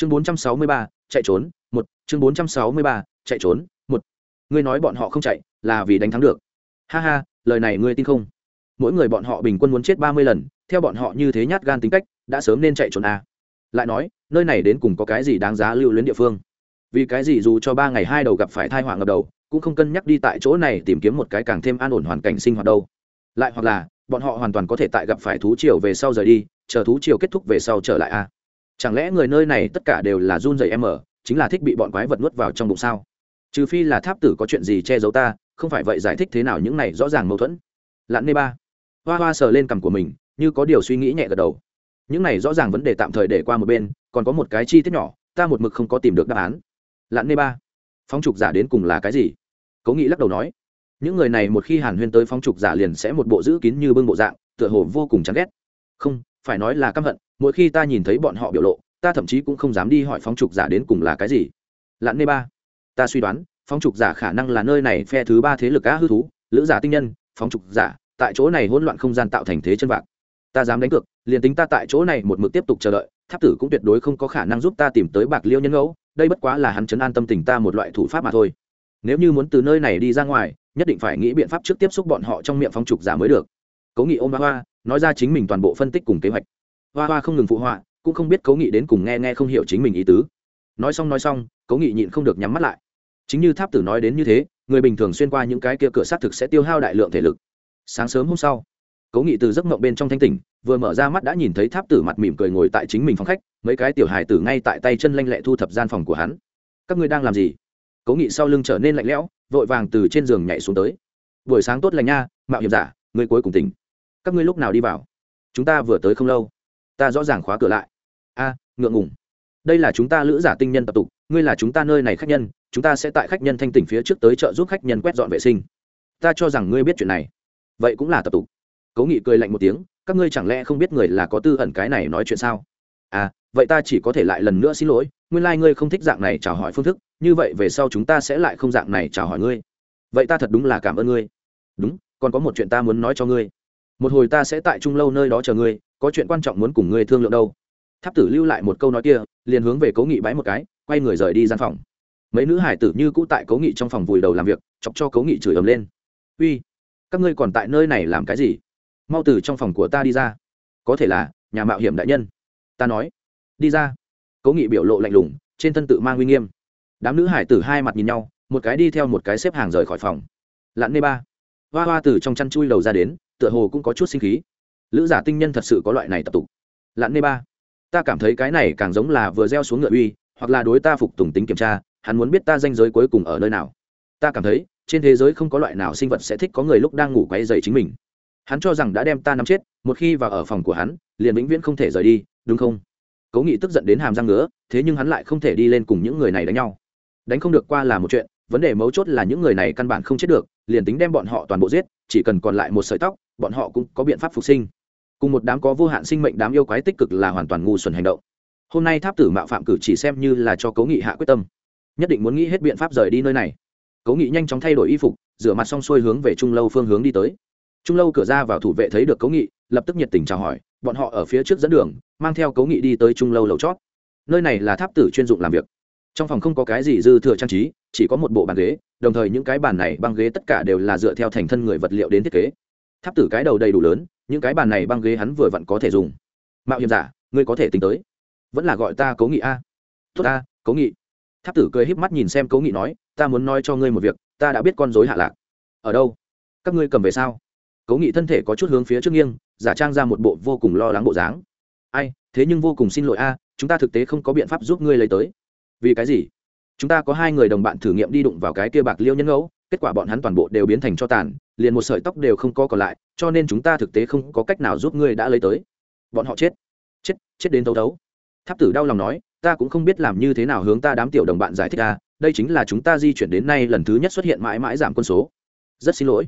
chương bốn trăm sáu mươi ba, chạy trốn, một. Chương bốn trăm sáu mươi ba, chạy trốn, một. Ngươi nói bọn họ không chạy, là vì đánh thắng được. Ha ha, lời này ngươi tin không? Mỗi người bọn họ bình quân muốn chết ba mươi lần, theo bọn họ như thế nhát gan tính cách, đã sớm nên chạy trốn à. lại nói, nơi này đến cùng có cái gì đáng giá lưu luyến địa phương? Vì cái gì dù cho ba ngày hai đầu gặp phải thai họa ngập đầu, cũng không cân nhắc đi tại chỗ này tìm kiếm một cái càng thêm an ổn hoàn cảnh sinh hoạt đâu. Lại hoặc là, bọn họ hoàn toàn có thể tại gặp phải thú triều về sau rời đi, chờ thú triều kết thúc về sau trở lại a chẳng lẽ người nơi này tất cả đều là run dày em ở, chính là thích bị bọn quái vật nuốt vào trong bụng sao? Trừ phi là tháp tử có chuyện gì che giấu ta, không phải vậy giải thích thế nào những này rõ ràng mâu thuẫn. Lặn nê ba. Hoa hoa sờ lên cằm của mình, như có điều suy nghĩ nhẹ gật đầu. Những này rõ ràng vấn đề tạm thời để qua một bên, còn có một cái chi tiết nhỏ, ta một mực không có tìm được đáp án. Lặn nê ba. Phóng trục giả đến cùng là cái gì? Cố nghị lắc đầu nói. Những người này một khi hàn huyên tới phóng trục giả liền sẽ một bộ giữ kín như bưng bộ dạng, tựa hồ vô cùng chán ghét. Không phải nói là căm hận, mỗi khi ta nhìn thấy bọn họ biểu lộ, ta thậm chí cũng không dám đi hỏi phóng trục giả đến cùng là cái gì. Lặn nê ba, ta suy đoán, phóng trục giả khả năng là nơi này phe thứ ba thế lực á hư thú, lữ giả tinh nhân, phóng trục giả, tại chỗ này hỗn loạn không gian tạo thành thế chân vạc. Ta dám đánh cược, liền tính ta tại chỗ này một mực tiếp tục chờ đợi, tháp tử cũng tuyệt đối không có khả năng giúp ta tìm tới bạc liêu nhân ngẫu, đây bất quá là hắn chấn an tâm tình ta một loại thủ pháp mà thôi. Nếu như muốn từ nơi này đi ra ngoài, nhất định phải nghĩ biện pháp trước tiếp xúc bọn họ trong miệng phong trục giả mới được cố nghị ôm hoa hoa, nói ra chính mình toàn bộ phân tích cùng kế hoạch. Hoa hoa không ngừng phụ họa, cũng không biết cố nghị đến cùng nghe nghe không hiểu chính mình ý tứ. Nói xong nói xong cố nghị nhịn không được nhắm mắt lại. Chính như tháp tử nói đến như thế, người bình thường xuyên qua những cái kia cửa s á t thực sẽ tiêu hao đại lượng thể lực. Sáng sớm hôm sau cố nghị từ giấc mộng bên trong thanh tỉnh, vừa mở ra mắt đã nhìn thấy tháp tử mặt mỉm cười ngồi tại chính mình phòng khách, mấy cái tiểu hài tử ngay tại tay chân lanh lẹ thu thập gian phòng của hắn. Các ngươi đang làm gì? Cố nghị sau lưng trở nên lạnh lẽo, vội vàng từ trên giường nhảy xuống tới. Buổi sáng tốt lành nha, mạo hiểm giả, ngươi cuối cùng tỉnh các ngươi lúc nào đi vào? Chúng ta vừa tới không lâu. Ta rõ ràng khóa cửa lại. A, ngượng ngùng. Đây là chúng ta lữ giả tinh nhân tập tục. Ngươi là chúng ta nơi này khách nhân. Chúng ta sẽ tại khách nhân thanh tỉnh phía trước tới chợ giúp khách nhân quét dọn vệ sinh. Ta cho rằng ngươi biết chuyện này. Vậy cũng là tập tục. Cố nghị cười lạnh một tiếng. Các ngươi chẳng lẽ không biết người là có tư ẩn cái này nói chuyện sao? À vậy ta chỉ có thể lại lần nữa xin lỗi. Nguyên lai、like、ngươi không thích dạng này chào hỏi phương thức. Như vậy về sau chúng ta sẽ lại không dạng này chào hỏi ngươi. Vậy ta thật đúng là cảm ơn ngươi. Đúng, còn có một chuyện ta muốn nói cho ngươi một hồi ta sẽ tại trung lâu nơi đó chờ ngươi, có chuyện quan trọng muốn cùng ngươi thương lượng đâu. Tháp tử lưu lại một câu nói kia, liền hướng về cố nghị bái một cái, quay người rời đi gian phòng. Mấy nữ hải tử như cũ tại cố nghị trong phòng vùi đầu làm việc, chọc cho cố nghị chửi ầm lên. Uy, các ngươi còn tại nơi này làm cái gì? Mau từ trong phòng của ta đi ra. Có thể là, nhà mạo hiểm đại nhân. Ta nói. Đi ra. Cố nghị biểu lộ lạnh lùng, trên thân tự mang uy nghiêm. Đám nữ hải tử hai mặt nhìn nhau, một cái đi theo một cái xếp hàng rời khỏi phòng. Lặn nê ba hoa hoa từ trong chăn chui đầu ra đến, tựa hồ cũng có chút sinh khí. Lữ giả tinh nhân thật sự có loại này tập tục. Lặn nê ba, ta cảm thấy cái này càng giống là vừa gieo xuống ngựa uy, hoặc là đối ta phục tùng tính kiểm tra, hắn muốn biết ta danh giới cuối cùng ở nơi nào. Ta cảm thấy, trên thế giới không có loại nào sinh vật sẽ thích có người lúc đang ngủ quay dậy chính mình. Hắn cho rằng đã đem ta nắm chết, một khi vào ở phòng của hắn, liền vĩnh viễn không thể rời đi, đúng không? Cố nghị tức giận đến hàm răng ngứa, thế nhưng hắn lại không thể đi lên cùng những người này đánh nhau. Đánh không được qua là một chuyện, vấn đề mấu chốt là những người này căn bản không chết được liền tính đem bọn họ toàn bộ giết, chỉ cần còn lại một sợi tóc, bọn họ cũng có biện pháp phục sinh. Cùng một đám có vô hạn sinh mệnh đám yêu quái tích cực là hoàn toàn ngu xuẩn hành động. Hôm nay tháp tử mạo phạm cử chỉ xem như là cho cố nghị hạ quyết tâm. Nhất định muốn nghĩ hết biện pháp rời đi nơi này. Cố nghị nhanh chóng thay đổi y phục, rửa mặt xong xuôi hướng về trung lâu phương hướng đi tới. Trung lâu cửa ra vào thủ vệ thấy được cố nghị, lập tức nhiệt tình chào hỏi, bọn họ ở phía trước dẫn đường, mang theo cố nghị đi tới trung lâu lầu chót. Nơi này là tháp tử chuyên dụng làm việc trong phòng không có cái gì dư thừa trang trí, chỉ có một bộ bàn ghế, đồng thời những cái bàn này, băng ghế tất cả đều là dựa theo thành thân người vật liệu đến thiết kế. Tháp tử cái đầu đầy đủ lớn, những cái bàn này, băng ghế hắn vừa vặn có thể dùng. Mạo hiểm giả, ngươi có thể tính tới. Vẫn là gọi ta cố nghị a. Tốt a cố nghị. Tháp tử cười híp mắt nhìn xem cố nghị nói, ta muốn nói cho ngươi một việc, ta đã biết con dối hạ lạc. Ở đâu? Các ngươi cầm về sao? Cố nghị thân thể có chút hướng phía trước nghiêng, giả trang ra một bộ vô cùng lo lắng bộ dáng. Ai, thế nhưng vô cùng xin lỗi a, chúng ta thực tế không có biện pháp giúp ngươi lấy tới vì cái gì? Chúng ta có hai người đồng bạn thử nghiệm đi đụng vào cái kia bạc liêu nhân ngẫu, kết quả bọn hắn toàn bộ đều biến thành cho tàn, liền một sợi tóc đều không có còn lại, cho nên chúng ta thực tế không có cách nào giúp ngươi đã lấy tới. Bọn họ chết. Chết chết đến thấu thấu. Tháp tử đau lòng nói, ta cũng không biết làm như thế nào hướng ta đám tiểu đồng bạn giải thích ra đây chính là chúng ta di chuyển đến nay lần thứ nhất xuất hiện mãi mãi giảm quân số. Rất xin lỗi.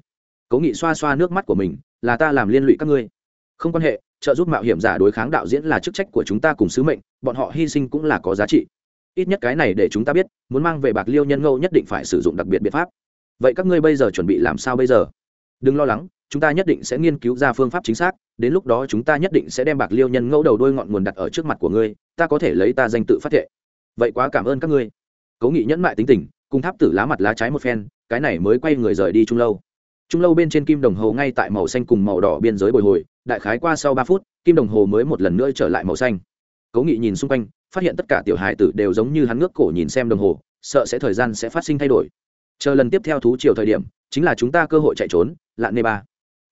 Cố nghị xoa xoa nước mắt của mình, là ta làm liên lụy các ngươi. Không quan hệ, trợ giúp mạo hiểm giả đối kháng đạo diễn là chức trách của chúng ta cùng sứ mệnh, bọn họ hy sinh cũng là có giá trị ít nhất cái này để chúng ta biết, muốn mang về bạc liêu nhân ngẫu nhất định phải sử dụng đặc biệt biện pháp. Vậy các ngươi bây giờ chuẩn bị làm sao bây giờ? Đừng lo lắng, chúng ta nhất định sẽ nghiên cứu ra phương pháp chính xác, đến lúc đó chúng ta nhất định sẽ đem bạc liêu nhân ngẫu đầu đôi ngọn nguồn đặt ở trước mặt của ngươi, ta có thể lấy ta danh tự phát thệ. Vậy quá cảm ơn các ngươi. Cố nghị nhẫn mại tính tình, cùng tháp tử lá mặt lá trái một phen, cái này mới quay người rời đi trung lâu. Trung lâu bên trên kim đồng hồ ngay tại màu xanh cùng màu đỏ biên giới bồi hồi, đại khái qua sau ba phút, kim đồng hồ mới một lần nữa trở lại màu xanh. Cố nghị nhìn xung quanh phát hiện tất cả tiểu hài tử đều giống như hắn ngước cổ nhìn xem đồng hồ, sợ sẽ thời gian sẽ phát sinh thay đổi. Chờ lần tiếp theo thú chiều thời điểm, chính là chúng ta cơ hội chạy trốn, lạn nê ba.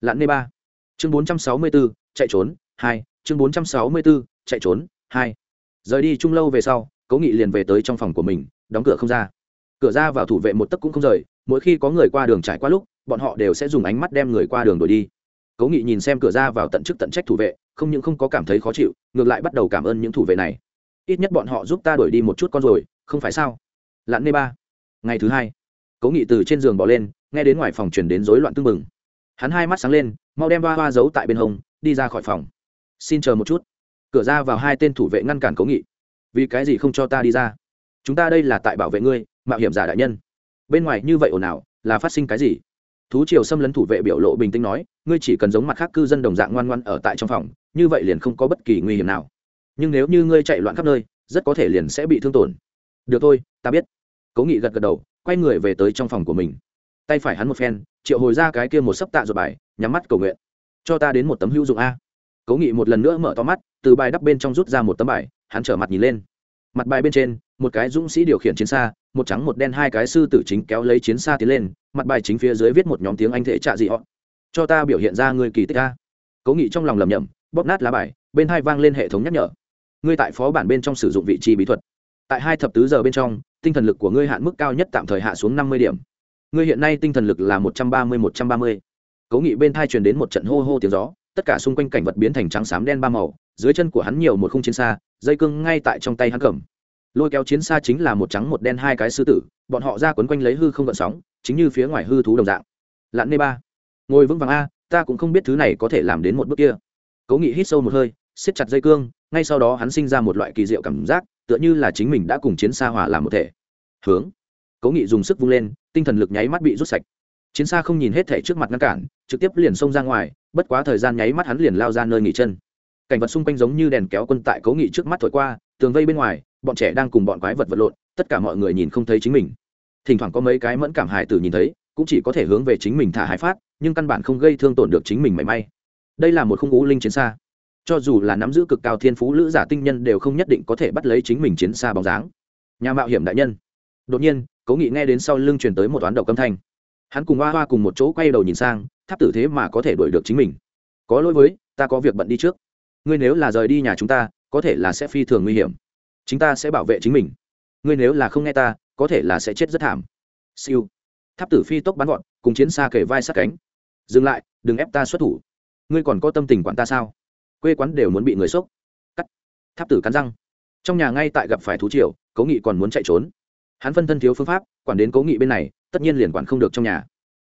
Lạn nê ba. Chương bốn trăm sáu mươi bốn chạy trốn, hai, chương bốn trăm sáu mươi bốn chạy trốn, hai. Rời đi chung lâu về sau, cố nghị liền về tới trong phòng của mình, đóng cửa không ra. Cửa ra vào thủ vệ một tấc cũng không rời, mỗi khi có người qua đường trải qua lúc, bọn họ đều sẽ dùng ánh mắt đem người qua đường đổi đi. Cố nghị nhìn xem cửa ra vào tận chức tận trách thủ vệ, không những không có cảm thấy khó chịu, ngược lại bắt đầu cảm ơn những thủ vệ này ít nhất bọn họ giúp ta đuổi đi một chút con rồi, không phải sao? Lặn nê ba. Ngày thứ hai, cố nghị từ trên giường bỏ lên, nghe đến ngoài phòng chuyển đến rối loạn tưng mừng hắn hai mắt sáng lên, mau đem ba hoa giấu tại bên hông, đi ra khỏi phòng. Xin chờ một chút. Cửa ra vào hai tên thủ vệ ngăn cản cố nghị. Vì cái gì không cho ta đi ra? Chúng ta đây là tại bảo vệ ngươi, mạo hiểm giả đại nhân. Bên ngoài như vậy ồn ào, là phát sinh cái gì? Thú triều xâm lấn thủ vệ biểu lộ bình tĩnh nói, ngươi chỉ cần giống mặt khác cư dân đồng dạng ngoan ngoan ở tại trong phòng, như vậy liền không có bất kỳ nguy hiểm nào nhưng nếu như ngươi chạy loạn khắp nơi, rất có thể liền sẽ bị thương tổn. Được thôi, ta biết. Cố nghị gật gật đầu, quay người về tới trong phòng của mình. Tay phải hắn một phen, triệu hồi ra cái kia một sấp tạ rồi bài, nhắm mắt cầu nguyện. Cho ta đến một tấm hữu dụng a. Cố nghị một lần nữa mở to mắt, từ bài đắp bên trong rút ra một tấm bài, hắn trở mặt nhìn lên. Mặt bài bên trên, một cái dũng sĩ điều khiển chiến xa, một trắng một đen hai cái sư tử chính kéo lấy chiến xa tiến lên, mặt bài chính phía dưới viết một nhóm tiếng anh thể trạ dị họ. Cho ta biểu hiện ra người kỳ tích a. Cố nghị trong lòng lầm nhầm bóp nát lá bài, bên hai vang lên hệ thống nhắc nhở ngươi tại phó bản bên trong sử dụng vị trí bí thuật. Tại hai thập tứ giờ bên trong, tinh thần lực của ngươi hạn mức cao nhất tạm thời hạ xuống năm mươi điểm. Ngươi hiện nay tinh thần lực là một trăm ba mươi, một trăm ba mươi. Cố nghị bên thai truyền đến một trận hô hô tiếng gió, tất cả xung quanh cảnh vật biến thành trắng xám đen ba màu, dưới chân của hắn nhiều một khung chiến xa, dây cưng ngay tại trong tay hắn cầm. Lôi kéo chiến xa chính là một trắng một đen hai cái sư tử, bọn họ ra quấn quanh lấy hư không gợn sóng, chính như phía ngoài hư thú đồng dạng. Lặn nê ba, ngồi vững vàng a, ta cũng không biết thứ này có thể làm đến một bước kia. Cố nghị hít sâu một hơi siết chặt dây cương, ngay sau đó hắn sinh ra một loại kỳ diệu cảm giác, tựa như là chính mình đã cùng chiến xa hòa làm một thể. Hướng. Cố nghị dùng sức vung lên, tinh thần lực nháy mắt bị rút sạch. Chiến xa không nhìn hết thể trước mặt ngăn cản, trực tiếp liền xông ra ngoài, bất quá thời gian nháy mắt hắn liền lao ra nơi nghỉ chân. Cảnh vật xung quanh giống như đèn kéo quân tại cố nghị trước mắt thổi qua, tường vây bên ngoài, bọn trẻ đang cùng bọn quái vật vật lộn, tất cả mọi người nhìn không thấy chính mình. Thỉnh thoảng có mấy cái mẫn cảm hài tử nhìn thấy, cũng chỉ có thể hướng về chính mình thả hải phát, nhưng căn bản không gây thương tổn được chính mình mảy may. Đây là một khung ngũ linh chiến xa cho dù là nắm giữ cực cao thiên phú, lữ giả tinh nhân đều không nhất định có thể bắt lấy chính mình chiến xa bóng dáng. Nhà mạo hiểm đại nhân. Đột nhiên, cố nghị nghe đến sau lưng truyền tới một toán đầu âm thanh. Hắn cùng hoa hoa cùng một chỗ quay đầu nhìn sang, tháp tử thế mà có thể đuổi được chính mình. Có lỗi với, ta có việc bận đi trước. Ngươi nếu là rời đi nhà chúng ta, có thể là sẽ phi thường nguy hiểm. Chúng ta sẽ bảo vệ chính mình. Ngươi nếu là không nghe ta, có thể là sẽ chết rất thảm. Siêu. Tháp tử phi tốc bắn gọn, cùng chiến xa kể vai sát cánh. Dừng lại, đừng ép ta xuất thủ. Ngươi còn có tâm tình quản ta sao? Quê quán đều muốn bị người sốc. Cắt. Tháp tử cắn răng. Trong nhà ngay tại gặp phải thú triều, cố nghị còn muốn chạy trốn. Hắn phân thân thiếu phương pháp, quản đến cố nghị bên này, tất nhiên liền quản không được trong nhà.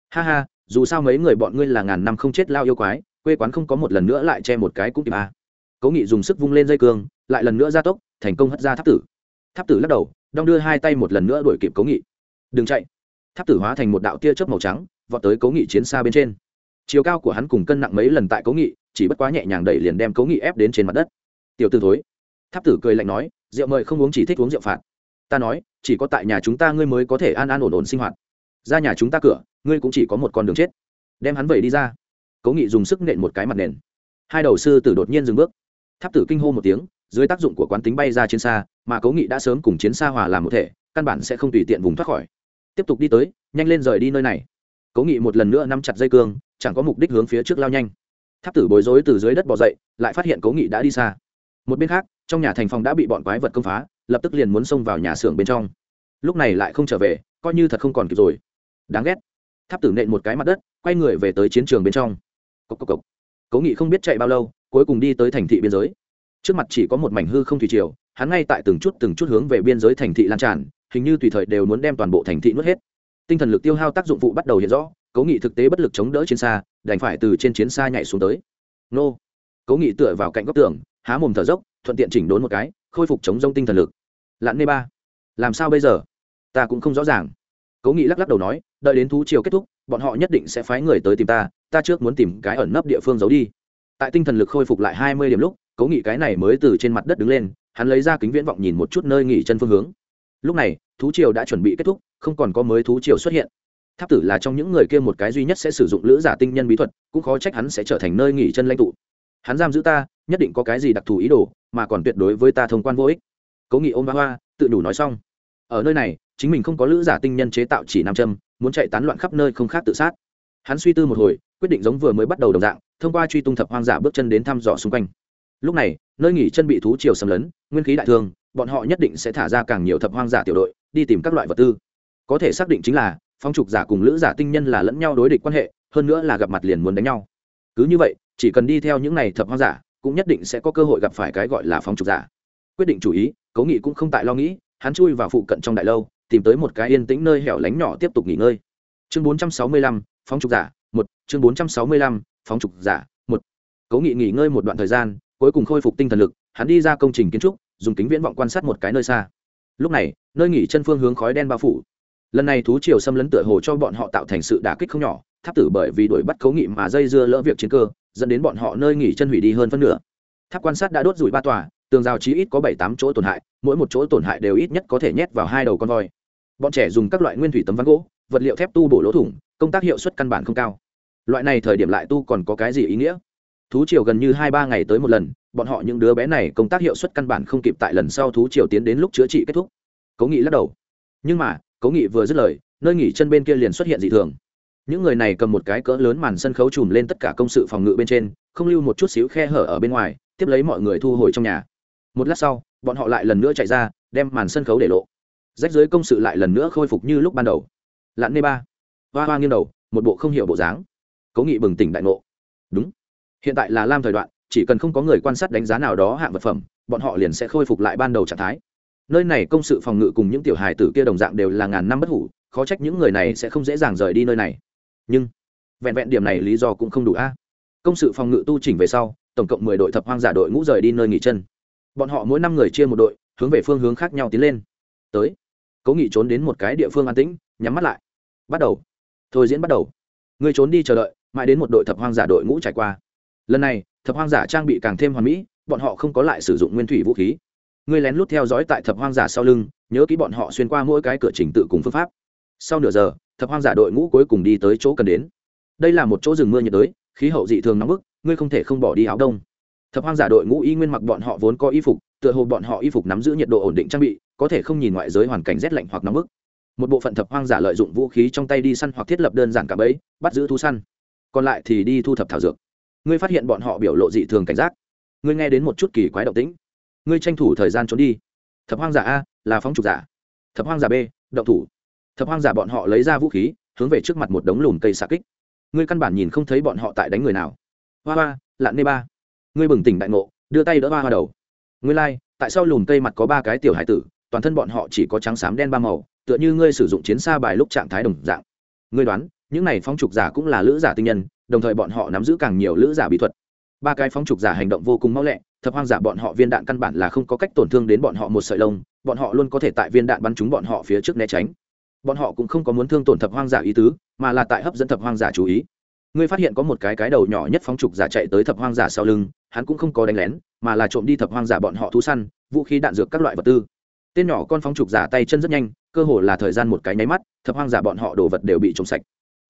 Ha ha, dù sao mấy người bọn ngươi là ngàn năm không chết lao yêu quái, quê quán không có một lần nữa lại che một cái cũng kịp à. cố nghị dùng sức vung lên dây cương, lại lần nữa ra tốc, thành công hất ra tháp tử. Tháp tử lắc đầu, đong đưa hai tay một lần nữa đuổi kịp cố nghị. Đừng chạy. Tháp tử hóa thành một đạo tia chớp màu trắng, vọt tới cố nghị chiến xa bên trên. Chiều cao của hắn cùng cân nặng mấy lần tại cố nghị chỉ bất quá nhẹ nhàng đẩy liền đem cố nghị ép đến trên mặt đất. Tiểu t ử thối. Tháp tử cười lạnh nói, rượu mời không uống chỉ thích uống rượu phạt. Ta nói, chỉ có tại nhà chúng ta ngươi mới có thể an an ổn ổn sinh hoạt. Ra nhà chúng ta cửa, ngươi cũng chỉ có một con đường chết. Đem hắn vẩy đi ra. Cố nghị dùng sức nện một cái mặt nền. Hai đầu sư tử đột nhiên dừng bước. Tháp tử kinh hô một tiếng, dưới tác dụng của quán tính bay ra chiến xa, mà cố nghị đã sớm cùng chiến xa hòa làm một thể, căn bản sẽ không tùy tiện vùng thoát khỏi. Tiếp tục đi tới, nhanh lên rời đi nơi này. Cố nghị một lần nữa nắm chặt dây cương, chẳng có mục đích hướng phía trước lao nhanh tháp tử bối rối từ dưới đất bỏ dậy, lại phát hiện cố nghị đã đi xa. Một bên khác, trong nhà thành phòng đã bị bọn quái vật công phá, lập tức liền muốn xông vào nhà xưởng bên trong. Lúc này lại không trở về, coi như thật không còn kịp rồi. Đáng ghét. Tháp tử nện một cái mặt đất, quay người về tới chiến trường bên trong. Cốc cốc cốc. cố nghị không biết chạy bao lâu, cuối cùng đi tới thành thị biên giới. Trước mặt chỉ có một mảnh hư không thủy triều, hắn ngay tại từng chút từng chút hướng về biên giới thành thị lan tràn, hình như tùy thời đều muốn đem toàn bộ thành thị nuốt hết. Tinh thần lực tiêu hao tác dụng vụ bắt đầu hiện rõ cố nghị thực tế bất lực chống đỡ trên xa đành phải từ trên chiến xa nhảy xuống tới. Nô. Cố nghị tựa vào cạnh góc tường, há mồm thở dốc, thuận tiện chỉnh đốn một cái, khôi phục chống rông tinh thần lực. Lặn nê ba, làm sao bây giờ? Ta cũng không rõ ràng. Cố nghị lắc lắc đầu nói, đợi đến thú chiều kết thúc, bọn họ nhất định sẽ phái người tới tìm ta ta trước muốn tìm cái ẩn nấp địa phương giấu đi. Tại tinh thần lực khôi phục lại hai mươi điểm lúc, cố nghị cái này mới từ trên mặt đất đứng lên, hắn lấy ra kính viễn vọng nhìn một chút nơi nghỉ chân phương hướng. Lúc này, thú triều đã chuẩn bị kết thúc, không còn có mới thú triều xuất hiện tháp tử là trong những người kia một cái duy nhất sẽ sử dụng lữ giả tinh nhân bí thuật, cũng khó trách hắn sẽ trở thành nơi nghỉ chân lãnh tụ. Hắn giam giữ ta, nhất định có cái gì đặc thù ý đồ, mà còn tuyệt đối với ta thông quan vô ích. Cố nghị ôm ba hoa, tự đủ nói xong. Ở nơi này, chính mình không có lữ giả tinh nhân chế tạo chỉ nam châm, muốn chạy tán loạn khắp nơi không khác tự sát. Hắn suy tư một hồi, quyết định giống vừa mới bắt đầu đồng dạng, thông qua truy tung thập hoang giả bước chân đến thăm dò xung quanh. Lúc này, nơi nghỉ chân bị thú chiều xâm lấn, nguyên khí đại thương, bọn họ nhất định sẽ thả ra càng nhiều thập hoang giả tiểu đội, đi tìm các loại vật tư. Có thể xác định chính là phong trục giả cùng lữ giả tinh nhân là lẫn nhau đối địch quan hệ, hơn nữa là gặp mặt liền muốn đánh nhau. Cứ như vậy, chỉ cần đi theo những này thập hoang giả, cũng nhất định sẽ có cơ hội gặp phải cái gọi là phong trục giả. Quyết định chủ ý, cố nghị cũng không tại lo nghĩ, hắn chui vào phụ cận trong đại lâu, tìm tới một cái yên tĩnh nơi hẻo lánh nhỏ tiếp tục nghỉ ngơi. Chương bốn trăm sáu mươi lăm phong trục giả, một. Chương bốn trăm sáu mươi lăm phong trục giả, một. Cố nghị nghỉ ngơi một đoạn thời gian, cuối cùng khôi phục tinh thần lực, hắn đi ra công trình kiến trúc, dùng kính viễn vọng quan sát một cái nơi xa. Lúc này, nơi nghỉ chân phương hướng khói đen bao phủ lần này thú triều xâm lấn tựa hồ cho bọn họ tạo thành sự đả kích không nhỏ, tháp tử bởi vì đuổi bắt cấu nghị mà dây dưa lỡ việc chiến cơ, dẫn đến bọn họ nơi nghỉ chân hủy đi hơn phân nửa. Tháp quan sát đã đốt rủi ba tòa, tường rào chí ít có bảy tám chỗ tổn hại, mỗi một chỗ tổn hại đều ít nhất có thể nhét vào hai đầu con voi. Bọn trẻ dùng các loại nguyên thủy tấm ván gỗ, vật liệu thép tu bổ lỗ thủng, công tác hiệu suất căn bản không cao. Loại này thời điểm lại tu còn có cái gì ý nghĩa? Thú triều gần như hai ba ngày tới một lần, bọn họ những đứa bé này công tác hiệu suất căn bản không kịp tại lần sau thú triều tiến đến lúc chữa trị kết thúc. Cố nghị lắc đầu. Nhưng mà cố nghị vừa dứt lời, nơi nghỉ chân bên kia liền xuất hiện dị thường. Những người này cầm một cái cỡ lớn màn sân khấu chùm lên tất cả công sự phòng ngự bên trên, không lưu một chút xíu khe hở ở bên ngoài, tiếp lấy mọi người thu hồi trong nhà. Một lát sau, bọn họ lại lần nữa chạy ra, đem màn sân khấu để lộ. Rách giới công sự lại lần nữa khôi phục như lúc ban đầu. Lặn nê ba. Hoa hoa nghiêng đầu, một bộ không hiểu bộ dáng. Cố nghị bừng tỉnh đại ngộ. Đúng. Hiện tại là lam thời đoạn, chỉ cần không có người quan sát đánh giá nào đó hạng vật phẩm, bọn họ liền sẽ khôi phục lại ban đầu trạng thái nơi này công sự phòng ngự cùng những tiểu hài tử kia đồng dạng đều là ngàn năm bất hủ, khó trách những người này sẽ không dễ dàng rời đi nơi này. Nhưng, vẹn vẹn điểm này lý do cũng không đủ a. Công sự phòng ngự tu chỉnh về sau, tổng cộng mười đội thập hoang giả đội ngũ rời đi nơi nghỉ chân. Bọn họ mỗi năm người chia một đội, hướng về phương hướng khác nhau tiến lên. Tới, cố nghị trốn đến một cái địa phương an tĩnh, nhắm mắt lại. Bắt đầu. Thôi diễn bắt đầu. Người trốn đi chờ đợi, mãi đến một đội thập hoang giả đội ngũ trải qua. Lần này, thập hoang giả trang bị càng thêm hoàn mỹ, bọn họ không có lại sử dụng nguyên thủy vũ khí ngươi lén lút theo dõi tại thập hoang giả sau lưng, nhớ kỹ bọn họ xuyên qua mỗi cái cửa trình tự cùng phương pháp. Sau nửa giờ, thập hoang giả đội ngũ cuối cùng đi tới chỗ cần đến. Đây là một chỗ rừng mưa nhiệt đới, khí hậu dị thường nóng bức, ngươi không thể không bỏ đi áo đông. Thập hoang giả đội ngũ y nguyên mặc bọn họ vốn có y phục, tựa hồ bọn họ y phục nắm giữ nhiệt độ ổn định trang bị, có thể không nhìn ngoại giới hoàn cảnh rét lạnh hoặc nóng bức. Một bộ phận thập hoang giả lợi dụng vũ khí trong tay đi săn hoặc thiết lập đơn giản cả bẫy, bắt giữ thú săn. Còn lại thì đi thu thập thảo dược. Ngươi phát hiện bọn họ biểu lộ dị thường cảnh giác. Ngươi nghe đến một chút kỳ quái động tĩnh ngươi tranh thủ thời gian trốn đi. Thập hoang giả a là phóng trục giả. Thập hoang giả b động thủ. Thập hoang giả bọn họ lấy ra vũ khí hướng về trước mặt một đống lùm cây xạ kích. Ngươi căn bản nhìn không thấy bọn họ tại đánh người nào. Hoa hoa lặn nê ba. Ngươi bừng tỉnh đại ngộ đưa tay đỡ hoa hoa đầu. Ngươi lai、like, tại sao lùm cây mặt có ba cái tiểu hải tử toàn thân bọn họ chỉ có trắng xám đen ba màu tựa như ngươi sử dụng chiến xa bài lúc trạng thái đồng dạng. Ngươi đoán những này phong trục giả cũng là lữ giả tinh nhân đồng thời bọn họ nắm giữ càng nhiều lữ giả bí thuật ba cái phóng trục giả hành động vô cùng mau lẹ, thập hoang giả bọn họ viên đạn căn bản là không có cách tổn thương đến bọn họ một sợi lông, bọn họ luôn có thể tại viên đạn bắn trúng bọn họ phía trước né tránh. Bọn họ cũng không có muốn thương tổn thập hoang giả ý tứ, mà là tại hấp dẫn thập hoang giả chú ý. Ngươi phát hiện có một cái cái đầu nhỏ nhất phóng trục giả chạy tới thập hoang giả sau lưng, hắn cũng không có đánh lén, mà là trộm đi thập hoang giả bọn họ thú săn, vũ khí đạn dược các loại vật tư. Tên nhỏ con phóng trục giả tay chân rất nhanh, cơ hồ là thời gian một cái nháy mắt, thập hoang giả bọn họ đồ vật đều bị trộm sạch.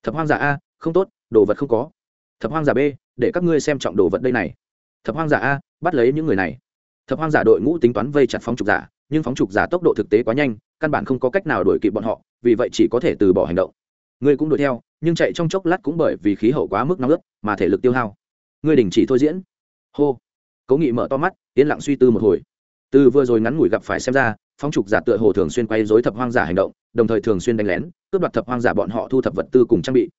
Thập hoang giả a, không tốt, đồ vật không có thập hoang giả b, để các ngươi xem trọng đồ vật đây này. Thập hoang giả a, bắt lấy những người này. Thập hoang giả đội ngũ tính toán vây chặt phóng trục giả, nhưng phóng trục giả tốc độ thực tế quá nhanh, căn bản không có cách nào đuổi kịp bọn họ, vì vậy chỉ có thể từ bỏ hành động. Ngươi cũng đuổi theo, nhưng chạy trong chốc lát cũng bởi vì khí hậu quá mức nóng ướt, mà thể lực tiêu hao. Ngươi đình chỉ thôi diễn. Hô. Cố nghị mở to mắt, yên lặng suy tư một hồi. Từ vừa rồi ngắn ngủi gặp phải xem ra phong trục giả tựa hồ thường xuyên quay dối thập hoang giả hành động, đồng thời thường xuyên đánh lén, cướp đoạt thập hoang giả bọn họ thu thập vật tư cùng trang bị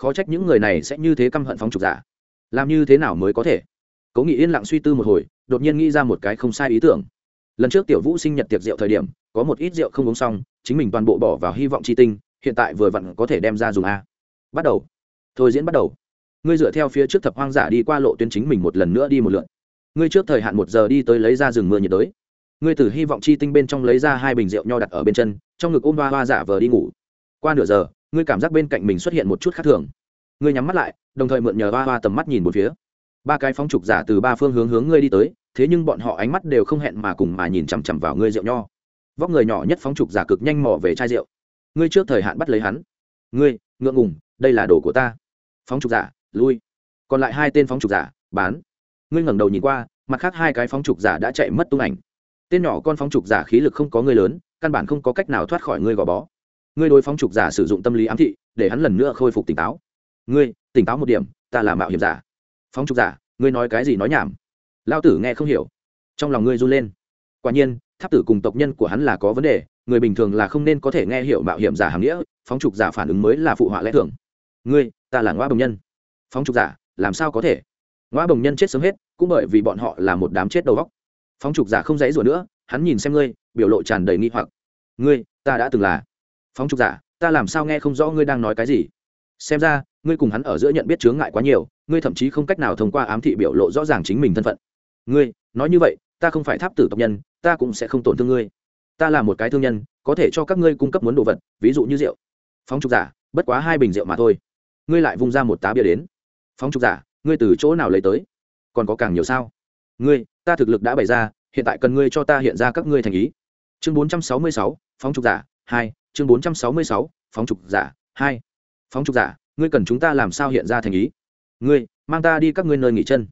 khó trách những người này sẽ như thế căm hận phóng trục giả. Làm như thế nào mới có thể? Cố nghị yên lặng suy tư một hồi, đột nhiên nghĩ ra một cái không sai ý tưởng. Lần trước tiểu vũ sinh nhật tiệc rượu thời điểm, có một ít rượu không uống xong, chính mình toàn bộ bỏ vào hy vọng chi tinh, hiện tại vừa vặn có thể đem ra dùng a. Bắt đầu. Thôi diễn bắt đầu. Ngươi dựa theo phía trước thập hoang giả đi qua lộ tuyến chính mình một lần nữa đi một lượn. Ngươi trước thời hạn một giờ đi tới lấy ra rừng mưa nhiệt đới. Ngươi từ hy vọng chi tinh bên trong lấy ra hai bình rượu nho đặt ở bên chân, trong ngực ôm hoa hoa giả vờ đi ngủ. Qua nửa giờ ngươi cảm giác bên cạnh mình xuất hiện một chút khác thường. Ngươi nhắm mắt lại, đồng thời mượn nhờ ba hoa tầm mắt nhìn một phía. Ba cái phóng trục giả từ ba phương hướng hướng ngươi đi tới, thế nhưng bọn họ ánh mắt đều không hẹn mà cùng mà nhìn chằm chằm vào ngươi rượu nho. Vóc người nhỏ nhất phóng trục giả cực nhanh mò về chai rượu. Ngươi trước thời hạn bắt lấy hắn. Ngươi, ngượng ngùng, đây là đồ của ta. Phóng trục giả, lui. Còn lại hai tên phóng trục giả, bán. Ngươi ngẩng đầu nhìn qua, mặt khác hai cái phóng trục giả đã chạy mất tung ảnh. Tên nhỏ con phóng trục giả khí lực không có ngươi lớn, căn bản không có cách nào thoát khỏi ngươi gò bó ngươi đối phóng trục giả sử dụng tâm lý ám thị, để hắn lần nữa khôi phục tỉnh táo. Ngươi, tỉnh táo một điểm, ta là mạo hiểm giả. Phóng trục giả, ngươi nói cái gì nói nhảm? Lao tử nghe không hiểu. Trong lòng ngươi run lên. Quả nhiên, tháp tử cùng tộc nhân của hắn là có vấn đề, người bình thường là không nên có thể nghe hiểu mạo hiểm giả hàm nghĩa, phóng trục giả phản ứng mới là phụ họa lẽ thường. Ngươi, ta là ngoa bồng nhân. Phóng trục giả, làm sao có thể? Ngoa bồng nhân chết sớm hết, cũng bởi vì bọn họ là một đám chết đầu góc phóng trục giả không dãy rủa nữa, hắn nhìn xem ngươi, biểu lộ tràn đầy nghi hoặc. Ngươi, ta đã từng là phóng trục giả, ta làm sao nghe không rõ ngươi đang nói cái gì? Xem ra, ngươi cùng hắn ở giữa nhận biết chướng ngại quá nhiều, ngươi thậm chí không cách nào thông qua ám thị biểu lộ rõ ràng chính mình thân phận. Ngươi, nói như vậy, ta không phải tháp tử tộc nhân, ta cũng sẽ không tổn thương ngươi. Ta là một cái thương nhân, có thể cho các ngươi cung cấp muốn đồ vật, ví dụ như rượu. Phóng trục giả, bất quá hai bình rượu mà thôi. Ngươi lại vung ra một tá bia đến. Phóng trục giả, ngươi từ chỗ nào lấy tới? Còn có càng nhiều sao? Ngươi, ta thực lực đã bày ra, hiện tại cần ngươi cho ta hiện ra các ngươi thành ý. Chương bốn trăm sáu mươi sáu, phóng trục giả, hai chương bốn trăm sáu mươi sáu, phóng trục giả, hai. Phóng trục giả, ngươi cần chúng ta làm sao hiện ra thành ý? Ngươi, mang ta đi các ngươi nơi nghỉ chân.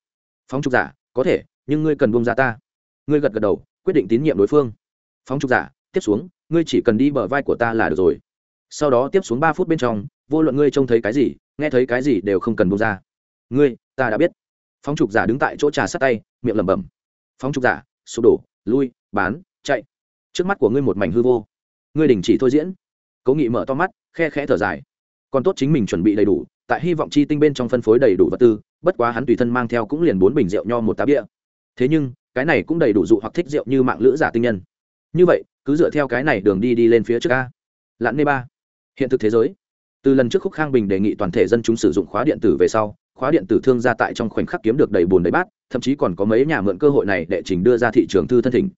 Phóng trục giả, có thể, nhưng ngươi cần buông ra ta. Ngươi gật gật đầu, quyết định tín nhiệm đối phương. Phóng trục giả, tiếp xuống, ngươi chỉ cần đi bờ vai của ta là được rồi. Sau đó tiếp xuống ba phút bên trong, vô luận ngươi trông thấy cái gì, nghe thấy cái gì đều không cần buông ra. Ngươi, ta đã biết. Phóng trục giả đứng tại chỗ trà sát tay, miệng lẩm bẩm. Phóng trục giả, sụp đổ, lui, bán, chạy. Trước mắt của ngươi một mảnh hư vô ngươi đình chỉ thôi diễn. Cố nghị mở to mắt, khe khẽ thở dài. Còn tốt chính mình chuẩn bị đầy đủ, tại hy vọng chi tinh bên trong phân phối đầy đủ vật tư, bất quá hắn tùy thân mang theo cũng liền bốn bình rượu nho một tá bia. Thế nhưng, cái này cũng đầy đủ dụ hoặc thích rượu như mạng lữ giả tinh nhân. Như vậy, cứ dựa theo cái này đường đi đi lên phía trước a. Lặn nê ba. Hiện thực thế giới. Từ lần trước khúc khang bình đề nghị toàn thể dân chúng sử dụng khóa điện tử về sau, khóa điện tử thương gia tại trong khoảnh khắc kiếm được đầy bùn đầy bát, thậm chí còn có mấy nhà mượn cơ hội này để trình đưa ra thị trường thư thân thỉnh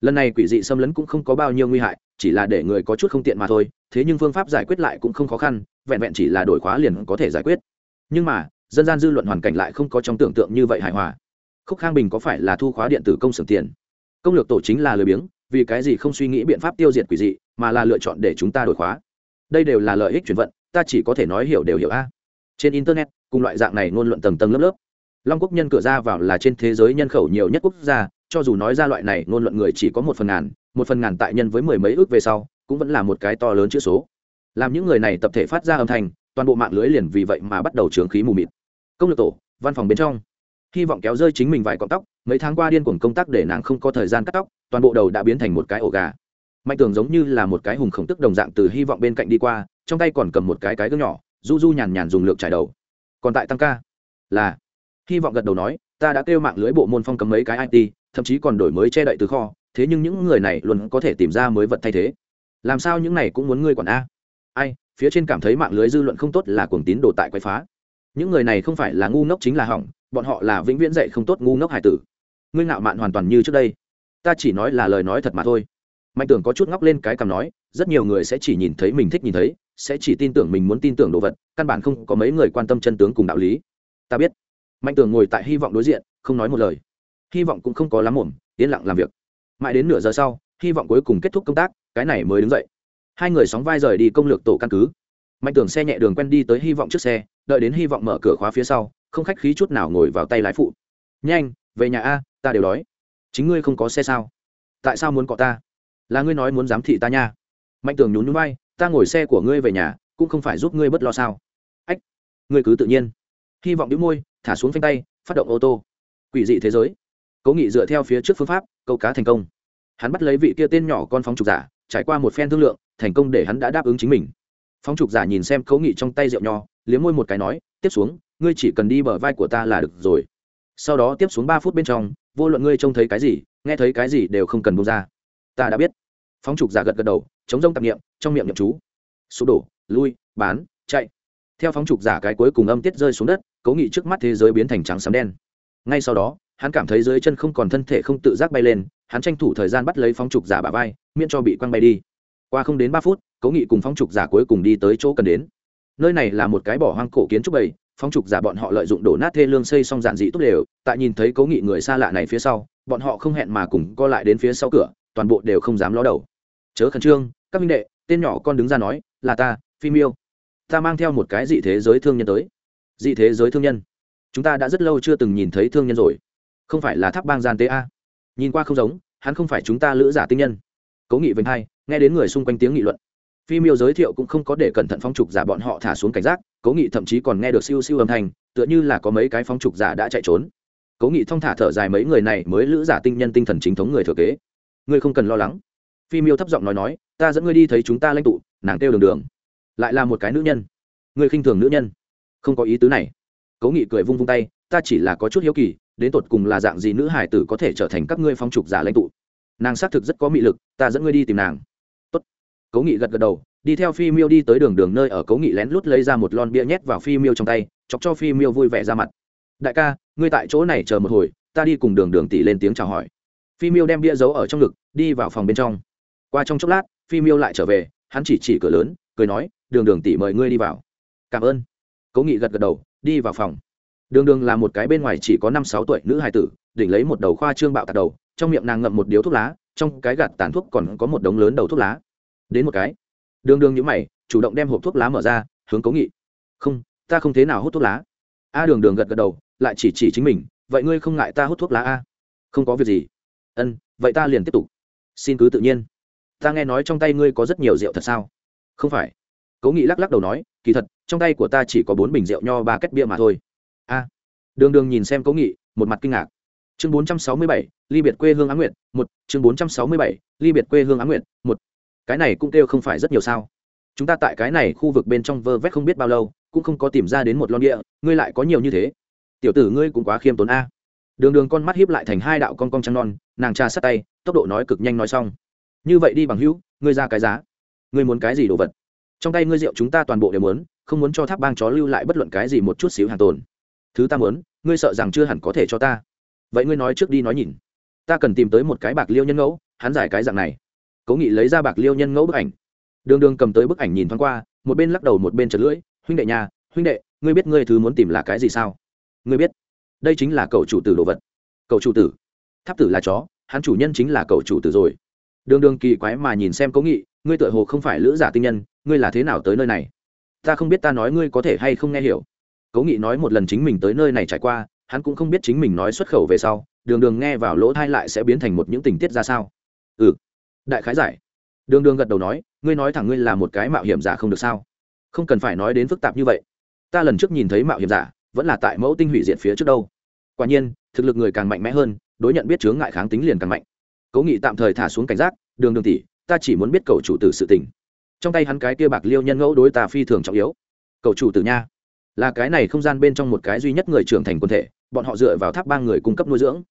lần này quỷ dị xâm lấn cũng không có bao nhiêu nguy hại, chỉ là để người có chút không tiện mà thôi, thế nhưng phương pháp giải quyết lại cũng không khó khăn, vẹn vẹn chỉ là đổi khóa liền có thể giải quyết. Nhưng mà, dân gian dư luận hoàn cảnh lại không có trong tưởng tượng như vậy hài hòa. Khúc khang bình có phải là thu khóa điện tử công xưởng tiền? Công lược tổ chính là lười biếng, vì cái gì không suy nghĩ biện pháp tiêu diệt quỷ dị, mà là lựa chọn để chúng ta đổi khóa? Đây đều là lợi ích chuyển vận, ta chỉ có thể nói hiểu đều hiểu a. Trên internet, cùng loại dạng này ngôn luận tầng tầng lớp lớp long quốc nhân cửa ra vào là trên thế giới nhân khẩu nhiều nhất quốc gia, cho dù nói ra loại này, ngôn luận người chỉ có một phần ngàn, một phần ngàn tại nhân với mười mấy ước về sau, cũng vẫn là một cái to lớn chữ số. Làm những người này tập thể phát ra âm thanh, toàn bộ mạng lưới liền vì vậy mà bắt đầu trướng khí mù mịt. Công lược tổ, văn phòng bên trong. Hy vọng kéo rơi chính mình vài cọng tóc, mấy tháng qua điên cuồng công tác để nàng không có thời gian cắt tóc, toàn bộ đầu đã biến thành một cái ổ gà. Mạnh tường giống như là một cái hùng khổng tức đồng dạng từ hy vọng bên cạnh đi qua, trong tay còn cầm một cái cái gương nhỏ, du du nhàn nhàn dùng lược trải đầu. Còn tại tăng ca. Là hy vọng gật đầu nói, ta đã kêu mạng lưới bộ môn phong cấm mấy cái it thậm chí còn đổi mới che đậy từ kho, thế nhưng những người này luôn có thể tìm ra mới vật thay thế. Làm sao những này cũng muốn ngươi quản a? Ai, phía trên cảm thấy mạng lưới dư luận không tốt là cuồng tín đồ tại quay phá. Những người này không phải là ngu ngốc chính là hỏng, bọn họ là vĩnh viễn dạy không tốt ngu ngốc hải tử. Ngươi ngạo mạn hoàn toàn như trước đây. Ta chỉ nói là lời nói thật mà thôi. Mạnh tưởng có chút ngóc lên cái cằm nói, rất nhiều người sẽ chỉ nhìn thấy mình thích nhìn thấy, sẽ chỉ tin tưởng mình muốn tin tưởng đồ vật, căn bản không có mấy người quan tâm chân tướng cùng đạo lý. Ta biết mạnh Tường ngồi tại hy vọng đối diện, không nói một lời. Hy vọng cũng không có lắm ổn yên lặng làm việc. Mãi đến nửa giờ sau, hy vọng cuối cùng kết thúc công tác, cái này mới đứng dậy. Hai người sóng vai rời đi công lược tổ căn cứ. Mạnh Tường xe nhẹ đường quen đi tới hy vọng trước xe, đợi đến hy vọng mở cửa khóa phía sau, không khách khí chút nào ngồi vào tay lái phụ. Nhanh, về nhà a, ta đều đói. Chính ngươi không có xe sao? Tại sao muốn cọ ta? Là ngươi nói muốn giám thị ta nha. Mạnh Tường nhún nhún vai, ta ngồi xe của ngươi về nhà, cũng không phải giúp ngươi bất lo sao. Ách, ngươi cứ tự nhiên. Hy vọng đĩu môi thả xuống phanh tay, phát động ô tô. Quỷ dị thế giới. Cố nghị dựa theo phía trước phương pháp, câu cá thành công. Hắn bắt lấy vị kia tên nhỏ con phóng trục giả, trải qua một phen thương lượng, thành công để hắn đã đáp ứng chính mình. Phóng trục giả nhìn xem cố nghị trong tay rượu nho, liếm môi một cái nói, tiếp xuống, ngươi chỉ cần đi bờ vai của ta là được rồi. Sau đó tiếp xuống ba phút bên trong, vô luận ngươi trông thấy cái gì, nghe thấy cái gì đều không cần bông ra. Ta đã biết. Phóng trục giả gật gật đầu, chống rông tạp nghiệm trong miệng nhậm chú. Sụp đổ, lui, bán, chạy. Theo phóng trục giả cái cuối cùng âm tiết rơi xuống đất cố nghị trước mắt thế giới biến thành trắng sấm đen. Ngay sau đó, hắn cảm thấy dưới chân không còn thân thể không tự giác bay lên, hắn tranh thủ thời gian bắt lấy phóng trục giả bà vai, miễn cho bị quăng bay đi. Qua không đến ba phút, cố nghị cùng phóng trục giả cuối cùng đi tới chỗ cần đến. Nơi này là một cái bỏ hoang cổ kiến trúc bầy, phóng trục giả bọn họ lợi dụng đổ nát thê lương xây xong giản dị tốt đều, tại nhìn thấy cố nghị người xa lạ này phía sau, bọn họ không hẹn mà cùng co lại đến phía sau cửa, toàn bộ đều không dám ló đầu. Chớ khẩn trương, các minh đệ, tên nhỏ con đứng ra nói, là ta, phim yêu. Ta mang theo một cái dị thế giới thương nhân tới dị thế giới thương nhân. Chúng ta đã rất lâu chưa từng nhìn thấy thương nhân rồi. Không phải là tháp bang gian tế a. Nhìn qua không giống, hắn không phải chúng ta lữ giả tinh nhân. Cố nghị vinh hai, nghe đến người xung quanh tiếng nghị luận. Phi miêu giới thiệu cũng không có để cẩn thận phong trục giả bọn họ thả xuống cảnh giác, cố nghị thậm chí còn nghe được siêu siêu âm thanh, tựa như là có mấy cái phong trục giả đã chạy trốn. Cố nghị thong thả thở dài mấy người này mới lữ giả tinh nhân tinh thần chính thống người thừa kế. Ngươi không cần lo lắng. Phi miêu thấp giọng nói nói, ta dẫn ngươi đi thấy chúng ta lãnh tụ, nàng kêu đường đường. Lại là một cái nữ nhân. Ngươi khinh thường nữ nhân không có ý tứ này. Cố nghị cười vung vung tay, ta chỉ là có chút hiếu kỳ, đến tột cùng là dạng gì nữ hải tử có thể trở thành các ngươi phong trục giả lãnh tụ? Nàng xác thực rất có mị lực, ta dẫn ngươi đi tìm nàng. Tốt. cố nghị gật gật đầu, đi theo phi miêu đi tới đường đường nơi ở cố nghị lén lút lấy ra một lon bia nhét vào phi miêu trong tay, chọc cho phi miêu vui vẻ ra mặt. Đại ca, ngươi tại chỗ này chờ một hồi, ta đi cùng đường đường tỷ lên tiếng chào hỏi. Phi miêu đem bia giấu ở trong ngực, đi vào phòng bên trong. Qua trong chốc lát, phi miêu lại trở về, hắn chỉ chỉ cửa lớn, cười nói, đường đường tỷ mời ngươi đi vào. Cảm ơn cố nghị gật gật đầu, đi vào phòng. Đường đường là một cái bên ngoài chỉ có năm sáu tuổi nữ hài tử, đỉnh lấy một đầu khoa trương bạo tạt đầu, trong miệng nàng ngậm một điếu thuốc lá, trong cái gạt tàn thuốc còn có một đống lớn đầu thuốc lá. Đến một cái. Đường đường nhữ mày, chủ động đem hộp thuốc lá mở ra, hướng cố nghị. Không, ta không thế nào hút thuốc lá. A đường đường gật gật đầu, lại chỉ chỉ chính mình, vậy ngươi không ngại ta hút thuốc lá a? Không có việc gì. Ân, vậy ta liền tiếp tục. Xin cứ tự nhiên. Ta nghe nói trong tay ngươi có rất nhiều rượu thật sao? Không phải. Cố nghị lắc lắc đầu nói, kỳ thật trong tay của ta chỉ có bốn bình rượu nho ba kết bia mà thôi. A. Đường đường nhìn xem cố nghị, một mặt kinh ngạc. Chương bốn trăm sáu mươi bảy, ly biệt quê hương á nguyện một. Chương bốn trăm sáu mươi bảy, ly biệt quê hương á nguyện một. Cái này cũng kêu không phải rất nhiều sao. Chúng ta tại cái này khu vực bên trong vơ vét không biết bao lâu, cũng không có tìm ra đến một lon địa, ngươi lại có nhiều như thế. Tiểu tử ngươi cũng quá khiêm tốn a. Đường đường con mắt hiếp lại thành hai đạo con con trăng non, nàng tra sát tay, tốc độ nói cực nhanh nói xong. Như vậy đi bằng hữu, ngươi ra cái giá. Ngươi muốn cái gì đồ vật? Trong tay ngươi rượu chúng ta toàn bộ đều muốn không muốn cho tháp bang chó lưu lại bất luận cái gì một chút xíu hàng tồn. Thứ ta muốn, ngươi sợ rằng chưa hẳn có thể cho ta. Vậy ngươi nói trước đi nói nhìn. Ta cần tìm tới một cái bạc liêu nhân ngẫu, hắn giải cái dạng này. Cố nghị lấy ra bạc liêu nhân ngẫu bức ảnh. Đường đường cầm tới bức ảnh nhìn thoáng qua, một bên lắc đầu một bên chật lưỡi, huynh đệ nhà, huynh đệ, ngươi biết ngươi thứ muốn tìm là cái gì sao? Ngươi biết. Đây chính là cậu chủ tử đồ vật. Cậu chủ tử? Tháp tử là chó, hắn chủ nhân chính là cậu chủ tử rồi. Đường đường kỳ quái mà nhìn xem cố nghị, ngươi tựa hồ không phải lữ giả tinh nhân, ngươi là thế nào tới nơi này? Ta không biết ta nói ngươi có thể hay không nghe hiểu. Cố nghị nói một lần chính mình tới nơi này trải qua, hắn cũng không biết chính mình nói xuất khẩu về sau, đường đường nghe vào lỗ thai lại sẽ biến thành một những tình tiết ra sao. Ừ. Đại khái giải. Đường đường gật đầu nói, ngươi nói thẳng ngươi là một cái mạo hiểm giả không được sao? Không cần phải nói đến phức tạp như vậy. Ta lần trước nhìn thấy mạo hiểm giả, vẫn là tại mẫu tinh hủy diệt phía trước đâu. Quả nhiên, thực lực người càng mạnh mẽ hơn, đối nhận biết chướng ngại kháng tính liền càng mạnh. Cố nghị tạm thời thả xuống cảnh giác, đường đường tỷ, ta chỉ muốn biết cầu chủ tử sự tình trong tay hắn cái kia bạc liêu nhân ngẫu đối ta phi thường trọng yếu. Cầu chủ tử nha. Là cái này không gian bên trong một cái duy nhất người trưởng thành quân thể bọn họ dựa vào tháp ba người cung cấp nuôi dưỡng.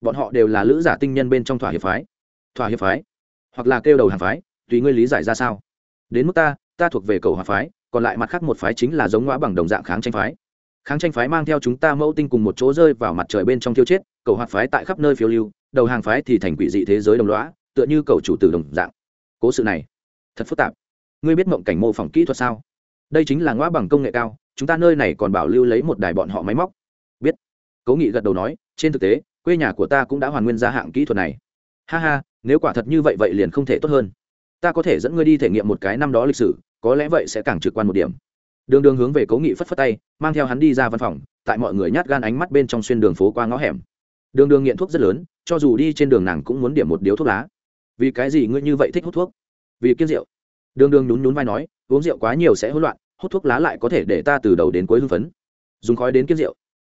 Bọn họ đều là lữ giả tinh nhân bên trong thỏa hiệp phái. Thỏa hiệp phái? Hoặc là kêu đầu hàng phái tùy ngươi lý giải ra sao? Đến mức ta ta thuộc về cầu hòa phái còn lại mặt khác một phái chính là giống ngõ bằng đồng dạng kháng tranh phái. Kháng tranh phái mang theo chúng ta mẫu tinh cùng một chỗ rơi vào mặt trời bên trong thiêu chết cầu hoạt phái tại khắp nơi phiêu lưu đầu hàng phái thì thành quỷ dị thế giới đồng lõa, tựa như cầu chủ tử đồng dạng. Cố sự này thật phức tạp ngươi biết mộng cảnh mô phỏng kỹ thuật sao? Đây chính là ngõ bằng công nghệ cao, chúng ta nơi này còn bảo lưu lấy một đài bọn họ máy móc. Biết. Cố nghị gật đầu nói, trên thực tế, quê nhà của ta cũng đã hoàn nguyên ra hạng kỹ thuật này. Ha ha, nếu quả thật như vậy vậy liền không thể tốt hơn. Ta có thể dẫn ngươi đi thể nghiệm một cái năm đó lịch sử, có lẽ vậy sẽ càng trực quan một điểm. Đường đường hướng về cố nghị phất phất tay, mang theo hắn đi ra văn phòng, tại mọi người nhát gan ánh mắt bên trong xuyên đường phố qua ngõ hẻm. Đường đường nghiện thuốc rất lớn, cho dù đi trên đường nàng cũng muốn điểm một điếu thuốc lá. Vì cái gì ngươi như vậy thích hút thuốc? Vì kiên rượu đường đường nhún nhún vai nói, uống rượu quá nhiều sẽ hỗn loạn, hút thuốc lá lại có thể để ta từ đầu đến cuối hưng phấn. Dùng khói đến kiên rượu.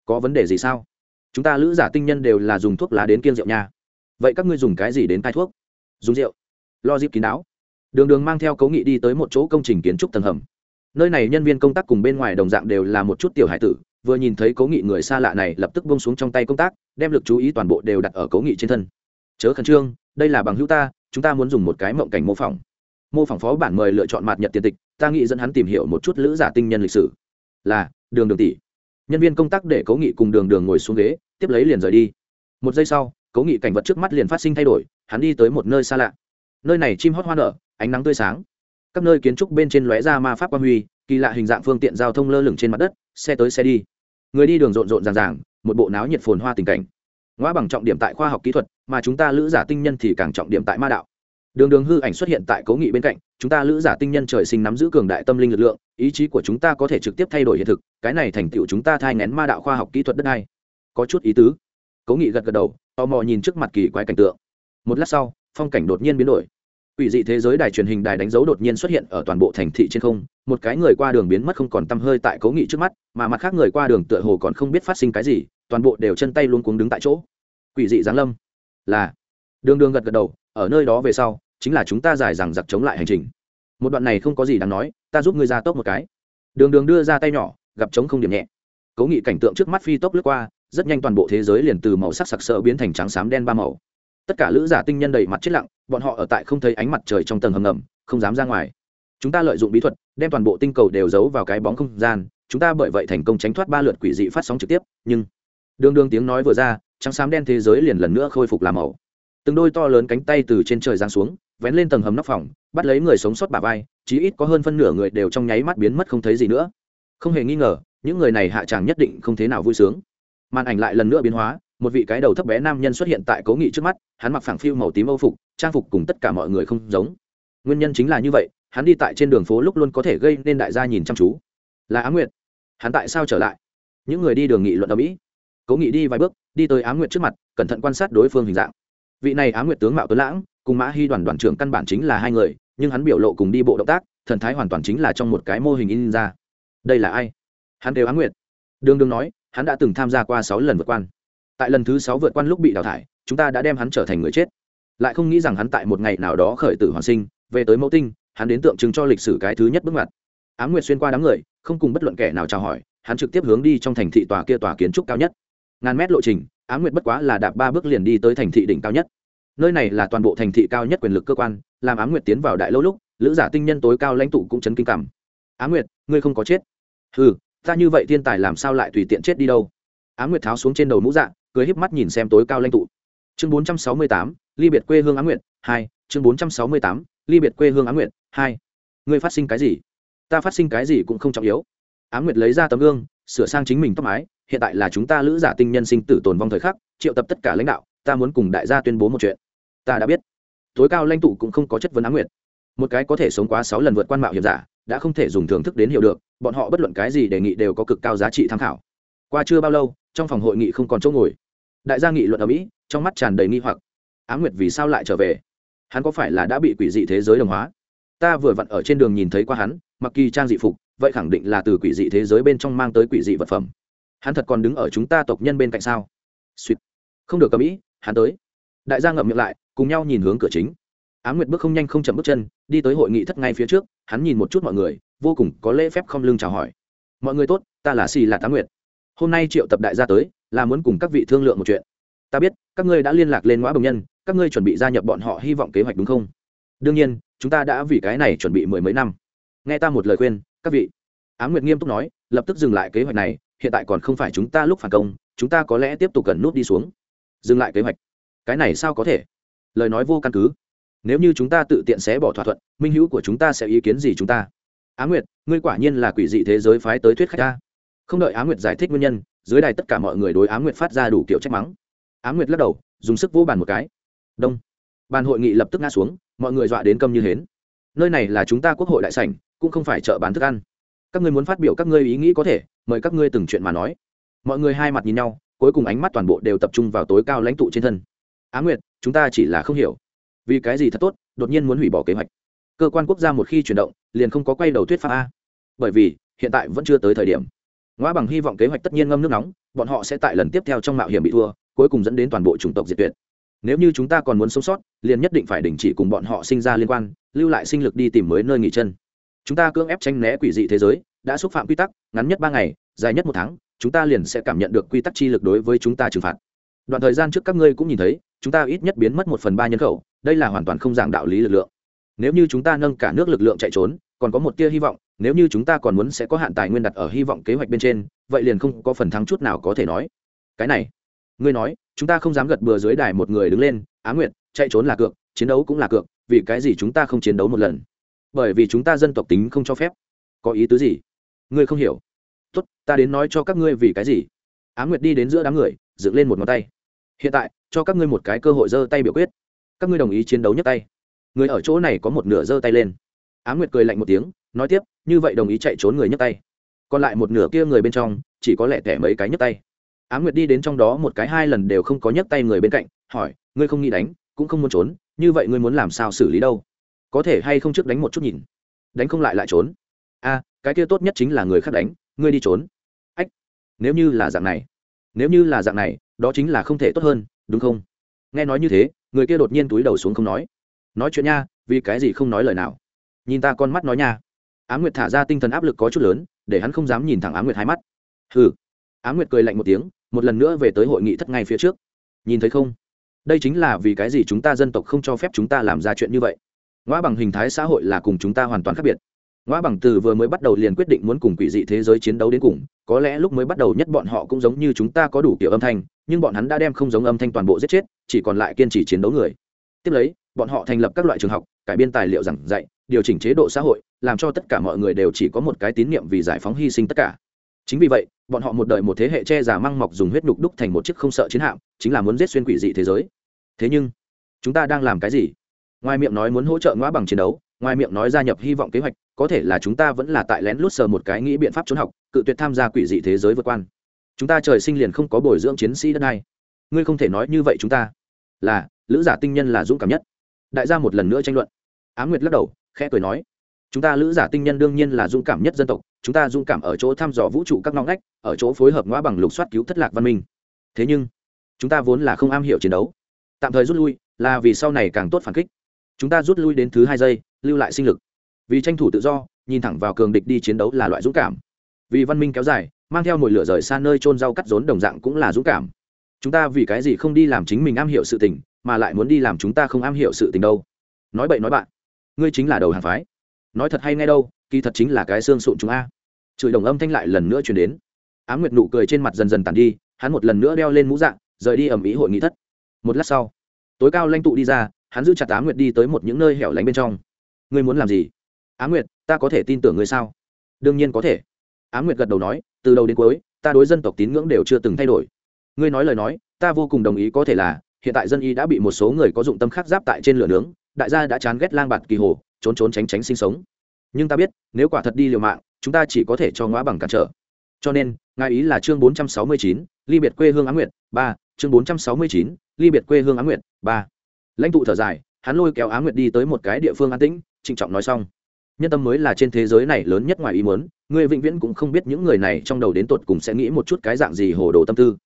Có vấn đề gì sao? Chúng ta lữ giả tinh nhân đều là dùng thuốc lá đến kiêng rượu nha. Vậy các ngươi dùng cái gì đến cai thuốc? Dùng rượu. Lo dịp kín đáo. Đường đường mang theo cấu nghị đi tới một chỗ công trình kiến trúc tầng hầm. Nơi này nhân viên công tác cùng bên ngoài đồng dạng đều là một chút tiểu hải tử, vừa nhìn thấy cấu nghị người xa lạ này lập tức bông xuống trong tay công tác, đem lực chú ý toàn bộ đều đặt ở cấu nghị trên thân. Chớ khẩn trương, đây là bằng hữu ta, chúng ta muốn dùng một cái mộng cảnh mô phỏng mô phỏng phó bản mời lựa chọn mạt nhật tiền tịch, ta nghĩ dẫn hắn tìm hiểu một chút lữ giả tinh nhân lịch sử. Là, đường đường tỷ. Nhân viên công tác để cố nghị cùng đường đường ngồi xuống ghế, tiếp lấy liền rời đi. Một giây sau, cố nghị cảnh vật trước mắt liền phát sinh thay đổi, hắn đi tới một nơi xa lạ. Nơi này chim hót hoa nở, ánh nắng tươi sáng. Các nơi kiến trúc bên trên lóe ra ma pháp quang huy, kỳ lạ hình dạng phương tiện giao thông lơ lửng trên mặt đất, xe tới xe đi. Người đi đường rộn rộn ràng ràng, một bộ náo nhiệt phồn hoa tình cảnh. Ngoa bằng trọng điểm tại khoa học kỹ thuật, mà chúng ta lữ giả tinh nhân thì càng trọng điểm tại ma đạo đường đường hư ảnh xuất hiện tại cố nghị bên cạnh chúng ta lữ giả tinh nhân trời sinh nắm giữ cường đại tâm linh lực lượng ý chí của chúng ta có thể trực tiếp thay đổi hiện thực cái này thành tựu chúng ta thai ngén ma đạo khoa học kỹ thuật đất này có chút ý tứ. Cố nghị gật gật đầu tò mò nhìn trước mặt kỳ quái cảnh tượng. Một lát sau phong cảnh đột nhiên biến đổi. Quỷ dị thế giới đài truyền hình đài đánh dấu đột nhiên xuất hiện ở toàn bộ thành thị trên không, một cái người qua đường biến mất không còn tăm hơi tại cố nghị trước mắt, mà mặt khác người qua đường tựa hồ còn không biết phát sinh cái gì, toàn bộ đều chân tay luống cuống đứng tại chỗ. Quỷ dị giáng lâm, là. Đường Đường gật gật đầu, ở nơi đó về sau, chính là chúng ta dài dằng dặc chống lại hành trình. Một đoạn này không có gì đáng nói, ta giúp ngươi ra tốc một cái. Đường Đường đưa ra tay nhỏ, gặp chống không điểm nhẹ. Cố nghị cảnh tượng trước mắt phi tốc lướt qua, rất nhanh toàn bộ thế giới liền từ màu sắc sặc sỡ biến thành trắng xám đen ba màu tất cả lữ giả tinh nhân đầy mặt chết lặng bọn họ ở tại không thấy ánh mặt trời trong tầng hầm ngầm không dám ra ngoài chúng ta lợi dụng bí thuật đem toàn bộ tinh cầu đều giấu vào cái bóng không gian chúng ta bởi vậy thành công tránh thoát ba lượt quỷ dị phát sóng trực tiếp nhưng đường đường tiếng nói vừa ra trắng xám đen thế giới liền lần nữa khôi phục làm màu từng đôi to lớn cánh tay từ trên trời giáng xuống, vén lên tầng hầm nóc phòng, bắt lấy người sống sót bà vai, chí ít có hơn phân nửa người đều trong nháy mắt biến mất không thấy gì nữa. Không hề nghi ngờ, những người này hạ tràng nhất định không thế nào vui sướng. Màn ảnh lại lần nữa biến hóa, một vị cái đầu thấp bé nam nhân xuất hiện tại cố nghị trước mắt, hắn mặc phẳng phiu màu tím âu phục, trang phục cùng tất cả mọi người không giống. Nguyên nhân chính là như vậy, hắn đi tại trên đường phố lúc luôn có thể gây nên đại gia nhìn chăm chú. Là á nguyệt. Hắn tại sao trở lại? Những người đi đường nghị luận ở mỹ. Cố nghị đi vài bước, đi tới á nguyệt trước mặt, cẩn thận quan sát đối phương hình dạng vị này á nguyệt tướng mạo tuấn lãng, cùng mã hy đoàn đoàn trưởng căn bản chính là hai người, nhưng hắn biểu lộ cùng đi bộ động tác, thần thái hoàn toàn chính là trong một cái mô hình in ra. Đây là ai? Hắn đều á nguyệt. Đường đường nói, hắn đã từng tham gia qua sáu lần vượt quan. Tại lần thứ sáu vượt quan lúc bị đào thải, chúng ta đã đem hắn trở thành người chết. Lại không nghĩ rằng hắn tại một ngày nào đó khởi tử hoàn sinh, về tới mẫu tinh, hắn đến tượng trưng cho lịch sử cái thứ nhất bước ngoặt. Á nguyệt xuyên qua đám người, không cùng bất luận kẻ nào chào hỏi, hắn trực tiếp hướng đi trong thành thị tòa kia tòa kiến trúc cao nhất ngàn mét lộ trình á m nguyệt bất quá là đạp ba bước liền đi tới thành thị đỉnh cao nhất. Nơi này là toàn bộ thành thị cao nhất quyền lực cơ quan làm á m nguyệt tiến vào đại lâu lúc lữ giả tinh nhân tối cao lãnh tụ cũng chấn kinh cảm. Á nguyệt ngươi không có chết. Ừ ta như vậy thiên tài làm sao lại tùy tiện chết đi đâu? Á nguyệt tháo xuống trên đầu mũ dạ cười híp mắt nhìn xem tối cao lãnh tụ. Chương 468, ly biệt quê hương á nguyệt hai chương 468, ly biệt quê hương á nguyệt hai. Ngươi phát sinh cái gì? Ta phát sinh cái gì cũng không trọng yếu. Á nguyệt lấy ra tấm gương sửa sang chính mình tóc mái hiện tại là chúng ta lữ giả tinh nhân sinh tử tồn vong thời khắc, triệu tập tất cả lãnh đạo, ta muốn cùng đại gia tuyên bố một chuyện. Ta đã biết. Tối cao lãnh tụ cũng không có chất vấn á nguyệt. Một cái có thể sống quá sáu lần vượt quan mạo hiểm giả, đã không thể dùng thưởng thức đến hiểu được, bọn họ bất luận cái gì đề nghị đều có cực cao giá trị tham khảo. Qua chưa bao lâu, trong phòng hội nghị không còn chỗ ngồi. Đại gia nghị luận ở mỹ, trong mắt tràn đầy nghi hoặc. Á nguyệt vì sao lại trở về? Hắn có phải là đã bị quỷ dị thế giới đồng hóa? Ta vừa vặn ở trên đường nhìn thấy qua hắn, mặc kỳ trang dị phục, vậy khẳng định là từ quỷ dị thế giới bên trong mang tới quỷ dị vật phẩm hắn thật còn đứng ở chúng ta tộc nhân bên cạnh sao? Suýt không được cầm ý, hắn tới. Đại gia ngậm miệng lại, cùng nhau nhìn hướng cửa chính. Á nguyệt bước không nhanh không chậm bước chân, đi tới hội nghị thất ngay phía trước, hắn nhìn một chút mọi người, vô cùng có lễ phép không lưng chào hỏi. Mọi người tốt, ta là xì là tá nguyệt. Hôm nay triệu tập đại gia tới, là muốn cùng các vị thương lượng một chuyện. Ta biết, các ngươi đã liên lạc lên ngõ đồng nhân, các ngươi chuẩn bị gia nhập bọn họ hy vọng kế hoạch đúng không? Đương nhiên, chúng ta đã vì cái này chuẩn bị mười mấy năm. Nghe ta một lời khuyên, các vị. Á m nguyệt nghiêm túc nói, lập tức dừng lại kế hoạch này hiện tại còn không phải chúng ta lúc phản công, chúng ta có lẽ tiếp tục cần nút đi xuống. Dừng lại kế hoạch. Cái này sao có thể? Lời nói vô căn cứ. Nếu như chúng ta tự tiện xé bỏ thỏa thuận, minh hữu của chúng ta sẽ ý kiến gì chúng ta? Á nguyệt, ngươi quả nhiên là quỷ dị thế giới phái tới thuyết khách ta. Không đợi á nguyệt giải thích nguyên nhân, dưới đài tất cả mọi người đối á nguyệt phát ra đủ kiểu trách mắng. Á nguyệt lắc đầu, dùng sức vô bàn một cái. Đông. Bàn hội nghị lập tức ngã xuống, mọi người dọa đến câm như hến. Nơi này là chúng ta quốc hội đại sảnh, cũng không phải chợ bán thức ăn các ngươi muốn phát biểu các ngươi ý nghĩ có thể, mời các ngươi từng chuyện mà nói. Mọi người hai mặt nhìn nhau, cuối cùng ánh mắt toàn bộ đều tập trung vào tối cao lãnh tụ trên thân. Á nguyệt, chúng ta chỉ là không hiểu. Vì cái gì thật tốt, đột nhiên muốn hủy bỏ kế hoạch. Cơ quan quốc gia một khi chuyển động, liền không có quay đầu thuyết pháp a. Bởi vì, hiện tại vẫn chưa tới thời điểm. Ngoa bằng hy vọng kế hoạch tất nhiên ngâm nước nóng, bọn họ sẽ tại lần tiếp theo trong mạo hiểm bị thua, cuối cùng dẫn đến toàn bộ chủng tộc diệt tuyệt. Nếu như chúng ta còn muốn sống sót, liền nhất định phải đình chỉ cùng bọn họ sinh ra liên quan, lưu lại sinh lực đi tìm mới nơi nghỉ chân chúng ta cưỡng ép tranh né quỷ dị thế giới, đã xúc phạm quy tắc, ngắn nhất ba ngày, dài nhất một tháng, chúng ta liền sẽ cảm nhận được quy tắc chi lực đối với chúng ta trừng phạt. Đoạn thời gian trước các ngươi cũng nhìn thấy, chúng ta ít nhất biến mất một phần ba nhân khẩu, đây là hoàn toàn không dạng đạo lý lực lượng. Nếu như chúng ta nâng cả nước lực lượng chạy trốn, còn có một tia hy vọng, nếu như chúng ta còn muốn sẽ có hạn tài nguyên đặt ở hy vọng kế hoạch bên trên, vậy liền không có phần thắng chút nào có thể nói. Cái này, ngươi nói, chúng ta không dám gật bừa dưới đài một người đứng lên, á nguyệt, chạy trốn là cược, chiến đấu cũng là cược, vì cái gì chúng ta không chiến đấu một lần? Bởi vì chúng ta dân tộc tính không cho phép. Có ý tứ gì? Ngươi không hiểu. Tốt, ta đến nói cho các ngươi vì cái gì. Á nguyệt đi đến giữa đám người, dựng lên một ngón tay. Hiện tại, cho các ngươi một cái cơ hội giơ tay biểu quyết. Các ngươi đồng ý chiến đấu nhấc tay. Người ở chỗ này có một nửa giơ tay lên. Á nguyệt cười lạnh một tiếng, nói tiếp, như vậy đồng ý chạy trốn người nhấc tay. Còn lại một nửa kia người bên trong, chỉ có lẽ tẻ mấy cái nhấc tay. Á nguyệt đi đến trong đó một cái hai lần đều không có nhấc tay người bên cạnh, hỏi, ngươi không nghĩ đánh, cũng không muốn trốn, như vậy ngươi muốn làm sao xử lý đâu? Có thể hay không trước đánh một chút nhìn? Đánh không lại lại trốn. A cái kia tốt nhất chính là người khác đánh, ngươi đi trốn. Ách, nếu như là dạng này, nếu như là dạng này, đó chính là không thể tốt hơn, đúng không? Nghe nói như thế, người kia đột nhiên túi đầu xuống không nói. Nói chuyện nha, vì cái gì không nói lời nào? Nhìn ta con mắt nói nha. Á nguyệt thả ra tinh thần áp lực có chút lớn, để hắn không dám nhìn thẳng á nguyệt hai mắt. Hừ. Á nguyệt cười lạnh một tiếng, một lần nữa về tới hội nghị thất ngay phía trước. Nhìn thấy không? Đây chính là vì cái gì chúng ta dân tộc không cho phép chúng ta làm ra chuyện như vậy? Ngoa bằng hình thái xã hội là cùng chúng ta hoàn toàn khác biệt. Ngoa bằng từ vừa mới bắt đầu liền quyết định muốn cùng quỷ dị thế giới chiến đấu đến cùng, có lẽ lúc mới bắt đầu nhất bọn họ cũng giống như chúng ta có đủ kiểu âm thanh, nhưng bọn hắn đã đem không giống âm thanh toàn bộ giết chết, chỉ còn lại kiên trì chiến đấu người. Tiếp lấy, bọn họ thành lập các loại trường học, cải biên tài liệu giảng dạy, điều chỉnh chế độ xã hội, làm cho tất cả mọi người đều chỉ có một cái tín nhiệm vì giải phóng hy sinh tất cả. Chính vì vậy, bọn họ một đời một thế hệ che giả măng mọc dùng huyết đục đúc thành một chiếc không sợ chiến hạm, chính là muốn giết xuyên quỷ dị thế giới. Thế nhưng, chúng ta đang làm cái gì? Ngoài miệng nói muốn hỗ trợ ngõ bằng chiến đấu, ngoài miệng nói gia nhập hy vọng kế hoạch, có thể là chúng ta vẫn là tại lén lút sờ một cái nghĩ biện pháp trốn học, cự tuyệt tham gia quỷ dị thế giới vượt quan. Chúng ta trời sinh liền không có bồi dưỡng chiến sĩ đất này ngươi không thể nói như vậy chúng ta. Là, lữ giả tinh nhân là dũng cảm nhất. Đại gia một lần nữa tranh luận. Á nguyệt lắc đầu, khẽ cười nói. Chúng ta lữ giả tinh nhân đương nhiên là dũng cảm nhất dân tộc, chúng ta dũng cảm ở chỗ thăm dò vũ trụ các ngõ ngách, ở chỗ phối hợp ngõ bằng lục soát cứu thất lạc văn minh. Thế nhưng, chúng ta vốn là không am hiểu chiến đấu. Tạm thời rút lui, là vì sau này càng tốt phản kích chúng ta rút lui đến thứ hai giây, lưu lại sinh lực. Vì tranh thủ tự do, nhìn thẳng vào cường địch đi chiến đấu là loại dũng cảm. Vì văn minh kéo dài, mang theo mồi lửa rời xa nơi trôn rau cắt rốn đồng dạng cũng là dũng cảm. Chúng ta vì cái gì không đi làm chính mình am hiểu sự tình, mà lại muốn đi làm chúng ta không am hiểu sự tình đâu? Nói bậy nói bạn, ngươi chính là đầu hàng phái. Nói thật hay nghe đâu, kỳ thật chính là cái xương sụn chúng a. Chửi đồng âm thanh lại lần nữa chuyển đến. Á m nguyệt nụ cười trên mặt dần dần tàn đi, hắn một lần nữa đeo lên mũ dạng, rời đi ẩm ý hội nghị thất. Một lát sau, tối cao lãnh tụ đi ra hắn giữ chặt á nguyệt đi tới một những nơi hẻo lánh bên trong. Ngươi muốn làm gì? Á nguyệt ta có thể tin tưởng ngươi sao? Đương nhiên có thể. Á nguyệt gật đầu nói từ đầu đến cuối ta đối dân tộc tín ngưỡng đều chưa từng thay đổi. Ngươi nói lời nói ta vô cùng đồng ý có thể là hiện tại dân y đã bị một số người có dụng tâm khác giáp tại trên lửa nướng đại gia đã chán ghét lang bạt kỳ hồ trốn trốn tránh tránh sinh sống. Nhưng ta biết nếu quả thật đi liều mạng chúng ta chỉ có thể cho ngõ bằng cản trở. Cho nên ngài ý là chương 469, ly biệt quê hương á nguyệt ba chương 469, ly biệt quê hương á nguyệt ba lãnh tụ thở dài, hắn lôi kéo á nguyệt đi tới một cái địa phương an tĩnh, trịnh trọng nói xong. Nhân tâm mới là trên thế giới này lớn nhất ngoài ý muốn người vĩnh viễn cũng không biết những người này trong đầu đến tột cùng sẽ nghĩ một chút cái dạng gì hồ đồ tâm tư.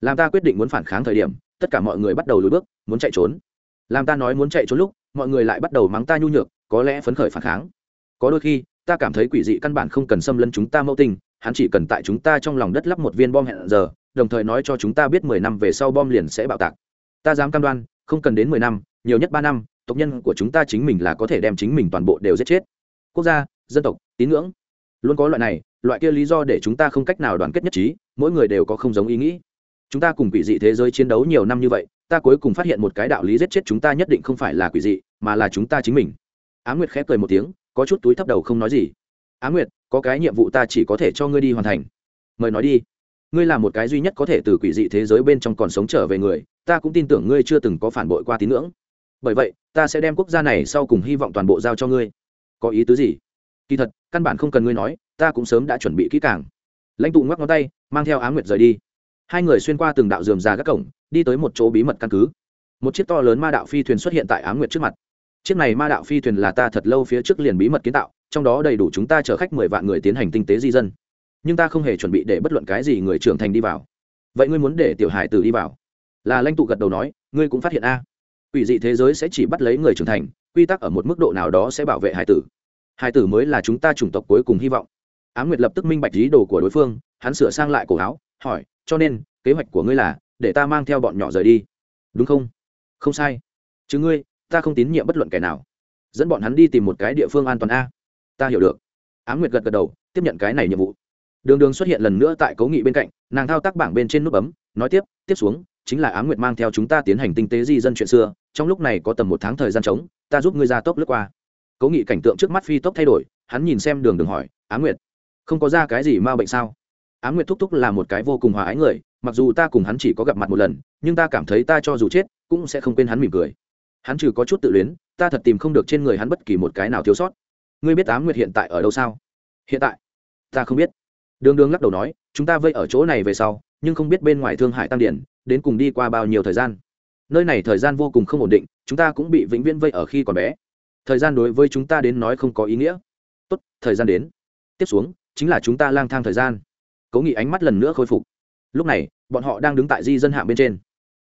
Làm ta quyết định muốn phản kháng thời điểm, tất cả mọi người bắt đầu lùi bước, muốn chạy trốn. Làm ta nói muốn chạy trốn lúc, mọi người lại bắt đầu mắng ta nhu nhược, có lẽ phấn khởi phản kháng. Có đôi khi, ta cảm thấy quỷ dị căn bản không cần xâm lấn chúng ta mẫu tình hắn chỉ cần tại chúng ta trong lòng đất lắp một viên bom hẹn giờ, đồng thời nói cho chúng ta biết mười năm về sau bom liền sẽ bạo tạc. Ta dám cam đoan không cần đến mười năm, nhiều nhất ba năm, tộc nhân của chúng ta chính mình là có thể đem chính mình toàn bộ đều giết chết. Quốc gia, dân tộc, tín ngưỡng. Luôn có loại này, loại kia lý do để chúng ta không cách nào đoàn kết nhất trí, mỗi người đều có không giống ý nghĩ. Chúng ta cùng quỷ dị thế giới chiến đấu nhiều năm như vậy, ta cuối cùng phát hiện một cái đạo lý giết chết chúng ta nhất định không phải là quỷ dị, mà là chúng ta chính mình. Á nguyệt khẽ cười một tiếng, có chút túi thấp đầu không nói gì. Á nguyệt, có cái nhiệm vụ ta chỉ có thể cho ngươi đi hoàn thành. Mời nói đi ngươi là một cái duy nhất có thể từ quỷ dị thế giới bên trong còn sống trở về người, ta cũng tin tưởng ngươi chưa từng có phản bội qua tín ngưỡng. Bởi vậy, ta sẽ đem quốc gia này sau cùng hy vọng toàn bộ giao cho ngươi. Có ý tứ gì? Kỳ thật, căn bản không cần ngươi nói, ta cũng sớm đã chuẩn bị kỹ càng. Lãnh tụ ngoắc ngón tay, mang theo á nguyệt rời đi. Hai người xuyên qua từng đạo dườm ra các cổng, đi tới một chỗ bí mật căn cứ. Một chiếc to lớn ma đạo phi thuyền xuất hiện tại á nguyệt trước mặt. Chiếc này ma đạo phi thuyền là ta thật lâu phía trước liền bí mật kiến tạo, trong đó đầy đủ chúng ta chở khách mười vạn người tiến hành tinh tế di dân nhưng ta không hề chuẩn bị để bất luận cái gì người trưởng thành đi vào. Vậy ngươi muốn để tiểu hải tử đi vào? Là lãnh tụ gật đầu nói, ngươi cũng phát hiện a. Ủy dị thế giới sẽ chỉ bắt lấy người trưởng thành, quy tắc ở một mức độ nào đó sẽ bảo vệ hải tử. Hải tử mới là chúng ta chủng tộc cuối cùng hy vọng. Á nguyệt lập tức minh bạch lý đồ của đối phương, hắn sửa sang lại cổ áo, hỏi, cho nên, kế hoạch của ngươi là, để ta mang theo bọn nhỏ rời đi. Đúng không? Không sai. Chứ ngươi, ta không tín nhiệm bất luận kẻ nào. Dẫn bọn hắn đi tìm một cái địa phương an toàn a. Ta hiểu được. Á nguyệt gật gật đầu, tiếp nhận cái này nhiệm vụ đường đường xuất hiện lần nữa tại Cố nghị bên cạnh, nàng thao tác bảng bên trên nút bấm, nói tiếp tiếp xuống, chính là á nguyệt mang theo chúng ta tiến hành tinh tế di dân chuyện xưa, trong lúc này có tầm một tháng thời gian trống, ta giúp ngươi ra tốc lướt qua. Cố nghị cảnh tượng trước mắt phi tốc thay đổi, hắn nhìn xem đường đường hỏi á nguyệt, không có ra cái gì ma bệnh sao? Á nguyệt thúc thúc là một cái vô cùng hòa ái người, mặc dù ta cùng hắn chỉ có gặp mặt một lần, nhưng ta cảm thấy ta cho dù chết, cũng sẽ không quên hắn mỉm cười. Hắn trừ có chút tự luyến, ta thật tìm không được trên người hắn bất kỳ một cái nào thiếu sót. Ngươi biết ám nguyệt hiện tại ở đâu sao? Hiện tại, ta không biết đường đường lắc đầu nói, chúng ta vây ở chỗ này về sau, nhưng không biết bên ngoài thương hải tăng điển đến cùng đi qua bao nhiêu thời gian. Nơi này thời gian vô cùng không ổn định, chúng ta cũng bị vĩnh viễn vây ở khi còn bé. Thời gian đối với chúng ta đến nói không có ý nghĩa. Tốt, thời gian đến. Tiếp xuống, chính là chúng ta lang thang thời gian. Cố nghị ánh mắt lần nữa khôi phục. Lúc này, bọn họ đang đứng tại di dân hạng bên trên.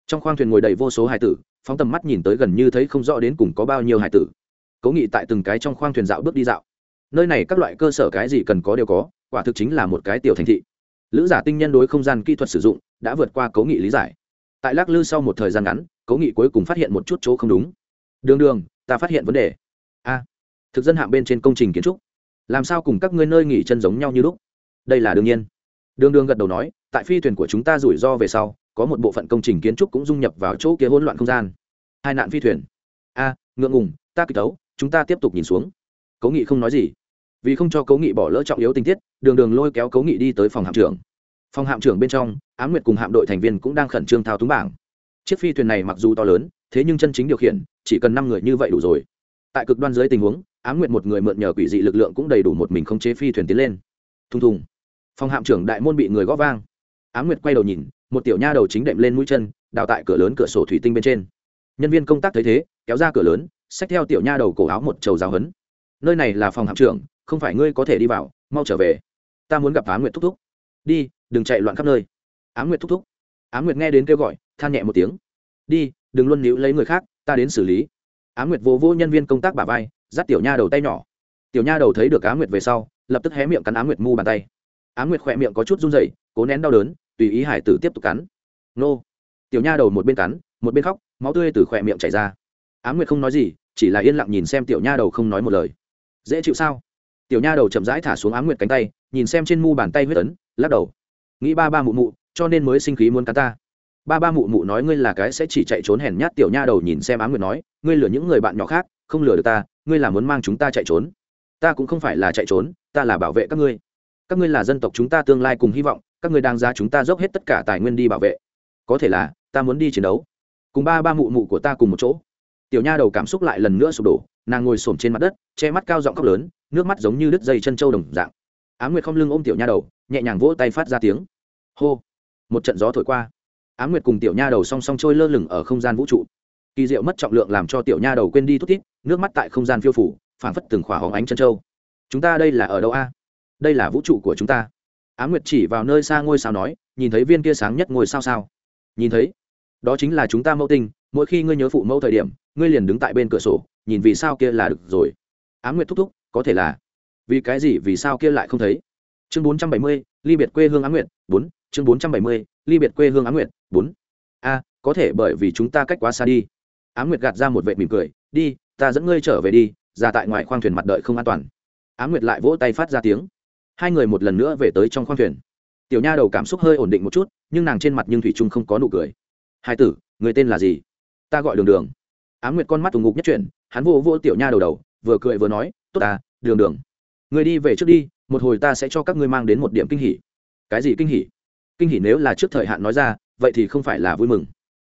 Trong khoang thuyền ngồi đầy vô số hải tử, phóng tầm mắt nhìn tới gần như thấy không rõ đến cùng có bao nhiêu hải tử. Cố nghị tại từng cái trong khoang thuyền dạo bước đi dạo. Nơi này các loại cơ sở cái gì cần có đều có quả thực chính là một cái tiểu thành thị. Lữ giả tinh nhân đối không gian kỹ thuật sử dụng đã vượt qua cấu nghị lý giải. Tại lắc lư sau một thời gian ngắn, cấu nghị cuối cùng phát hiện một chút chỗ không đúng. Đường đường, ta phát hiện vấn đề. A, thực dân hạng bên trên công trình kiến trúc. Làm sao cùng các ngươi nơi nghỉ chân giống nhau như lúc? Đây là đương nhiên. Đường đường gật đầu nói, tại phi thuyền của chúng ta rủi ro về sau, có một bộ phận công trình kiến trúc cũng dung nhập vào chỗ kia hỗn loạn không gian. Hai nạn phi thuyền. A, ngượng ngùng, ta kịch tấu, chúng ta tiếp tục nhìn xuống. Cố nghị không nói gì. Vì không cho cố nghị bỏ lỡ trọng yếu tình tiết đường đường lôi kéo cấu nghị đi tới phòng hạm trưởng. Phòng hạm trưởng bên trong á m nguyệt cùng hạm đội thành viên cũng đang khẩn trương thao túng bảng. Chiếc phi thuyền này mặc dù to lớn, thế nhưng chân chính điều khiển, chỉ cần năm người như vậy đủ rồi. Tại cực đoan dưới tình huống á m nguyệt một người mượn nhờ quỷ dị lực lượng cũng đầy đủ một mình không chế phi thuyền tiến lên. Thùng thùng. Phòng hạm trưởng đại môn bị người g ó vang. Á m nguyệt quay đầu nhìn, một tiểu nha đầu chính đệm lên mũi chân, đào tại cửa lớn cửa sổ thủy tinh bên trên. Nhân viên công tác thấy thế, kéo ra cửa lớn, xách theo tiểu nha đầu cổ áo một trầu giáo hấn nơi này là phòng hạm trưởng, không phải ngươi có thể đi vào, mau trở về ta muốn gặp á nguyệt thúc thúc. Đi, đừng chạy loạn khắp nơi. Á nguyệt thúc thúc. Á nguyệt nghe đến kêu gọi, than nhẹ một tiếng. Đi, đừng luôn níu lấy người khác, ta đến xử lý. Á nguyệt vô vô nhân viên công tác bả vai, dắt tiểu nha đầu tay nhỏ. Tiểu nha đầu thấy được á nguyệt về sau, lập tức hé miệng cắn á nguyệt mu bàn tay. Á nguyệt khỏe miệng có chút run dậy cố nén đau đớn, tùy ý hải tử tiếp tục cắn. Nô. Tiểu nha đầu một bên cắn, một bên khóc, máu tươi từ khỏe miệng chảy ra. Á nguyệt không nói gì, chỉ là yên lặng nhìn xem tiểu nha đầu không nói một lời. Dễ chịu sao? Tiểu nha đầu chậm rãi thả xuống á nguyệt cánh tay, nhìn xem trên mu bàn tay huyết ấn, lắc đầu. Nghĩ ba ba mụ mụ, cho nên mới sinh khí muốn cắn ta. Ba ba mụ mụ nói ngươi là cái sẽ chỉ chạy trốn hèn nhát, tiểu nha đầu nhìn xem á nguyệt nói, ngươi lừa những người bạn nhỏ khác, không lừa được ta, ngươi là muốn mang chúng ta chạy trốn. Ta cũng không phải là chạy trốn, ta là bảo vệ các ngươi. Các ngươi là dân tộc chúng ta tương lai cùng hy vọng, các ngươi đang ra chúng ta dốc hết tất cả tài nguyên đi bảo vệ. Có thể là, ta muốn đi chiến đấu. Cùng ba ba mụ mụ của ta cùng một chỗ. Tiểu nha đầu cảm xúc lại lần nữa sụp đổ, nàng ngồi s trên mặt đất, che mắt cao giọng khóc lớn nước mắt giống như đứt dây chân trâu đồng dạng. Á nguyệt không lưng ôm tiểu nha đầu, nhẹ nhàng vỗ tay phát ra tiếng. Hô! Một trận gió thổi qua. Á nguyệt cùng tiểu nha đầu song song trôi lơ lửng ở không gian vũ trụ. Kỳ diệu mất trọng lượng làm cho tiểu nha đầu quên đi thút thít, nước mắt tại không gian phiêu phủ, phảng phất từng khỏa hóng ánh chân trâu. Chúng ta đây là ở đâu a? Đây là vũ trụ của chúng ta. Á nguyệt chỉ vào nơi xa ngôi sao nói, nhìn thấy viên kia sáng nhất ngôi sao sao. Nhìn thấy. Đó chính là chúng ta mẫu tinh, mỗi khi ngươi nhớ phụ mẫu thời điểm, ngươi liền đứng tại bên cửa sổ, nhìn vì sao kia là được rồi. Á nguyệt thúc thúc có thể là. Vì cái gì, vì sao kia lại không thấy? Chương bốn trăm bảy mươi, ly biệt quê hương á nguyệt, bốn. Chương bốn trăm bảy mươi, ly biệt quê hương á nguyệt, bốn. A, có thể bởi vì chúng ta cách quá xa đi. Á nguyệt gạt ra một vệ mỉm cười, đi, ta dẫn ngươi trở về đi, ra tại ngoài khoang thuyền mặt đợi không an toàn. Á nguyệt lại vỗ tay phát ra tiếng. Hai người một lần nữa về tới trong khoang thuyền. Tiểu nha đầu cảm xúc hơi ổn định một chút, nhưng nàng trên mặt nhưng thủy trung không có nụ cười. Hai tử, người tên là gì? Ta gọi đường đường. Á nguyệt con mắt tùng ngục nhất chuyển, hắn vô vô tiểu nha đầu đầu, vừa cười vừa nói, tốt à đường đường. Người đi về trước đi, một hồi ta sẽ cho các ngươi mang đến một điểm kinh hỉ. Cái gì kinh hỉ? Kinh hỉ nếu là trước thời hạn nói ra, vậy thì không phải là vui mừng.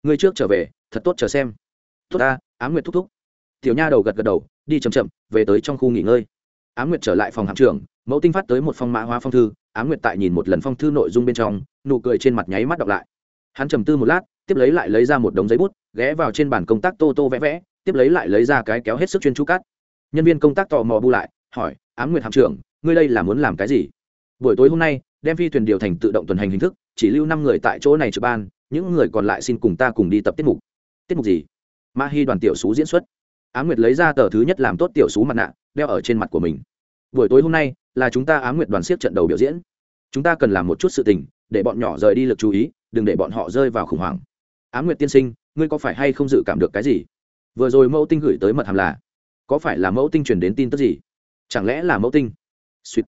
Ngươi trước trở về, thật tốt chờ xem. Tốt ta á nguyệt thúc thúc. Tiểu nha đầu gật gật đầu, đi chậm chậm, về tới trong khu nghỉ ngơi. Á nguyệt trở lại phòng hạm trưởng, mẫu tinh phát tới một phong mã hóa phong thư á nguyệt tại nhìn một lần phong thư nội dung bên trong, nụ cười trên mặt nháy mắt đọc lại. Hắn trầm tư một lát, tiếp lấy lại lấy ra một đống giấy bút, ghé vào trên bàn công tác tô tô vẽ vẽ, tiếp lấy lại lấy ra cái kéo hết sức chuyên chú cắt nhân viên công tác tò mò bu lại, hỏi, ám nguyệt hạm trưởng ngươi đây là muốn làm cái gì? Buổi tối hôm nay, đem phi thuyền điều thành tự động tuần hành hình thức, chỉ lưu năm người tại chỗ này trực ban, những người còn lại xin cùng ta cùng đi tập tiết mục. Tiết mục gì? Ma hi đoàn tiểu sú diễn xuất. Ám nguyệt lấy ra tờ thứ nhất làm tốt tiểu sú mặt nạ, đeo ở trên mặt của mình. Buổi tối hôm nay, là chúng ta ám nguyệt đoàn siết trận đầu biểu diễn. Chúng ta cần làm một chút sự tình, để bọn nhỏ rời đi lực chú ý, đừng để bọn họ rơi vào khủng hoảng. Ám nguyệt tiên sinh, ngươi có phải hay không dự cảm được cái gì? Vừa rồi mẫu tinh gửi tới mật hàm là có phải là mẫu tinh truyền đến tin tức gì? Chẳng lẽ là mẫu tinh? Suýt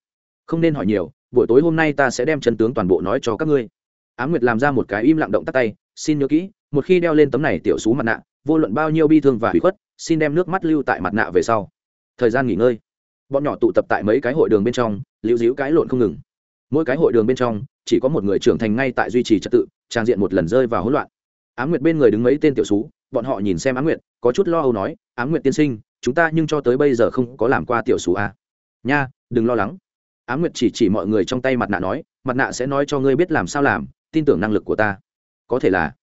không nên hỏi nhiều, buổi tối hôm nay ta sẽ đem chân tướng toàn bộ nói cho các ngươi. Á m nguyệt làm ra một cái im lặng động tắt tay, xin nhớ kỹ, một khi đeo lên tấm này tiểu xú mặt nạ, vô luận bao nhiêu bi thương và hủy khuất, xin đem nước mắt lưu tại mặt nạ về sau. Thời gian nghỉ ngơi. Bọn nhỏ tụ tập tại mấy cái hội đường bên trong lưu giữ cái lộn không ngừng. Mỗi cái hội đường bên trong, chỉ có một người trưởng thành ngay tại duy trì trật tự, trang diện một lần rơi vào hỗn loạn. Á m nguyệt bên người đứng mấy tên tiểu xú, bọn họ nhìn xem á m nguyệt, có chút lo âu nói á m nguyệt tiên sinh chúng ta nhưng cho tới bây giờ không có làm qua tiểu sú à. nha, đừng lo lắng. Á m nguyệt chỉ chỉ mọi người trong tay mặt nạ nói, mặt nạ sẽ nói cho ngươi biết làm sao làm, tin tưởng năng lực của ta. Có thể là.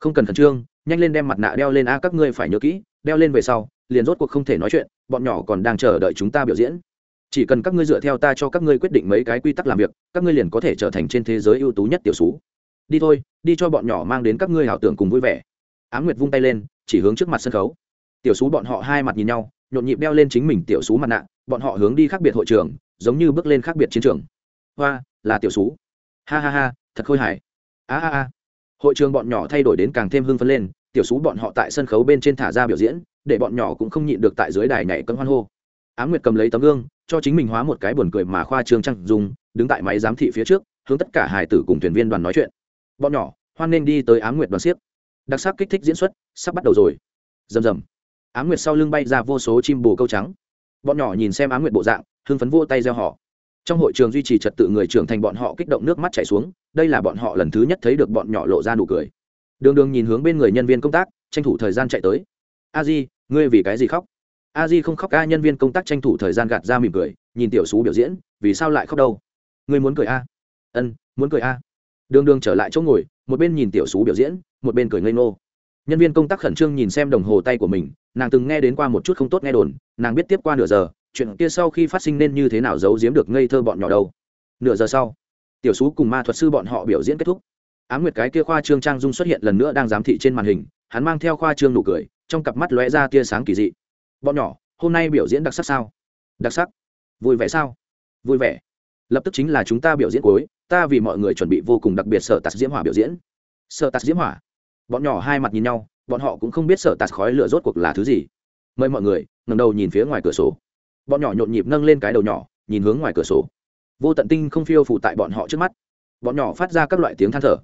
Không cần khẩn trương, nhanh lên đem mặt nạ đeo lên a, các ngươi phải nhớ kỹ, đeo lên về sau, liền rốt cuộc không thể nói chuyện, bọn nhỏ còn đang chờ đợi chúng ta biểu diễn. Chỉ cần các ngươi dựa theo ta cho các ngươi quyết định mấy cái quy tắc làm việc, các ngươi liền có thể trở thành trên thế giới ưu tú nhất tiểu xú. Đi thôi, đi cho bọn nhỏ mang đến các ngươi ảo tưởng cùng vui vẻ. Á m nguyệt vung tay lên, chỉ hướng trước mặt sân khấu tiểu sú bọn họ hai mặt nhìn nhau, nhộn nhịp đeo lên chính mình tiểu sú mặt nạ, bọn họ hướng đi khác biệt hội trường, giống như bước lên khác biệt chiến trường. Hoa, là tiểu sú. Ha ha ha, thật khôi hài. A a a. Hội trường bọn nhỏ thay đổi đến càng thêm hưng phấn lên, tiểu sú bọn họ tại sân khấu bên trên thả ra biểu diễn, để bọn nhỏ cũng không nhịn được tại dưới đài nhảy cân hoan hô. Á nguyệt cầm lấy tấm gương, cho chính mình hóa một cái buồn cười mà khoa trương trăng dùng đứng tại máy giám thị phía trước, hướng tất cả hải tử cùng thuyền viên đoàn nói chuyện. Bọn nhỏ, hoan nên đi tới á nguyệt đoàn siếc. Đặc sắc kích thích diễn xuất, sắp bắt đầu rồi. Rầm rầm á m nguyệt sau lưng bay ra vô số chim bồ câu trắng. Bọn nhỏ nhìn xem á m nguyệt bộ dạng, hưng phấn vô tay gieo họ. Trong hội trường duy trì trật tự người trưởng thành bọn họ kích động nước mắt chảy xuống, đây là bọn họ lần thứ nhất thấy được bọn nhỏ lộ ra nụ cười. Đường đường nhìn hướng bên người nhân viên công tác, tranh thủ thời gian chạy tới. A di, ngươi vì cái gì khóc? A di không khóc, ca nhân viên công tác tranh thủ thời gian gạt ra mỉm cười, nhìn tiểu xú biểu diễn, vì sao lại khóc đâu? Ngươi muốn cười a? Ân, muốn cười a. Đường đường trở lại chỗ ngồi, một bên nhìn tiểu xú biểu diễn, một bên cười ngây ngô nhân viên công tác khẩn trương nhìn xem đồng hồ tay của mình, nàng từng nghe đến qua một chút không tốt nghe đồn, nàng biết tiếp qua nửa giờ, chuyện kia sau khi phát sinh nên như thế nào giấu giếm được ngây thơ bọn nhỏ đâu. Nửa giờ sau, tiểu sú cùng ma thuật sư bọn họ biểu diễn kết thúc. Á m nguyệt cái kia khoa trương trang dung xuất hiện lần nữa đang giám thị trên màn hình, hắn mang theo khoa trương nụ cười, trong cặp mắt lóe ra tia sáng kỳ dị. Bọn nhỏ, hôm nay biểu diễn đặc sắc sao? Đặc sắc. Vui vẻ sao? Vui vẻ. Lập tức chính là chúng ta biểu diễn cuối, ta vì mọi người chuẩn bị vô cùng đặc biệt sở tạc diễm hỏa biểu diễn. Sở tạc diễm hỏa? Bọn nhỏ hai mặt nhìn nhau, bọn họ cũng không biết sở tạt khói lửa rốt cuộc là thứ gì. Mời mọi người, ngẩng đầu nhìn phía ngoài cửa sổ. Bọn nhỏ nhộn nhịp nâng lên cái đầu nhỏ, nhìn hướng ngoài cửa sổ. Vô tận tinh không phiêu phụ tại bọn họ trước mắt. Bọn nhỏ phát ra các loại tiếng than thở.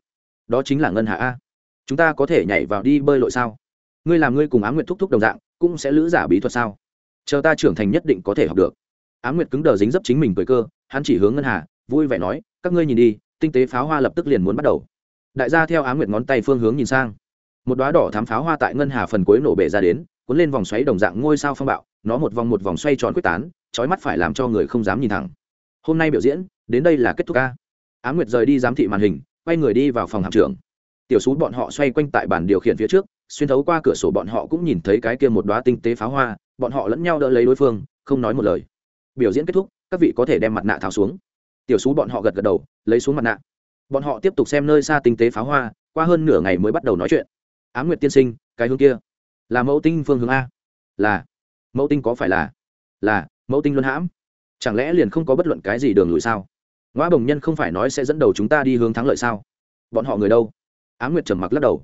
Đó chính là ngân hạ a. Chúng ta có thể nhảy vào đi bơi lội sao? Ngươi làm ngươi cùng á nguyệt thúc thúc đồng dạng, cũng sẽ lữ giả bí thuật sao? Chờ ta trưởng thành nhất định có thể học được. Á nguyệt cứng đờ dính dấp chính mình cười cơ, hắn chỉ hướng ngân hà, vui vẻ nói, các ngươi nhìn đi, tinh tế pháo hoa lập tức liền muốn bắt đầu đại gia theo á nguyệt ngón tay phương hướng nhìn sang. Một đoá đỏ thám pháo hoa tại ngân hà phần cuối nổ bể ra đến, cuốn lên vòng xoáy đồng dạng ngôi sao phong bạo, nó một vòng một vòng xoay tròn quyết tán trói mắt phải làm cho người không dám nhìn thẳng. Hôm nay biểu diễn, đến đây là kết thúc ca. Á nguyệt rời đi giám thị màn hình, quay người đi vào phòng hạm trưởng. Tiểu sú bọn họ xoay quanh tại bàn điều khiển phía trước, xuyên thấu qua cửa sổ bọn họ cũng nhìn thấy cái kia một đoá tinh tế pháo hoa, bọn họ lẫn nhau đỡ lấy đối phương, không nói một lời. Biểu diễn kết thúc, các vị có thể đem mặt nạ tháo xuống. Tiểu sú bọn họ gật gật đầu, lấy xuống mặt nạ bọn họ tiếp tục xem nơi xa tinh tế pháo hoa, qua hơn nửa ngày mới bắt đầu nói chuyện. Á nguyệt tiên sinh, cái hướng kia là mẫu tinh phương hướng a. Là. Mẫu tinh có phải là? Là, mẫu tinh luân hãm. Chẳng lẽ liền không có bất luận cái gì đường lùi sao? Ngoa bồng nhân không phải nói sẽ dẫn đầu chúng ta đi hướng thắng lợi sao? Bọn họ người đâu? Á nguyệt trầm mặc lắc đầu.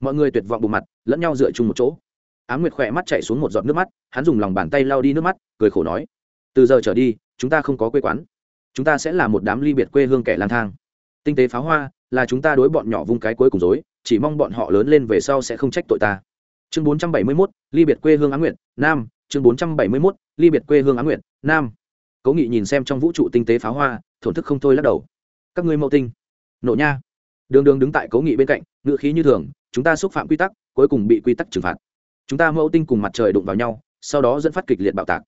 Mọi người tuyệt vọng bù mặt, lẫn nhau dựa chung một chỗ. Á nguyệt khỏe mắt chạy xuống một giọt nước mắt, hắn dùng lòng bàn tay lau đi nước mắt, cười khổ nói. Từ giờ trở đi, chúng ta không có quê quán. Chúng ta sẽ là một đám ly biệt quê hương kẻ lang thang tinh tế pháo hoa là chúng ta đối bọn nhỏ vung cái cuối cùng dối chỉ mong bọn họ lớn lên về sau sẽ không trách tội ta. Chương bốn trăm bảy mươi mốt, ly biệt quê hương á nguyệt, nam. Chương bốn trăm bảy mươi mốt, ly biệt quê hương á nguyệt, nam. Cố nghị nhìn xem trong vũ trụ tinh tế pháo hoa, thổn thức không thôi lắc đầu. Các ngươi mẫu tinh. Nộ nha. Đường đường đứng tại cố nghị bên cạnh ngựa khí như thường, chúng ta xúc phạm quy tắc, cuối cùng bị quy tắc trừng phạt. Chúng ta mẫu tinh cùng mặt trời đụng vào nhau, sau đó dẫn phát kịch liệt bạo tạc.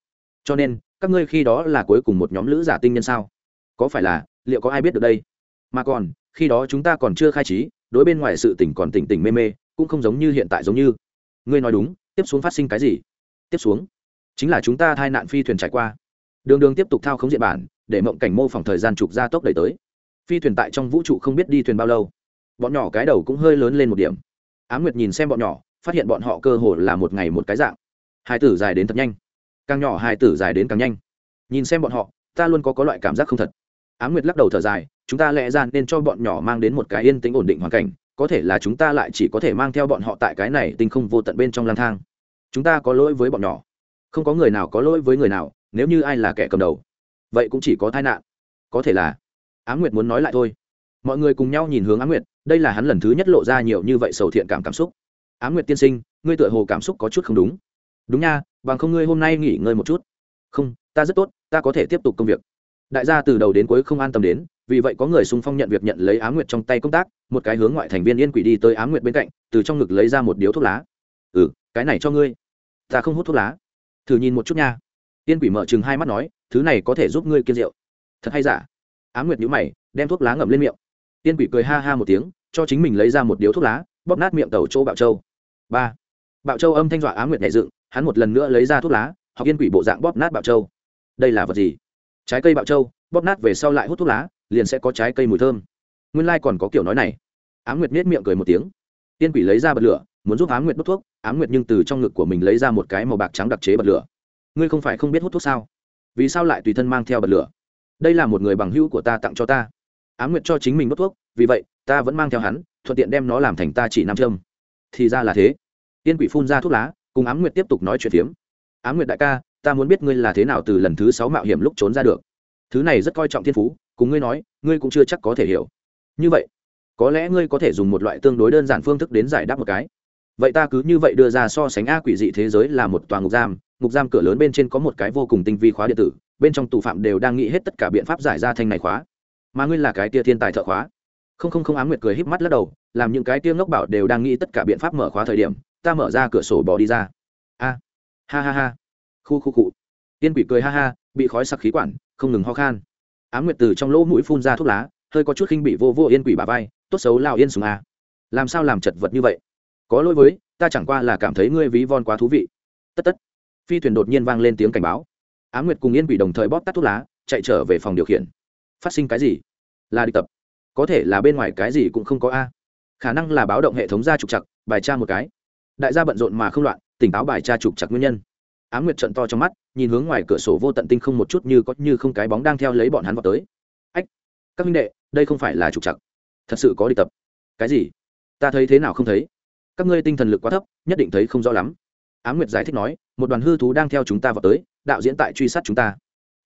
Cho nên, các ngươi khi đó là cuối cùng một nhóm lữ giả tinh nhân sao? Có phải là, liệu có ai biết được đây? Mà còn, khi đó chúng ta còn chưa khai trí, đối bên ngoài sự tỉnh còn tỉnh tỉnh mê mê, cũng không giống như hiện tại giống như. Ngươi nói đúng, tiếp xuống phát sinh cái gì? Tiếp xuống, chính là chúng ta thai nạn phi thuyền trải qua. Đường đường tiếp tục thao khống diện bản, để mộng cảnh mô phỏng thời gian trục ra tốc đẩy tới. Phi thuyền tại trong vũ trụ không biết đi thuyền bao lâu. Bọn nhỏ cái đầu cũng hơi lớn lên một điểm. Á nguyệt nhìn xem bọn nhỏ, phát hiện bọn họ cơ hồ là một ngày một cái dạng. Hai tử dài đến thật nhanh. Càng nhỏ hai tử dài đến càng nhanh. Nhìn xem bọn họ, ta luôn có có loại cảm giác không thật. Á nguyệt lắc đầu thở dài chúng ta lẽ ra nên cho bọn nhỏ mang đến một cái yên tĩnh ổn định hoàn cảnh, có thể là chúng ta lại chỉ có thể mang theo bọn họ tại cái này tinh không vô tận bên trong lang thang. Chúng ta có lỗi với bọn nhỏ. Không có người nào có lỗi với người nào, nếu như ai là kẻ cầm đầu, vậy cũng chỉ có tai nạn. Có thể là, á nguyệt muốn nói lại thôi. Mọi người cùng nhau nhìn hướng á nguyệt, đây là hắn lần thứ nhất lộ ra nhiều như vậy sầu thiện cảm cảm xúc. Á nguyệt tiên sinh, ngươi tựa hồ cảm xúc có chút không đúng. Đúng nha, bằng không ngươi hôm nay nghỉ ngơi một chút. Không, ta rất tốt, ta có thể tiếp tục công việc. Đại gia từ đầu đến cuối không an tâm đến vì vậy có người xung phong nhận việc nhận lấy á nguyệt trong tay công tác, một cái hướng ngoại thành viên yên quỷ đi tới á nguyệt bên cạnh, từ trong ngực lấy ra một điếu thuốc lá. Ừ cái này cho ngươi. Ta không hút thuốc lá. Thử nhìn một chút nha. Yên quỷ mở chừng hai mắt nói, thứ này có thể giúp ngươi kiên rượu. Thật hay giả? Á nguyệt nhíu mày, đem thuốc lá ngậm lên miệng. Yên quỷ cười ha ha một tiếng, cho chính mình lấy ra một điếu thuốc lá, bóp nát miệng tàu châu bạo châu. Ba. Bạo châu âm thanh dọa á nguyệt nhảy dựng, hắn một lần nữa lấy ra thuốc lá, học yên quỷ bộ dạng bóp nát bạo châu. Đây là vật gì? Trái cây bạo châu, bóp nát về sau lại hút thuốc lá liền sẽ có trái cây mùi thơm. Nguyên lai、like、còn có kiểu nói này. Á nguyệt nết miệng cười một tiếng. Tiên quỷ lấy ra bật lửa, muốn giúp á nguyệt đốt thuốc. Á nguyệt nhưng từ trong ngực của mình lấy ra một cái màu bạc trắng đặc chế bật lửa. Ngươi không phải không biết hút thuốc sao? Vì sao lại tùy thân mang theo bật lửa? Đây là một người bằng hữu của ta tặng cho ta. Á nguyệt cho chính mình đốt thuốc, vì vậy, ta vẫn mang theo hắn, thuận tiện đem nó làm thành ta chỉ nam châm. Thì ra là thế. Tiên quỷ phun ra thuốc lá, cùng ám nguyệt tiếp tục nói chuyện phiếm. Ám nguyệt đại ca, ta muốn biết ngươi là thế nào từ lần thứ sáu mạo hiểm lúc trốn ra được. Thứ này rất coi trọng thiên phú cùng ngươi nói, ngươi cũng chưa chắc có thể hiểu. Như vậy, có lẽ ngươi có thể dùng một loại tương đối đơn giản phương thức đến giải đáp một cái. Vậy ta cứ như vậy đưa ra so sánh a quỷ dị thế giới là một tòa ngục giam ngục giam cửa lớn bên trên có một cái vô cùng tinh vi khóa điện tử, bên trong tù phạm đều đang nghĩ hết tất cả biện pháp giải ra thanh này khóa. Mà ngươi là cái tia thiên tài thợ khóa. Không không không ám nguyệt cười híp mắt lắc đầu, làm những cái tia ngốc bảo đều đang nghĩ tất cả biện pháp mở khóa thời điểm, ta mở ra cửa sổ bỏ đi ra. A, ha ha ha. Khu khu cụ tiên quỷ cười ha ha, bị khói sặc khí quản, không ngừng ho khan ám nguyệt từ trong lỗ mũi phun ra thuốc lá, hơi có chút khinh bị vô vô yên quỷ bà vai, tốt xấu lao yên sùng à? làm sao làm chật vật như vậy? Có lỗi với, ta chẳng qua là cảm thấy ngươi ví von quá thú vị. Tất tất. Phi thuyền đột nhiên vang lên tiếng cảnh báo. Ám nguyệt cùng yên quỷ đồng thời bóp tắt thuốc lá, chạy trở về phòng điều khiển. Phát sinh cái gì? Là đi tập. Có thể là bên ngoài cái gì cũng không có a. Khả năng là báo động hệ thống ra trục chặt bài tra một cái. Đại gia bận rộn mà không loạn, tỉnh táo bài tra trục chặt nguyên nhân. Ám Nguyệt trận to trong mắt, nhìn hướng ngoài cửa sổ vô tận tinh không một chút như có như không cái bóng đang theo lấy bọn hắn vào tới. Ách, các minh đệ, đây không phải là trục trặc, thật sự có đi tập. Cái gì? Ta thấy thế nào không thấy? Các ngươi tinh thần lực quá thấp, nhất định thấy không rõ lắm. Ám Nguyệt giải thích nói, một đoàn hư thú đang theo chúng ta vào tới, đạo diễn tại truy sát chúng ta.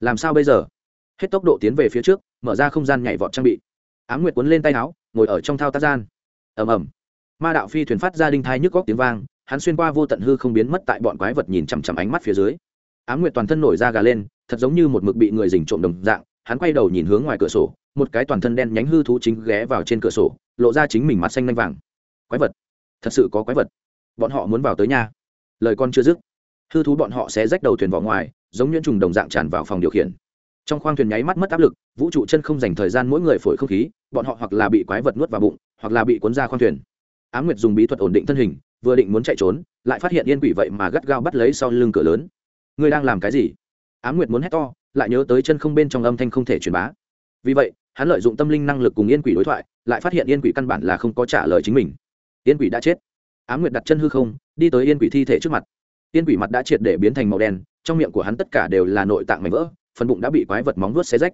Làm sao bây giờ? Hết tốc độ tiến về phía trước, mở ra không gian nhảy vọt trang bị. Ám Nguyệt cuốn lên tay áo, ngồi ở trong thao tác gian. Ầm ầm. Ma đạo phi thuyền phát ra đinh thai nhức góc tiếng vang, hắn xuyên qua vô tận hư không biến mất tại bọn quái vật nhìn chằm chằm ánh mắt phía dưới. Ám nguyệt toàn thân nổi da gà lên, thật giống như một mực bị người dình trộm đồng dạng, hắn quay đầu nhìn hướng ngoài cửa sổ, một cái toàn thân đen nhánh hư thú chính ghé vào trên cửa sổ, lộ ra chính mình mặt xanh lanh vàng. Quái vật? Thật sự có quái vật? Bọn họ muốn vào tới nhà. Lời con chưa dứt, hư thú bọn họ sẽ rách đầu thuyền vào ngoài, giống nhuyễn trùng đồng dạng tràn vào phòng điều khiển. Trong khoang thuyền nháy mắt mất áp lực, vũ trụ chân không dành thời gian mỗi người phổi không khí, bọn họ hoặc là bị quái vật nuốt vào bụng, hoặc là bị cuốn ra khoang thuyền. Á m nguyệt dùng bí thuật ổn định thân hình vừa định muốn chạy trốn, lại phát hiện yên quỷ vậy mà gắt gao bắt lấy sau lưng cửa lớn. Ngươi đang làm cái gì? Á m nguyệt muốn hét to, lại nhớ tới chân không bên trong âm thanh không thể truyền bá. Vì vậy, hắn lợi dụng tâm linh năng lực cùng yên quỷ đối thoại, lại phát hiện yên quỷ căn bản là không có trả lời chính mình. Yên quỷ đã chết. Á m nguyệt đặt chân hư không, đi tới yên quỷ thi thể trước mặt. Yên quỷ mặt đã triệt để biến thành màu đen, trong miệng của hắn tất cả đều là nội tạng mảnh vỡ, phần bụng đã bị quái vật móng vuốt xé rách.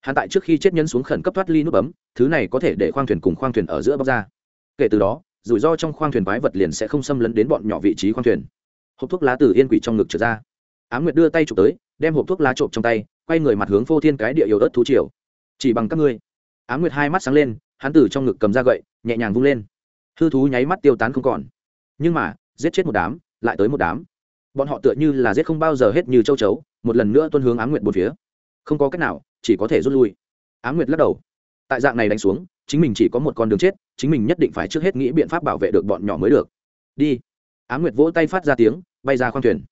Hắn tại trước khi chết nhân xuống khẩn cấp thoát ly nút bấm, thứ này có thể để khoang thuyền cùng khoang thuyền ở giữa bóc ra. Kể từ đó rủi ro trong khoang thuyền quái vật liền sẽ không xâm lấn đến bọn nhỏ vị trí khoang thuyền. Hộp thuốc lá từ yên quỷ trong ngực trở ra. Á m nguyệt đưa tay chụp tới, đem hộp thuốc lá trộm trong tay, quay người mặt hướng phô thiên cái địa yếu ớt thú triều. Chỉ bằng các ngươi. Á m nguyệt hai mắt sáng lên, hắn từ trong ngực cầm ra gậy, nhẹ nhàng vung lên. Hư thú nháy mắt tiêu tán không còn. Nhưng mà, giết chết một đám, lại tới một đám. Bọn họ tựa như là giết không bao giờ hết như châu chấu, một lần nữa tuân hướng á m nguyệt một phía. Không có cách nào, chỉ có thể rút lui. Á m nguyệt lắc đầu. Tại dạng này đánh xuống, chính mình chỉ có một con đường chết chính mình nhất định phải trước hết nghĩ biện pháp bảo vệ được bọn nhỏ mới được. Đi. Á nguyệt vỗ tay phát ra tiếng, bay ra khoang thuyền.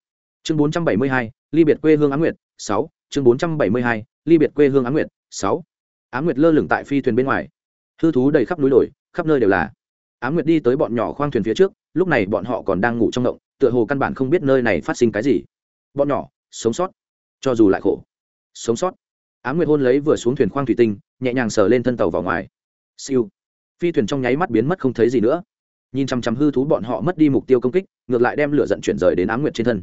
Chương bốn trăm bảy mươi hai, ly biệt quê hương á nguyệt, sáu. Chương bốn trăm bảy mươi hai, ly biệt quê hương á nguyệt, sáu. Á nguyệt lơ lửng tại phi thuyền bên ngoài. Hư thú đầy khắp núi đồi, khắp nơi đều là. Á nguyệt đi tới bọn nhỏ khoang thuyền phía trước, lúc này bọn họ còn đang ngủ trong động, tựa hồ căn bản không biết nơi này phát sinh cái gì. Bọn nhỏ, sống sót. Cho dù lại khổ, sống sót. Á nguyệt hôn lấy vừa xuống thuyền khoang thủy tinh, nhẹ nhàng sờ lên thân tàu vào ngoài. Siêu phi thuyền trong nháy mắt biến mất không thấy gì nữa. Nhìn chằm chằm hư thú bọn họ mất đi mục tiêu công kích, ngược lại đem lửa giận chuyển rời đến á nguyệt trên thân.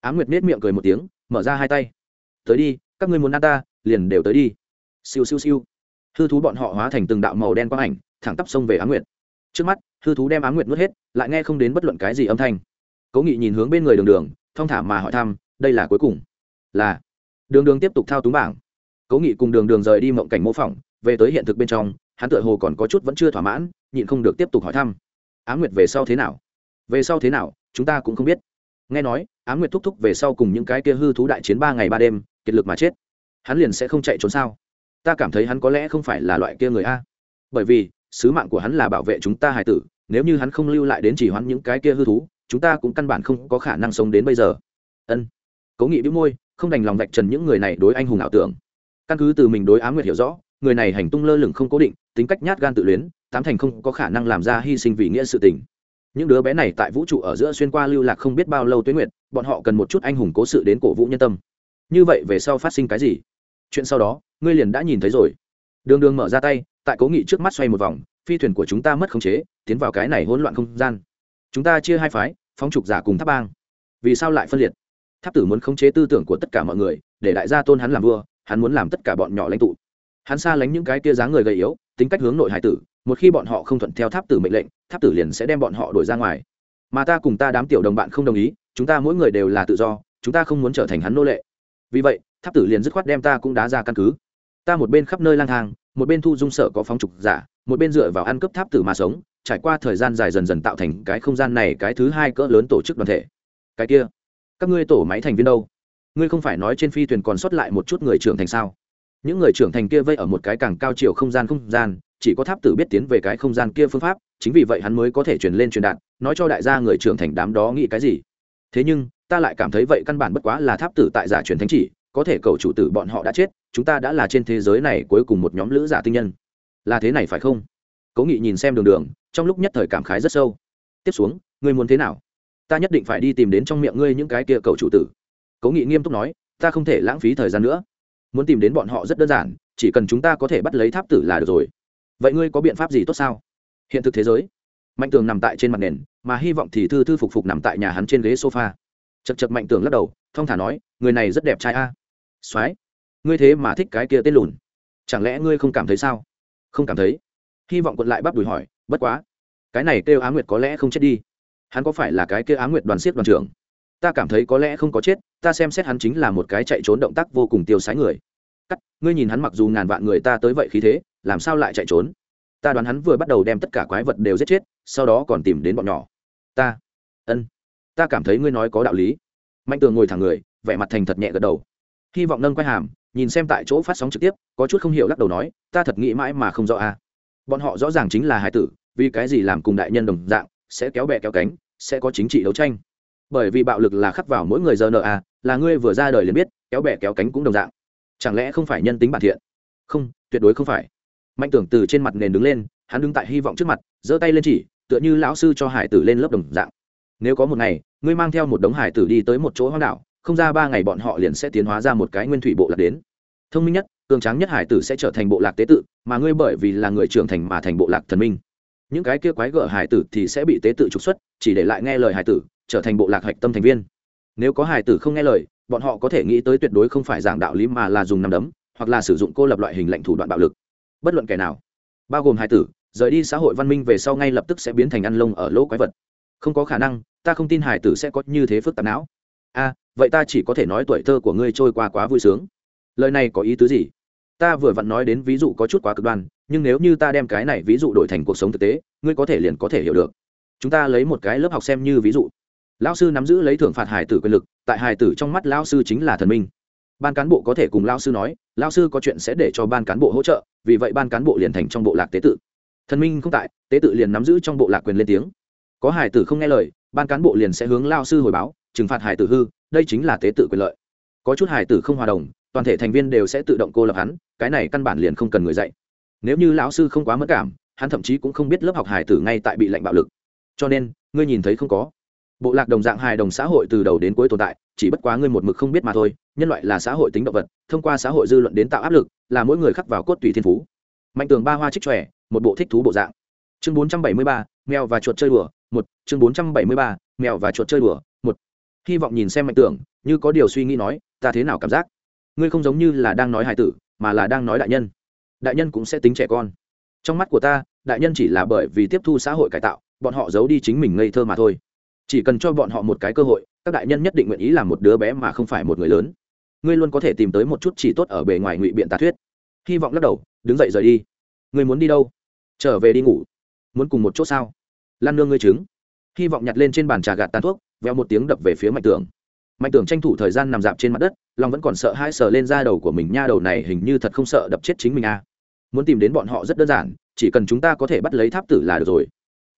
Á nguyệt nết miệng cười một tiếng, mở ra hai tay. Tới đi, các ngươi muốn ăn ta, liền đều tới đi. Siêu siêu siêu. Hư thú bọn họ hóa thành từng đạo màu đen quang ảnh, thẳng tắp sông về á nguyệt. Trước mắt, hư thú đem á nguyệt nuốt hết, lại nghe không đến bất luận cái gì âm thanh. Cố nghị nhìn hướng bên người đường đường, thong thả mà hỏi thăm, đây là cuối cùng? Là. Đường đường tiếp tục thao túng bảng. Cố nghị cùng đường đường rời đi mộng cảnh mô phỏng, về tới hiện thực bên trong hắn tựa hồ còn có chút vẫn chưa thỏa mãn, nhịn không được tiếp tục hỏi thăm. Á nguyệt về sau thế nào? Về sau thế nào, chúng ta cũng không biết. Nghe nói, á nguyệt thúc thúc về sau cùng những cái kia hư thú đại chiến ba ngày ba đêm, kiệt lực mà chết. Hắn liền sẽ không chạy trốn sao? Ta cảm thấy hắn có lẽ không phải là loại kia người a. Bởi vì, sứ mạng của hắn là bảo vệ chúng ta hài tử, nếu như hắn không lưu lại đến chỉ hoãn những cái kia hư thú, chúng ta cũng căn bản không có khả năng sống đến bây giờ. Ân. Cố nghị bĩu môi, không đành lòng vạch trần những người này đối anh hùng ảo tưởng. Căn cứ từ mình đối á nguyệt hiểu rõ người này hành tung lơ lửng không cố định, tính cách nhát gan tự luyến, tám thành không có khả năng làm ra hy sinh vì nghĩa sự tình. Những đứa bé này tại vũ trụ ở giữa xuyên qua lưu lạc không biết bao lâu tuyến nguyệt, bọn họ cần một chút anh hùng cố sự đến cổ vũ nhân tâm. Như vậy về sau phát sinh cái gì? Chuyện sau đó, ngươi liền đã nhìn thấy rồi. Đường đường mở ra tay, tại cố nghị trước mắt xoay một vòng, phi thuyền của chúng ta mất khống chế, tiến vào cái này hỗn loạn không gian. Chúng ta chia hai phái, phóng trục giả cùng tháp bang. Vì sao lại phân liệt? Tháp tử muốn khống chế tư tưởng của tất cả mọi người, để đại gia tôn hắn làm vua, hắn muốn làm tất cả bọn nhỏ lãnh tụ hắn xa lánh những cái kia dáng người gầy yếu, tính cách hướng nội hải tử, một khi bọn họ không thuận theo tháp tử mệnh lệnh, tháp tử liền sẽ đem bọn họ đổi ra ngoài. Mà ta cùng ta đám tiểu đồng bạn không đồng ý, chúng ta mỗi người đều là tự do, chúng ta không muốn trở thành hắn nô lệ. Vì vậy, tháp tử liền dứt khoát đem ta cũng đá ra căn cứ. Ta một bên khắp nơi lang thang, một bên thu dung sở có phóng trục giả, một bên dựa vào ăn cướp tháp tử mà sống, trải qua thời gian dài dần dần tạo thành cái không gian này cái thứ hai cỡ lớn tổ chức đoàn thể. Cái kia, các ngươi tổ máy thành viên đâu? Ngươi không phải nói trên phi thuyền còn sót lại một chút người trưởng thành sao? Những người trưởng thành kia vây ở một cái càng cao chiều không gian không gian, chỉ có tháp tử biết tiến về cái không gian kia phương pháp, chính vì vậy hắn mới có thể truyền lên truyền đạt, nói cho đại gia người trưởng thành đám đó nghĩ cái gì. Thế nhưng, ta lại cảm thấy vậy căn bản bất quá là tháp tử tại giả truyền thánh chỉ, có thể cầu chủ tử bọn họ đã chết, chúng ta đã là trên thế giới này cuối cùng một nhóm lữ giả tinh nhân. Là thế này phải không? Cố nghị nhìn xem đường đường, trong lúc nhất thời cảm khái rất sâu. Tiếp xuống, ngươi muốn thế nào? Ta nhất định phải đi tìm đến trong miệng ngươi những cái kia cầu chủ tử. Cố nghị nghiêm túc nói, ta không thể lãng phí thời gian nữa muốn tìm đến bọn họ rất đơn giản, chỉ cần chúng ta có thể bắt lấy tháp tử là được rồi. Vậy ngươi có biện pháp gì tốt sao? Hiện thực thế giới. Mạnh tường nằm tại trên mặt nền, mà hy vọng thì thư thư phục phục nằm tại nhà hắn trên ghế sofa. Chật chật mạnh tường lắc đầu, thong thả nói, người này rất đẹp trai a. À. soái, ngươi thế mà thích cái kia tên lùn. Chẳng lẽ ngươi không cảm thấy sao? Không cảm thấy. Hy vọng quận lại bắp đùi hỏi, bất quá. Cái này kêu á nguyệt có lẽ không chết đi. Hắn có phải là cái kia á nguyệt đoàn siết đoàn trưởng? Ta cảm thấy có lẽ không có chết, ta xem xét hắn chính là một cái chạy trốn động tác vô cùng tiêu sái người. Cắt, ngươi nhìn hắn mặc dù ngàn vạn người ta tới vậy khí thế, làm sao lại chạy trốn? Ta đoán hắn vừa bắt đầu đem tất cả quái vật đều giết chết, sau đó còn tìm đến bọn nhỏ. Ta, ân, ta cảm thấy ngươi nói có đạo lý. Mạnh tường ngồi thẳng người, vẻ mặt thành thật nhẹ gật đầu. Hy vọng nâng quay hàm, nhìn xem tại chỗ phát sóng trực tiếp, có chút không hiểu lắc đầu nói, ta thật nghĩ mãi mà không rõ a à. bọn họ rõ ràng chính là hải tử, vì cái gì làm cùng đại nhân đồng dạng, sẽ kéo bè kéo cánh, sẽ có chính trị đấu tranh bởi vì bạo lực là khắc vào mỗi người giờ nợ à là ngươi vừa ra đời liền biết, kéo bẻ kéo cánh cũng đồng dạng. Chẳng lẽ không phải nhân tính bản thiện? Không, tuyệt đối không phải. Mạnh tưởng từ trên mặt nền đứng lên, hắn đứng tại hy vọng trước mặt, giơ tay lên chỉ, tựa như lão sư cho hải tử lên lớp đồng dạng. Nếu có một ngày, ngươi mang theo một đống hải tử đi tới một chỗ hoang đảo, không ra ba ngày bọn họ liền sẽ tiến hóa ra một cái nguyên thủy bộ lạc đến. Thông minh nhất, cường tráng nhất hải tử sẽ trở thành bộ lạc tế tự, mà ngươi bởi vì là người trưởng thành mà thành bộ lạc thần minh. Những cái kia quái gở hải tử thì sẽ bị tế tự trục xuất, chỉ để lại nghe lời hải tử trở thành bộ lạc hạch tâm thành viên. Nếu có hải tử không nghe lời, bọn họ có thể nghĩ tới tuyệt đối không phải giảng đạo lý mà là dùng nằm đấm, hoặc là sử dụng cô lập loại hình lệnh thủ đoạn bạo lực. Bất luận kẻ nào, bao gồm hải tử, rời đi xã hội văn minh về sau ngay lập tức sẽ biến thành ăn lông ở lỗ quái vật. Không có khả năng, ta không tin hải tử sẽ có như thế phức tạp não. A, vậy ta chỉ có thể nói tuổi thơ của ngươi trôi qua quá vui sướng. Lời này có ý tứ gì? Ta vừa vặn nói đến ví dụ có chút quá cực đoan, nhưng nếu như ta đem cái này ví dụ đổi thành cuộc sống thực tế, ngươi có thể liền có thể hiểu được. Chúng ta lấy một cái lớp học xem như ví dụ. Lão sư nắm giữ lấy thưởng phạt hải tử quyền lực, tại hải tử trong mắt Lão sư chính là thần minh. Ban cán bộ có thể cùng Lão sư nói, Lão sư có chuyện sẽ để cho ban cán bộ hỗ trợ, vì vậy ban cán bộ liền thành trong bộ lạc tế tự. Thần minh không tại, tế tự liền nắm giữ trong bộ lạc quyền lên tiếng. Có hải tử không nghe lời, ban cán bộ liền sẽ hướng lao sư hồi báo, trừng phạt hải tử hư, đây chính là tế tự quyền lợi. Có chút hải tử không hòa đồng, toàn thể thành viên đều sẽ tự động cô lập hắn, cái này căn bản liền không cần người dạy. Nếu như lão sư không quá mất cảm, hắn thậm chí cũng không biết lớp học hải tử ngay tại bị lệnh bạo lực. Cho nên, ngươi nhìn thấy không có bộ lạc đồng dạng hài đồng xã hội từ đầu đến cuối tồn tại, chỉ bất quá ngươi một mực không biết mà thôi, nhân loại là xã hội tính động vật, thông qua xã hội dư luận đến tạo áp lực, là mỗi người khắc vào cốt tùy thiên phú. Mạnh tường ba hoa trích trẻ một bộ thích thú bộ dạng. Chương bốn trăm bảy mươi ba, mèo và chuột chơi đùa, một. Chương bốn trăm bảy mươi ba, mèo và chuột chơi đùa, một. Hy vọng nhìn xem mạnh tưởng như có điều suy nghĩ nói, ta thế nào cảm giác? Ngươi không giống như là đang nói hài tử, mà là đang nói đại nhân. Đại nhân cũng sẽ tính trẻ con. Trong mắt của ta, đại nhân chỉ là bởi vì tiếp thu xã hội cải tạo, bọn họ giấu đi chính mình ngây thơ mà thôi chỉ cần cho bọn họ một cái cơ hội, các đại nhân nhất định nguyện ý làm một đứa bé mà không phải một người lớn. Ngươi luôn có thể tìm tới một chút chỉ tốt ở bề ngoài ngụy biện tà thuyết. Hy vọng lắc đầu, đứng dậy rời đi. Ngươi muốn đi đâu? Trở về đi ngủ. Muốn cùng một chỗ sao? Lan nương ngươi trứng. Hy vọng nhặt lên trên bàn trà gạt tàn thuốc, veo một tiếng đập về phía mạnh tường mạnh tường tranh thủ thời gian nằm dạp trên mặt đất long vẫn còn sợ hãi sờ lên da đầu của mình, nha đầu này hình như thật không sợ đập chết chính mình à. muốn tìm đến bọn họ rất đơn giản, chỉ cần chúng ta có thể bắt lấy tháp tử là được rồi.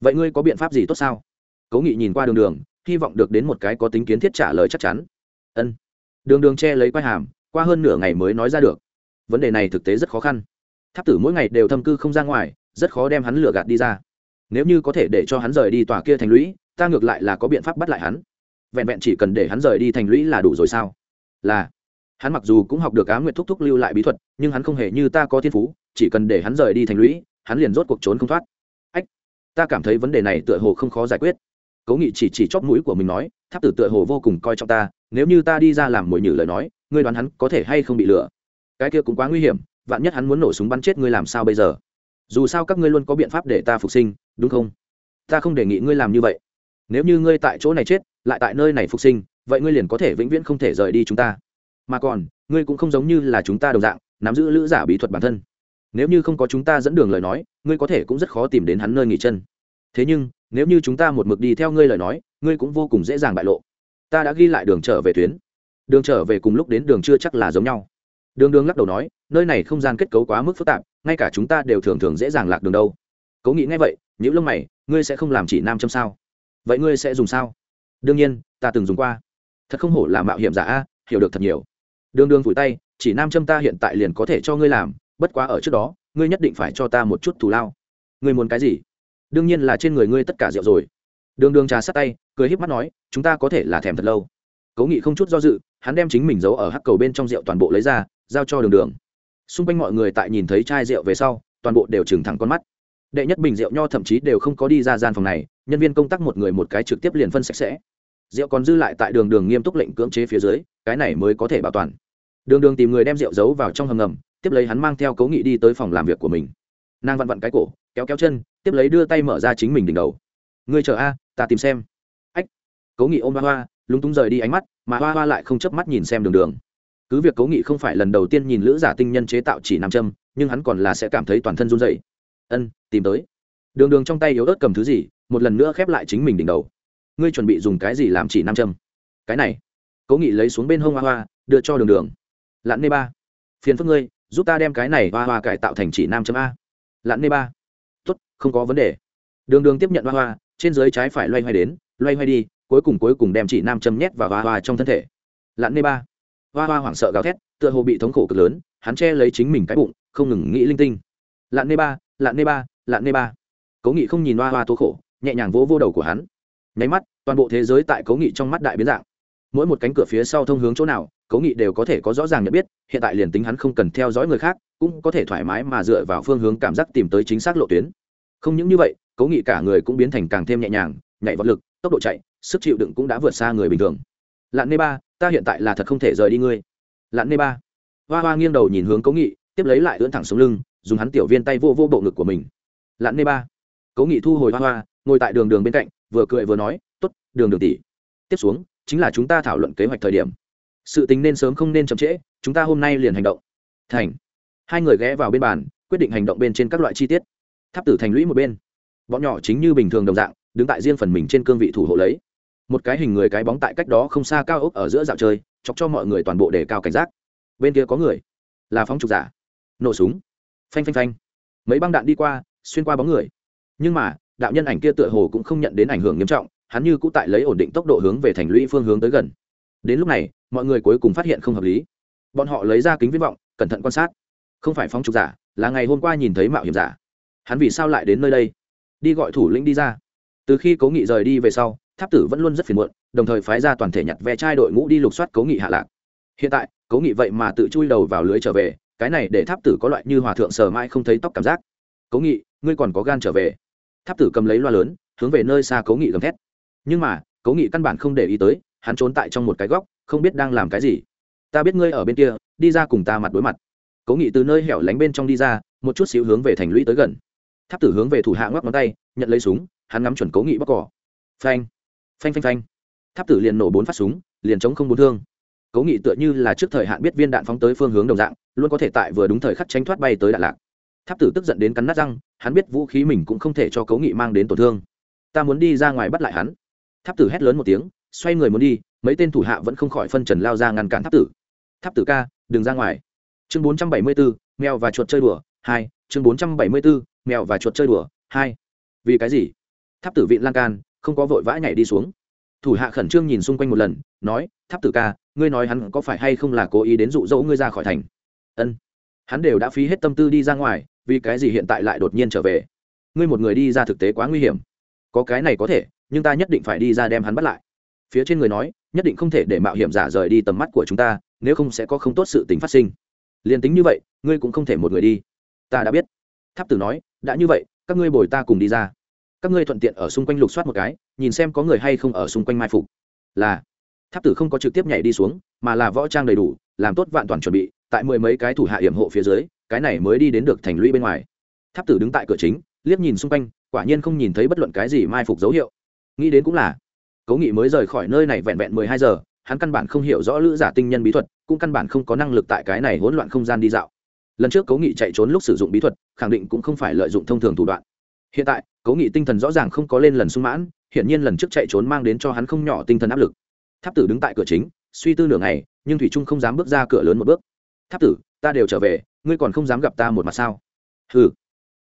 Vậy ngươi có biện pháp gì tốt sao? Cố nghị nhìn qua đường đường, hy vọng được đến một cái có tính kiến thiết trả lời chắc chắn. Ân. Đường đường che lấy quai hàm, qua hơn nửa ngày mới nói ra được. Vấn đề này thực tế rất khó khăn. Tháp tử mỗi ngày đều thâm cư không ra ngoài, rất khó đem hắn lừa gạt đi ra. Nếu như có thể để cho hắn rời đi tòa kia thành lũy, ta ngược lại là có biện pháp bắt lại hắn. Vẹn vẹn chỉ cần để hắn rời đi thành lũy là đủ rồi sao? Là. Hắn mặc dù cũng học được á nguyệt thúc thúc lưu lại bí thuật, nhưng hắn không hề như ta có thiên phú, chỉ cần để hắn rời đi thành lũy, hắn liền rốt cuộc trốn không thoát. Ách. Ta cảm thấy vấn đề này tựa hồ không khó giải quyết cố nghị chỉ chỉ chóp mũi của mình nói, tháp tử tựa hồ vô cùng coi trọng ta, nếu như ta đi ra làm mồi nhử lời nói, ngươi đoán hắn có thể hay không bị lừa? Cái kia cũng quá nguy hiểm, vạn nhất hắn muốn nổ súng bắn chết ngươi làm sao bây giờ? Dù sao các ngươi luôn có biện pháp để ta phục sinh, đúng không? Ta không đề nghị ngươi làm như vậy. Nếu như ngươi tại chỗ này chết, lại tại nơi này phục sinh, vậy ngươi liền có thể vĩnh viễn không thể rời đi chúng ta. Mà còn, ngươi cũng không giống như là chúng ta đồng dạng, nắm giữ lữ giả bí thuật bản thân. Nếu như không có chúng ta dẫn đường lời nói, ngươi có thể cũng rất khó tìm đến hắn nơi nghỉ chân. Thế nhưng nếu như chúng ta một mực đi theo ngươi lời nói, ngươi cũng vô cùng dễ dàng bại lộ. Ta đã ghi lại đường trở về tuyến. Đường trở về cùng lúc đến đường chưa chắc là giống nhau. Đường đường lắc đầu nói, nơi này không gian kết cấu quá mức phức tạp, ngay cả chúng ta đều thường thường dễ dàng lạc đường đâu. Cố nghĩ ngay vậy những lông mày, ngươi sẽ không làm chỉ nam châm sao? Vậy ngươi sẽ dùng sao? Đương nhiên, ta từng dùng qua. Thật không hổ là mạo hiểm giả a, hiểu được thật nhiều. Đường đường vùi tay, chỉ nam châm ta hiện tại liền có thể cho ngươi làm, bất quá ở trước đó, ngươi nhất định phải cho ta một chút thù lao. Ngươi muốn cái gì? Đương nhiên là trên người ngươi tất cả rượu rồi. Đường đường trà sát tay, cười híp mắt nói, chúng ta có thể là thèm thật lâu. Cố nghị không chút do dự, hắn đem chính mình giấu ở hắc cầu bên trong rượu toàn bộ lấy ra, giao cho đường đường. Xung quanh mọi người tại nhìn thấy chai rượu về sau, toàn bộ đều trừng thẳng con mắt. Đệ nhất bình rượu nho thậm chí đều không có đi ra gian phòng này, nhân viên công tác một người một cái trực tiếp liền phân sạch sẽ. Rượu còn dư lại tại đường đường nghiêm túc lệnh cưỡng chế phía dưới, cái này mới có thể bảo toàn. Đường đường tìm người đem rượu giấu vào trong hầm ngầm, tiếp lấy hắn mang theo cố nghị đi tới phòng làm việc của mình nàng vặn vặn cái cổ, kéo kéo chân, tiếp lấy đưa tay mở ra chính mình đỉnh đầu. Ngươi chờ a, ta tìm xem. Ách. Cố nghị ôm hoa hoa, lúng túng rời đi ánh mắt, mà hoa hoa lại không chớp mắt nhìn xem đường đường. Cứ việc cố nghị không phải lần đầu tiên nhìn lữ giả tinh nhân chế tạo chỉ nam châm, nhưng hắn còn là sẽ cảm thấy toàn thân run dậy ân, tìm tới. Đường đường trong tay yếu ớt cầm thứ gì, một lần nữa khép lại chính mình đỉnh đầu. Ngươi chuẩn bị dùng cái gì làm chỉ nam châm? Cái này. Cố nghị lấy xuống bên hông hoa hoa, đưa cho đường đường. Lặn nê ba, phiền phức ngươi, giúp ta đem cái này hoa hoa cải tạo thành chỉ nam châm a lặn nê ba. Tốt, không có vấn đề. Đường đường tiếp nhận hoa hoa, trên dưới trái phải loay hoay đến, loay hoay đi, cuối cùng cuối cùng đem chỉ nam châm nhét vào hoa hoa trong thân thể. Lặn nê ba. Hoa hoa hoảng sợ gào thét, tựa hồ bị thống khổ cực lớn, hắn che lấy chính mình cái bụng, không ngừng nghĩ linh tinh. Lặn nê ba lặn nê ba lặn nê ba. Cố nghị không nhìn hoa hoa tố khổ, nhẹ nhàng vỗ vô đầu của hắn. Nháy mắt, toàn bộ thế giới tại cố nghị trong mắt đại biến dạng. Mỗi một cánh cửa phía sau thông hướng chỗ nào, cố nghị đều có thể có rõ ràng nhận biết, hiện tại liền tính hắn không cần theo dõi người khác cũng có thể thoải mái mà dựa vào phương hướng cảm giác tìm tới chính xác lộ tuyến. Không những như vậy cố nghị cả người cũng biến thành càng thêm nhẹ nhàng, nhảy vật lực, tốc độ chạy, sức chịu đựng cũng đã vượt xa người bình thường. Lặn nê ba, ta hiện tại là thật không thể rời đi ngươi. Lặn nê ba. Hoa hoa nghiêng đầu nhìn hướng cố nghị, tiếp lấy lại ưỡn thẳng xuống lưng, dùng hắn tiểu viên tay vô vô bộ ngực của mình. Lặn nê ba. Cố nghị thu hồi hoa hoa, ngồi tại đường đường bên cạnh, vừa cười vừa nói t ố t đường đường tỷ. Tiếp xuống, chính là chúng ta thảo luận kế hoạch thời điểm. Sự tính nên sớm không nên chậm trễ, chúng ta hôm nay liền hành động. Thành hai người ghé vào bên bàn, quyết định hành động bên trên các loại chi tiết. Tháp tử thành lũy một bên. Bọn nhỏ chính như bình thường đồng dạng, đứng tại riêng phần mình trên cương vị thủ hộ lấy. Một cái hình người cái bóng tại cách đó không xa cao ốc ở giữa dạo chơi, chọc cho mọi người toàn bộ đề cao cảnh giác. Bên kia có người. Là phóng trục giả. Nổ súng. Phanh phanh phanh. Mấy băng đạn đi qua, xuyên qua bóng người. Nhưng mà, đạo nhân ảnh kia tựa hồ cũng không nhận đến ảnh hưởng nghiêm trọng, hắn như cũ tại lấy ổn định tốc độ hướng về thành lũy phương hướng tới gần. Đến lúc này, mọi người cuối cùng phát hiện không hợp lý. Bọn họ lấy ra kính viễn vọng, cẩn thận quan sát không phải phóng trục giả, là ngày hôm qua nhìn thấy mạo hiểm giả. Hắn vì sao lại đến nơi đây? Đi gọi thủ lĩnh đi ra. Từ khi cố nghị rời đi về sau, tháp tử vẫn luôn rất phiền muộn, đồng thời phái ra toàn thể nhặt ve chai đội ngũ đi lục soát cố nghị hạ lạc. Hiện tại, cố nghị vậy mà tự chui đầu vào lưới trở về, cái này để tháp tử có loại như hòa thượng sờ mãi không thấy tóc cảm giác. Cố nghị, ngươi còn có gan trở về. Tháp tử cầm lấy loa lớn, hướng về nơi xa cố nghị gầm thét. Nhưng mà, cố nghị căn bản không để ý tới, hắn trốn tại trong một cái góc, không biết đang làm cái gì. Ta biết ngươi ở bên kia, đi ra cùng ta mặt đối mặt cố nghị từ nơi hẻo lánh bên trong đi ra, một chút xíu hướng về thành lũy tới gần. Tháp tử hướng về thủ hạ ngoắc ngón tay, nhận lấy súng, hắn ngắm chuẩn cố nghị bóc cỏ. Phanh phanh phanh phanh. Tháp tử liền nổ bốn phát súng, liền chống không bốn thương. Cố nghị tựa như là trước thời hạn biết viên đạn phóng tới phương hướng đồng dạng, luôn có thể tại vừa đúng thời khắc tránh thoát bay tới đạn lạc tháp tử tức giận đến cắn nát răng, hắn biết vũ khí mình cũng không thể cho cố nghị mang đến tổn thương. Ta muốn đi ra ngoài bắt lại hắn. Tháp tử hét lớn một tiếng, xoay người muốn đi, mấy tên thủ hạ vẫn không khỏi phân trần lao ra ngăn cản tháp tử. Tháp tử ca, đừng ra ngoài chương bốn trăm bảy mươi bốn mèo và chuột chơi đùa, hai. Chương bốn trăm bảy mươi bốn mèo và chuột chơi đùa, hai. Vì cái gì? Tháp tử vịn lan can không có vội vã nhảy đi xuống. Thủ hạ khẩn trương nhìn xung quanh một lần, nói, tháp tử ca, ngươi nói hắn có phải hay không là cố ý đến dụ dỗ ngươi ra khỏi thành? Ân. Hắn đều đã phí hết tâm tư đi ra ngoài, vì cái gì hiện tại lại đột nhiên trở về? Ngươi một người đi ra thực tế quá nguy hiểm. Có cái này có thể, nhưng ta nhất định phải đi ra đem hắn bắt lại. Phía trên người nói, nhất định không thể để mạo hiểm giả rời đi tầm mắt của chúng ta, nếu không sẽ có không tốt sự tính phát sinh liền tính như vậy, ngươi cũng không thể một người đi. Ta đã biết. Tháp tử nói, đã như vậy, các ngươi bồi ta cùng đi ra. Các ngươi thuận tiện ở xung quanh lục soát một cái, nhìn xem có người hay không ở xung quanh mai phục. Là. Tháp tử không có trực tiếp nhảy đi xuống, mà là võ trang đầy đủ, làm tốt vạn toàn chuẩn bị, tại mười mấy cái thủ hạ hiểm hộ phía dưới, cái này mới đi đến được thành lũy bên ngoài. Tháp tử đứng tại cửa chính, liếc nhìn xung quanh, quả nhiên không nhìn thấy bất luận cái gì mai phục dấu hiệu. Nghĩ đến cũng là cố nghị mới rời khỏi nơi này vẹn vẹn mười hai giờ hắn căn bản không hiểu rõ lữ giả tinh nhân bí thuật, cũng căn bản không có năng lực tại cái này hỗn loạn không gian đi dạo. Lần trước cố nghị chạy trốn lúc sử dụng bí thuật, khẳng định cũng không phải lợi dụng thông thường thủ đoạn. Hiện tại, cố nghị tinh thần rõ ràng không có lên lần sung mãn, hiển nhiên lần trước chạy trốn mang đến cho hắn không nhỏ tinh thần áp lực. Tháp tử đứng tại cửa chính, suy tư nửa ngày, nhưng thủy trung không dám bước ra cửa lớn một bước. Tháp tử, ta đều trở về, ngươi còn không dám gặp ta một mặt sao? Ừ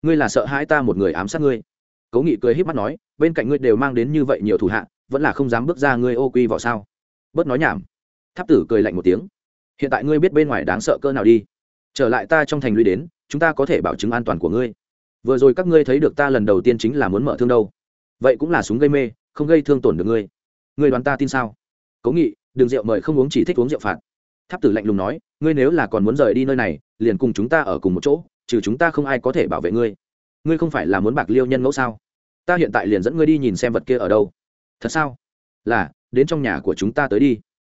ngươi là sợ hãi ta một người ám sát ngươi. Cố nghị cười h í p mắt nói, bên cạnh ngươi đều mang đến như vậy nhiều thủ hạ, vẫn là không dám bước ra ngươi ô quy vào sao? Bớt nói nhảm. Tháp tử cười lạnh một tiếng. Hiện tại ngươi biết bên ngoài đáng sợ cơ nào đi. Trở lại ta trong thành lũy đến, chúng ta có thể bảo chứng an toàn của ngươi. Vừa rồi các ngươi thấy được ta lần đầu tiên chính là muốn mở thương đâu. Vậy cũng là súng gây mê, không gây thương tổn được ngươi. Ngươi đoán ta tin sao? Cố nghị đừng rượu mời không uống chỉ thích uống rượu phạt. Tháp tử lạnh lùng nói, ngươi nếu là còn muốn rời đi nơi này, liền cùng chúng ta ở cùng một chỗ, trừ chúng ta không ai có thể bảo vệ ngươi. Ngươi không phải là muốn bạc liêu nhân ngẫu sao? Ta hiện tại liền dẫn ngươi đi nhìn xem vật kia ở đâu. Thật sao? Là đến trong nhà của chúng ta tới đi.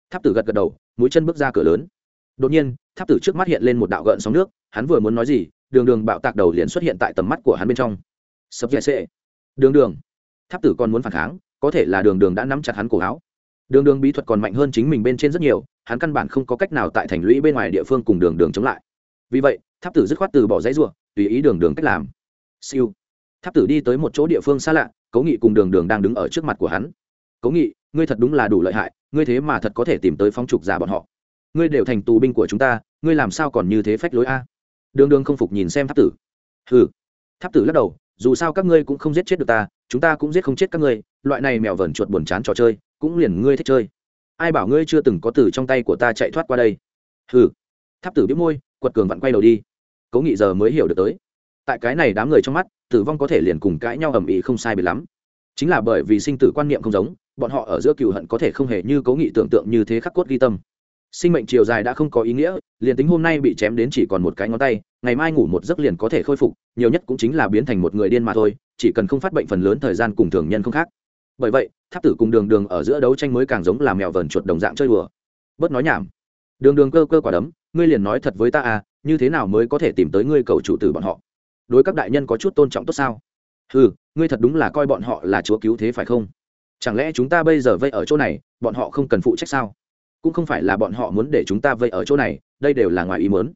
Tháp tử gật gật đầu, mũi chân bước ra cửa lớn. Đột nhiên, tháp tử trước mắt hiện lên một đạo gợn sóng nước, hắn vừa muốn nói gì, đường đường bạo tạc đầu liền xuất hiện tại tầm mắt của hắn bên trong. Sập dạy sệ. Đường đường. Tháp tử còn muốn phản kháng, có thể là đường đường đã nắm chặt hắn cổ áo. Đường đường bí thuật còn mạnh hơn chính mình bên trên rất nhiều, hắn căn bản không có cách nào tại thành lũy bên ngoài địa phương cùng đường đường chống lại. Vì vậy, tháp tử dứt khoát từ bỏ giấy ruộng tùy ý đường đường cách làm. Siêu. Tháp tử đi tới một chỗ địa phương xa lạ, cố nghị cùng đường đường đang đứng ở trước mặt của hắn. Cố nghị ngươi thật đúng là đủ lợi hại, ngươi thế mà thật có thể tìm tới phong trục giả bọn họ. Ngươi đều thành tù binh của chúng ta, ngươi làm sao còn như thế phách lối a? Đường đường không phục nhìn xem tháp tử. Hừ. Tháp tử lắc đầu, dù sao các ngươi cũng không giết chết được ta, chúng ta cũng giết không chết các ngươi, loại này mèo vẩn chuột buồn chán trò chơi, cũng liền ngươi thích chơi. Ai bảo ngươi chưa từng có từ trong tay của ta chạy thoát qua đây? Hừ. Tháp tử biết môi, quật cường vặn quay đầu đi. Cố nghị giờ mới hiểu được tới. Tại cái này đám người trong mắt, tử vong có thể liền cùng cãi nhau ầm ĩ không sai biệt lắm. Chính là bởi vì sinh tử quan niệm không giống bọn họ ở giữa cựu hận có thể không hề như cố nghị tưởng tượng như thế khắc cốt ghi tâm. Sinh mệnh chiều dài đã không có ý nghĩa, liền tính hôm nay bị chém đến chỉ còn một cái ngón tay, ngày mai ngủ một giấc liền có thể khôi phục, nhiều nhất cũng chính là biến thành một người điên mà thôi, chỉ cần không phát bệnh phần lớn thời gian cùng thường nhân không khác. Bởi vậy, tháp tử cùng đường đường ở giữa đấu tranh mới càng giống là mèo vờn chuột đồng dạng chơi đùa. Bớt nói nhảm. Đường đường cơ cơ quả đấm, ngươi liền nói thật với ta à như thế nào mới có thể tìm tới ngươi cầu chủ tử bọn họ? Đối các đại nhân có chút tôn trọng tốt sao? Ừ ngươi thật đúng là coi bọn họ là chúa cứu thế phải không? Chẳng lẽ chúng ta bây giờ vây ở chỗ này, bọn họ không cần phụ trách sao? Cũng không phải là bọn họ muốn để chúng ta vây ở chỗ này, đây đều là ngoài ý mớn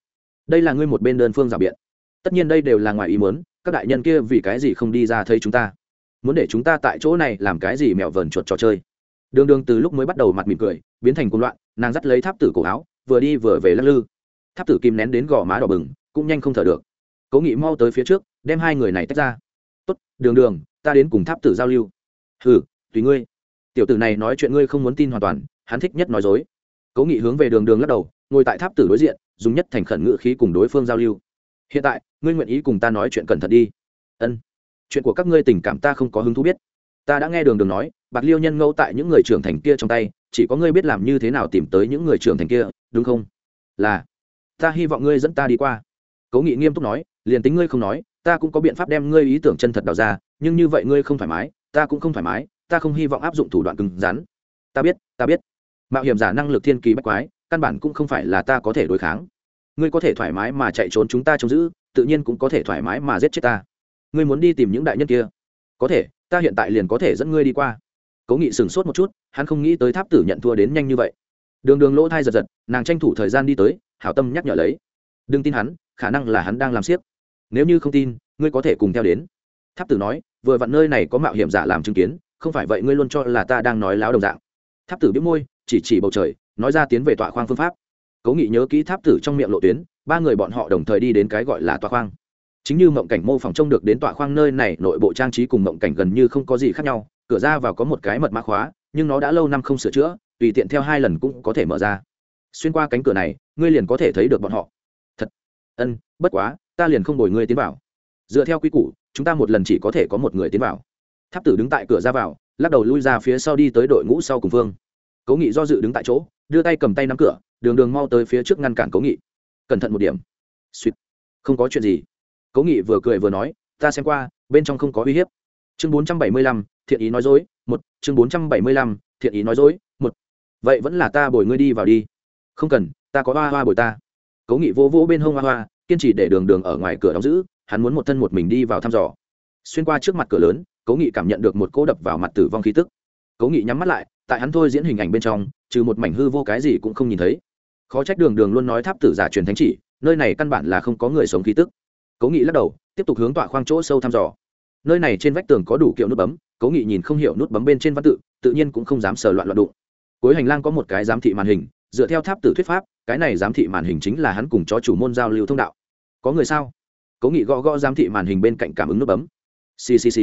đây là ngươi một bên đơn phương rào biện. Tất nhiên đây đều là ngoài ý mớn các đại nhân kia vì cái gì không đi ra thấy chúng ta? Muốn để chúng ta tại chỗ này làm cái gì mẹo vờn chuột trò chơi? Đường đường từ lúc mới bắt đầu mặt mỉm cười, biến thành công loạn, nàng dắt lấy tháp tử cổ áo, vừa đi vừa về lắc lư. Tháp tử kim nén đến gò má đỏ bừng, cũng nhanh không thở được. Cố nghị mau tới phía trước, đem hai người này tách ra. Tốt, đường đường, ta đến cùng tháp tử giao lưu. Hừ tùy ngươi. Tiểu tử này nói chuyện ngươi không muốn tin hoàn toàn, hắn thích nhất nói dối. Cố nghị hướng về đường đường lắc đầu, ngồi tại tháp tử đối diện, dùng nhất thành khẩn ngữ khí cùng đối phương giao lưu. Hiện tại, ngươi nguyện ý cùng ta nói chuyện cẩn thận đi. Ân. Chuyện của các ngươi tình cảm ta không có hứng thú biết. Ta đã nghe đường đường nói, bạc liêu nhân ngẫu tại những người trưởng thành kia trong tay, chỉ có ngươi biết làm như thế nào tìm tới những người trưởng thành kia, đúng không? Là. Ta hy vọng ngươi dẫn ta đi qua. Cố nghị nghiêm túc nói, liền tính ngươi không nói, ta cũng có biện pháp đem ngươi ý tưởng chân thật đào ra, nhưng như vậy ngươi không thoải mái, ta cũng không thoải mái ta không hy vọng áp dụng thủ đoạn cứng rắn. Ta biết ta biết. Mạo hiểm giả năng lực thiên kỳ bách quái, căn bản cũng không phải là ta có thể đối kháng. Ngươi có thể thoải mái mà chạy trốn chúng ta trông giữ, tự nhiên cũng có thể thoải mái mà giết chết ta. Ngươi muốn đi tìm những đại nhân kia? Có thể, ta hiện tại liền có thể dẫn ngươi đi qua. Cố nghị sửng sốt một chút, hắn không nghĩ tới tháp tử nhận thua đến nhanh như vậy. Đường đường lỗ thai giật giật, nàng tranh thủ thời gian đi tới, hảo tâm nhắc nhở lấy. Đừng tin hắn, khả năng là hắn đang làm siếc nếu như không tin, ngươi có thể cùng theo đến. Tháp tử nói, vừa vặn nơi này có mạo hiểm giả làm chứng kiến không phải vậy ngươi luôn cho là ta đang nói láo đồng dạng. Tháp tử biết môi, chỉ chỉ bầu trời, nói ra tiến về tọa khoang phương pháp. Cố nghị nhớ kỹ tháp tử trong miệng lộ tuyến, ba người bọn họ đồng thời đi đến cái gọi là tọa khoang. Chính như mộng cảnh mô phỏng trông được đến tọa khoang nơi này, nội bộ trang trí cùng mộng cảnh gần như không có gì khác nhau, cửa ra vào có một cái mật mã khóa, nhưng nó đã lâu năm không sửa chữa, tùy tiện theo hai lần cũng có thể mở ra. Xuyên qua cánh cửa này, ngươi liền có thể thấy được bọn họ. Thật. Ân, bất quá, ta liền không đổi ngươi tiến vào. Dựa theo quy củ, chúng ta một lần chỉ có thể có một người tiến vào tháp tử đứng tại cửa ra vào, lắc đầu lui ra phía sau đi tới đội ngũ sau cùng phương cố nghị do dự đứng tại chỗ, đưa tay cầm tay nắm cửa, đường đường mau tới phía trước ngăn cản cố nghị. Cẩn thận một điểm. Suýt. Không có chuyện gì. Cố nghị vừa cười vừa nói, ta xem qua, bên trong không có uy hiếp. Chương bốn trăm bảy mươi lăm, thiện ý nói dối, một. Chương bốn trăm bảy mươi lăm, thiện ý nói dối, một. Vậy vẫn là ta bồi ngươi đi vào đi. Không cần, ta có hoa hoa bồi ta. Cố nghị vô vỗ bên hông hoa hoa, kiên trì để đường đường ở ngoài cửa đóng giữ, hắn muốn một thân một mình đi vào thăm dò. Xuyên qua trước mặt cửa lớn cố nghị cảm nhận được một cỗ đập vào mặt tử vong khí tức. Cố nghị nhắm mắt lại, tại hắn thôi diễn hình ảnh bên trong, trừ một mảnh hư vô cái gì cũng không nhìn thấy. Khó trách đường đường luôn nói tháp tử giả truyền thánh chỉ, nơi này căn bản là không có người sống khí tức. Cố nghị lắc đầu, tiếp tục hướng tọa khoang chỗ sâu thăm dò. Nơi này trên vách tường có đủ kiểu nút bấm, cố nghị nhìn không hiểu nút bấm bên trên văn tự tự nhiên cũng không dám sờ loạn loạn đụng. Cuối hành lang có một cái giám thị màn hình, dựa theo tháp tử thuyết pháp, cái này giám thị màn hình chính là hắn cùng chó chủ môn giao lưu thông đạo. Có người sao? Cố nghị gõ gõ giám thị màn hình bên cạnh cảm ứng nút bấm. Ccc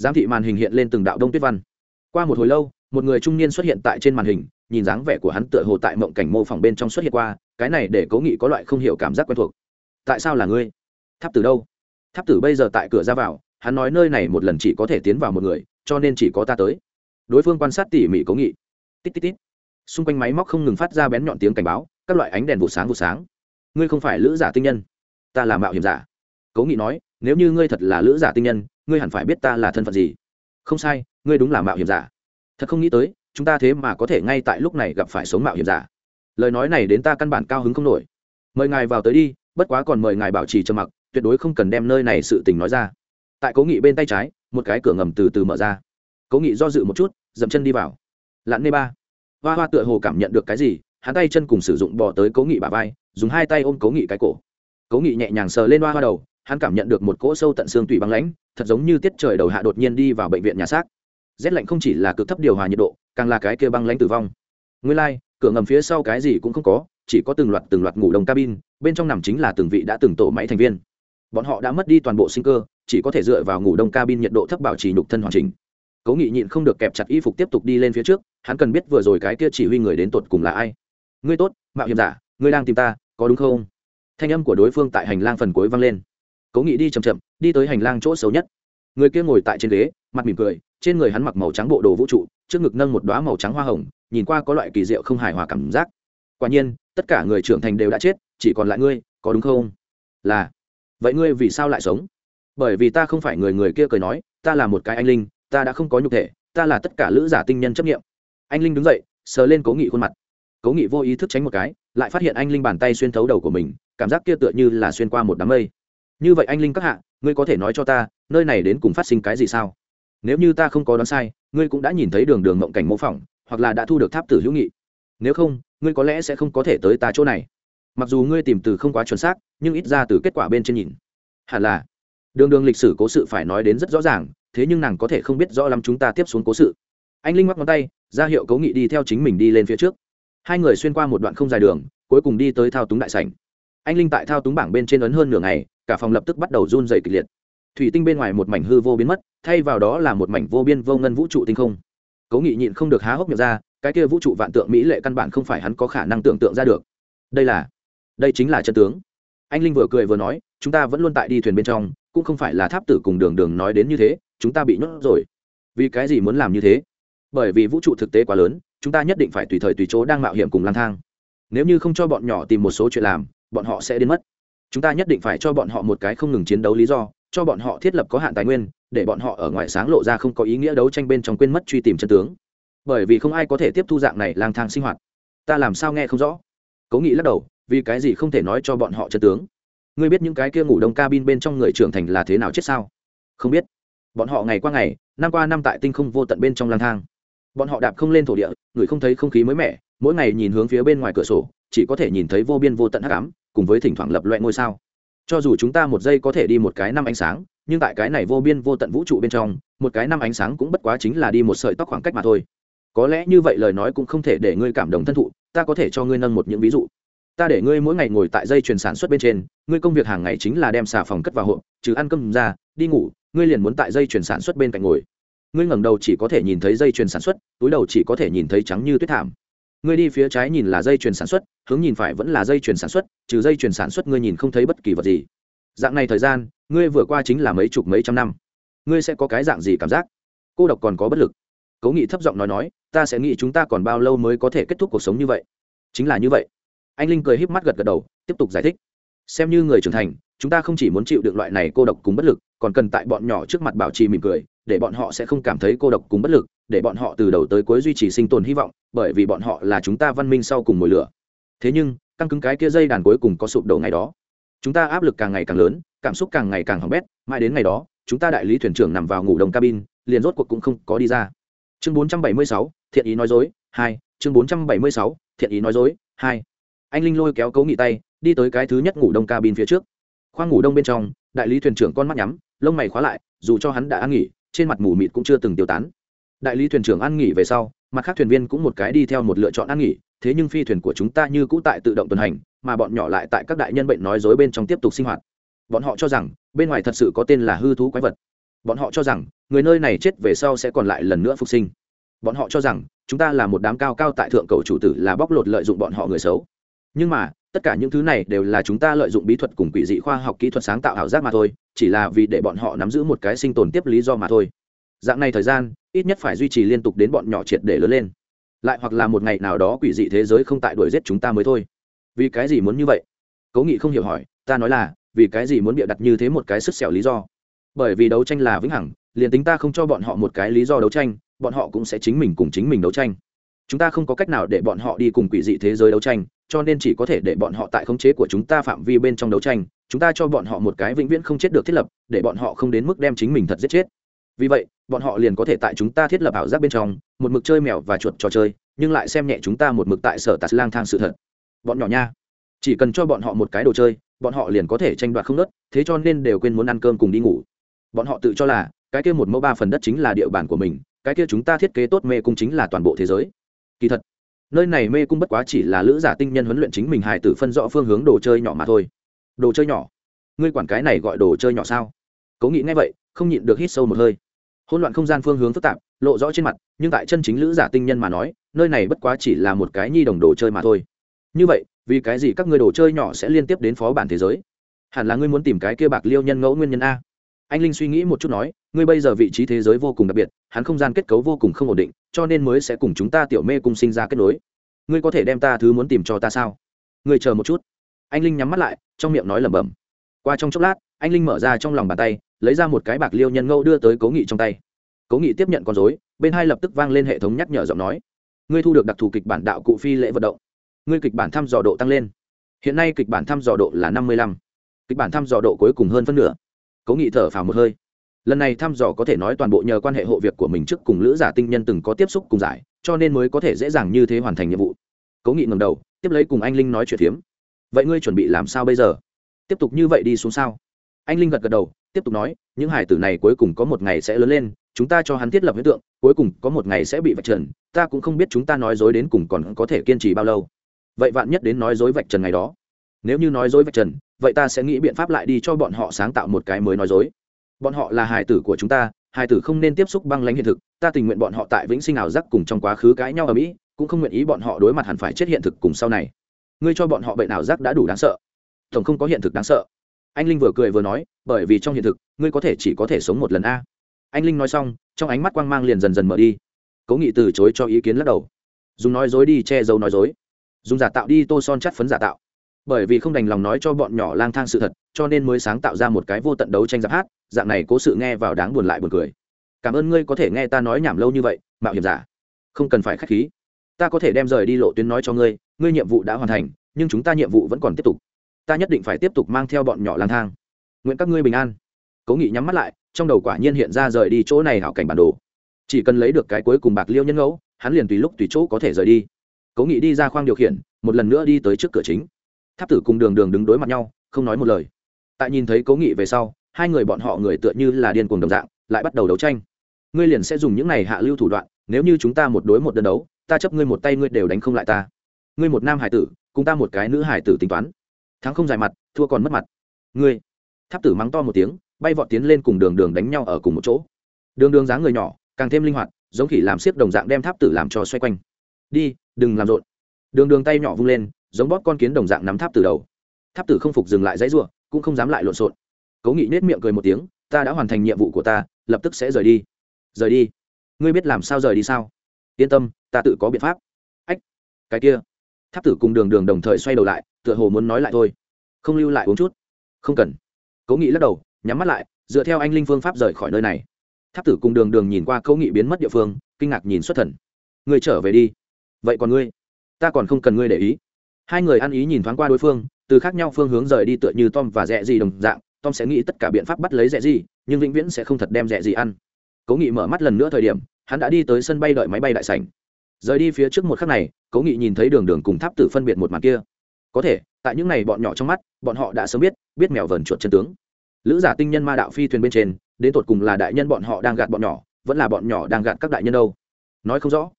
giám thị màn hình hiện lên từng đạo đông tuyết văn. Qua một hồi lâu, một người trung niên xuất hiện tại trên màn hình, nhìn dáng vẻ của hắn tựa hồ tại mộng cảnh mô phỏng bên trong xuất hiện qua, cái này để cố nghị có loại không hiểu cảm giác quen thuộc. Tại sao là ngươi? Tháp tử đâu? Tháp tử bây giờ tại cửa ra vào, hắn nói nơi này một lần chỉ có thể tiến vào một người, cho nên chỉ có ta tới. Đối phương quan sát tỉ mỉ cố nghị. Tít tít tít. Xung quanh máy móc không ngừng phát ra bén nhọn tiếng cảnh báo, các loại ánh đèn vụ sáng vụ sáng. Ngươi không phải lữ giả tinh nhân, ta là mạo hiểm giả. Cố nghị nói nếu như ngươi thật là lữ giả tinh nhân, ngươi hẳn phải biết ta là thân phận gì. Không sai, ngươi đúng là mạo hiểm giả. Thật không nghĩ tới, chúng ta thế mà có thể ngay tại lúc này gặp phải sống mạo hiểm giả. Lời nói này đến ta căn bản cao hứng không nổi. Mời ngài vào tới đi, bất quá còn mời ngài bảo trì trầm mặc, tuyệt đối không cần đem nơi này sự tình nói ra. Tại cố nghị bên tay trái, một cái cửa ngầm từ từ mở ra. Cố nghị do dự một chút, dậm chân đi vào. Lặn nê ba. Hoa hoa tựa hồ cảm nhận được cái gì, hắn tay chân cùng sử dụng bỏ tới cố nghị bà vai, dùng hai tay ôm cố nghị cái cổ. Cố nghị nhẹ nhàng sờ lên hoa hoa đầu hắn cảm nhận được một cỗ sâu tận xương tủy băng lãnh thật giống như tiết trời đầu hạ đột nhiên đi vào bệnh viện nhà xác. Rét lạnh không chỉ là cực thấp điều hòa nhiệt độ càng là cái kia băng lãnh tử vong. Nguyên lai、like, cửa ngầm phía sau cái gì cũng không có chỉ có từng loạt từng loạt ngủ đông cabin bên trong nằm chính là từng vị đã từng tổ máy thành viên. Bọn họ đã mất đi toàn bộ sinh cơ chỉ có thể dựa vào ngủ đông cabin nhiệt độ thấp bảo trì nhục thân hoàn chỉnh. Cố nghị nhịn không được kẹp chặt y phục tiếp tục đi lên phía trước hắn cần biết vừa rồi cái kia chỉ huy người đến tột cùng là ai. Ngươi tốt mạo hiểm giả ngươi đang tìm ta có đúng không? Thanh âm của đối phương tại hành lang phần cuối vang lên cố nghị đi chậm chậm, đi tới hành lang chỗ xấu nhất. Người kia ngồi tại trên ghế, mặt mỉm cười, trên người hắn mặc màu trắng bộ đồ vũ trụ, trước ngực nâng một đoá màu trắng hoa hồng, nhìn qua có loại kỳ diệu không hài hòa cảm giác. Quả nhiên, tất cả người trưởng thành đều đã chết, chỉ còn lại ngươi, có đúng không? Là. Vậy ngươi vì sao lại sống? Bởi vì ta không phải người người kia cười nói, ta là một cái anh linh, ta đã không có nhục thể, ta là tất cả lữ giả tinh nhân chấp nghiệm anh linh đứng dậy, sờ lên cố nghị khuôn mặt. Cố nghị vô ý thức tránh một cái, lại phát hiện anh linh bàn tay xuyên thấu đầu của mình, cảm giác kia tựa như là xuyên qua một đám mây như vậy anh linh các hạ, ngươi có thể nói cho ta, nơi này đến cùng phát sinh cái gì sao? Nếu như ta không có đoán sai, ngươi cũng đã nhìn thấy đường đường mộng cảnh mô phỏng, hoặc là đã thu được tháp tử hữu nghị. Nếu không, ngươi có lẽ sẽ không có thể tới ta chỗ này. Mặc dù ngươi tìm từ không quá chuẩn xác, nhưng ít ra từ kết quả bên trên nhìn. Hẳn là, đường đường lịch sử cố sự phải nói đến rất rõ ràng, thế nhưng nàng có thể không biết rõ lắm chúng ta tiếp xuống cố sự. Anh linh ngoắc ngón tay, ra hiệu cố nghị đi theo chính mình đi lên phía trước. Hai người xuyên qua một đoạn không dài đường, cuối cùng đi tới thao túng đại sảnh. Anh linh tại thao túng bảng bên trên ấn hơn nửa ngày cả phòng lập tức bắt đầu run dày kịch liệt. Thủy tinh bên ngoài một mảnh hư vô biến mất, thay vào đó là một mảnh vô biên vô ngân vũ trụ tinh không. Cố nghị nhịn không được há hốc miệng ra, cái kia vũ trụ vạn tượng mỹ lệ căn bản không phải hắn có khả năng tưởng tượng ra được. Đây là, đây chính là chân tướng. Anh linh vừa cười vừa nói, chúng ta vẫn luôn tại đi thuyền bên trong, cũng không phải là tháp tử cùng đường đường nói đến như thế, chúng ta bị nhốt rồi. Vì cái gì muốn làm như thế? Bởi vì vũ trụ thực tế quá lớn, chúng ta nhất định phải tùy thời tùy chỗ đang mạo hiểm cùng lang thang. Nếu như không cho bọn nhỏ tìm một số chuyện làm, bọn họ sẽ đến mất chúng ta nhất định phải cho bọn họ một cái không ngừng chiến đấu lý do, cho bọn họ thiết lập có hạn tài nguyên, để bọn họ ở ngoài sáng lộ ra không có ý nghĩa đấu tranh bên trong quên mất truy tìm chân tướng. Bởi vì không ai có thể tiếp thu dạng này lang thang sinh hoạt. Ta làm sao nghe không rõ? Cố nghĩ lắc đầu, vì cái gì không thể nói cho bọn họ chân tướng? Ngươi biết những cái kia ngủ đông cabin bên trong người trưởng thành là thế nào chết sao? Không biết. Bọn họ ngày qua ngày, năm qua năm tại tinh không vô tận bên trong lang thang. Bọn họ đạp không lên thổ địa, người không thấy không khí mới mẻ, mỗi ngày nhìn hướng phía bên ngoài cửa sổ, chỉ có thể nhìn thấy vô biên vô tận hắc ám cùng với thỉnh thoảng lập loại ngôi sao. Cho dù chúng ta một giây có thể đi một cái năm ánh sáng, nhưng tại cái này vô biên vô tận vũ trụ bên trong, một cái năm ánh sáng cũng bất quá chính là đi một sợi tóc khoảng cách mà thôi. Có lẽ như vậy lời nói cũng không thể để ngươi cảm động thân thụ, ta có thể cho ngươi nâng một những ví dụ. Ta để ngươi mỗi ngày ngồi tại dây chuyền sản xuất bên trên, ngươi công việc hàng ngày chính là đem xà phòng cất vào hộp, trừ ăn cơm ra, đi ngủ, ngươi liền muốn tại dây chuyền sản xuất bên cạnh ngồi. Ngươi ngẩng đầu chỉ có thể nhìn thấy dây chuyền sản xuất, túi đầu chỉ có thể nhìn thấy trắng như tuyết thảm ngươi đi phía trái nhìn là dây chuyền sản xuất, hướng nhìn phải vẫn là dây chuyền sản xuất, trừ dây chuyền sản xuất ngươi nhìn không thấy bất kỳ vật gì. Dạng này thời gian, ngươi vừa qua chính là mấy chục mấy trăm năm. Ngươi sẽ có cái dạng gì cảm giác? Cô độc còn có bất lực. Cố nghị thấp giọng nói nói, ta sẽ nghĩ chúng ta còn bao lâu mới có thể kết thúc cuộc sống như vậy? Chính là như vậy. Anh linh cười híp mắt gật gật đầu, tiếp tục giải thích. Xem như người trưởng thành, chúng ta không chỉ muốn chịu được loại này cô độc cùng bất lực, còn cần tại bọn nhỏ trước mặt bảo trì mỉm cười, để bọn họ sẽ không cảm thấy cô độc cùng bất lực để bọn họ từ đầu tới cuối duy trì sinh tồn hy vọng bởi vì bọn họ là chúng ta văn minh sau cùng mồi lửa. Thế nhưng căng cứng cái kia dây đàn cuối cùng có sụp đổ ngày đó. Chúng ta áp lực càng ngày càng lớn cảm xúc càng ngày càng hỏng bét mãi đến ngày đó chúng ta đại lý thuyền trưởng nằm vào ngủ đồng cabin liền rốt cuộc cũng không có đi ra. Chương 476, thiện ý nói dối hai chương 476, thiện ý nói dối hai. Anh linh lôi kéo cấu nghị tay đi tới cái thứ nhất ngủ đông cabin phía trước. Khoang ngủ đông bên trong đại lý thuyền trưởng con mắt nhắm lông mày khóa lại dù cho hắn đã ăn nghỉ trên mặt mù mịt cũng chưa từng tiêu tán đại lý thuyền trưởng ăn nghỉ về sau, mặt khác thuyền viên cũng một cái đi theo một lựa chọn ăn nghỉ, thế nhưng phi thuyền của chúng ta như cũ tại tự động tuần hành, mà bọn nhỏ lại tại các đại nhân bệnh nói dối bên trong tiếp tục sinh hoạt. Bọn họ cho rằng, bên ngoài thật sự có tên là hư thú quái vật. Bọn họ cho rằng, người nơi này chết về sau sẽ còn lại lần nữa phục sinh. Bọn họ cho rằng, chúng ta là một đám cao cao tại thượng cầu chủ tử là bóc lột lợi dụng bọn họ người xấu. Nhưng mà, tất cả những thứ này đều là chúng ta lợi dụng bí thuật cùng quỷ dị khoa học kỹ thuật sáng tạo ảo giác mà thôi, chỉ là vì để bọn họ nắm giữ một cái sinh tồn tiếp lý do mà thôi dạng này thời gian, ít nhất phải duy trì liên tục đến bọn nhỏ triệt để lớn lên. Lại hoặc là một ngày nào đó quỷ dị thế giới không tại đuổi giết chúng ta mới thôi. Vì cái gì muốn như vậy? Cố nghị không hiểu hỏi, ta nói là, vì cái gì muốn bịa đặt như thế một cái sức xẻo lý do? Bởi vì đấu tranh là vĩnh hằng, liền tính ta không cho bọn họ một cái lý do đấu tranh, bọn họ cũng sẽ chính mình cùng chính mình đấu tranh. Chúng ta không có cách nào để bọn họ đi cùng quỷ dị thế giới đấu tranh, cho nên chỉ có thể để bọn họ tại khống chế của chúng ta phạm vi bên trong đấu tranh, chúng ta cho bọn họ một cái vĩnh viễn không chết được thiết lập, để bọn họ không đến mức đem chính mình thật giết chết vì vậy, bọn họ liền có thể tại chúng ta thiết lập ảo giác bên trong, một mực chơi mèo và chuột trò chơi, nhưng lại xem nhẹ chúng ta một mực tại sở tạt lang thang sự thật. Bọn nhỏ nha, chỉ cần cho bọn họ một cái đồ chơi, bọn họ liền có thể tranh đoạt không nớt, thế cho nên đều quên muốn ăn cơm cùng đi ngủ. Bọn họ tự cho là, cái kia một mẫu ba phần đất chính là địa bàn của mình, cái kia chúng ta thiết kế tốt mê cung chính là toàn bộ thế giới. Kỳ thật, nơi này mê cung bất quá chỉ là lữ giả tinh nhân huấn luyện chính mình hài tử phân rõ phương hướng đồ chơi nhỏ mà thôi. Đồ chơi nhỏ? Ngươi quản cái này gọi đồ chơi nhỏ sao? Cố nghĩ ngay vậy, không nhịn được hít sâu một hơi hỗn loạn không gian phương hướng phức tạp, lộ rõ trên mặt, nhưng tại chân chính lữ giả tinh nhân mà nói, nơi này bất quá chỉ là một cái nhi đồng đồ chơi mà thôi. Như vậy, vì cái gì các ngươi đồ chơi nhỏ sẽ liên tiếp đến phó bản thế giới? Hẳn là ngươi muốn tìm cái kia bạc liêu nhân ngẫu nguyên nhân a. Anh linh suy nghĩ một chút nói, ngươi bây giờ vị trí thế giới vô cùng đặc biệt, hắn không gian kết cấu vô cùng không ổn định, cho nên mới sẽ cùng chúng ta tiểu mê cùng sinh ra kết nối. Ngươi có thể đem ta thứ muốn tìm cho ta sao? Ngươi chờ một chút. Anh linh nhắm mắt lại, trong miệng nói lẩm bẩm. Qua trong chốc lát anh linh mở ra trong lòng bàn tay lấy ra một cái bạc liêu nhân ngẫu đưa tới cố nghị trong tay cố nghị tiếp nhận con dối bên hai lập tức vang lên hệ thống nhắc nhở giọng nói ngươi thu được đặc thù kịch bản đạo cụ phi lễ vận động ngươi kịch bản thăm dò độ tăng lên hiện nay kịch bản thăm dò độ là năm mươi lăm kịch bản thăm dò độ cuối cùng hơn phân nửa cố nghị thở phào một hơi lần này thăm dò có thể nói toàn bộ nhờ quan hệ hộ việc của mình trước cùng lữ giả tinh nhân từng có tiếp xúc cùng giải cho nên mới có thể dễ dàng như thế hoàn thành nhiệm vụ cố nghị ngầm đầu tiếp lấy cùng anh linh nói chuyện phiếm vậy ngươi chuẩn bị làm sao bây giờ tiếp tục như vậy đi xuống sao anh linh gật gật đầu, tiếp tục nói, những hải tử này cuối cùng có một ngày sẽ lớn lên, chúng ta cho hắn thiết lập hiện tượng, cuối cùng có một ngày sẽ bị vạch trần, ta cũng không biết chúng ta nói dối đến cùng còn có thể kiên trì bao lâu. Vậy vạn nhất đến nói dối vạch trần ngày đó. Nếu như nói dối vạch trần, vậy ta sẽ nghĩ biện pháp lại đi cho bọn họ sáng tạo một cái mới nói dối. Bọn họ là hải tử của chúng ta, hải tử không nên tiếp xúc băng lãnh hiện thực, ta tình nguyện bọn họ tại vĩnh sinh ảo giác cùng trong quá khứ cãi nhau ở mỹ, cũng không nguyện ý bọn họ đối mặt hẳn phải chết hiện thực cùng sau này. Ngươi cho bọn họ bệnh ảo giác đã đủ đáng sợ. Tổng không có hiện thực đáng sợ anh linh vừa cười vừa nói, bởi vì trong hiện thực, ngươi có thể chỉ có thể sống một lần a. Anh linh nói xong, trong ánh mắt quang mang liền dần dần mở đi. Cố nghị từ chối cho ý kiến lắc đầu. Dùng nói dối đi, che giấu nói dối. Dùng giả tạo đi, tô son chắt phấn giả tạo. Bởi vì không đành lòng nói cho bọn nhỏ lang thang sự thật, cho nên mới sáng tạo ra một cái vô tận đấu tranh giáp hát, dạng này cố sự nghe vào đáng buồn lại buồn cười. Cảm ơn ngươi có thể nghe ta nói nhảm lâu như vậy, mạo hiểm giả. Không cần phải k h á c h khí. Ta có thể đem rời đi lộ tuyến nói cho ngươi ngươi nhiệm vụ đã hoàn thành, nhưng chúng ta nhiệm vụ vẫn còn tiếp tục ta nhất định phải tiếp tục mang theo bọn nhỏ lang thang. Nguyện các ngươi bình an. Cố nghị nhắm mắt lại, trong đầu quả nhiên hiện ra rời đi chỗ này hảo cảnh bản đồ. Chỉ cần lấy được cái cuối cùng bạc liêu nhân ngẫu, hắn liền tùy lúc tùy chỗ có thể rời đi. Cố nghị đi ra khoang điều khiển, một lần nữa đi tới trước cửa chính. Tháp tử cùng đường đường đứng đối mặt nhau, không nói một lời. Tại nhìn thấy cố nghị về sau, hai người bọn họ người tựa như là điên cuồng đồng dạng, lại bắt đầu đấu tranh. Ngươi liền sẽ dùng những này hạ lưu thủ đoạn, nếu như chúng ta một đối một đơn đấu, ta chấp ngươi một tay ngươi đều đánh không lại ta. Ngươi một nam hải tử, cùng ta một cái nữ hải tử tính toán thắng không dài mặt, thua còn mất mặt. Ngươi, tháp tử mắng to một tiếng, bay vọt tiến lên cùng đường đường đánh nhau ở cùng một chỗ. Đường đường dáng người nhỏ, càng thêm linh hoạt, giống khỉ làm xiếc đồng dạng đem tháp tử làm cho xoay quanh. Đi, đừng làm rộn. Đường đường tay nhỏ vung lên, giống bóp con kiến đồng dạng nắm tháp tử đầu. Tháp tử không phục dừng lại dãy r u ộ cũng không dám lại lộn xộn. Cố nghị nết miệng cười một tiếng, ta đã hoàn thành nhiệm vụ của ta, lập tức sẽ rời đi. Rời đi? Ngươi biết làm sao rời đi sao? Yên tâm, ta tự có biện pháp. Ách, cái kia. Tháp tử cùng đường đường đồng thời xoay đầu lại tựa hồ muốn nói lại thôi. Không lưu lại uống chút. Không cần. Cố nghị lắc đầu, nhắm mắt lại, dựa theo anh linh phương pháp rời khỏi nơi này. Tháp tử cùng đường đường nhìn qua cố nghị biến mất địa phương, kinh ngạc nhìn xuất thần. Người trở về đi. Vậy còn ngươi? Ta còn không cần ngươi để ý. Hai người ăn ý nhìn thoáng qua đối phương, từ khác nhau phương hướng rời đi tựa như tom và rẽ gì đồng dạng, tom sẽ nghĩ tất cả biện pháp bắt lấy rẽ gì nhưng vĩnh viễn sẽ không thật đem rẽ gì ăn. Cố nghị mở mắt lần nữa thời điểm, hắn đã đi tới sân bay đợi máy bay đại sảnh. Rời đi phía trước một khắc này, cố nghị nhìn thấy đường đường cùng tháp tử phân biệt một mặt kia có thể, tại những ngày bọn nhỏ trong mắt, bọn họ đã sớm biết biết mèo vờn chuột chân tướng. Lữ giả tinh nhân ma đạo phi thuyền bên trên, đến tột cùng là đại nhân bọn họ đang gạt bọn nhỏ, vẫn là bọn nhỏ đang gạt các đại nhân đâu? Nói không rõ.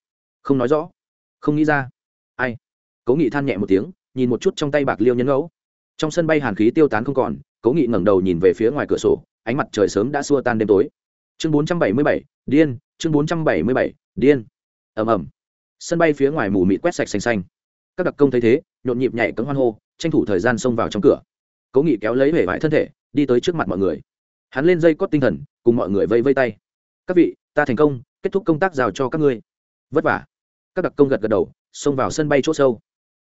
Không nói rõ. Không nghĩ ra. Ai? Cố nghị than nhẹ một tiếng, nhìn một chút trong tay bạc liêu nhân ngẫu. Trong sân bay hàn khí tiêu tán không còn, cố nghị ngẩng đầu nhìn về phía ngoài cửa sổ, ánh mặt trời sớm đã xua tan đêm tối. Chương bốn trăm bảy mươi bảy, điên. Chương bốn trăm bảy mươi bảy, điên. Ầm ầm. sân bay phía ngoài mù mịt quét sạch xanh xanh. Các đặc công thấy thế nhộn nhịp nhảy cấm hoan hô, tranh thủ thời gian xông vào trong cửa. Cố nghị kéo lấy vẻ vải thân thể, đi tới trước mặt mọi người. Hắn lên dây cót tinh thần, cùng mọi người vây vây tay. Các vị, ta thành công, kết thúc công tác giao cho các ngươi. Vất vả. Các đặc công gật gật đầu, xông vào sân bay c h ỗ sâu.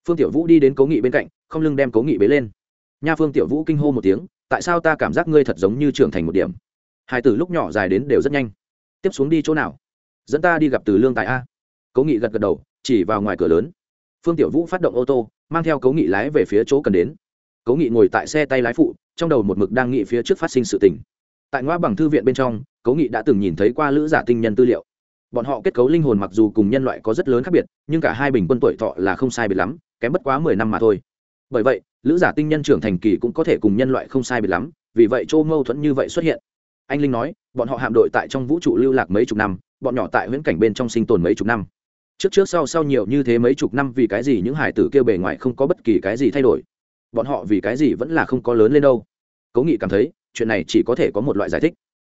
Phương tiểu vũ đi đến cố nghị bên cạnh, không lưng đem cố nghị bế lên. Nha phương tiểu vũ kinh hô một tiếng, tại sao ta cảm giác ngươi thật giống như trưởng thành một điểm? Hai từ lúc nhỏ dài đến đều rất nhanh. Tiếp xuống đi chỗ nào? Dẫn ta đi gặp từ lương tại a. Cố nghị gật gật đầu, chỉ vào ngoài cửa lớn. Phương tiểu vũ phát động ô tô mang theo cố nghị lái về phía chỗ cần đến. Cố nghị ngồi tại xe tay lái phụ, trong đầu một mực đang nghị phía trước phát sinh sự tình. Tại ngoa bằng thư viện bên trong cố nghị đã từng nhìn thấy qua lữ giả tinh nhân tư liệu. Bọn họ kết cấu linh hồn mặc dù cùng nhân loại có rất lớn khác biệt, nhưng cả hai bình quân tuổi thọ là không sai biệt lắm, kém bất quá mười năm mà thôi. Bởi vậy, lữ giả tinh nhân trưởng thành kỳ cũng có thể cùng nhân loại không sai biệt lắm, vì vậy chỗ mâu thuẫn như vậy xuất hiện. Anh linh nói, bọn họ hạm đội tại trong vũ trụ lưu lạc mấy chục năm, bọn nhỏ tại huyễn cảnh bên trong sinh tồn mấy chục năm trước trước sau sau nhiều như thế mấy chục năm vì cái gì những hải tử kêu bề ngoài không có bất kỳ cái gì thay đổi? Bọn họ vì cái gì vẫn là không có lớn lên đâu? Cố nghị cảm thấy, chuyện này chỉ có thể có một loại giải thích.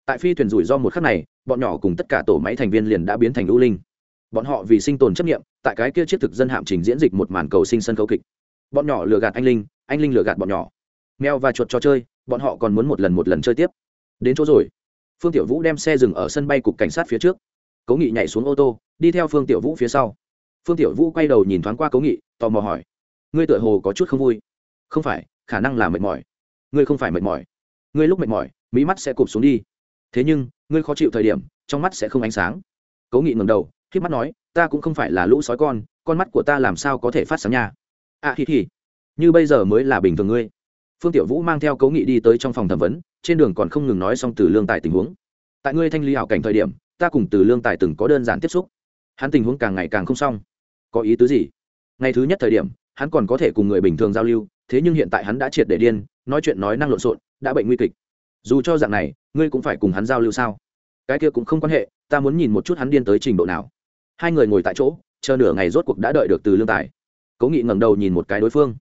Tại phi thuyền rủi ro một khắc này, bọn nhỏ cùng tất cả tổ máy thành viên liền đã biến thành lũ linh. Bọn họ vì sinh tồn chấp nghiệm tại cái kia chiếc thực dân hạm trình diễn dịch một màn cầu sinh sân khấu kịch. Bọn nhỏ lừa gạt anh linh anh linh lừa gạt bọn nhỏ. Mèo và chuột trò chơi, bọn họ còn muốn một lần một lần chơi tiếp. Đến chỗ rồi. Phương tiểu vũ đem xe dừng ở sân bay cục cảnh sát phía trước cố nghị nhảy xuống ô tô, đi theo phương tiểu vũ phía sau. Phương tiểu vũ quay đầu nhìn thoáng qua cố nghị, tò mò hỏi, ngươi tựa hồ có chút không vui. Không phải, khả năng là mệt mỏi. Ngươi không phải mệt mỏi. Ngươi lúc mệt mỏi mỹ mắt sẽ cụp xuống đi. Thế nhưng, ngươi khó chịu thời điểm, trong mắt sẽ không ánh sáng. Cố nghị ngầm đầu khi mắt nói, ta cũng không phải là lũ sói con con mắt của ta làm sao có thể phát sáng nha? À thì thì như bây giờ mới là bình thường ngươi. Phương tiểu vũ mang theo cố nghị đi tới trong phòng thẩm vấn, trên đường còn không ngừng nói xong từ lương tài tình huống. Tại ngươi thanh lý hảo cảnh thời điểm ta cùng từ lương tài từng có đơn giản tiếp xúc. Hắn tình huống càng ngày càng không xong. Có ý tứ gì? Ngày thứ nhất thời điểm, hắn còn có thể cùng người bình thường giao lưu, thế nhưng hiện tại hắn đã triệt để điên, nói chuyện nói năng lộn xộn, đã bệnh nguy kịch. Dù cho dạng này, ngươi cũng phải cùng hắn giao lưu sao? Cái kia cũng không quan hệ, ta muốn nhìn một chút hắn điên tới trình độ nào. Hai người ngồi tại chỗ, chờ nửa ngày rốt cuộc đã đợi được từ lương tài. Cố nghị ngẩng đầu nhìn một cái đối phương.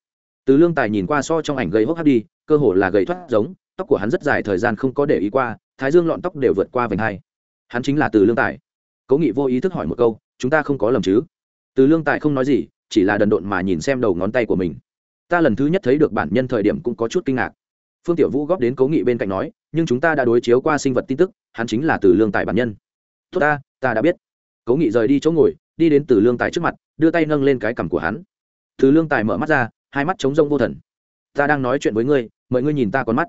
Từ lương tài nhìn qua so trong ảnh gây hốc hắt đi, cơ hồ là gầy thoát giống, tóc của hắn rất dài, thời gian không có để ý qua, thái dương lọn tóc đều vượt qua vành hai hắn chính là từ lương tài. Cố nghị vô ý thức hỏi một câu, chúng ta không có lầm chứ? Từ lương tài không nói gì, chỉ là đần độn mà nhìn xem đầu ngón tay của mình. Ta lần thứ nhất thấy được bản nhân thời điểm cũng có chút kinh ngạc. Phương tiểu vũ góp đến cố nghị bên cạnh nói, nhưng chúng ta đã đối chiếu qua sinh vật tin tức, hắn chính là từ lương tài bản nhân. Tốt ta ta đã biết. Cố nghị rời đi chỗ ngồi, đi đến từ lương tài trước mặt, đưa tay nâng lên cái cằm của hắn. Từ lương tài mở mắt ra, hai mắt trống rông vô thần. Ta đang nói chuyện với ngươi, mời ngươi nhìn ta con mắt.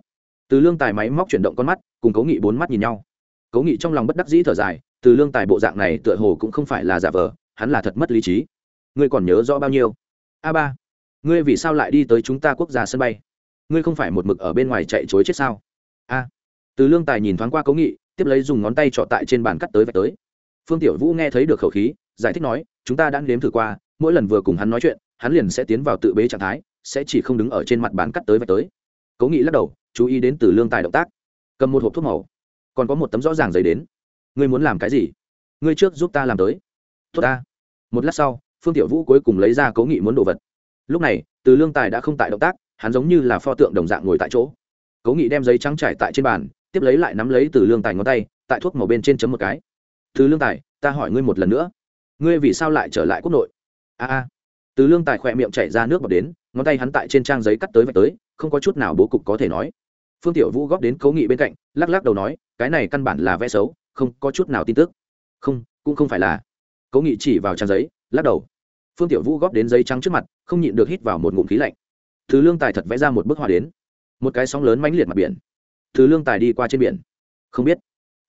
Từ lương tài máy móc chuyển động con mắt, cùng cố nghị bốn mắt nhìn nhau cố nghị trong lòng bất đắc dĩ thở dài, từ lương tài bộ dạng này tựa hồ cũng không phải là giả vờ, hắn là thật mất lý trí. Ngươi còn nhớ rõ bao nhiêu? A ba, ngươi vì sao lại đi tới chúng ta quốc gia sân bay? Ngươi không phải một mực ở bên ngoài chạy chối chết sao? A, từ lương tài nhìn thoáng qua cố nghị, tiếp lấy dùng ngón tay trọ tại trên bàn cắt tới vạch tới. Phương tiểu vũ nghe thấy được khẩu khí, giải thích nói, chúng ta đã nếm thử qua, mỗi lần vừa cùng hắn nói chuyện, hắn liền sẽ tiến vào tự bế trạng thái, sẽ chỉ không đứng ở trên mặt bàn cắt tới vạch tới. Cố nghị lắc đầu, chú ý đến từ lương tài động tác. Cầm một hộp thuốc màu còn có một tấm rõ ràng giấy đến. Ngươi muốn làm cái gì? Ngươi trước giúp ta làm tới. Tốt ta. Một lát sau, phương tiểu vũ cuối cùng lấy ra cố nghị muốn đồ vật. Lúc này, từ lương tài đã không tại động tác, hắn giống như là pho tượng đồng dạng ngồi tại chỗ. Cố nghị đem giấy trắng trải tại trên bàn, tiếp lấy lại nắm lấy từ lương tài ngón tay, tại thuốc màu bên trên chấm một cái. Từ lương tài, ta hỏi ngươi một lần nữa. Ngươi vì sao lại trở lại quốc nội? A a. Từ lương tài khỏe miệng chảy ra nước bọt đến, ngón tay hắn tại trên trang giấy cắt tới vạch tới, không có chút nào bố cục có thể nói phương tiểu vũ góp đến cố nghị bên cạnh, lắc lắc đầu nói, cái này căn bản là vẽ xấu, không có chút nào tin tức. Không, cũng không phải là. Cố nghị chỉ vào trang giấy, lắc đầu. Phương tiểu vũ góp đến giấy trắng trước mặt, không nhịn được hít vào một ngụm khí lạnh. Thứ lương tài thật vẽ ra một bức họa đến. Một cái sóng lớn mãnh liệt mặt biển. Thứ lương tài đi qua trên biển. Không biết.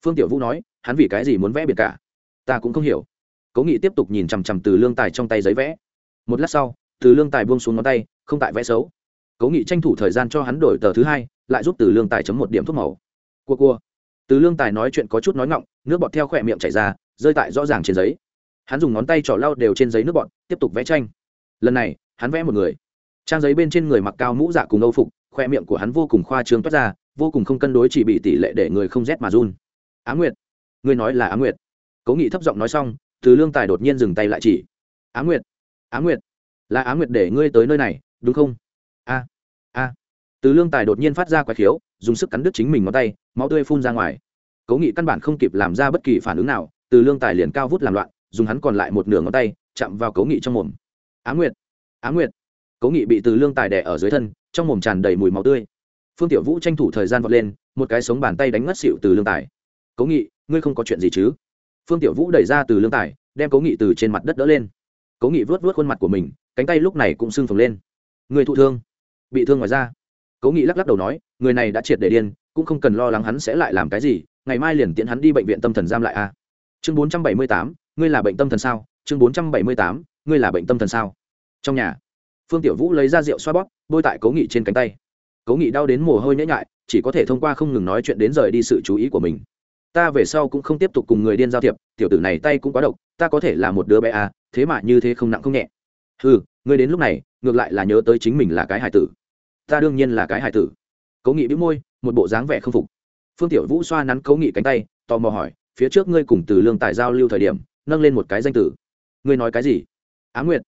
Phương tiểu vũ nói, hắn vì cái gì muốn vẽ biển cả? Ta cũng không hiểu. Cố nghị tiếp tục nhìn chằm chằm từ lương tài trong tay giấy vẽ. Một lát sau, từ lương tài buông xuống ngón tay, không tại vẽ xấu cố nghị tranh thủ thời gian cho hắn đổi tờ thứ hai, lại giúp từ lương tài chấm một điểm thuốc màu. Cua cua. Từ lương tài nói chuyện có chút nói ngọng, nước bọt theo khỏe miệng chảy ra, rơi tại rõ ràng trên giấy. Hắn dùng ngón tay trỏ lau đều trên giấy nước bọt, tiếp tục vẽ tranh. Lần này, hắn vẽ một người. Trang giấy bên trên người mặc cao mũ dạ cùng âu phục khoe miệng của hắn vô cùng khoa trương toát ra, vô cùng không cân đối chỉ bị tỷ lệ để người không rét mà run. Á nguyệt. Ngươi nói là á nguyệt. Cố nghị thấp giọng nói xong, từ lương tài đột nhiên dừng tay lại chỉ. Á nguyệt. Á nguyệt. Là á nguyệt để ngươi tới nơi này, đúng không? Từ lương tài đột nhiên phát ra quái khiếu, dùng sức cắn đứt chính mình ngón tay, máu tươi phun ra ngoài. Cố nghị căn bản không kịp làm ra bất kỳ phản ứng nào, từ lương tài liền cao vút làm loạn, dùng hắn còn lại một nửa ngón tay, chạm vào cố nghị trong mồm. Á nguyệt! Á nguyệt! Cố nghị bị từ lương tài đẻ ở dưới thân, trong mồm tràn đầy mùi máu tươi. Phương tiểu vũ tranh thủ thời gian vọt lên, một cái sống bàn tay đánh ngất xịu từ lương tài. Cố nghị, ngươi không có chuyện gì chứ? Phương tiểu vũ đẩy ra từ lương tài, đem cố nghị từ trên mặt đất đỡ lên. Cố nghị vớt vớt khuôn mặt của mình, cánh tay lúc này cũng sưng phồng lên. Người thụ thương? Bị thương ngoài ra cố nghị lắc lắc đầu nói, người này đã triệt để điên, cũng không cần lo lắng hắn sẽ lại làm cái gì, ngày mai liền tiễn hắn đi bệnh viện tâm thần giam lại a chương bốn trăm bảy mươi tám, ngươi là bệnh tâm thần sao? Chương bốn trăm bảy mươi tám, ngươi là bệnh tâm thần sao? Trong nhà, phương tiểu vũ lấy ra rượu xoa bóp, bôi tại cố nghị trên cánh tay. Cố nghị đau đến mồ hôi nhễ nhại, chỉ có thể thông qua không ngừng nói chuyện đến rời đi sự chú ý của mình. Ta về sau cũng không tiếp tục cùng người điên giao thiệp, tiểu tử này tay cũng quá độc, ta có thể là một đứa bé à thế mà như thế không nặng không nhẹ. Ừ người đến lúc này, ngược lại là nhớ tới chính mình là cái hải tử ta đương nhiên là cái hải tử. Cố nghị bĩu môi, một bộ dáng vẻ không phục. Phương tiểu vũ xoa nắn cố nghị cánh tay, tò mò hỏi, phía trước ngươi cùng từ lương tài giao lưu thời điểm, nâng lên một cái danh tử ngươi nói cái gì? Á nguyệt.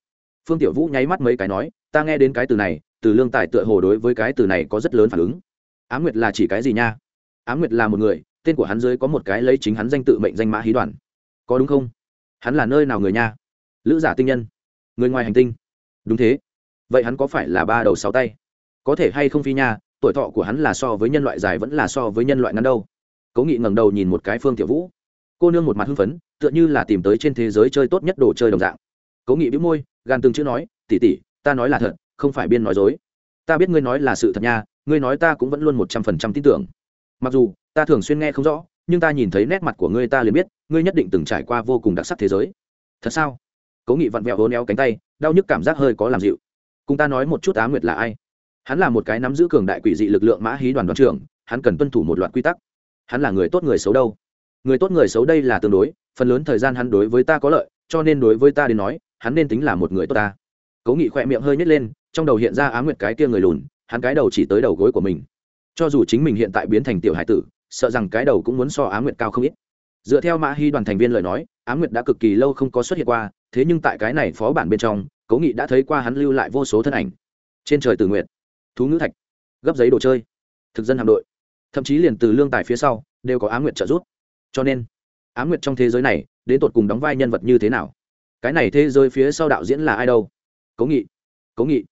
Phương tiểu vũ nháy mắt mấy cái nói, ta nghe đến cái từ này, từ lương tài tựa hồ đối với cái từ này có rất lớn phản ứng. Á nguyệt là chỉ cái gì nha? Á nguyệt là một người, tên của hắn dưới có một cái lấy chính hắn danh tự mệnh danh mã hí đoàn. Có đúng không? Hắn là nơi nào người nha? Lữ giả tinh nhân. Người ngoài hành tinh. Đúng thế. Vậy hắn có phải là ba đầu sáu tay? Có thể hay không phi nha, tuổi thọ của hắn là so với nhân loại dài vẫn là so với nhân loại ngắn đâu. Cố nghị ngẩng đầu nhìn một cái phương tiểu vũ. Cô nương một mặt hưng phấn, tựa như là tìm tới trên thế giới chơi tốt nhất đồ chơi đồng dạng. Cố nghị bĩu môi, gan từng chữ nói tỉ tỉ ta nói là thật, không phải biên nói dối. Ta biết ngươi nói là sự thật nha, ngươi nói ta cũng vẫn luôn một trăm phần trăm tin tưởng. Mặc dù, ta thường xuyên nghe không rõ, nhưng ta nhìn thấy nét mặt của ngươi ta liền biết, ngươi nhất định từng trải qua vô cùng đặc sắc thế giới. Thật sao? Cố nghị vặn vẹo hố néo cánh tay, đau nhức cảm giác hơi có làm dịu. Cùng ta nói một chút á nguyệt là ai? Hắn là một cái nắm giữ cường đại quỷ dị lực lượng mã hí đoàn đoàn trưởng, hắn cần tuân thủ một loạt quy tắc. Hắn là người tốt người xấu đâu? Người tốt người xấu đây là tương đối, phần lớn thời gian hắn đối với ta có lợi, cho nên đối với ta đến nói, hắn nên tính là một người tốt ta. Cố nghị khỏe miệng hơi nhét lên, trong đầu hiện ra á nguyệt cái kia người lùn, hắn cái đầu chỉ tới đầu gối của mình. Cho dù chính mình hiện tại biến thành tiểu hải tử, sợ rằng cái đầu cũng muốn so á nguyệt cao không ít. Dựa theo mã hy đoàn thành viên lời nói á nguyệt đã cực kỳ lâu không có xuất hiện qua, thế nhưng tại cái này phó bản bên trong, cố nghị đã thấy qua hắn lưu lại vô số thân ảnh. Trên trời từ nguyện thú ngữ thạch, gấp giấy đồ chơi, thực dân hạm đội. Thậm chí liền từ lương tài phía sau, đều có á nguyệt trợ giúp. Cho nên, á nguyệt trong thế giới này, đến tột cùng đóng vai nhân vật như thế nào? Cái này thế giới phía sau đạo diễn là ai đâu? Cố nghị cố nghị.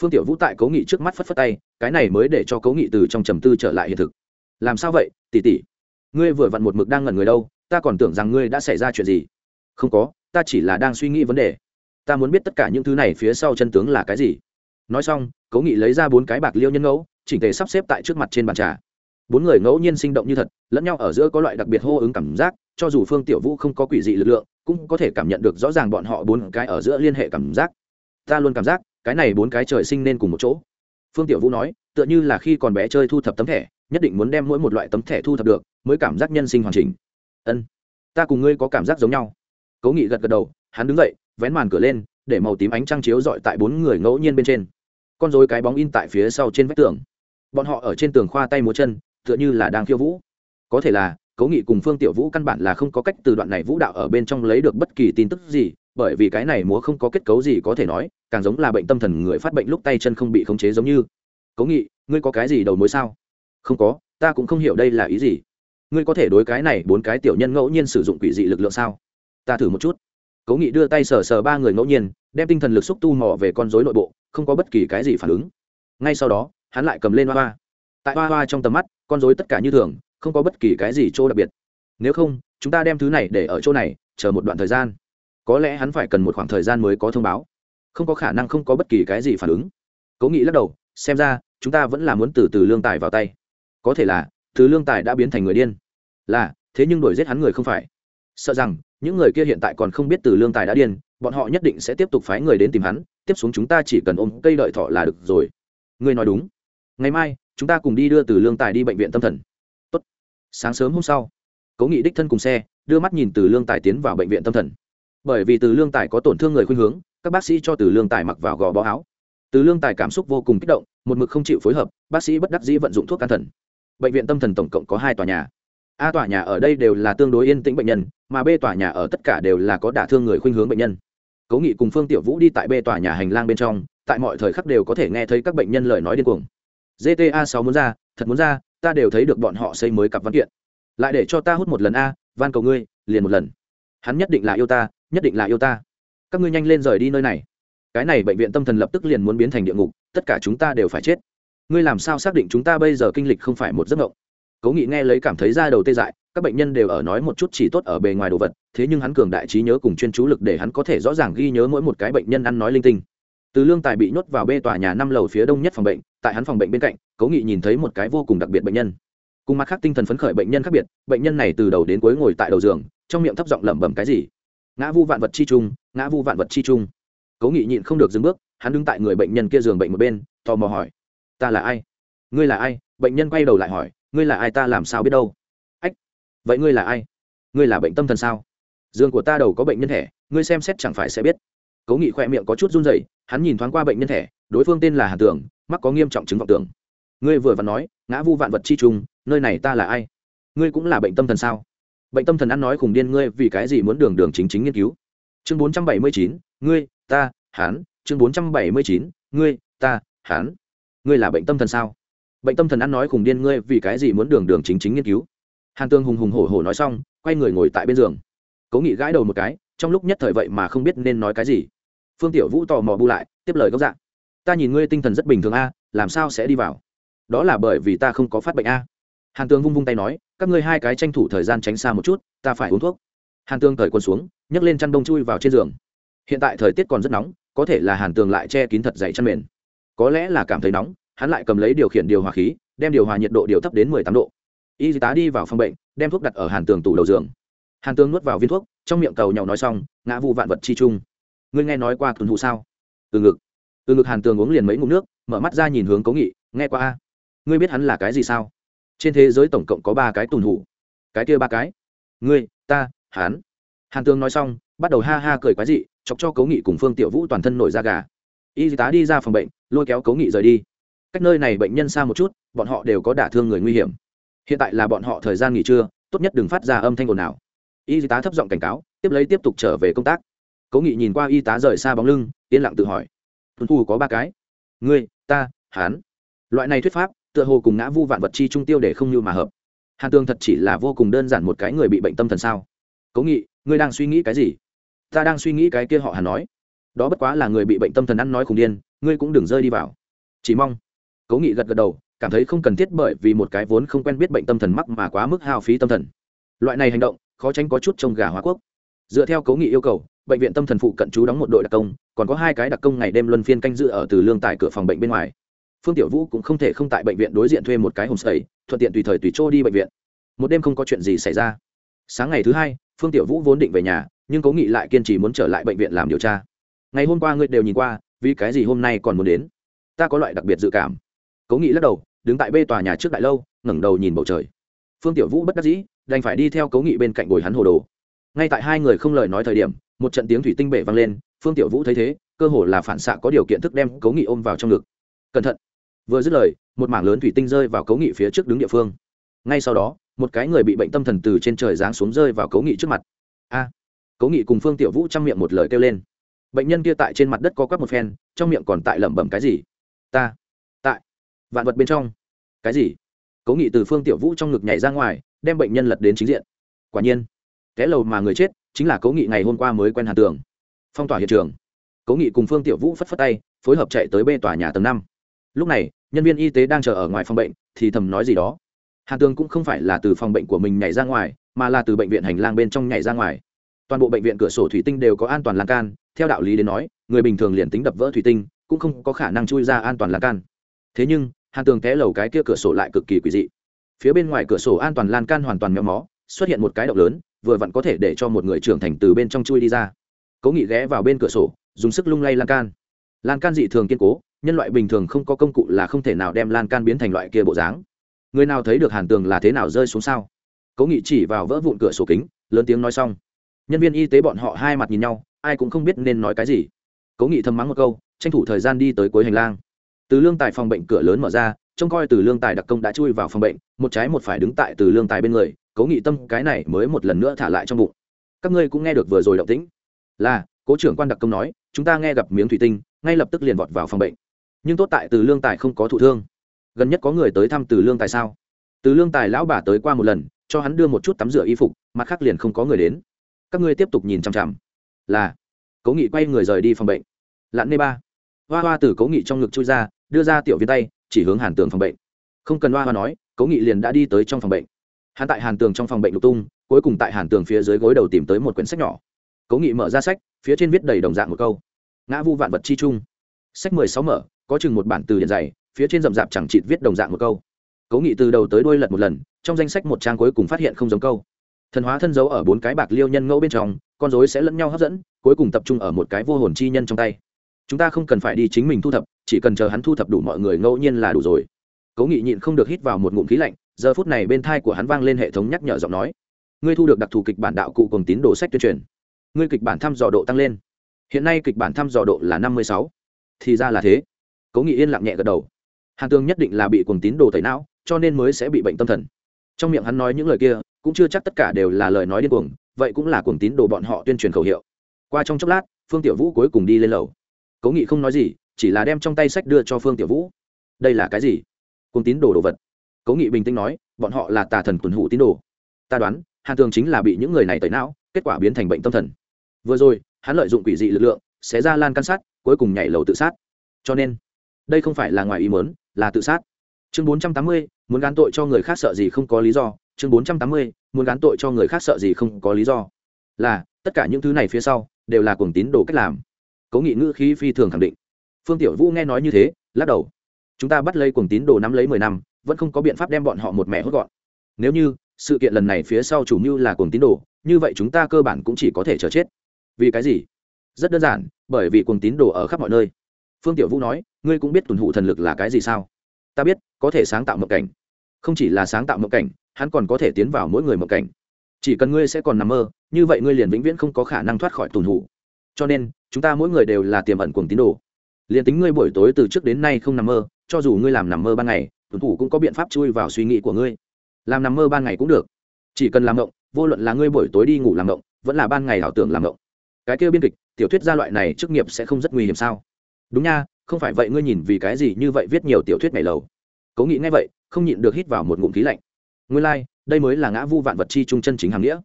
Phương tiểu vũ tại cố nghị trước mắt phất phất tay, cái này mới để cho cố nghị từ trong trầm tư trở lại hiện thực. Làm sao vậy tỉ tỉ ngươi vừa vặn một mực đang ngẩn người đâu, ta còn tưởng rằng ngươi đã xảy ra chuyện gì. Không có, ta chỉ là đang suy nghĩ vấn đề. Ta muốn biết tất cả những thứ này phía sau chân tướng là cái gì nói xong, cố nghị lấy ra bốn cái bạc liêu nhân ngẫu, chỉnh tề sắp xếp tại trước mặt trên bàn trà. Bốn người ngẫu nhiên sinh động như thật, lẫn nhau ở giữa có loại đặc biệt hô ứng cảm giác, cho dù phương tiểu vũ không có quỷ dị lực lượng, cũng có thể cảm nhận được rõ ràng bọn họ bốn cái ở giữa liên hệ cảm giác. Ta luôn cảm giác, cái này bốn cái trời sinh nên cùng một chỗ. Phương tiểu vũ nói, tựa như là khi còn bé chơi thu thập tấm thẻ, nhất định muốn đem mỗi một loại tấm thẻ thu thập được, mới cảm giác nhân sinh hoàn chỉnh. Ân, ta cùng ngươi có cảm giác giống nhau. Cố nghị gật gật đầu, hắn đứng dậy, vén màn cửa lên để màu tím ánh trăng chiếu dọi tại bốn người ngẫu nhiên bên trên. Con dối cái bóng in tại phía sau trên vách tường. Bọn họ ở trên tường khoa tay múa chân, tựa như là đang khiêu vũ. Có thể là, cố nghị cùng phương tiểu vũ căn bản là không có cách từ đoạn này vũ đạo ở bên trong lấy được bất kỳ tin tức gì, bởi vì cái này múa không có kết cấu gì có thể nói, càng giống là bệnh tâm thần người phát bệnh lúc tay chân không bị khống chế giống như. Cố nghị, ngươi có cái gì đầu mối sao? Không có, ta cũng không hiểu đây là ý gì. Ngươi có thể đối cái này bốn cái tiểu nhân ngẫu nhiên sử dụng quỷ dị lực lượng sao? Ta thử một chút cố nghị đưa tay sờ sờ ba người ngẫu nhiên, đem tinh thần lực xúc tu mò về con dối nội bộ, không có bất kỳ cái gì phản ứng. Ngay sau đó, hắn lại cầm lên hoa hoa. Tại hoa hoa trong tầm mắt, con dối tất cả như thường, không có bất kỳ cái gì chỗ đặc biệt. Nếu không, chúng ta đem thứ này để ở chỗ này, chờ một đoạn thời gian. Có lẽ hắn phải cần một khoảng thời gian mới có thông báo. Không có khả năng không có bất kỳ cái gì phản ứng. Cố nghĩ lắc đầu, xem ra, chúng ta vẫn là muốn từ từ lương tài vào tay. Có thể là từ lương tài đã biến thành người điên. Là, thế nhưng đuổi giết hắn người không phải. Sợ rằng những người kia hiện tại còn không biết từ lương tài đã điên, bọn họ nhất định sẽ tiếp tục phái người đến tìm hắn, tiếp xuống chúng ta chỉ cần ôm cây đợi thọ là được rồi. Ngươi nói đúng. Ngày mai, chúng ta cùng đi đưa từ lương tài đi bệnh viện tâm thần. Tốt. sáng sớm hôm sau, cố nghị đích thân cùng xe, đưa mắt nhìn từ lương tài tiến vào bệnh viện tâm thần. Bởi vì từ lương tài có tổn thương người khuyên hướng, các bác sĩ cho từ lương tài mặc vào gò bó áo. Từ lương tài cảm xúc vô cùng kích động, một mực không chịu phối hợp, bác sĩ bất đắc dĩ vận dụng thuốc can thần. Bệnh viện tâm thần tổng cộng có hai tòa nhà a tòa nhà ở đây đều là tương đối yên tĩnh bệnh nhân, mà b tòa nhà ở tất cả đều là có đả thương người khuynh hướng bệnh nhân. Cố nghị cùng phương tiểu vũ đi tại b tòa nhà hành lang bên trong, tại mọi thời khắc đều có thể nghe thấy các bệnh nhân lời nói điên cuồng. Gta sáu muốn ra, thật muốn ra, ta đều thấy được bọn họ xây mới cặp văn kiện. Lại để cho ta hút một lần a, van cầu ngươi, liền một lần. Hắn nhất định là yêu ta, nhất định là yêu ta. Các ngươi nhanh lên rời đi nơi này. Cái này bệnh viện tâm thần lập tức liền muốn biến thành địa ngục, tất cả chúng ta đều phải chết. Ngươi làm sao xác định chúng ta bây giờ kinh lịch không phải một giấc mộng? Cố nghị nghe lấy cảm thấy da đầu tê dại, các bệnh nhân đều ở nói một chút chỉ tốt ở bề ngoài đồ vật, thế nhưng hắn cường đại trí nhớ cùng chuyên chú lực để hắn có thể rõ ràng ghi nhớ mỗi một cái bệnh nhân ăn nói linh tinh. Từ lương tài bị nhốt vào bê tòa nhà năm lầu phía đông nhất phòng bệnh, tại hắn phòng bệnh bên cạnh, cố nghị nhìn thấy một cái vô cùng đặc biệt bệnh nhân. Cùng mặt khác tinh thần phấn khởi bệnh nhân khác biệt, bệnh nhân này từ đầu đến cuối ngồi tại đầu giường, trong miệng thấp giọng lẩm bẩm cái gì? Ngã vu vạn vật chi trung ngã vu vạn vật chi trung cố nghị nhịn không được dừng bước, hắn đứng tại người bệnh nhân kia giường bệnh một bên, tò mò hỏi, ta là ai? Ngươi là ai? Bệnh nhân quay đầu lại hỏi ngươi là ai ta làm sao biết đâu? Ách, vậy ngươi là ai? Ngươi là bệnh tâm thần sao? Dương của ta đầu có bệnh nhân thẻ, ngươi xem xét chẳng phải sẽ biết. Cố nghị khoe miệng có chút run rẩy, hắn nhìn thoáng qua bệnh nhân thẻ, đối phương tên là hà tường mắc có nghiêm trọng chứng vọng tưởng. Ngươi vừa và nói, ngã vu vạn vật chi trùng, nơi này ta là ai? Ngươi cũng là bệnh tâm thần sao? Bệnh tâm thần ăn nói khùng điên ngươi vì cái gì muốn đường đường chính chính nghiên cứu? Chương bốn trăm bảy mươi chín, ngươi, ta hán chương bốn trăm bảy mươi chín, ngươi, ta hán ngươi là bệnh tâm thần sao? Bệnh tâm thần ăn nói khùng điên ngươi vì cái gì muốn đường đường chính chính nghiên cứu. Hàn tương hùng hùng hổ hổ nói xong, quay người ngồi tại bên giường. Cố nghị gãi đầu một cái, trong lúc nhất thời vậy mà không biết nên nói cái gì. Phương tiểu vũ tò mò bu lại, tiếp lời gốc dạng ta nhìn ngươi tinh thần rất bình thường a, làm sao sẽ đi vào? Đó là bởi vì ta không có phát bệnh a. Hàn tương vung vung tay nói, các ngươi hai cái tranh thủ thời gian tránh xa một chút, ta phải uống thuốc. Hàn tương cởi quần xuống, nhấc lên chăn đông chui vào trên giường. Hiện tại thời tiết còn rất nóng, có thể là hàn tường lại che kín thật dày chăn mền. Có lẽ là cảm thấy nóng hắn lại cầm lấy điều khiển điều hòa khí, đem điều hòa nhiệt độ điều thấp đến mười tám độ. Y tá đi vào phòng bệnh, đem thuốc đặt ở hàn tường tủ đầu giường. Hàn tường nuốt vào viên thuốc, trong miệng cầu nhậu nói xong, ngã vụ vạn vật chi chung. Ngươi nghe nói qua tuần hụ sao? Từ ngực. Từ ngực hàn tường uống liền mấy ngụm nước, mở mắt ra nhìn hướng cố nghị, nghe qua a. Ngươi biết hắn là cái gì sao? Trên thế giới tổng cộng có ba cái tùn hủ cái kia ba cái? Ngươi, ta, hắn. Hàn tường nói xong, bắt đầu ha ha cười quái dị, chọc cho cố nghị cùng phương tiểu vũ toàn thân nổi da gà. Y tá đi ra phòng bệnh, lôi kéo cố nghị rời đi cách nơi này bệnh nhân xa một chút, bọn họ đều có đả thương người nguy hiểm. Hiện tại là bọn họ thời gian nghỉ trưa, tốt nhất đừng phát ra âm thanh ồn nào y tá thấp giọng cảnh cáo, tiếp lấy tiếp tục trở về công tác. Cố nghị nhìn qua y tá rời xa bóng lưng, yên lặng tự hỏi. Tuân thu có ba cái. Ngươi, ta hán loại này thuyết pháp, tựa hồ cùng ngã vu vạn vật chi trung tiêu để không như mà hợp. Hàn tương thật chỉ là vô cùng đơn giản một cái người bị bệnh tâm thần sao. Cố nghị, ngươi đang suy nghĩ cái gì? Ta đang suy nghĩ cái kia họ hàn nói. Đó bất quá là người bị bệnh tâm thần ăn nói khủng điên, ngươi cũng đừng rơi đi vào. Chỉ mong cố nghị gật gật đầu, cảm thấy không cần thiết bởi vì một cái vốn không quen biết bệnh tâm thần mắc mà quá mức hao phí tâm thần. Loại này hành động, khó tránh có chút trông gà hóa quốc. Dựa theo cố nghị yêu cầu, bệnh viện tâm thần phụ cận chú đóng một đội đặc công, còn có hai cái đặc công ngày đêm luân phiên canh dự ở từ lương tại cửa phòng bệnh bên ngoài. Phương tiểu vũ cũng không thể không tại bệnh viện đối diện thuê một cái hồng sầy thuận tiện tùy thời tùy chỗ đi bệnh viện. Một đêm không có chuyện gì xảy ra. Sáng ngày thứ hai, phương tiểu vũ vốn định về nhà, nhưng cố nghị lại kiên trì muốn trở lại bệnh viện làm điều tra. Ngày hôm qua ngươi đều nhìn qua, vì cái gì hôm nay còn muốn đến? Ta có loại đặc biệt dự cảm cố nghị lắc đầu, đứng tại bê tòa nhà trước đại lâu, ngẩng đầu nhìn bầu trời. Phương tiểu vũ bất đắc dĩ, đành phải đi theo cố nghị bên cạnh bồi hắn hồ đồ. Ngay tại hai người không lời nói thời điểm, một trận tiếng thủy tinh bể vang lên, phương tiểu vũ thấy thế, cơ hồ là phản xạ có điều kiện thức đem cố nghị ôm vào trong ngực. Cẩn thận. Vừa dứt lời, một mảng lớn thủy tinh rơi vào cố nghị phía trước đứng địa phương. Ngay sau đó, một cái người bị bệnh tâm thần từ trên trời giáng xuống rơi vào Cố nghị trước mặt. A. Cố nghị cùng phương tiểu vũ chăm miệng một lời kêu lên. Bệnh nhân kia tại trên mặt đất có quắp một phen, trong miệng còn tại lẩm bẩm cái gì? Ta vạn vật bên trong. Cái gì? Cố nghị từ phương tiểu vũ trong ngực nhảy ra ngoài, đem bệnh nhân lật đến chính diện. Quả nhiên, cái lầu mà người chết chính là cố nghị ngày hôm qua mới quen hàn tường, phong tỏa hiện trường. Cố nghị cùng phương tiểu vũ phất phất tay, phối hợp chạy tới bê tòa nhà tầng năm. Lúc này, nhân viên y tế đang chờ ở ngoài phòng bệnh, thì thầm nói gì đó. Hàn tường cũng không phải là từ phòng bệnh của mình nhảy ra ngoài, mà là từ bệnh viện hành lang bên trong nhảy ra ngoài. Toàn bộ bệnh viện cửa sổ thủy tinh đều có an toàn lan can, theo đạo lý đến nói, người bình thường liền tính đập vỡ thủy tinh, cũng không có khả năng chui ra an toàn lan can. Thế nhưng hàn tường té lầu cái kia cửa sổ lại cực kỳ quỷ dị. Phía bên ngoài cửa sổ an toàn lan can hoàn toàn méo mó, xuất hiện một cái động lớn, vừa vặn có thể để cho một người trưởng thành từ bên trong chui đi ra. Cố nghị ghé vào bên cửa sổ, dùng sức lung lay lan can. Lan can dị thường kiên cố, nhân loại bình thường không có công cụ là không thể nào đem lan can biến thành loại kia bộ dáng. Người nào thấy được hàn tường là thế nào rơi xuống sao? Cố nghị chỉ vào vỡ vụn cửa sổ kính, lớn tiếng nói xong. Nhân viên y tế bọn họ hai mặt nhìn nhau, ai cũng không biết nên nói cái gì. Cố nghị thầm mắng một câu, tranh thủ thời gian đi tới cuối hành lang từ lương tài phòng bệnh cửa lớn mở ra, trông coi từ lương tài đặc công đã chui vào phòng bệnh, một trái một phải đứng tại từ lương tài bên người, cố nghị tâm cái này mới một lần nữa thả lại trong bụng. Các ngươi cũng nghe được vừa rồi động tĩnh. Là, cố trưởng quan đặc công nói, chúng ta nghe gặp miếng thủy tinh, ngay lập tức liền vọt vào phòng bệnh. Nhưng tốt tại từ lương tài không có thụ thương. Gần nhất có người tới thăm từ lương tài sao? Từ lương tài lão bà tới qua một lần, cho hắn đưa một chút tắm rửa y phục, mặt khác liền không có người đến. Các ngươi tiếp tục nhìn chằm chằm. Là, cố nghị quay người rời đi phòng bệnh. Lặn nê ba. Hoa hoa từ cố nghị trong ngực chui ra đưa ra tiểu viên tay, chỉ hướng hàn tường phòng bệnh. Không cần loa hoa nói, cố nghị liền đã đi tới trong phòng bệnh. Hắn tại hàn tường trong phòng bệnh lục tung, cuối cùng tại hàn tường phía dưới gối đầu tìm tới một quyển sách nhỏ. Cố nghị mở ra sách, phía trên viết đầy đồng dạng một câu. Ngã vu vạn vật chi chung. Sách mười sáu mở, có chừng một bản từ điện dày, phía trên rậm rạp chẳng chịt viết đồng dạng một câu. Cố nghị từ đầu tới đuôi lật một lần, trong danh sách một trang cuối cùng phát hiện không giống câu. Thần hóa thân giấu ở bốn cái bạc liêu nhân ngẫu bên trong, con dối sẽ lẫn nhau hấp dẫn, cuối cùng tập trung ở một cái vô hồn chi nhân trong tay chúng ta không cần phải đi chính mình thu thập, chỉ cần chờ hắn thu thập đủ mọi người ngẫu nhiên là đủ rồi. Cố nghị nhịn không được hít vào một ngụm khí lạnh, giờ phút này bên thai của hắn vang lên hệ thống nhắc nhở giọng nói. Ngươi thu được đặc thù kịch bản đạo cụ cùng tín đồ sách tuyên truyền. Ngươi kịch bản thăm dò độ tăng lên. Hiện nay kịch bản thăm dò độ là năm mươi sáu. Thì ra là thế. Cố nghị yên lặng nhẹ gật đầu. Hàn tương nhất định là bị cùng tín đồ tẩy não, cho nên mới sẽ bị bệnh tâm thần. Trong miệng hắn nói những lời kia, cũng chưa chắc tất cả đều là lời nói điên cuồng, vậy cũng là cuồng tín đồ bọn họ tuyên truyền khẩu hiệu. Qua trong chốc lát, phương tiểu vũ cuối cùng đi lên lầu cố nghị không nói gì, chỉ là đem trong tay sách đưa cho phương tiểu vũ. Đây là cái gì? Cuồng tín đồ đồ vật. Cố nghị bình tĩnh nói, bọn họ là tà thần tuần hủ tín đồ. Ta đoán, hàn tường chính là bị những người này tẩy não, kết quả biến thành bệnh tâm thần. Vừa rồi, hắn lợi dụng quỷ dị lực lượng sẽ ra lan căn sát, cuối cùng nhảy lầu tự sát. Cho nên, đây không phải là ngoài ý mớn là tự sát. Chương bốn trăm tám mươi, muốn gán tội cho người khác sợ gì không có lý do. Chương bốn trăm tám mươi, muốn gán tội cho người khác sợ gì không có lý do. Là, tất cả những thứ này phía sau, đều là cuồng tín đồ cách làm cố nghị ngữ khí phi thường khẳng định. Phương tiểu vũ nghe nói như thế, lắc đầu. Chúng ta bắt lấy cuồng tín đồ nắm lấy mười năm, vẫn không có biện pháp đem bọn họ một mẹ hốt gọn. Nếu như sự kiện lần này phía sau chủ mưu là cuồng tín đồ, như vậy chúng ta cơ bản cũng chỉ có thể chờ chết. Vì cái gì? Rất đơn giản, bởi vì cuồng tín đồ ở khắp mọi nơi. Phương tiểu vũ nói, ngươi cũng biết tuần hụ thần lực là cái gì sao? Ta biết, có thể sáng tạo mộng cảnh. Không chỉ là sáng tạo mộng cảnh, hắn còn có thể tiến vào mỗi người mộng cảnh. Chỉ cần ngươi sẽ còn nằm mơ, như vậy ngươi liền vĩnh viễn không có khả năng thoát khỏi tuần hụ cho nên chúng ta mỗi người đều là tiềm ẩn cuồng tín đồ. Liền tính ngươi buổi tối từ trước đến nay không nằm mơ cho dù ngươi làm nằm mơ ban ngày tuần thủ cũng có biện pháp chui vào suy nghĩ của ngươi. Làm nằm mơ ban ngày cũng được. Chỉ cần làm động, vô luận là ngươi buổi tối đi ngủ làm động, vẫn là ban ngày ảo tưởng làm động. cái kêu biên kịch tiểu thuyết gia loại này chức nghiệp sẽ không rất nguy hiểm sao? Đúng nha không phải vậy ngươi nhìn vì cái gì như vậy viết nhiều tiểu thuyết ngày lầu. Cố nghĩ ngay vậy không nhịn được hít vào một ngụm khí lạnh. Ngươi lai、like, đây mới là ngã vu vạn vật chi trung chân chính hàm nghĩa.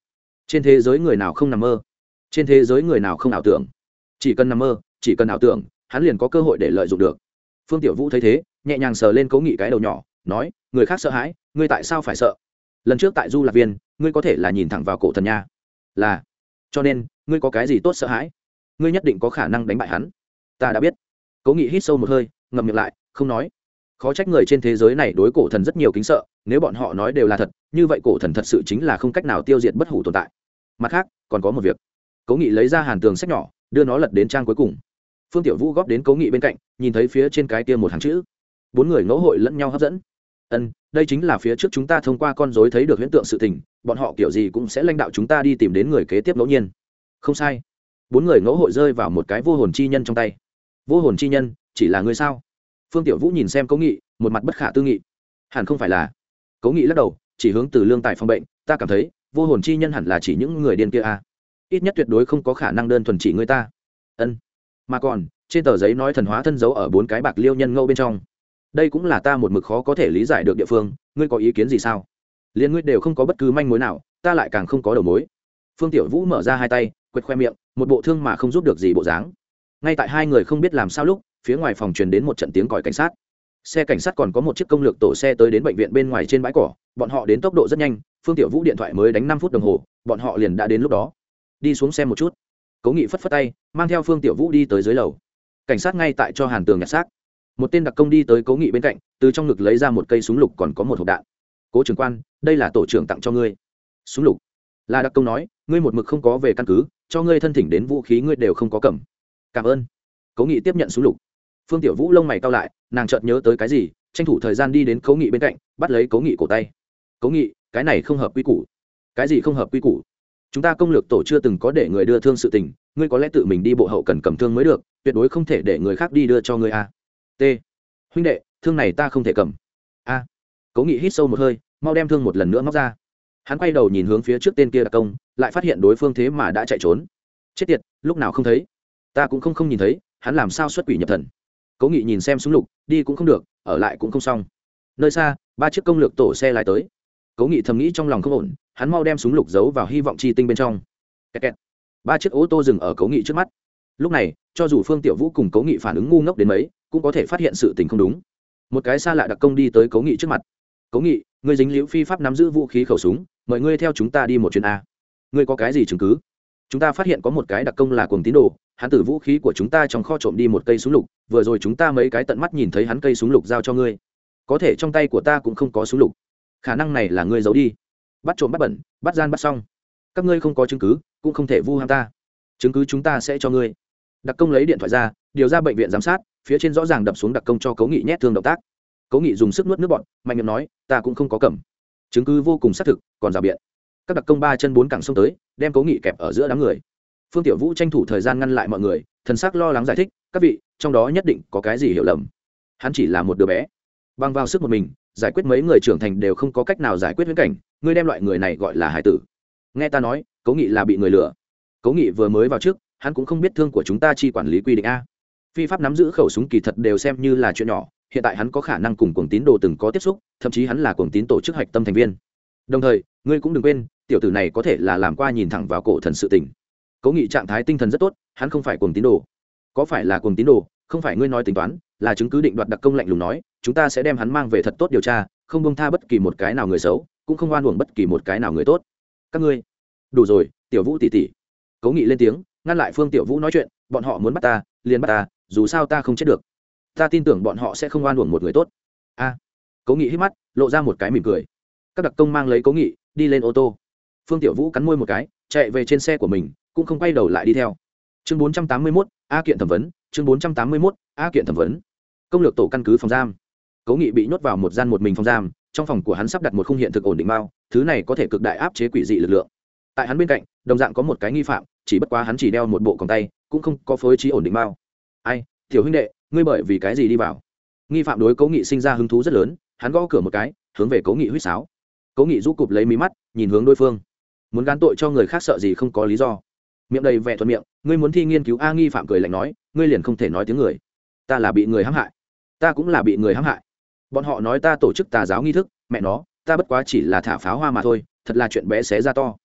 Trên thế giới người nào không nằm mơ? Trên thế giới người nào không ảo tưởng? Chỉ cần nằm mơ, chỉ cần ảo tưởng, hắn liền có cơ hội để lợi dụng được. Phương tiểu vũ thấy thế, nhẹ nhàng sờ lên cố nghị cái đầu nhỏ, nói, người khác sợ hãi, ngươi tại sao phải sợ? Lần trước tại du lạc viên, ngươi có thể là nhìn thẳng vào cổ thần nha. Là. Cho nên, ngươi có cái gì tốt sợ hãi? Ngươi nhất định có khả năng đánh bại hắn. Ta đã biết. Cố nghị hít sâu một hơi, ngậm miệng lại, không nói. Khó trách người trên thế giới này đối cổ thần rất nhiều kính sợ, nếu bọn họ nói đều là thật, như vậy cổ thần thật sự chính là không cách nào tiêu diệt bất hủ tồn tại. Mặt khác, còn có một việc cố nghị lấy ra hàn tường sách nhỏ, đưa nó lật đến trang cuối cùng. Phương tiểu vũ góp đến cố nghị bên cạnh, nhìn thấy phía trên cái kia một hàng chữ. Bốn người ngẫu hội lẫn nhau hấp dẫn. Ân, đây chính là phía trước chúng ta thông qua con dối thấy được hiện tượng sự tình, bọn họ kiểu gì cũng sẽ lãnh đạo chúng ta đi tìm đến người kế tiếp ngẫu nhiên. Không sai. Bốn người ngẫu hội rơi vào một cái vô hồn chi nhân trong tay. Vô hồn chi nhân, chỉ là người sao? Phương tiểu vũ nhìn xem cố nghị, một mặt bất khả tư nghị. Hẳn không phải là. Cố nghị lắc đầu, chỉ hướng từ lương tài phòng bệnh, ta cảm thấy, vô hồn chi nhân hẳn là chỉ những người điên kia a ít nhất tuyệt đối không có khả năng đơn thuần chỉ người ta. Ân. Mà còn, trên tờ giấy nói thần hóa thân giấu ở bốn cái bạc liêu nhân ngâu bên trong. Đây cũng là ta một mực khó có thể lý giải được địa phương, ngươi có ý kiến gì sao? Liên ngươi đều không có bất cứ manh mối nào, ta lại càng không có đầu mối. Phương tiểu vũ mở ra hai tay, quệt khoe miệng, một bộ thương mà không giúp được gì bộ dáng. Ngay tại hai người không biết làm sao lúc, phía ngoài phòng truyền đến một trận tiếng còi cảnh sát. Xe cảnh sát còn có một chiếc công lược tổ xe tới đến bệnh viện bên ngoài trên bãi cỏ, bọn họ đến tốc độ rất nhanh, phương tiểu vũ điện thoại mới đánh năm phút đồng hồ, bọn họ liền đã đến lúc đó đi xuống xem một chút. Cố nghị phất phất tay, mang theo phương tiểu vũ đi tới dưới lầu. Cảnh sát ngay tại cho hàn tường nhặt xác. Một tên đặc công đi tới cố nghị bên cạnh, từ trong ngực lấy ra một cây súng lục còn có một hộp đạn. Cố trưởng quan, đây là tổ trưởng tặng cho ngươi. Súng lục? Là đặc công nói, ngươi một mực không có về căn cứ, cho ngươi thân thỉnh đến vũ khí ngươi đều không có cầm. Cảm ơn. Cố nghị tiếp nhận súng lục. Phương tiểu vũ lông mày cao lại, nàng chợt nhớ tới cái gì, tranh thủ thời gian đi đến cố nghị bên cạnh, bắt lấy cố nghị cổ tay. Cố nghị, cái này không hợp quy củ. Cái gì không hợp quy củ? Chúng ta công lược tổ chưa từng có để người đưa thương sự tình, ngươi có lẽ tự mình đi bộ hậu cần cầm thương mới được, tuyệt đối không thể để người khác đi đưa cho ngươi a. T. Huynh đệ, thương này ta không thể cầm. A. Cố nghị hít sâu một hơi, mau đem thương một lần nữa móc ra. Hắn quay đầu nhìn hướng phía trước tên kia đặc công, lại phát hiện đối phương thế mà đã chạy trốn. Chết tiệt, lúc nào không thấy? Ta cũng không không nhìn thấy, hắn làm sao xuất quỷ nhập thần? Cố nghị nhìn xem súng lục, đi cũng không được, ở lại cũng không xong. Nơi xa, ba chiếc công lược tổ xe lại tới. Cố nghị thầm nghĩ trong lòng không ổn hắn mau đem súng lục giấu vào hy vọng chi tinh bên trong. Kẹt kẹt. ba chiếc ô tô dừng ở cấu nghị trước mắt. Lúc này, cho dù phương tiểu vũ cùng cấu nghị phản ứng ngu ngốc đến mấy, cũng có thể phát hiện sự tình không đúng. Một cái xa lạ đặc công đi tới cấu nghị trước mặt. Cấu nghị người dính liễu phi pháp nắm giữ vũ khí khẩu súng, mời ngươi theo chúng ta đi một chuyến a. Ngươi có cái gì chứng cứ? Chúng ta phát hiện có một cái đặc công là cuồng tín đồ, hắn tử vũ khí của chúng ta trong kho trộm đi một cây súng lục, vừa rồi chúng ta mấy cái tận mắt nhìn thấy hắn cây súng lục giao cho ngươi. Có thể trong tay của ta cũng không có súng lục. Khả năng này là ngươi giấu đi bắt trộm bắt bẩn, bắt gian bắt xong. Các ngươi không có chứng cứ, cũng không thể vu ham ta. Chứng cứ chúng ta sẽ cho ngươi. Đặc công lấy điện thoại ra, điều ra bệnh viện giám sát, phía trên rõ ràng đập xuống đặc công cho cấu nghị nhét thương động tác. Cấu nghị dùng sức nuốt nước bọn mạnh miệng nói, ta cũng không có cầm. Chứng cứ vô cùng xác thực, còn rào biện. Các đặc công ba chân bốn cẳng xông tới, đem cấu nghị kẹp ở giữa đám người. Phương tiểu vũ tranh thủ thời gian ngăn lại mọi người, thần sắc lo lắng giải thích, các vị, trong đó nhất định có cái gì hiểu lầm. Hắn chỉ là một đứa bé. Băng vào sức một mình, giải quyết mấy người trưởng thành đều không có cách nào giải quyết viễn cảnh ngươi đem loại người này gọi là hải tử. Nghe ta nói cố nghị là bị người lừa. Cố nghị vừa mới vào trước, hắn cũng không biết thương của chúng ta chi quản lý quy định a. Phi pháp nắm giữ khẩu súng kỳ thật đều xem như là chuyện nhỏ, hiện tại hắn có khả năng cùng cuồng tín đồ từng có tiếp xúc, thậm chí hắn là cuồng tín tổ chức hạch tâm thành viên. Đồng thời, ngươi cũng đừng quên, tiểu tử này có thể là làm qua nhìn thẳng vào cổ thần sự tình. Cố nghị trạng thái tinh thần rất tốt, hắn không phải cuồng tín đồ. Có phải là cuồng tín đồ, không phải ngươi nói tính toán, là chứng cứ định đoạt đặc công lạnh lùng nói, chúng ta sẽ đem hắn mang về thật tốt điều tra, không bông tha bất kỳ một cái nào người xấu cũng không oan uổng bất kỳ một cái nào người tốt. Các ngươi, đủ rồi, tiểu vũ tỷ tỷ. Cố nghị lên tiếng, ngăn lại phương tiểu vũ nói chuyện, bọn họ muốn bắt ta, liền bắt ta, dù sao ta không chết được. Ta tin tưởng bọn họ sẽ không oan uổng một người tốt. A. Cố nghị hít mắt, lộ ra một cái mỉm cười. Các đặc công mang lấy cố nghị, đi lên ô tô. Phương tiểu vũ cắn môi một cái, chạy về trên xe của mình, cũng không quay đầu lại đi theo. Chương bốn trăm tám mươi mốt, a kiện thẩm vấn, chương bốn trăm tám mươi mốt, a kiện thẩm vấn. Công lược tổ căn cứ phòng giam. Cố nghị bị nhốt vào một gian một mình phòng giam trong phòng của hắn sắp đặt một khung hiện thực ổn định bao thứ này có thể cực đại áp chế quỷ dị lực lượng. Tại hắn bên cạnh, đồng dạng có một cái nghi phạm, chỉ bất quá hắn chỉ đeo một bộ còng tay, cũng không có phối trí ổn định bao ai, tiểu huynh đệ, ngươi bởi vì cái gì đi vào? Nghi phạm đối cố nghị sinh ra hứng thú rất lớn, hắn gõ cửa một cái, hướng về cố nghị huýt sáo. Cố nghị rũ cụp lấy mí mắt, nhìn hướng đối phương. Muốn gán tội cho người khác sợ gì không có lý do. Miệng đầy vẻ thuận miệng, ngươi muốn thi nghiên cứu a nghi phạm cười lạnh nói, ngươi liền không thể nói tiếng người. Ta là bị người hãm hại. Ta cũng là bị người hãm hại bọn họ nói ta tổ chức tà giáo nghi thức, mẹ nó, ta bất quá chỉ là thả pháo hoa mà thôi, thật là chuyện bé xé ra to.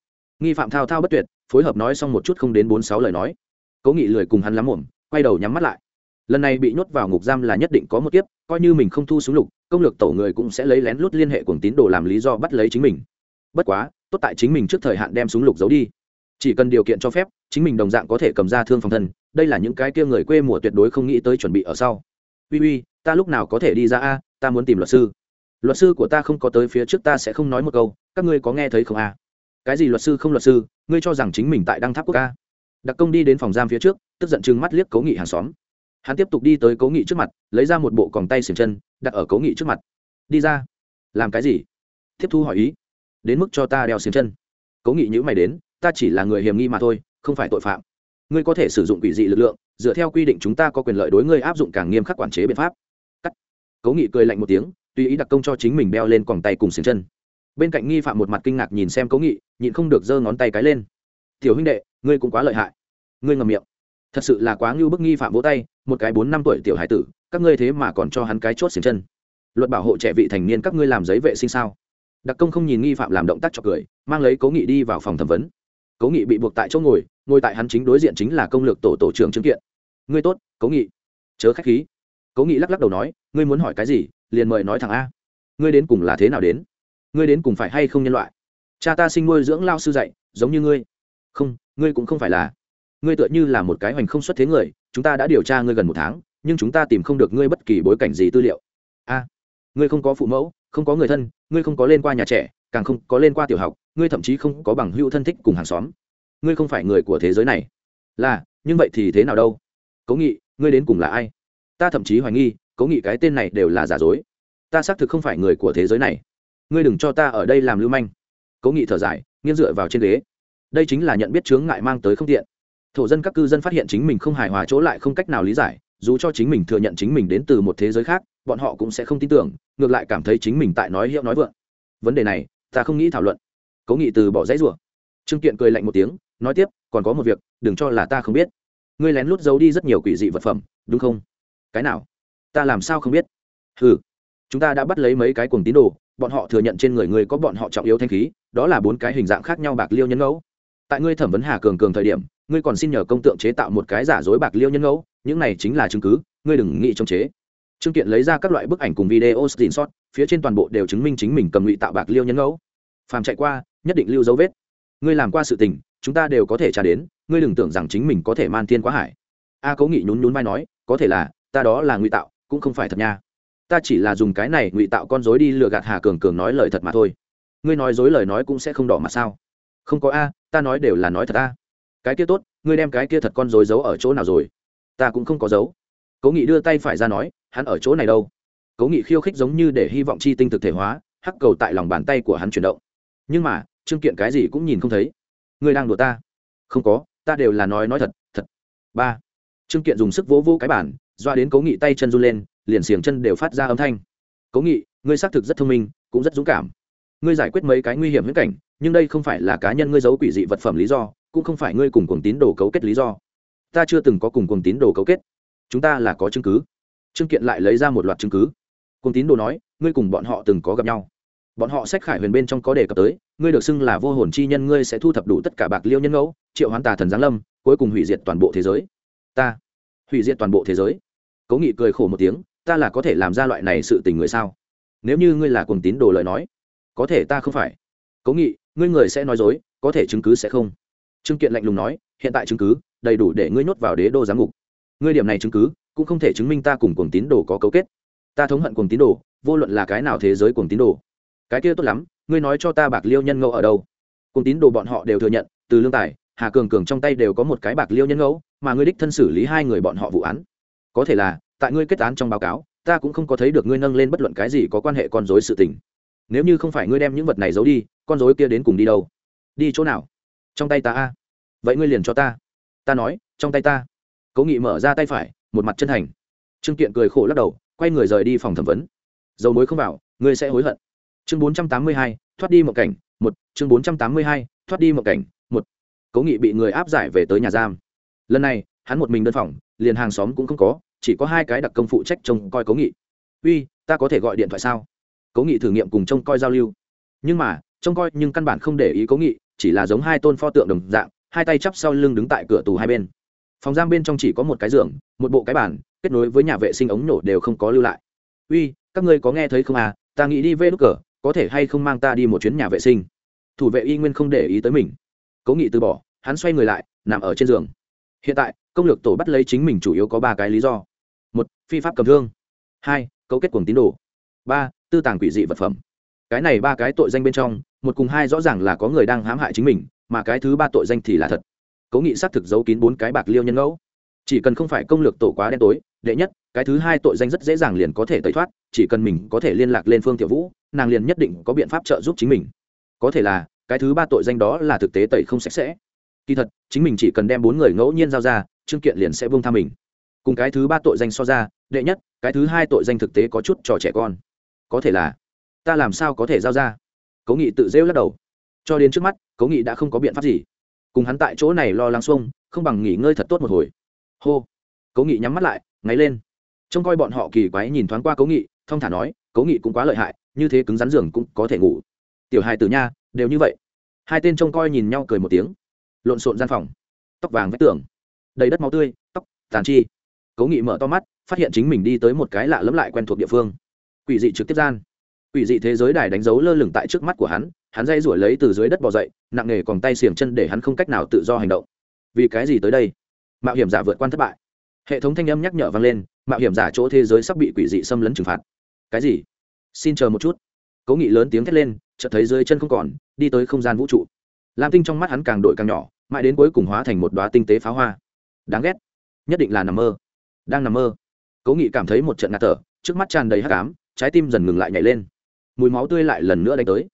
Nghi phạm thao thao bất tuyệt, phối hợp nói xong một chút không đến bốn sáu lời nói. Cố nghị lười cùng hắn lắm mồm quay đầu nhắm mắt lại. Lần này bị nhốt vào ngục giam là nhất định có một kiếp, coi như mình không thu súng lục, công lược tổ người cũng sẽ lấy lén lút liên hệ cùng tín đồ làm lý do bắt lấy chính mình. Bất quá, tốt tại chính mình trước thời hạn đem súng lục giấu đi. Chỉ cần điều kiện cho phép, chính mình đồng dạng có thể cầm ra thương phòng thân, đây là những cái kia người quê mùa tuyệt đối không nghĩ tới chuẩn bị ở sau. Uy uy ta lúc nào có thể đi ra a, ta muốn tìm luật sư. Luật sư của ta không có tới phía trước ta sẽ không nói một câu, các ngươi có nghe thấy không a? Cái gì luật sư không luật sư, ngươi cho rằng chính mình tại đăng tháp quốc ca đặc công đi đến phòng giam phía trước, tức giận chừng mắt liếc cố nghị hàng xóm. Hắn tiếp tục đi tới cố nghị trước mặt, lấy ra một bộ còng tay xiềng chân, đặt ở cố nghị trước mặt. Đi ra. Làm cái gì? Tiếp thu hỏi ý. Đến mức cho ta đeo xiềng chân. Cố nghị nhữ mày đến, ta chỉ là người hiểm nghi mà thôi, không phải tội phạm. Ngươi có thể sử dụng quỷ dị lực lượng, dựa theo quy định chúng ta có quyền lợi đối ngươi áp dụng càng nghiêm khắc quản chế biện pháp cố nghị cười lạnh một tiếng, tùy ý đặc công cho chính mình đeo lên quẳng tay cùng xiềng chân. Bên cạnh nghi phạm một mặt kinh ngạc nhìn xem cố nghị, nhịn không được giơ ngón tay cái lên. Tiểu huynh đệ, ngươi cũng quá lợi hại. Ngươi ngầm miệng. Thật sự là quá ngưu bức nghi phạm vỗ tay, một cái bốn năm tuổi tiểu hải tử, các ngươi thế mà còn cho hắn cái chốt xiềng chân. Luật bảo hộ trẻ vị thành niên các ngươi làm giấy vệ sinh sao? Đặc công không nhìn nghi phạm làm động tác cho cười, mang lấy cố nghị đi vào phòng thẩm vấn. Cố nghị bị buộc tại chỗ ngồi ngồi tại hắn chính đối diện chính là công lược tổ tổ trưởng chứng kiện. Ngươi tốt, cố nghị. Chớ khách khí cố nghị lắc lắc đầu nói, ngươi muốn hỏi cái gì, liền mời nói thẳng a. Ngươi đến cùng là thế nào đến? Ngươi đến cùng phải hay không nhân loại? Cha ta sinh nuôi dưỡng lao sư dạy, giống như ngươi. Không, ngươi cũng không phải là. Ngươi tựa như là một cái hoành không xuất thế người, chúng ta đã điều tra ngươi gần một tháng, nhưng chúng ta tìm không được ngươi bất kỳ bối cảnh gì tư liệu. A, ngươi không có phụ mẫu, không có người thân, ngươi không có lên qua nhà trẻ, càng không có lên qua tiểu học, ngươi thậm chí không có bằng hữu thân thích cùng hàng xóm. Ngươi không phải người của thế giới này. Là, nhưng vậy thì thế nào đâu? Cố nghị, ngươi đến cùng là ai? Ta thậm chí hoài nghi cố nghị cái tên này đều là giả dối. Ta xác thực không phải người của thế giới này. Ngươi đừng cho ta ở đây làm lưu manh. Cố nghị thở dài, nghiêng dựa vào trên ghế. Đây chính là nhận biết chướng ngại mang tới không tiện. Thổ dân các cư dân phát hiện chính mình không hài hòa chỗ lại không cách nào lý giải, dù cho chính mình thừa nhận chính mình đến từ một thế giới khác, bọn họ cũng sẽ không tin tưởng, ngược lại cảm thấy chính mình tại nói hiệu nói vượng. Vấn đề này, ta không nghĩ thảo luận. Cố nghị từ bỏ dãy rủa. Trương kiện cười lạnh một tiếng, nói tiếp, còn có một việc, đừng cho là ta không biết. Ngươi lén lút giấu đi rất nhiều quỷ dị vật phẩm, đúng không? Cái nào? Ta làm sao không biết? Ừ chúng ta đã bắt lấy mấy cái cuồng tín đồ, bọn họ thừa nhận trên người ngươi có bọn họ trọng yếu thanh khí, đó là bốn cái hình dạng khác nhau bạc liêu nhân ngẫu. Tại ngươi thẩm vấn hà cường cường thời điểm, ngươi còn xin nhờ công tượng chế tạo một cái giả dối bạc liêu nhân ngẫu, những này chính là chứng cứ, ngươi đừng nghĩ trong chế. Trương kiện lấy ra các loại bức ảnh cùng video xin sót phía trên toàn bộ đều chứng minh chính mình cầm ngụy tạo bạc liêu nhân ngẫu. Phàm chạy qua, nhất định lưu dấu vết. Ngươi làm qua sự tình, chúng ta đều có thể trả đến, ngươi đừng tưởng rằng chính mình có thể man thiên quá hải. A cố nghị nhún nhún vai nói, có thể là ta đó là ngụy tạo, cũng không phải thật nha. Ta chỉ là dùng cái này ngụy tạo con dối đi lừa gạt hà cường cường nói lời thật mà thôi. Ngươi nói dối lời nói cũng sẽ không đỏ mà sao? Không có a, ta nói đều là nói thật a. Cái kia tốt, ngươi đem cái kia thật con dối giấu ở chỗ nào rồi? Ta cũng không có giấu. Cố nghị đưa tay phải ra nói, hắn ở chỗ này đâu? Cố nghị khiêu khích giống như để hy vọng chi tinh thực thể hóa, hắc cầu tại lòng bàn tay của hắn chuyển động. Nhưng mà, trương kiện cái gì cũng nhìn không thấy. Ngươi đang đùa ta? Không có, ta đều là nói nói thật thật. Ba trương kiện dùng sức vỗ vỗ cái bản doa đến cố nghị tay chân run lên, liền xiềng chân đều phát ra âm thanh. Cố nghị, ngươi xác thực rất thông minh, cũng rất dũng cảm. Ngươi giải quyết mấy cái nguy hiểm viễn cảnh, nhưng đây không phải là cá nhân ngươi giấu quỷ dị vật phẩm lý do, cũng không phải ngươi cùng cuồng tín đồ cấu kết lý do. Ta chưa từng có cùng cuồng tín đồ cấu kết. Chúng ta là có chứng cứ. Trương kiện lại lấy ra một loạt chứng cứ. Cuồng tín đồ nói, ngươi cùng bọn họ từng có gặp nhau. Bọn họ sách khải huyền bên trong có đề cập tới, ngươi được xưng là vô hồn chi nhân, ngươi sẽ thu thập đủ tất cả bạc liêu nhân ngẫu, triệu hoán tà thần giáng lâm, cuối cùng hủy diệt toàn bộ thế giới ta hủy diệt toàn bộ thế giới. Cố nghị cười khổ một tiếng, ta là có thể làm ra loại này sự tình người sao? Nếu như ngươi là cùng tín đồ lời nói, có thể ta không phải. Cố nghị, ngươi người sẽ nói dối, có thể chứng cứ sẽ không. Trương kiện lạnh lùng nói, hiện tại chứng cứ, đầy đủ để ngươi nhốt vào đế đô giám ngục. Ngươi điểm này chứng cứ, cũng không thể chứng minh ta cùng cuồng tín đồ có cấu kết. Ta thống hận cuồng tín đồ, vô luận là cái nào thế giới cuồng tín đồ. Cái kia tốt lắm, ngươi nói cho ta bạc liêu nhân ngẫu ở đâu? Cuồng tín đồ bọn họ đều thừa nhận, từ lương tài hà cường cường trong tay đều có một cái bạc liêu nhân ngẫu, mà ngươi đích thân xử lý hai người bọn họ vụ án. Có thể là, tại ngươi kết án trong báo cáo, ta cũng không có thấy được ngươi nâng lên bất luận cái gì có quan hệ con dối sự tình. Nếu như không phải ngươi đem những vật này giấu đi, con dối kia đến cùng đi đâu? Đi chỗ nào? Trong tay ta a. Vậy ngươi liền cho ta. Ta nói, trong tay ta. Cố nghị mở ra tay phải, một mặt chân thành. Trương kiện cười khổ lắc đầu, quay người rời đi phòng thẩm vấn. Dầu mối không vào, ngươi sẽ hối hận. Chương bốn trăm tám mươi hai, thoát đi một cảnh, một, chương bốn trăm tám mươi hai, thoát đi một cảnh cố nghị bị người áp giải về tới nhà giam. Lần này, hắn một mình đơn phòng, liền hàng xóm cũng không có, chỉ có hai cái đặc công phụ trách trông coi cố nghị. Uy, ta có thể gọi điện thoại sao? Cố nghị thử nghiệm cùng trông coi giao lưu. Nhưng mà, trông coi nhưng căn bản không để ý cố nghị, chỉ là giống hai tôn pho tượng đồng dạng, hai tay chắp sau lưng đứng tại cửa tù hai bên. Phòng giam bên trong chỉ có một cái giường, một bộ cái bàn, kết nối với nhà vệ sinh ống nổ đều không có lưu lại. Uy, các ngươi có nghe thấy không à? Ta nghĩ đi vê đ cờ có thể hay không mang ta đi một chuyến nhà vệ sinh? Thủ vệ y nguyên không để ý tới mình. Cố nghị từ bỏ hắn xoay người lại, nằm ở trên giường. Hiện tại, công lược tổ bắt lấy chính mình chủ yếu có ba cái lý do. Một, phi pháp cầm thương. Hai, cấu kết cuồng tín đồ. Ba, tư tàng quỷ dị vật phẩm. Cái này ba cái tội danh bên trong, một cùng hai rõ ràng là có người đang hãm hại chính mình, mà cái thứ ba tội danh thì là thật. Cố nghị xác thực giấu kín bốn cái bạc liêu nhân ngẫu. Chỉ cần không phải công lược tổ quá đen tối, đệ nhất, cái thứ hai tội danh rất dễ dàng liền có thể tẩy thoát, chỉ cần mình có thể liên lạc lên phương tiểu vũ, nàng liền nhất định có biện pháp trợ giúp chính mình. Có thể là, cái thứ ba tội danh đó là thực tế tẩy không sạch sẽ kỳ thật, chính mình chỉ cần đem bốn người ngẫu nhiên giao ra, trương kiện liền sẽ buông tha mình. Cùng cái thứ ba tội danh so ra, đệ nhất, cái thứ hai tội danh thực tế có chút trò trẻ con. Có thể là, ta làm sao có thể giao ra? Cố nghị tự rêu lắc đầu. Cho đến trước mắt, cố nghị đã không có biện pháp gì. Cùng hắn tại chỗ này lo lắng xuông, không bằng nghỉ ngơi thật tốt một hồi. Hô. Cố nghị nhắm mắt lại, ngáy lên. Trông coi bọn họ kỳ quái nhìn thoáng qua cố nghị thông thả nói, cố nghị cũng quá lợi hại, như thế cứng rắn giường cũng có thể ngủ. Tiểu hài tử nha, đều như vậy. Hai tên trông coi nhìn nhau cười một tiếng lộn xộn gian phòng. Tóc vàng vách tường, đầy đất máu tươi, tóc, tàn chi. Cố nghị mở to mắt, phát hiện chính mình đi tới một cái lạ lẫm lại quen thuộc địa phương. Quỷ dị trực tiếp gian. Quỷ dị thế giới đài đánh dấu lơ lửng tại trước mắt của hắn hắn dây rủi lấy từ dưới đất bò dậy, nặng nề còn tay xiềng chân để hắn không cách nào tự do hành động. Vì cái gì tới đây? Mạo hiểm giả vượt qua thất bại. Hệ thống thanh âm nhắc nhở vang lên, mạo hiểm giả chỗ thế giới sắp bị quỷ dị xâm lấn trừng phạt. Cái gì? Xin chờ một chút. Cố nghị lớn tiếng thét lên, chợt thấy dưới chân không còn, đi tới không gian vũ trụ. Lam tinh trong mắt hắn càng đổi càng nhỏ mãi đến cuối cùng hóa thành một đoá tinh tế pháo hoa. Đáng ghét. Nhất định là nằm mơ. Đang nằm mơ. Cố nghị cảm thấy một trận ngạt thở, trước mắt tràn đầy hắc ám, trái tim dần ngừng lại nhảy lên. Mùi máu tươi lại lần nữa đánh tới.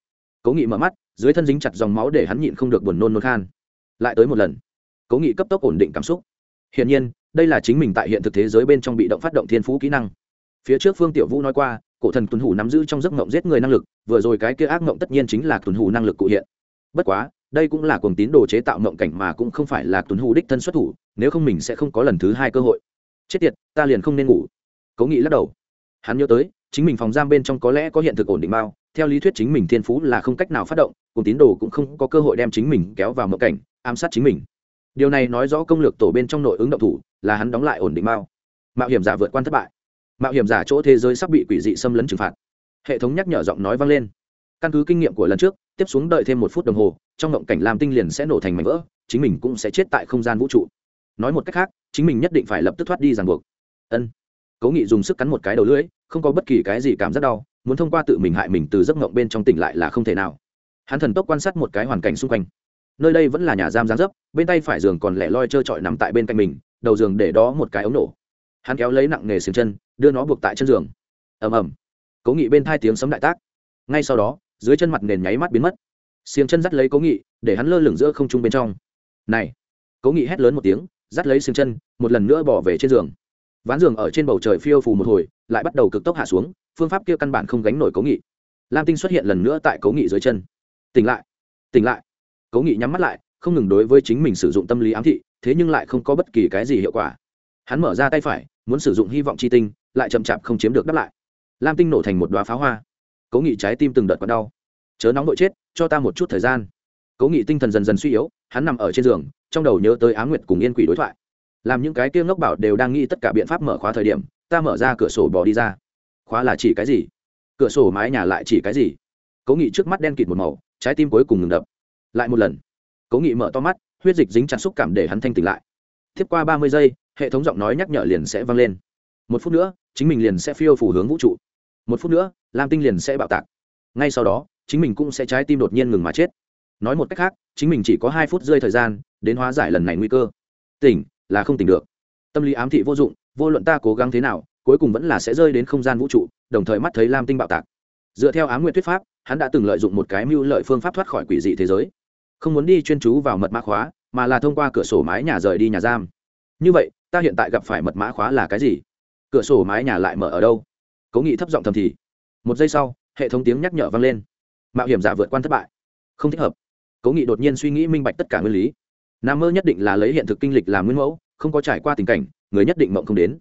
Cố nghị mở mắt, dưới thân dính chặt dòng máu để hắn nhịn không được buồn nôn nôn khan. Lại tới một lần. Cố nghị cấp tốc ổn định cảm xúc. Hiển nhiên, đây là chính mình tại hiện thực thế giới bên trong bị động phát động thiên phú kỹ năng. Phía trước phương tiểu vũ nói qua, cổ thần tuần hủ nắm giữ trong giấc mộng giết người năng lực, vừa rồi cái kia ác mộng tất nhiên chính là tuần hủ năng lực cụ hiện. Bất quá đây cũng là cuồng tín đồ chế tạo mộng cảnh mà cũng không phải là tuấn hữu đích thân xuất thủ, nếu không mình sẽ không có lần thứ hai cơ hội. Chết tiệt, ta liền không nên ngủ. Cố nghị lắc đầu. Hắn nhớ tới, chính mình phòng giam bên trong có lẽ có hiện thực ổn định bao. Theo lý thuyết chính mình thiên phú là không cách nào phát động cùng tín đồ cũng không có cơ hội đem chính mình kéo vào mộng cảnh, ám sát chính mình. Điều này nói rõ công lược tổ bên trong nội ứng động thủ, là hắn đóng lại ổn định bao. Mạo hiểm giả vượt qua thất bại. Mạo hiểm giả chỗ thế giới sắp bị quỷ dị xâm lấn trừng phạt. Hệ thống nhắc nhở giọng nói vang lên căn cứ kinh nghiệm của lần trước, tiếp xuống đợi thêm một phút đồng hồ, trong ngộng cảnh làm tinh liền sẽ nổ thành mảnh vỡ, chính mình cũng sẽ chết tại không gian vũ trụ. Nói một cách khác, chính mình nhất định phải lập tức thoát đi ràng buộc. Ân. Cố nghị dùng sức cắn một cái đầu lưỡi, không có bất kỳ cái gì cảm giác đau, muốn thông qua tự mình hại mình từ giấc ngộng bên trong tỉnh lại là không thể nào. Hắn thần tốc quan sát một cái hoàn cảnh xung quanh. Nơi đây vẫn là nhà giam giáng dấp, bên tay phải giường còn lẻ loi trơ trọi nằm tại bên cạnh mình, đầu giường để đó một cái ống nổ. Hắn kéo lấy nặng nghề xiềng chân, đưa nó buộc tại chân giường. Ầm ầm. Cố nghị bên thai tiếng sấm đại tác. Ngay sau đó dưới chân mặt nền nháy mắt biến mất. Xiềng chân dắt lấy cố nghị, để hắn lơ lửng giữa không trung bên trong. Này! Cố nghị hét lớn một tiếng, dắt lấy xiềng chân, một lần nữa bỏ về trên giường. Ván giường ở trên bầu trời phiêu phù một hồi, lại bắt đầu cực tốc hạ xuống, phương pháp kia căn bản không gánh nổi cố nghị. Lam tinh xuất hiện lần nữa tại cố nghị dưới chân. Tỉnh lại! Tỉnh lại! Cố nghị nhắm mắt lại, không ngừng đối với chính mình sử dụng tâm lý ám thị, thế nhưng lại không có bất kỳ cái gì hiệu quả. Hắn mở ra tay phải, muốn sử dụng hy vọng c h i tinh, lại chậm chạp không chiếm được đáp lại. Lam tinh nổ thành một đoá pháo hoa cố nghị trái tim từng đợt còn đau. Chớ nóng nội chết, cho ta một chút thời gian. Cố nghị tinh thần dần dần suy yếu, hắn nằm ở trên giường, trong đầu nhớ tới á nguyệt cùng yên quỷ đối thoại. Làm những cái kia ngốc bảo đều đang nghĩ tất cả biện pháp mở khóa thời điểm, ta mở ra cửa sổ bỏ đi ra. Khóa là chỉ cái gì? Cửa sổ mái nhà lại chỉ cái gì? Cố nghị trước mắt đen kịt một màu, trái tim cuối cùng ngừng đập. Lại một lần. Cố nghị mở to mắt, huyết dịch dính chặt xúc cảm để hắn thanh tỉnh lại. Tiếp qua ba mươi giây, hệ thống giọng nói nhắc nhở liền sẽ vang lên. Một phút nữa, chính mình liền sẽ phiêu phủ hướng vũ trụ một phút nữa, lam tinh liền sẽ bạo tạc. Ngay sau đó, chính mình cũng sẽ trái tim đột nhiên ngừng mà chết. Nói một cách khác, chính mình chỉ có hai phút rơi thời gian, đến hóa giải lần này nguy cơ. Tỉnh, là không tỉnh được. Tâm lý ám thị vô dụng, vô luận ta cố gắng thế nào, cuối cùng vẫn là sẽ rơi đến không gian vũ trụ, đồng thời mắt thấy lam tinh bạo tạc. Dựa theo ám nguyện thuyết pháp, hắn đã từng lợi dụng một cái mưu lợi phương pháp thoát khỏi quỷ dị thế giới. Không muốn đi chuyên chú vào mật mã khóa, mà là thông qua cửa sổ mái nhà rời đi nhà giam. Như vậy, ta hiện tại gặp phải mật mã khóa là cái gì? Cửa sổ mái nhà lại mở ở đâu? Cố nghị thấp giọng thầm thì. Một giây sau, hệ thống tiếng nhắc nhở vang lên. Mạo hiểm giả vượt qua thất bại. Không thích hợp. Cố nghị đột nhiên suy nghĩ minh bạch tất cả nguyên lý. Nam mơ nhất định là lấy hiện thực kinh lịch làm nguyên mẫu, không có trải qua tình cảnh, người nhất định mộng không đến.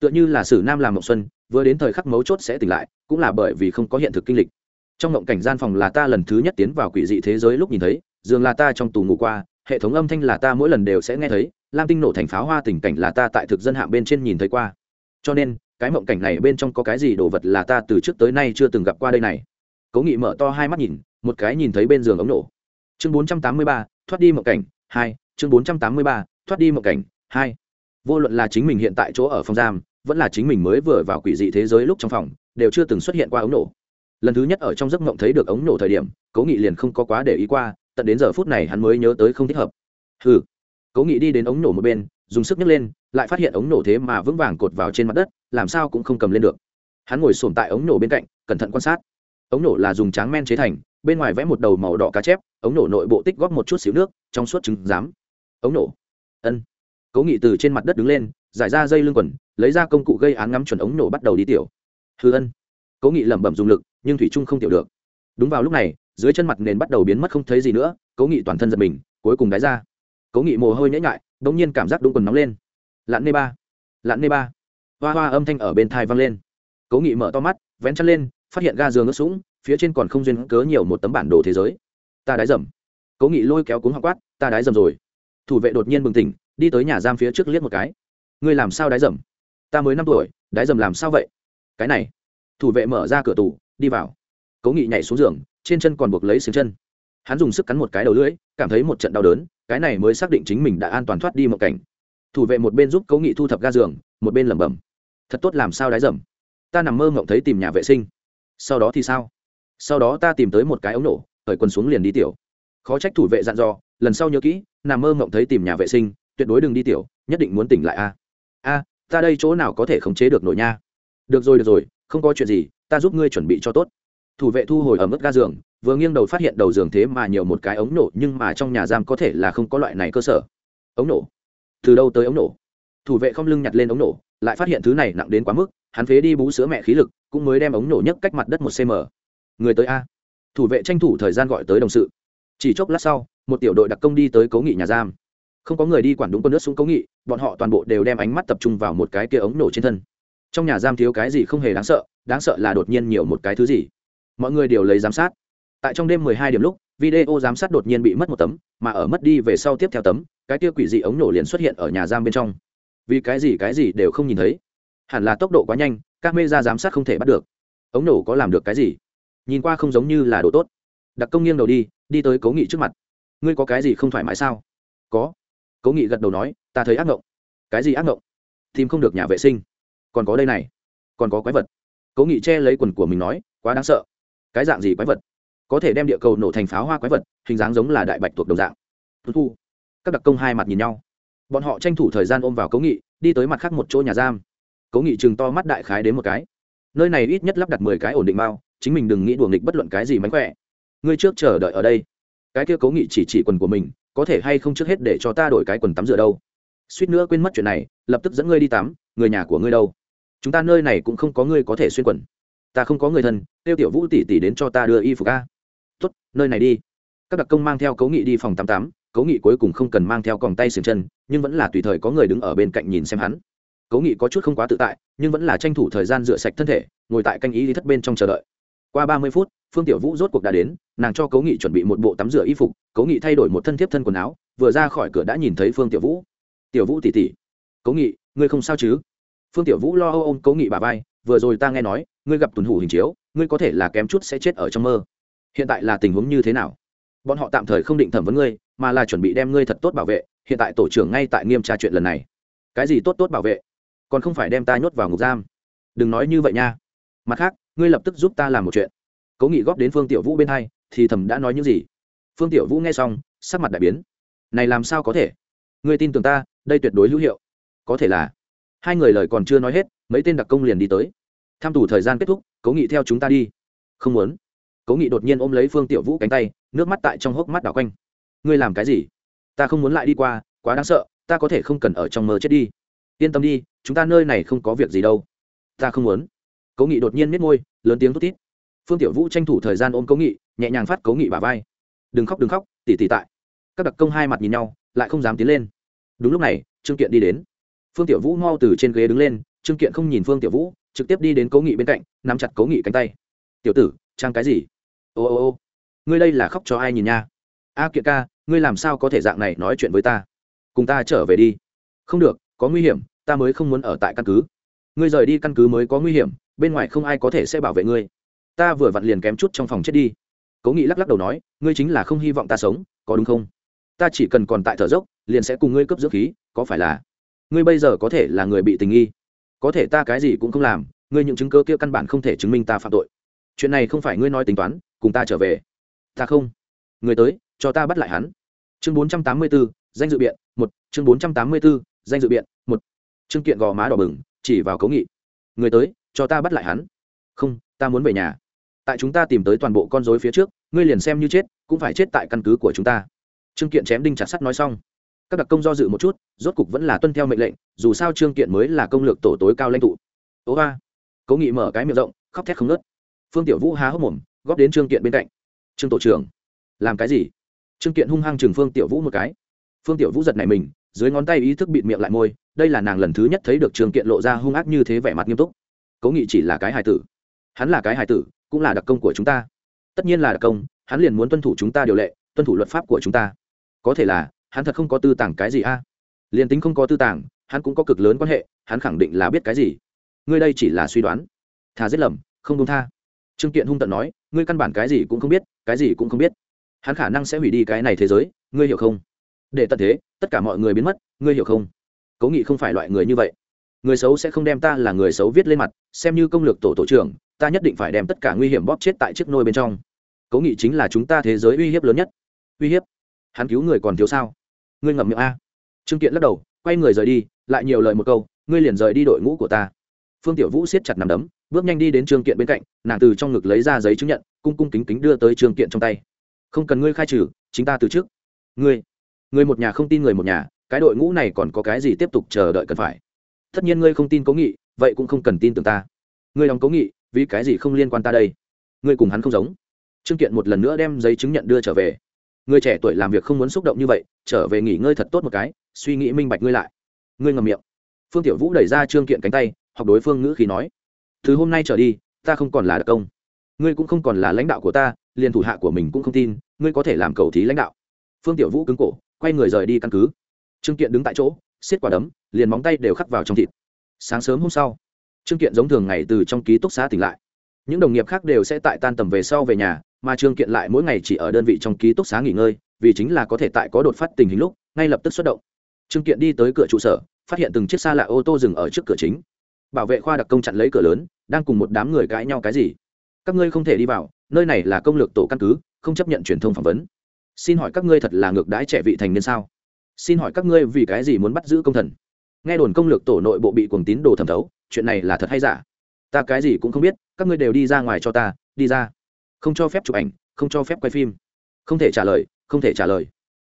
Tựa như là sử nam làm mộng xuân, vừa đến thời khắc mấu chốt sẽ tỉnh lại, cũng là bởi vì không có hiện thực kinh lịch. Trong mộng cảnh gian phòng là ta lần thứ nhất tiến vào quỷ dị thế giới lúc nhìn thấy giường là ta trong tù ngủ qua, hệ thống âm thanh là ta mỗi lần đều sẽ nghe thấy, lam tinh nổ thành pháo hoa tình cảnh là ta tại thực dân hạng bên trên nhìn thấy qua. Cho nên cái mộng cảnh này bên trong có cái gì đồ vật là ta từ trước tới nay chưa từng gặp qua đây này? Cố nghị mở to hai mắt nhìn, một cái nhìn thấy bên giường ống nổ. Chương bốn trăm tám mươi ba, thoát đi mộng cảnh, hai, chương bốn trăm tám mươi ba, thoát đi mộng cảnh, hai. Vô luận là chính mình hiện tại chỗ ở phòng giam, vẫn là chính mình mới vừa vào quỷ dị thế giới lúc trong phòng, đều chưa từng xuất hiện qua ống nổ. Lần thứ nhất ở trong giấc mộng thấy được ống nổ thời điểm, cố nghị liền không có quá để ý qua, tận đến giờ phút này hắn mới nhớ tới không thích hợp. Ừ cố nghị đi đến ống nổ một bên dùng sức nhấc lên, lại phát hiện ống nổ thế mà vững vàng cột vào trên mặt đất, làm sao cũng không cầm lên được. Hắn ngồi sồn tại ống nổ bên cạnh, cẩn thận quan sát. Ống nổ là dùng tráng men chế thành, bên ngoài vẽ một đầu màu đỏ cá chép, ống nổ nội bộ tích góp một chút xíu nước, trong suốt trứng giám ống nổ. Ân. Cố nghị từ trên mặt đất đứng lên, giải ra dây lưng quần, lấy ra công cụ gây án ngắm chuẩn ống nổ bắt đầu đi tiểu. Hư ân. Cố nghị lẩm bẩm dùng lực, nhưng thủy trung không tiểu được. Đúng vào lúc này, dưới chân mặt nền bắt đầu biến mất không thấy gì nữa, cố nghị toàn thân giật mình, cuối cùng đáy ra. Cố nghị mồ hôi nhễ ngại đ ỗ n g nhiên cảm giác đúng quần nóng lên. Lặn nê ba. Lặn nê ba. Hoa hoa âm thanh ở bên thai vang lên. Cố nghị mở to mắt, vén chân lên, phát hiện ga giường ướt sũng, phía trên còn không duyên cớ nhiều một tấm bản đồ thế giới. Ta đái dầm. Cố nghị lôi kéo cuống hoa quát, ta đái dầm rồi. Thủ vệ đột nhiên bừng tỉnh, đi tới nhà giam phía trước liếc một cái. Ngươi làm sao đái dầm? Ta mới năm tuổi, đái dầm làm sao vậy? Cái này. Thủ vệ mở ra cửa tủ, đi vào. Cố nghị nhảy xuống giường, trên chân còn buộc lấy xứng chân. Hắn dùng sức cắn một cái đầu lưỡi, cảm thấy một trận đau đớn cái này mới xác định chính mình đã an toàn thoát đi một cảnh. Thủ vệ một bên giúp cố nghị thu thập ga giường, một bên lẩm bẩm, thật tốt, làm sao đái dầm? Ta nằm mơ ngộng thấy tìm nhà vệ sinh. Sau đó thì sao? Sau đó ta tìm tới một cái ống nổ khởi quần xuống liền đi tiểu. Khó trách thủ vệ dặn dò, lần sau nhớ kỹ, nằm mơ ngộng thấy tìm nhà vệ sinh, tuyệt đối đừng đi tiểu, nhất định muốn tỉnh lại a. A, ta đây chỗ nào có thể khống chế được nổi nha? Được rồi được rồi, không có chuyện gì, ta giúp ngươi chuẩn bị cho tốt. Thủ vệ thu hồi ở mức ga giường vừa nghiêng đầu phát hiện đầu giường thế mà nhiều một cái ống nổ, nhưng mà trong nhà giam có thể là không có loại này cơ sở. Ống nổ? Từ đâu tới ống nổ? Thủ vệ không lưng nhặt lên ống nổ, lại phát hiện thứ này nặng đến quá mức, hắn phế đi bú sữa mẹ khí lực, cũng mới đem ống nổ nhấc cách mặt đất một cm người tới a. Thủ vệ tranh thủ thời gian gọi tới đồng sự. Chỉ chốc lát sau, một tiểu đội đặc công đi tới cấu nghị nhà giam. Không có người đi quản đúng con nước xuống cấu nghị, bọn họ toàn bộ đều đem ánh mắt tập trung vào một cái kia ống nổ trên thân. Trong nhà giam thiếu cái gì không hề đáng sợ đáng sợ là đột nhiên nhiều một cái thứ gì. Mọi người đều lấy giám sát tại trong đêm mười hai điểm lúc, video giám sát đột nhiên bị mất một tấm, mà ở mất đi về sau tiếp theo tấm, cái kia quỷ dị ống nổ liền xuất hiện ở nhà giam bên trong. Vì cái gì cái gì đều không nhìn thấy. Hẳn là tốc độ quá nhanh các mê ra giám sát không thể bắt được. Ống nổ có làm được cái gì? Nhìn qua không giống như là đồ tốt. Đặc công nghiêng đầu đi đi tới cố nghị trước mặt. Ngươi có cái gì không thoải mái sao? Có. Cố nghị gật đầu nói, ta thấy ác ngộng. Cái gì ác ngộng? Tìm không được nhà vệ sinh. Còn có đây này. Còn có quái vật. Cố nghị che lấy quần của mình nói, quá đáng sợ. Cái dạng gì quái vật? Có thể đem địa cầu nổ thành pháo hoa quái vật, hình dáng giống là đại bạch thuộc đồng dạng. Thu các đặc công hai mặt nhìn nhau. Bọn họ tranh thủ thời gian ôm vào cố nghị, đi tới mặt khác một chỗ nhà giam. Cố nghị chừng to mắt đại khái đến một cái. Nơi này ít nhất lắp đặt mười cái ổn định bao chính mình đừng nghĩ đùa nghịch bất luận cái gì mánh khỏe. Ngươi trước chờ đợi ở đây. Cái kia cố nghị chỉ chỉ quần của mình, có thể hay không trước hết để cho ta đổi cái quần tắm rửa đâu. Suýt nữa quên mất chuyện này, lập tức dẫn ngươi đi tắm, người nhà của ngươi đâu. Chúng ta nơi này cũng không có ngươi có thể xuyên quần. Ta không có người thân, tiêu tiểu vũ tỷ tỷ đến cho ta đưa y phục a tốt, nơi này đi. Các đặc công mang theo cấu nghị đi phòng tám tám, cấu nghị cuối cùng không cần mang theo còng tay xiềng chân, nhưng vẫn là tùy thời có người đứng ở bên cạnh nhìn xem hắn. Cấu nghị có chút không quá tự tại, nhưng vẫn là tranh thủ thời gian rửa sạch thân thể, ngồi tại canh ý đi thất bên trong chờ đợi. Qua ba mươi phút, phương tiểu vũ rốt cuộc đã đến, nàng cho cấu nghị chuẩn bị một bộ tắm rửa y phục, cấu nghị thay đổi một thân thiếp thân quần áo, vừa ra khỏi cửa đã nhìn thấy phương tiểu vũ. Tiểu vũ tỉ tỉ cấu nghị, ngươi không sao chứ? Phương tiểu vũ lo âu ôm cấu nghị bà vai, vừa rồi ta nghe nói, ngươi gặp tuần hủ hình chiếu, ngươi có thể là kém chút sẽ chết ở trong mơ hiện tại là tình huống như thế nào? Bọn họ tạm thời không định thẩm vấn ngươi, mà là chuẩn bị đem ngươi thật tốt bảo vệ. Hiện tại tổ trưởng ngay tại nghiêm tra chuyện lần này. Cái gì tốt tốt bảo vệ? Còn không phải đem ta nhốt vào ngục giam. Đừng nói như vậy nha. Mặt khác, ngươi lập tức giúp ta làm một chuyện. Cố nghị góp đến phương tiểu vũ bên hai, thì thầm đã nói những gì? Phương tiểu vũ nghe xong, sắc mặt đại biến. Này làm sao có thể? Ngươi tin tưởng ta, đây tuyệt đối hữu hiệu. Có thể là. Hai người lời còn chưa nói hết, mấy tên đặc công liền đi tới. Tham tù thời gian kết thúc, cố nghị theo chúng ta đi. Không muốn cố nghị đột nhiên ôm lấy phương tiểu vũ cánh tay, nước mắt tại trong hốc mắt đảo quanh. Ngươi làm cái gì? Ta không muốn lại đi qua, quá đáng sợ, ta có thể không cần ở trong mơ chết đi. Yên tâm đi, chúng ta nơi này không có việc gì đâu. Ta không muốn. Cố nghị đột nhiên miết môi, lớn tiếng thút tít phương tiểu vũ tranh thủ thời gian ôm cố nghị, nhẹ nhàng phát cố nghị bà vai. Đừng khóc đừng khóc, tỉ tỉ tại. Các đặc công hai mặt nhìn nhau, lại không dám tiến lên. Đúng lúc này, trương kiện đi đến. Phương tiểu vũ mau từ trên ghế đứng lên, trương kiện không nhìn phương tiểu vũ, trực tiếp đi đến cố nghị bên cạnh, nắm chặt cố nghị cánh tay. Tiểu tử, trang cái gì? Ô ô ô. Ngươi đây là khóc cho ai nhìn nha? A Kiệt ca, ngươi làm sao có thể dạng này nói chuyện với ta? Cùng ta trở về đi. Không được, có nguy hiểm, ta mới không muốn ở tại căn cứ. Ngươi rời đi căn cứ mới có nguy hiểm, bên ngoài không ai có thể sẽ bảo vệ ngươi. Ta vừa vặn liền kém chút trong phòng chết đi. Cố nghị lắc lắc đầu nói, ngươi chính là không hy vọng ta sống, có đúng không? Ta chỉ cần còn tại thở dốc, liền sẽ cùng ngươi cấp dưỡng khí, có phải là? Ngươi bây giờ có thể là người bị tình nghi. Có thể ta cái gì cũng không làm, ngươi những chứng cơ kia căn bản không thể chứng minh ta phạm tội. Chuyện này không phải ngươi nói tính toán cùng ta trở về. Ta không. Người tới, cho ta bắt lại hắn. Chương bốn trăm tám mươi b ố danh dự biện, một. Chương bốn trăm tám mươi b ố danh dự biện, một. Chương kiện gò má đỏ bừng, chỉ vào cấu nghị. Người tới, cho ta bắt lại hắn. Không, ta muốn về nhà. Tại chúng ta tìm tới toàn bộ con dối phía trước, ngươi liền xem như chết, cũng phải chết tại căn cứ của chúng ta. Trương kiện chém đinh chặt sắt nói xong. Các đặc công do dự một chút, rốt cục vẫn là tuân theo mệnh lệnh, dù sao trương kiện mới là công lược tổ tối cao lãnh tụ. Ố ba. Cố nghị mở cái miệng rộng, khóc thét không nớt phương tiểu vũ há hốc mồm góp đến trương kiện bên cạnh trương tổ trưởng làm cái gì trương kiện hung hăng chừng phương tiểu vũ một cái phương tiểu vũ giật này mình dưới ngón tay ý thức bịt miệng lại môi đây là nàng lần thứ nhất thấy được trương kiện lộ ra hung ác như thế vẻ mặt nghiêm túc cố nghị chỉ là cái hài tử hắn là cái hài tử cũng là đặc công của chúng ta tất nhiên là đặc công hắn liền muốn tuân thủ chúng ta điều lệ tuân thủ luật pháp của chúng ta có thể là hắn thật không có tư tàng cái gì a à? liền tính không có tư tàng hắn cũng có cực lớn quan hệ hắn khẳng định là biết cái gì ngươi đây chỉ là suy đoán thà giết lầm không công tha trương kiện hung tận nói, ngươi căn bản cái gì cũng không biết, cái gì cũng không biết. Hắn khả năng sẽ hủy đi cái này thế giới, ngươi hiểu không? Để tận thế, tất cả mọi người biến mất, ngươi hiểu không? Cố nghị không phải loại người như vậy. Người xấu sẽ không đem ta là người xấu viết lên mặt, xem như công lược tổ tổ trưởng, ta nhất định phải đem tất cả nguy hiểm bóp chết tại chiếc nôi bên trong. Cố nghị chính là chúng ta thế giới uy hiếp lớn nhất. Uy hiếp? Hắn cứu người còn thiếu sao? Ngươi ngậm miệng a. Trương kiện lắc đầu, quay người rời đi, lại nhiều lời một câu, ngươi liền rời đi đội ngũ của ta. Phương tiểu vũ siết chặt nằm đấm bước nhanh đi đến trương kiện bên cạnh, nàng từ trong ngực lấy ra giấy chứng nhận, cung cung kính kính đưa tới trương kiện trong tay. Không cần ngươi khai trừ, chính ta từ trước. Ngươi người một nhà không tin người một nhà, cái đội ngũ này còn có cái gì tiếp tục chờ đợi cần phải? Tất nhiên ngươi không tin cố nghị, vậy cũng không cần tin tưởng ta. Ngươi đóng cố nghị, vì cái gì không liên quan ta đây? Ngươi cùng hắn không giống. Trương kiện một lần nữa đem giấy chứng nhận đưa trở về. Người trẻ tuổi làm việc không muốn xúc động như vậy, trở về nghỉ ngơi thật tốt một cái, suy nghĩ minh bạch ngươi lại. Ngươi ngầm miệng. Phương tiểu vũ đẩy ra trương kiện cánh tay, học đối phương ngữ khí nói từ hôm nay trở đi, ta không còn là đặc công. Ngươi cũng không còn là lãnh đạo của ta, liền thủ hạ của mình cũng không tin, ngươi có thể làm cầu thí lãnh đạo. Phương tiểu vũ cứng cổ, quay người rời đi căn cứ. Trương kiện đứng tại chỗ, xiết quả đấm, liền móng tay đều khắc vào trong thịt. Sáng sớm hôm sau, trương kiện giống thường ngày từ trong ký túc xá tỉnh lại. Những đồng nghiệp khác đều sẽ tại tan tầm về sau về nhà, mà trương kiện lại mỗi ngày chỉ ở đơn vị trong ký túc xá nghỉ ngơi, vì chính là có thể tại có đột phát tình hình lúc, ngay lập tức xuất động. Trương kiện đi tới cửa trụ sở, phát hiện từng chiếc xa lạ ô tô dừng ở trước cửa chính bảo vệ khoa đặc công chặn lấy cửa lớn, đang cùng một đám người cãi nhau cái gì? Các ngươi không thể đi vào, nơi này là công lược tổ căn cứ, không chấp nhận truyền thông phỏng vấn. Xin hỏi các ngươi thật là ngược đãi trẻ vị thành niên sao? Xin hỏi các ngươi vì cái gì muốn bắt giữ công thần? Nghe đồn công lược tổ nội bộ bị cuồng tín đồ thẩm thấu, chuyện này là thật hay giả? Ta cái gì cũng không biết, các ngươi đều đi ra ngoài cho ta, đi ra. Không cho phép chụp ảnh, không cho phép quay phim. Không thể trả lời, không thể trả lời.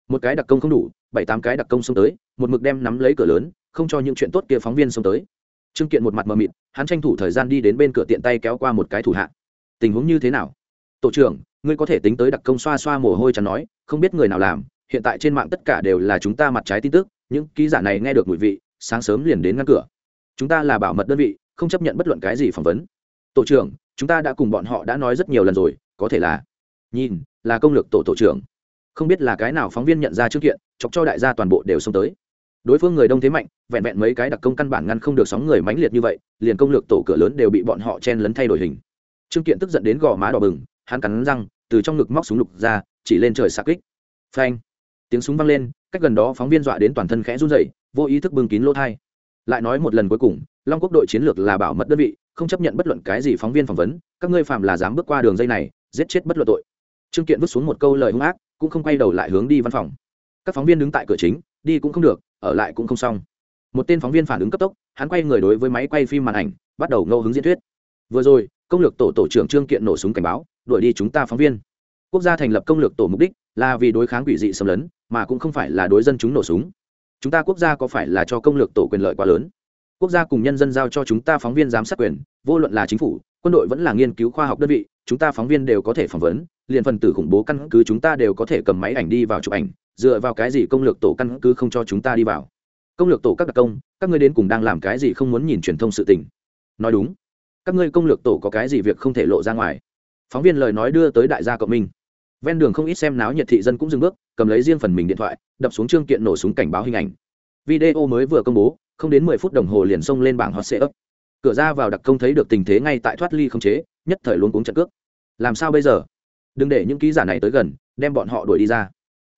Một cái đặc công không đủ, bảy tám cái đặc công xông tới, một mực đem nắm lấy cửa lớn, không cho những chuyện tốt kia phóng viên xông tới trương kiện một mặt mờ mịt, hắn tranh thủ thời gian đi đến bên cửa tiện tay kéo qua một cái thủ hạ. Tình huống như thế nào? Tổ trưởng, ngươi có thể tính tới đặc công xoa xoa mồ hôi chẳng nói, không biết người nào làm, hiện tại trên mạng tất cả đều là chúng ta mặt trái tin tức, những ký giả này nghe được mùi vị, sáng sớm liền đến ngăn cửa. Chúng ta là bảo mật đơn vị, không chấp nhận bất luận cái gì phỏng vấn. Tổ trưởng, chúng ta đã cùng bọn họ đã nói rất nhiều lần rồi, có thể là. Nhìn, là công lược tổ tổ trưởng. Không biết là cái nào phóng viên nhận ra trước kiện, chọc cho đại gia toàn bộ đều xông tới đối phương người đông thế mạnh, vẹn vẹn mấy cái đặc công căn bản ngăn không được sóng người mãnh liệt như vậy, liền công lược tổ cửa lớn đều bị bọn họ chen lấn thay đổi hình. Trương kiện tức giận đến gò má đỏ bừng, hắn cắn răng, từ trong ngực móc súng lục ra, chỉ lên trời xạ kích. Phanh! Tiếng súng vang lên, cách gần đó phóng viên dọa đến toàn thân khẽ run rẩy, vô ý thức bưng kín lỗ thai. Lại nói một lần cuối cùng, long quốc đội chiến lược là bảo mật đơn vị, không chấp nhận bất luận cái gì phóng viên phỏng vấn, các ngươi phạm là dám bước qua đường dây này, giết chết bất luận tội. Trương kiện vứt xuống một câu lời hung ác, cũng không quay đầu lại hướng đi văn phòng. Các phóng viên đứng tại cửa chính, đi cũng không được ở lại cũng không xong. Một tên phóng viên phản ứng cấp tốc, hắn quay người đối với máy quay phim màn ảnh, bắt đầu ngẫu hứng diễn thuyết. Vừa rồi, công lược tổ tổ trưởng trương kiện nổ súng cảnh báo, đuổi đi chúng ta phóng viên. Quốc gia thành lập công lược tổ mục đích là vì đối kháng quỷ dị xâm lấn, mà cũng không phải là đối dân chúng nổ súng. Chúng ta quốc gia có phải là cho công lược tổ quyền lợi quá lớn? Quốc gia cùng nhân dân giao cho chúng ta phóng viên giám sát quyền, vô luận là chính phủ, quân đội vẫn là nghiên cứu khoa học đơn vị, chúng ta phóng viên đều có thể phỏng vấn, liền phần tử khủng bố căn cứ chúng ta đều có thể cầm máy ảnh đi vào chụp ảnh dựa vào cái gì công lược tổ căn cứ không cho chúng ta đi vào? Công lược tổ các đặc công, các ngươi đến cùng đang làm cái gì không muốn nhìn truyền thông sự tình? Nói đúng. Các ngươi công lược tổ có cái gì việc không thể lộ ra ngoài? Phóng viên lời nói đưa tới đại gia cộng minh. Ven đường không ít xem náo nhiệt thị dân cũng dừng bước, cầm lấy riêng phần mình điện thoại, đập xuống chương kiện nổ súng cảnh báo hình ảnh. Video mới vừa công bố, không đến mười phút đồng hồ liền xông lên bảng hot sệ ấp cửa ra vào đặc công thấy được tình thế ngay tại thoát ly không chế, nhất thời luôn cuống trận cước. Làm sao bây giờ? Đừng để những ký giả này tới gần, đem bọn họ đuổi đi ra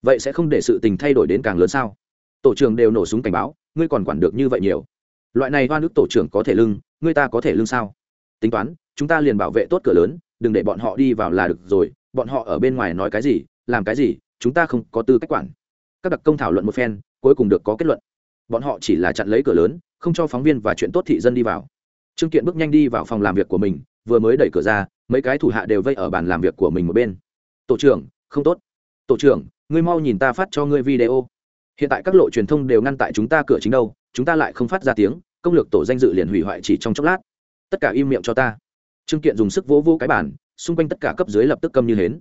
vậy sẽ không để sự tình thay đổi đến càng lớn sao? Tổ trưởng đều nổ súng cảnh báo, ngươi còn quản được như vậy nhiều. Loại này hoa nước tổ trưởng có thể lưng, ngươi ta có thể lưng sao? Tính toán, chúng ta liền bảo vệ tốt cửa lớn, đừng để bọn họ đi vào là được rồi, bọn họ ở bên ngoài nói cái gì, làm cái gì, chúng ta không có tư cách quản. Các đặc công thảo luận một phen, cuối cùng được có kết luận. Bọn họ chỉ là chặn lấy cửa lớn, không cho phóng viên và chuyện tốt thị dân đi vào. Trương kiện bước nhanh đi vào phòng làm việc của mình, vừa mới đẩy cửa ra, mấy cái thủ hạ đều vây ở bàn làm việc của mình một bên. Tổ trưởng, không tốt. Tổ trưởng ngươi mau nhìn ta phát cho ngươi video. Hiện tại các lộ truyền thông đều ngăn tại chúng ta cửa chính đâu, chúng ta lại không phát ra tiếng, công lược tổ danh dự liền hủy hoại chỉ trong chốc lát. Tất cả im miệng cho ta. Trương kiện dùng sức vỗ vỗ cái bản xung quanh tất cả cấp dưới lập tức câm như hến.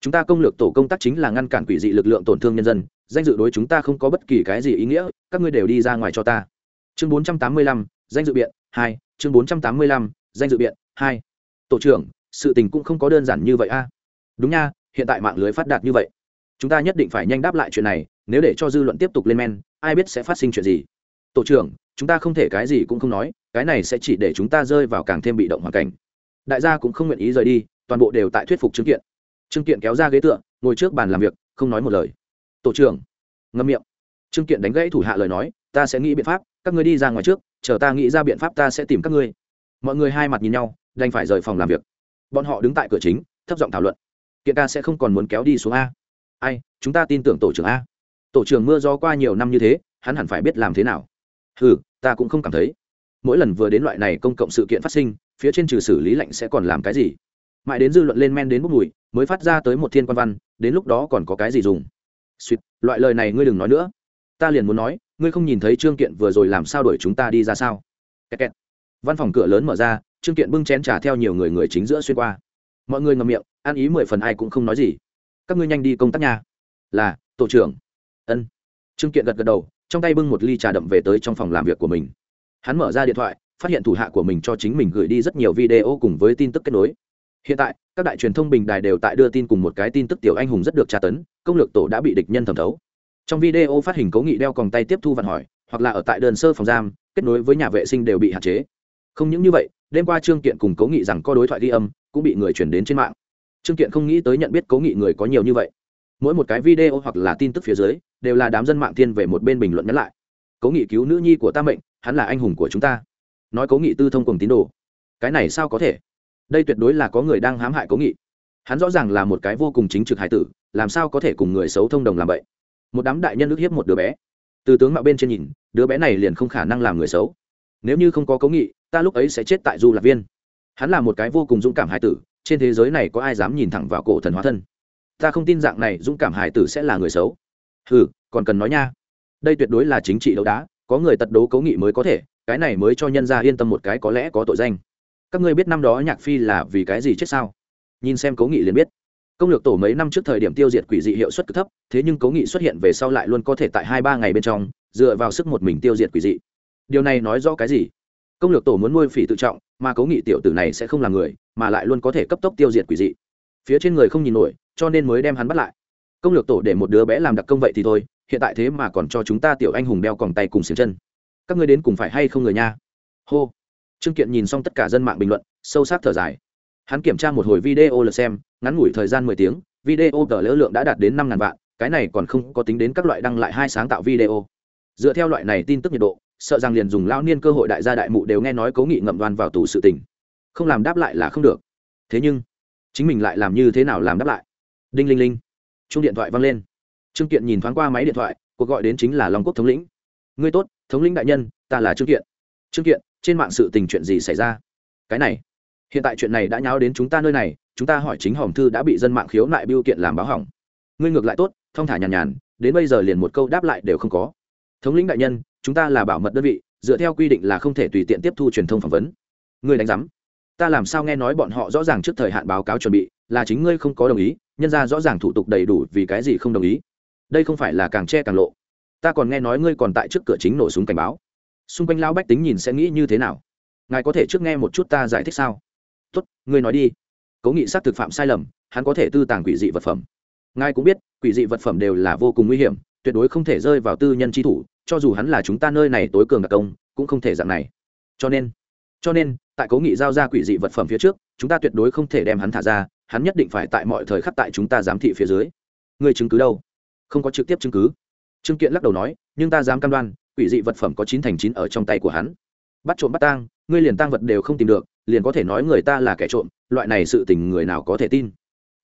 Chúng ta công lược tổ công tác chính là ngăn cản quỷ dị lực lượng tổn thương nhân dân, danh dự đối chúng ta không có bất kỳ cái gì ý nghĩa, các ngươi đều đi ra ngoài cho ta. Chương bốn trăm tám mươi lăm, danh dự biện hai, chương bốn trăm tám mươi lăm, danh dự biện hai. Tổ trưởng, sự tình cũng không có đơn giản như vậy a. Đúng nha, hiện tại mạng lưới phát đạt như vậy chúng ta nhất định phải nhanh đáp lại chuyện này, nếu để cho dư luận tiếp tục lên men, ai biết sẽ phát sinh chuyện gì. Tổ trưởng, chúng ta không thể cái gì cũng không nói, cái này sẽ chỉ để chúng ta rơi vào càng thêm bị động hoàn cảnh. Đại gia cũng không nguyện ý rời đi, toàn bộ đều tại thuyết phục chứng kiện. Trương kiện kéo ra ghế tựa, ngồi trước bàn làm việc, không nói một lời. Tổ trưởng, ngâm miệng. Trương kiện đánh gãy thủ hạ lời nói, ta sẽ nghĩ biện pháp, các ngươi đi ra ngoài trước, chờ ta nghĩ ra biện pháp ta sẽ tìm các ngươi. Mọi người hai mặt nhìn nhau, đành phải rời phòng làm việc. Bọn họ đứng tại cửa chính, thấp giọng thảo luận. Kiện ca sẽ không còn muốn kéo đi xuống a ai, chúng ta tin tưởng tổ trưởng a. Tổ trưởng mưa gió qua nhiều năm như thế, hắn hẳn phải biết làm thế nào. Ừ ta cũng không cảm thấy. Mỗi lần vừa đến loại này công cộng sự kiện phát sinh, phía trên trừ xử lý lệnh sẽ còn làm cái gì? Mãi đến dư luận lên men đến bốc mùi, mới phát ra tới một thiên quan văn, đến lúc đó còn có cái gì dùng? Suýt, loại lời này ngươi đừng nói nữa. Ta liền muốn nói, ngươi không nhìn thấy trương kiện vừa rồi làm sao đuổi chúng ta đi ra sao? Kẹt kẹt. văn phòng cửa lớn mở ra, trương kiện bưng chén trà theo nhiều người người chính giữa xuyên qua. Mọi người ngầm miệng, ăn ý mười phần ai cũng không nói gì các ngươi nhanh đi công tác nhà là, tổ trưởng. Ân. Trương kiện gật gật đầu, trong tay bưng một ly trà đậm về tới trong phòng làm việc của mình. Hắn mở ra điện thoại, phát hiện thủ hạ của mình cho chính mình gửi đi rất nhiều video cùng với tin tức kết nối. Hiện tại, các đại truyền thông bình đài đều tại đưa tin cùng một cái tin tức tiểu anh hùng rất được tra tấn, công lược tổ đã bị địch nhân thẩm thấu. Trong video phát hình cố nghị đeo còng tay tiếp thu vặn hỏi, hoặc là ở tại đơn sơ phòng giam, kết nối với nhà vệ sinh đều bị hạn chế. Không những như vậy, đêm qua trương kiện cùng cố nghị rằng có đối thoại ghi âm, cũng bị người chuyển đến trên mạng trương kiện không nghĩ tới nhận biết cố nghị người có nhiều như vậy. Mỗi một cái video hoặc là tin tức phía dưới, đều là đám dân mạng thiên về một bên bình luận nhắn lại. Cố nghị cứu nữ nhi của ta mệnh, hắn là anh hùng của chúng ta. Nói cố nghị tư thông cùng tín đồ. Cái này sao có thể? Đây tuyệt đối là có người đang hãm hại cố nghị. Hắn rõ ràng là một cái vô cùng chính trực hải tử, làm sao có thể cùng người xấu thông đồng làm vậy? Một đám đại nhân ức hiếp một đứa bé. Từ tướng mạo bên trên nhìn, đứa bé này liền không khả năng làm người xấu. Nếu như không có cố nghị, ta lúc ấy sẽ chết tại du lạc viên. Hắn là một cái vô cùng dũng cảm hải tử trên thế giới này có ai dám nhìn thẳng vào cổ thần hóa thân? Ta không tin dạng này dũng cảm hải tử sẽ là người xấu. Ừ còn cần nói nha. Đây tuyệt đối là chính trị đấu đá, có người tật đấu cấu nghị mới có thể, cái này mới cho nhân ra yên tâm một cái có lẽ có tội danh. Các ngươi biết năm đó nhạc phi là vì cái gì chết sao? Nhìn xem cố nghị liền biết. Công lược tổ mấy năm trước thời điểm tiêu diệt quỷ dị hiệu suất cực thấp, thế nhưng cố nghị xuất hiện về sau lại luôn có thể tại hai ba ngày bên trong, dựa vào sức một mình tiêu diệt quỷ dị. Điều này nói rõ cái gì? Công lược tổ muốn nuôi phỉ tự trọng mà cố nghị tiểu tử này sẽ không là người, mà lại luôn có thể cấp tốc tiêu diệt quỷ dị. Phía trên người không nhìn nổi, cho nên mới đem hắn bắt lại. Công lược tổ để một đứa bé làm đặc công vậy thì thôi, hiện tại thế mà còn cho chúng ta tiểu anh hùng đeo còng tay cùng xiềng chân. Các ngươi đến cùng phải hay không người nha? Hô. Trương kiện nhìn xong tất cả dân mạng bình luận, sâu sắc thở dài. Hắn kiểm tra một hồi video lượt xem, ngắn ngủi thời gian mười tiếng, video tờ lỡ lượng đã đạt đến năm ngàn vạn, cái này còn không có tính đến các loại đăng lại hai sáng tạo video. Dựa theo loại này tin tức nhiệt độ sợ rằng liền dùng lão niên cơ hội đại gia đại mụ đều nghe nói cố nghị ngậm đoan vào tù sự tình. Không làm đáp lại là không được. Thế nhưng, chính mình lại làm như thế nào làm đáp lại? Đinh linh linh chung điện thoại văng lên. Trương kiện nhìn thoáng qua máy điện thoại, cuộc gọi đến chính là long quốc thống lĩnh. Ngươi tốt, thống lĩnh đại nhân, ta là trương kiện. Trương kiện, trên mạng sự tình chuyện gì xảy ra? Cái này, hiện tại chuyện này đã nháo đến chúng ta nơi này, chúng ta hỏi chính hòm thư đã bị dân mạng khiếu nại biêu kiện làm báo hỏng. Ngươi ngược lại tốt thong thả nhàn nhàn, đến bây giờ liền một câu đáp lại đều không có. Thống lĩnh đại nhân chúng ta là bảo mật đơn vị, dựa theo quy định là không thể tùy tiện tiếp thu truyền thông phỏng vấn. Ngươi đánh giám, ta làm sao nghe nói bọn họ rõ ràng trước thời hạn báo cáo chuẩn bị, là chính ngươi không có đồng ý, nhân ra rõ ràng thủ tục đầy đủ vì cái gì không đồng ý. Đây không phải là càng che càng lộ. Ta còn nghe nói ngươi còn tại trước cửa chính nổ súng cảnh báo. Xung quanh lão bách tính nhìn sẽ nghĩ như thế nào? Ngài có thể trước nghe một chút ta giải thích sao? Tốt, ngươi nói đi. Cố nghị xác thực phạm sai lầm, hắn có thể tư tàng quỷ dị vật phẩm. Ngài cũng biết, quỷ dị vật phẩm đều là vô cùng nguy hiểm, tuyệt đối không thể rơi vào tư nhân tri thủ cho dù hắn là chúng ta nơi này tối cường đặc công, cũng không thể dạng này. Cho nên cho nên, tại cố nghị giao ra quỷ dị vật phẩm phía trước, chúng ta tuyệt đối không thể đem hắn thả ra, hắn nhất định phải tại mọi thời khắc tại chúng ta giám thị phía dưới. Người chứng cứ đâu? Không có trực tiếp chứng cứ. Trương kiện lắc đầu nói, nhưng ta dám cam đoan, quỷ dị vật phẩm có chín thành chín ở trong tay của hắn. Bắt trộm bắt tang, ngươi liền tang vật đều không tìm được, liền có thể nói người ta là kẻ trộm, loại này sự tình người nào có thể tin?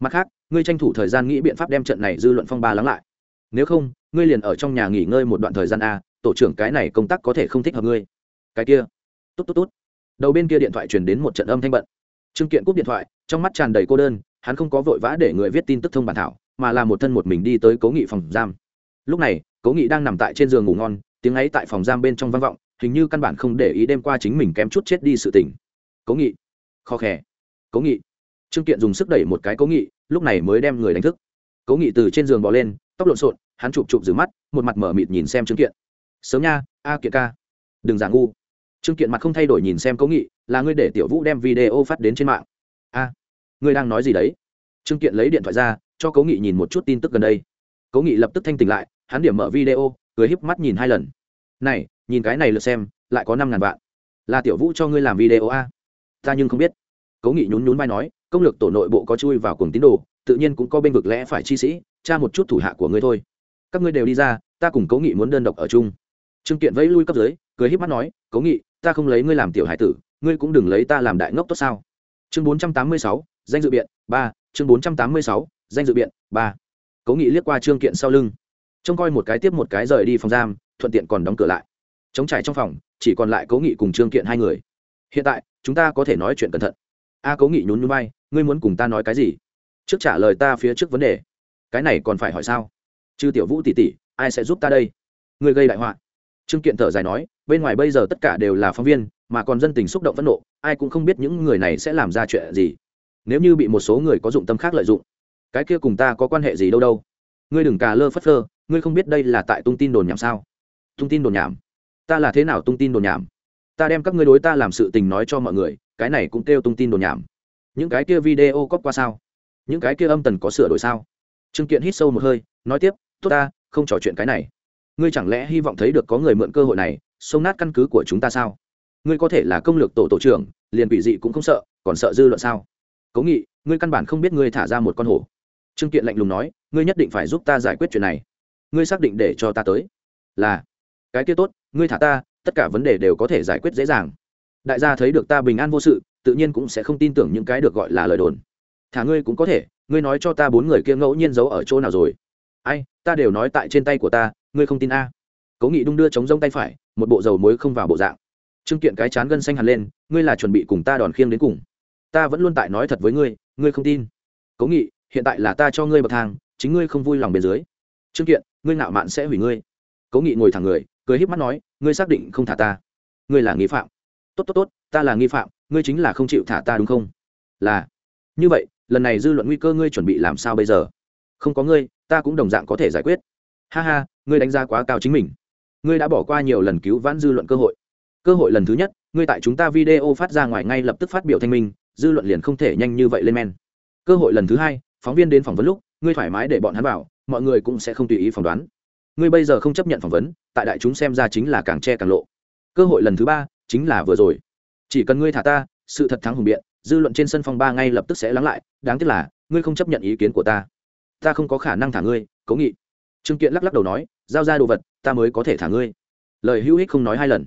Mặt khác, ngươi tranh thủ thời gian nghĩ biện pháp đem trận này dư luận phong ba lắng lại nếu không, ngươi liền ở trong nhà nghỉ ngơi một đoạn thời gian a, tổ trưởng cái này công tác có thể không thích hợp ngươi. Cái kia. Tốt tốt tốt đầu bên kia điện thoại truyền đến một trận âm thanh bận. Trương kiện cúp điện thoại, trong mắt tràn đầy cô đơn, hắn không có vội vã để người viết tin tức thông bản thảo, mà là một thân một mình đi tới cố nghị phòng giam. Lúc này, cố nghị đang nằm tại trên giường ngủ ngon, tiếng ấy tại phòng giam bên trong vang vọng, hình như căn bản không để ý đêm qua chính mình kém chút chết đi sự tỉnh cố nghị. Khó khè. Cố nghị. Trương kiện dùng sức đẩy một cái cố nghị, lúc này mới đem người đánh thức. Cố nghị từ trên giường bỏ lên tóc lộn xộn, hắn chụp chụp rửa mắt, một mặt mở mịt nhìn xem trương kiện. Sớm nha, a kiện ca. Đừng giả ngu. Trương kiện mặt không thay đổi nhìn xem cố nghị, là ngươi để tiểu vũ đem video phát đến trên mạng. A, ngươi đang nói gì đấy? Trương kiện lấy điện thoại ra, cho cố nghị nhìn một chút tin tức gần đây. Cố nghị lập tức thanh tỉnh lại, hắn điểm mở video, cười híp mắt nhìn hai lần. Này, nhìn cái này lượt xem, lại có năm ngàn vạn. Là tiểu vũ cho ngươi làm video a. Ta nhưng không biết. Cố nghị nhún nhún vai nói, công lược tổ nội bộ có chui vào cùng tín đồ, tự nhiên cũng có bên vực lẽ phải chi sĩ tra một chút thủ hạ của ngươi thôi. Các ngươi đều đi ra, ta cùng cố nghị muốn đơn độc ở chung. Trương kiện vẫy lui cấp dưới, cười híp mắt nói, cố nghị, ta không lấy ngươi làm tiểu hải tử, ngươi cũng đừng lấy ta làm đại ngốc tốt sao? Chương bốn trăm tám mươi sáu, danh dự biện ba, chương bốn trăm tám mươi sáu, danh dự biện ba. Cố nghị liếc qua trương kiện sau lưng. Trông coi một cái tiếp một cái rời đi phòng giam, thuận tiện còn đóng cửa lại. Chống trải trong phòng, chỉ còn lại cố nghị cùng trương kiện hai người. Hiện tại, chúng ta có thể nói chuyện cẩn thận. A cố nghị nhún nhún bay ngươi muốn cùng ta nói cái gì? Trước trả lời ta phía trước vấn đề cái này còn phải hỏi sao? Chư tiểu vũ tỷ tỷ, ai sẽ giúp ta đây? Người gây đại họa. Trương kiện thở dài nói, bên ngoài bây giờ tất cả đều là phóng viên, mà còn dân tình xúc động phẫn nộ, ai cũng không biết những người này sẽ làm ra chuyện gì. Nếu như bị một số người có dụng tâm khác lợi dụng, cái kia cùng ta có quan hệ gì đâu đâu? Ngươi đừng cà lơ phất phơ, ngươi không biết đây là tại tung tin đồn nhảm sao? Tung tin đồn nhảm? Ta là thế nào tung tin đồn nhảm? Ta đem các ngươi đối ta làm sự tình nói cho mọi người, cái này cũng kêu tung tin đồn nhảm. Những cái kia video cóp qua sao? Những cái kia âm tần có sửa đổi sao? Trương kiện hít sâu một hơi, nói tiếp, tốt ta, không trò chuyện cái này. Ngươi chẳng lẽ hy vọng thấy được có người mượn cơ hội này, xông nát căn cứ của chúng ta sao? Ngươi có thể là công lược tổ tổ trưởng, liền bị dị cũng không sợ, còn sợ dư luận sao? Cố nghị, ngươi căn bản không biết ngươi thả ra một con hổ. Trương kiện lạnh lùng nói, ngươi nhất định phải giúp ta giải quyết chuyện này. Ngươi xác định để cho ta tới. Là. Cái kia tốt, ngươi thả ta, tất cả vấn đề đều có thể giải quyết dễ dàng. Đại gia thấy được ta bình an vô sự, tự nhiên cũng sẽ không tin tưởng những cái được gọi là lời đồn. Thả ngươi cũng có thể ngươi nói cho ta bốn người kia ngẫu nhiên giấu ở chỗ nào rồi? Ai, ta đều nói tại trên tay của ta, ngươi không tin a? Cố nghị đung đưa chống rông tay phải, một bộ dầu muối không vào bộ dạng. Trương kiện cái chán gân xanh hẳn lên, ngươi là chuẩn bị cùng ta đòn khiêng đến cùng. Ta vẫn luôn tại nói thật với ngươi ngươi không tin. Cố nghị, hiện tại là ta cho ngươi bậc thang, chính ngươi không vui lòng bên dưới. Trương kiện, ngươi ngạo mạn sẽ hủy ngươi. Cố nghị ngồi thẳng người, cười híp mắt nói, ngươi xác định không thả ta. Ngươi là nghi phạm. Tốt tốt tốt, ta là nghi phạm, ngươi chính là không chịu thả ta đúng không? Là. Như vậy lần này dư luận nguy cơ ngươi chuẩn bị làm sao bây giờ? Không có ngươi, ta cũng đồng dạng có thể giải quyết. Ha ha, ngươi đánh giá quá cao chính mình. Ngươi đã bỏ qua nhiều lần cứu vãn dư luận cơ hội. Cơ hội lần thứ nhất, ngươi tại chúng ta video phát ra ngoài ngay lập tức phát biểu thanh minh, dư luận liền không thể nhanh như vậy lên men. Cơ hội lần thứ hai, phóng viên đến phỏng vấn lúc, ngươi thoải mái để bọn hắn bảo mọi người cũng sẽ không tùy ý phỏng đoán. Ngươi bây giờ không chấp nhận phỏng vấn, tại đại chúng xem ra chính là càng che càng lộ. Cơ hội lần thứ ba, chính là vừa rồi. Chỉ cần ngươi thả ta, sự thật thắng hùng biện dư luận trên sân phong ba ngay lập tức sẽ lắng lại, đáng tiếc là, ngươi không chấp nhận ý kiến của ta. Ta không có khả năng thả ngươi, cố nghị. Trương kiện lắc lắc đầu nói, giao ra đồ vật, ta mới có thể thả ngươi. Lời hữu hích không nói hai lần.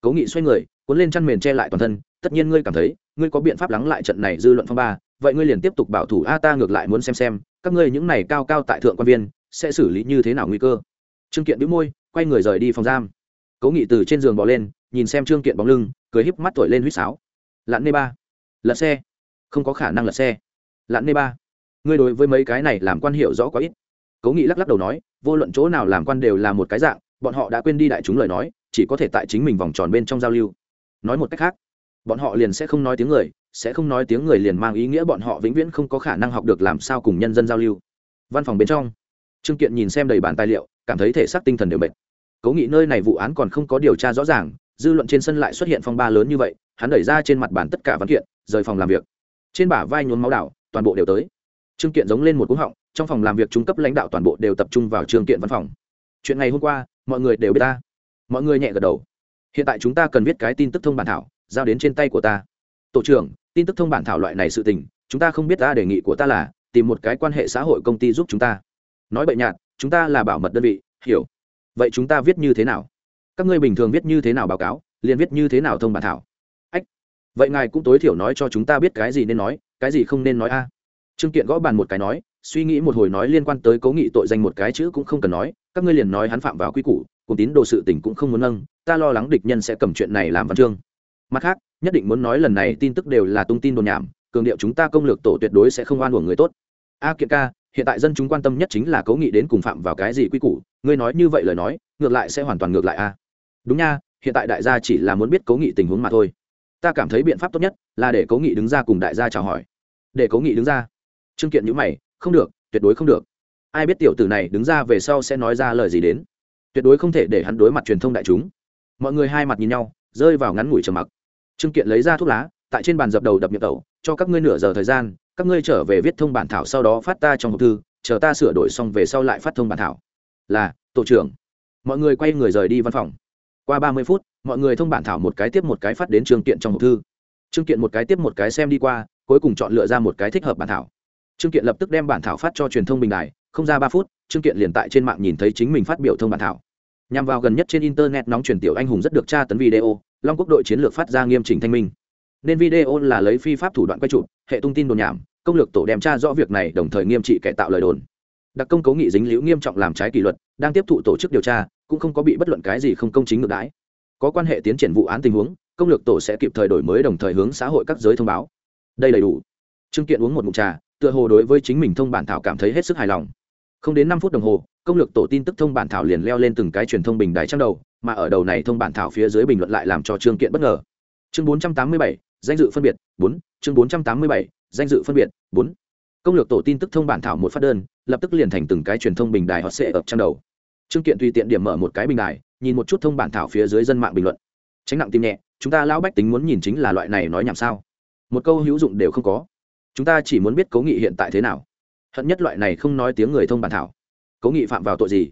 Cố nghị xoay người, cuốn lên chăn mền che lại toàn thân, tất nhiên ngươi cảm thấy, ngươi có biện pháp lắng lại trận này dư luận phong ba, vậy ngươi liền tiếp tục bảo thủ a ta ngược lại muốn xem xem, các ngươi những này cao cao tại thượng quan viên, sẽ xử lý như thế nào nguy cơ. Trương kiện đĩu môi, quay người rời đi phòng giam. Cố nghị từ trên giường bỏ lên, nhìn xem trương kiện bóng lưng, cười híp mắt thổi lên huýt sáo. Lặn nê ba lật xe. Không có khả năng lật xe. Lặn nê ba. Ngươi đối với mấy cái này làm quan hiệu rõ quá ít. Cố nghị lắc lắc đầu nói, vô luận chỗ nào làm quan đều là một cái dạng, bọn họ đã quên đi đại chúng lời nói, chỉ có thể tại chính mình vòng tròn bên trong giao lưu. Nói một cách khác, bọn họ liền sẽ không nói tiếng người, sẽ không nói tiếng người liền mang ý nghĩa bọn họ vĩnh viễn không có khả năng học được làm sao cùng nhân dân giao lưu. Văn phòng bên trong, trương kiện nhìn xem đầy bản tài liệu, cảm thấy thể xác tinh thần đều mệt. Cố nghị nơi này vụ án còn không có điều tra rõ ràng, dư luận trên sân lại xuất hiện phong ba lớn như vậy hắn đẩy ra trên mặt bàn tất cả văn kiện, rời phòng làm việc. Trên bả vai nhuốm máu đảo, toàn bộ đều tới. Trương kiện giống lên một cú họng, trong phòng làm việc trung cấp lãnh đạo toàn bộ đều tập trung vào trương kiện văn phòng. Chuyện ngày hôm qua, mọi người đều biết ta. Mọi người nhẹ gật đầu. Hiện tại chúng ta cần viết cái tin tức thông bản thảo, giao đến trên tay của ta. Tổ trưởng, tin tức thông bản thảo loại này sự tình, chúng ta không biết ta đề nghị của ta là, tìm một cái quan hệ xã hội công ty giúp chúng ta. Nói bậy nhạt, chúng ta là bảo mật đơn vị, hiểu. Vậy chúng ta viết như thế nào? Các ngươi bình thường viết như thế nào báo cáo, liền viết như thế nào thông bản thảo? Vậy ngài cũng tối thiểu nói cho chúng ta biết cái gì nên nói, cái gì không nên nói a? Trương kiện gõ bàn một cái nói, suy nghĩ một hồi nói liên quan tới cố nghị tội danh một cái chữ cũng không cần nói, các ngươi liền nói hắn phạm vào quy củ, cùng tín đồ sự tình cũng không muốn nâng, ta lo lắng địch nhân sẽ cầm chuyện này làm văn chương. Mặt khác, nhất định muốn nói lần này tin tức đều là tung tin đồn nhảm, cường điệu chúng ta công lược tổ tuyệt đối sẽ không oan uổng người tốt. A kiện ca, hiện tại dân chúng quan tâm nhất chính là cố nghị đến cùng phạm vào cái gì quy củ, ngươi nói như vậy lời nói, ngược lại sẽ hoàn toàn ngược lại a. Đúng nha, hiện tại đại gia chỉ là muốn biết cố nghị tình huống mà thôi ta cảm thấy biện pháp tốt nhất là để cố nghị đứng ra cùng đại gia chào hỏi. Để cố nghị đứng ra. Trương kiện nhữ mày, không được, tuyệt đối không được. Ai biết tiểu tử này đứng ra về sau sẽ nói ra lời gì đến. Tuyệt đối không thể để hắn đối mặt truyền thông đại chúng. Mọi người hai mặt nhìn nhau, rơi vào ngắn ngủi trầm mặc. Trương kiện lấy ra thuốc lá, tại trên bàn dập đầu đập nhập tẩu cho các ngươi nửa giờ thời gian, các ngươi trở về viết thông bản thảo sau đó phát ta trong hộp thư, chờ ta sửa đổi xong về sau lại phát thông bản thảo. Là, tổ trưởng. Mọi người quay người rời đi văn phòng qua ba mươi phút, mọi người thông bản thảo một cái tiếp một cái phát đến trương kiện trong hộp thư. Trương kiện một cái tiếp một cái xem đi qua, cuối cùng chọn lựa ra một cái thích hợp bản thảo. Trương kiện lập tức đem bản thảo phát cho truyền thông bình đài, không ra ba phút, trương kiện liền tại trên mạng nhìn thấy chính mình phát biểu thông bản thảo. Nhằm vào gần nhất trên internet nóng truyền tiểu anh hùng rất được tra tấn video, long quốc đội chiến lược phát ra nghiêm chỉnh thanh minh. Nên video là lấy phi pháp thủ đoạn quay chụp, hệ tung tin đồn nhảm, công lược tổ đem tra rõ việc này, đồng thời nghiêm trị kẻ tạo lời đồn đặc công cố nghị dính liễu nghiêm trọng làm trái kỷ luật đang tiếp thụ tổ chức điều tra cũng không có bị bất luận cái gì không công chính ngược đãi. Có quan hệ tiến triển vụ án tình huống công lược tổ sẽ kịp thời đổi mới đồng thời hướng xã hội các giới thông báo. Đây đầy đủ. Trương kiện uống một mụn trà tựa hồ đối với chính mình thông bản thảo cảm thấy hết sức hài lòng. Không đến năm phút đồng hồ công lược tổ tin tức thông bản thảo liền leo lên từng cái truyền thông bình đài trang đầu mà ở đầu này thông bản thảo phía dưới bình luận lại làm cho trương kiện bất ngờ. Chương 487, danh dự phân biệt 4, chương 487, danh dự phân biệt 4 công lược tổ tin tức thông bản thảo một phát đơn, lập tức liền thành từng cái truyền thông bình đài họ sẽ ập trang đầu. Trương kiện tùy tiện điểm mở một cái bình đài, nhìn một chút thông bản thảo phía dưới dân mạng bình luận. Tránh nặng tim nhẹ, chúng ta lão bách tính muốn nhìn chính là loại này nói nhảm sao? Một câu hữu dụng đều không có. Chúng ta chỉ muốn biết cố nghị hiện tại thế nào. Hận nhất loại này không nói tiếng người thông bản thảo. Cố nghị phạm vào tội gì?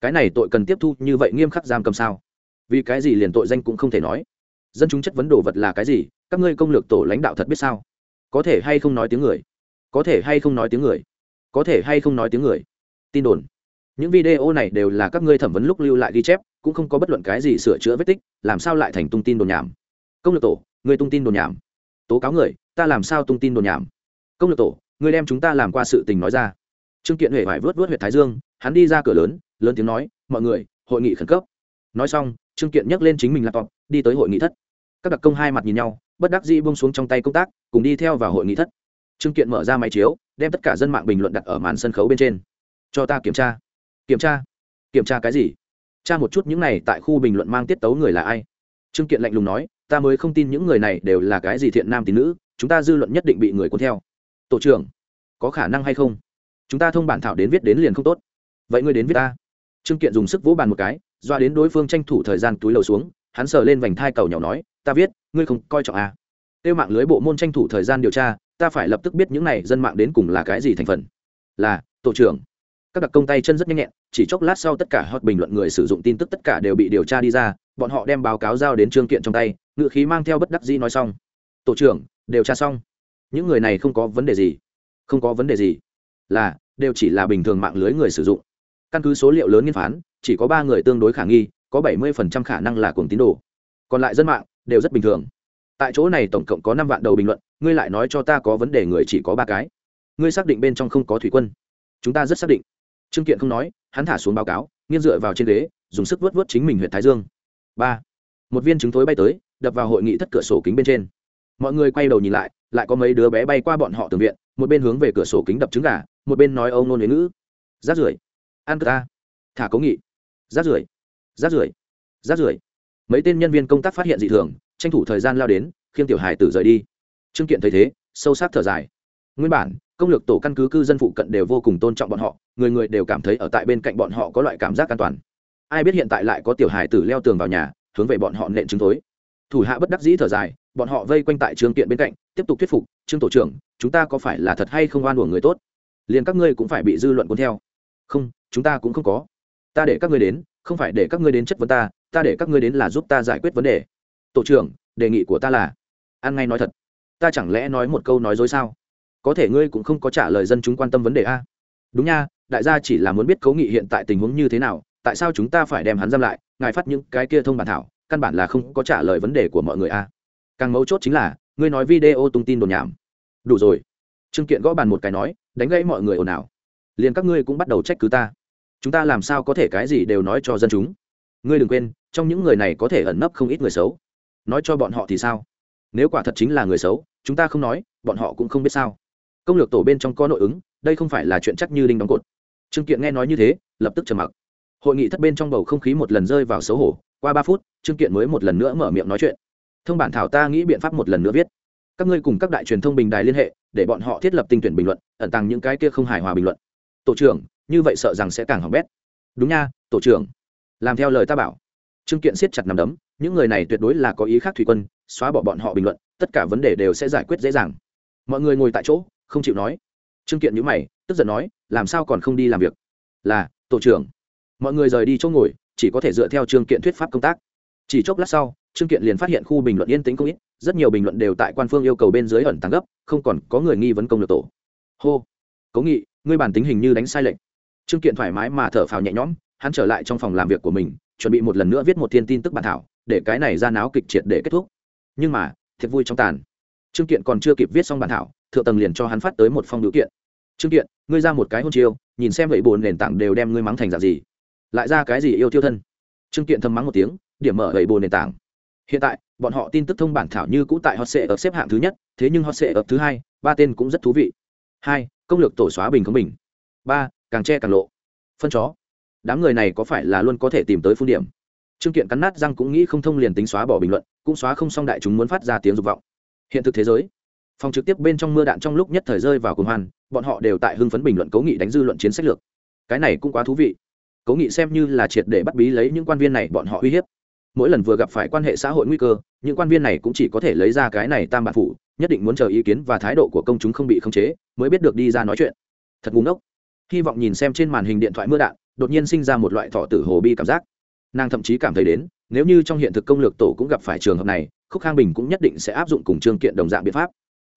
Cái này tội cần tiếp thu, như vậy nghiêm khắc giam cầm sao? Vì cái gì liền tội danh cũng không thể nói? Dân chúng chất vấn đồ vật là cái gì? Các ngươi công lược tổ lãnh đạo thật biết sao? Có thể hay không nói tiếng người? Có thể hay không nói tiếng người? Có thể hay không nói tiếng người? Tin đồn. Những video này đều là các ngươi thẩm vấn lúc lưu lại ghi chép, cũng không có bất luận cái gì sửa chữa vết tích, làm sao lại thành tung tin đồn nhảm? Công lược tổ, người tung tin đồn nhảm. Tố cáo người, ta làm sao tung tin đồn nhảm? Công lược tổ, người đem chúng ta làm qua sự tình nói ra. Trương kiện huệ phải vớt vớt huyện thái dương, hắn đi ra cửa lớn lớn tiếng nói, mọi người, hội nghị khẩn cấp. Nói xong, trương kiện nhấc lên chính mình laptop, đi tới hội nghị thất. Các đặc công hai mặt nhìn nhau, bất đắc dĩ buông xuống trong tay công tác, cùng đi theo vào hội nghị thất trương kiện mở ra máy chiếu, đem tất cả dân mạng bình luận đặt ở màn sân khấu bên trên. Cho ta kiểm tra. Kiểm tra? Kiểm tra cái gì? Tra một chút những này tại khu bình luận mang tiết tấu người là ai? Trương kiện lạnh lùng nói, ta mới không tin những người này đều là cái gì thiện nam tín nữ, chúng ta dư luận nhất định bị người cuốn theo. Tổ trưởng, có khả năng hay không? Chúng ta thông bản thảo đến viết đến liền không tốt. Vậy ngươi đến viết ta. Trương kiện dùng sức vỗ bàn một cái, doa đến đối phương tranh thủ thời gian túi lầu xuống, hắn sờ lên vành thai cầu nhỏ nói, ta viết, ngươi không coi trọng à. tiêu mạng lưới bộ môn tranh thủ thời gian điều tra ta phải lập tức biết những này dân mạng đến cùng là cái gì thành phần. Là, tổ trưởng. Các đặc công tay chân rất nhanh nhẹn, chỉ chốc lát sau tất cả hot bình luận người sử dụng tin tức tất cả đều bị điều tra đi ra, bọn họ đem báo cáo giao đến trương kiện trong tay, ngựa khí mang theo bất đắc dĩ nói xong. Tổ trưởng, điều tra xong. Những người này không có vấn đề gì. Không có vấn đề gì. Là, đều chỉ là bình thường mạng lưới người sử dụng. Căn cứ số liệu lớn nghiên phán, chỉ có ba người tương đối khả nghi, có bảy mươi khả năng là cuồng tín đồ. Còn lại dân mạng, đều rất bình thường tại chỗ này tổng cộng có năm vạn đầu bình luận, ngươi lại nói cho ta có vấn đề người chỉ có ba cái. Ngươi xác định bên trong không có thủy quân. Chúng ta rất xác định. Trương kiện không nói, hắn thả xuống báo cáo, nghiêng dựa vào trên ghế, dùng sức vớt vớt chính mình huyện thái dương. Ba. Một viên trứng thối bay tới, đập vào hội nghị thất cửa sổ kính bên trên. Mọi người quay đầu nhìn lại lại có mấy đứa bé bay qua bọn họ từ viện, một bên hướng về cửa sổ kính đập trứng gà, một bên nói âu nôn huế ngữ. Rát rưởi. Ăn cơ ta. Thả cố nghị. Rát rưởi. Rát rưởi. Rát rưởi. Mấy tên nhân viên công tác phát hiện dị thường tranh thủ thời gian lao đến, khiêng tiểu hài tử rời đi. Trương kiện thấy thế, sâu sắc thở dài. Nguyên bản, công lược tổ căn cứ cư dân phụ cận đều vô cùng tôn trọng bọn họ, người người đều cảm thấy ở tại bên cạnh bọn họ có loại cảm giác an toàn. Ai biết hiện tại lại có tiểu hài tử leo tường vào nhà, hướng về bọn họ nện chứng tối thủ hạ bất đắc dĩ thở dài, bọn họ vây quanh tại trương kiện bên cạnh, tiếp tục thuyết phục, trương tổ trưởng, chúng ta có phải là thật hay không oan uổng người tốt? Liền các ngươi cũng phải bị dư luận cuốn theo. Không, chúng ta cũng không có. Ta để các ngươi đến, không phải để các ngươi đến chất vấn ta ta để các ngươi đến là giúp ta giải quyết vấn đề tổ trưởng, đề nghị của ta là, ăn ngay nói thật, ta chẳng lẽ nói một câu nói dối sao? Có thể ngươi cũng không có trả lời dân chúng quan tâm vấn đề a? Đúng nha, đại gia chỉ là muốn biết cấu nghị hiện tại tình huống như thế nào, tại sao chúng ta phải đem hắn giam lại, ngài phát những cái kia thông bản thảo, căn bản là không có trả lời vấn đề của mọi người a. Càng mấu chốt chính là, ngươi nói video tung tin đồn nhảm. Đủ rồi. Trương kiện gõ bàn một cái nói, đánh gãy mọi người ồn ào. Liền các ngươi cũng bắt đầu trách cứ ta. Chúng ta làm sao có thể cái gì đều nói cho dân chúng? Ngươi đừng quên, trong những người này có thể ẩn nấp không ít người xấu nói cho bọn họ thì sao? Nếu quả thật chính là người xấu, chúng ta không nói, bọn họ cũng không biết sao. Công lược tổ bên trong có nội ứng, đây không phải là chuyện chắc như đinh đóng cột. Trương kiện nghe nói như thế, lập tức trầm mặc. Hội nghị thất bên trong bầu không khí một lần rơi vào xấu hổ, qua ba phút, trương kiện mới một lần nữa mở miệng nói chuyện. Thông bản thảo ta nghĩ biện pháp một lần nữa viết. Các ngươi cùng các đại truyền thông bình đài liên hệ, để bọn họ thiết lập tinh tuyển bình luận, ẩn tàng những cái kia không hài hòa bình luận. Tổ trưởng, như vậy sợ rằng sẽ càng hỏng bét. Đúng nha, tổ trưởng. Làm theo lời ta bảo. Trương kiện siết chặt nằm đấm những người này tuyệt đối là có ý khác thủy quân, xóa bỏ bọn họ bình luận, tất cả vấn đề đều sẽ giải quyết dễ dàng. Mọi người ngồi tại chỗ, không chịu nói. Trương kiện nhữ mày, tức giận nói, làm sao còn không đi làm việc? Là, tổ trưởng. Mọi người rời đi chỗ ngồi, chỉ có thể dựa theo trương kiện thuyết pháp công tác. Chỉ chốc lát sau, trương kiện liền phát hiện khu bình luận yên tĩnh không ít, rất nhiều bình luận đều tại quan phương yêu cầu bên dưới ẩn tăng gấp, không còn có người nghi vấn công lược tổ. Hô, cố nghị, ngươi bản tính hình như đánh sai lệnh trương kiện thoải mái mà thở phào nhẹ nhõm, hắn trở lại trong phòng làm việc của mình, chuẩn bị một lần nữa viết một thiên tin tức bản thảo để cái này ra náo kịch triệt để kết thúc. Nhưng mà, thiệt vui trong tàn. Trương kiện còn chưa kịp viết xong bản thảo, thượng tầng liền cho hắn phát tới một phong biểu kiện. Trương kiện, ngươi ra một cái hôn chiêu, nhìn xem vậy bồn nền tảng đều đem ngươi mắng thành dạng gì. Lại ra cái gì yêu tiêu thân? Trương kiện thầm mắng một tiếng, điểm mở vậy bồn nền tảng. Hiện tại, bọn họ tin tức thông bản thảo như cũ tại hot sệ ở xếp hạng thứ nhất, thế nhưng hot sệ ở thứ hai, ba tên cũng rất thú vị. Hai, công lược tổ xóa bình không bình. Ba, càng che càng lộ. Phân chó. Đám người này có phải là luôn có thể tìm tới phương điểm? Trương kiện cắn nát răng cũng nghĩ không thông liền tính xóa bỏ bình luận, cũng xóa không xong đại chúng muốn phát ra tiếng dục vọng. Hiện thực thế giới, phòng trực tiếp bên trong mưa đạn trong lúc nhất thời rơi vào cùng hoan bọn họ đều tại hưng phấn bình luận cố nghị đánh dư luận chiến sách lược. Cái này cũng quá thú vị. Cố nghị xem như là triệt để bắt bí lấy những quan viên này bọn họ uy hiếp. Mỗi lần vừa gặp phải quan hệ xã hội nguy cơ, những quan viên này cũng chỉ có thể lấy ra cái này tam bản phủ, nhất định muốn chờ ý kiến và thái độ của công chúng không bị khống chế, mới biết được đi ra nói chuyện. Thật búng ốc hy vọng nhìn xem trên màn hình điện thoại mưa đạn, đột nhiên sinh ra một loại thọ tử hồ bi cảm giác nàng thậm chí cảm thấy đến, nếu như trong hiện thực công lược tổ cũng gặp phải trường hợp này, khúc khang bình cũng nhất định sẽ áp dụng cùng trương kiện đồng dạng biện pháp.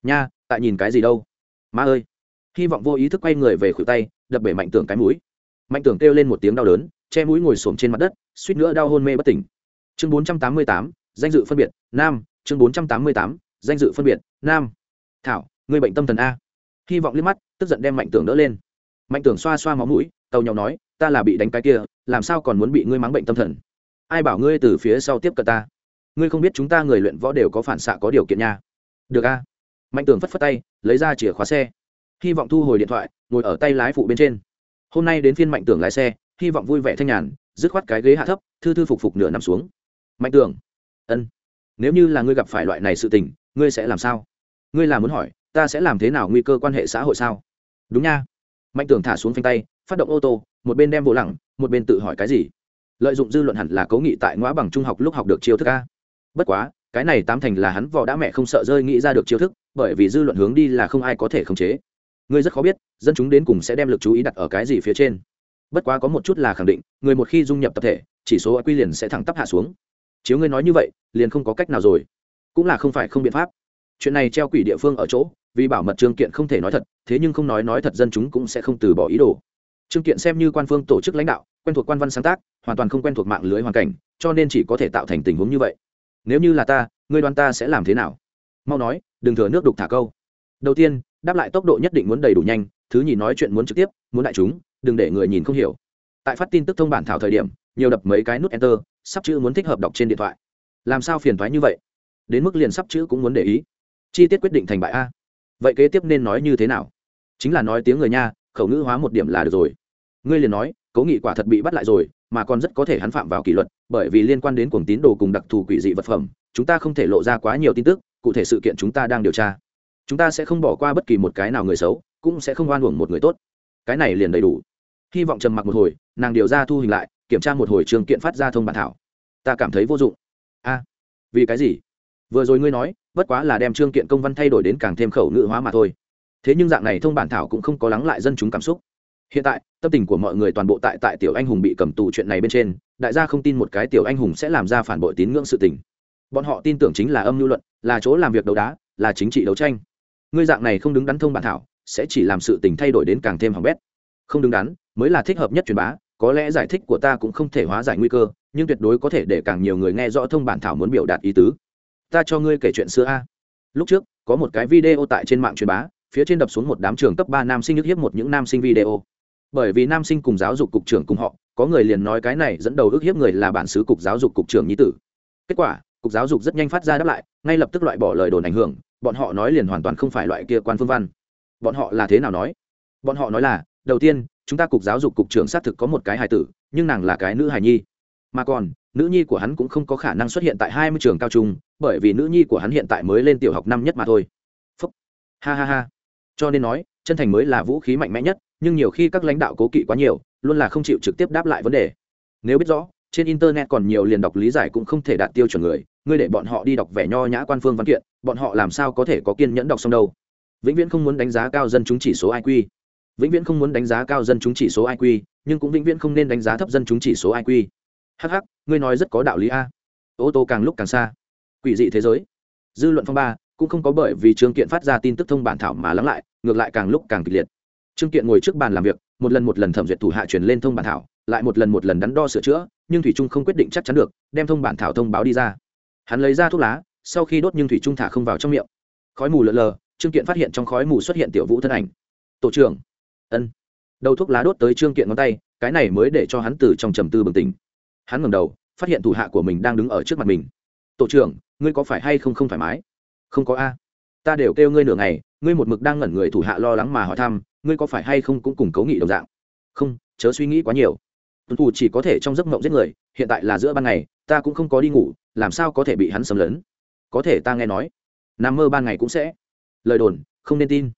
Nha, tại nhìn cái gì đâu? Ma ơi! Hy vọng vô ý thức quay người về khuỷu tay, đập bể mạnh tưởng cái mũi. Mạnh tưởng kêu lên một tiếng đau đớn, che mũi ngồi xổm trên mặt đất, suýt nữa đau hôn mê bất tỉnh. Chương bốn trăm tám mươi tám, danh dự phân biệt, nam. Chương bốn trăm tám mươi tám, danh dự phân biệt, nam. Thảo người bệnh tâm thần a. Hy vọng liếc mắt, tức giận đem mạnh tưởng đỡ lên. Mạnh tưởng xoa xoa máu mũi, tàu nhau nói, ta là bị đánh cái kia làm sao còn muốn bị ngươi mắng bệnh tâm thần? Ai bảo ngươi từ phía sau tiếp cận ta? Ngươi không biết chúng ta người luyện võ đều có phản xạ có điều kiện nha. Được a. Mạnh Tường phất phất tay, lấy ra chìa khóa xe. Hy vọng thu hồi điện thoại, ngồi ở tay lái phụ bên trên. Hôm nay đến phiên mạnh Tường lái xe, hy vọng vui vẻ thanh nhàn, dứt khoát cái ghế hạ thấp, thư thư phục phục nửa nằm xuống. Mạnh Tường. ân. Nếu như là ngươi gặp phải loại này sự tình, ngươi sẽ làm sao? Ngươi là muốn hỏi, ta sẽ làm thế nào nguy cơ quan hệ xã hội sao? Đúng nha. Mạnh Tường thả xuống phanh tay, phát động ô tô, một bên đem vô lẳng một bên tự hỏi cái gì? Lợi dụng dư luận hẳn là cố nghị tại ngõ bằng trung học lúc học được chiêu thức a. Bất quá, cái này tám thành là hắn vò đã mẹ không sợ rơi nghĩ ra được chiêu thức, bởi vì dư luận hướng đi là không ai có thể khống chế. Ngươi rất khó biết, dân chúng đến cùng sẽ đem lực chú ý đặt ở cái gì phía trên. Bất quá có một chút là khẳng định, người một khi dung nhập tập thể, chỉ số quy liền sẽ thẳng tắp hạ xuống. Chiếu ngươi nói như vậy, liền không có cách nào rồi. Cũng là không phải không biện pháp. Chuyện này treo quỷ địa phương ở chỗ, vì bảo mật trương kiện không thể nói thật, thế nhưng không nói nói thật dân chúng cũng sẽ không từ bỏ ý đồ trương kiện xem như quan phương tổ chức lãnh đạo, quen thuộc quan văn sáng tác, hoàn toàn không quen thuộc mạng lưới hoàn cảnh, cho nên chỉ có thể tạo thành tình huống như vậy. Nếu như là ta, ngươi đoán ta sẽ làm thế nào? Mau nói, đừng thừa nước đục thả câu. Đầu tiên, đáp lại tốc độ nhất định muốn đầy đủ nhanh, thứ nhì nói chuyện muốn trực tiếp, muốn đại chúng, đừng để người nhìn không hiểu. Tại phát tin tức thông bản thảo thời điểm, nhiều đập mấy cái nút enter, sắp chữ muốn thích hợp đọc trên điện thoại. Làm sao phiền thoái như vậy? Đến mức liền sắp chữ cũng muốn để ý. Chi tiết quyết định thành bại a. Vậy kế tiếp nên nói như thế nào? Chính là nói tiếng người nha khẩu ngữ hóa một điểm là được rồi. Ngươi liền nói cố nghị quả thật bị bắt lại rồi, mà còn rất có thể hắn phạm vào kỷ luật, bởi vì liên quan đến cuồng tín đồ cùng đặc thù quỷ dị vật phẩm, chúng ta không thể lộ ra quá nhiều tin tức, cụ thể sự kiện chúng ta đang điều tra. Chúng ta sẽ không bỏ qua bất kỳ một cái nào người xấu, cũng sẽ không oan uổng một người tốt. Cái này liền đầy đủ. Hy vọng trầm mặc một hồi, nàng điều ra thu hình lại, kiểm tra một hồi trường kiện phát ra thông bản thảo. Ta cảm thấy vô dụng. A, vì cái gì? Vừa rồi ngươi nói, bất quá là đem trương kiện công văn thay đổi đến càng thêm khẩu ngữ hóa mà thôi thế nhưng dạng này thông bản thảo cũng không có lắng lại dân chúng cảm xúc. Hiện tại, tâm tình của mọi người toàn bộ tại tại tiểu anh hùng bị cầm tù chuyện này bên trên, đại gia không tin một cái tiểu anh hùng sẽ làm ra phản bội tín ngưỡng sự tình. Bọn họ tin tưởng chính là âm lưu luận, là chỗ làm việc đấu đá, là chính trị đấu tranh. Ngươi dạng này không đứng đắn thông bản thảo, sẽ chỉ làm sự tình thay đổi đến càng thêm hỏng bét. Không đứng đắn, mới là thích hợp nhất truyền bá, có lẽ giải thích của ta cũng không thể hóa giải nguy cơ, nhưng tuyệt đối có thể để càng nhiều người nghe rõ thông bản thảo muốn biểu đạt ý tứ. Ta cho ngươi kể chuyện xưa a. Lúc trước, có một cái video tại trên mạng truyền bá phía trên đập xuống một đám trường cấp ba nam sinh nhức hiếp một những nam sinh video. Bởi vì nam sinh cùng giáo dục cục trưởng cùng họ, có người liền nói cái này dẫn đầu ức hiếp người là bản xứ cục giáo dục cục trưởng nhi tử. Kết quả, cục giáo dục rất nhanh phát ra đáp lại, ngay lập tức loại bỏ lời đồn ảnh hưởng, bọn họ nói liền hoàn toàn không phải loại kia quan phương văn. Bọn họ là thế nào nói? Bọn họ nói là, đầu tiên, chúng ta cục giáo dục cục trưởng xác thực có một cái hài tử, nhưng nàng là cái nữ hài nhi. Mà còn, nữ nhi của hắn cũng không có khả năng xuất hiện tại hai mươi trường cao trung, bởi vì nữ nhi của hắn hiện tại mới lên tiểu học năm nhất mà thôi. Phúc. ha ha ha cho nên nói, chân thành mới là vũ khí mạnh mẽ nhất, nhưng nhiều khi các lãnh đạo cố kỵ quá nhiều, luôn là không chịu trực tiếp đáp lại vấn đề. Nếu biết rõ, trên internet còn nhiều liền đọc lý giải cũng không thể đạt tiêu chuẩn người, ngươi để bọn họ đi đọc vẻ nho nhã quan phương văn kiện, bọn họ làm sao có thể có kiên nhẫn đọc xong đâu? Vĩnh viễn không muốn đánh giá cao dân chúng chỉ số iq vĩnh viễn không muốn đánh giá cao dân chúng chỉ số iq nhưng cũng vĩnh viễn không nên đánh giá thấp dân chúng chỉ số iq hh ngươi nói rất có đạo lý a. Ô tô càng lúc càng xa. Quỷ dị thế giới. Dư luận phong ba cũng không có bởi vì trương kiện phát ra tin tức thông bản thảo mà lắng lại, ngược lại càng lúc càng kịch liệt. Trương kiện ngồi trước bàn làm việc, một lần một lần thẩm duyệt thủ hạ truyền lên thông bản thảo, lại một lần một lần đắn đo sửa chữa, nhưng thủy trung không quyết định chắc chắn được, đem thông bản thảo thông báo đi ra. Hắn lấy ra thuốc lá, sau khi đốt nhưng thủy trung thả không vào trong miệng. Khói mù lợn lờ, trương kiện phát hiện trong khói mù xuất hiện tiểu vũ thân ảnh. Tổ trưởng. Ân. Đầu thuốc lá đốt tới trương kiện ngón tay, cái này mới để cho hắn từ trong trầm tư bừng tỉnh. Hắn ngẩng đầu, phát hiện thủ hạ của mình đang đứng ở trước mặt mình. Tổ trưởng, ngươi có phải hay không không thoải mái? Không có a. Ta đều kêu ngươi nửa ngày, ngươi một mực đang ngẩn người thủ hạ lo lắng mà hỏi thăm, ngươi có phải hay không cũng cùng cấu nghị đồng dạng? Không, chớ suy nghĩ quá nhiều. Tuân thủ chỉ có thể trong giấc mộng giết người, hiện tại là giữa ban ngày, ta cũng không có đi ngủ, làm sao có thể bị hắn xâm lấn? Có thể ta nghe nói, nằm mơ ban ngày cũng sẽ. Lời đồn, không nên tin.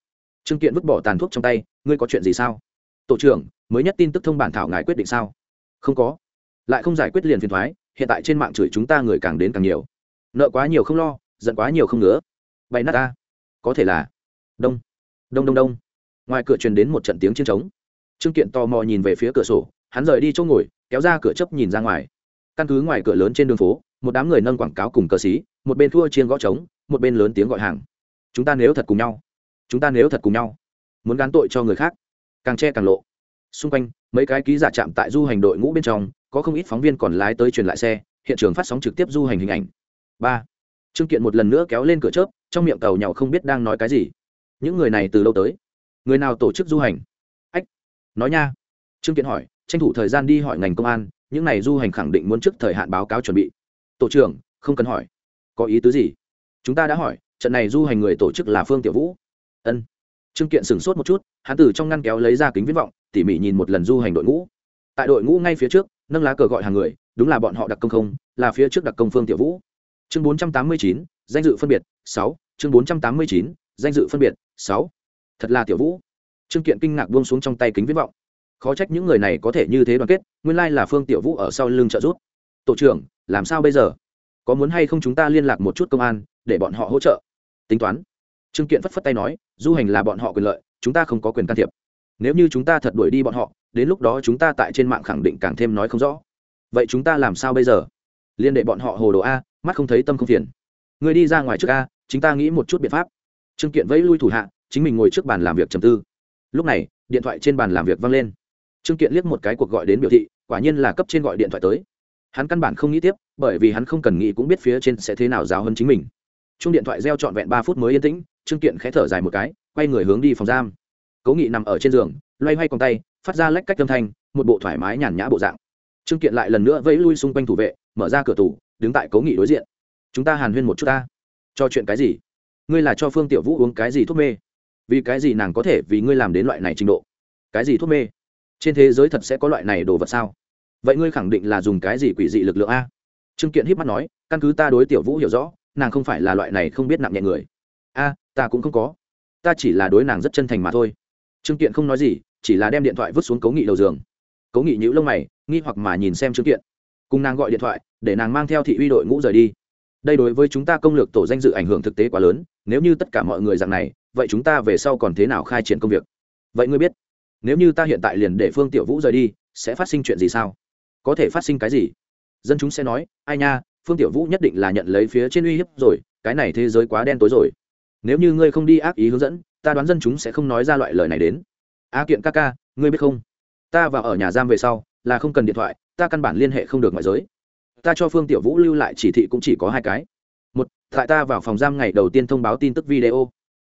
Trương kiện vứt bỏ tàn thuốc trong tay, ngươi có chuyện gì sao? Tổ trưởng, mới nhất tin tức thông bản thảo ngài quyết định sao? Không có. Lại không giải quyết liền phiền thoái, hiện tại trên mạng chửi chúng ta người càng đến càng nhiều. Nợ quá nhiều không lo giận quá nhiều không ngứa. Bay nát ta. Có thể là đông đông đông đông. Ngoài cửa truyền đến một trận tiếng chiến trống. Trương kiện tò mò nhìn về phía cửa sổ, hắn rời đi chỗ ngồi, kéo ra cửa chấp nhìn ra ngoài. Căn cứ ngoài cửa lớn trên đường phố, một đám người nâng quảng cáo cùng cờ xí một bên thua chiên gõ trống, một bên lớn tiếng gọi hàng. Chúng ta nếu thật cùng nhau, chúng ta nếu thật cùng nhau, muốn gán tội cho người khác, càng che càng lộ. Xung quanh, mấy cái ký giả chạm tại du hành đội ngũ bên trong, có không ít phóng viên còn lái tới truyền lại xe, hiện trường phát sóng trực tiếp du hành hình ảnh. Ba trương kiện một lần nữa kéo lên cửa chớp, trong miệng cầu nhau không biết đang nói cái gì. Những người này từ lâu tới, người nào tổ chức du hành? Ách, nói nha. Trương kiện hỏi, tranh thủ thời gian đi hỏi ngành công an, những này du hành khẳng định muốn trước thời hạn báo cáo chuẩn bị. Tổ trưởng, không cần hỏi. Có ý tứ gì? Chúng ta đã hỏi, trận này du hành người tổ chức là phương tiểu vũ. Ân. Trương kiện sửng sốt một chút, hắn từ trong ngăn kéo lấy ra kính viễn vọng, tỉ mỉ nhìn một lần du hành đội ngũ. Tại đội ngũ ngay phía trước, nâng lá cờ gọi hàng người, đúng là bọn họ đặc công không, là phía trước đặc công phương tiểu vũ chương bốn trăm tám mươi chín, danh dự phân biệt, sáu. Chương bốn trăm tám mươi chín, danh dự phân biệt, sáu. Thật là tiểu vũ. Trương kiện kinh ngạc buông xuống trong tay kính viết vọng. Khó trách những người này có thể như thế đoàn kết, nguyên lai là phương tiểu vũ ở sau lưng trợ giúp. Tổ trưởng, làm sao bây giờ? Có muốn hay không chúng ta liên lạc một chút công an, để bọn họ hỗ trợ? Tính toán. Trương kiện phất phất tay nói, du hành là bọn họ quyền lợi, chúng ta không có quyền can thiệp. Nếu như chúng ta thật đuổi đi bọn họ, đến lúc đó chúng ta tại trên mạng khẳng định càng thêm nói không rõ. Vậy chúng ta làm sao bây giờ? Liên đệ bọn họ hồ đồ a mắt không thấy tâm không phiền. Người đi ra ngoài trước a, chính ta nghĩ một chút biện pháp. Trương kiện vẫy lui thủ hạ, chính mình ngồi trước bàn làm việc trầm tư. Lúc này, điện thoại trên bàn làm việc vang lên. Trương kiện liếc một cái cuộc gọi đến biểu thị, quả nhiên là cấp trên gọi điện thoại tới. Hắn căn bản không nghĩ tiếp, bởi vì hắn không cần nghĩ cũng biết phía trên sẽ thế nào giáo hơn chính mình. Chung điện thoại reo trọn vẹn ba phút mới yên tĩnh, trương kiện khẽ thở dài một cái, quay người hướng đi phòng giam. Cố nghị nằm ở trên giường, loay hoay còng tay, phát ra lách cách âm thanh, một bộ thoải mái nhàn nhã bộ dạng. Trương kiện lại lần nữa vẫy lui xung quanh thủ vệ, mở ra cửa tủ đứng tại cố nghị đối diện. Chúng ta hàn huyên một chút ta. Cho chuyện cái gì? Ngươi là cho phương tiểu vũ uống cái gì thuốc mê? Vì cái gì nàng có thể vì ngươi làm đến loại này trình độ? Cái gì thuốc mê? Trên thế giới thật sẽ có loại này đồ vật sao? Vậy ngươi khẳng định là dùng cái gì quỷ dị lực lượng a? Trương kiện híp mắt nói, căn cứ ta đối tiểu vũ hiểu rõ, nàng không phải là loại này không biết nặng nhẹ người. A, ta cũng không có. Ta chỉ là đối nàng rất chân thành mà thôi. Trương kiện không nói gì, chỉ là đem điện thoại vứt xuống cấu nghị đầu giường. Cấu nghị nhữ lông mày, nghi hoặc mà nhìn xem trương kiện cùng nàng gọi điện thoại, để nàng mang theo thị uy đội ngũ rời đi. Đây đối với chúng ta công lược tổ danh dự ảnh hưởng thực tế quá lớn, nếu như tất cả mọi người dạng này, vậy chúng ta về sau còn thế nào khai triển công việc? Vậy ngươi biết, nếu như ta hiện tại liền để phương tiểu vũ rời đi, sẽ phát sinh chuyện gì sao? Có thể phát sinh cái gì? Dân chúng sẽ nói, ai nha, phương tiểu vũ nhất định là nhận lấy phía trên uy hiếp rồi, cái này thế giới quá đen tối rồi. Nếu như ngươi không đi ác ý hướng dẫn, ta đoán dân chúng sẽ không nói ra loại lời này đến. A kiện ca ca, ngươi biết không? Ta vào ở nhà giam về sau, là không cần điện thoại ta căn bản liên hệ không được ngoại giới. Ta cho phương tiểu vũ lưu lại chỉ thị cũng chỉ có hai cái. Một, tại ta vào phòng giam ngày đầu tiên thông báo tin tức video.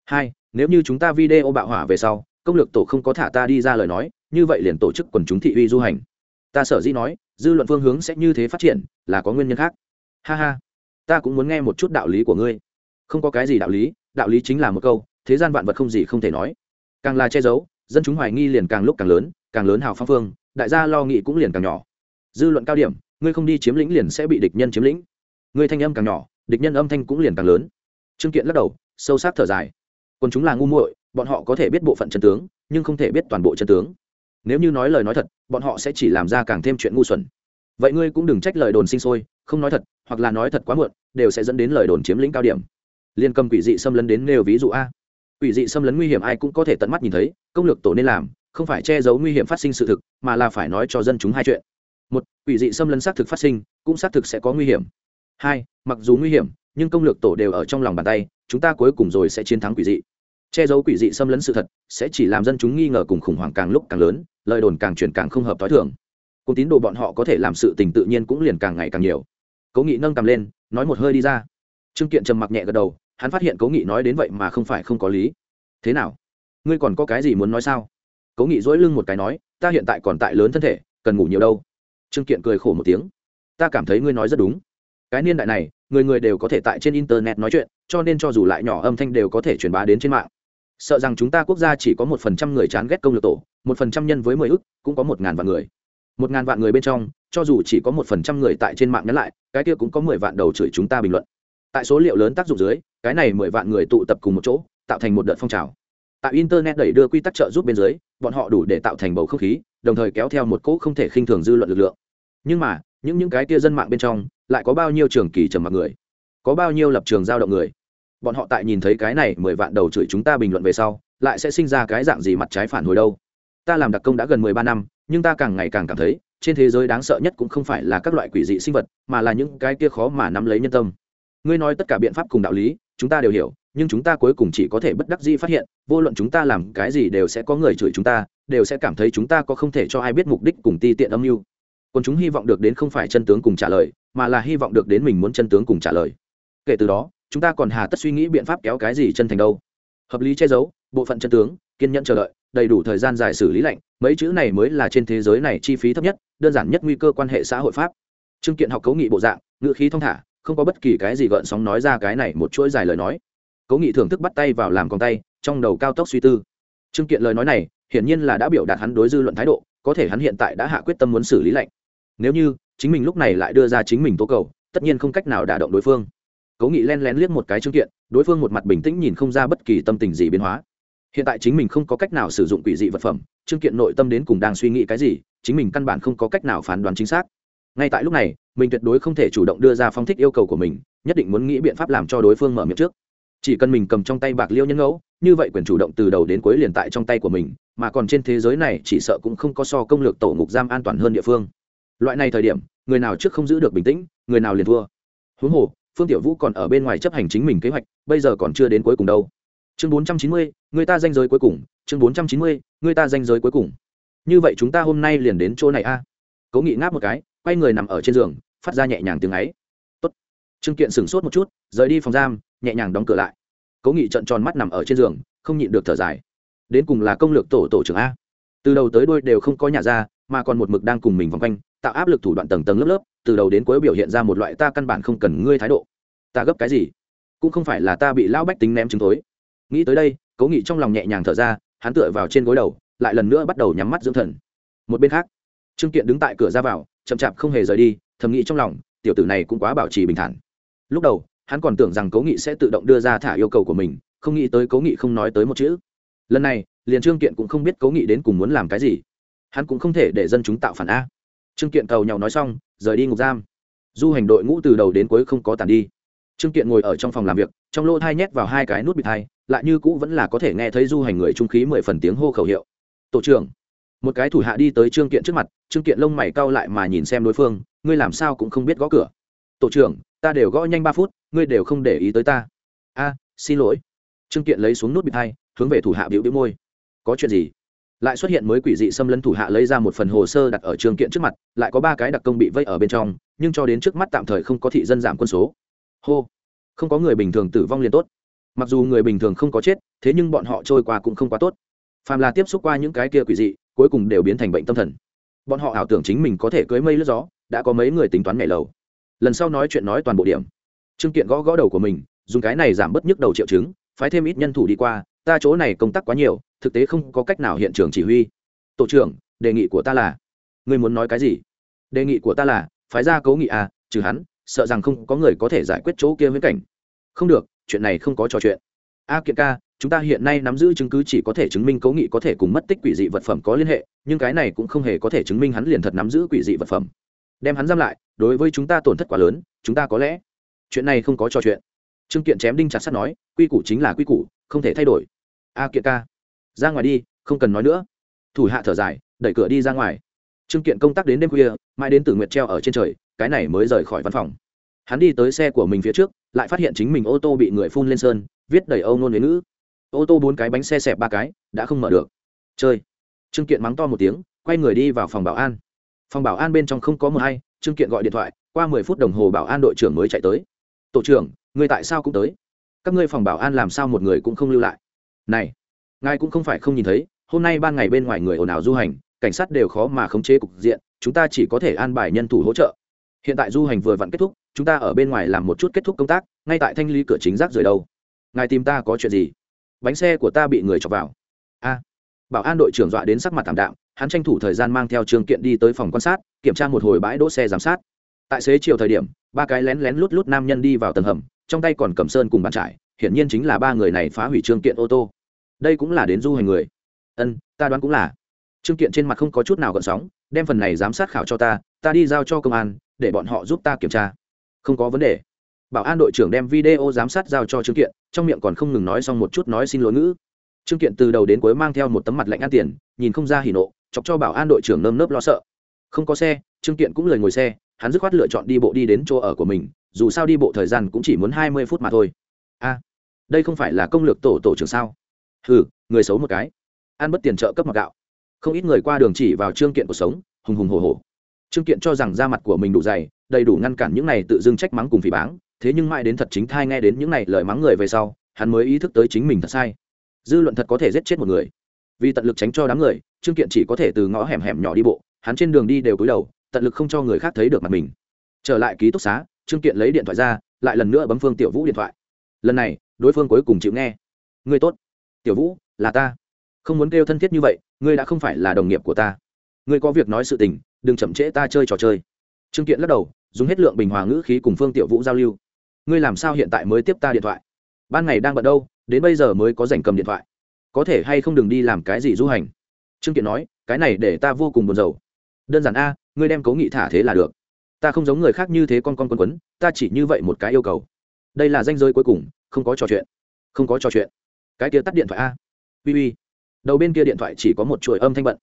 Hai, nếu như chúng ta video bạo hỏa về sau, công lược tổ không có thả ta đi ra lời nói, như vậy liền tổ chức quần chúng thị uy du hành. Ta sở dĩ nói, dư luận phương hướng sẽ như thế phát triển, là có nguyên nhân khác. Ha ha, ta cũng muốn nghe một chút đạo lý của ngươi. Không có cái gì đạo lý đạo lý chính là một câu, thế gian vạn vật không gì không thể nói. Càng là che giấu, dân chúng hoài nghi liền càng lúc càng lớn càng lớn hào phong phương, đại gia lo nghĩ cũng liền càng nhỏ dư luận cao điểm, ngươi không đi chiếm lĩnh liền sẽ bị địch nhân chiếm lĩnh. Ngươi thanh âm càng nhỏ, địch nhân âm thanh cũng liền càng lớn. Trương kiện lắc đầu, sâu sắc thở dài. Còn chúng là ngu muội, bọn họ có thể biết bộ phận chân tướng, nhưng không thể biết toàn bộ chân tướng. Nếu như nói lời nói thật, bọn họ sẽ chỉ làm ra càng thêm chuyện ngu xuẩn. Vậy ngươi cũng đừng trách lời đồn sinh sôi, không nói thật, hoặc là nói thật quá muộn, đều sẽ dẫn đến lời đồn chiếm lĩnh cao điểm. Liên cầm quỷ dị xâm lấn đến nêu ví dụ a. Quỷ dị xâm lấn nguy hiểm ai cũng có thể tận mắt nhìn thấy, công lược tổ nên làm, không phải che giấu nguy hiểm phát sinh sự thực, mà là phải nói cho dân chúng hai chuyện một, quỷ dị xâm lấn xác thực phát sinh, cũng xác thực sẽ có nguy hiểm. Hai, mặc dù nguy hiểm, nhưng công lược tổ đều ở trong lòng bàn tay, chúng ta cuối cùng rồi sẽ chiến thắng quỷ dị. Che giấu quỷ dị xâm lấn sự thật, sẽ chỉ làm dân chúng nghi ngờ cùng khủng hoảng càng lúc càng lớn, lời đồn càng truyền càng không hợp t h o i thường. Cùng tín đồ bọn họ có thể làm sự tình tự nhiên cũng liền càng ngày càng nhiều. Cố nghị nâng cầm lên, nói một hơi đi ra. Trương kiện trầm mặc nhẹ gật đầu, hắn phát hiện cố nghị nói đến vậy mà không phải không có lý. Thế nào? Ngươi còn có cái gì muốn nói sao? Cố nghị dỗi lưng một cái nói, ta hiện tại còn tại lớn thân thể, cần ngủ nhiều đâu? Trương kiện cười khổ một tiếng. Ta cảm thấy ngươi nói rất đúng. Cái niên đại này, người người đều có thể tại trên internet nói chuyện, cho nên cho dù lại nhỏ âm thanh đều có thể truyền bá đến trên mạng. Sợ rằng chúng ta quốc gia chỉ có một phần trăm người chán ghét công lược tổ, một phần trăm nhân với mười ức, cũng có một ngàn vạn người. Một ngàn vạn người bên trong, cho dù chỉ có một phần trăm người tại trên mạng nhắn lại, cái kia cũng có mười vạn đầu chửi chúng ta bình luận. Tại số liệu lớn tác dụng dưới, cái này mười vạn người tụ tập cùng một chỗ, tạo thành một đợt phong trào. Tại internet đẩy đưa quy tắc trợ giúp bên dưới, bọn họ đủ để tạo thành bầu không khí, đồng thời kéo theo một cỗ không thể khinh thường dư luận lực lượng nhưng mà, những những cái kia dân mạng bên trong, lại có bao nhiêu trường kỳ trầm mặc người? Có bao nhiêu lập trường giao động người? Bọn họ tại nhìn thấy cái này mười vạn đầu chửi chúng ta bình luận về sau, lại sẽ sinh ra cái dạng gì mặt trái phản hồi đâu? Ta làm đặc công đã gần mười ba năm, nhưng ta càng ngày càng cảm thấy, trên thế giới đáng sợ nhất cũng không phải là các loại quỷ dị sinh vật, mà là những cái kia khó mà nắm lấy nhân tâm. Ngươi nói tất cả biện pháp cùng đạo lý, chúng ta đều hiểu, nhưng chúng ta cuối cùng chỉ có thể bất đắc dĩ phát hiện, vô luận chúng ta làm cái gì đều sẽ có người chửi chúng ta, đều sẽ cảm thấy chúng ta có không thể cho ai biết mục đích cùng ti tiện âm mưu còn chúng hy vọng được đến không phải chân tướng cùng trả lời, mà là hy vọng được đến mình muốn chân tướng cùng trả lời. Kể từ đó, chúng ta còn hà tất suy nghĩ biện pháp kéo cái gì chân thành đâu. Hợp lý che giấu, bộ phận chân tướng, kiên nhẫn chờ đợi, đầy đủ thời gian dài xử lý lạnh mấy chữ này mới là trên thế giới này chi phí thấp nhất, đơn giản nhất nguy cơ quan hệ xã hội pháp. Trương kiện học cấu nghị bộ dạng, ngữ khí thong thả, không có bất kỳ cái gì gợn sóng nói ra cái này một chuỗi dài lời nói. Cố nghị thưởng thức bắt tay vào làm con tay, trong đầu cao tốc suy tư. Trương kiện lời nói này, hiển nhiên là đã biểu đạt hắn đối dư luận thái độ, có thể hắn hiện tại đã hạ quyết tâm muốn xử lý lạnh nếu như, chính mình lúc này lại đưa ra chính mình tố cầu, tất nhiên không cách nào đả động đối phương. Cố nghị len lén liếc một cái trương kiện, đối phương một mặt bình tĩnh nhìn không ra bất kỳ tâm tình gì biến hóa. Hiện tại chính mình không có cách nào sử dụng quỷ dị vật phẩm trương kiện nội tâm đến cùng đang suy nghĩ cái gì, chính mình căn bản không có cách nào phán đoán chính xác. Ngay tại lúc này, mình tuyệt đối không thể chủ động đưa ra phong thích yêu cầu của mình, nhất định muốn nghĩ biện pháp làm cho đối phương mở miệng trước. Chỉ cần mình cầm trong tay bạc liêu nhân ngẫu, như vậy quyền chủ động từ đầu đến cuối liền tại trong tay của mình, mà còn trên thế giới này chỉ sợ cũng không có so công lược tổ ngục giam an toàn hơn địa phương loại này thời điểm, người nào trước không giữ được bình tĩnh, người nào liền thua. Huống hồ, phương tiểu vũ còn ở bên ngoài chấp hành chính mình kế hoạch, bây giờ còn chưa đến cuối cùng đâu. Chương bốn trăm chín mươi, người ta danh giới cuối cùng. Chương bốn trăm chín mươi, người ta danh giới cuối cùng. Như vậy chúng ta hôm nay liền đến chỗ này a. À? cố nghị ngáp một cái, quay người nằm ở trên giường, phát ra nhẹ nhàng tiếng ấy. Tốt. Trương kiện sửng sốt một chút, rời đi phòng giam, nhẹ nhàng đóng cửa lại. Cố nghị trận tròn mắt nằm ở trên giường, không nhịn được thở dài. Đến cùng là công lược tổ tổ trưởng a. Từ đầu tới đôi đều không có nhà ra, mà còn một mực đang cùng mình vòng quanh tạo áp lực thủ đoạn tầng tầng lớp lớp, từ đầu đến cuối biểu hiện ra một loại ta căn bản không cần ngươi thái độ. Ta gấp cái gì? Cũng không phải là ta bị lão bách tính ném trứng tối nghĩ tới đây, cố nghị trong lòng nhẹ nhàng thở ra, hắn tựa vào trên gối đầu, lại lần nữa bắt đầu nhắm mắt dưỡng thần. Một bên khác, trương kiện đứng tại cửa ra vào, chậm chạp không hề rời đi, thầm nghĩ trong lòng, tiểu tử này cũng quá bảo trì bình thản. Lúc đầu, hắn còn tưởng rằng cố nghị sẽ tự động đưa ra thả yêu cầu của mình, không nghĩ tới cố nghị không nói tới một chữ. Lần này, liền trương kiện cũng không biết cố nghị đến cùng muốn làm cái gì. Hắn cũng không thể để dân chúng tạo phản a trương kiện cầu nhau nói xong, rời đi ngục giam. Du hành đội ngũ từ đầu đến cuối không có tàn đi. Trương kiện ngồi ở trong phòng làm việc, trong lỗ thai nhét vào hai cái nút bịt thai lại như cũ vẫn là có thể nghe thấy du hành người trung khí mười phần tiếng hô khẩu hiệu. Tổ trưởng. Một cái thủ hạ đi tới trương kiện trước mặt, trương kiện lông mày cau lại mà nhìn xem đối phương, ngươi làm sao cũng không biết gõ cửa. Tổ trưởng, ta đều gõ nhanh ba phút, ngươi đều không để ý tới ta. A, xin lỗi. Trương kiện lấy xuống nút bịt hai, hướng về thủ hạ biểu biểu môi. Có chuyện gì? Lại xuất hiện mới quỷ dị xâm lấn thủ hạ lấy ra một phần hồ sơ đặt ở trương kiện trước mặt, lại có ba cái đặc công bị vây ở bên trong, nhưng cho đến trước mắt tạm thời không có thị dân giảm quân số. Hô! Không có người bình thường tử vong liền tốt. Mặc dù người bình thường không có chết, thế nhưng bọn họ trôi qua cũng không quá tốt. Phàm là tiếp xúc qua những cái kia quỷ dị, cuối cùng đều biến thành bệnh tâm thần. Bọn họ ảo tưởng chính mình có thể cưới mây lướt gió, đã có mấy người tính toán nhảy lầu. Lần sau nói chuyện nói toàn bộ điểm. Trương kiện gõ gõ đầu của mình, dùng cái này giảm bớt nhức đầu triệu chứng, phái thêm ít nhân thủ đi qua, ta chỗ này công tác quá nhiều thực tế không có cách nào hiện trường chỉ huy. Tổ trưởng, đề nghị của ta là, ngươi muốn nói cái gì? Đề nghị của ta là, phái ra cố nghị à trừ hắn, sợ rằng không có người có thể giải quyết chỗ kia viễn cảnh. Không được, chuyện này không có trò chuyện. A kiện ca, chúng ta hiện nay nắm giữ chứng cứ chỉ có thể chứng minh cố nghị có thể cùng mất tích quỷ dị vật phẩm có liên hệ, nhưng cái này cũng không hề có thể chứng minh hắn liền thật nắm giữ quỷ dị vật phẩm. Đem hắn giam lại, đối với chúng ta tổn thất quá lớn, chúng ta có lẽ, chuyện này không có trò chuyện. Trương kiện chém đinh chặt sắt nói, quy củ chính là quy củ, không thể thay đổi. A kiện ca ra ngoài đi, không cần nói nữa. Thủ hạ thở dài, đẩy cửa đi ra ngoài. Trương kiện công tác đến đêm khuya, mãi đến từ nguyệt treo ở trên trời, cái này mới rời khỏi văn phòng. Hắn đi tới xe của mình phía trước, lại phát hiện chính mình ô tô bị người phun lên sơn, viết đầy âu nôn với ngữ. Ô tô bốn cái bánh xe xẹp ba cái, đã không mở được. Chơi. Trương kiện mắng to một tiếng, quay người đi vào phòng bảo an. Phòng bảo an bên trong không có mờ hay trương kiện gọi điện thoại, qua mười phút đồng hồ bảo an đội trưởng mới chạy tới. Tổ trưởng, người tại sao cũng tới? Các ngươi phòng bảo an làm sao một người cũng không lưu lại? Này ngài cũng không phải không nhìn thấy, hôm nay ban ngày bên ngoài người ồn ào du hành, cảnh sát đều khó mà khống chế cục diện, chúng ta chỉ có thể an bài nhân thủ hỗ trợ. Hiện tại du hành vừa vặn kết thúc, chúng ta ở bên ngoài làm một chút kết thúc công tác, ngay tại thanh lý cửa chính rác rời đâu. Ngài tìm ta có chuyện gì? Bánh xe của ta bị người chọc vào. A. Bảo an đội trưởng dọa đến sắc mặt thảm đạm, hắn tranh thủ thời gian mang theo trường kiện đi tới phòng quan sát, kiểm tra một hồi bãi đỗ xe giám sát. Tại xế chiều thời điểm, ba cái lén lén lút lút nam nhân đi vào tầng hầm, trong tay còn cầm sơn cùng bàn trải, hiển nhiên chính là ba người này phá hủy trường kiện ô tô đây cũng là đến du hành người. Ân, ta đoán cũng là. Trương kiện trên mặt không có chút nào gợn sóng, đem phần này giám sát khảo cho ta ta đi giao cho công an, để bọn họ giúp ta kiểm tra. Không có vấn đề. Bảo an đội trưởng đem video giám sát giao cho trương kiện, trong miệng còn không ngừng nói xong một chút nói xin lỗi ngữ. Trương kiện từ đầu đến cuối mang theo một tấm mặt lạnh ăn tiền, nhìn không ra hỉ nộ, chọc cho bảo an đội trưởng nơm nớp lo sợ. Không có xe, trương kiện cũng lời ngồi xe, hắn dứt khoát lựa chọn đi bộ đi đến chỗ ở của mình, dù sao đi bộ thời gian cũng chỉ muốn hai mươi phút mà thôi. A, đây không phải là công lược tổ tổ trưởng sao? Hừ, người xấu một cái. Ăn bất tiền trợ cấp mặc gạo. Không ít người qua đường chỉ vào trương kiện cuộc sống, hùng hùng hồ hồ trương kiện cho rằng da mặt của mình đủ dày, đầy đủ ngăn cản những này tự dưng trách mắng cùng phỉ báng, thế nhưng mãi đến thật chính thai nghe đến những này lời mắng người về sau, hắn mới ý thức tới chính mình thật sai. Dư luận thật có thể giết chết một người. Vì tận lực tránh cho đám người, trương kiện chỉ có thể từ ngõ hẻm hẻm nhỏ đi bộ, hắn trên đường đi đều cúi đầu, tận lực không cho người khác thấy được mặt mình. Trở lại ký túc xá, trương kiện lấy điện thoại ra, lại lần nữa bấm phương tiểu vũ điện thoại. Lần này, đối phương cuối cùng chịu nghe. Người tốt tiểu vũ, là ta. Không muốn kêu thân thiết như vậy, ngươi đã không phải là đồng nghiệp của ta. Ngươi có việc nói sự tình, đừng chậm trễ ta chơi trò chơi. Trương kiện lắc đầu, dùng hết lượng bình hòa ngữ khí cùng phương tiểu vũ giao lưu. Ngươi làm sao hiện tại mới tiếp ta điện thoại? Ban ngày đang bận đâu, đến bây giờ mới có dành cầm điện thoại. Có thể hay không đừng đi làm cái gì du hành? Trương kiện nói, cái này để ta vô cùng buồn rầu. Đơn giản a, ngươi đem cố nghị thả thế là được. Ta không giống người khác như thế con con quấn quấn, ta chỉ như vậy một cái yêu cầu. Đây là danh giới cuối cùng, không có trò chuyện. Không có trò chuyện cái kia tắt điện thoại a. Ui ui đầu bên kia điện thoại chỉ có một chuỗi âm thanh bận.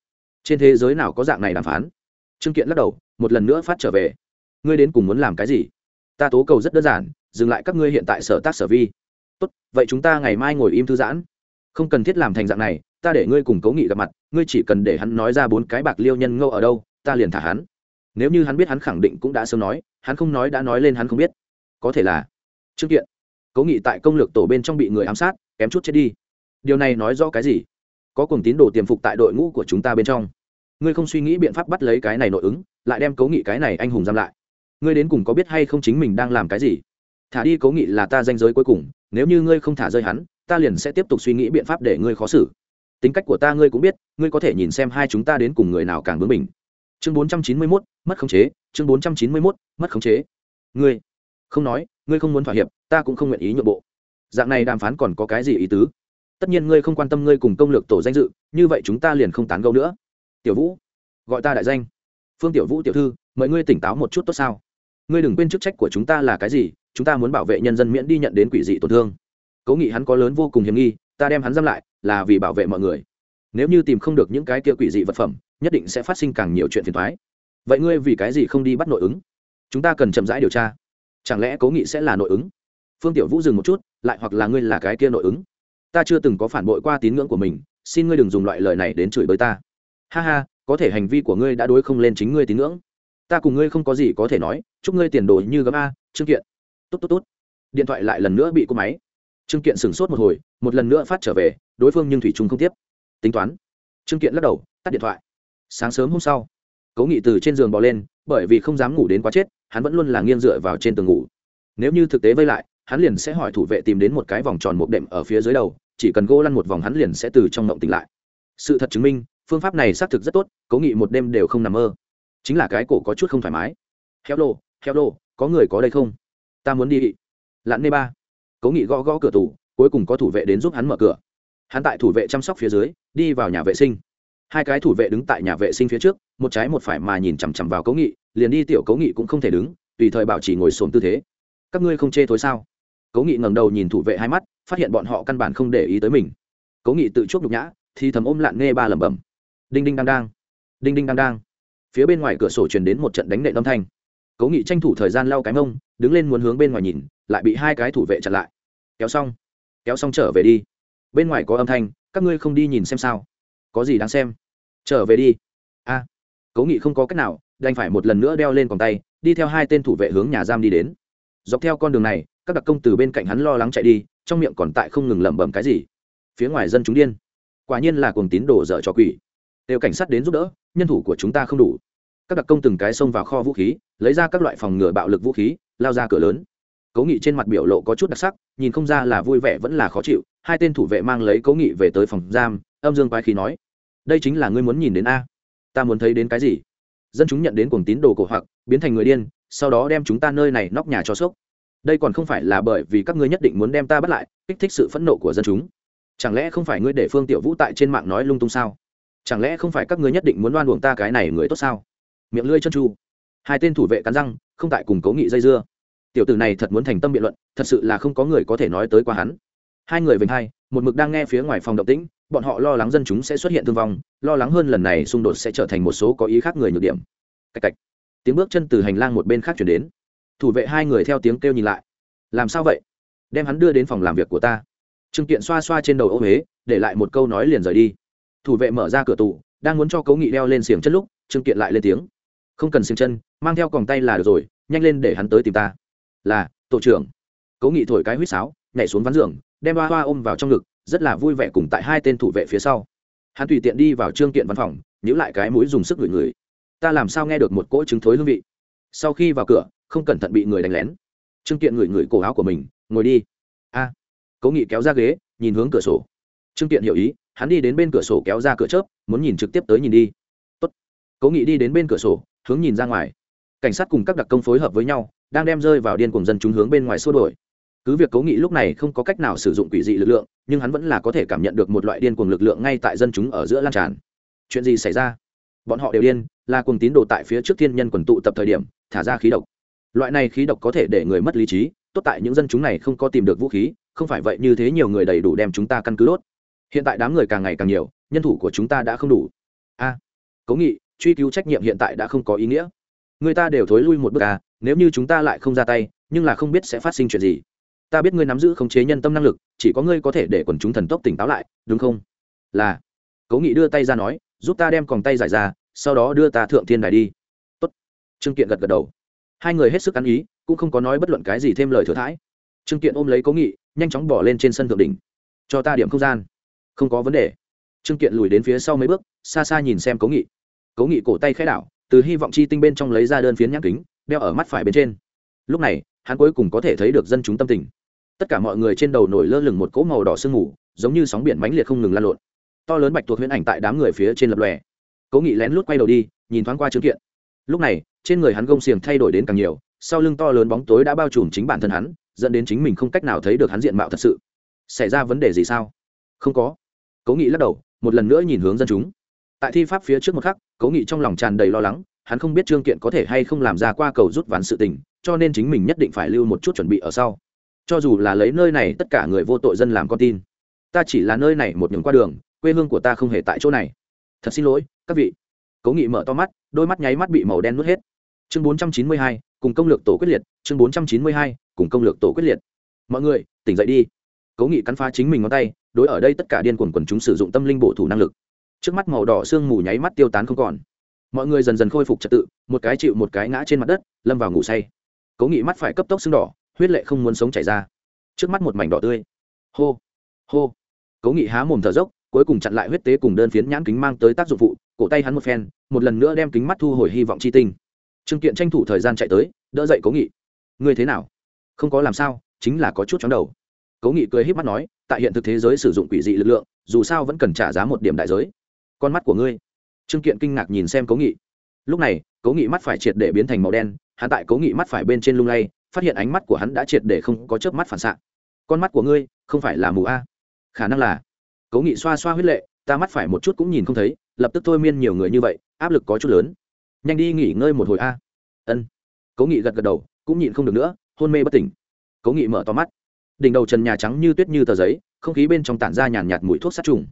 Trên thế giới nào có dạng này đàm phán? Trương kiện lắc đầu, một lần nữa phát trở về. Ngươi đến cùng muốn làm cái gì? Ta tố cầu rất đơn giản, dừng lại các ngươi hiện tại sở tác sở vi. Tốt, vậy chúng ta ngày mai ngồi im thư giãn. Không cần thiết làm thành dạng này, ta để ngươi cùng cố nghị gặp mặt, ngươi chỉ cần để hắn nói ra bốn cái bạc liêu nhân ngâu ở đâu, ta liền thả hắn. Nếu như hắn biết hắn khẳng định cũng đã sớm nói, hắn không nói đã nói lên hắn không biết. Có thể là trương kiện. Cố nghị tại công lược tổ bên trong bị người ám sát kém chút chết đi. Điều này nói rõ cái gì? Có cùng tín đồ tiềm phục tại đội ngũ của chúng ta bên trong. Ngươi không suy nghĩ biện pháp bắt lấy cái này nội ứng, lại đem cố nghị cái này anh hùng giam lại. Ngươi đến cùng có biết hay không chính mình đang làm cái gì? Thả đi cố nghị là ta danh giới cuối cùng, nếu như ngươi không thả rơi hắn, ta liền sẽ tiếp tục suy nghĩ biện pháp để ngươi khó xử. Tính cách của ta ngươi cũng biết, ngươi có thể nhìn xem hai chúng ta đến cùng người nào càng bướng mình chương bốn trăm chín mươi mốt, mất khống chế, chương bốn trăm chín mươi mốt, mất khống chế. Ngươi, không nói, ngươi không muốn thỏa hiệp, ta cũng không nguyện ý nhượng bộ dạng này đàm phán còn có cái gì ý tứ? Tất nhiên ngươi không quan tâm ngươi cùng công lược tổ danh dự, như vậy chúng ta liền không tán gẫu nữa. Tiểu vũ, gọi ta đại danh. Phương tiểu vũ tiểu thư, mời ngươi tỉnh táo một chút tốt sao? Ngươi đừng quên chức trách của chúng ta là cái gì, chúng ta muốn bảo vệ nhân dân miễn đi nhận đến quỷ dị tổn thương. Cố nghị hắn có lớn vô cùng hiểm nghi, ta đem hắn giam lại, là vì bảo vệ mọi người. Nếu như tìm không được những cái kia quỷ dị vật phẩm, nhất định sẽ phát sinh càng nhiều chuyện phiền thoái vậy ngươi vì cái gì không đi bắt nội ứng? Chúng ta cần chậm rãi điều tra. Chẳng lẽ cố nghị sẽ là nội ứng? Phương tiểu vũ dừng một chút, lại hoặc là ngươi là cái kia nội ứng. Ta chưa từng có phản bội qua tín ngưỡng của mình, xin ngươi đừng dùng loại lời này đến chửi bới ta. Ha ha, có thể hành vi của ngươi đã đối không lên chính ngươi tín ngưỡng. Ta cùng ngươi không có gì có thể nói, chúc ngươi tiền đồ như gấm a, trương kiện. Tốt tốt tốt. Điện thoại lại lần nữa bị cô máy. Trương kiện sửng sốt một hồi, một lần nữa phát trở về, đối phương nhưng thủy trung không tiếp. Tính toán. Trương kiện lắc đầu, tắt điện thoại. Sáng sớm hôm sau, cố nghị từ trên giường bò lên, bởi vì không dám ngủ đến quá chết, hắn vẫn luôn là nghiêng dựa vào trên tường ngủ. Nếu như thực tế vây lại hắn liền sẽ hỏi thủ vệ tìm đến một cái vòng tròn một đệm ở phía dưới đầu, chỉ cần gỗ lăn một vòng hắn liền sẽ từ trong ngộng tỉnh lại. Sự thật chứng minh, phương pháp này xác thực rất tốt, cố nghị một đêm đều không nằm mơ. Chính là cái cổ có chút không thoải mái. Heo lô heo lô, có người có đây không? Ta muốn đi lặn nê ba. Cố nghị gõ gõ cửa tủ, cuối cùng có thủ vệ đến giúp hắn mở cửa. Hắn tại thủ vệ chăm sóc phía dưới, đi vào nhà vệ sinh. Hai cái thủ vệ đứng tại nhà vệ sinh phía trước, một trái một phải mà nhìn chằm chằm vào cố nghị, liền đi tiểu cố nghị cũng không thể đứng, tùy thời bảo chỉ ngồi xổm tư thế. Các ngươi không chê thối sao? Cố nghị ngẩng đầu nhìn thủ vệ hai mắt phát hiện bọn họ căn bản không để ý tới mình. Cố nghị tự chuốc nhục nhã thì thầm ôm lạn nghe ba lẩm bẩm. Đinh đinh đang đang đinh đinh đang đang phía bên ngoài cửa sổ truyền đến một trận đánh nệ âm thanh. Cố nghị tranh thủ thời gian lau cái mông đứng lên muốn hướng bên ngoài nhìn lại bị hai cái thủ vệ chặn lại. Kéo xong kéo xong trở về đi. Bên ngoài có âm thanh các ngươi không đi nhìn xem sao? Có gì đáng xem? Trở về đi. A. À, cố nghị không có cách nào đành phải một lần nữa đeo lên còng tay đi theo hai tên thủ vệ hướng nhà giam đi đến. Dọc theo con đường này các đặc công từ bên cạnh hắn lo lắng chạy đi, trong miệng còn tại không ngừng lẩm bẩm cái gì. Phía ngoài dân chúng điên. Quả nhiên là cuồng tín đồ dở cho quỷ. Đều cảnh sát đến giúp đỡ, nhân thủ của chúng ta không đủ. Các đặc công từng cái xông vào kho vũ khí, lấy ra các loại phòng ngừa bạo lực vũ khí, lao ra cửa lớn. Cố nghị trên mặt biểu lộ có chút đặc sắc, nhìn không ra là vui vẻ vẫn là khó chịu, hai tên thủ vệ mang lấy cố nghị về tới phòng giam, âm dương quái khí nói, đây chính là ngươi muốn nhìn đến a. Ta muốn thấy đến cái gì? Dân chúng nhận đến cuồng tín đồ cổ hoặc, biến thành người điên, sau đó đem chúng ta nơi này nóc nhà cho sốc đây còn không phải là bởi vì các ngươi nhất định muốn đem ta bắt lại, kích thích sự phẫn nộ của dân chúng. Chẳng lẽ không phải ngươi để phương tiểu vũ tại trên mạng nói lung tung sao? Chẳng lẽ không phải các ngươi nhất định muốn đoan buồng ta cái này người tốt sao? Miệng lưỡi chân tru. Hai tên thủ vệ cắn răng, không tại cùng cố nghị dây dưa. Tiểu tử này thật muốn thành tâm biện luận, thật sự là không có người có thể nói tới qua hắn. Hai người vinh hai, một mực đang nghe phía ngoài phòng động tĩnh, bọn họ lo lắng dân chúng sẽ xuất hiện thương vong, lo lắng hơn lần này xung đột sẽ trở thành một số có ý khác người nhược điểm. Cạch cạch. Tiếng bước chân từ hành lang một bên khác chuyển đến thủ vệ hai người theo tiếng kêu nhìn lại. Làm sao vậy? Đem hắn đưa đến phòng làm việc của ta. Trương kiện xoa xoa trên đầu ô huế, để lại một câu nói liền rời đi. Thủ vệ mở ra cửa tủ, đang muốn cho cấu nghị đeo lên xiềng chân lúc, trương kiện lại lên tiếng. Không cần xiềng chân, mang theo còng tay là được rồi, nhanh lên để hắn tới tìm ta. Là, tổ trưởng. Cấu nghị thổi cái huýt sáo, nhảy xuống ván giường, đem ba hoa ôm vào trong ngực, rất là vui vẻ cùng tại hai tên thủ vệ phía sau. Hắn tùy tiện đi vào trương kiện văn phòng nhữ lại cái mũi dùng sức ngửi người ta làm sao nghe được một cỗ trứng thối hương vị? Sau khi vào cửa không cẩn thận bị người đánh lén. Trương kiện ngửi ngửi cổ áo của mình ngồi đi. A. À, cố nghị kéo ra ghế nhìn hướng cửa sổ. Trương kiện hiểu ý hắn đi đến bên cửa sổ kéo ra cửa chớp muốn nhìn trực tiếp tới nhìn đi. Tốt. cố nghị đi đến bên cửa sổ hướng nhìn ra ngoài. Cảnh sát cùng các đặc công phối hợp với nhau đang đem rơi vào điên cùng dân chúng hướng bên ngoài xua đổi cứ việc cố nghị lúc này không có cách nào sử dụng quỷ dị lực lượng nhưng hắn vẫn là có thể cảm nhận được một loại điên cuồng lực lượng ngay tại dân chúng ở giữa lan tràn. Chuyện gì xảy ra? Bọn họ đều điên là cùng tín đồ tại phía trước thiên nhân quần tụ tập thời điểm thả ra khí độc loại này khí độc có thể để người mất lý trí tốt tại những dân chúng này không có tìm được vũ khí không phải vậy như thế nhiều người đầy đủ đem chúng ta căn cứ đốt. Hiện tại đám người càng ngày càng nhiều nhân thủ của chúng ta đã không đủ. A à, cố nghị truy cứu trách nhiệm hiện tại đã không có ý nghĩa. Người ta đều thối lui một bước à nếu như chúng ta lại không ra tay nhưng là không biết sẽ phát sinh chuyện gì. Ta biết ngươi nắm giữ khống chế nhân tâm năng lực chỉ có ngươi có thể để quần chúng thần tốc tỉnh táo lại đúng không? Là cố nghị đưa tay ra nói giúp ta đem còng tay giải ra sau đó đưa ta thượng thiên đài đi. Tốt. trương kiện gật gật đầu hai người hết sức ăn ý, cũng không có nói bất luận cái gì thêm lời thừa thãi. Trương kiện ôm lấy cố nghị, nhanh chóng bỏ lên trên sân thượng đỉnh. Cho ta điểm không gian. Không có vấn đề. Trương kiện lùi đến phía sau mấy bước, xa xa nhìn xem cố nghị. Cố nghị cổ tay khẽ đảo, từ hy vọng chi tinh bên trong lấy ra đơn phiến nhãn kính, đeo ở mắt phải bên trên. Lúc này, hắn cuối cùng có thể thấy được dân chúng tâm tình. Tất cả mọi người trên đầu nổi lơ lửng một cỗ màu đỏ sương mù, giống như sóng biển mãnh liệt không ngừng lan lộn. To lớn bạch tuộc huyễn ảnh tại đám người phía trên lập lòe. Cố nghị lén lút quay đầu đi, nhìn thoáng qua trương kiện. Lúc này trên người hắn gông xiềng thay đổi đến càng nhiều, sau lưng to lớn bóng tối đã bao trùm chính bản thân hắn, dẫn đến chính mình không cách nào thấy được hắn diện mạo thật sự. Xảy ra vấn đề gì sao? Không có. Cố nghị lắc đầu, một lần nữa nhìn hướng dân chúng. Tại thi pháp phía trước một khắc, cố nghị trong lòng tràn đầy lo lắng, hắn không biết trương kiện có thể hay không làm ra qua cầu rút ván sự tình, cho nên chính mình nhất định phải lưu một chút chuẩn bị ở sau. Cho dù là lấy nơi này, tất cả người vô tội dân làm con tin. Ta chỉ là nơi này một nhường qua đường, quê hương của ta không hề tại chỗ này. Thật xin lỗi, các vị cố nghị mở to mắt, đôi mắt nháy mắt bị màu đen nuốt hết. Chương bốn trăm chín mươi hai, cùng công lược tổ quyết liệt, chương bốn trăm chín mươi hai, cùng công lược tổ quyết liệt. Mọi người, tỉnh dậy đi. Cố nghị cắn phá chính mình ngón tay, đối ở đây tất cả điên cuồng quần chúng sử dụng tâm linh bổ thủ năng lực. Trước mắt màu đỏ sương mù nháy mắt tiêu tán không còn. Mọi người dần dần khôi phục trật tự, một cái chịu một cái ngã trên mặt đất, lâm vào ngủ say. Cố nghị mắt phải cấp tốc sưng đỏ, huyết lệ không muốn sống chảy ra. Trước mắt một mảnh đỏ tươi. Hô hô. Cố nghị há mồm thở dốc, cuối cùng chặn lại huyết tế cùng đơn phiến nhãn kính mang tới tác dụng phụ cổ tay hắn một phen, một lần nữa đem kính mắt thu hồi hy vọng chi tinh. Trương kiện tranh thủ thời gian chạy tới, đỡ dậy cố nghị. Ngươi thế nào? Không có làm sao, chính là có chút chóng đầu. Cố nghị cười h í p mắt nói, tại hiện thực thế giới sử dụng quỷ dị lực lượng, dù sao vẫn cần trả giá một điểm đại giới. Con mắt của ngươi. Trương kiện kinh ngạc nhìn xem cố nghị. Lúc này, cố nghị mắt phải triệt để biến thành màu đen, hắn tại cố nghị mắt phải bên trên lung lay, phát hiện ánh mắt của hắn đã triệt để không có chớp mắt phản xạ. Con mắt của ngươi không phải là mù a? Khả năng là. Cố nghị xoa xoa huyết lệ ta mắt phải một chút cũng nhìn không thấy, lập tức thôi miên nhiều người như vậy, áp lực có chút lớn. Nhanh đi nghỉ ngơi một hồi a. Ân. Cố nghị gật gật đầu, cũng nhịn không được nữa, hôn mê bất tỉnh. Cố nghị mở to mắt. Đỉnh đầu trần nhà trắng như tuyết như tờ giấy, không khí bên trong tản ra nhàn nhạt mùi thuốc sát trùng.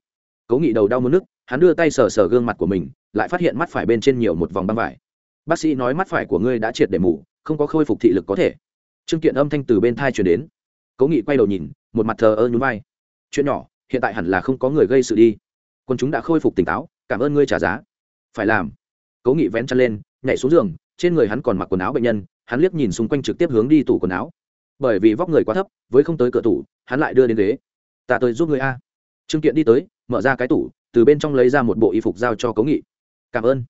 Cố nghị đầu đau mất nước, hắn đưa tay sờ sờ gương mặt của mình, lại phát hiện mắt phải bên trên nhiều một vòng băng vải. Bác sĩ nói mắt phải của ngươi đã triệt để mù, không có khôi phục thị lực có thể. Chương kiện âm thanh từ bên thai truyền đến. Cố nghị quay đầu nhìn, một mặt thờ ơ nhún vai. Chuyện nhỏ, hiện tại hẳn là không có người gây sự đi quân chúng đã khôi phục tỉnh táo, cảm ơn ngươi trả giá. Phải làm. Cố nghị vén chân lên, nhảy xuống giường, trên người hắn còn mặc quần áo bệnh nhân, hắn liếc nhìn xung quanh trực tiếp hướng đi tủ quần áo. Bởi vì vóc người quá thấp, với không tới cửa tủ, hắn lại đưa đến ghế. Ta tới giúp người a. Trương kiện đi tới, mở ra cái tủ, từ bên trong lấy ra một bộ y phục giao cho cố nghị. Cảm ơn.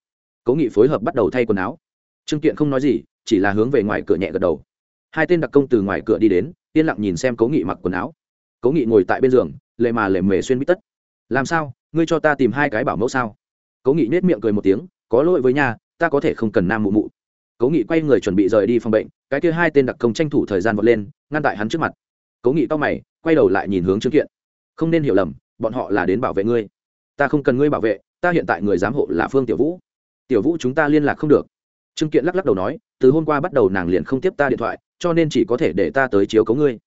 Cố nghị phối hợp bắt đầu thay quần áo. Trương kiện không nói gì, chỉ là hướng về ngoài cửa nhẹ gật đầu. Hai tên đặc công từ ngoài cửa đi đến, yên lặng nhìn xem cố nghị mặc quần áo. Cố nghị ngồi tại bên giường lệ mà lệ mề xuyên bít tất. Làm sao? Ngươi cho ta tìm hai cái bảo mẫu sao? Cố nghị nết miệng cười một tiếng, có lỗi với nhà ta có thể không cần nam mụ mụ. Cố nghị quay người chuẩn bị rời đi phòng bệnh, cái kia hai tên đặc công tranh thủ thời gian vọt lên, ngăn tại hắn trước mặt. Cố nghị to mày, quay đầu lại nhìn hướng trương kiện. Không nên hiểu lầm, bọn họ là đến bảo vệ ngươi. Ta không cần ngươi bảo vệ, ta hiện tại người giám hộ là phương tiểu vũ. Tiểu vũ chúng ta liên lạc không được. Trương kiện lắc lắc đầu nói, từ hôm qua bắt đầu nàng liền không tiếp ta điện thoại, cho nên chỉ có thể để ta tới chiếu cấu ngươi.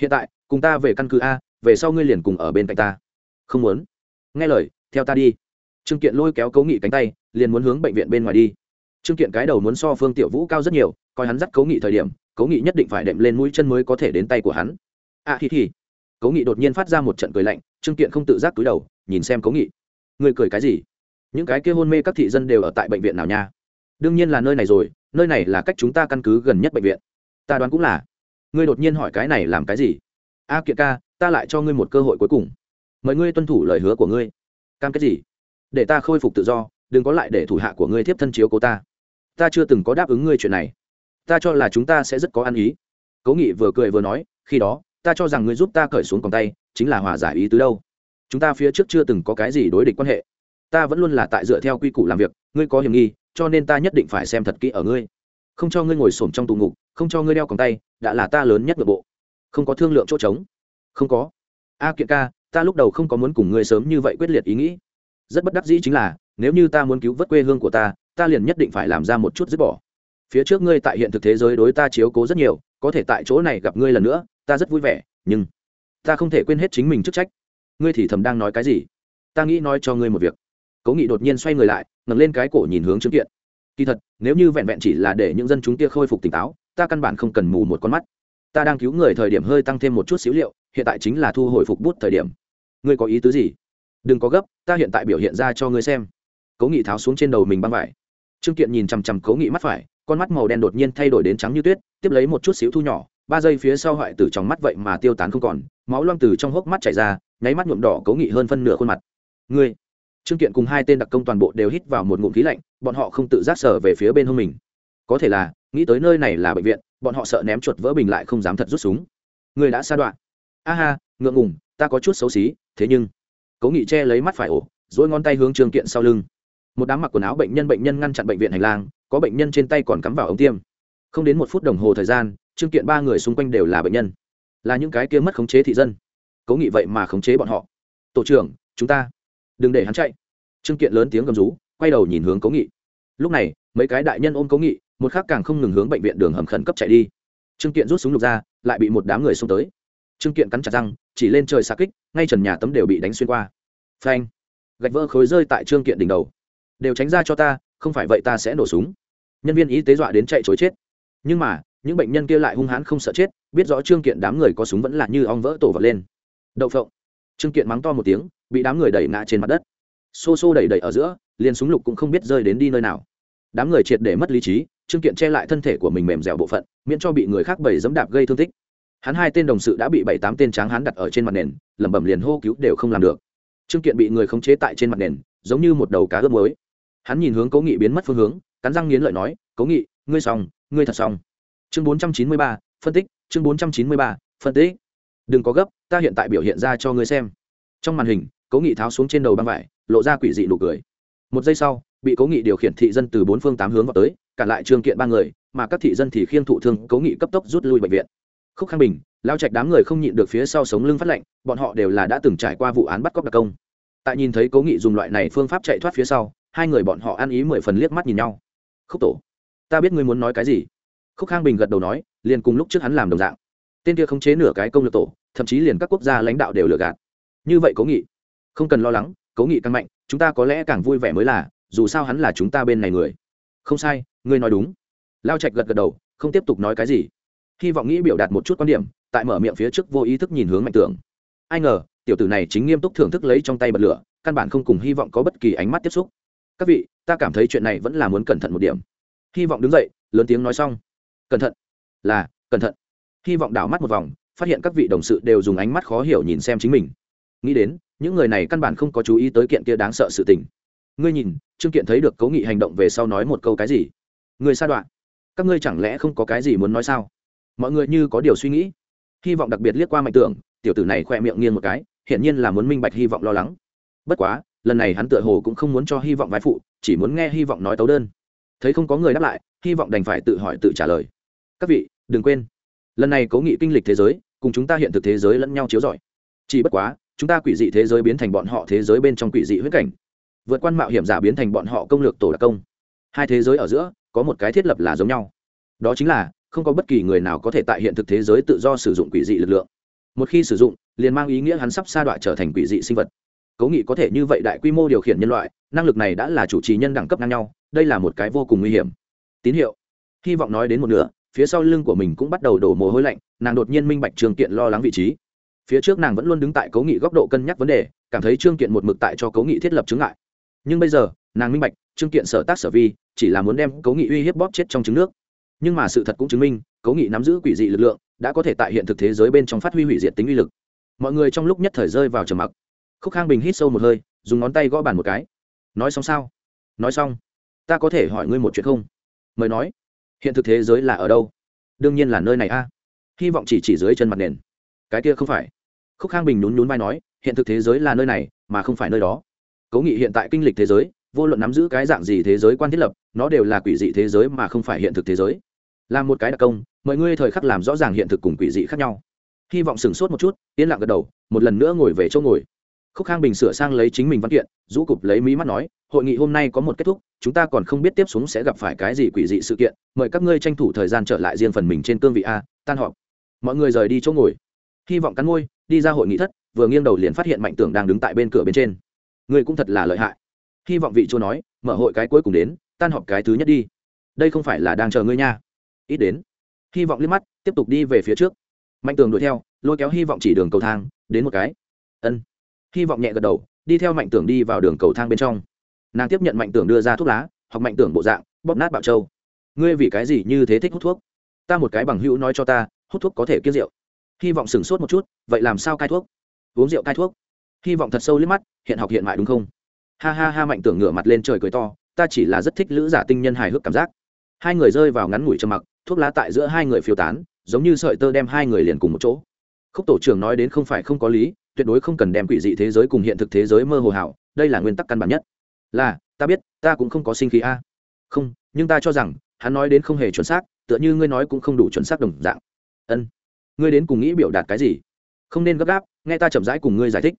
Hiện tại, cùng ta về căn cứ a, về sau ngươi liền cùng ở bên cạnh ta. Không muốn nghe lời theo ta đi. Trương kiện lôi kéo cấu nghị cánh tay liền muốn hướng bệnh viện bên ngoài đi. Trương kiện cái đầu muốn so phương tiểu vũ cao rất nhiều coi hắn dắt cấu nghị thời điểm cấu nghị nhất định phải đệm lên mũi chân mới có thể đến tay của hắn. À thì thì cấu nghị đột nhiên phát ra một trận cười lạnh trương kiện không tự giác túi đầu nhìn xem cấu nghị. Người cười cái gì? Những cái kia hôn mê các thị dân đều ở tại bệnh viện nào nha? Đương nhiên là nơi này rồi nơi này là cách chúng ta căn cứ gần nhất bệnh viện. Ta đoán cũng là. Ngươi đột nhiên hỏi cái này làm cái gì? A à, kiện ca ta lại cho ngươi một cơ hội cuối cùng mời ngươi tuân thủ lời hứa của ngươi. Cam kết gì? Để ta khôi phục tự do, đừng có lại để thủ hạ của ngươi tiếp thân chiếu cố ta. Ta chưa từng có đáp ứng ngươi chuyện này. Ta cho là chúng ta sẽ rất có ăn ý. Cố nghị vừa cười vừa nói, khi đó, ta cho rằng ngươi giúp ta cởi xuống còng tay, chính là hòa giải ý tứ đâu. Chúng ta phía trước chưa từng có cái gì đối địch quan hệ. Ta vẫn luôn là tại dựa theo quy củ làm việc, ngươi có hiểm nghi, cho nên ta nhất định phải xem thật kỹ ở ngươi. Không cho ngươi ngồi s ổ m trong tù ngục, không cho ngươi đeo còng tay, đã là ta lớn nhất nội bộ. Không có thương lượng chỗ trống. Không có. A kiện ca ta lúc đầu không có muốn cùng ngươi sớm như vậy quyết liệt ý nghĩ. Rất bất đắc dĩ chính là, nếu như ta muốn cứu vớt quê hương của ta ta liền nhất định phải làm ra một chút dứt bỏ. Phía trước ngươi tại hiện thực thế giới đối ta chiếu cố rất nhiều, có thể tại chỗ này gặp ngươi lần nữa, ta rất vui vẻ, nhưng ta không thể quên hết chính mình chức trách. Ngươi thì thầm đang nói cái gì? Ta nghĩ nói cho ngươi một việc. Cố nghị đột nhiên xoay người lại, ngẩng lên cái cổ nhìn hướng trương kiện. Kỳ thật, nếu như vẹn vẹn chỉ là để những dân chúng kia khôi phục tỉnh táo, ta căn bản không cần mù một con mắt ta đang cứu người thời điểm hơi tăng thêm một chút xíu liệu, hiện tại chính là thu hồi phục bút thời điểm. Ngươi có ý tứ gì? Đừng có gấp, ta hiện tại biểu hiện ra cho ngươi xem. Cố nghị tháo xuống trên đầu mình băng vải. Trương kiện nhìn chằm chằm cố nghị mắt phải, con mắt màu đen đột nhiên thay đổi đến trắng như tuyết, tiếp lấy một chút xíu thu nhỏ, ba giây phía sau hoại tử trong mắt vậy mà tiêu tán không còn, máu loang từ trong hốc mắt chảy ra, nháy mắt nhuộm đỏ cố nghị hơn phân nửa khuôn mặt. Ngươi! Trương kiện cùng hai tên đặc công toàn bộ đều hít vào một ngụm khí lạnh, bọn họ không tự giác sở về phía bên hông mình. Có thể là, nghĩ tới nơi này là bệnh viện bọn họ sợ ném chuột vỡ bình lại không dám thật rút súng. Người đã xa đoạn a ha, ngượng ngùng, ta có chút xấu xí, thế nhưng. Cố nghị che lấy mắt phải ổ dỗi ngón tay hướng trương kiện sau lưng. Một đám mặc quần áo bệnh nhân bệnh nhân ngăn chặn bệnh viện hành lang, có bệnh nhân trên tay còn cắm vào ống tiêm. Không đến một phút đồng hồ thời gian, trương kiện ba người xung quanh đều là bệnh nhân. Là những cái kia mất khống chế thị dân. Cố nghị vậy mà khống chế bọn họ. Tổ trưởng, chúng ta đừng để hắn chạy. Trương kiện lớn tiếng gầm rú, quay đầu nhìn hướng cố nghị. Lúc này, mấy cái đại nhân ôm cố nghị một khác càng không ngừng hướng bệnh viện đường hầm khẩn cấp chạy đi. Trương kiện rút súng lục ra, lại bị một đám người xông tới. Trương kiện cắn chặt răng, chỉ lên trời xa kích, ngay trần nhà tấm đều bị đánh xuyên qua. Phanh! Gạch vỡ khối rơi tại trương kiện đỉnh đầu. Đều tránh ra cho ta, không phải vậy ta sẽ nổ súng. Nhân viên y tế dọa đến chạy chối chết. Nhưng mà, những bệnh nhân kia lại hung hãn không sợ chết, biết rõ trương kiện đám người có súng vẫn là như ong vỡ tổ vật lên. Đậu phộng! Trương kiện mắng to một tiếng, bị đám người đẩy ngã trên mặt đất. Xô xô đẩy đẩy ở giữa, liền súng lục cũng không biết rơi đến đi nơi nào. Đám người triệt để mất lý trí trương kiện che lại thân thể của mình mềm dẻo bộ phận, miễn cho bị người khác bẩy dẫm đạp gây thương tích. Hắn hai tên đồng sự đã bị bảy tám tên tráng hắn đặt ở trên mặt nền, lẩm bẩm liền hô cứu đều không làm được. Trương kiện bị người khống chế tại trên mặt nền, giống như một đầu cá ướp mới hắn nhìn hướng cố nghị biến mất phương hướng, cắn răng nghiến lợi nói, cố nghị, ngươi xong, ngươi thật xong. Chương bốn trăm chín mươi ba, phân tích, chương bốn trăm chín mươi ba, phân tích. Đừng có gấp, ta hiện tại biểu hiện ra cho ngươi xem. Trong màn hình, cố nghị tháo xuống trên đầu băng vải, lộ ra quỷ dị nụ cười. Một giây sau bị cố nghị điều khiển thị dân từ bốn phương tám hướng vào tới cản lại trương kiện ba người, mà các thị dân thì khiêng thụ thương, cố nghị cấp tốc rút lui bệnh viện. Khúc khang bình, lao trạch đám người không nhịn được phía sau sống lưng phát lệnh bọn họ đều là đã từng trải qua vụ án bắt cóc đặc công. Tại nhìn thấy cố nghị dùng loại này phương pháp chạy thoát phía sau, hai người bọn họ ăn ý mười phần liếc mắt nhìn nhau. Khúc tổ, ta biết ngươi muốn nói cái gì? Khúc khang bình gật đầu nói, liền cùng lúc trước hắn làm đồng dạng. Tên kia khống chế nửa cái công lược tổ, thậm chí liền các quốc gia lãnh đạo đều lừa gạt. Như vậy cố nghị, không cần lo lắng, cố nghị càng mạnh, chúng ta có lẽ càng vui vẻ mới là dù sao hắn là chúng ta bên này người. Không sai, ngươi nói đúng. Lao trạch gật gật đầu, không tiếp tục nói cái gì. Hy vọng nghĩ biểu đạt một chút quan điểm, tại mở miệng phía trước vô ý thức nhìn hướng mạnh tưởng. Ai ngờ, tiểu tử này chính nghiêm túc thưởng thức lấy trong tay bật lửa, căn bản không cùng hy vọng có bất kỳ ánh mắt tiếp xúc. Các vị, ta cảm thấy chuyện này vẫn là muốn cẩn thận một điểm. Hy vọng đứng dậy, lớn tiếng nói xong. Cẩn thận. Là, cẩn thận. Hy vọng đảo mắt một vòng, phát hiện các vị đồng sự đều dùng ánh mắt khó hiểu nhìn xem chính mình. Nghĩ đến, những người này căn bản không có chú ý tới kiện kia đáng sợ sự tình ngươi nhìn, trương kiện thấy được cấu nghị hành động về sau nói một câu cái gì? Người sa đoạn. Các ngươi chẳng lẽ không có cái gì muốn nói sao? Mọi người như có điều suy nghĩ. Hy vọng đặc biệt liếc qua mạnh tưởng, tiểu tử này khoe miệng nghiêng một cái, hiển nhiên là muốn minh bạch hy vọng lo lắng. Bất quá, lần này hắn tựa hồ cũng không muốn cho hy vọng vai phụ, chỉ muốn nghe hy vọng nói tấu đơn. Thấy không có người đáp lại, hy vọng đành phải tự hỏi tự trả lời. Các vị, đừng quên. Lần này cố nghị kinh lịch thế giới, cùng chúng ta hiện thực thế giới lẫn nhau chiếu rọi. Chỉ bất quá, chúng ta quỷ dị thế giới biến thành bọn họ thế giới bên trong quỷ dị huyết cảnh vượt quan mạo hiểm giả biến thành bọn họ công lược tổ đặc công. Hai thế giới ở giữa, có một cái thiết lập là giống nhau. Đó chính là, không có bất kỳ người nào có thể tại hiện thực thế giới tự do sử dụng quỷ dị lực lượng. Một khi sử dụng, liền mang ý nghĩa hắn sắp sa đọa trở thành quỷ dị sinh vật. Cố nghị có thể như vậy đại quy mô điều khiển nhân loại, năng lực này đã là chủ trì nhân đẳng cấp ngang nhau, đây là một cái vô cùng nguy hiểm. Tín hiệu. Hy vọng nói đến một nửa, phía sau lưng của mình cũng bắt đầu đổ mồ hôi lạnh, nàng đột nhiên minh bạch trường kiện lo lắng vị trí. Phía trước nàng vẫn luôn đứng tại cố nghị góc độ cân nhắc vấn đề, cảm thấy trương kiện một mực tại cho cố nghị thiết lập chứng ngại nhưng bây giờ, nàng minh bạch, trương kiện sở tác sở vi, chỉ là muốn đem cố nghị uy hiếp bóp chết trong trứng nước. Nhưng mà sự thật cũng chứng minh, cố nghị nắm giữ quỷ dị lực lượng, đã có thể tại hiện thực thế giới bên trong phát huy hủy diệt tính uy lực. Mọi người trong lúc nhất thời rơi vào trầm mặc. Khúc khang bình hít sâu một hơi, dùng ngón tay gõ bàn một cái. Nói xong sao? Nói xong. Ta có thể hỏi ngươi một chuyện không? Mời nói. Hiện thực thế giới là ở đâu? Đương nhiên là nơi này a. Hy vọng chỉ chỉ dưới chân mặt nền. Cái kia không phải. Khúc khang bình nhún nhún vai nói, hiện thực thế giới là nơi này, mà không phải nơi đó cố nghị hiện tại kinh lịch thế giới, vô luận nắm giữ cái dạng gì thế giới quan thiết lập, nó đều là quỷ dị thế giới mà không phải hiện thực thế giới. Là một cái đặc công, mọi ngươi thời khắc làm rõ ràng hiện thực cùng quỷ dị khác nhau. Hy vọng sửng sốt một chút, yên lặng gật đầu, một lần nữa ngồi về chỗ ngồi. Khúc khang bình sửa sang lấy chính mình văn kiện, rũ cụp lấy mí mắt nói, hội nghị hôm nay có một kết thúc, chúng ta còn không biết tiếp xuống sẽ gặp phải cái gì quỷ dị sự kiện, mời các ngươi tranh thủ thời gian trở lại riêng phần mình trên cương vị a, tan họp. Mọi người rời đi chỗ ngồi. Hy vọng cắn ngôi đi ra hội nghị thất, vừa nghiêng đầu liền phát hiện mạnh tưởng đang đứng tại bên cửa bên trên người cũng thật là lợi hại. Hy vọng vị chúa nói, mở hội cái cuối cùng đến, tan họp cái thứ nhất đi. Đây không phải là đang chờ ngươi nha. Ít đến. Hy vọng liếc mắt, tiếp tục đi về phía trước. Mạnh tường đuổi theo, lôi kéo hy vọng chỉ đường cầu thang, đến một cái. Ân. Hy vọng nhẹ gật đầu, đi theo mạnh tưởng đi vào đường cầu thang bên trong. Nàng tiếp nhận mạnh tưởng đưa ra thuốc lá hoặc mạnh tưởng bộ dạng, bóp nát bạo trâu. Ngươi vì cái gì như thế thích hút thuốc? Ta một cái bằng hữu nói cho ta, hút thuốc có thể kiếm rượu. Hy vọng sửng sốt một chút, vậy làm sao cai thuốc? Uống rượu cai thuốc hy vọng thật sâu liếc mắt, hiện học hiện mại đúng không? Ha ha ha, mạnh tưởng ngửa mặt lên trời cười to, ta chỉ là rất thích lữ giả tinh nhân hài hước cảm giác. Hai người rơi vào ngắn ngủi trầm mặc, thuốc lá tại giữa hai người phiêu tán, giống như sợi tơ đem hai người liền cùng một chỗ. Khúc tổ trưởng nói đến không phải không có lý, tuyệt đối không cần đem quỷ dị thế giới cùng hiện thực thế giới mơ hồ hảo, đây là nguyên tắc căn bản nhất. Là, ta biết, ta cũng không có sinh khí a. Không, nhưng ta cho rằng, hắn nói đến không hề chuẩn xác, tựa như ngươi nói cũng không đủ chuẩn xác đồng dạng. Ân. Ngươi đến cùng nghĩ biểu đạt cái gì? Không nên gấp gáp, nghe ta chậm rãi cùng ngươi giải thích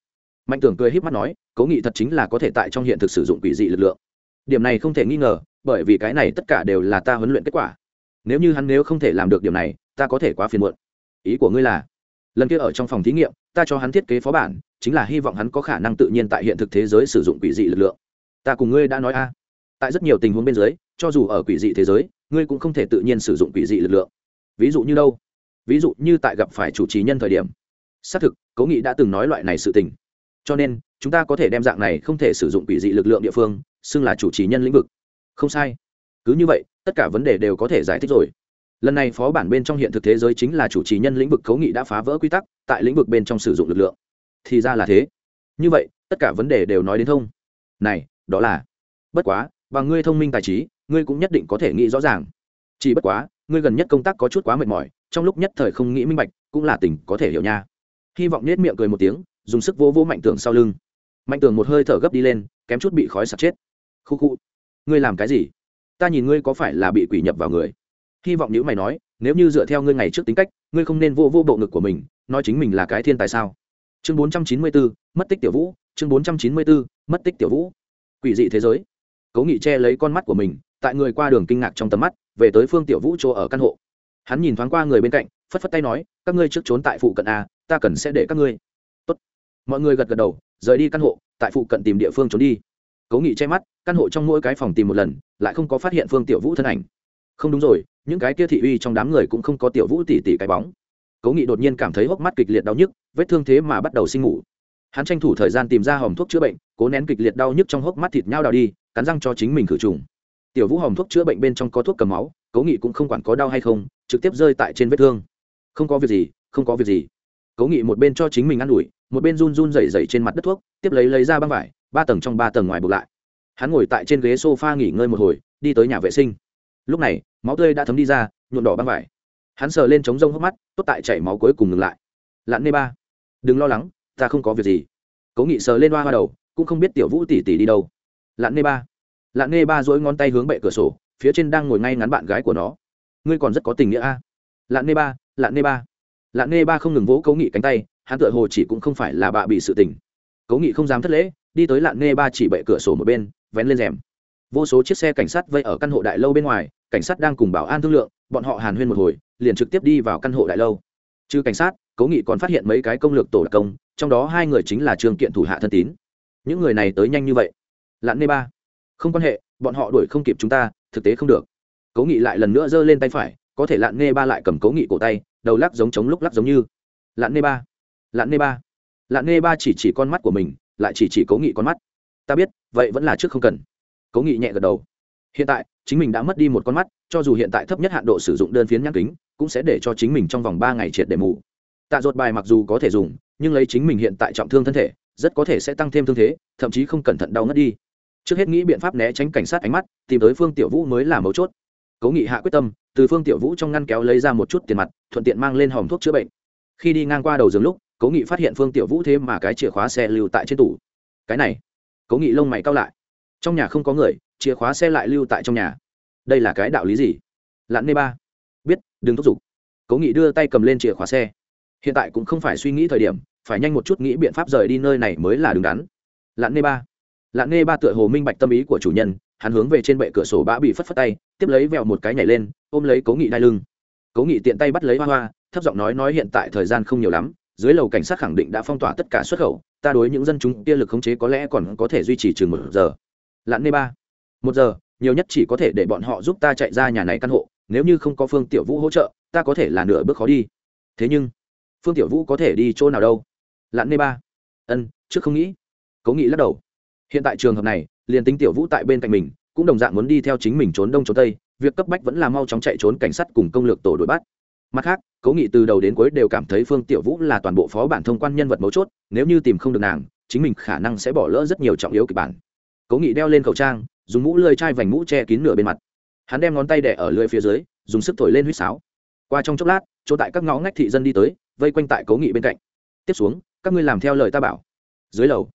mạnh tưởng cười híp mắt nói, cố nghị thật chính là có thể tại trong hiện thực sử dụng quỷ dị lực lượng. Điểm này không thể nghi ngờ, bởi vì cái này tất cả đều là ta huấn luyện kết quả. Nếu như hắn nếu không thể làm được điểm này, ta có thể quá phiền muộn. Ý của ngươi là, lần kia ở trong phòng thí nghiệm, ta cho hắn thiết kế phó bản, chính là hy vọng hắn có khả năng tự nhiên tại hiện thực thế giới sử dụng quỷ dị lực lượng. Ta cùng ngươi đã nói a. Tại rất nhiều tình huống bên dưới, cho dù ở quỷ dị thế giới, ngươi cũng không thể tự nhiên sử dụng quỷ dị lực lượng. Ví dụ như đâu? Ví dụ như tại gặp phải chủ trì nhân thời điểm. Xác thực, cố nghị đã từng nói loại này sự tình cho nên, chúng ta có thể đem dạng này không thể sử dụng quỷ dị lực lượng địa phương, xưng là chủ trì nhân lĩnh vực. Không sai. Cứ như vậy, tất cả vấn đề đều có thể giải thích rồi. Lần này phó bản bên trong hiện thực thế giới chính là chủ trì nhân lĩnh vực cấu nghị đã phá vỡ quy tắc, tại lĩnh vực bên trong sử dụng lực lượng. Thì ra là thế. Như vậy, tất cả vấn đề đều nói đến thông. Này, đó là, bất quá, và ngươi thông minh tài trí, ngươi cũng nhất định có thể nghĩ rõ ràng. Chỉ bất quá, ngươi gần nhất công tác có chút quá mệt mỏi, trong lúc nhất thời không nghĩ minh bạch, cũng là tình có thể hiểu nha. Hy vọng nết miệng cười một tiếng dùng sức vỗ vỗ mạnh tường sau lưng. Mạnh tường một hơi thở gấp đi lên, kém chút bị khói sạt chết. Khu khu, ngươi làm cái gì? Ta nhìn ngươi có phải là bị quỷ nhập vào người. Hy vọng những mày nói, nếu như dựa theo ngươi ngày trước tính cách, ngươi không nên vô vô bộ ngực của mình, nói chính mình là cái thiên tài sao? Chương bốn trăm chín mươi bốn mất tích tiểu vũ, chương bốn trăm chín mươi bốn mất tích tiểu vũ. Quỷ dị thế giới. Cố nghị che lấy con mắt của mình, tại người qua đường kinh ngạc trong tầm mắt, về tới phương tiểu vũ chỗ ở căn hộ. Hắn nhìn thoáng qua người bên cạnh, phất phất tay nói, các ngươi trước trốn tại phụ cận a, ta cần sẽ để các ngươi mọi người gật gật đầu, rời đi căn hộ, tại phụ cận tìm địa phương trốn đi. Cố nghị che mắt, căn hộ trong mỗi cái phòng tìm một lần, lại không có phát hiện phương tiểu vũ thân ảnh. Không đúng rồi, những cái kia thị uy trong đám người cũng không có tiểu vũ tỉ tỉ cái bóng. Cố nghị đột nhiên cảm thấy hốc mắt kịch liệt đau nhức, vết thương thế mà bắt đầu sinh ngủ hắn tranh thủ thời gian tìm ra hòm thuốc chữa bệnh, cố nén kịch liệt đau nhức trong hốc mắt thịt nhau đào đi, cắn răng cho chính mình khử trùng. Tiểu vũ hòm thuốc chữa bệnh bên trong có thuốc cầm máu, cố nghị cũng không quản có đau hay không, trực tiếp rơi tại trên vết thương. Không có việc gì, không có việc gì. Cố nghị một bên cho chính mình ă n ủi một bên run run rẩy rẩy trên mặt đất thuốc, tiếp lấy lấy ra băng vải, ba tầng trong ba tầng ngoài buộc lại. Hắn ngồi tại trên ghế sofa nghỉ ngơi một hồi, đi tới nhà vệ sinh. Lúc này, máu tươi đã thấm đi ra nhuộn đỏ băng vải. Hắn sờ lên trống rông hốc mắt, tốt tại chảy máu cuối cùng ngừng lại. Lặn nê ba, đừng lo lắng, ta không có việc gì. Cố nghị sờ lên hoa hoa đầu, cũng không biết tiểu vũ tỉ tỉ đi đâu. Lặn nê ba lặn nê ba dỗi ngón tay hướng bệ cửa sổ, phía trên đang ngồi ngay ngắn bạn gái của nó. Ngươi còn rất có tình nghĩa a. Lặn nê ba lặn nê ba. Lặn nê ba không ngừng vỗ cố nghị cánh tay hắn tựa hồ chỉ cũng không phải là bạ bị sự tình. Cố nghị không dám thất lễ, đi tới lạn nê ba chỉ bệ cửa sổ một bên, vén lên rèm. Vô số chiếc xe cảnh sát vây ở căn hộ đại lâu bên ngoài, cảnh sát đang cùng bảo an thương lượng, bọn họ hàn huyên một hồi, liền trực tiếp đi vào căn hộ đại lâu. Trừ cảnh sát, cố nghị còn phát hiện mấy cái công lược tổ đặc công, trong đó hai người chính là trường kiện thủ hạ thân tín. Những người này tới nhanh như vậy? Lặn nê ba. Không quan hệ, bọn họ đuổi không kịp chúng ta, thực tế không được. Cố nghị lại lần nữa giơ lên tay phải, có thể lặn nê ba lại cầm cố nghị cổ tay, đầu lắc giống chống lúc lắc giống như. Lặn nê ba. Lạn nê ba. Lạn nê ba chỉ chỉ con mắt của mình, lại chỉ chỉ cố nghị con mắt. Ta biết, vậy vẫn là trước không cần. Cố nghị nhẹ gật đầu. Hiện tại, chính mình đã mất đi một con mắt, cho dù hiện tại thấp nhất hạn độ sử dụng đơn phiến nhãn kính, cũng sẽ để cho chính mình trong vòng ba ngày triệt để mù. Tạ dột bài mặc dù có thể dùng, nhưng lấy chính mình hiện tại trọng thương thân thể, rất có thể sẽ tăng thêm thương thế, thậm chí không cẩn thận đau ngất đi. Trước hết nghĩ biện pháp né tránh cảnh sát ánh mắt, tìm tới phương tiểu vũ mới là mấu chốt. Cố nghị hạ quyết tâm, từ phương tiểu vũ trong ngăn kéo lấy ra một chút tiền mặt, thuận tiện mang lên hòm thuốc chữa bệnh. Khi đi ngang qua đầu giường lúc cố nghị phát hiện phương tiểu vũ thế mà cái chìa khóa xe lưu tại trên tủ. Cái này, cố nghị lông mày cao lại. Trong nhà không có người, chìa khóa xe lại lưu tại trong nhà. Đây là cái đạo lý gì? Lặn nê ba. Biết, đừng thúc giục. Cố nghị đưa tay cầm lên chìa khóa xe. Hiện tại cũng không phải suy nghĩ thời điểm, phải nhanh một chút nghĩ biện pháp rời đi nơi này mới là đứng đắn. Lặn nê ba. Lặn nê ba tựa hồ minh bạch tâm ý của chủ nhân, hắn hướng về trên bệ cửa sổ bã bị phất phất tay, tiếp lấy vẹo một cái nhảy lên, ôm lấy cố nghị đai lưng. Cố nghị tiện tay bắt lấy hoa hoa, thấp giọng nói nói hiện tại thời gian không nhiều lắm dưới lầu cảnh sát khẳng định đã phong tỏa tất cả xuất khẩu, ta đối những dân chúng kia lực khống chế có lẽ còn có thể duy trì chừng một giờ. Lặn nê ba, một giờ, nhiều nhất chỉ có thể để bọn họ giúp ta chạy ra nhà này căn hộ, nếu như không có phương tiểu vũ hỗ trợ, ta có thể là nửa bước khó đi. Thế nhưng, phương tiểu vũ có thể đi chỗ nào đâu? Lặn nê ba, ân, trước không nghĩ. Cố nghị lắc đầu. Hiện tại trường hợp này, liền tính tiểu vũ tại bên cạnh mình, cũng đồng dạng muốn đi theo chính mình trốn đông trốn tây, việc cấp bách vẫn là mau chóng chạy trốn cảnh sát cùng công lược tổ đội bắt mặt khác, cố nghị từ đầu đến cuối đều cảm thấy phương tiểu vũ là toàn bộ phó bản thông quan nhân vật mấu chốt, nếu như tìm không được nàng, chính mình khả năng sẽ bỏ lỡ rất nhiều trọng yếu kịch bản. Cố nghị đeo lên khẩu trang, dùng mũ lơi chai vành mũ che kín nửa bên mặt. Hắn đem ngón tay đẻ ở lưỡi phía dưới, dùng sức thổi lên huýt sáo. Qua trong chốc lát, chỗ tại các ngõ ngách thị dân đi tới, vây quanh tại cố nghị bên cạnh. Tiếp xuống, các ngươi làm theo lời ta bảo. Dưới lầu,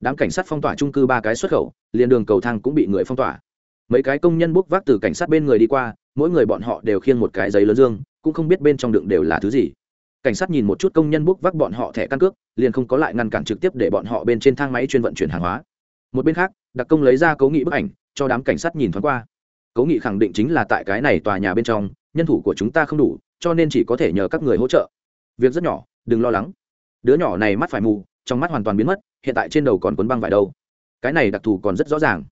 đám cảnh sát phong tỏa trung cư ba cái xuất khẩu, liền đường cầu thang cũng bị người phong tỏa. Mấy cái công nhân bốc vác từ cảnh sát bên người đi qua, mỗi người bọn họ đều khiêng một cái giấy lớn dương cũng không biết bên trong đựng đều là thứ gì. Cảnh sát nhìn một chút công nhân bốc vác bọn họ thẻ căn cước, liền không có lại ngăn cản trực tiếp để bọn họ bên trên thang máy chuyên vận chuyển hàng hóa. Một bên khác, đặc công lấy ra cấu nghị bức ảnh, cho đám cảnh sát nhìn thoáng qua. Cấu nghị khẳng định chính là tại cái này tòa nhà bên trong, nhân thủ của chúng ta không đủ, cho nên chỉ có thể nhờ các người hỗ trợ. Việc rất nhỏ, đừng lo lắng. Đứa nhỏ này mắt phải mù, trong mắt hoàn toàn biến mất, hiện tại trên đầu còn cuốn băng vải đâu. Cái này đặc thù còn rất rõ ràng.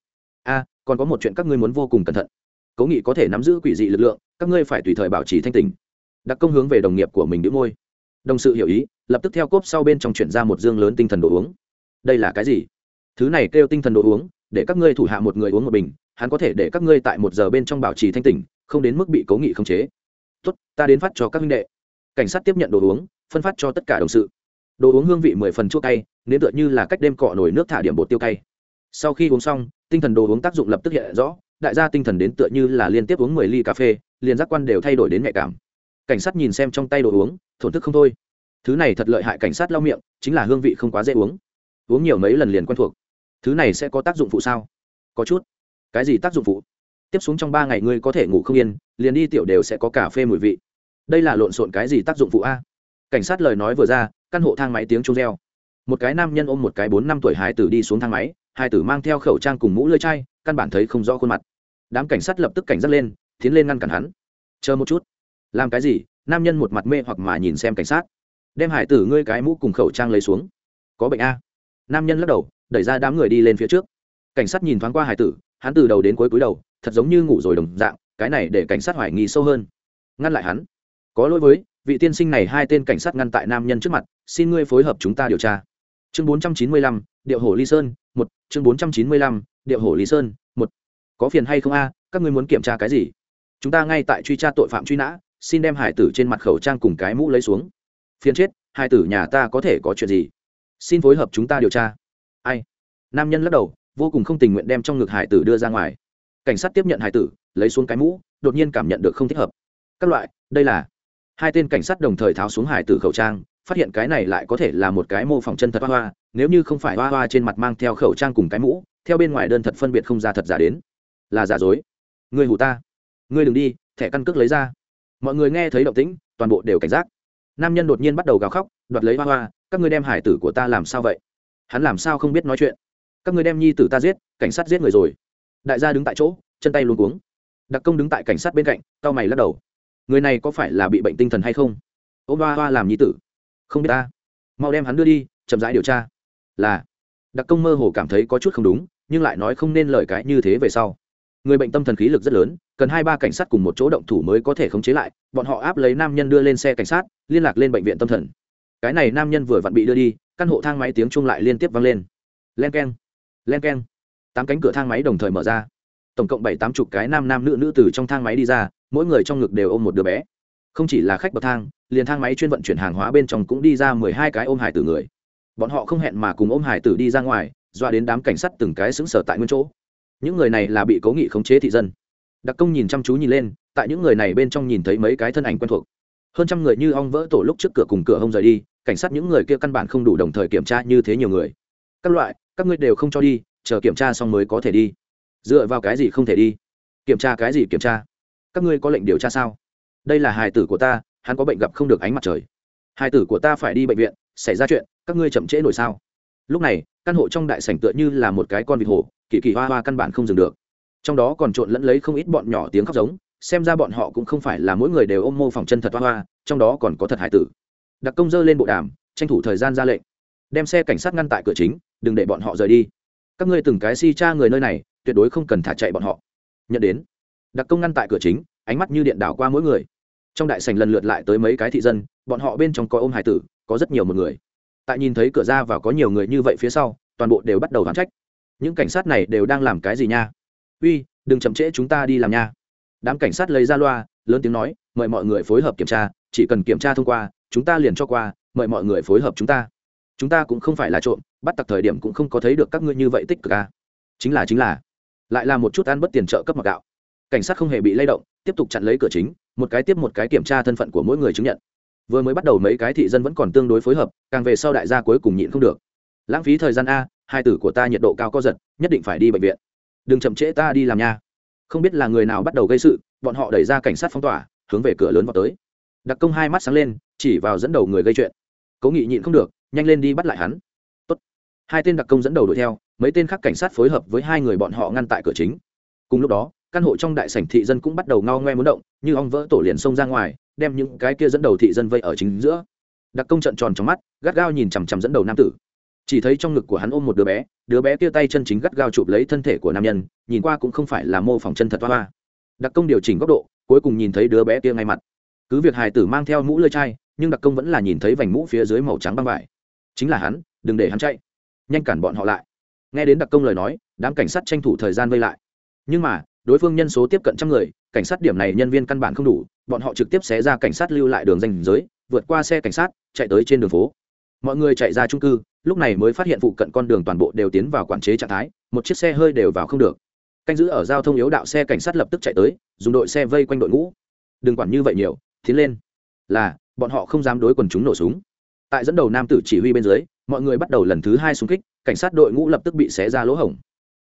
A, còn có một chuyện các ngươi muốn vô cùng cẩn thận. Cố nghị có thể nắm giữ quỷ dị lực lượng các ngươi phải tùy thời bảo trì thanh tình đặc công hướng về đồng nghiệp của mình đĩu môi. Đồng sự hiểu ý, lập tức theo cốp sau bên trong chuyển ra một dương lớn tinh thần đồ uống. Đây là cái gì? Thứ này kêu tinh thần đồ uống, để các ngươi thủ hạ một người uống một bình, hắn có thể để các ngươi tại một giờ bên trong bảo trì thanh tỉnh, không đến mức bị cố nghị khống chế. Tốt, ta đến phát cho các minh đệ. Cảnh sát tiếp nhận đồ uống, phân phát cho tất cả đồng sự. Đồ uống hương vị mười phần chua cay, nếm tựa như là cách đêm cọ nổi nước thả điểm bột tiêu cay. Sau khi uống xong, tinh thần đồ uống tác dụng lập tức hiện rõ đại gia tinh thần đến tựa như là liên tiếp uống mười ly cà phê, liền giác quan đều thay đổi đến nhạy cảm. Cảnh sát nhìn xem trong tay đồ uống, thổn thức không thôi. Thứ này thật lợi hại cảnh sát lau miệng, chính là hương vị không quá dễ uống. Uống nhiều mấy lần liền quen thuộc. Thứ này sẽ có tác dụng phụ sao? Có chút. Cái gì tác dụng phụ? Tiếp xuống trong ba ngày ngươi có thể ngủ không yên, liền đi tiểu đều sẽ có cà phê mùi vị. Đây là lộn xộn cái gì tác dụng phụ a? Cảnh sát lời nói vừa ra, căn hộ thang máy tiếng chuông reo. Một cái nam nhân ôm một cái bốn năm tuổi hài tử đi xuống thang máy hai tử mang theo khẩu trang cùng mũ lưỡi chai, căn bản thấy không rõ khuôn mặt. Đám cảnh sát lập tức cảnh giác lên, tiến lên ngăn cản hắn. Chờ một chút. Làm cái gì? Nam nhân một mặt mê hoặc mà nhìn xem cảnh sát. Đem hải tử ngươi cái mũ cùng khẩu trang lấy xuống. Có bệnh a. Nam nhân lắc đầu, đẩy ra đám người đi lên phía trước. Cảnh sát nhìn thoáng qua hải tử, hắn từ đầu đến cuối cúi đầu, thật giống như ngủ rồi đồng dạng, cái này để cảnh sát hoài nghi sâu hơn. Ngăn lại hắn. Có lỗi với, vị tiên sinh này hai tên cảnh sát ngăn tại nam nhân trước mặt, xin ngươi phối hợp chúng ta điều tra chương bốn trăm chín mươi lăm, điệu hổ ly sơn, một. Chương bốn trăm chín mươi lăm, điệu hổ ly sơn, một. Có phiền hay không a? Các ngươi muốn kiểm tra cái gì? Chúng ta ngay tại truy tra tội phạm truy nã, xin đem hải tử trên mặt khẩu trang cùng cái mũ lấy xuống. Phiền chết, hải tử nhà ta có thể có chuyện gì? Xin phối hợp chúng ta điều tra. Ai? Nam nhân lắc đầu, vô cùng không tình nguyện đem trong ngực hải tử đưa ra ngoài. Cảnh sát tiếp nhận hải tử, lấy xuống cái mũ, đột nhiên cảm nhận được không thích hợp. Các loại, đây là hai tên cảnh sát đồng thời tháo xuống hải tử khẩu trang phát hiện cái này lại có thể là một cái mô phỏng chân thật hoa hoa, nếu như không phải hoa hoa trên mặt mang theo khẩu trang cùng cái mũ, theo bên ngoài đơn thật phân biệt không ra thật giả đến. Là giả dối. Người hù ta. Người đừng đi, thẻ căn cước lấy ra. Mọi người nghe thấy động tĩnh, toàn bộ đều cảnh giác. Nam nhân đột nhiên bắt đầu gào khóc, đoạt lấy hoa hoa, các ngươi đem hải tử của ta làm sao vậy? Hắn làm sao không biết nói chuyện? Các ngươi đem nhi tử ta giết, cảnh sát giết người rồi. Đại gia đứng tại chỗ, chân tay luôn cuống. Đặc công đứng tại cảnh sát bên cạnh tao mày lắc đầu. Người này có phải là bị bệnh tinh thần hay không? Ô hoa hoa làm nhi tử không biết ta. Mau đem hắn đưa đi, chậm rãi điều tra. Là. Đặc công mơ hồ cảm thấy có chút không đúng, nhưng lại nói không nên lời cái như thế về sau. Người bệnh tâm thần khí lực rất lớn, cần hai ba cảnh sát cùng một chỗ động thủ mới có thể khống chế lại, bọn họ áp lấy nam nhân đưa lên xe cảnh sát, liên lạc lên bệnh viện tâm thần. Cái này nam nhân vừa vặn bị đưa đi, căn hộ thang máy tiếng chung lại liên tiếp vang lên. Len k e n len k e n tám cánh cửa thang máy đồng thời mở ra. Tổng cộng bảy tám chục cái nam nam nữ nữ từ trong thang máy đi ra, mỗi người trong ngực đều ôm một đứa bé không chỉ là khách bậc thang, liền thang máy chuyên vận chuyển hàng hóa bên trong cũng đi ra mười hai cái ôm hải tử người. Bọn họ không hẹn mà cùng ôm hải tử đi ra ngoài doa đến đám cảnh sát từng cái xứng sở tại nguyên chỗ. Những người này là bị cố nghị khống chế thị dân. Đặc công nhìn chăm chú nhìn lên, tại những người này bên trong nhìn thấy mấy cái thân ảnh quen thuộc. Hơn trăm người như ong vỡ tổ lúc trước cửa cùng cửa hông rời đi, cảnh sát những người kia căn bản không đủ đồng thời kiểm tra như thế nhiều người. Các loại, các ngươi đều không cho đi, chờ kiểm tra xong mới có thể đi. Dựa vào cái gì không thể đi? Kiểm tra cái gì kiểm tra? Các ngươi có lệnh điều tra sao? Đây là hài tử của ta, hắn có bệnh gặp không được ánh mặt trời. Hài tử của ta phải đi bệnh viện, xảy ra chuyện, các ngươi chậm trễ nổi sao? Lúc này, căn hộ trong đại sảnh tựa như là một cái con vịt hổ, kỳ kỳ hoa hoa căn bản không dừng được. Trong đó còn trộn lẫn lấy không ít bọn nhỏ tiếng khóc giống, xem ra bọn họ cũng không phải là mỗi người đều ôm mô phỏng chân thật hoa hoa, trong đó còn có thật hải tử. Đặc công dơ lên bộ đàm, tranh thủ thời gian ra lệnh. Đem xe cảnh sát ngăn tại cửa chính, đừng để bọn họ rời đi. Các ngươi từng cái si cha người nơi này, tuyệt đối không cần thả chạy bọn họ. Nhận đến. Đặc công ngăn tại cửa chính, ánh mắt như điện đảo qua mỗi người trong đại sành lần lượt lại tới mấy cái thị dân, bọn họ bên trong có ôm hải tử, có rất nhiều một người. Tại nhìn thấy cửa ra và có nhiều người như vậy phía sau, toàn bộ đều bắt đầu đoán trách. Những cảnh sát này đều đang làm cái gì nha? Uy, đừng chậm trễ chúng ta đi làm nha. Đám cảnh sát lấy ra loa, lớn tiếng nói, mời mọi người phối hợp kiểm tra, chỉ cần kiểm tra thông qua, chúng ta liền cho qua, mời mọi người phối hợp chúng ta. Chúng ta cũng không phải là trộm, bắt tặc thời điểm cũng không có thấy được các ngươi như vậy tích cực à. chính là chính là. Lại là một chút ăn bất tiền trợ cấp mặc gạo. Cảnh sát không hề bị lay động, tiếp tục chặn lấy cửa chính một cái tiếp một cái kiểm tra thân phận của mỗi người chứng nhận. Vừa mới bắt đầu mấy cái thị dân vẫn còn tương đối phối hợp, càng về sau đại gia cuối cùng nhịn không được. Lãng phí thời gian a, hai tử của ta nhiệt độ cao co giật, nhất định phải đi bệnh viện. Đừng chậm trễ ta đi làm nha. Không biết là người nào bắt đầu gây sự, bọn họ đẩy ra cảnh sát phong tỏa, hướng về cửa lớn vào tới. Đặc công hai mắt sáng lên, chỉ vào dẫn đầu người gây chuyện. Cố nghị nhịn không được, nhanh lên đi bắt lại hắn. Tốt. hai tên đặc công dẫn đầu đuổi theo, mấy tên khác cảnh sát phối hợp với hai người bọn họ ngăn tại cửa chính. Cùng lúc đó căn hộ trong đại sảnh thị dân cũng bắt đầu ngao ngoe muốn động, như ong vỡ tổ liền xông ra ngoài, đem những cái kia dẫn đầu thị dân vây ở chính giữa. Đặc công trận tròn trong mắt, gắt gao nhìn chằm chằm dẫn đầu nam tử. Chỉ thấy trong ngực của hắn ôm một đứa bé đứa bé kia tay chân chính gắt gao chụp lấy thân thể của nam nhân, nhìn qua cũng không phải là mô phỏng chân thật hoa hoa. Đặc công điều chỉnh góc độ, cuối cùng nhìn thấy đứa bé kia ngay mặt. Cứ việc hài tử mang theo mũ lơi chai, nhưng đặc công vẫn là nhìn thấy vành mũ phía dưới màu trắng băng vải. Chính là hắn, đừng để hắn chạy. Nhanh cản bọn họ lại. Nghe đến đặc công lời nói, đám cảnh sát tranh thủ thời gian vây lại. Nhưng mà đối phương nhân số tiếp cận trăm người, cảnh sát điểm này nhân viên căn bản không đủ, bọn họ trực tiếp xé ra cảnh sát lưu lại đường danh giới, vượt qua xe cảnh sát, chạy tới trên đường phố. Mọi người chạy ra trung cư, lúc này mới phát hiện phụ cận con đường toàn bộ đều tiến vào quản chế trạng thái, một chiếc xe hơi đều vào không được. Canh giữ ở giao thông yếu đạo xe cảnh sát lập tức chạy tới, dùng đội xe vây quanh đội ngũ. Đừng quản như vậy nhiều, tiến lên. Là, bọn họ không dám đối quần chúng nổ súng. Tại dẫn đầu nam tử chỉ huy bên dưới, mọi người bắt đầu lần thứ hai xung kích, cảnh sát đội ngũ lập tức bị xé ra lỗ hổng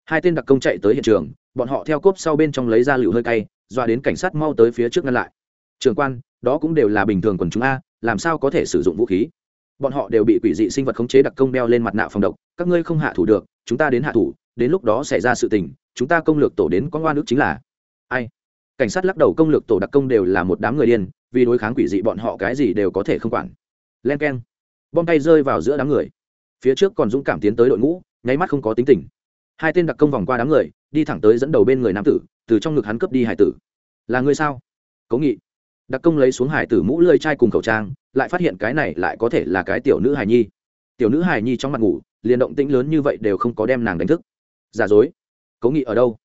hai tên đặc công chạy tới hiện trường, bọn họ theo cốp sau bên trong lấy ra lựu hơi cay doa đến cảnh sát mau tới phía trước ngăn lại. Trường quan, đó cũng đều là bình thường quần chúng a, làm sao có thể sử dụng vũ khí? Bọn họ đều bị quỷ dị sinh vật khống chế đặc công đeo lên mặt nạ phòng độc, các ngươi không hạ thủ được, chúng ta đến hạ thủ, đến lúc đó xảy ra sự tình, chúng ta công lược tổ đến có ngoan ước chính là. Ai? Cảnh sát lắc đầu, công lược tổ đặc công đều là một đám người điên, vì đối kháng quỷ dị bọn họ cái gì đều có thể không quản. Len k e n bom tay rơi vào giữa đám người. Phía trước còn dũng cảm tiến tới đội ngũ, nháy mắt không có tính tình hai tên đặc công vòng qua đám người, đi thẳng tới dẫn đầu bên người nam tử, từ trong ngực hắn cướp đi hải tử. Là người sao? Cố nghị. Đặc công lấy xuống hải tử mũ lơi chai cùng khẩu trang, lại phát hiện cái này lại có thể là cái tiểu nữ hài nhi. Tiểu nữ hài nhi trong mặt ngủ, liền động tĩnh lớn như vậy đều không có đem nàng đánh thức. Giả dối. Cố nghị ở đâu?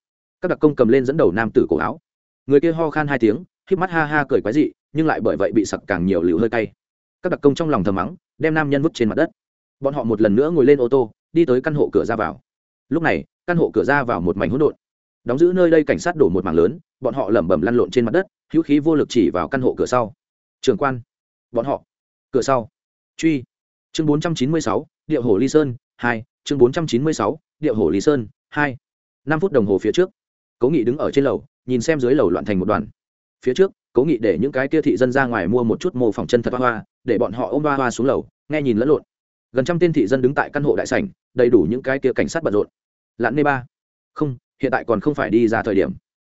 Các đặc công cầm lên dẫn đầu nam tử cổ áo. Người kia ho khan hai tiếng k mắt ha ha cười quái dị, nhưng lại bởi vậy bị sặc càng nhiều liều hơi cay. Các đặc công trong lòng thầm mắng, đem nam nhân vứt trên mặt đất. Bọn họ một lần nữa ngồi lên ô tô, đi tới căn hộ cửa ra vào lúc này, căn hộ cửa ra vào một mảnh hỗn độn. Đóng giữ nơi đây cảnh sát đổ một mảng lớn, bọn họ lẩm bẩm lăn lộn trên mặt đất, hữu khí vô lực chỉ vào căn hộ cửa sau. Trường quan, bọn họ, cửa sau. Truy. Chương bốn trăm chín mươi sáu, điệu hồ ly sơn hai, chương bốn trăm chín mươi sáu, điệu hồ ly sơn hai. Năm phút đồng hồ phía trước, cố nghị đứng ở trên lầu, nhìn xem dưới lầu loạn thành một đoàn. Phía trước, cố nghị để những cái kia thị dân ra ngoài mua một chút mô phỏng chân thật hoa hoa, để bọn họ ôm hoa hoa xuống lầu, nghe nhìn lẫn lộn gần trăm tên thị dân đứng tại căn hộ đại sảnh, đầy đủ những cái kia cảnh sát bận rộn. Lặn nê ba, không, hiện tại còn không phải đi ra thời điểm.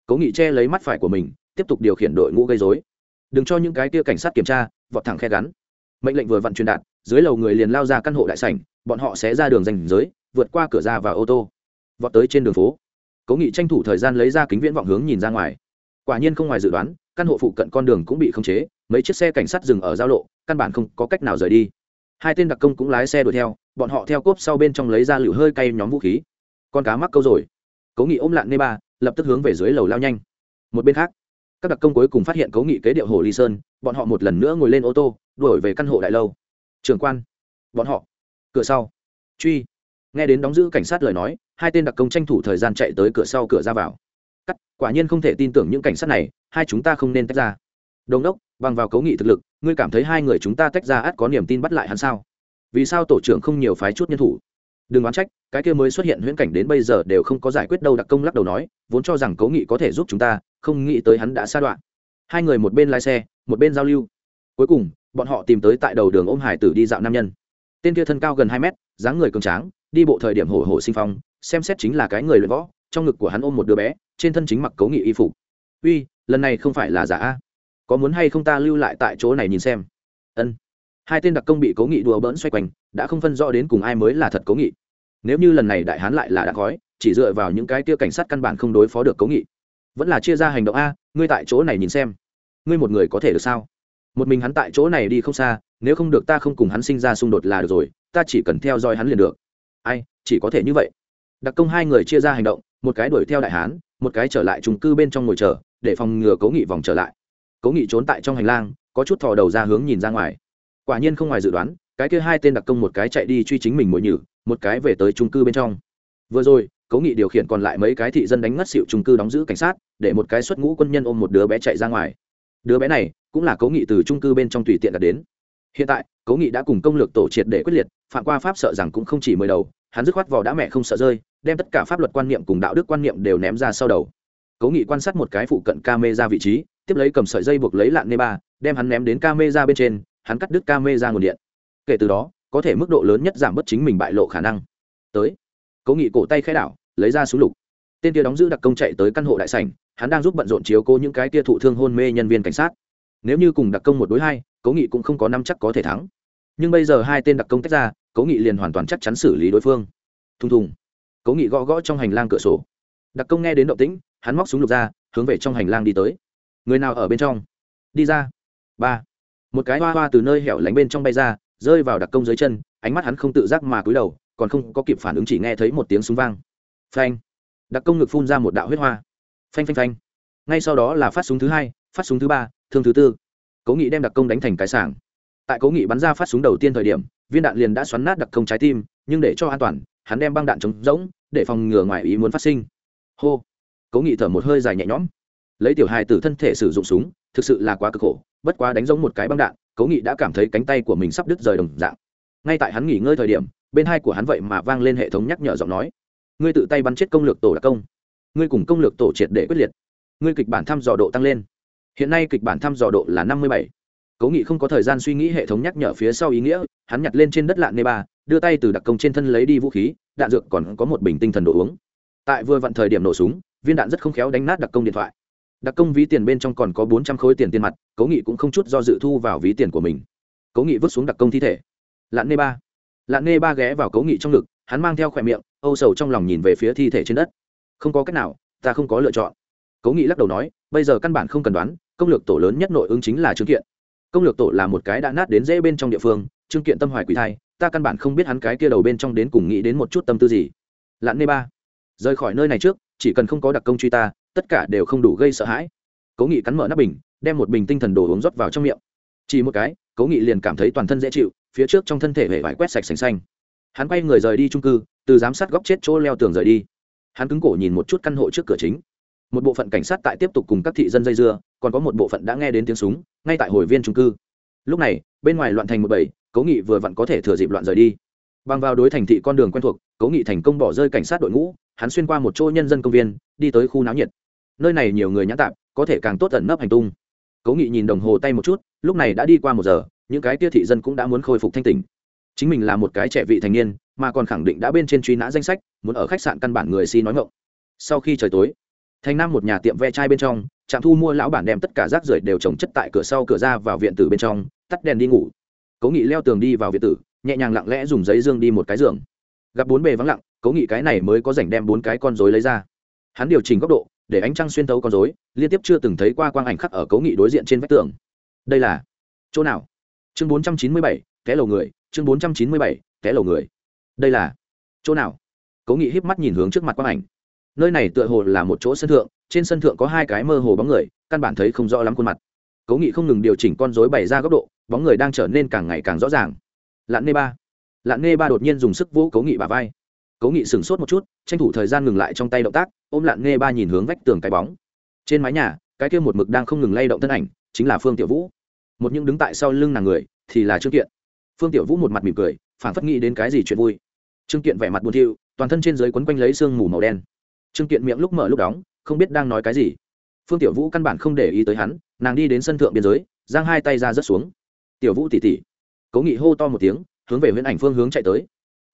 Cố nghị che lấy mắt phải của mình, tiếp tục điều khiển đội ngũ gây dối đừng cho những cái kia cảnh sát kiểm tra, vọt thẳng khe gắn. Mệnh lệnh vừa vặn truyền đạt dưới lầu người liền lao ra căn hộ đại sảnh, bọn họ sẽ ra đường rành giới, vượt qua cửa ra và ô tô, vọt tới trên đường phố. Cố nghị tranh thủ thời gian lấy ra kính viễn vọng hướng nhìn ra ngoài. Quả nhiên không ngoài dự đoán, căn hộ phụ cận con đường cũng bị khống chế, mấy chiếc xe cảnh sát dừng ở giao lộ, căn bản không có cách nào rời đi hai tên đặc công cũng lái xe đuổi theo, bọn họ theo cốp sau bên trong lấy ra lựu hơi cay nhóm vũ khí. Con cá mắc câu rồi. Cố nghị ôm lạn nê ba, lập tức hướng về dưới lầu lao nhanh. Một bên khác, các đặc công cuối cùng phát hiện cố nghị kế điệu hồ ly sơn, bọn họ một lần nữa ngồi lên ô tô, đuổi về căn hộ đại lâu. Trường quan, bọn họ, cửa sau. Truy. Nghe đến đóng giữ cảnh sát lời nói, hai tên đặc công tranh thủ thời gian chạy tới cửa sau cửa ra vào. Cắt, quả nhiên không thể tin tưởng những cảnh sát này, hai chúng ta không nên tách ra. Đồng đốc, bằng vào cấu nghị thực lực ngươi cảm thấy hai người chúng ta tách ra ắt có niềm tin bắt lại hắn sao? Vì sao tổ trưởng không nhiều phái chút nhân thủ? Đừng oán trách, cái kia mới xuất hiện huyễn cảnh đến bây giờ đều không có giải quyết đâu, đặc công lắc đầu nói, vốn cho rằng cấu nghị có thể giúp chúng ta, không nghĩ tới hắn đã xa đoạn. Hai người một bên lái xe, một bên giao lưu. Cuối cùng, bọn họ tìm tới tại đầu đường ôm hải tử đi dạo nam nhân. Tên kia thân cao gần hai mét, dáng người cường tráng, đi bộ thời điểm hổ hổ sinh phong, xem xét chính là cái người luyện võ, trong ngực của hắn ôm một đứa bé, trên thân chính mặc cấu nghị y phục. Uy, lần này không phải là giả a có muốn hay không ta lưu lại tại chỗ này nhìn xem. Ân. Hai tên đặc công bị cố nghị đùa bỡn xoay quanh, đã không phân rõ đến cùng ai mới là thật cố nghị. Nếu như lần này đại hán lại là đã khói, chỉ dựa vào những cái tia cảnh sát căn bản không đối phó được cố nghị. Vẫn là chia ra hành động a, ngươi tại chỗ này nhìn xem. Ngươi một người có thể được sao? Một mình hắn tại chỗ này đi không xa, nếu không được ta không cùng hắn sinh ra xung đột là được rồi, ta chỉ cần theo dõi hắn liền được. Ai, chỉ có thể như vậy. Đặc công hai người chia ra hành động, một cái đuổi theo đại hán, một cái trở lại trung cư bên trong ngồi chờ, để phòng ngừa cố nghị vòng trở lại cố nghị trốn tại trong hành lang, có chút thò đầu ra hướng nhìn ra ngoài. Quả nhiên không ngoài dự đoán, cái kia hai tên đặc công một cái chạy đi truy chính mình mỗi nhử, một cái về tới trung cư bên trong. Vừa rồi, cố nghị điều khiển còn lại mấy cái thị dân đánh ngất xịu trung cư đóng giữ cảnh sát, để một cái xuất ngũ quân nhân ôm một đứa bé chạy ra ngoài. Đứa bé này cũng là cố nghị từ trung cư bên trong tùy tiện đặt đến. Hiện tại, cố nghị đã cùng công lược tổ triệt để quyết liệt, phạm qua pháp sợ rằng cũng không chỉ mười đầu, hắn dứt khoát vào đã mẹ không sợ rơi, đem tất cả pháp luật quan niệm cùng đạo đức quan niệm đều ném ra sau đầu. Cố nghị quan sát một cái phụ cận ca mê ra vị trí tiếp lấy cầm sợi dây buộc lấy lạn nê ba, đem hắn ném đến ca mê ra bên trên, hắn cắt đứt ca mê ra nguồn điện. Kể từ đó, có thể mức độ lớn nhất giảm bớt chính mình bại lộ khả năng. Tới, cố nghị cổ tay khai đảo, lấy ra súng lục. Tên kia đóng giữ đặc công chạy tới căn hộ đại sảnh, hắn đang giúp bận rộn chiếu cố những cái kia thụ thương hôn mê nhân viên cảnh sát. Nếu như cùng đặc công một đối hai, cố nghị cũng không có năm chắc có thể thắng. Nhưng bây giờ hai tên đặc công tách ra, cố nghị liền hoàn toàn chắc chắn xử lý đối phương. Thùng thùng, cố nghị gõ gõ trong hành lang cửa sổ. Đặc công nghe đến động tĩnh, hắn móc súng lục ra, hướng về trong hành lang đi tới người nào ở bên trong? Đi ra. Ba. Một cái hoa hoa từ nơi hẻo lánh bên trong bay ra, rơi vào đặc công dưới chân, ánh mắt hắn không tự giác mà cúi đầu, còn không có kịp phản ứng chỉ nghe thấy một tiếng súng vang. Phanh. Đặc công ngực phun ra một đạo huyết hoa. Phanh phanh phanh. Ngay sau đó là phát súng thứ hai, phát súng thứ ba, thương thứ tư. Cố nghị đem đặc công đánh thành cái sảng. Tại cố nghị bắn ra phát súng đầu tiên thời điểm, viên đạn liền đã xoắn nát đặc công trái tim, nhưng để cho an toàn, hắn đem băng đạn chống rỗng, để phòng ngừa ngoài ý muốn phát sinh. Hô. Cố nghị thở một hơi dài nhẹ nhõm lấy tiểu hài từ thân thể sử dụng súng, thực sự là quá cực khổ, bất quá đánh giống một cái băng đạn, cố nghị đã cảm thấy cánh tay của mình sắp đứt rời đồng dạng. Ngay tại hắn nghỉ ngơi thời điểm, bên hai của hắn vậy mà vang lên hệ thống nhắc nhở giọng nói. Ngươi tự tay bắn chết công lược tổ đặc công. Ngươi cùng công lược tổ triệt để quyết liệt. Ngươi kịch bản thăm dò độ tăng lên. Hiện nay kịch bản thăm dò độ là năm mươi bảy. Cố nghị không có thời gian suy nghĩ hệ thống nhắc nhở phía sau ý nghĩa, hắn nhặt lên trên đất lạ nê ba, đưa tay từ đặc công trên thân lấy đi vũ khí, đạn dược còn có một bình tinh thần đồ uống. Tại vừa vặn thời điểm nổ súng, viên đạn rất không khéo đánh nát đặc công điện thoại đặc công ví tiền bên trong còn có bốn trăm khối tiền tiền mặt, cố nghị cũng không chút do dự thu vào ví tiền của mình. Cố nghị vứt xuống đặc công thi thể. Lạn nê ba. Lạn nê ba ghé vào cố nghị trong ngực, hắn mang theo khỏe miệng, âu sầu trong lòng nhìn về phía thi thể trên đất. Không có cách nào, ta không có lựa chọn. Cố nghị lắc đầu nói, bây giờ căn bản không cần đoán, công lược tổ lớn nhất nội ứng chính là trương kiện. Công lược tổ là một cái đã nát đến dễ bên trong địa phương, trương kiện tâm hoài quỷ thai, ta căn bản không biết hắn cái kia đầu bên trong đến cùng nghĩ đến một chút tâm tư gì. Lạn nê ba. Rời khỏi nơi này trước, chỉ cần không có đặc công truy ta tất cả đều không đủ gây sợ hãi. Cố nghị cắn mở nắp bình, đem một bình tinh thần đồ uống rót vào trong miệng. Chỉ một cái, cố nghị liền cảm thấy toàn thân dễ chịu, phía trước trong thân thể hề vải quét sạch sành xanh. Hắn quay người rời đi trung cư, từ giám sát góc chết chỗ leo tường rời đi. Hắn cứng cổ nhìn một chút căn hộ trước cửa chính. Một bộ phận cảnh sát tại tiếp tục cùng các thị dân dây dưa, còn có một bộ phận đã nghe đến tiếng súng, ngay tại hồi viên trung cư. Lúc này, bên ngoài loạn thành một bầy, cố nghị vừa vặn có thể thừa dịp loạn rời đi. Bằng vào đối thành thị con đường quen thuộc, cố nghị thành công bỏ rơi cảnh sát đội ngũ hắn xuyên qua một chỗ nhân dân công viên, đi tới khu náo nhiệt. Nơi này nhiều người nhãn tạp, có thể càng tốt tận nấp hành tung. Cố nghị nhìn đồng hồ tay một chút, lúc này đã đi qua một giờ, những cái tia thị dân cũng đã muốn khôi phục thanh tỉnh. Chính mình là một cái trẻ vị thành niên, mà còn khẳng định đã bên trên truy nã danh sách, muốn ở khách sạn căn bản người si nói ngộng sau khi trời tối, thành nam một nhà tiệm ve chai bên trong, trạm thu mua lão bản đem tất cả rác rưởi đều trồng chất tại cửa sau cửa ra vào viện tử bên trong, tắt đèn đi ngủ. Cố nghị leo tường đi vào viện tử, nhẹ nhàng lặng lẽ dùng giấy dương đi một cái giường. Gặp bốn bề vắng lặng cố nghị cái này mới có rảnh đem bốn cái con rối lấy ra. Hắn điều chỉnh góc độ để ánh trăng xuyên thấu con rối, liên tiếp chưa từng thấy qua quang ảnh khắc ở cố nghị đối diện trên vách tường. Đây là chỗ nào? Chương bốn trăm chín mươi bảy té lầu người. Chương bốn trăm chín mươi bảy té lầu người. Đây là chỗ nào? Cố nghị híp mắt nhìn hướng trước mặt quang ảnh. Nơi này tựa hồ là một chỗ sân thượng trên sân thượng có hai cái mơ hồ bóng người căn bản thấy không rõ lắm khuôn mặt. Cố nghị không ngừng điều chỉnh con rối bày ra góc độ bóng người đang trở nên càng ngày càng rõ ràng. Lặn nê ba. Lặn nê ba đột nhiên dùng sức vỗ cố nghị bà vai cố nghị sửng sốt một chút, tranh thủ thời gian ngừng lại trong tay động tác, ôm lặn nghe ba nhìn hướng vách tường cái bóng. Trên mái nhà, cái kia một mực đang không ngừng lay động thân ảnh, chính là phương tiểu vũ. Một những đứng tại sau lưng nàng người, thì là trương kiện. Phương tiểu vũ một mặt mỉm cười phản phất nghĩ đến cái gì chuyện vui. Trương kiện vẻ mặt buồn thiu, toàn thân trên dưới quấn quanh lấy sương mù màu đen. Trương kiện miệng lúc mở lúc đóng, không biết đang nói cái gì. Phương tiểu vũ căn bản không để ý tới hắn, nàng đi đến sân thượng biên giới, giang hai tay ra rất xuống. Tiểu vũ tỉ tỉ cố nghị hô to một tiếng, hướng về huyễn ảnh phương hướng chạy tới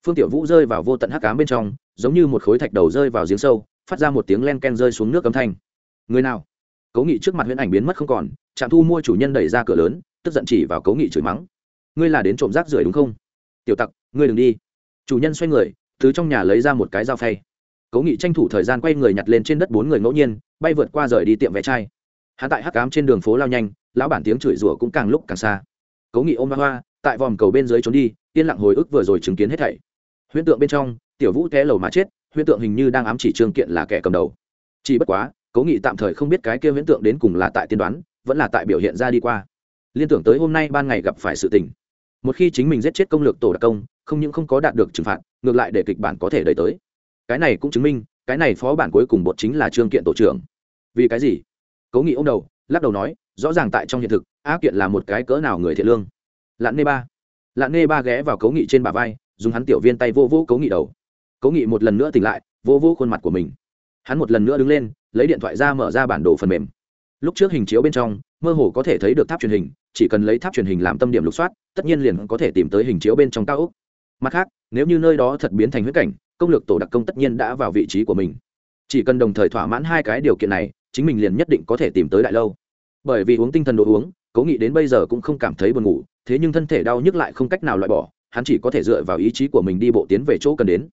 phương tiểu vũ rơi vào vô tận hắc cám bên trong, giống như một khối thạch đầu rơi vào giếng sâu, phát ra một tiếng len ken rơi xuống nước âm thanh. Người nào? Cố nghị trước mặt huyễn ảnh biến mất không còn, trạm thu mua chủ nhân đẩy ra cửa lớn, tức giận chỉ vào cố nghị chửi mắng. Ngươi là đến trộm rác rưởi đúng không? Tiểu tặc, ngươi đừng đi. Chủ nhân xoay người, từ trong nhà lấy ra một cái dao phay. Cố nghị tranh thủ thời gian quay người nhặt lên trên đất bốn người ngẫu nhiên, bay vượt qua rời đi tiệm vé chai. Hắn tại hắc cám trên đường phố lao nhanh, lão bản tiếng chửi rủa cũng càng lúc càng xa. Cố nghị ôm ba hoa, tại vòm cầu bên dưới trốn đi, yên lặng hồi ức vừa rồi chứng kiến hết thảy huyễn tượng bên trong, tiểu vũ té lầu mà chết, huyễn tượng hình như đang ám chỉ trương kiện là kẻ cầm đầu. Chỉ bất quá, cố nghị tạm thời không biết cái kia huyễn tượng đến cùng là tại tiên đoán, vẫn là tại biểu hiện ra đi qua. Liên tưởng tới hôm nay ban ngày gặp phải sự tình. Một khi chính mình giết chết công lược tổ đặc công, không những không có đạt được trừng phạt, ngược lại để kịch bản có thể đẩy tới. Cái này cũng chứng minh, cái này phó bản cuối cùng bột chính là trương kiện tổ trưởng. Vì cái gì? Cố nghị ông đầu, lắc đầu nói, rõ ràng tại trong hiện thực, á kiện là một cái cỡ nào người thiện lương. Lặn nê ba. Lặn nê ba ghé vào cố nghị trên bà vai dùng hắn tiểu viên tay vô vô cố nghị đầu. Cố nghị một lần nữa tỉnh lại, vô vô khuôn mặt của mình. Hắn một lần nữa đứng lên, lấy điện thoại ra mở ra bản đồ phần mềm. Lúc trước hình chiếu bên trong, mơ hồ có thể thấy được tháp truyền hình, chỉ cần lấy tháp truyền hình làm tâm điểm lục soát, tất nhiên liền có thể tìm tới hình chiếu bên trong cao ốc. Mặt khác, nếu như nơi đó thật biến thành huyết cảnh, công lược tổ đặc công tất nhiên đã vào vị trí của mình. Chỉ cần đồng thời thỏa mãn hai cái điều kiện này, chính mình liền nhất định có thể tìm tới đại lâu. Bởi vì uống tinh thần đồ uống cố nghị đến bây giờ cũng không cảm thấy buồn ngủ, thế nhưng thân thể đau nhức lại không cách nào loại bỏ hắn chỉ có thể dựa vào ý chí của mình đi bộ tiến về chỗ cần đến.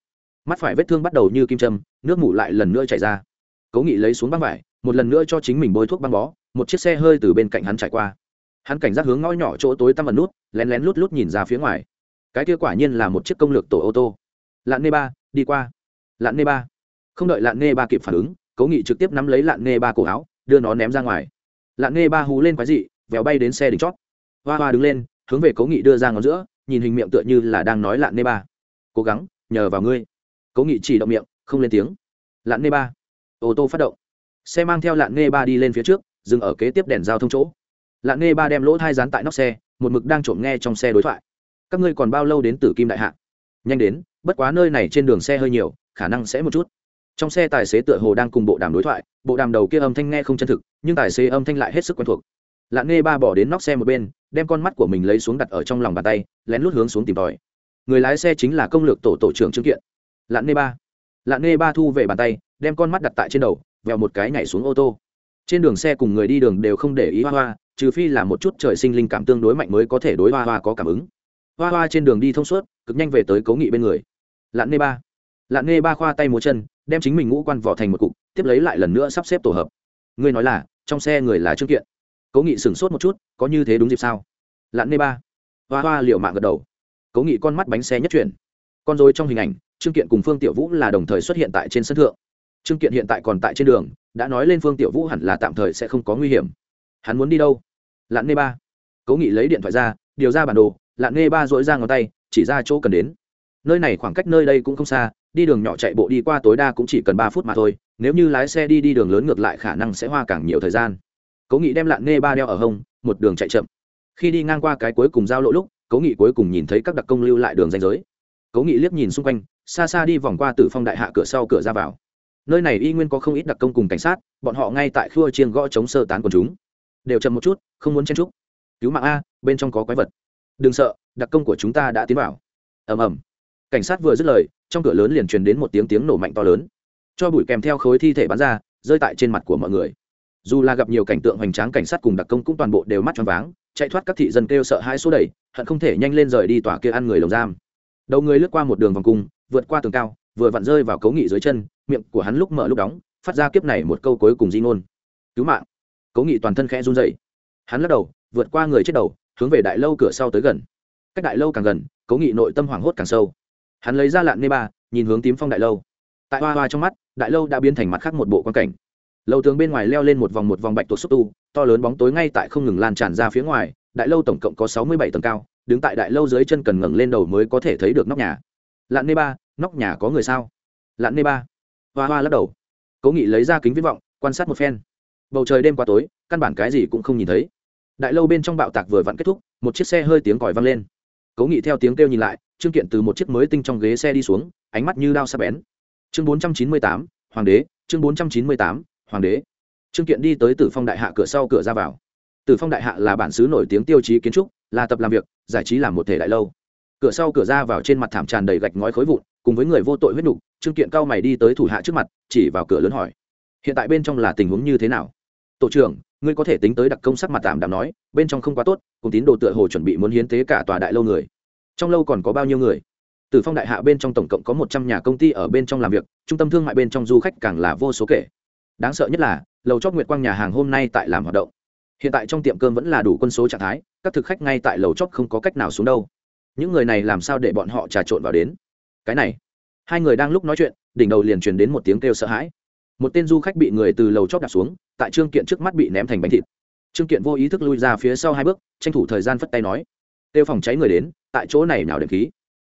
Mắt phải vết thương bắt đầu như kim châm, nước mủ lại lần nữa chảy ra. Cố nghị lấy xuống băng vải, một lần nữa cho chính mình bôi thuốc băng bó, một chiếc xe hơi từ bên cạnh hắn trải qua. Hắn cảnh giác hướng ngõ nhỏ chỗ tối tăm ẩn nút, lén lén lút lút nhìn ra phía ngoài. Cái kia quả nhiên là một chiếc công lược tổ ô tô. Lạn nê ba, đi qua. Lạn nê ba. Không đợi lạn nê ba kịp phản ứng, cố nghị trực tiếp nắm lấy lạn nê ba cổ áo, đưa nó ném ra ngoài. Lạn nê ba hú lên quái dị, vèo bay đến xe đỉnh chót. Hoa hoa đứng lên, hướng về cố nghị đưa ra ngón giữa nhìn hình miệng tựa như là đang nói lạn nê ba. Cố gắng, nhờ vào ngươi. Cố nghị chỉ động miệng, không lên tiếng. Lạn nê ba. Ô tô phát động. Xe mang theo lạn nê ba đi lên phía trước, dừng ở kế tiếp đèn giao thông chỗ. Lạn nê ba đem lỗ thai dán tại nóc xe, một mực đang trộm nghe trong xe đối thoại. Các ngươi còn bao lâu đến tử kim đại hạ? Nhanh đến, bất quá nơi này trên đường xe hơi nhiều, khả năng sẽ một chút. Trong xe tài xế tựa hồ đang cùng bộ đàm đối thoại, bộ đàm đầu kia âm thanh nghe không chân thực, nhưng tài xế âm thanh lại hết sức quen thuộc lạng nghe ba bỏ đến nóc xe một bên, đem con mắt của mình lấy xuống đặt ở trong lòng bàn tay, lén lút hướng xuống tìm tòi. Người lái xe chính là công lược tổ tổ trưởng trương kiện. Lạng nghe ba. Lạng nghe ba thu về bàn tay, đem con mắt đặt tại trên đầu, vèo một cái nhảy xuống ô tô. Trên đường xe cùng người đi đường đều không để ý hoa hoa, trừ phi là một chút trời sinh linh cảm tương đối mạnh mới có thể đối hoa hoa có cảm ứng. Hoa hoa trên đường đi thông suốt, cực nhanh về tới cấu nghị bên người. Lạn nê ba. Lạn nê ba khoa tay múa chân, đem chính mình ngũ quan vỏ thành một cục, tiếp lấy lại lần nữa sắp xếp tổ hợp. Ngươi nói là, trong xe người là trương kiện cố nghị sửng sốt một chút, có như thế đúng dịp sao? Lạn nê ba. Hoa hoa liệu mạng gật đầu. Cố nghị con mắt bánh xe nhất chuyển. Con dối trong hình ảnh, trương kiện cùng phương tiểu vũ là đồng thời xuất hiện tại trên sân thượng. Trương kiện hiện tại còn tại trên đường, đã nói lên phương tiểu vũ hẳn là tạm thời sẽ không có nguy hiểm. Hắn muốn đi đâu? Lạn nê ba. Cố nghị lấy điện thoại ra, điều ra bản đồ, lạn nê ba dỗi ra ngón tay, chỉ ra chỗ cần đến. Nơi này khoảng cách nơi đây cũng không xa, đi đường nhỏ chạy bộ đi qua tối đa cũng chỉ cần ba phút mà thôi, nếu như lái xe đi đi đường lớn ngược lại khả năng sẽ hoa càng nhiều thời gian cố nghị đem lạn nê ba đeo ở hông, một đường chạy chậm. Khi đi ngang qua cái cuối cùng giao lộ lúc, cố nghị cuối cùng nhìn thấy các đặc công lưu lại đường danh giới. Cố nghị liếc nhìn xung quanh, xa xa đi vòng qua tử phong đại hạ cửa sau cửa ra vào. Nơi này y nguyên có không ít đặc công cùng cảnh sát, bọn họ ngay tại khua chiên gõ chống sơ tán quần chúng. Đều chậm một chút, không muốn chen trúc cứu mạng a, bên trong có quái vật. Đừng sợ, đặc công của chúng ta đã tiến vào. Ầm ầm. Cảnh sát vừa dứt lời, trong cửa lớn liền truyền đến một tiếng tiếng nổ mạnh to lớn. Cho bụi kèm theo khối thi thể bắn ra, rơi tại trên mặt của mọi người dù là gặp nhiều cảnh tượng hoành tráng cảnh sát cùng đặc công cũng toàn bộ đều mắt choáng váng, chạy thoát các thị dân kêu sợ hãi số đẩy hận không thể nhanh lên rời đi tòa kia ăn người lồng giam. Đầu người lướt qua một đường vòng cung, vượt qua tường cao, vừa vặn rơi vào cấu nghị dưới chân, miệng của hắn lúc mở lúc đóng, phát ra kiếp này một câu cuối cùng di ngôn. Cứu mạng. Cấu nghị toàn thân khẽ run dậy hắn lắc đầu, vượt qua người chết đầu, hướng về đại lâu cửa sau tới gần. Cách đại lâu càng gần, cấu nghị nội tâm hoảng hốt càng sâu. Hắn lấy ra lạn nê ba, nhìn hướng tím phong đại lâu. Tại hoa hoa trong mắt, đại lâu đã biến thành mặt khác một bộ quan cảnh lâu tường bên ngoài leo lên một vòng một vòng bạch tuộc xúc tu, to lớn bóng tối ngay tại không ngừng lan tràn ra phía ngoài, đại lâu tổng cộng có sáu mươi bảy tầng cao, đứng tại đại lâu dưới chân cần ngẩng lên đầu mới có thể thấy được nóc nhà. Lạn nê ba, nóc nhà có người sao? Lạn nê ba, hoa hoa lắc đầu. Cố nghị lấy ra kính viễn vọng, quan sát một phen. Bầu trời đêm qua tối, căn bản cái gì cũng không nhìn thấy. Đại lâu bên trong bạo tạc vừa vặn kết thúc, một chiếc xe hơi tiếng còi vang lên. Cố nghị theo tiếng kêu nhìn lại, trương kiện từ một chiếc mới tinh trong ghế xe đi xuống, ánh mắt như đao sắp bén. Chương bốn trăm chín mươi tám, hoàng đế, chương bốn trăm chín mươi tám hoàng đế. Trương kiện đi tới tử phong đại hạ cửa sau cửa ra vào. Tử phong đại hạ là bản xứ nổi tiếng tiêu chí kiến trúc, là tập làm việc, giải trí làm một thể đại lâu. Cửa sau cửa ra vào trên mặt thảm tràn đầy gạch ngói khối vụn, cùng với người vô tội huyết nục, trương kiện cao mày đi tới thủ hạ trước mặt, chỉ vào cửa lớn hỏi. Hiện tại bên trong là tình huống như thế nào? Tổ trưởng, ngươi có thể tính tới đặc công sắc mặt tạm đạm nói, bên trong không quá tốt, cùng tín đồ tựa hồ chuẩn bị muốn hiến tế cả tòa đại lâu người. Trong lâu còn có bao nhiêu người? Từ phong đại hạ bên trong tổng cộng có một trăm nhà công ty ở bên trong làm việc, trung tâm thương mại bên trong du khách càng là vô số kể đáng sợ nhất là, lầu chót nguyệt quang nhà hàng hôm nay tại làm hoạt động. Hiện tại trong tiệm cơm vẫn là đủ quân số trạng thái, các thực khách ngay tại lầu chót không có cách nào xuống đâu. Những người này làm sao để bọn họ trà trộn vào đến? Cái này, hai người đang lúc nói chuyện, đỉnh đầu liền truyền đến một tiếng kêu sợ hãi. Một tên du khách bị người từ lầu chót đặt xuống, tại trương kiện trước mắt bị ném thành bánh thịt. Trương kiện vô ý thức lui ra phía sau hai bước, tranh thủ thời gian phất tay nói, tiêu phòng cháy người đến, tại chỗ này nào đệm khí?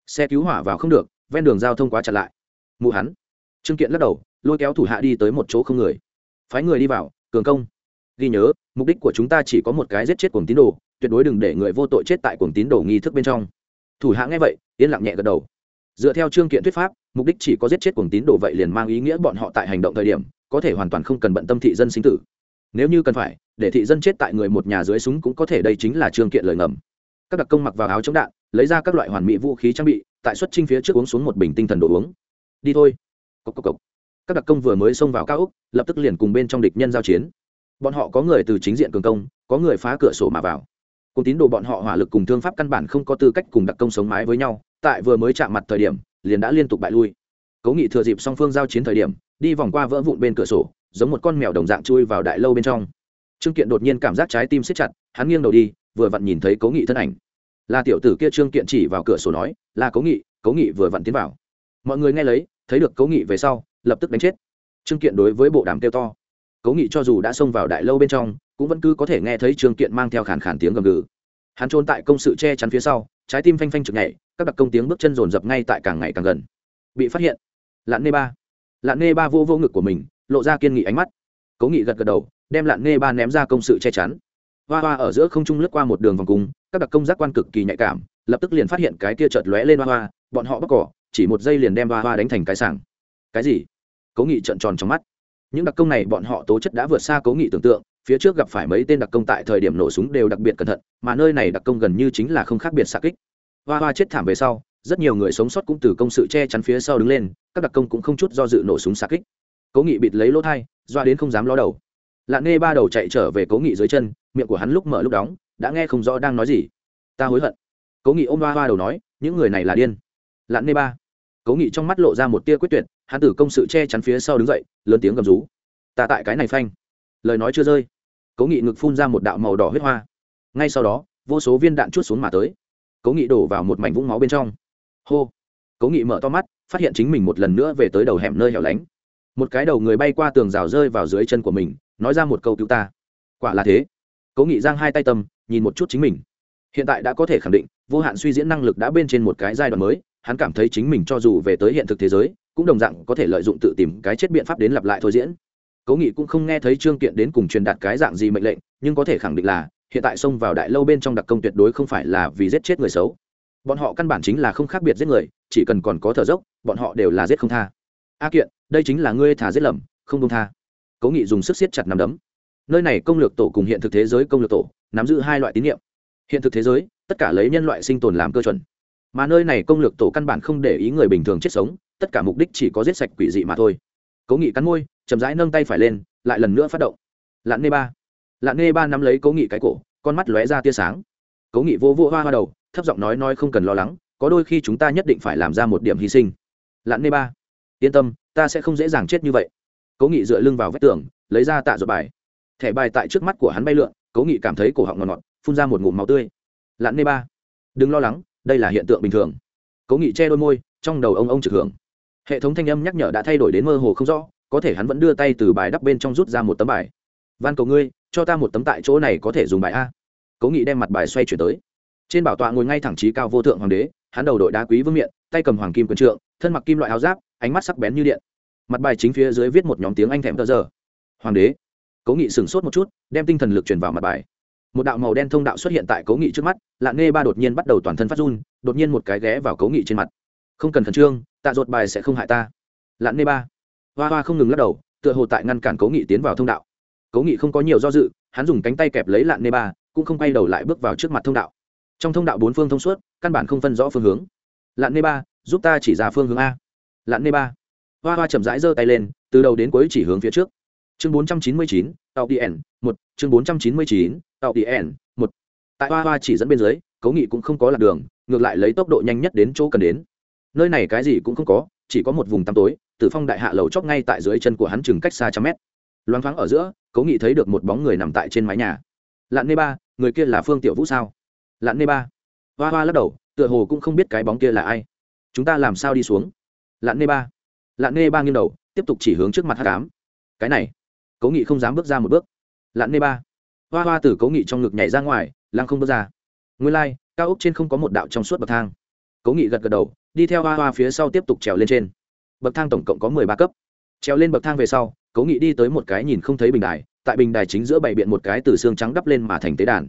Xe cứu hỏa vào không được, ven đường giao thông quá chặt lại. Mụ hắn. Trương kiện lắc đầu lôi kéo thủ hạ đi tới một chỗ không người. Phái người đi vào, cường công. Ghi nhớ, mục đích của chúng ta chỉ có một cái giết chết cuồng tín đồ, tuyệt đối đừng để người vô tội chết tại cuồng tín đồ nghi thức bên trong. Thủ hạ nghe vậy, yên lặng nhẹ gật đầu. Dựa theo chương kiện thuyết pháp, mục đích chỉ có giết chết cuồng tín đồ vậy liền mang ý nghĩa bọn họ tại hành động thời điểm, có thể hoàn toàn không cần bận tâm thị dân sinh tử. Nếu như cần phải, để thị dân chết tại người một nhà dưới súng cũng có thể, đây chính là chương kiện lời ngầm. Các đặc công mặc vào áo chống đạn, lấy ra các loại hoàn mỹ vũ khí trang bị, tại xuất trinh phía trước uống xuống một bình tinh thần đồ uống. Đi thôi. Cốc cốc cốc các đặc công vừa mới xông vào cao úc, lập tức liền cùng bên trong địch nhân giao chiến. Bọn họ có người từ chính diện cường công, có người phá cửa sổ mà vào. Cùng tín đồ bọn họ hỏa lực cùng thương pháp căn bản không có tư cách cùng đặc công sống mái với nhau, tại vừa mới chạm mặt thời điểm, liền đã liên tục bại lui. Cố nghị thừa dịp song phương giao chiến thời điểm, đi vòng qua vỡ vụn bên cửa sổ, giống một con mèo đồng dạng chui vào đại lâu bên trong. Trương kiện đột nhiên cảm giác trái tim siết chặt, hắn nghiêng đầu đi, vừa vặn nhìn thấy cố nghị thân ảnh. Là tiểu tử kia trương kiện chỉ vào cửa sổ nói, là cố nghị cố nghị vừa vặn tiến vào. Mọi người nghe lấy, thấy được cố nghị về sau lập tức đánh chết. Trương kiện đối với bộ đàm kêu to. Cố nghị cho dù đã xông vào đại lâu bên trong, cũng vẫn cứ có thể nghe thấy trương kiện mang theo khàn khàn tiếng gầm gừ. Hắn trốn tại công sự che chắn phía sau, trái tim phanh phanh trực nhảy, các đặc công tiếng bước chân rồn rập ngay tại càng ngày càng gần. Bị phát hiện. Lạn nê ba. Lạn nê ba vô vô ngực của mình, lộ ra kiên nghị ánh mắt. Cố nghị gật gật đầu, đem lạn nê ba ném ra công sự che chắn. Hoa hoa ở giữa không trung lướt qua một đường vòng cung các đặc công giác quan cực kỳ nhạy cảm, lập tức liền phát hiện cái kia chợt lóe lên hoa hoa, bọn họ bóc cỏ, chỉ một giây liền đem hoa hoa đánh thành cái sảng. Cái gì? Cố nghị trợn tròn trong mắt. Những đặc công này bọn họ tố chất đã vượt xa cố nghị tưởng tượng, phía trước gặp phải mấy tên đặc công tại thời điểm nổ súng đều đặc biệt cẩn thận, mà nơi này đặc công gần như chính là không khác biệt xạ kích. Hoa hoa chết thảm về sau, rất nhiều người sống sót cũng từ công sự che chắn phía sau đứng lên, các đặc công cũng không chút do dự nổ súng xạ kích. Cố nghị bịt lấy lỗ thai, doa đến không dám lo đầu. Lạn nghe ba đầu chạy trở về cố nghị dưới chân, miệng của hắn lúc mở lúc đóng, đã nghe không rõ đang nói gì. Ta hối hận. Cố nghị ôm hoa hoa đầu nói, những người này là điên. Lạn nghe ba, cố nghị trong mắt lộ ra một tia quyết tuyệt hắn tử công sự che chắn phía sau đứng dậy, lớn tiếng gầm rú. Ta tại cái này phanh. Lời nói chưa rơi, cố nghị ngực phun ra một đạo màu đỏ huyết hoa. Ngay sau đó, vô số viên đạn chút xuống mà tới. Cố nghị đổ vào một mảnh vũng máu bên trong. Hô! Cố nghị mở to mắt, phát hiện chính mình một lần nữa về tới đầu hẻm nơi hẻo lánh. Một cái đầu người bay qua tường rào rơi vào dưới chân của mình, nói ra một câu cứu ta. Quả là thế. Cố nghị giang hai tay tâm, nhìn một chút chính mình. Hiện tại đã có thể khẳng định, vô hạn suy diễn năng lực đã bên trên một cái giai đoạn mới, hắn cảm thấy chính mình cho dù về tới hiện thực thế giới cũng đồng dạng có thể lợi dụng tự tìm cái chết biện pháp đến lặp lại thôi diễn. Cố nghị cũng không nghe thấy trương kiện đến cùng truyền đạt cái dạng gì mệnh lệnh, nhưng có thể khẳng định là, hiện tại xông vào đại lâu bên trong đặc công tuyệt đối không phải là vì giết chết người xấu. Bọn họ căn bản chính là không khác biệt giết người, chỉ cần còn có thở dốc, bọn họ đều là giết không tha. A kiện, đây chính là ngươi thả giết lầm, không công tha. Cố nghị dùng sức siết chặt nắm đấm. Nơi này công lược tổ cùng hiện thực thế giới công lược tổ, nắm giữ hai loại tín nhiệm hiện thực thế giới, tất cả lấy nhân loại sinh tồn làm cơ chuẩn. Mà nơi này công lược tổ căn bản không để ý người bình thường chết sống tất cả mục đích chỉ có giết sạch quỷ dị mà thôi. Cố nghị cắn môi, chậm rãi nâng tay phải lên, lại lần nữa phát động. Lặn nê ba. Lặn nê ba nắm lấy cố nghị cái cổ, con mắt lóe ra tia sáng. Cố nghị vô vô hoa hoa đầu, thấp giọng nói nói không cần lo lắng, có đôi khi chúng ta nhất định phải làm ra một điểm hy sinh. Lặn nê ba. Yên tâm, ta sẽ không dễ dàng chết như vậy. Cố nghị dựa lưng vào vách tường, lấy ra tạ ruột bài. Thẻ bài tại trước mắt của hắn bay lượn, cố nghị cảm thấy cổ họng ngọt ngọt, phun ra một ngụm máu tươi. Lặn nê ba. Đừng lo lắng, đây là hiện tượng bình thường. Cố nghị che đôi môi, trong đầu ông ông trực hưởng hệ thống thanh âm nhắc nhở đã thay đổi đến mơ hồ không rõ, có thể hắn vẫn đưa tay từ bài đắp bên trong rút ra một tấm bài. Van cầu ngươi, cho ta một tấm tại chỗ này có thể dùng bài a. Cố nghị đem mặt bài xoay chuyển tới. Trên bảo tọa ngồi ngay thẳng trí cao vô thượng hoàng đế, hắn đầu đội đá quý vương miện, tay cầm hoàng kim quần trượng, thân mặc kim loại áo giáp, ánh mắt sắc bén như điện. Mặt bài chính phía dưới viết một nhóm tiếng anh thèm tờ giờ hoàng đế. Cố nghị sửng sốt một chút, đem tinh thần lực truyền vào mặt bài. Một đạo màu đen thông đạo xuất hiện tại cố nghị trước mắt, lạng nghe ba đột nhiên bắt đầu toàn thân phát run, đột nhiên một cái ghé vào cố nghị trên mặt. Không cần khẩn trương tạ ruột bài sẽ không hại ta. Lạng nê ba. Hoa hoa không ngừng lắc đầu, tựa hồ tại ngăn cản cố nghị tiến vào thông đạo. Cố nghị không có nhiều do dự, hắn dùng cánh tay kẹp lấy lạn nê ba, cũng không quay đầu lại bước vào trước mặt thông đạo. Trong thông đạo bốn phương thông suốt, căn bản không phân rõ phương hướng. Lạn nê ba, giúp ta chỉ ra phương hướng a. Lạn nê ba. Hoa hoa chậm rãi giơ tay lên, từ đầu đến cuối chỉ hướng phía trước. Chương bốn trăm chín mươi chín, tàu dn một. Chương bốn trăm chín mươi chín, tàu dn một. Tại hoa hoa chỉ dẫn bên dưới, Cố nghị cũng không có lạc đường, ngược lại lấy tốc độ nhanh nhất đến chỗ cần đến nơi này cái gì cũng không có chỉ có một vùng tăm tối tử phong đại hạ lầu chóc ngay tại dưới chân của hắn chừng cách xa trăm mét. Loáng thoáng ở giữa cố nghị thấy được một bóng người nằm tại trên mái nhà. Lạn nê ba người kia là phương tiểu vũ sao? Lạn nê ba. Hoa hoa lắc đầu tựa hồ cũng không biết cái bóng kia là ai. Chúng ta làm sao đi xuống? Lạn nê ba. Lạn nê ba nghiêng đầu tiếp tục chỉ hướng trước mặt hát cám cái này cố nghị không dám bước ra một bước. Lạn nê ba. Hoa hoa từ cố nghị trong ngực nhảy ra ngoài lăng không bước ra. Nguyên lai、like, cao ốc trên không có một đạo trong suốt bậc thang. Cố nghị gật gật đầu đi theo hoa hoa phía sau tiếp tục trèo lên trên. Bậc thang tổng cộng có mười ba cấp. Trèo lên bậc thang về sau, cố nghị đi tới một cái nhìn không thấy bình đài, tại bình đài chính giữa bày biện một cái từ xương trắng đắp lên mà thành tế đàn.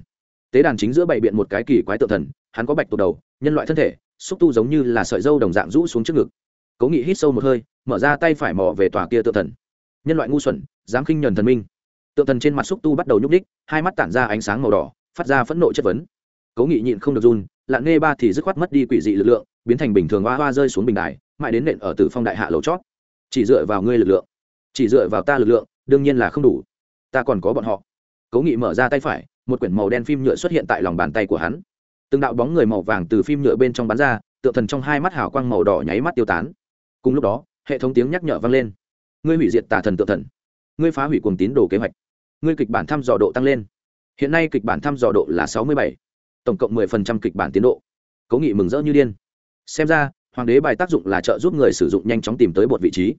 Tế đàn chính giữa bày biện một cái kỳ quái tự thần, hắn có bạch tột đầu, nhân loại thân thể, xúc tu giống như là sợi dâu đồng dạng rũ xuống trước ngực. Cố nghị hít sâu một hơi, mở ra tay phải mò về tòa kia tự thần. Nhân loại ngu xuẩn, dám khinh nhuần thần minh. Tự thần trên mặt xúc tu bắt đầu nhúc ních hai mắt tản ra ánh sáng màu đỏ, phát ra phẫn nộ chất vấn. Cố nghị nhịn không được run lạng nghe ba thì dứt khoát mất đi quỷ dị lực lượng biến thành bình thường hoa hoa rơi xuống bình đài, mãi đến nện ở tử phong đại hạ lầu chót. Chỉ dựa vào ngươi lực lượng. Chỉ dựa vào ta lực lượng, đương nhiên là không đủ. Ta còn có bọn họ. Cố nghị mở ra tay phải, một quyển màu đen phim nhựa xuất hiện tại lòng bàn tay của hắn. Từng đạo bóng người màu vàng từ phim nhựa bên trong bắn ra, tựa thần trong hai mắt hào quang màu đỏ nháy mắt tiêu tán. Cùng lúc đó, hệ thống tiếng nhắc nhở vang lên. Ngươi hủy diệt tà thần tự thần. Ngươi phá hủy cuồng tín đồ kế hoạch. Ngươi kịch bản thăm dò độ tăng lên. Hiện nay kịch bản thăm dò độ là sáu mươi bảy. Tổng cộng mười phần trăm kịch bản tiến độ. Cố nghị mừng rỡ như điên xem ra, hoàng đế bài tác dụng là trợ giúp người sử dụng nhanh chóng tìm tới bột vị trí.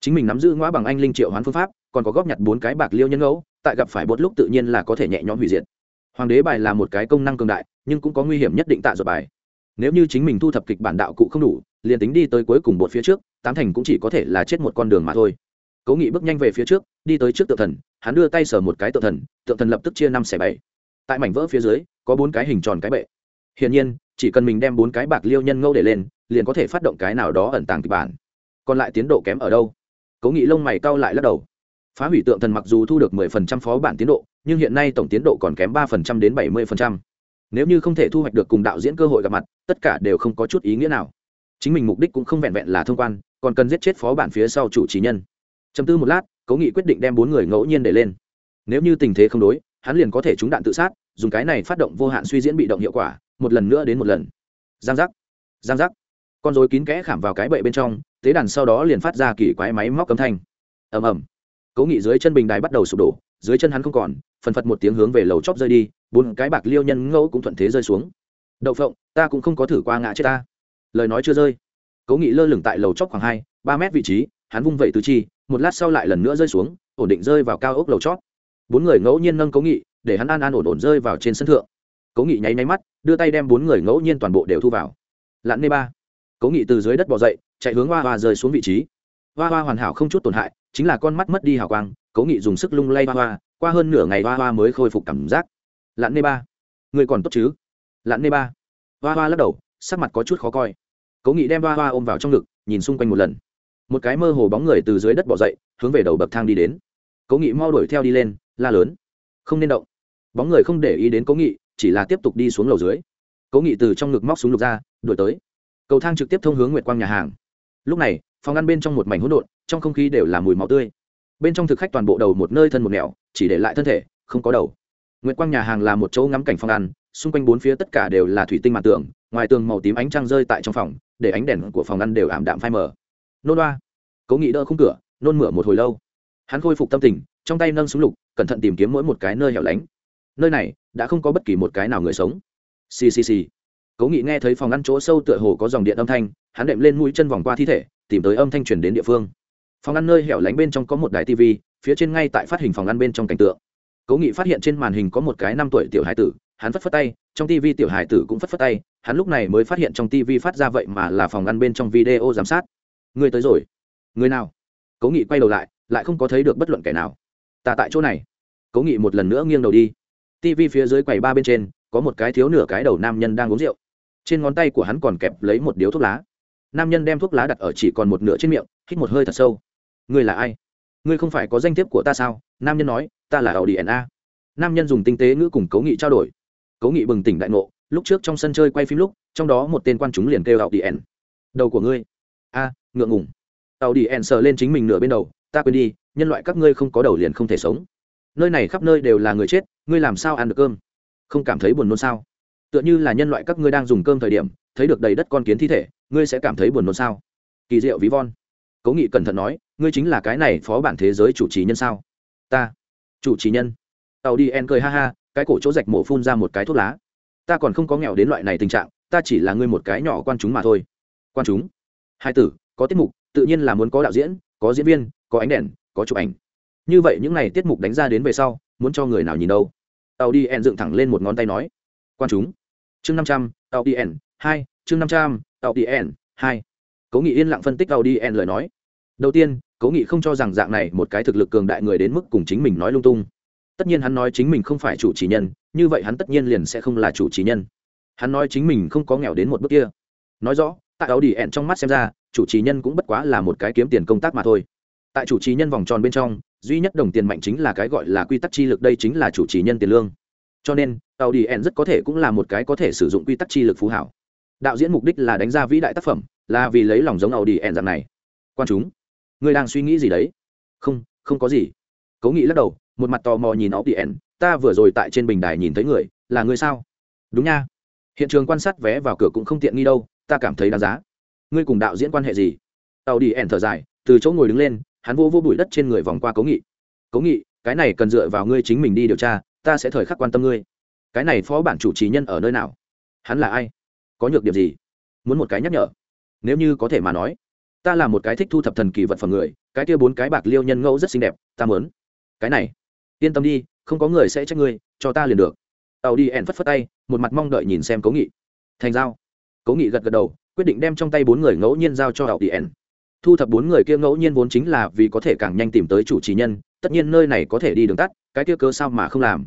Chính mình nắm giữ ngõ bằng anh linh triệu hoán phương pháp, còn có góp nhặt bốn cái bạc liêu nhân ngẫu, tại gặp phải bột lúc tự nhiên là có thể nhẹ nhõm hủy diệt. Hoàng đế bài là một cái công năng cường đại, nhưng cũng có nguy hiểm nhất định tạ dột bài. Nếu như chính mình thu thập kịch bản đạo cụ không đủ, liền tính đi tới cuối cùng bột phía trước, tám thành cũng chỉ có thể là chết một con đường mà thôi. Cố nghị bước nhanh về phía trước, đi tới trước tượng thần, hắn đưa tay sờ một cái tượng thần tượng thần lập tức chia năm xẻ bảy. Tại mảnh vỡ phía dưới, có bốn cái hình tròn cái bệ. Hiển nhiên chỉ cần mình đem bốn cái bạc liêu nhân ngâu để lên, liền có thể phát động cái nào đó ẩn tàng kịch bản. Còn lại tiến độ kém ở đâu? Cố nghị lông mày cau lại lắc đầu. Phá hủy tượng thần mặc dù thu được 10% phó bản tiến độ, nhưng hiện nay tổng tiến độ còn kém 3% đến 70%. nếu như không thể thu hoạch được cùng đạo diễn cơ hội gặp mặt, tất cả đều không có chút ý nghĩa nào. Chính mình mục đích cũng không vẹn vẹn là thông quan, còn cần giết chết phó bản phía sau chủ trì nhân. Chấm tư một lát, cố nghị quyết định đem bốn người ngẫu nhiên để lên. Nếu như tình thế không đối, hắn liền có thể trúng đạn tự sát, dùng cái này phát động vô hạn suy diễn bị động hiệu quả một lần nữa đến một lần. Giang giác. Giang giác. Con dối kín kẽ khảm vào cái bậy bên trong, tế đàn sau đó liền phát ra kỳ quái máy móc cấm thanh. Ầm ầm. Cố nghị dưới chân bình đài bắt đầu sụp đổ, dưới chân hắn không còn, phần phật một tiếng hướng về lầu chóp rơi đi, bốn cái bạc liêu nhân ngẫu cũng thuận thế rơi xuống. Đậu phộng, ta cũng không có thử qua ngã chết ta. Lời nói chưa rơi. Cố nghị lơ lửng tại lầu chóp khoảng hai, ba mét vị trí, hắn vung vẩy tứ chi, một lát sau lại lần nữa rơi xuống, ổn định rơi vào cao ốc lầu chót bốn người ngẫu nhiên nâng cố nghị, để hắn an an ổn ổn rơi vào trên sân thượng cố nghị nháy nháy mắt, đưa tay đem bốn người ngẫu nhiên toàn bộ đều thu vào. Lặn nê ba. Cố nghị từ dưới đất bỏ dậy, chạy hướng hoa hoa rơi xuống vị trí. Hoa hoa hoàn hảo không chút tổn hại, chính là con mắt mất đi hào quang, cố nghị dùng sức lung lay hoa hoa, qua hơn nửa ngày hoa hoa mới khôi phục cảm giác. Lặn nê ba. Người còn tốt chứ? Lặn nê ba. Hoa hoa lắc đầu, sắc mặt có chút khó coi. Cố nghị đem hoa hoa ôm vào trong ngực, nhìn xung quanh một lần. Một cái mơ hồ bóng người từ dưới đất bỏ dậy, hướng về đầu bậc thang đi đến. Cố nghị mau đuổi theo đi lên, la lớn. Không nên động. Bóng người không để ý đến cố nghị chỉ là tiếp tục đi xuống lầu dưới. Cố nghị từ trong ngực móc súng lục ra, đuổi tới. Cầu thang trực tiếp thông hướng nguyệt quang nhà hàng. Lúc này, phòng ăn bên trong một mảnh hỗn độn, trong không khí đều là mùi máu tươi. Bên trong thực khách toàn bộ đầu một nơi thân một nẻo, chỉ để lại thân thể, không có đầu. Nguyệt quang nhà hàng là một chỗ ngắm cảnh phòng ăn, xung quanh bốn phía tất cả đều là thủy tinh màn tường ngoài tường màu tím ánh trăng rơi tại trong phòng, để ánh đèn của phòng ăn đều ảm đạm phai mờ. Nôn đoa cố nghị đỡ khung cửa, nôn mửa một hồi lâu. Hắn khôi phục tâm tình, trong tay nâng súng lục, cẩn thận tìm kiếm mỗi một cái nơi hẻo lánh. Nơi này đã không có bất kỳ một cái nào người sống. Ccc cố nghị nghe thấy phòng ăn chỗ sâu tựa hồ có dòng điện âm thanh, hắn đệm lên mũi chân vòng qua thi thể, tìm tới âm thanh truyền đến địa phương. Phòng ăn nơi hẻo lánh bên trong có một đài tv phía trên ngay tại phát hình phòng ăn bên trong cảnh tượng. Cố nghị phát hiện trên màn hình có một cái năm tuổi tiểu hải tử, hắn phất phất tay, trong tv tiểu hải tử cũng phất phất tay, hắn lúc này mới phát hiện trong tv phát ra vậy mà là phòng ăn bên trong video giám sát. Người tới rồi. Người nào? Cố nghị quay đầu lại lại không có thấy được bất luận kẻ nào. Ta tại chỗ này. Cố nghị một lần nữa nghiêng đầu đi tv phía dưới quầy ba bên trên, có một cái thiếu nửa cái đầu nam nhân đang uống rượu. Trên ngón tay của hắn còn kẹp lấy một điếu thuốc lá. Nam nhân đem thuốc lá đặt ở chỉ còn một nửa trên miệng, hít một hơi thật sâu. Ngươi là ai? Ngươi không phải có danh thiếp của ta sao? Nam nhân nói, ta là ảo điện a. Nam nhân dùng tinh tế ngữ cùng cấu nghị trao đổi. Cấu nghị bừng tỉnh đại ngộ, lúc trước trong sân chơi quay phim lúc, trong đó một tên quan chúng liền kêu ảo điện đầu của ngươi. A, ngượng ngùng. Ảo điện sờ lên chính mình nửa bên đầu, ta quên đi, nhân loại các ngươi không có đầu liền không thể sống nơi này khắp nơi đều là người chết, ngươi làm sao ăn được cơm? Không cảm thấy buồn nôn sao? Tựa như là nhân loại các ngươi đang dùng cơm thời điểm, thấy được đầy đất con kiến thi thể, ngươi sẽ cảm thấy buồn nôn sao? Kỳ diệu ví von. Cố nghị cẩn thận nói, ngươi chính là cái này phó bản thế giới chủ trì nhân sao? Ta. Chủ trì nhân. Tàu đi en cười ha ha, cái cổ chỗ rạch mổ phun ra một cái thuốc lá. Ta còn không có nghèo đến loại này tình trạng, ta chỉ là ngươi một cái nhỏ quan chúng mà thôi. Quan chúng. Hai tử, có tiết mục, tự nhiên là muốn có đạo diễn, có diễn viên, có ánh đèn, có chụp ảnh như vậy những này tiết mục đánh ra đến về sau, muốn cho người nào nhìn đâu? Tàu đi en dựng thẳng lên một ngón tay nói. Quan chúng. Chương năm trăm, tàu đi en hai, chương năm trăm, tàu đi en hai. Cố nghị yên lặng phân tích tàu đi en lời nói. Đầu tiên, cố nghị không cho rằng dạng này một cái thực lực cường đại người đến mức cùng chính mình nói lung tung. Tất nhiên hắn nói chính mình không phải chủ trì nhân, như vậy hắn tất nhiên liền sẽ không là chủ trì nhân. Hắn nói chính mình không có nghèo đến một bước kia. Nói rõ, tại tàu đi ẹn trong mắt xem ra, chủ trì nhân cũng bất quá là một cái kiếm tiền công tác mà thôi. Tại chủ trì nhân vòng tròn bên trong duy nhất đồng tiền mạnh chính là cái gọi là quy tắc chi lực, đây chính là chủ trì nhân tiền lương. Cho nên, tàu đi ẻn rất có thể cũng là một cái có thể sử dụng quy tắc chi lực phú hảo. Đạo diễn mục đích là đánh ra vĩ đại tác phẩm, là vì lấy lòng giống tàu đi ẻn dạng này. Quan chúng người đang suy nghĩ gì đấy? Không không có gì. Cố nghĩ lắc đầu, một mặt tò mò nhìn tàu đi ẻn ta vừa rồi tại trên bình đài nhìn thấy người, là người sao? Đúng nha. Hiện trường quan sát vé vào cửa cũng không tiện nghi đâu, ta cảm thấy đáng giá. Ngươi cùng đạo diễn quan hệ gì? Tàu đi ẻn thở dài, từ chỗ ngồi đứng lên hắn vô vô bụi đất trên người vòng qua cố nghị. Cố nghị, cái này cần dựa vào ngươi chính mình đi điều tra, ta sẽ thời khắc quan tâm ngươi. Cái này phó bản chủ trì nhân ở nơi nào? Hắn là ai? Có nhược điểm gì? Muốn một cái nhắc nhở. Nếu như có thể mà nói, ta là một cái thích thu thập thần kỳ vật phẩm người, cái kia bốn cái bạc liêu nhân ngẫu rất xinh đẹp, ta mớn cái này, yên tâm đi, không có người sẽ trách ngươi, cho ta liền được. Tàu đi ẻn phất phất tay, một mặt mong đợi nhìn xem cố nghị. Thành giao. Cố nghị gật gật đầu, quyết định đem trong tay bốn người ngẫu nhiên giao cho tàu đi ẻn thu thập bốn người kia ngẫu nhiên vốn chính là vì có thể càng nhanh tìm tới chủ trì nhân, tất nhiên nơi này có thể đi đường tắt, cái kia cơ sao mà không làm.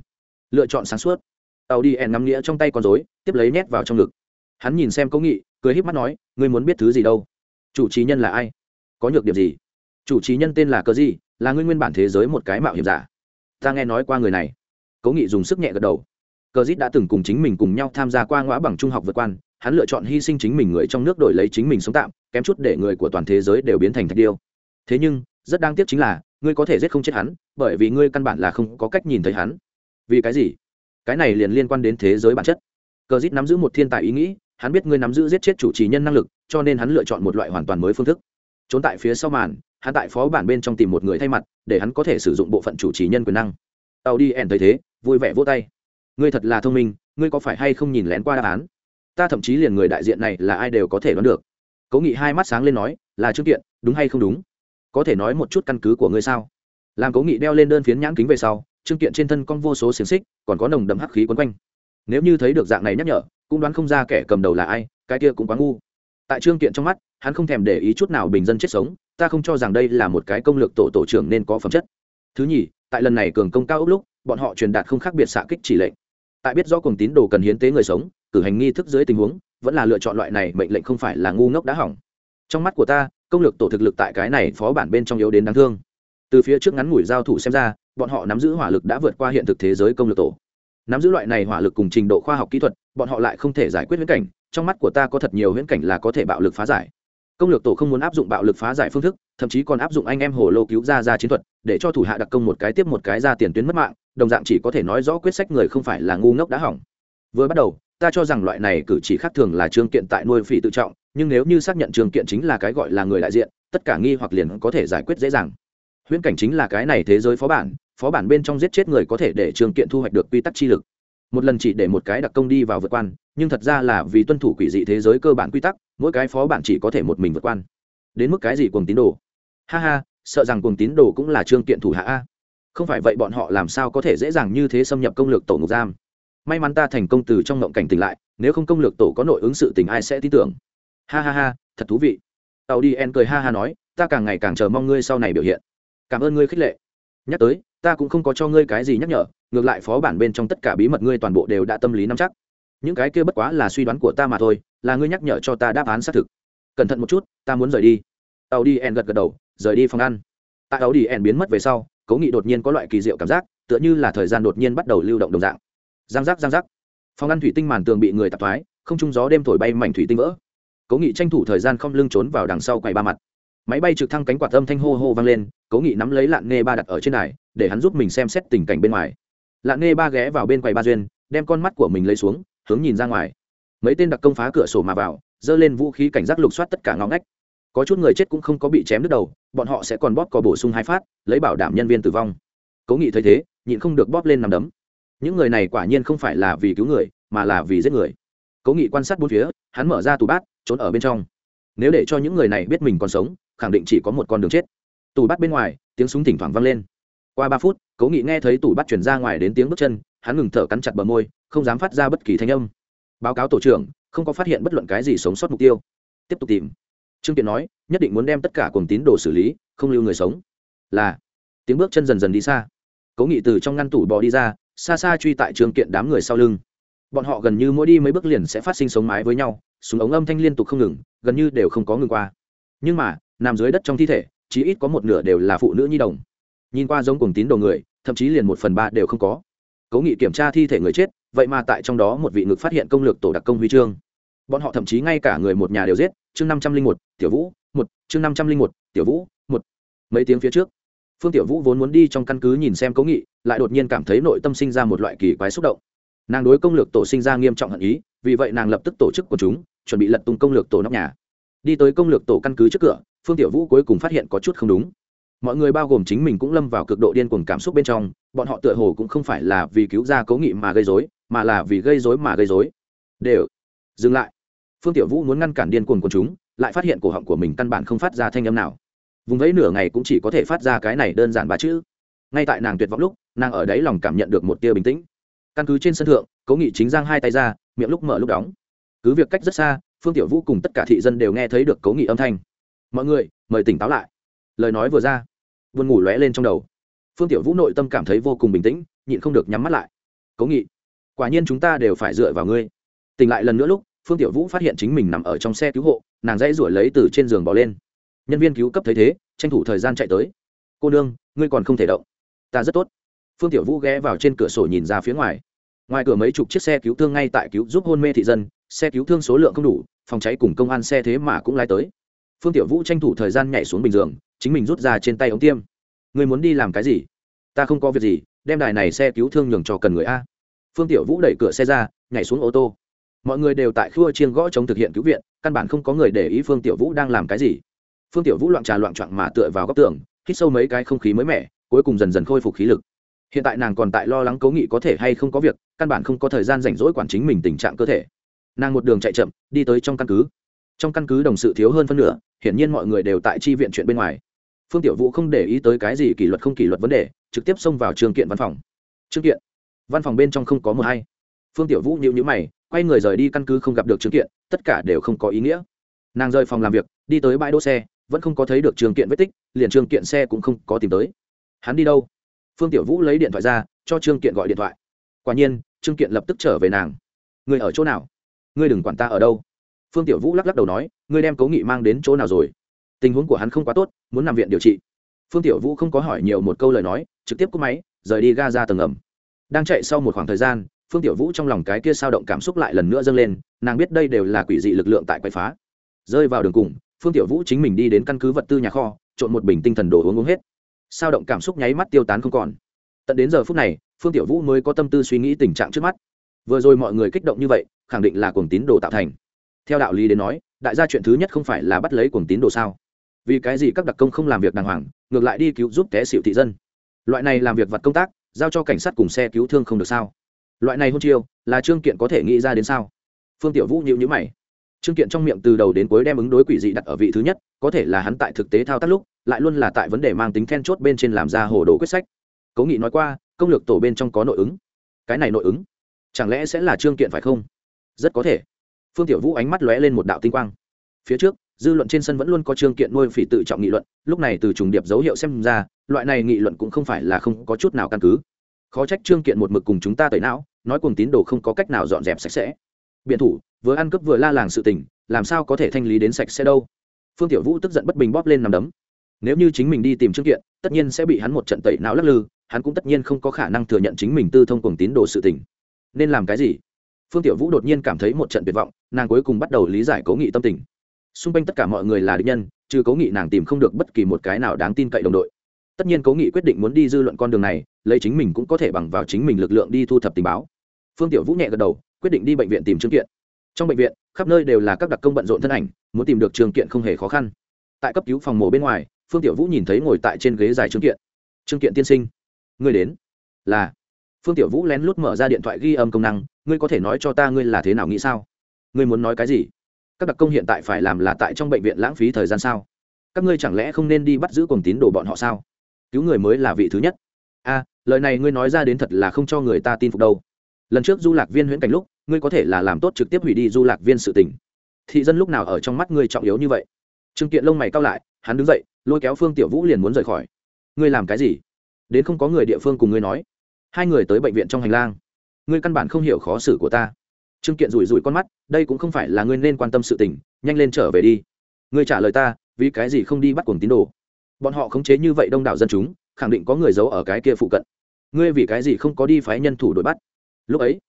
Lựa chọn sáng suốt. Tàu đi ẻn ngắm nghĩa trong tay con dối tiếp lấy nhét vào trong ngực. Hắn nhìn xem cố nghị, cười híp mắt nói, ngươi muốn biết thứ gì đâu? Chủ trì nhân là ai? Có nhược điểm gì? Chủ trì nhân tên là cơ gì là ngươi nguyên bản thế giới một cái mạo hiểm giả. Ta nghe nói qua người này. Cố nghị dùng sức nhẹ gật đầu. Cờ dít đã từng cùng chính mình cùng nhau tham gia qua ngõ bằng trung học vượt quan hắn lựa chọn hy sinh chính mình người trong nước đổi lấy chính mình sống tạm, kém chút để người của toàn thế giới đều biến thành thạch điêu. Thế nhưng, rất đáng tiếc chính là, ngươi có thể giết không chết hắn, bởi vì ngươi căn bản là không có cách nhìn thấy hắn. Vì cái gì? Cái này liền liên quan đến thế giới bản chất. Cờ dít nắm giữ một thiên tài ý nghĩ, hắn biết ngươi nắm giữ giết chết chủ trì nhân năng lực, cho nên hắn lựa chọn một loại hoàn toàn mới phương thức. Trốn tại phía sau màn, hắn tại phó bản bên trong tìm một người thay mặt, để hắn có thể sử dụng bộ phận chủ trì nhân quyền năng. Tàu đi ẻn thấy thế, vui vẻ vỗ tay. Ngươi thật là thông minh, ngươi có phải hay không nhìn lén qua đáp án? Ta thậm chí liền người đại diện này là ai đều có thể đoán được. Cố nghị hai mắt sáng lên nói, là trương kiện, đúng hay không đúng? Có thể nói một chút căn cứ của ngươi sao? Làm cố nghị đeo lên đơn phiến nhãn kính về sau, trương kiện trên thân con vô số xiềng xích, còn có nồng đậm hắc khí quấn quanh. Nếu như thấy được dạng này nhắc nhở, cũng đoán không ra kẻ cầm đầu là ai, cái kia cũng quá ngu. Tại trương kiện trong mắt, hắn không thèm để ý chút nào bình dân chết sống, ta không cho rằng đây là một cái công lược tổ tổ trưởng nên có phẩm chất. Thứ nhì, tại lần này cường công cao ốc lúc, bọn họ truyền đạt không khác biệt xạ kích chỉ lệnh. Tại biết do cùng tín đồ cần hiến tế người sống cử hành nghi thức dưới tình huống, vẫn là lựa chọn loại này mệnh lệnh không phải là ngu ngốc đã hỏng. Trong mắt của ta, công lược tổ thực lực tại cái này phó bản bên trong yếu đến đáng thương. Từ phía trước ngắn ngủi giao thủ xem ra, bọn họ nắm giữ hỏa lực đã vượt qua hiện thực thế giới công lược tổ. Nắm giữ loại này hỏa lực cùng trình độ khoa học kỹ thuật, bọn họ lại không thể giải quyết huyễn cảnh, trong mắt của ta có thật nhiều huyễn cảnh là có thể bạo lực phá giải. Công lược tổ không muốn áp dụng bạo lực phá giải phương thức, thậm chí còn áp dụng anh em hồ lô cứu ra ra chiến thuật, để cho thủ hạ đặc công một cái tiếp một cái ra tiền tuyến mất mạng, đồng dạng chỉ có thể nói rõ quyết sách người không phải là ngu ngốc đã hỏng. Vừa bắt đầu ta cho rằng loại này cử chỉ khác thường là trương kiện tại nuôi phỉ tự trọng, nhưng nếu như xác nhận trương kiện chính là cái gọi là người đại diện, tất cả nghi hoặc liền có thể giải quyết dễ dàng. Huyễn cảnh chính là cái này thế giới phó bản phó bản bên trong giết chết người có thể để trương kiện thu hoạch được quy tắc chi lực. Một lần chỉ để một cái đặc công đi vào vượt quan, nhưng thật ra là vì tuân thủ quỷ dị thế giới cơ bản quy tắc, mỗi cái phó bản chỉ có thể một mình vượt quan. Đến mức cái gì cùng tín đồ? Ha ha, sợ rằng cùng tín đồ cũng là trương kiện thủ hạ a. Không phải vậy bọn họ làm sao có thể dễ dàng như thế xâm nhập công lược tổ ngục giam? May mắn ta thành công từ trong ngộng cảnh tỉnh lại, nếu không công lược tổ có nội ứng sự tình ai sẽ tin tưởng. Ha ha ha, thật thú vị. Tàu đi en cười ha ha nói, ta càng ngày càng chờ mong ngươi sau này biểu hiện. Cảm ơn ngươi khích lệ. Nhắc tới, ta cũng không có cho ngươi cái gì nhắc nhở, ngược lại phó bản bên trong tất cả bí mật ngươi toàn bộ đều đã tâm lý nắm chắc. Những cái kia bất quá là suy đoán của ta mà thôi, là ngươi nhắc nhở cho ta đáp án xác thực. Cẩn thận một chút, ta muốn rời đi. Tàu đi en gật gật đầu, rời đi phòng ăn. Tại tàu đi en biến mất về sau, cố nghị đột nhiên có loại kỳ diệu cảm giác, tựa như là thời gian đột nhiên bắt đầu lưu động đồng dạng giang giác giang giác. Phòng ăn thủy tinh màn tường bị người tạp thoái, không trung gió đêm thổi bay mảnh thủy tinh vỡ. Cố nghị tranh thủ thời gian không lưng trốn vào đằng sau quầy ba mặt. Máy bay trực thăng cánh quạt âm thanh hô hô vang lên, cố nghị nắm lấy lạng nghe ba đặt ở trên đài, để hắn giúp mình xem xét tình cảnh bên ngoài. Lạng nghe ba ghé vào bên quầy ba duyên, đem con mắt của mình lấy xuống, hướng nhìn ra ngoài. Mấy tên đặc công phá cửa sổ mà vào, giơ lên vũ khí cảnh giác lục soát tất cả ngõ ngách. Có chút người chết cũng không có bị chém đứt đầu, bọn họ sẽ còn bóp cò bổ sung hai phát, lấy bảo đảm nhân viên tử vong. Cố nghị thấy thế, nhịn không được bóp lên nằm đấm những người này quả nhiên không phải là vì cứu người, mà là vì giết người. Cố nghị quan sát bốn phía, hắn mở ra tủ bát, trốn ở bên trong. Nếu để cho những người này biết mình còn sống, khẳng định chỉ có một con đường chết. Tủ bát bên ngoài, tiếng súng thỉnh thoảng vang lên. Qua ba phút, cố nghị nghe thấy tủ bát chuyển ra ngoài đến tiếng bước chân, hắn ngừng thở cắn chặt bờ môi, không dám phát ra bất kỳ thanh âm. Báo cáo tổ trưởng, không có phát hiện bất luận cái gì sống sót mục tiêu. Tiếp tục tìm. Trương kiện nói, nhất định muốn đem tất cả cùng tín đồ xử lý, không lưu người sống. Là. Tiếng bước chân dần dần đi xa. Cố nghị từ trong ngăn tủ bò đi ra xa xa truy tại trường kiện đám người sau lưng. Bọn họ gần như mỗi đi mấy bước liền sẽ phát sinh sống mái với nhau, súng ống âm thanh liên tục không ngừng, gần như đều không có ngừng qua. Nhưng mà, nằm dưới đất trong thi thể chỉ ít có một nửa đều là phụ nữ nhi đồng. Nhìn qua giống cùng tín đồ người, thậm chí liền một phần ba đều không có. Cố nghị kiểm tra thi thể người chết, vậy mà tại trong đó một vị ngực phát hiện công lược tổ đặc công huy chương. Bọn họ thậm chí ngay cả người một nhà đều giết, chương năm trăm linh một, tiểu vũ, một, chương năm trăm linh một, tiểu vũ, một. Mấy tiếng phía trước phương tiểu vũ vốn muốn đi trong căn cứ nhìn xem cố nghị, lại đột nhiên cảm thấy nội tâm sinh ra một loại kỳ quái xúc động. Nàng đối công lược tổ sinh ra nghiêm trọng hận ý, vì vậy nàng lập tức tổ chức của chúng, chuẩn bị lật tung công lược tổ nóc nhà. Đi tới công lược tổ căn cứ trước cửa, phương tiểu vũ cuối cùng phát hiện có chút không đúng. Mọi người bao gồm chính mình cũng lâm vào cực độ điên cuồng cảm xúc bên trong, bọn họ tựa hồ cũng không phải là vì cứu ra cố nghị mà gây dối mà là vì gây dối mà gây dối đều, dừng lại. Phương tiểu vũ muốn ngăn cản điên cuồng của chúng, lại phát hiện cổ họng của mình căn bản không phát ra thanh âm nào vùng vẫy nửa ngày cũng chỉ có thể phát ra cái này đơn giản ba chữ. Ngay tại nàng tuyệt vọng lúc, nàng ở đấy lòng cảm nhận được một tia bình tĩnh. Căn cứ trên sân thượng, cố nghị chính giang hai tay ra, miệng lúc mở lúc đóng. Cứ việc cách rất xa, phương tiểu vũ cùng tất cả thị dân đều nghe thấy được cố nghị âm thanh. Mọi người, mời tỉnh táo lại. Lời nói vừa ra vươn ngủ lóe lên trong đầu. Phương tiểu vũ nội tâm cảm thấy vô cùng bình tĩnh, nhịn không được nhắm mắt lại. Cố nghị, quả nhiên chúng ta đều phải dựa vào ngươi. Tỉnh lại lần nữa lúc, phương tiểu vũ phát hiện chính mình nằm ở trong xe cứu hộ, nàng dãy ruổi lấy từ trên giường bỏ lên nhân viên cứu cấp thấy thế, tranh thủ thời gian chạy tới. Cô nương, ngươi còn không thể động. Ta rất tốt. Phương tiểu vũ ghé vào trên cửa sổ nhìn ra phía ngoài. Ngoài cửa mấy chục chiếc xe cứu thương ngay tại cứu giúp hôn mê thị dân, xe cứu thương số lượng không đủ, phòng cháy cùng công an xe thế mà cũng lái tới. Phương tiểu vũ tranh thủ thời gian nhảy xuống bình giường, chính mình rút ra trên tay ống tiêm. Người muốn đi làm cái gì? Ta không có việc gì, đem đài này xe cứu thương nhường cho cần người a. Phương tiểu vũ đẩy cửa xe ra, nhảy xuống ô tô. Mọi người đều tại khua chiên gõ chống thực hiện cứu viện, căn bản không có người để ý phương tiểu vũ đang làm cái gì phương tiểu vũ loạn trà loạn trọn mà tựa vào góc tường, hít sâu mấy cái không khí mới mẻ, cuối cùng dần dần khôi phục khí lực. Hiện tại nàng còn tại lo lắng cố nghị có thể hay không có việc, căn bản không có thời gian rảnh rỗi quản chính mình tình trạng cơ thể. Nàng một đường chạy chậm, đi tới trong căn cứ. Trong căn cứ đồng sự thiếu hơn phân nửa, hiển nhiên mọi người đều tại chi viện chuyện bên ngoài. Phương tiểu vũ không để ý tới cái gì kỷ luật không kỷ luật vấn đề, trực tiếp xông vào trường kiện văn phòng. Trương kiện? Văn phòng bên trong không có một hay phương tiểu vũ nhịu nhữ mày, quay người rời đi căn cứ không gặp được trương kiện, tất cả đều không có ý nghĩa. Nàng rời phòng làm việc, đi tới bãi đỗ xe vẫn không có thấy được trường kiện vết tích, liền trường kiện xe cũng không có tìm tới. Hắn đi đâu? Phương tiểu vũ lấy điện thoại ra, cho trương kiện gọi điện thoại. Quả nhiên trương kiện lập tức trở về nàng. Người ở chỗ nào? Ngươi đừng quản ta ở đâu. Phương tiểu vũ lắc lắc đầu nói, ngươi đem cố nghị mang đến chỗ nào rồi? Tình huống của hắn không quá tốt, muốn nằm viện điều trị. Phương tiểu vũ không có hỏi nhiều một câu lời nói, trực tiếp cúp máy, rời đi ga ra tầng ngầm đang chạy sau một khoảng thời gian, phương tiểu vũ trong lòng cái kia sao động cảm xúc lại lần nữa dâng lên, nàng biết đây đều là quỷ dị lực lượng tại quậy phá. Rơi vào đường cùng phương tiểu vũ chính mình đi đến căn cứ vật tư nhà kho, trộn một bình tinh thần đồ uống uống hết. Sao động cảm xúc nháy mắt tiêu tán không còn. Tận đến giờ phút này, phương tiểu vũ mới có tâm tư suy nghĩ tình trạng trước mắt. Vừa rồi mọi người kích động như vậy, khẳng định là cuồng tín đồ tạo thành. Theo đạo lý đến nói, đại gia chuyện thứ nhất không phải là bắt lấy cuồng tín đồ sao? Vì cái gì các đặc công không làm việc đàng hoàng, ngược lại đi cứu giúp té xịu thị dân? Loại này làm việc vật công tác, giao cho cảnh sát cùng xe cứu thương không được sao? Loại này hôn chiêu, là trương kiện có thể nghĩ ra đến sao? Phương tiểu vũ nhịu nhữ mày trương kiện trong miệng từ đầu đến cuối đem ứng đối quỷ dị đặt ở vị thứ nhất, có thể là hắn tại thực tế thao tác lúc, lại luôn là tại vấn đề mang tính then chốt bên trên làm ra hồ đồ quyết sách. Cố nghị nói qua, công lược tổ bên trong có nội ứng. Cái này nội ứng, chẳng lẽ sẽ là trương kiện phải không? Rất có thể. Phương tiểu vũ ánh mắt lóe lên một đạo tinh quang. Phía trước, dư luận trên sân vẫn luôn có trương kiện nuôi phỉ tự trọng nghị luận, lúc này từ trùng điệp dấu hiệu xem ra, loại này nghị luận cũng không phải là không có chút nào căn cứ. Khó trách trương kiện một mực cùng chúng ta tẩy não, nói cùng tín đồ không có cách nào dọn dẹp sạch sẽ. Biện thủ vừa ăn cướp vừa la làng sự tình, làm sao có thể thanh lý đến sạch sẽ đâu? Phương tiểu vũ tức giận bất bình bóp lên nằm đấm. Nếu như chính mình đi tìm trương kiện, tất nhiên sẽ bị hắn một trận tẩy não lắc lư, hắn cũng tất nhiên không có khả năng thừa nhận chính mình tư thông cùng tín đồ sự tình. Nên làm cái gì? Phương tiểu vũ đột nhiên cảm thấy một trận tuyệt vọng, nàng cuối cùng bắt đầu lý giải cố nghị tâm tình. Xung quanh tất cả mọi người là địch nhân, trừ cố nghị nàng tìm không được bất kỳ một cái nào đáng tin cậy đồng đội. Tất nhiên cố nghị quyết định muốn đi dư luận con đường này, lấy chính mình cũng có thể bằng vào chính mình lực lượng đi thu thập tình báo. Phương tiểu vũ nhẹ gật đầu, quyết định đi bệnh viện tìm trương kiện trong bệnh viện, khắp nơi đều là các đặc công bận rộn thân ảnh, muốn tìm được trương kiện không hề khó khăn. Tại cấp cứu phòng mổ bên ngoài, phương tiểu vũ nhìn thấy ngồi tại trên ghế dài trương kiện. Trương kiện tiên sinh người đến. Là. Phương tiểu vũ lén lút mở ra điện thoại ghi âm công năng, ngươi có thể nói cho ta ngươi là thế nào nghĩ sao? Ngươi muốn nói cái gì? Các đặc công hiện tại phải làm là tại trong bệnh viện lãng phí thời gian sao? Các ngươi chẳng lẽ không nên đi bắt giữ cùng tín đồ bọn họ sao? Cứu người mới là vị thứ nhất. A, lời này ngươi nói ra đến thật là không cho người ta tin phục đâu. Lần trước du lạc viên huyễn cảnh lúc ngươi có thể là làm tốt trực tiếp hủy đi du lạc viên sự tình. Thị dân lúc nào ở trong mắt ngươi trọng yếu như vậy? Trương kiện lông mày cao lại, hắn đứng dậy, lôi kéo phương tiểu vũ liền muốn rời khỏi. Ngươi làm cái gì? Đến không có người địa phương cùng ngươi nói. Hai người tới bệnh viện trong hành lang. Ngươi căn bản không hiểu khó xử của ta. Trương kiện rủi rủi con mắt, đây cũng không phải là ngươi nên quan tâm sự tình, nhanh lên trở về đi. Ngươi trả lời ta, vì cái gì không đi bắt cuồng tín đồ? Bọn họ khống chế như vậy đông đảo dân chúng, khẳng định có người giấu ở cái kia phụ cận. Ngươi vì cái gì không có đi phái nhân thủ đuổi bắt? Lúc ấy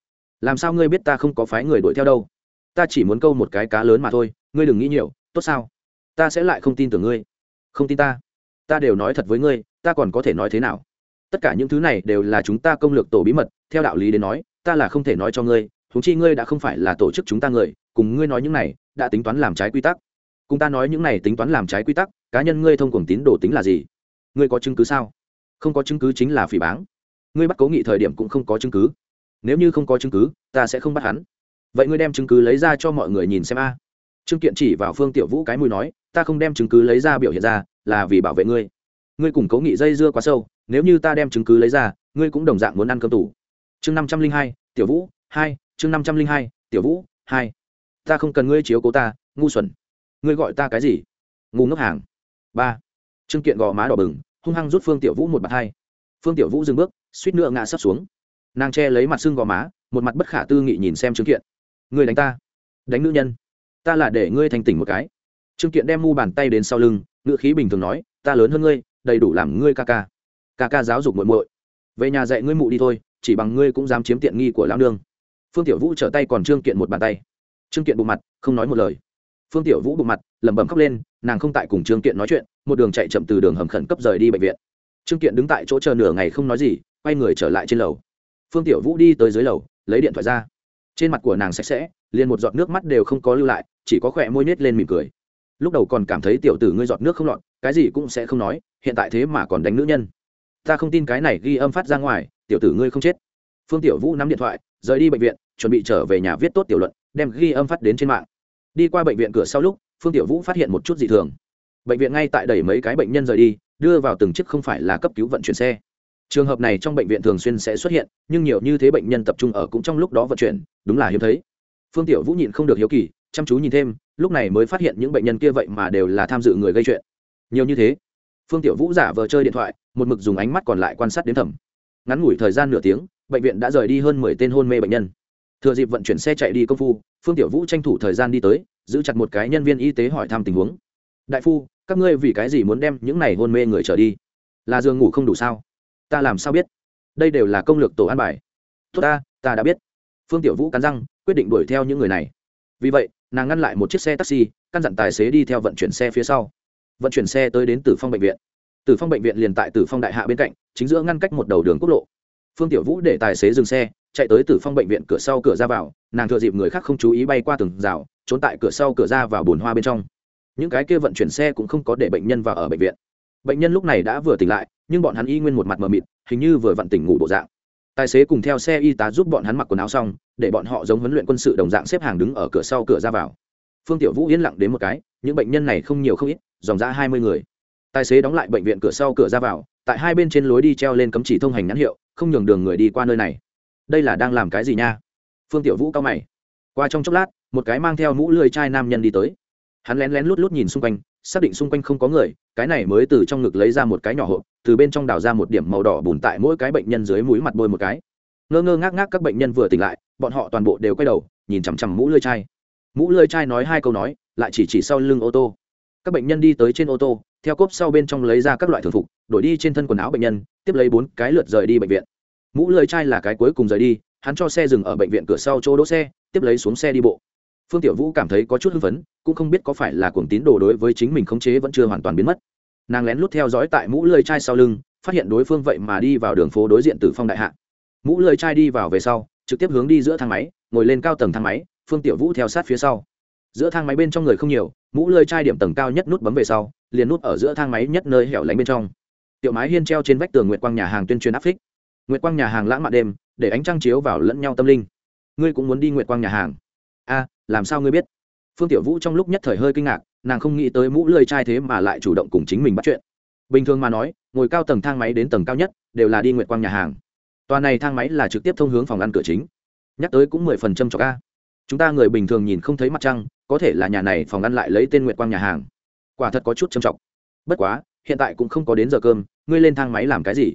làm sao ngươi biết ta không có phái người đuổi theo đâu? Ta chỉ muốn câu một cái cá lớn mà thôi, ngươi đừng nghĩ nhiều, tốt sao? Ta sẽ lại không tin tưởng ngươi. Không tin ta. Ta đều nói thật với ngươi, ta còn có thể nói thế nào? Tất cả những thứ này đều là chúng ta công lược tổ bí mật, theo đạo lý đến nói, ta là không thể nói cho ngươi thúng chi ngươi đã không phải là tổ chức chúng ta người, cùng ngươi nói những này, đã tính toán làm trái quy tắc. Cùng ta nói những này tính toán làm trái quy tắc, cá nhân ngươi thông cùng tín đồ tính là gì? Ngươi có chứng cứ sao? Không có chứng cứ chính là phỉ báng. Ngươi bắt cố nghị thời điểm cũng không có chứng cứ nếu như không có chứng cứ, ta sẽ không bắt hắn. Vậy ngươi đem chứng cứ lấy ra cho mọi người nhìn xem a. Trương kiện chỉ vào phương tiểu vũ cái mùi nói, ta không đem chứng cứ lấy ra biểu hiện ra, là vì bảo vệ ngươi. Ngươi cùng cố nghị dây dưa quá sâu, nếu như ta đem chứng cứ lấy ra, ngươi cũng đồng dạng muốn ăn cơm tủ chương năm trăm linh hai, tiểu vũ, hai, chương năm trăm linh hai, tiểu vũ, hai. Ta không cần ngươi chiếu cố ta, ngu xuẩn. Ngươi gọi ta cái gì? Ngu ngốc hàng. Ba. Trương kiện gò má đỏ bừng, hung hăng rút phương tiểu vũ một bạt hai. Phương tiểu vũ dừng bước, suýt nữa ngã sắp xuống nàng che lấy mặt xương gò má, một mặt bất khả tư nghị nhìn xem trương kiện. Người đánh ta? Đánh nữ nhân? Ta là để ngươi thành tỉnh một cái. Trương kiện đem mu bàn tay đến sau lưng, ngữ khí bình thường nói, ta lớn hơn ngươi, đầy đủ làm ngươi ca ca. Ca ca giáo dục muội muội. Về nhà dạy ngươi mụ đi thôi, chỉ bằng ngươi cũng dám chiếm tiện nghi của lão nương. Phương tiểu vũ trở tay còn trương kiện một bàn tay. Trương kiện bụng mặt, không nói một lời. Phương tiểu vũ bụng mặt, lẩm bẩm khóc lên, nàng không tại cùng trương kiện nói chuyện, một đường chạy chậm từ đường hầm khẩn cấp rời đi bệnh viện. Trương kiện đứng tại chỗ chờ nửa ngày không nói gì, quay người trở lại trên lầu phương tiểu vũ đi tới dưới lầu, lấy điện thoại ra. Trên mặt của nàng sạch sẽ, liền một giọt nước mắt đều không có lưu lại, chỉ có khỏe môi nết lên mỉm cười. Lúc đầu còn cảm thấy tiểu tử ngươi giọt nước không lọt, cái gì cũng sẽ không nói, hiện tại thế mà còn đánh nữ nhân. Ta không tin cái này ghi âm phát ra ngoài, tiểu tử ngươi không chết. Phương tiểu vũ nắm điện thoại, rời đi bệnh viện, chuẩn bị trở về nhà viết tốt tiểu luận, đem ghi âm phát đến trên mạng. Đi qua bệnh viện cửa sau lúc, phương tiểu vũ phát hiện một chút dị thường. Bệnh viện ngay tại đẩy mấy cái bệnh nhân rời đi, đưa vào từng chiếc không phải là cấp cứu vận chuyển xe trường hợp này trong bệnh viện thường xuyên sẽ xuất hiện, nhưng nhiều như thế bệnh nhân tập trung ở cũng trong lúc đó vận chuyển, đúng là hiếm thấy. Phương tiểu vũ nhịn không được hiếu kỳ, chăm chú nhìn thêm, lúc này mới phát hiện những bệnh nhân kia vậy mà đều là tham dự người gây chuyện. Nhiều như thế, phương tiểu vũ giả vờ chơi điện thoại, một mực dùng ánh mắt còn lại quan sát đến thẩm ngắn ngủi thời gian nửa tiếng, bệnh viện đã rời đi hơn mười tên hôn mê bệnh nhân. Thừa dịp vận chuyển xe chạy đi công phu, phương tiểu vũ tranh thủ thời gian đi tới, giữ chặt một cái nhân viên y tế hỏi thăm tình huống. Đại phu, các ngươi vì cái gì muốn đem những này hôn mê người trở đi? Là giường ngủ không đủ sao? Ta làm sao biết? Đây đều là công lược tổ an bài. Tốt ta ta đã biết. Phương tiểu vũ cắn răng, quyết định đuổi theo những người này. Vì vậy, nàng ngăn lại một chiếc xe taxi, căn dặn tài xế đi theo vận chuyển xe phía sau. Vận chuyển xe tới đến tử phong bệnh viện. Tử phong bệnh viện liền tại tử phong đại hạ bên cạnh, chính giữa ngăn cách một đầu đường quốc lộ. Phương tiểu vũ để tài xế dừng xe, chạy tới tử phong bệnh viện cửa sau cửa ra vào, nàng thừa dịp người khác không chú ý bay qua từng rào, trốn tại cửa sau cửa ra vào bồn hoa bên trong. Những cái kia vận chuyển xe cũng không có để bệnh nhân vào ở bệnh viện bệnh nhân lúc này đã vừa tỉnh lại, nhưng bọn hắn y nguyên một mặt mờ mịt, hình như vừa vặn tỉnh ngủ bộ dạng. Tài xế cùng theo xe y tá giúp bọn hắn mặc quần áo xong, để bọn họ giống huấn luyện quân sự đồng dạng xếp hàng đứng ở cửa sau cửa ra vào. Phương tiểu vũ yên lặng đến một cái, những bệnh nhân này không nhiều không ít, dòng ra hai mươi người. Tài xế đóng lại bệnh viện cửa sau cửa ra vào, tại hai bên trên lối đi treo lên cấm chỉ thông hành nhãn hiệu, không nhường đường người đi qua nơi này. Đây là đang làm cái gì nha? Phương tiểu vũ cao mày. Qua trong chốc lát, một cái mang theo mũ lưới chai nam nhân đi tới. Hắn lén lén lút lút nhìn xung quanh xác định xung quanh không có người, cái này mới từ trong ngực lấy ra một cái nhỏ hộp, từ bên trong đào ra một điểm màu đỏ bùn tại mỗi cái bệnh nhân dưới mũi mặt bôi một cái. Ngơ ngơ ngác ngác các bệnh nhân vừa tỉnh lại, bọn họ toàn bộ đều quay đầu, nhìn chằm chằm mũ lơi chai. Mũ lơi chai nói hai câu nói, lại chỉ chỉ sau lưng ô tô. Các bệnh nhân đi tới trên ô tô, theo cốp sau bên trong lấy ra các loại thường phục, đổi đi trên thân quần áo bệnh nhân, tiếp lấy bốn cái lượt rời đi bệnh viện. Mũ lơi chai là cái cuối cùng rời đi, hắn cho xe dừng ở bệnh viện cửa sau chỗ đỗ xe, tiếp lấy xuống xe đi bộ phương tiểu vũ cảm thấy có chút hưng phấn, cũng không biết có phải là cuồng tín đồ đối với chính mình khống chế vẫn chưa hoàn toàn biến mất. Nàng lén lút theo dõi tại mũ lơi chai sau lưng, phát hiện đối phương vậy mà đi vào đường phố đối diện tử phong đại hạ. Mũ lơi chai đi vào về sau, trực tiếp hướng đi giữa thang máy, ngồi lên cao tầng thang máy, phương tiểu vũ theo sát phía sau. Giữa thang máy bên trong người không nhiều, mũ lơi chai điểm tầng cao nhất nút bấm về sau, liền nút ở giữa thang máy nhất nơi hẻo lánh bên trong. Tiểu mái hiên treo trên vách tường nguyệt quang nhà hàng tuyên truyền áp phích. Nguyệt quang nhà hàng lãng mạn đêm, để ánh trăng chiếu vào lẫn nhau tâm linh. Ngươi cũng muốn đi nguyệt quang nhà hàng? A làm sao ngươi biết? Phương tiểu vũ trong lúc nhất thời hơi kinh ngạc, nàng không nghĩ tới mũ lơi trai thế mà lại chủ động cùng chính mình bắt chuyện. Bình thường mà nói, ngồi cao tầng thang máy đến tầng cao nhất, đều là đi nguyệt quang nhà hàng. Tòa này thang máy là trực tiếp thông hướng phòng ăn cửa chính. Nhắc tới cũng mười phần trăm cho ca chúng ta người bình thường nhìn không thấy mặt trăng, có thể là nhà này phòng ăn lại lấy tên nguyệt quang nhà hàng. Quả thật có chút trầm trọng bất quá, hiện tại cũng không có đến giờ cơm, ngươi lên thang máy làm cái gì?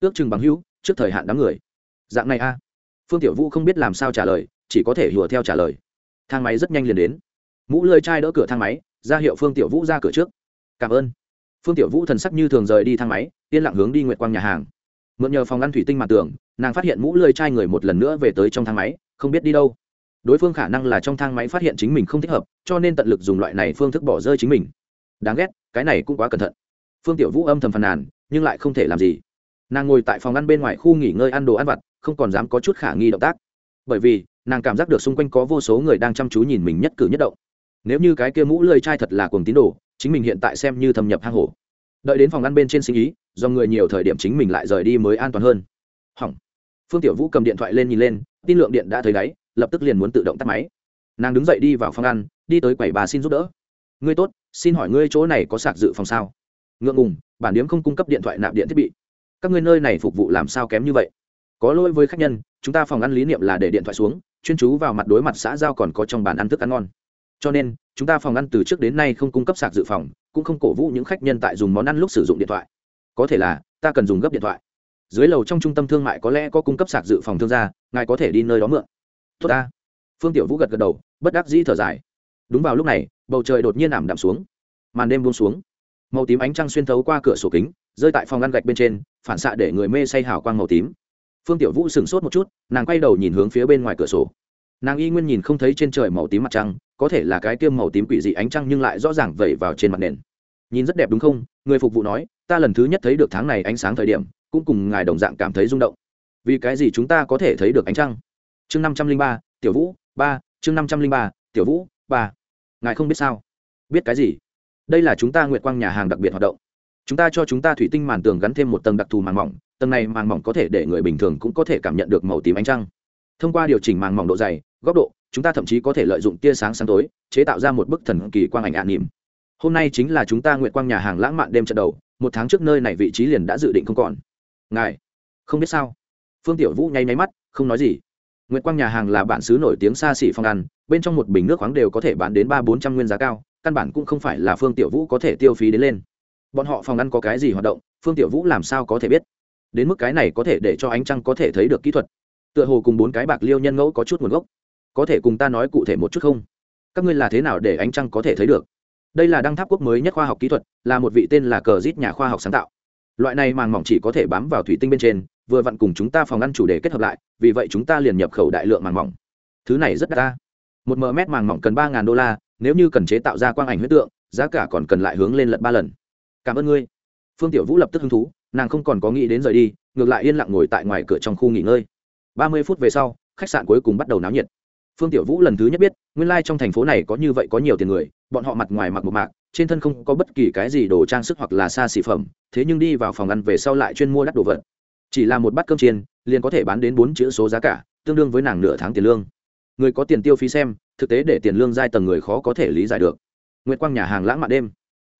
Ước chừng bằng hữu, trước thời hạn đám người. Dạng này a. Phương tiểu vũ không biết làm sao trả lời, chỉ có thể hùa theo trả lời thang máy rất nhanh liền đến. Mũ lơi chai đỡ cửa thang máy, ra hiệu phương tiểu vũ ra cửa trước. Cảm ơn. Phương tiểu vũ thần sắc như thường rời đi thang máy, yên lặng hướng đi nguyệt quang nhà hàng. Mượn nhờ phòng ăn thủy tinh mặt tường nàng phát hiện mũ lơi chai người một lần nữa về tới trong thang máy, không biết đi đâu. Đối phương khả năng là trong thang máy phát hiện chính mình không thích hợp, cho nên tận lực dùng loại này phương thức bỏ rơi chính mình. Đáng ghét, cái này cũng quá cẩn thận. Phương tiểu vũ âm thầm phàn nàn, nhưng lại không thể làm gì. Nàng ngồi tại phòng ăn bên ngoài khu nghỉ ngơi ăn đồ ăn vặt, không còn dám có chút khả nghi động tác. Bởi vì nàng cảm giác được xung quanh có vô số người đang chăm chú nhìn mình nhất cử nhất động. Nếu như cái kia mũ lơi chai thật là cuồng tín đồ, chính mình hiện tại xem như thâm nhập hang hổ. Đợi đến phòng ăn bên trên sinh ý, do người nhiều thời điểm chính mình lại rời đi mới an toàn hơn. Hỏng. Phương tiểu vũ cầm điện thoại lên nhìn lên, tin lượng điện đã thấy đáy, lập tức liền muốn tự động tắt máy. Nàng đứng dậy đi vào phòng ăn, đi tới quầy bà xin giúp đỡ. Ngươi tốt, xin hỏi ngươi chỗ này có sạc dự phòng sao? Ngượng ngùng, bản điếm không cung cấp điện thoại nạp điện thiết bị. Các ngươi nơi này phục vụ làm sao kém như vậy? Có lỗi với khách nhân, chúng ta phòng ăn lý niệm là để điện thoại xuống chuyên chú vào mặt đối mặt xã giao còn có trong bàn ăn thức ăn ngon. Cho nên, chúng ta phòng ăn từ trước đến nay không cung cấp sạc dự phòng, cũng không cổ vũ những khách nhân tại dùng món ăn lúc sử dụng điện thoại. Có thể là, ta cần dùng gấp điện thoại. Dưới lầu trong trung tâm thương mại có lẽ có cung cấp sạc dự phòng thương gia, ngài có thể đi nơi đó mượn. Tốt ta. Phương tiểu vũ gật gật đầu, bất đắc dĩ thở dài. Đúng vào lúc này, bầu trời đột nhiên ảm đạm xuống. Màn đêm buông xuống. Màu tím ánh trăng xuyên thấu qua cửa sổ kính, rơi tại phòng ngăn gạch bên trên, phản xạ để người mê say hào quang màu tím phương tiểu vũ sửng sốt một chút, nàng quay đầu nhìn hướng phía bên ngoài cửa sổ. Nàng y nguyên nhìn không thấy trên trời màu tím mặt trăng, có thể là cái tiêm màu tím quỷ dị ánh trăng nhưng lại rõ ràng vẩy vào trên mặt nền. Nhìn rất đẹp đúng không? Người phục vụ nói, ta lần thứ nhất thấy được tháng này ánh sáng thời điểm, cũng cùng ngài đồng dạng cảm thấy rung động. Vì cái gì chúng ta có thể thấy được ánh trăng? Chương năm trăm linh ba, tiểu vũ, ba, chương năm trăm linh ba, tiểu vũ, ba. Ngài không biết sao? Biết cái gì? Đây là chúng ta nguyện quang nhà hàng đặc biệt hoạt động. Chúng ta cho chúng ta thủy tinh màn tường gắn thêm một tầng đặc thù màn mỏng tầng này màng mỏng có thể để người bình thường cũng có thể cảm nhận được màu tím ánh trăng. Thông qua điều chỉnh màng mỏng độ dày, góc độ, chúng ta thậm chí có thể lợi dụng tia sáng sáng tối, chế tạo ra một bức thần kỳ quang ảnh ạ nỉm hôm nay chính là chúng ta nguyện quang nhà hàng lãng mạn đêm trận đầu, một tháng trước nơi này vị trí liền đã dự định không còn. Ngài, không biết sao? Phương tiểu vũ nháy máy mắt, không nói gì. Nguyện quang nhà hàng là bản xứ nổi tiếng xa xỉ phong ăn bên trong một bình nước khoáng đều có thể bán đến ba bốn trăm nguyên giá cao, căn bản cũng không phải là phương tiểu vũ có thể tiêu phí đến lên. Bọn họ phòng ăn có cái gì hoạt động, phương tiểu vũ làm sao có thể biết? Đến mức cái này có thể để cho ánh trăng có thể thấy được kỹ thuật. Tựa hồ cùng bốn cái bạc liêu nhân ngẫu có chút nguồn gốc. Có thể cùng ta nói cụ thể một chút không? Các ngươi là thế nào để ánh trăng có thể thấy được? Đây là đăng tháp quốc mới nhất khoa học kỹ thuật, là một vị tên là cờ rít nhà khoa học sáng tạo. Loại này màng mỏng chỉ có thể bám vào thủy tinh bên trên, vừa vặn cùng chúng ta phòng ăn chủ đề kết hợp lại, vì vậy chúng ta liền nhập khẩu đại lượng màng mỏng. Thứ này rất đắt ta một mờ mét màng mỏng cần ba ngàn đô la, nếu như cần chế tạo ra quang ảnh huyết tượng, giá cả còn cần lại hướng lên lận ba lần. Cảm ơn ngươi. Phương tiểu vũ lập tức hứng thú nàng không còn có nghĩ đến rời đi, ngược lại yên lặng ngồi tại ngoài cửa trong khu nghỉ ngơi. Ba mươi phút về sau, khách sạn cuối cùng bắt đầu náo nhiệt. Phương tiểu vũ lần thứ nhất biết, nguyên lai、like、trong thành phố này có như vậy có nhiều tiền người, bọn họ mặt ngoài mặc một mạc, trên thân không có bất kỳ cái gì đồ trang sức hoặc là xa xỉ phẩm, thế nhưng đi vào phòng ăn về sau lại chuyên mua đắt đồ vật. Chỉ là một bát cơm chiên, liền có thể bán đến bốn chữ số giá cả, tương đương với nàng nửa tháng tiền lương. Người có tiền tiêu phí xem, thực tế để tiền lương giai tầng người khó có thể lý giải được. Nguyệt quang nhà hàng lãng mạn đêm.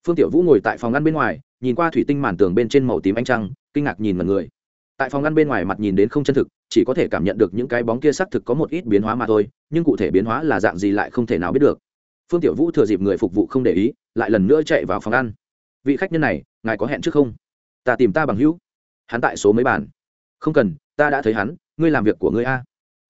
Phương tiểu vũ ngồi tại phòng ăn bên ngoài nhìn qua thủy tinh màn tường bên trên màu tím ánh trăng, kinh ngạc nhìn mọi người. Tại phòng ăn bên ngoài mặt nhìn đến không chân thực, chỉ có thể cảm nhận được những cái bóng kia xác thực có một ít biến hóa mà thôi, nhưng cụ thể biến hóa là dạng gì lại không thể nào biết được. Phương tiểu vũ thừa dịp người phục vụ không để ý, lại lần nữa chạy vào phòng ăn vị khách nhân này, ngài có hẹn trước không? Ta tìm ta bằng hữu. Hắn tại số mấy bàn? Không cần, ta đã thấy hắn, ngươi làm việc của ngươi a.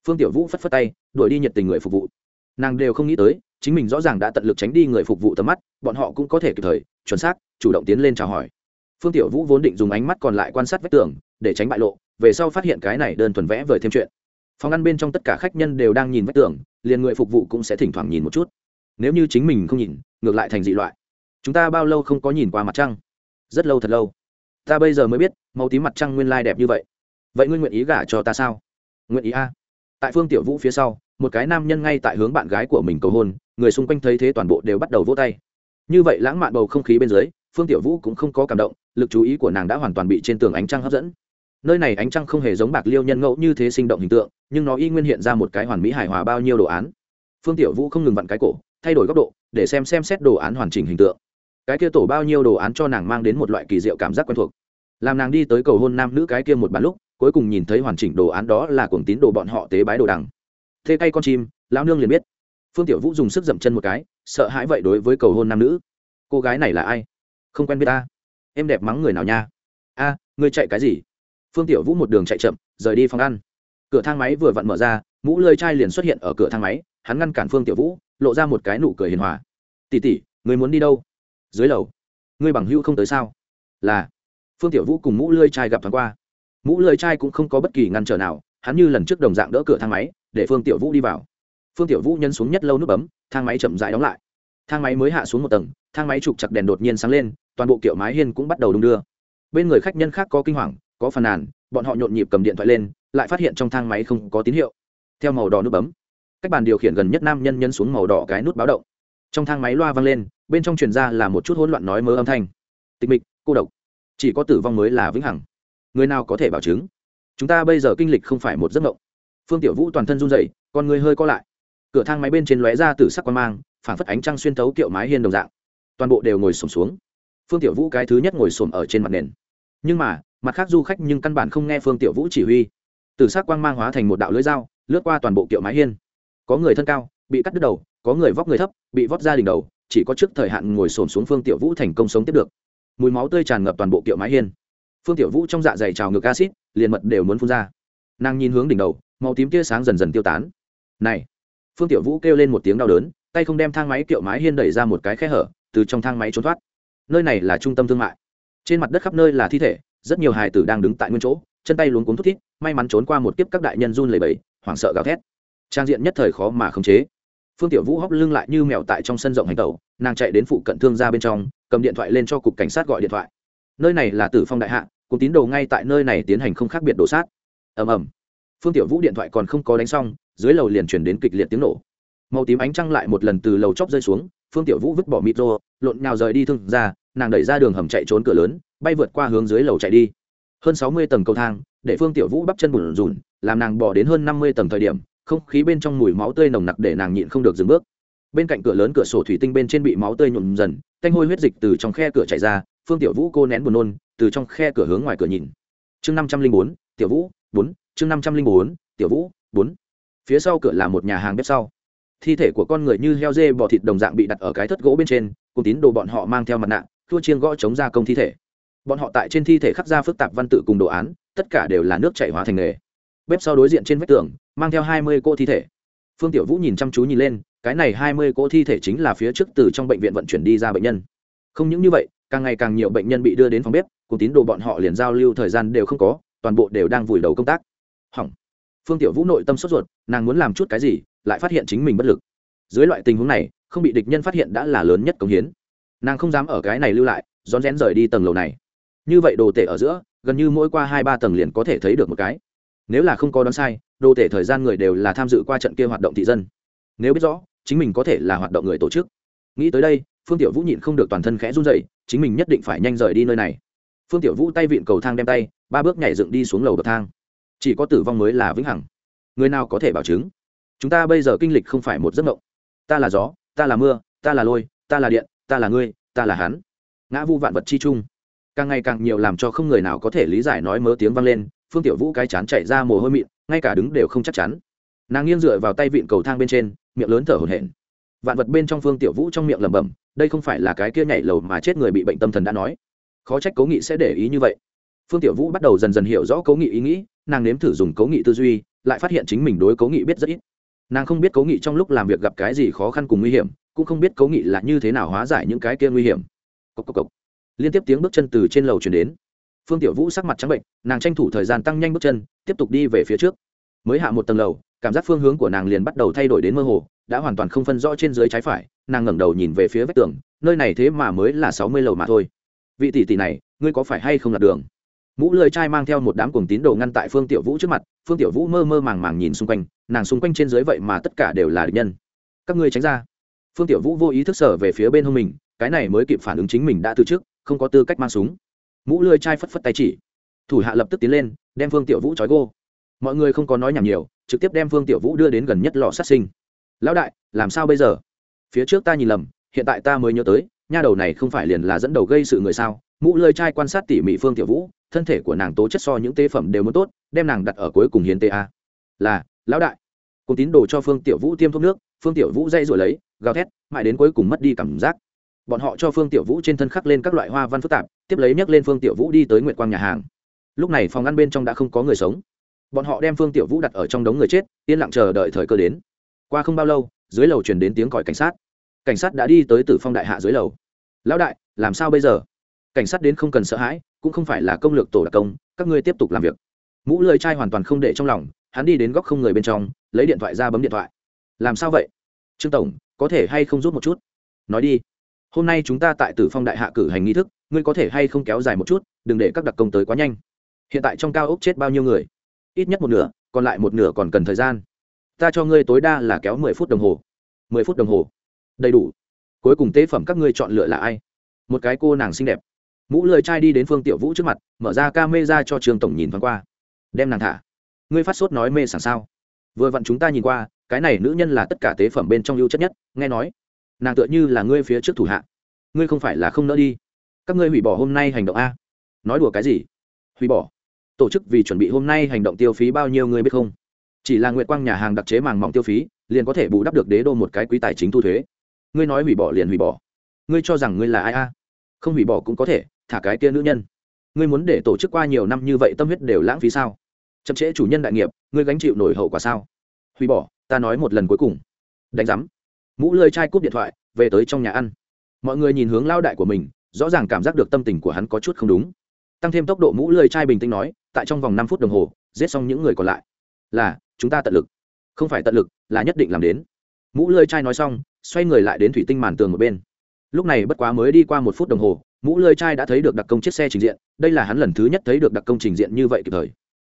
Phương tiểu vũ phất phất tay, đuổi đi nhiệt tình người phục vụ. Nàng đều không nghĩ tới, chính mình rõ ràng đã tận lực tránh đi người phục vụ tầm mắt, bọn họ cũng có thể kịp thời, chuẩn xác chủ động tiến lên chào hỏi. Phương tiểu vũ vốn định dùng ánh mắt còn lại quan sát vách tường, để tránh bại lộ, về sau phát hiện cái này đơn thuần vẽ vời thêm chuyện. Phòng ăn bên trong tất cả khách nhân đều đang nhìn vách tường, liền người phục vụ cũng sẽ thỉnh thoảng nhìn một chút. Nếu như chính mình không nhìn, ngược lại thành dị loại. Chúng ta bao lâu không có nhìn qua mặt trăng? Rất lâu thật lâu. Ta bây giờ mới biết, màu tím mặt trăng nguyên lai đẹp như vậy. Vậy ngươi nguyện ý gả cho ta sao? Nguyện ý a. Tại phương tiểu vũ phía sau, một cái nam nhân ngay tại hướng bạn gái của mình cầu hôn, người xung quanh thấy thế toàn bộ đều bắt đầu vỗ tay. Như vậy lãng mạn bầu không khí bên dưới phương tiểu vũ cũng không có cảm động, lực chú ý của nàng đã hoàn toàn bị trên tường ánh trăng hấp dẫn. Nơi này ánh trăng không hề giống bạc liêu nhân ngẫu như thế sinh động hình tượng, nhưng nó y nguyên hiện ra một cái hoàn mỹ hài hòa bao nhiêu đồ án. Phương tiểu vũ không ngừng vặn cái cổ, thay đổi góc độ, để xem xem xét đồ án hoàn chỉnh hình tượng. Cái kia tổ bao nhiêu đồ án cho nàng mang đến một loại kỳ diệu cảm giác quen thuộc. Làm nàng đi tới cầu hôn nam nữ cái kia một bàn lúc, cuối cùng nhìn thấy hoàn chỉnh đồ án đó là cuồng tín đồ bọn họ tế bái đồ đằng. Thế cây con chim, lão nương liền biết. Phương tiểu vũ dùng sức dậm chân một cái, sợ hãi vậy đối với cầu hôn nam nữ. Cô gái này là ai? Không quen biết ta. Em đẹp mắng người nào nha? A, ngươi chạy cái gì? Phương tiểu vũ một đường chạy chậm, rời đi phòng ăn. Cửa thang máy vừa vặn mở ra, mũ lơi chai liền xuất hiện ở cửa thang máy, hắn ngăn cản phương tiểu vũ, lộ ra một cái nụ cười hiền hòa. Tỉ tỉ người muốn đi đâu? Dưới lầu. Ngươi bằng hữu không tới sao? Là. Phương tiểu vũ cùng mũ lơi chai gặp thoáng qua. Mũ lơi chai cũng không có bất kỳ ngăn trở nào, hắn như lần trước đồng dạng đỡ cửa thang máy, để phương tiểu vũ đi vào. Phương tiểu vũ nhân xuống nhất lâu nút bấm, thang máy chậm rãi đóng lại thang máy mới hạ xuống một tầng, thang máy trục chặt đèn đột nhiên sáng lên, toàn bộ kiểu mái hiên cũng bắt đầu đung đưa. Bên người khách nhân khác có kinh hoàng, có phàn nàn, bọn họ nhộn nhịp cầm điện thoại lên, lại phát hiện trong thang máy không có tín hiệu. Theo màu đỏ nút bấm, cách bàn điều khiển gần nhất nam nhân nhân xuống màu đỏ cái nút báo động. Trong thang máy loa vang lên, bên trong truyền ra là một chút hỗn loạn nói mớ âm thanh. Tịch mịch, cô độc. Chỉ có tử vong mới là vĩnh hằng. Người nào có thể bảo chứng? Chúng ta bây giờ kinh lịch không phải một giấc mộng. Phương tiểu vũ toàn thân run dậy con người hơi co lại. Cửa thang máy bên trên lóe ra từ sắc quan mang phản phất ánh trăng xuyên thấu kiệu mái hiên đồng dạng. Toàn bộ đều ngồi sổm xuống. Phương tiểu vũ cái thứ nhất ngồi sổm ở trên mặt nền. Nhưng mà, mặt khác du khách nhưng căn bản không nghe phương tiểu vũ chỉ huy. Từ sắc quang mang hóa thành một đạo lưỡi dao, lướt qua toàn bộ kiệu mái hiên. Có người thân cao, bị cắt đứt đầu, có người vóc người thấp, bị vót ra đỉnh đầu, chỉ có trước thời hạn ngồi sổm xuống phương tiểu vũ thành công sống tiếp được. Mùi máu tươi tràn ngập toàn bộ kiệu mái hiên. Phương tiểu vũ trong dạ dày trào ngược acid liền mật đều muốn phun ra. Nàng nhìn hướng đỉnh đầu, màu tím tia sáng dần dần tiêu tán. Này! Phương tiểu vũ kêu lên một tiếng đau đớn tay không đem thang máy kiệu mái hiên đẩy ra một cái khe hở, từ trong thang máy trốn thoát. Nơi này là trung tâm thương mại. Trên mặt đất khắp nơi là thi thể, rất nhiều hài tử đang đứng tại nguyên chỗ, chân tay luống cuống thút thít, may mắn trốn qua một kiếp các đại nhân run lầy bầy hoảng sợ gào thét. Trang diện nhất thời khó mà khống chế. Phương tiểu vũ hóc lưng lại như mèo tại trong sân rộng hành tẩu, nàng chạy đến phụ cận thương ra bên trong, cầm điện thoại lên cho cục cảnh sát gọi điện thoại. Nơi này là tử phong đại hạ cùng tín đồ ngay tại nơi này tiến hành không khác biệt đổ sát. Ầm ầm. Phương tiểu vũ điện thoại còn không có đánh xong, dưới lầu liền chuyển đến kịch liệt tiếng nổ màu tím ánh trăng lại một lần từ lầu chóp rơi xuống, phương tiểu vũ vứt bỏ mịt rô, lộn nhào rời đi thương ra, nàng đẩy ra đường hầm chạy trốn cửa lớn, bay vượt qua hướng dưới lầu chạy đi. Hơn sáu mươi tầng cầu thang, để phương tiểu vũ bắp chân bùn rùn làm nàng bỏ đến hơn năm mươi tầng thời điểm, không khí bên trong mùi máu tươi nồng nặc để nàng nhịn không được dừng bước. Bên cạnh cửa lớn cửa sổ thủy tinh bên trên bị máu tươi nhuộm dần canh hôi huyết dịch từ trong khe cửa chảy ra, phương tiểu vũ cô nén buồn nôn, từ trong khe cửa hướng ngoài cửa nhìn. Chương năm trăm linh bốn, tiểu vũ, bốn, chương năm trăm linh bốn, tiểu vũ, bốn. Phía sau cửa là một nhà hàng bếp sau thi thể của con người như heo dê bò thịt đồng dạng bị đặt ở cái thất gỗ bên trên, cùng tín đồ bọn họ mang theo mặt nạ, thua chiên gõ chống ra công thi thể. Bọn họ tại trên thi thể khắc ra phức tạp văn tự cùng đồ án, tất cả đều là nước chảy hóa thành nghề. Bếp sau đối diện trên vách tường, mang theo hai mươi cô thi thể. Phương tiểu vũ nhìn chăm chú nhìn lên, cái này hai mươi cô thi thể chính là phía trước từ trong bệnh viện vận chuyển đi ra bệnh nhân. Không những như vậy, càng ngày càng nhiều bệnh nhân bị đưa đến phòng bếp, cùng tín đồ bọn họ liền giao lưu thời gian đều không có, toàn bộ đều đang vùi đầu công tác. Hỏng phương tiểu vũ nội tâm sốt ruột, nàng muốn làm chút cái gì, lại phát hiện chính mình bất lực. Dưới loại tình huống này, không bị địch nhân phát hiện đã là lớn nhất công hiến. Nàng không dám ở cái này lưu lại, rón rén rời đi tầng lầu này. Như vậy đồ tể ở giữa, gần như mỗi qua hai ba tầng liền có thể thấy được một cái. Nếu là không có đoán sai, đồ tể thời gian người đều là tham dự qua trận kia hoạt động thị dân. Nếu biết rõ, chính mình có thể là hoạt động người tổ chức. Nghĩ tới đây, phương tiểu vũ nhịn không được toàn thân khẽ run dậy chính mình nhất định phải nhanh rời đi nơi này. Phương tiểu vũ tay vịn cầu thang đem tay, ba bước nhảy dựng đi xuống lầu bậc thang chỉ có tử vong mới là vĩnh hằng. Người nào có thể bảo chứng? Chúng ta bây giờ kinh lịch không phải một giấc mộng. Ta là gió, ta là mưa, ta là lôi, ta là điện, ta là ngươi, ta là hắn. Ngã vu vạn vật chi chung. Càng ngày càng nhiều làm cho không người nào có thể lý giải nói mớ tiếng vang lên, phương tiểu vũ cái chán chạy ra mồ hôi mịn, ngay cả đứng đều không chắc chắn. Nàng nghiêng dựa vào tay vịn cầu thang bên trên, miệng lớn thở hổn hển. Vạn vật bên trong phương tiểu vũ trong miệng lẩm bẩm, đây không phải là cái kia nhảy lầu mà chết người bị bệnh tâm thần đã nói. Khó trách cố nghị sẽ để ý như vậy. Phương tiểu vũ bắt đầu dần dần hiểu rõ cố nghị ý nghĩ nàng nếm thử dùng cố nghị tư duy, lại phát hiện chính mình đối cố nghị biết rất ít. Nàng không biết cố nghị trong lúc làm việc gặp cái gì khó khăn cùng nguy hiểm, cũng không biết cố nghị là như thế nào hóa giải những cái kia nguy hiểm. Cốc cốc cốc. liên tiếp tiếng bước chân từ trên lầu chuyển đến. Phương tiểu vũ sắc mặt trắng bệnh, nàng tranh thủ thời gian tăng nhanh bước chân, tiếp tục đi về phía trước. Mới hạ một tầng lầu, cảm giác phương hướng của nàng liền bắt đầu thay đổi đến mơ hồ, đã hoàn toàn không phân rõ trên dưới trái phải, nàng ngẩng đầu nhìn về phía vách tường, nơi này thế mà mới là sáu mươi lầu mà thôi. Vị tỷ tỷ này, ngươi có phải hay không lạc đường? Mũ lười trai mang theo một đám cuồng tín đồ ngăn tại phương tiểu vũ trước mặt, phương tiểu vũ mơ mơ màng màng nhìn xung quanh, nàng xung quanh trên dưới vậy mà tất cả đều là địch nhân. Các ngươi tránh ra. Phương tiểu vũ vô ý thức sở về phía bên hông mình, cái này mới kịp phản ứng chính mình đã từ trước, không có tư cách mang súng. Mũ lười trai phất phất tay chỉ. Thủ hạ lập tức tiến lên, đem phương tiểu vũ trói gô. Mọi người không có nói nhảm nhiều, trực tiếp đem phương tiểu vũ đưa đến gần nhất lò sát sinh. Lão đại, làm sao bây giờ? Phía trước ta nhìn lầm, hiện tại ta mới nhớ tới, nha đầu này không phải liền là dẫn đầu gây sự người sao? Mũ lơi trai quan sát tỉ mỉ phương tiểu vũ, thân thể của nàng tố chất so những tế phẩm đều muốn tốt, đem nàng đặt ở cuối cùng hiến tế a. Là, lão đại. Cùng tín đồ cho phương tiểu vũ tiêm thuốc nước, phương tiểu vũ dây rồi lấy, gào thét, mãi đến cuối cùng mất đi cảm giác. Bọn họ cho phương tiểu vũ trên thân khắc lên các loại hoa văn phức tạp, tiếp lấy nhấc lên phương tiểu vũ đi tới nguyện quang nhà hàng. Lúc này phòng ăn bên trong đã không có người sống. Bọn họ đem phương tiểu vũ đặt ở trong đống người chết, yên lặng chờ đợi thời cơ đến. Qua không bao lâu, dưới lầu chuyển đến tiếng còi cảnh sát. Cảnh sát đã đi tới tử phong đại hạ dưới lầu. Lão đại, làm sao bây giờ? Cảnh sát đến không cần sợ hãi, cũng không phải là công lược tổ đặc công, các ngươi tiếp tục làm việc. Mũ lười trai hoàn toàn không để trong lòng, hắn đi đến góc không người bên trong, lấy điện thoại ra bấm điện thoại. Làm sao vậy? Trương tổng, có thể hay không rút một chút? Nói đi. Hôm nay chúng ta tại tử phong đại hạ cử hành nghi thức, ngươi có thể hay không kéo dài một chút, đừng để các đặc công tới quá nhanh. Hiện tại trong cao ốc chết bao nhiêu người? Ít nhất một nửa, còn lại một nửa còn cần thời gian. Ta cho ngươi tối đa là kéo mười phút đồng hồ. Mười phút đồng hồ. Đầy đủ. Cuối cùng tế phẩm các ngươi chọn lựa là ai? Một cái cô nàng xinh đẹp mũ lười trai đi đến phương tiểu vũ trước mặt, mở ra ca mê ra cho trường tổng nhìn thoáng qua. Đem nàng thả. Ngươi phát sốt nói mê sảng sao? Vừa vặn chúng ta nhìn qua, cái này nữ nhân là tất cả tế phẩm bên trong ưu chất nhất, nghe nói. Nàng tựa như là ngươi phía trước thủ hạ. Ngươi không phải là không nỡ đi. Các ngươi hủy bỏ hôm nay hành động a. Nói đùa cái gì? Hủy bỏ. Tổ chức vì chuẩn bị hôm nay hành động tiêu phí bao nhiêu ngươi biết không? Chỉ là nguyệt quang nhà hàng đặc chế màng mỏng tiêu phí, liền có thể bù đắp được đế đô một cái quý tài chính thu thuế. Ngươi nói hủy bỏ liền hủy bỏ. Ngươi cho rằng ngươi là ai a? Không hủy bỏ cũng có thể, thả cái kia nữ nhân. Ngươi muốn để tổ chức qua nhiều năm như vậy tâm huyết đều lãng phí sao? Chậm trễ chủ nhân đại nghiệp, ngươi gánh chịu nổi hậu quả sao? Hủy bỏ, ta nói một lần cuối cùng. Đánh giám. Mũ lơi chai cúp điện thoại, về tới trong nhà ăn. Mọi người nhìn hướng lao đại của mình, rõ ràng cảm giác được tâm tình của hắn có chút không đúng. Tăng thêm tốc độ mũ lơi chai bình tĩnh nói, tại trong vòng năm phút đồng hồ, giết xong những người còn lại. Là, chúng ta tận lực. Không phải tận lực, là nhất định làm đến. Mũ lơi chai nói xong, xoay người lại đến thủy tinh màn tường một bên lúc này bất quá mới đi qua một phút đồng hồ, mũ lơi chai đã thấy được đặc công chiếc xe trình diện, đây là hắn lần thứ nhất thấy được đặc công trình diện như vậy kịp thời.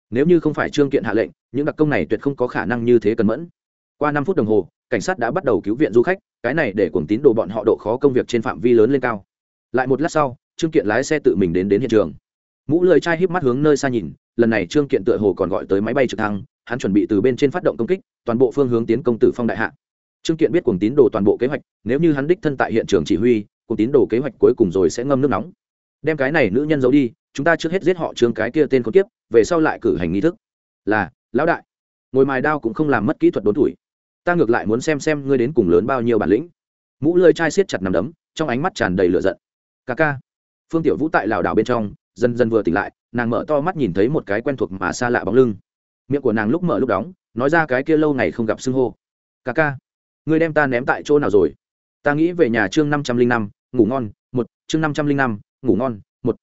Nếu như không phải trương kiện hạ lệnh, những đặc công này tuyệt không có khả năng như thế cần mẫn. Qua năm phút đồng hồ, cảnh sát đã bắt đầu cứu viện du khách, cái này để cuồng tín đồ bọn họ độ khó công việc trên phạm vi lớn lên cao. Lại một lát sau, trương kiện lái xe tự mình đến đến hiện trường. Mũ lưới chai híp mắt hướng nơi xa nhìn, lần này trương kiện tựa hồ còn gọi tới máy bay trực thăng, hắn chuẩn bị từ bên trên phát động công kích, toàn bộ phương hướng tiến công tử phong đại hạ trương kiện biết cuồng tín đồ toàn bộ kế hoạch, nếu như hắn đích thân tại hiện trường chỉ huy, cuồng tín đồ kế hoạch cuối cùng rồi sẽ ngâm nước nóng. Đem cái này nữ nhân giấu đi, chúng ta trước hết giết họ trương cái kia tên con tiếp về sau lại cử hành nghi thức. Là, lão đại. Ngồi mài đao cũng không làm mất kỹ thuật đốn tuổi. Ta ngược lại muốn xem xem ngươi đến cùng lớn bao nhiêu bản lĩnh. Mũ lơi chai siết chặt nằm đấm, trong ánh mắt tràn đầy lửa giận. Ca ca. Phương tiểu vũ tại lảo đảo bên trong, dần dần vừa tỉnh lại, nàng mở to mắt nhìn thấy một cái quen thuộc mà xa lạ bóng lưng. Miệng của nàng lúc mở lúc đóng, nói ra cái kia lâu ngày không gặp xưng hô. Ca ca ngươi đem ta ném tại chỗ nào rồi? Ta nghĩ về nhà chương năm trăm linh năm, ngủ ngon, một, chương năm trăm linh năm, ngủ ngon, một.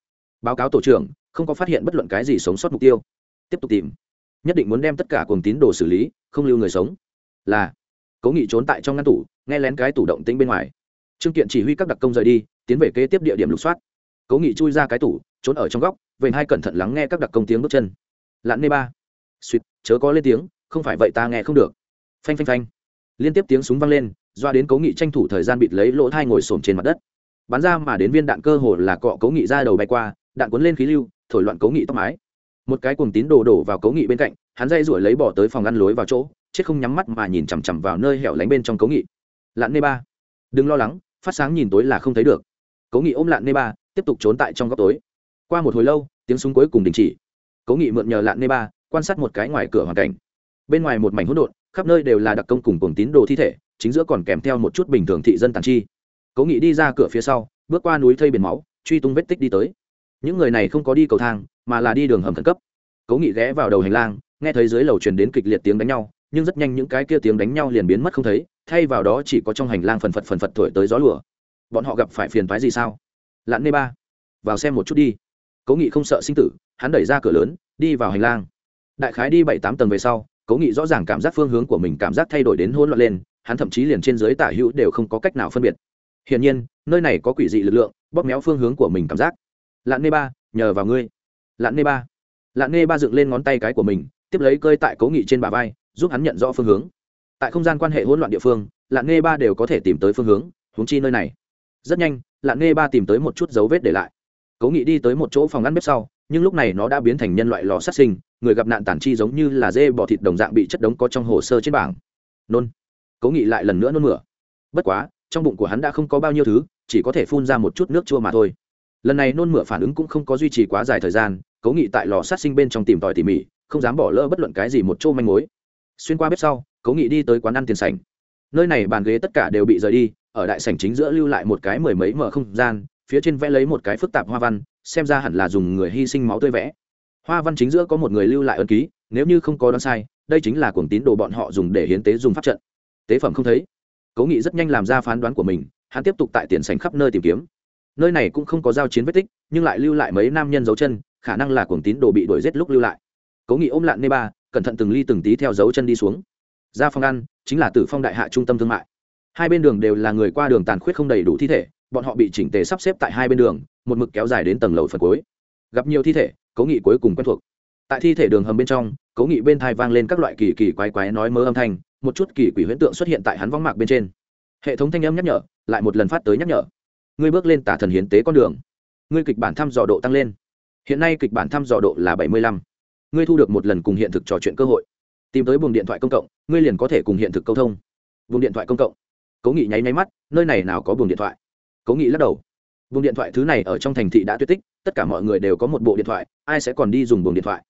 Báo cáo tổ trưởng, không có phát hiện bất luận cái gì sống sót mục tiêu. Tiếp tục tìm. Nhất định muốn đem tất cả cuồng tín đồ xử lý, không lưu người sống. Là. Cố nghị trốn tại trong ngăn tủ, nghe lén cái tủ động tĩnh bên ngoài. Trương kiện chỉ huy các đặc công rời đi, tiến về kế tiếp địa điểm lục soát. Cố nghị chui ra cái tủ, trốn ở trong góc vậy hai cẩn thận lắng nghe các đặc công tiếng bước chân. Lặn nê ba. Suýt, chớ có lên tiếng, không phải vậy ta nghe không được. Phanh phanh phanh liên tiếp tiếng súng vang lên, doa đến cố nghị tranh thủ thời gian bịt lấy lỗ thai ngồi xổm trên mặt đất. Bắn ra mà đến viên đạn cơ hồ là cọ cố nghị ra đầu bay qua, đạn cuốn lên khí lưu, thổi loạn cố nghị tóc mái. Một cái cuồng tín đồ đổ vào cố nghị bên cạnh, hắn dây ruổi lấy bỏ tới phòng ngăn lối vào chỗ, chết không nhắm mắt mà nhìn chằm chằm vào nơi hẻo lánh bên trong cố nghị. Lặn nê ba. Đừng lo lắng, phát sáng nhìn tối là không thấy được. Cố nghị ôm lạn nê ba, tiếp tục trốn tại trong góc tối. Qua một hồi lâu, tiếng súng cuối cùng đình chỉ. Cố nghị mượn nhờ lạn nê ba quan sát một cái ngoài cửa hoàn cảnh. Bên ngoài một mảnh hỗn độn khắp nơi đều là đặc công cùng cùng tín đồ thi thể, chính giữa còn kèm theo một chút bình thường thị dân tàn chi. Cố nghị đi ra cửa phía sau, bước qua núi thây biển máu, truy tung vết tích đi tới. Những người này không có đi cầu thang, mà là đi đường hầm khẩn cấp. Cố nghị ghé vào đầu hành lang, nghe thấy dưới lầu truyền đến kịch liệt tiếng đánh nhau, nhưng rất nhanh những cái kia tiếng đánh nhau liền biến mất không thấy, thay vào đó chỉ có trong hành lang phần phật phần phật thổi tới gió lửa bọn họ gặp phải phiền phái gì sao? Lặn nê ba, vào xem một chút đi. Cố nghị không sợ sinh tử, hắn đẩy ra cửa lớn, đi vào hành lang. Đại khái đi bảy tám tầng về sau cố nghị rõ ràng cảm giác phương hướng của mình cảm giác thay đổi đến hỗn loạn lên, hắn thậm chí liền trên dưới tả hữu đều không có cách nào phân biệt. Hiển nhiên, nơi này có quỷ dị lực lượng, bóp méo phương hướng của mình cảm giác. Lặn nê ba, nhờ vào ngươi. Lặn nê ba. Lặn nê ba dựng lên ngón tay cái của mình, tiếp lấy cơi tại cố nghị trên bả vai, giúp hắn nhận rõ phương hướng. Tại không gian quan hệ hỗn loạn địa phương lặn nê ba đều có thể tìm tới phương hướng, huống chi nơi này. Rất nhanh lặn nê ba tìm tới một chút dấu vết để lại. Cố nghị đi tới một chỗ phòng ngăn bếp sau, nhưng lúc này nó đã biến thành nhân loại lò sát sinh người gặp nạn tản chi giống như là dê bỏ thịt đồng dạng bị chất đống có trong hồ sơ trên bảng. Nôn. Cố nghị lại lần nữa nôn mửa. Bất quá, trong bụng của hắn đã không có bao nhiêu thứ, chỉ có thể phun ra một chút nước chua mà thôi. Lần này nôn mửa phản ứng cũng không có duy trì quá dài thời gian, cố nghị tại lò sát sinh bên trong tìm tòi tỉ mỉ, không dám bỏ lỡ bất luận cái gì một chỗ manh mối. Xuyên qua bếp sau, cố nghị đi tới quán ăn tiền sảnh. Nơi này bàn ghế tất cả đều bị rời đi, ở đại sảnh chính giữa lưu lại một cái mười mấy mở không gian, phía trên vẽ lấy một cái phức tạp hoa văn, xem ra hẳn là dùng người hy sinh máu tươi vẽ hoa văn chính giữa có một người lưu lại ân ký, nếu như không có đoán sai, đây chính là cuồng tín đồ bọn họ dùng để hiến tế dùng pháp trận. Tế phẩm không thấy. Cố nghị rất nhanh làm ra phán đoán của mình, hắn tiếp tục tại tiền sảnh khắp nơi tìm kiếm. Nơi này cũng không có giao chiến vết tích, nhưng lại lưu lại mấy nam nhân dấu chân, khả năng là cuồng tín đồ bị đuổi giết lúc lưu lại. Cố nghị ôm lạn nê ba, cẩn thận từng ly từng tí theo dấu chân đi xuống. Ra phòng ăn, chính là tử phong đại hạ trung tâm thương mại. Hai bên đường đều là người qua đường tàn khuyết không đầy đủ thi thể, bọn họ bị chỉnh tề sắp xếp tại hai bên đường, một mực kéo dài đến tầng lầu phần cuối. Gặp nhiều thi thể cố nghị cuối cùng quen thuộc. Tại thi thể đường hầm bên trong cố nghị bên thai vang lên các loại kỳ kỳ quái quái nói mơ âm thanh, một chút kỳ quỷ huyễn tượng xuất hiện tại hắn võng mạc bên trên. Hệ thống thanh âm nhắc nhở, lại một lần phát tới nhắc nhở. Ngươi bước lên tả thần hiến tế con đường. Ngươi kịch bản thăm dò độ tăng lên. Hiện nay kịch bản thăm dò độ là bảy mươi lăm. Ngươi thu được một lần cùng hiện thực trò chuyện cơ hội. Tìm tới buồng điện thoại công cộng, ngươi liền có thể cùng hiện thực câu thông. Buồng điện thoại công cộng. Cố nghị nháy nháy mắt, nơi này nào có buồng điện thoại? Cố nghị lắc đầu. Buồng điện thoại thứ này ở trong thành thị đã tuyệt tích tất cả mọi người đều có một bộ điện thoại, ai sẽ còn đi dùng buồng điện thoại?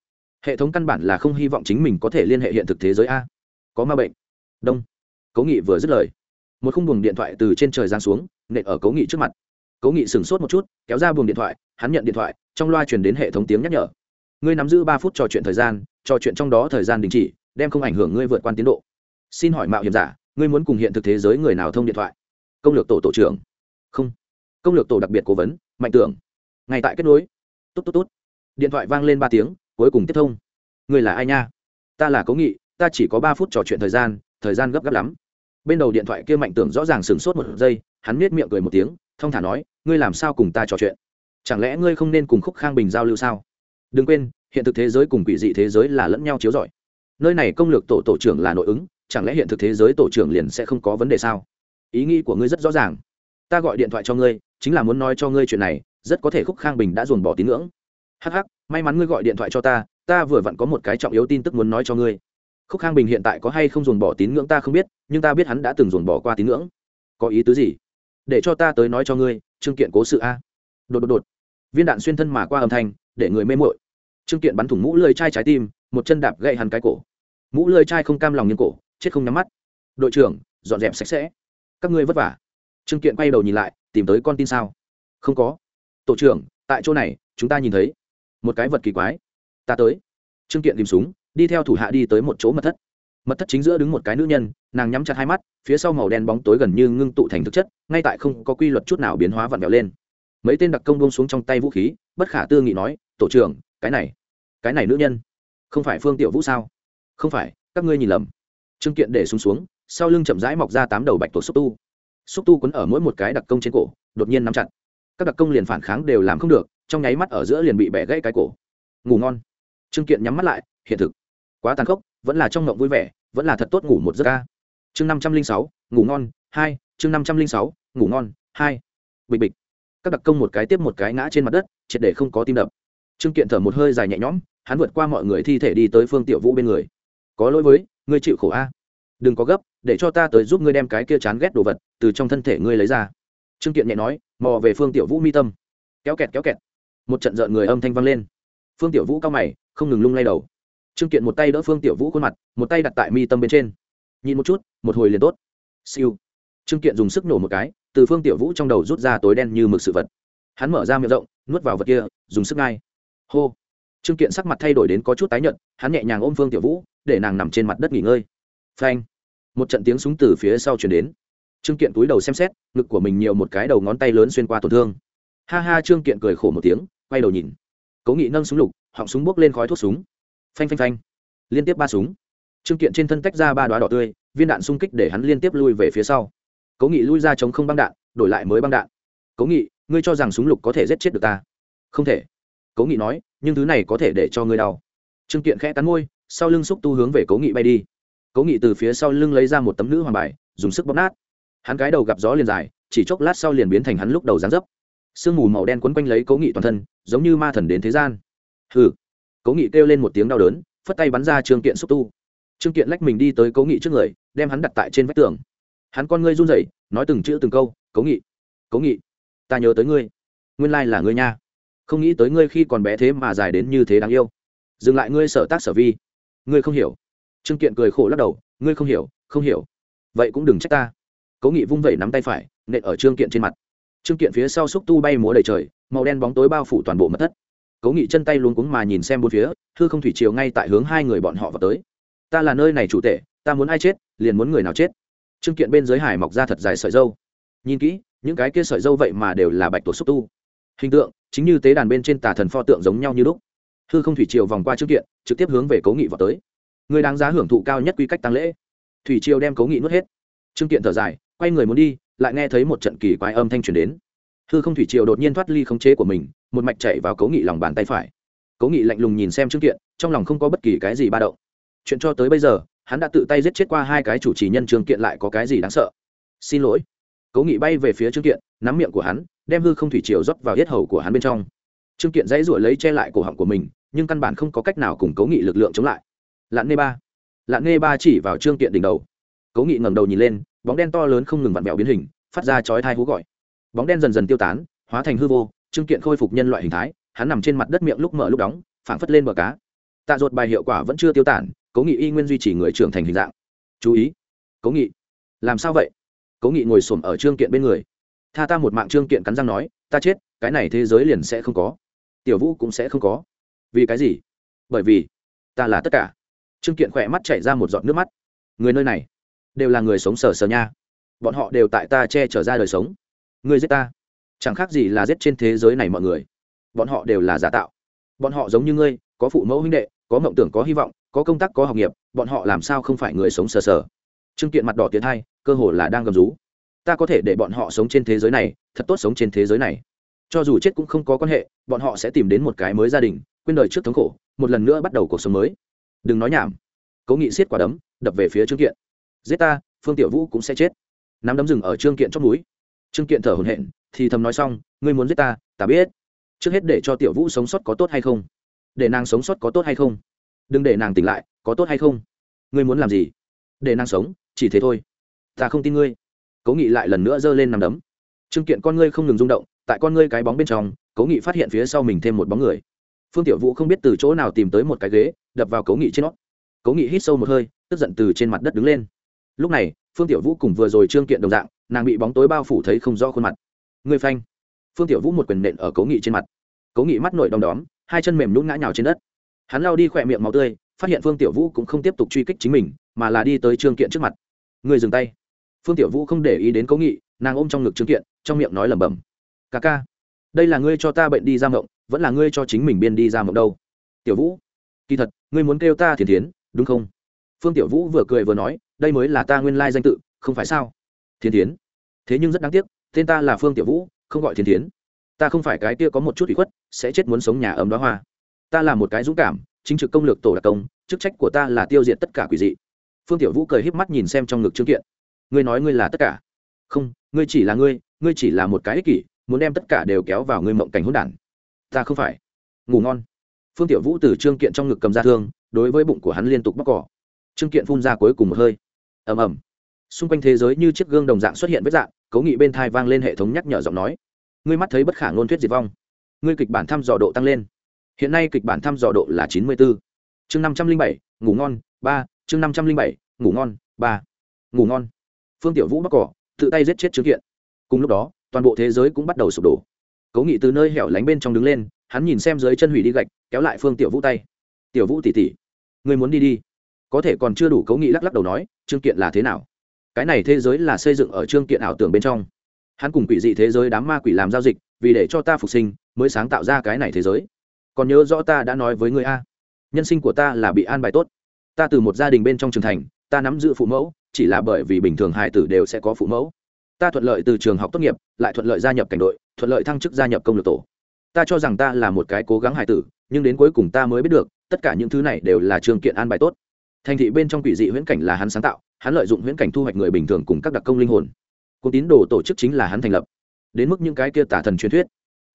Hệ thống căn bản là không hy vọng chính mình có thể liên hệ hiện thực thế giới a. Có ma bệnh. Đông. Cố nghị vừa dứt lời, một khung buồng điện thoại từ trên trời giang xuống, nện ở cố nghị trước mặt. Cố nghị sửng sốt một chút, kéo ra buồng điện thoại, hắn nhận điện thoại, trong loa truyền đến hệ thống tiếng nhắc nhở. Ngươi nắm giữ ba phút trò chuyện thời gian, trò chuyện trong đó thời gian đình chỉ, đem không ảnh hưởng ngươi vượt qua tiến độ. Xin hỏi mạo hiểm giả, ngươi muốn cùng hiện thực thế giới người nào thông điện thoại? Công lược tổ tổ trưởng. Không. Công lược tổ đặc biệt cố vấn, mạnh tưởng ngay tại kết nối. Tốt tốt tốt điện thoại vang lên ba tiếng, cuối cùng tiếp thông. Người là ai nha? Ta là cố nghị, ta chỉ có ba phút trò chuyện thời gian thời gian gấp gáp lắm. Bên đầu điện thoại kia mạnh tưởng rõ ràng sửng sốt một giây, hắn nết miệng cười một tiếng, thông thả nói, ngươi làm sao cùng ta trò chuyện? Chẳng lẽ ngươi không nên cùng khúc khang bình giao lưu sao? Đừng quên, hiện thực thế giới cùng quỷ dị thế giới là lẫn nhau chiếu rọi. Nơi này công lược tổ tổ trưởng là nội ứng, chẳng lẽ hiện thực thế giới tổ trưởng liền sẽ không có vấn đề sao? Ý nghĩ của ngươi rất rõ ràng. Ta gọi điện thoại cho ngươi, chính là muốn nói cho ngươi chuyện này rất có thể khúc khang bình đã dồn bỏ tín ngưỡng. Hắc hắc, may mắn ngươi gọi điện thoại cho ta ta vừa vặn có một cái trọng yếu tin tức muốn nói cho ngươi. Khúc khang bình hiện tại có hay không dồn bỏ tín ngưỡng ta không biết, nhưng ta biết hắn đã từng dồn bỏ qua tín ngưỡng. Có ý tứ gì? Để cho ta tới nói cho ngươi, trương kiện cố sự a. Đột đột đột. Viên đạn xuyên thân mà qua âm thanh, để người mê mội trương kiện bắn thủng mũ lơi chai trái tim, một chân đạp gậy hẳn cái cổ. Mũ lơi chai không cam lòng nghiêng cổ, chết không nhắm mắt. Đội trưởng, dọn dẹp sạch sẽ. Các ngươi vất vả. Trương kiện quay đầu nhìn lại, tìm tới con tin sao? Không có tổ trưởng, tại chỗ này, chúng ta nhìn thấy một cái vật kỳ quái. Ta tới. Trương kiện tìm súng, đi theo thủ hạ đi tới một chỗ mật thất. Mật thất chính giữa đứng một cái nữ nhân, nàng nhắm chặt hai mắt, phía sau màu đen bóng tối gần như ngưng tụ thành thực chất, ngay tại không có quy luật chút nào biến hóa vặn vẹo lên. Mấy tên đặc công buông xuống trong tay vũ khí, bất khả tư nghị nói, tổ trưởng, cái này cái này nữ nhân, không phải phương tiểu vũ sao? Không phải, các ngươi nhìn lầm. Trương kiện để xuống xuống, sau lưng chậm rãi mọc ra tám đầu bạch tổ xúc tu. Xúc tu quấn ở mỗi một cái đặc công trên cổ, đột nhiên nắm chặt các đặc công liền phản kháng đều làm không được, trong nháy mắt ở giữa liền bị bẻ gãy cái cổ. Ngủ ngon. Trương kiện nhắm mắt lại, hiện thực. Quá tàn khốc, vẫn là trong ngộng vui vẻ, vẫn là thật tốt ngủ một giấc ca. Chương năm trăm linh sáu, ngủ ngon, hai, chương năm trăm linh sáu, ngủ ngon, hai. Bịch bịch. Các đặc công một cái tiếp một cái ngã trên mặt đất, triệt để không có tim đập. Trương kiện thở một hơi dài nhẹ nhõm, hắn vượt qua mọi người thi thể đi tới phương tiểu vũ bên người. Có lỗi với, ngươi chịu khổ a. Đừng có gấp, để cho ta tới giúp ngươi đem cái kia chán ghét đồ vật từ trong thân thể ngươi lấy ra trương kiện nhẹ nói, mò về phương tiểu vũ mi tâm. Kéo kẹt kéo kẹt. Một trận rợn người âm thanh vang lên. Phương tiểu vũ cao mày, không ngừng lung lay đầu. Trương kiện một tay đỡ phương tiểu vũ khuôn mặt, một tay đặt tại mi tâm bên trên. Nhìn một chút, một hồi liền tốt. Siêu. Trương kiện dùng sức nổ một cái, từ phương tiểu vũ trong đầu rút ra tối đen như mực sự vật. Hắn mở ra miệng rộng, nuốt vào vật kia, dùng sức ngay hô. Trương kiện sắc mặt thay đổi đến có chút tái nhợt, hắn nhẹ nhàng ôm phương tiểu vũ, để nàng nằm trên mặt đất nghỉ ngơi. Phanh. Một trận tiếng súng từ phía sau chuyển đến trương kiện túi đầu xem xét, ngực của mình nhiều một cái đầu ngón tay lớn xuyên qua tổn thương. Ha ha, trương kiện cười khổ một tiếng, quay đầu nhìn. Cố nghị nâng súng lục, họng súng bốc lên khói thuốc súng. Phanh phanh phanh. Liên tiếp ba súng. Trương kiện trên thân tách ra ba đoá đỏ tươi, viên đạn xung kích để hắn liên tiếp lui về phía sau. Cố nghị lui ra chống không băng đạn, đổi lại mới băng đạn. Cố nghị, ngươi cho rằng súng lục có thể giết chết được ta? Không thể. Cố nghị nói, nhưng thứ này có thể để cho ngươi đau. Trương kiện khẽ cắn môi, sau lưng xúc tu hướng về cố nghị bay đi. Cố nghị từ phía sau lưng lấy ra một tấm nữ hoàng bài, dùng sức bóp nát hắn cái đầu gặp gió liền dài, chỉ chốc lát sau liền biến thành hắn lúc đầu dán dấp. Sương mù màu đen quấn quanh lấy cố nghị toàn thân, giống như ma thần đến thế gian. Hừ. Cố nghị kêu lên một tiếng đau đớn, phất tay bắn ra trương kiện xúc tu. Trương kiện lách mình đi tới cố nghị trước người, đem hắn đặt tại trên vách tường. Hắn con ngươi run rẩy, nói từng chữ từng câu cố nghị cố nghị, ta nhớ tới ngươi. Nguyên lai là ngươi nha. Không nghĩ tới ngươi khi còn bé thế mà dài đến như thế đáng yêu. Dừng lại ngươi sở tác sở vi. Ngươi không hiểu. Trương kiện cười khổ lắc đầu, ngươi không hiểu không hiểu. Vậy cũng đừng trách ta cố nghị vung vẩy nắm tay phải, nện ở trương kiện trên mặt. Trương kiện phía sau xúc tu bay múa đầy trời, màu đen bóng tối bao phủ toàn bộ mật thất. Cố nghị chân tay luống cuống mà nhìn xem bốn phía thư không thủy chiều ngay tại hướng hai người bọn họ vào tới. Ta là nơi này chủ tệ ta muốn ai chết, liền muốn người nào chết. Trương kiện bên dưới hải mọc ra thật dài sợi dâu. Nhìn kỹ, những cái kia sợi dâu vậy mà đều là bạch tổ xúc tu. Hình tượng, chính như tế đàn bên trên tà thần pho tượng giống nhau như lúc. Hư không thủy triều vòng qua trương kiện, trực tiếp hướng về cố nghị vào tới. Người đáng giá hưởng thụ cao nhất quy cách tăng lễ. Thủy triều đem cố nghị nuốt hết trương kiện thở dài, quay người muốn đi, lại nghe thấy một trận kỳ quái âm thanh truyền đến. Hư không thủy triều đột nhiên thoát ly khống chế của mình, một mạch chạy vào cố nghị lòng bàn tay phải. Cố nghị lạnh lùng nhìn xem trương kiện, trong lòng không có bất kỳ cái gì ba động. Chuyện cho tới bây giờ, hắn đã tự tay giết chết qua hai cái chủ trì nhân trương kiện lại có cái gì đáng sợ? Xin lỗi. Cố nghị bay về phía trương kiện, nắm miệng của hắn, đem hư không thủy triều rót vào yết hầu của hắn bên trong. Trương kiện dãy ruổi lấy che lại cổ họng của mình, nhưng căn bản không có cách nào cùng cố nghị lực lượng chống lại. Lạn nê ba. Lạn nê ba chỉ vào trương kiện đỉnh đầu cố nghị ngẩng đầu nhìn lên, bóng đen to lớn không ngừng vặn vẹo biến hình, phát ra chói thai hú gọi. Bóng đen dần dần tiêu tán, hóa thành hư vô trương kiện khôi phục nhân loại hình thái, hắn nằm trên mặt đất miệng lúc mở lúc đóng, phảng phất lên bờ cá. Tạ ruột bài hiệu quả vẫn chưa tiêu tản cố nghị y nguyên duy trì người trưởng thành hình dạng. Chú ý, cố nghị. Làm sao vậy? Cố nghị ngồi xổm ở trương kiện bên người. Tha ta một mạng trương kiện cắn răng nói, ta chết, cái này thế giới liền sẽ không có. Tiểu vũ cũng sẽ không có. Vì cái gì? Bởi vì, ta là tất cả. Trương kiện khỏe mắt chảy ra một giọt nước mắt. Người nơi này đều là người sống sờ sờ nha. Bọn họ đều tại ta che chở ra đời sống. Ngươi giết ta. Chẳng khác gì là giết trên thế giới này mọi người. Bọn họ đều là giả tạo. Bọn họ giống như ngươi, có phụ mẫu huynh đệ, có mộng tưởng, có hy vọng, có công tác, có học nghiệp, bọn họ làm sao không phải người sống sờ sờ? Trương kiện mặt đỏ tiến hai, cơ hồ là đang gầm rú. Ta có thể để bọn họ sống trên thế giới này, thật tốt sống trên thế giới này. Cho dù chết cũng không có quan hệ, bọn họ sẽ tìm đến một cái mới gia đình, quên đời trước thống khổ, một lần nữa bắt đầu cuộc sống mới. Đừng nói nhảm. Cố nghị siết quả đấm, đập về phía trương kiện giết ta, phương tiểu vũ cũng sẽ chết. Nắm đấm rừng ở trương kiện trong núi. Trương kiện thở hổn hển, thì thầm nói xong, ngươi muốn giết ta ta biết. Trước hết để cho tiểu vũ sống sót có tốt hay không? Để nàng sống sót có tốt hay không? Đừng để nàng tỉnh lại, có tốt hay không? Ngươi muốn làm gì? Để nàng sống, chỉ thế thôi. Ta không tin ngươi. Cố nghị lại lần nữa giơ lên nằm đấm. Trương kiện, con ngươi không ngừng rung động, tại con ngươi cái bóng bên trong, cố nghị phát hiện phía sau mình thêm một bóng người. Phương tiểu vũ không biết từ chỗ nào tìm tới một cái ghế, đập vào cố nghị trên nó. Cố nghị hít sâu một hơi, tức giận từ trên mặt đất đứng lên lúc này, phương tiểu vũ cùng vừa rồi trương kiện đồng dạng, nàng bị bóng tối bao phủ thấy không rõ khuôn mặt. Người phanh. Phương tiểu vũ một quyền nện ở cố nghị trên mặt. Cố nghị mắt nổi đom đóm, hai chân mềm nhún ngã nhào trên đất. Hắn lao đi khỏe miệng máu tươi, phát hiện phương tiểu vũ cũng không tiếp tục truy kích chính mình, mà là đi tới trương kiện trước mặt. Người dừng tay. Phương tiểu vũ không để ý đến cố nghị, nàng ôm trong ngực trương kiện, trong miệng nói lẩm bẩm. Ca ca, đây là ngươi cho ta bệnh đi ra mộng, vẫn là ngươi cho chính mình biên đi ra mộng đâu. Tiểu vũ, kỳ thật, ngươi muốn kêu ta thiền thiến, đúng không? Phương tiểu vũ vừa cười vừa nói đây mới là ta nguyên lai danh tự, không phải sao? Thiên thiến. Thế nhưng rất đáng tiếc, tên ta là phương tiểu vũ, không gọi thiên thiến. Ta không phải cái kia có một chút ủy khuất, sẽ chết muốn sống nhà ấm đó hoa. Ta là một cái dũng cảm, chính trực công lược tổ đặc công, chức trách của ta là tiêu diệt tất cả quỷ dị. Phương tiểu vũ cười híp mắt nhìn xem trong ngực trương kiện. Ngươi nói ngươi là tất cả. Không, ngươi chỉ là ngươi ngươi chỉ là một cái ích kỷ, muốn đem tất cả đều kéo vào ngươi mộng cảnh hỗn đản. Ta không phải. Ngủ ngon. Phương tiểu vũ từ trương kiện trong ngực cầm ra thương, đối với bụng của hắn liên tục bóc cỏ. Trương kiện phun ra cuối cùng một hơi ầm ầm. Xung quanh thế giới như chiếc gương đồng dạng xuất hiện với dạng, cấu nghị bên thai vang lên hệ thống nhắc nhở giọng nói. Ngươi mắt thấy bất khả ngôn thuyết diệt vong. Ngươi kịch bản thăm dò độ tăng lên. Hiện nay kịch bản thăm dò độ là chín mươi bốn chương năm trăm linh bảy, ngủ ngon, ba. Chương năm trăm linh bảy, ngủ ngon, ba. Ngủ ngon. Phương tiểu vũ bắc cỏ, tự tay giết chết chứng kiện. Cùng lúc đó, toàn bộ thế giới cũng bắt đầu sụp đổ. Cố nghị từ nơi hẻo lánh bên trong đứng lên, hắn nhìn xem dưới chân hủy đi gạch, kéo lại phương tiểu vũ tay. Tiểu vũ tỉ tỉ ngươi muốn đi đi có thể còn chưa đủ cấu nghị lắc lắc đầu nói, trương kiện là thế nào? Cái này thế giới là xây dựng ở trương kiện ảo tưởng bên trong. Hắn cùng quỷ dị thế giới đám ma quỷ làm giao dịch, vì để cho ta phục sinh, mới sáng tạo ra cái này thế giới. Còn nhớ rõ ta đã nói với người a, nhân sinh của ta là bị an bài tốt. Ta từ một gia đình bên trong trường thành, ta nắm giữ phụ mẫu, chỉ là bởi vì bình thường hải tử đều sẽ có phụ mẫu. Ta thuận lợi từ trường học tốt nghiệp, lại thuận lợi gia nhập cảnh đội, thuận lợi thăng chức gia nhập công lược tổ. Ta cho rằng ta là một cái cố gắng hải tử, nhưng đến cuối cùng ta mới biết được, tất cả những thứ này đều là trường kiện an bài tốt thành thị bên trong quỷ dị huyễn cảnh là hắn sáng tạo, hắn lợi dụng huyễn cảnh thu hoạch người bình thường cùng các đặc công linh hồn. Cuộc tín đồ tổ chức chính là hắn thành lập. Đến mức những cái kia tà thần truyền thuyết.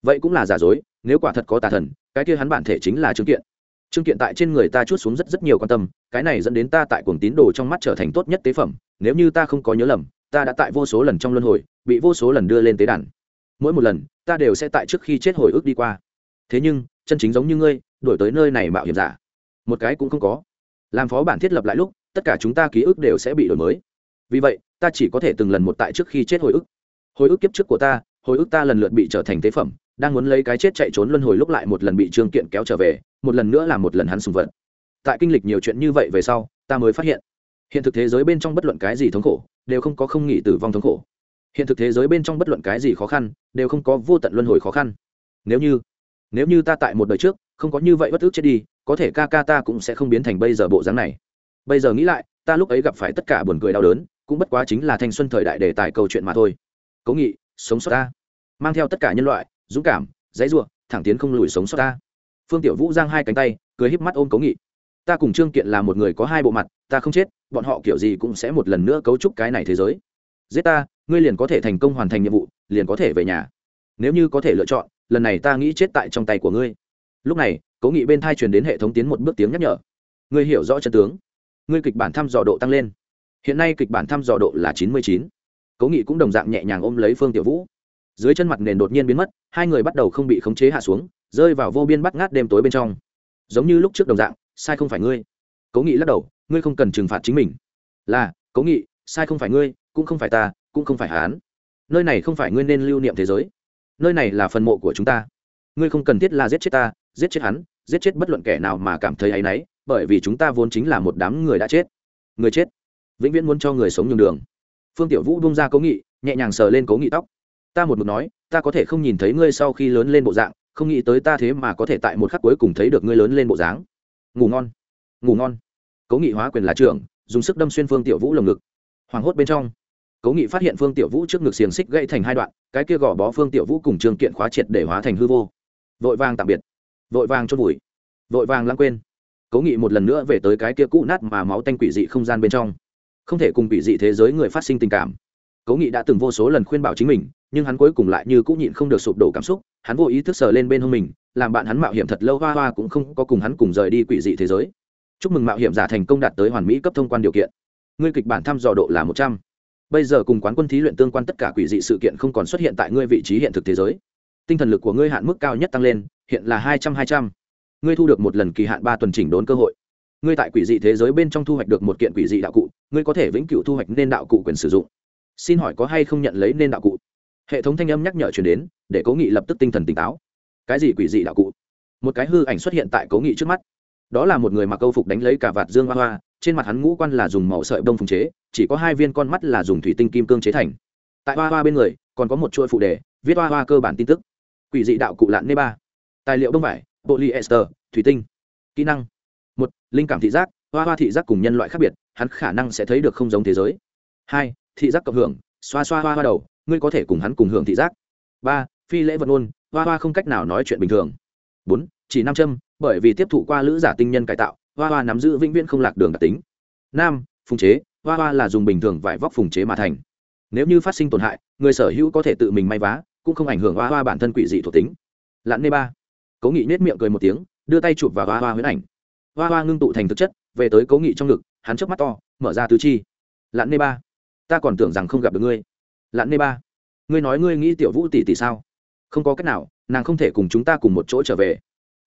Vậy cũng là giả dối, nếu quả thật có tà thần, cái kia hắn bản thể chính là trương kiện. Trương kiện tại trên người ta chút xuống rất rất nhiều quan tâm, cái này dẫn đến ta tại cuồng tín đồ trong mắt trở thành tốt nhất tế phẩm, nếu như ta không có nhớ lầm, ta đã tại vô số lần trong luân hồi, bị vô số lần đưa lên tế đàn. Mỗi một lần, ta đều sẽ tại trước khi chết hồi ức đi qua. Thế nhưng, chân chính giống như ngươi, đổi tới nơi này mạo hiểm giả. Một cái cũng không có làm phó bản thiết lập lại lúc, tất cả chúng ta ký ức đều sẽ bị đổi mới. Vì vậy, ta chỉ có thể từng lần một tại trước khi chết hồi ức. Hồi ức kiếp trước của ta, hồi ức ta lần lượt bị trở thành tế phẩm, đang muốn lấy cái chết chạy trốn luân hồi lúc lại một lần bị trương kiện kéo trở về, một lần nữa là một lần hắn sùng vận tại kinh lịch nhiều chuyện như vậy về sau, ta mới phát hiện hiện thực thế giới bên trong bất luận cái gì thống khổ, đều không có không nghỉ tử vong thống khổ. Hiện thực thế giới bên trong bất luận cái gì khó khăn, đều không có vô tận luân hồi khó khăn. Nếu như nếu như ta tại một đời trước, không có như vậy bất ước chết đi có thể ca ca ta cũng sẽ không biến thành bây giờ bộ dáng này. Bây giờ nghĩ lại, ta lúc ấy gặp phải tất cả buồn cười đau đớn, cũng bất quá chính là thanh xuân thời đại đề tài câu chuyện mà thôi. Cố nghị, sống sót ta. Mang theo tất cả nhân loại, dũng cảm, dãy ruộng thẳng tiến không lùi sống sót ta. Phương tiểu vũ giang hai cánh tay, cười híp mắt ôm cố nghị. Ta cùng trương kiện là một người có hai bộ mặt, ta không chết, bọn họ kiểu gì cũng sẽ một lần nữa cấu trúc cái này thế giới. Giết ta, ngươi liền có thể thành công hoàn thành nhiệm vụ, liền có thể về nhà. Nếu như có thể lựa chọn, lần này ta nghĩ chết tại trong tay của ngươi. Lúc này cố nghị bên thai truyền đến hệ thống tiến một bước tiếng nhắc nhở. Ngươi hiểu rõ chân tướng. Ngươi kịch bản thăm dò độ tăng lên. Hiện nay kịch bản thăm dò độ là chín mươi chín. Cố nghị cũng đồng dạng nhẹ nhàng ôm lấy phương tiểu vũ. Dưới chân mặt nền đột nhiên biến mất, hai người bắt đầu không bị khống chế hạ xuống, rơi vào vô biên bắt ngát đêm tối bên trong. Giống như lúc trước đồng dạng, sai không phải ngươi. Cố nghị lắc đầu, ngươi không cần trừng phạt chính mình. Là, cố nghị, sai không phải ngươi, cũng không phải ta, cũng không phải hán nơi này không phải ngươi nên lưu niệm thế giới. Nơi này là phần mộ của chúng ta. Ngươi không cần thiết là giết chết ta, giết chết hắn giết chết bất luận kẻ nào mà cảm thấy áy náy, bởi vì chúng ta vốn chính là một đám người đã chết. Người chết. Vĩnh viễn muốn cho người sống nhường đường. Phương tiểu vũ bung ra cố nghị, nhẹ nhàng sờ lên cố nghị tóc. Ta một mực nói, ta có thể không nhìn thấy ngươi sau khi lớn lên bộ dạng, không nghĩ tới ta thế mà có thể tại một khắc cuối cùng thấy được ngươi lớn lên bộ dáng. Ngủ ngon. Ngủ ngon. Cố nghị hóa quyền là trưởng, dùng sức đâm xuyên phương tiểu vũ lồng ngực. Hoảng hốt bên trong. Cố nghị phát hiện phương tiểu vũ trước ngực xiềng xích gãy thành hai đoạn, cái kia gò bó phương tiểu vũ cùng trường kiện khóa triệt để hóa thành hư vô. Vội vàng tạm biệt vội vàng chôn vùi, vội vàng lãng quên. Cố nghị một lần nữa về tới cái kia cũ nát mà máu tanh quỷ dị không gian bên trong. Không thể cùng quỷ dị thế giới người phát sinh tình cảm. Cố nghị đã từng vô số lần khuyên bảo chính mình, nhưng hắn cuối cùng lại như cũng nhịn không được sụp đổ cảm xúc, hắn vô ý thức sờ lên bên hông mình, làm bạn hắn mạo hiểm thật lâu hoa hoa cũng không có cùng hắn cùng rời đi quỷ dị thế giới. Chúc mừng mạo hiểm giả thành công đạt tới hoàn mỹ cấp thông quan điều kiện. Ngươi kịch bản thăm dò độ là một trăm. Bây giờ cùng quán quân thí luyện tương quan tất cả quỷ dị sự kiện không còn xuất hiện tại ngươi vị trí hiện thực thế giới tinh thần lực của ngươi hạn mức cao nhất tăng lên, hiện là hai trăm hai trăm. Ngươi thu được một lần kỳ hạn ba tuần chỉnh đốn cơ hội. Ngươi tại quỷ dị thế giới bên trong thu hoạch được một kiện quỷ dị đạo cụ, ngươi có thể vĩnh cửu thu hoạch nên đạo cụ quyền sử dụng. Xin hỏi có hay không nhận lấy nên đạo cụ? Hệ thống thanh âm nhắc nhở chuyển đến, để cố nghị lập tức tinh thần tỉnh táo. Cái gì quỷ dị đạo cụ? Một cái hư ảnh xuất hiện tại cố nghị trước mắt. Đó là một người mặc câu phục đánh lấy cả vạt dương hoa hoa, trên mặt hắn ngũ quan là dùng màu sợi bông phùng chế, chỉ có hai viên con mắt là dùng thủy tinh kim cương chế thành. Tại hoa hoa bên người, còn có một chuỗi phụ đề, viết hoa hoa cơ bản tin tức quỷ dị đạo cụ lạn nê ba. Tài liệu bông vải, polyester, thủy tinh. Kỹ năng. Một, linh cảm thị giác, hoa hoa thị giác cùng nhân loại khác biệt, hắn khả năng sẽ thấy được không giống thế giới. Hai, thị giác cộng hưởng, xoa xoa hoa hoa đầu, ngươi có thể cùng hắn cùng hưởng thị giác. Ba, phi lễ vật ôn hoa hoa không cách nào nói chuyện bình thường. Bốn, chỉ nam châm, bởi vì tiếp thụ qua lữ giả tinh nhân cải tạo, hoa hoa nắm giữ vĩnh viễn không lạc đường đặc tính. Năm phùng chế, hoa hoa là dùng bình thường vải vóc phùng chế mà thành. Nếu như phát sinh tổn hại, người sở hữu có thể tự mình may vá cũng không ảnh hưởng hoa hoa bản thân quỷ dị thuộc tính. Lặn nê ba. Cố nghị nết miệng cười một tiếng, đưa tay chụp vào hoa hoa huyễn ảnh. Hoa hoa ngưng tụ thành thực chất, về tới cố nghị trong ngực, hắn trước mắt to, mở ra tứ chi. Lặn nê ba, ta còn tưởng rằng không gặp được ngươi. Lặn nê ba, ngươi nói ngươi nghĩ tiểu vũ tỷ tỷ sao? Không có cách nào, nàng không thể cùng chúng ta cùng một chỗ trở về.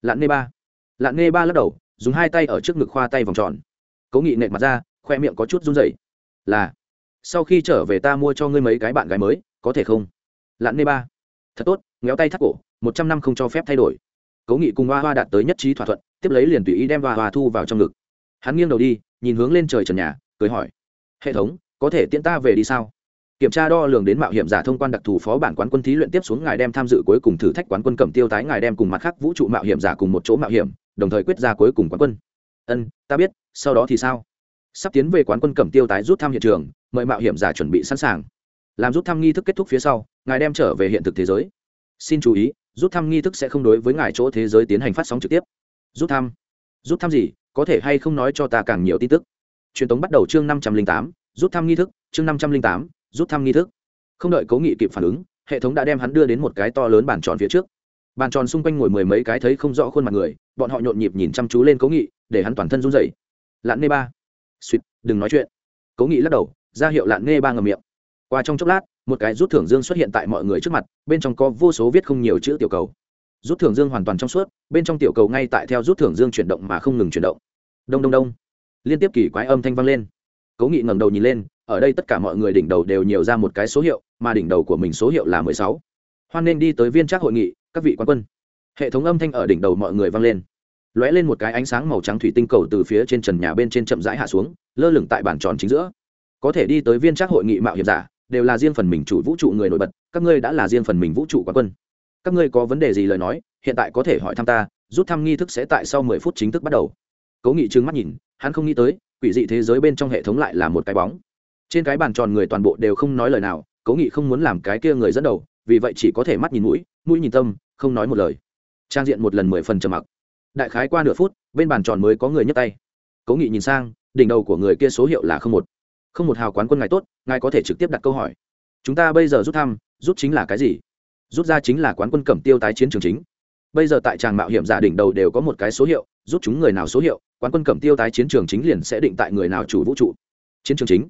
Lặn nê ba. Lặn nê ba lắc đầu, dùng hai tay ở trước ngực khoa tay vòng tròn. Cố nghị nệ mặt ra, khoe miệng có chút run rẩy. Là, sau khi trở về ta mua cho ngươi mấy cái bạn gái mới, có thể không? Lặn nê ba. Thật tốt, ngéo tay thắt cổ, một trăm năm không cho phép thay đổi. Cố nghị cùng hoa hoa đạt tới nhất trí thỏa thuận, tiếp lấy liền tùy ý đem hoa hoa thu vào trong ngực. Hắn nghiêng đầu đi, nhìn hướng lên trời trần nhà, cười hỏi, hệ thống, có thể tiễn ta về đi sao? Kiểm tra đo lường đến mạo hiểm giả thông quan đặc thù phó bản quán quân thí luyện tiếp xuống ngài đem tham dự cuối cùng thử thách quán quân cầm tiêu tái ngài đem cùng mặt khác vũ trụ mạo hiểm giả cùng một chỗ mạo hiểm, đồng thời quyết ra cuối cùng quán quân. Ân, ta biết, sau đó thì sao? Sắp tiến về quán quân cầm tiêu tái rút thăm hiện trường, mời mạo hiểm giả chuẩn bị sẵn sàng. Làm rút thăm nghi thức kết thúc phía sau ngài đem trở về hiện thực thế giới. Xin chú ý, rút thăm nghi thức sẽ không đối với ngài chỗ thế giới tiến hành phát sóng trực tiếp. Rút thăm. Rút thăm gì? Có thể hay không nói cho ta càng nhiều tin tức? Truyền tống bắt đầu chương năm trăm linh tám, rút thăm nghi thức, chương năm trăm linh tám, rút thăm nghi thức. Không đợi cố nghị kịp phản ứng, hệ thống đã đem hắn đưa đến một cái to lớn bàn tròn phía trước. Bàn tròn xung quanh ngồi mười mấy cái thấy không rõ khuôn mặt người, bọn họ nhộn nhịp nhìn chăm chú lên cố nghị, để hắn toàn thân run rẩy. Lạn nê ba. Suýt, đừng nói chuyện. Cố nghị lắc đầu, ra hiệu lạn nê ba ngầm miệng. Qua trong chốc lát một cái rút thưởng dương xuất hiện tại mọi người trước mặt, bên trong có vô số viết không nhiều chữ tiểu cầu. Rút thưởng dương hoàn toàn trong suốt, bên trong tiểu cầu ngay tại theo rút thưởng dương chuyển động mà không ngừng chuyển động. Đông đông đông. Liên tiếp kỳ quái âm thanh vang lên. Cố nghị ngẩng đầu nhìn lên, ở đây tất cả mọi người đỉnh đầu đều nhiều ra một cái số hiệu, mà đỉnh đầu của mình số hiệu là mười sáu. Hoan nên đi tới viên trác hội nghị, các vị quan quân. Hệ thống âm thanh ở đỉnh đầu mọi người vang lên. Lóe lên một cái ánh sáng màu trắng thủy tinh cầu từ phía trên trần nhà bên trên chậm rãi hạ xuống, lơ lửng tại bản tròn chính giữa. Có thể đi tới viên trác hội nghị mạo hiểm giả đều là riêng phần mình chủ vũ trụ người nổi bật, các ngươi đã là riêng phần mình vũ trụ quán quân. Các ngươi có vấn đề gì lời nói, hiện tại có thể hỏi thăm ta, rút thăm nghi thức sẽ tại sau mười phút chính thức bắt đầu. Cố nghị trừng mắt nhìn, hắn không nghĩ tới, quỷ dị thế giới bên trong hệ thống lại là một cái bóng. Trên cái bàn tròn người toàn bộ đều không nói lời nào, cố nghị không muốn làm cái kia người dẫn đầu, vì vậy chỉ có thể mắt nhìn mũi mũi nhìn tâm, không nói một lời. Trang diện một lần mười phần trầm mặc. Đại khái qua nửa phút, bên bàn tròn mới có người nhấc tay. Cố nghị nhìn sang, đỉnh đầu của người kia số hiệu là không một không một hào quán quân ngài tốt, ngài có thể trực tiếp đặt câu hỏi. Chúng ta bây giờ rút thăm, rút chính là cái gì? Rút ra chính là quán quân cẩm tiêu tái chiến trường chính. Bây giờ tại tràng mạo hiểm giả đỉnh đầu đều có một cái số hiệu, rút chúng người nào số hiệu, quán quân cẩm tiêu tái chiến trường chính liền sẽ định tại người nào chủ vũ trụ. Chiến trường chính?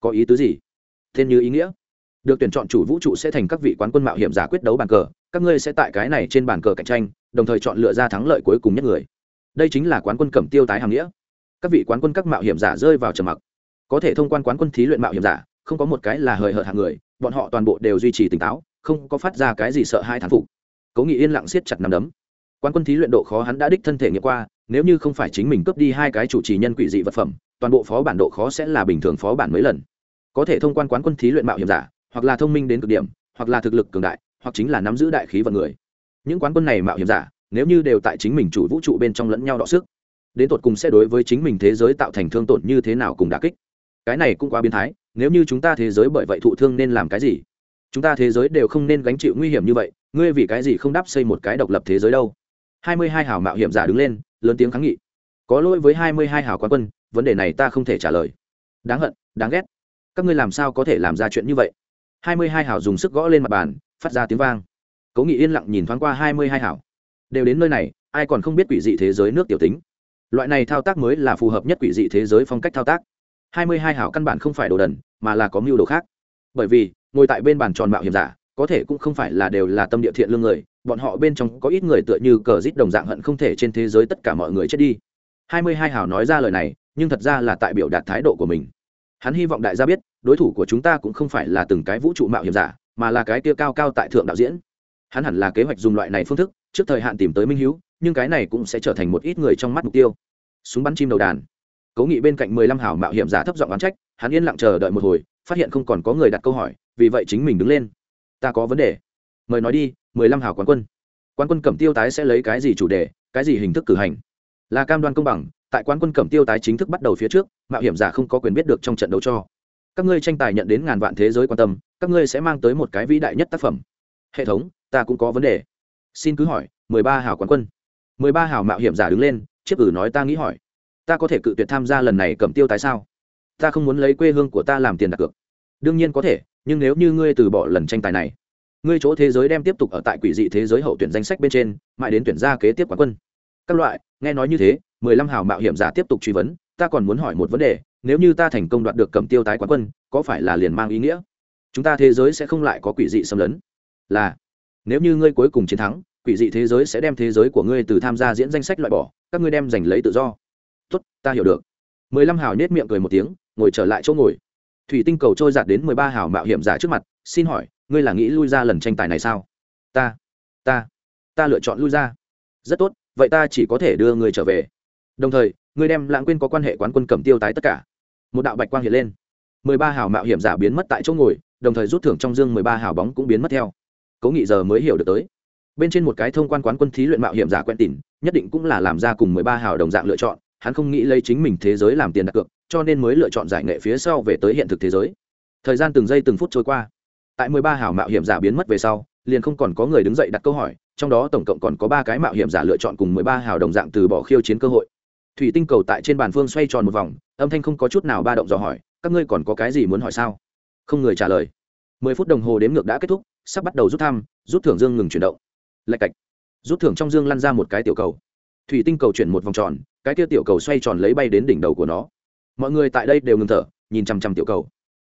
Có ý tứ gì? Thêm như ý nghĩa. Được tuyển chọn chủ vũ trụ sẽ thành các vị quán quân mạo hiểm giả quyết đấu bàn cờ, các ngươi sẽ tại cái này trên bàn cờ cạnh tranh, đồng thời chọn lựa ra thắng lợi cuối cùng nhất người. Đây chính là quán quân cẩm tiêu tái hàng nghĩa. Các vị quán quân các mạo hiểm giả rơi vào trầm mặc có thể thông quan quán quân thí luyện mạo hiểm giả, không có một cái là hời hợt hàng người, bọn họ toàn bộ đều duy trì tỉnh táo, không có phát ra cái gì sợ hai thán phục. Cố nghị yên lặng siết chặt nằm đấm. Quán quân thí luyện độ khó hắn đã đích thân thể nghiệm qua, nếu như không phải chính mình cướp đi hai cái chủ trì nhân quỷ dị vật phẩm, toàn bộ phó bản độ khó sẽ là bình thường phó bản mấy lần. Có thể thông quan quán quân thí luyện mạo hiểm giả, hoặc là thông minh đến cực điểm, hoặc là thực lực cường đại, hoặc chính là nắm giữ đại khí vận người. Những quán quân này mạo hiểm giả, nếu như đều tại chính mình chủ vũ trụ bên trong lẫn nhau đọ sức, đến tột cùng sẽ đối với chính mình thế giới tạo thành thương tổn như thế nào cùng đà kích cái này cũng quá biến thái, nếu như chúng ta thế giới bởi vậy thụ thương nên làm cái gì? Chúng ta thế giới đều không nên gánh chịu nguy hiểm như vậy, ngươi vì cái gì không đáp xây một cái độc lập thế giới đâu? Hai mươi hai hào mạo hiểm giả đứng lên, lớn tiếng kháng nghị. Có lỗi với hai mươi hai hào quán quân, vấn đề này ta không thể trả lời. Đáng hận, đáng ghét. Các ngươi làm sao có thể làm ra chuyện như vậy? Hai mươi hai hào dùng sức gõ lên mặt bàn, phát ra tiếng vang. Cố nghị yên lặng nhìn thoáng qua hai mươi hai hào. Đều đến nơi này, ai còn không biết quỷ dị thế giới nước tiểu tính? Loại này thao tác mới là phù hợp nhất quỷ dị thế giới phong cách thao tác hai mươi hai hảo căn bản không phải đồ đần, mà là có mưu đồ khác. Bởi vì, ngồi tại bên bàn tròn mạo hiểm giả, có thể cũng không phải là đều là tâm địa thiện lương người, bọn họ bên trong có ít người tựa như cờ rít đồng dạng hận không thể trên thế giới tất cả mọi người chết đi. hai mươi hai hảo nói ra lời này, nhưng thật ra là tại biểu đạt thái độ của mình. Hắn hy vọng đại gia biết, đối thủ của chúng ta cũng không phải là từng cái vũ trụ mạo hiểm giả, mà là cái kia cao cao tại thượng đạo diễn. Hắn hẳn là kế hoạch dùng loại này phương thức, trước thời hạn tìm tới minh hữu nhưng cái này cũng sẽ trở thành một ít người trong mắt mục tiêu. Súng bắn chim đầu đàn cố nghị bên cạnh mười lăm hảo mạo hiểm giả thấp giọng oán trách, hắn yên lặng chờ đợi một hồi, phát hiện không còn có người đặt câu hỏi, vì vậy chính mình đứng lên. Ta có vấn đề. Mời nói đi, mười lăm hảo quán quân. Quán quân cẩm tiêu tái sẽ lấy cái gì chủ đề, cái gì hình thức cử hành? Là cam đoan công bằng, tại quán quân cẩm tiêu tái chính thức bắt đầu phía trước, mạo hiểm giả không có quyền biết được trong trận đấu cho. Các ngươi tranh tài nhận đến ngàn vạn thế giới quan tâm, các ngươi sẽ mang tới một cái vĩ đại nhất tác phẩm. Hệ thống, ta cũng có vấn đề. Xin cứ hỏi, mười ba hảo quán quân. Mười ba hảo mạo hiểm giả đứng lên, chiếc ử nói ta nghĩ hỏi ta có thể cự tuyệt tham gia lần này cầm tiêu tái sao? Ta không muốn lấy quê hương của ta làm tiền đặt cược. Đương nhiên có thể, nhưng nếu như ngươi từ bỏ lần tranh tài này, ngươi chỗ thế giới đem tiếp tục ở tại quỷ dị thế giới hậu tuyển danh sách bên trên, mãi đến tuyển ra kế tiếp quán quân. Các loại, nghe nói như thế, mười lăm hào mạo hiểm giả tiếp tục truy vấn, ta còn muốn hỏi một vấn đề, nếu như ta thành công đoạt được cầm tiêu tái quán quân, có phải là liền mang ý nghĩa? Chúng ta thế giới sẽ không lại có quỷ dị xâm lấn. Là, nếu như ngươi cuối cùng chiến thắng, quỷ dị thế giới sẽ đem thế giới của ngươi từ tham gia diễn danh sách loại bỏ, các ngươi đem giành lấy tự do tốt, ta hiểu được. Mười lăm hào nết miệng cười một tiếng, ngồi trở lại chỗ ngồi. Thủy tinh cầu trôi giạt đến mười ba hào mạo hiểm giả trước mặt, xin hỏi, ngươi là nghĩ lui ra lần tranh tài này sao? Ta ta ta lựa chọn lui ra. Rất tốt, vậy ta chỉ có thể đưa ngươi trở về. Đồng thời, ngươi đem lãng quên có quan hệ quán quân cầm tiêu tái tất cả. Một đạo bạch quang hiện lên. mười ba hào mạo hiểm giả biến mất tại chỗ ngồi, đồng thời rút thưởng trong dương mười ba hào bóng cũng biến mất theo. Cố nghị giờ mới hiểu được tới. Bên trên một cái thông quan quán quân thí luyện mạo hiểm giả quen tỉn nhất định cũng là làm ra cùng mười ba hào đồng dạng lựa chọn hắn không nghĩ lấy chính mình thế giới làm tiền đặt cược, cho nên mới lựa chọn giải nghệ phía sau về tới hiện thực thế giới. Thời gian từng giây từng phút trôi qua. Tại mười ba hào mạo hiểm giả biến mất về sau, liền không còn có người đứng dậy đặt câu hỏi, trong đó tổng cộng còn có ba cái mạo hiểm giả lựa chọn cùng mười ba hào đồng dạng từ bỏ khiêu chiến cơ hội. Thủy tinh cầu tại trên bàn phương xoay tròn một vòng, âm thanh không có chút nào ba động dò hỏi, các ngươi còn có cái gì muốn hỏi sao? Không người trả lời. Mười phút đồng hồ đếm ngược đã kết thúc, sắp bắt đầu rút thăm, rút thưởng dương ngừng chuyển động. Lạch cạch. Rút thưởng trong dương lăn ra một cái tiểu cầu thủy tinh cầu chuyển một vòng tròn, cái kia tiểu cầu xoay tròn lấy bay đến đỉnh đầu của nó. Mọi người tại đây đều ngừng thở, nhìn chằm chằm tiểu cầu.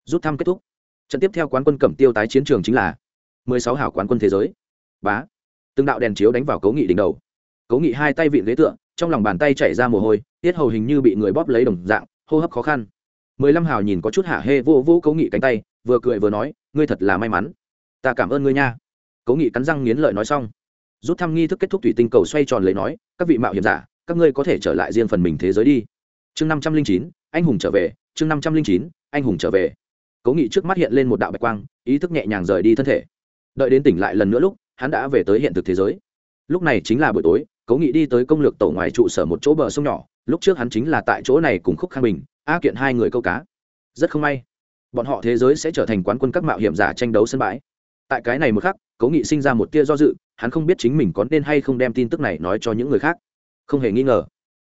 Rút thăm kết thúc. Trận tiếp theo quán quân cẩm tiêu tái chiến trường chính là mười sáu hảo quán quân thế giới. Bá. Từng đạo đèn chiếu đánh vào cấu nghị đỉnh đầu. Cấu nghị hai tay vịn ghế tựa, trong lòng bàn tay chảy ra mồ hôi, tiết hầu hình như bị người bóp lấy đồng dạng, hô hấp khó khăn. mười lăm hào nhìn có chút hạ hê vô vô cấu nghị cánh tay, vừa cười vừa nói, ngươi thật là may mắn. Ta cảm ơn ngươi nha. Cấu nghị cắn răng nghiến lợi nói xong rút thăm nghi thức kết thúc thủy tinh cầu xoay tròn lấy nói, các vị mạo hiểm giả, các ngươi có thể trở lại riêng phần mình thế giới đi. Chương năm trăm linh chín, anh hùng trở về, chương năm trăm linh chín, anh hùng trở về. Cố nghị trước mắt hiện lên một đạo bạch quang, ý thức nhẹ nhàng rời đi thân thể. Đợi đến tỉnh lại lần nữa lúc, hắn đã về tới hiện thực thế giới. Lúc này chính là buổi tối, cố nghị đi tới công lược tổ ngoài trụ sở một chỗ bờ sông nhỏ, lúc trước hắn chính là tại chỗ này cùng khúc khang bình, a kiện hai người câu cá. Rất không may, bọn họ thế giới sẽ trở thành quán quân các mạo hiểm giả tranh đấu sân bãi. Tại cái này một khắc, cố nghị sinh ra một tia do dự hắn không biết chính mình có nên hay không đem tin tức này nói cho những người khác. Không hề nghi ngờ.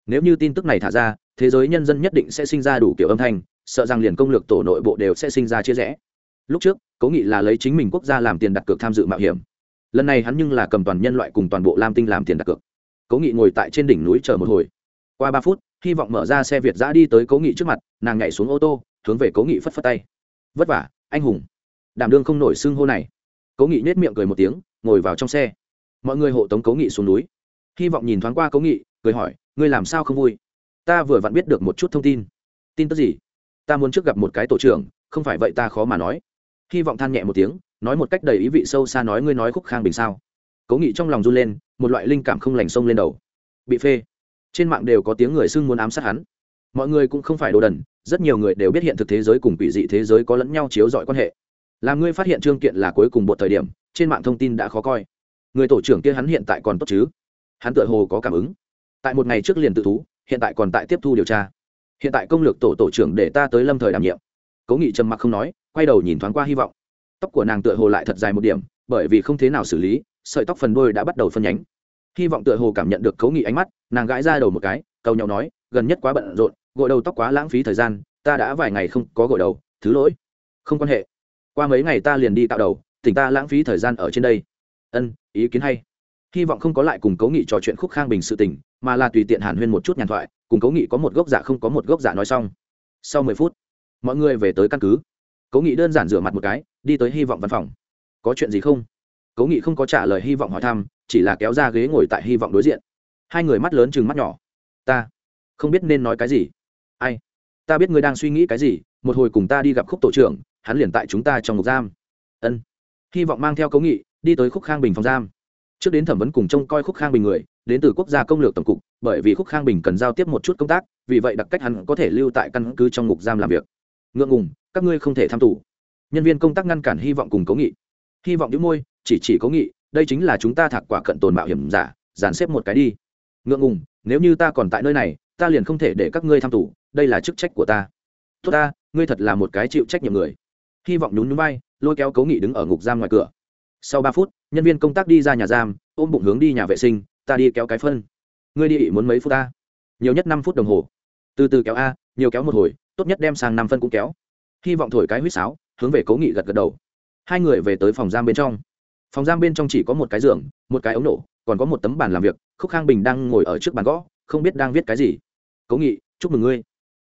Nếu như tin tức này thả ra, thế giới nhân dân nhất định sẽ sinh ra đủ kiểu âm thanh, sợ rằng liền công lược tổ nội bộ đều sẽ sinh ra chia rẽ. Lúc trước, cố nghị là lấy chính mình quốc gia làm tiền đặt cược tham dự mạo hiểm. Lần này hắn nhưng là cầm toàn nhân loại cùng toàn bộ lam tinh làm tiền đặt cược. Cố nghị ngồi tại trên đỉnh núi chờ một hồi. Qua ba phút, hy vọng mở ra xe việt giã đi tới cố nghị trước mặt, nàng nhảy xuống ô tô, hướng về cố nghị phất phất tay. Vất vả, anh hùng. Đảm đương không nổi xưng hô này. Cố nghị nhét miệng cười một tiếng ngồi vào trong xe. Mọi người hộ tống cố nghị xuống núi. Hy vọng nhìn thoáng qua cố nghị, cười hỏi, ngươi làm sao không vui? Ta vừa vặn biết được một chút thông tin. Tin tức gì? Ta muốn trước gặp một cái tổ trưởng, không phải vậy ta khó mà nói. Hy vọng than nhẹ một tiếng, nói một cách đầy ý vị sâu xa nói ngươi nói khúc khang bình sao. Cố nghị trong lòng run lên, một loại linh cảm không lành sông lên đầu. Bị phê. Trên mạng đều có tiếng người xưng muốn ám sát hắn. Mọi người cũng không phải đồ đần, rất nhiều người đều biết hiện thực thế giới cùng quỷ dị thế giới có lẫn nhau chiếu dọi quan hệ. Làm ngươi phát hiện trương kiện là cuối cùng một thời điểm trên mạng thông tin đã khó coi. Người tổ trưởng kia hắn hiện tại còn tốt chứ? Hắn tựa hồ có cảm ứng. Tại một ngày trước liền tự thú, hiện tại còn tại tiếp thu điều tra. Hiện tại công lược tổ tổ trưởng để ta tới lâm thời đảm nhiệm. Cố nghị trầm mặc không nói, quay đầu nhìn thoáng qua hy vọng. Tóc của nàng tựa hồ lại thật dài một điểm, bởi vì không thế nào xử lý, sợi tóc phần đôi đã bắt đầu phân nhánh. Hy vọng tựa hồ cảm nhận được cố nghị ánh mắt, nàng gãi ra đầu một cái, cầu nhau nói, gần nhất quá bận rộn, gội đầu tóc quá lãng phí thời gian, ta đã vài ngày không có gội đầu, thứ lỗi. Không quan hệ. Qua mấy ngày ta liền đi tạo đầu tỉnh ta lãng phí thời gian ở trên đây. Ân, ý kiến hay. Hy vọng không có lại cùng cố nghị trò chuyện khúc khang bình sự tình, mà là tùy tiện hàn huyên một chút nhàn thoại, cùng cố nghị có một gốc dạ không có một gốc dạ nói xong. Sau mười phút, mọi người về tới căn cứ. Cố nghị đơn giản rửa mặt một cái, đi tới hy vọng văn phòng. Có chuyện gì không? Cố nghị không có trả lời hy vọng hỏi thăm, chỉ là kéo ra ghế ngồi tại hy vọng đối diện. Hai người mắt lớn chừng mắt nhỏ. Ta không biết nên nói cái gì. Ai? Ta biết ngươi đang suy nghĩ cái gì, một hồi cùng ta đi gặp khúc tổ trưởng, hắn liền tại chúng ta trong ngục giam. Ân hy vọng mang theo cố nghị, đi tới khúc khang bình phòng giam. Trước đến thẩm vấn cùng trông coi khúc khang bình người, đến từ quốc gia công lược tổng cục, bởi vì khúc khang bình cần giao tiếp một chút công tác, vì vậy đặc cách hắn có thể lưu tại căn cứ trong ngục giam làm việc. Ngượng ngùng, các ngươi không thể tham tù. Nhân viên công tác ngăn cản hy vọng cùng cố nghị. Hy vọng những môi, chỉ chỉ cố nghị, đây chính là chúng ta thạc quả cận tồn mạo hiểm giả, dàn xếp một cái đi. Ngượng ngùng, nếu như ta còn tại nơi này, ta liền không thể để các ngươi tham tù, đây là chức trách của ta. Tốt ta, ngươi thật là một cái chịu trách nhiệm người. Hy vọng nhún nhún vai lôi kéo cố nghị đứng ở ngục giam ngoài cửa. Sau ba phút, nhân viên công tác đi ra nhà giam, ôm bụng hướng đi nhà vệ sinh, ta đi kéo cái phân. Ngươi đi muốn mấy phút ta? Nhiều nhất năm phút đồng hồ. Từ từ kéo a, nhiều kéo một hồi, tốt nhất đem sang năm phân cũng kéo. Hy vọng thổi cái huýt sáo, hướng về cố nghị gật gật đầu. Hai người về tới phòng giam bên trong. Phòng giam bên trong chỉ có một cái giường, một cái ống nổ, còn có một tấm bàn làm việc, khúc khang bình đang ngồi ở trước bàn gõ, không biết đang viết cái gì. Cố nghị, chúc mừng ngươi.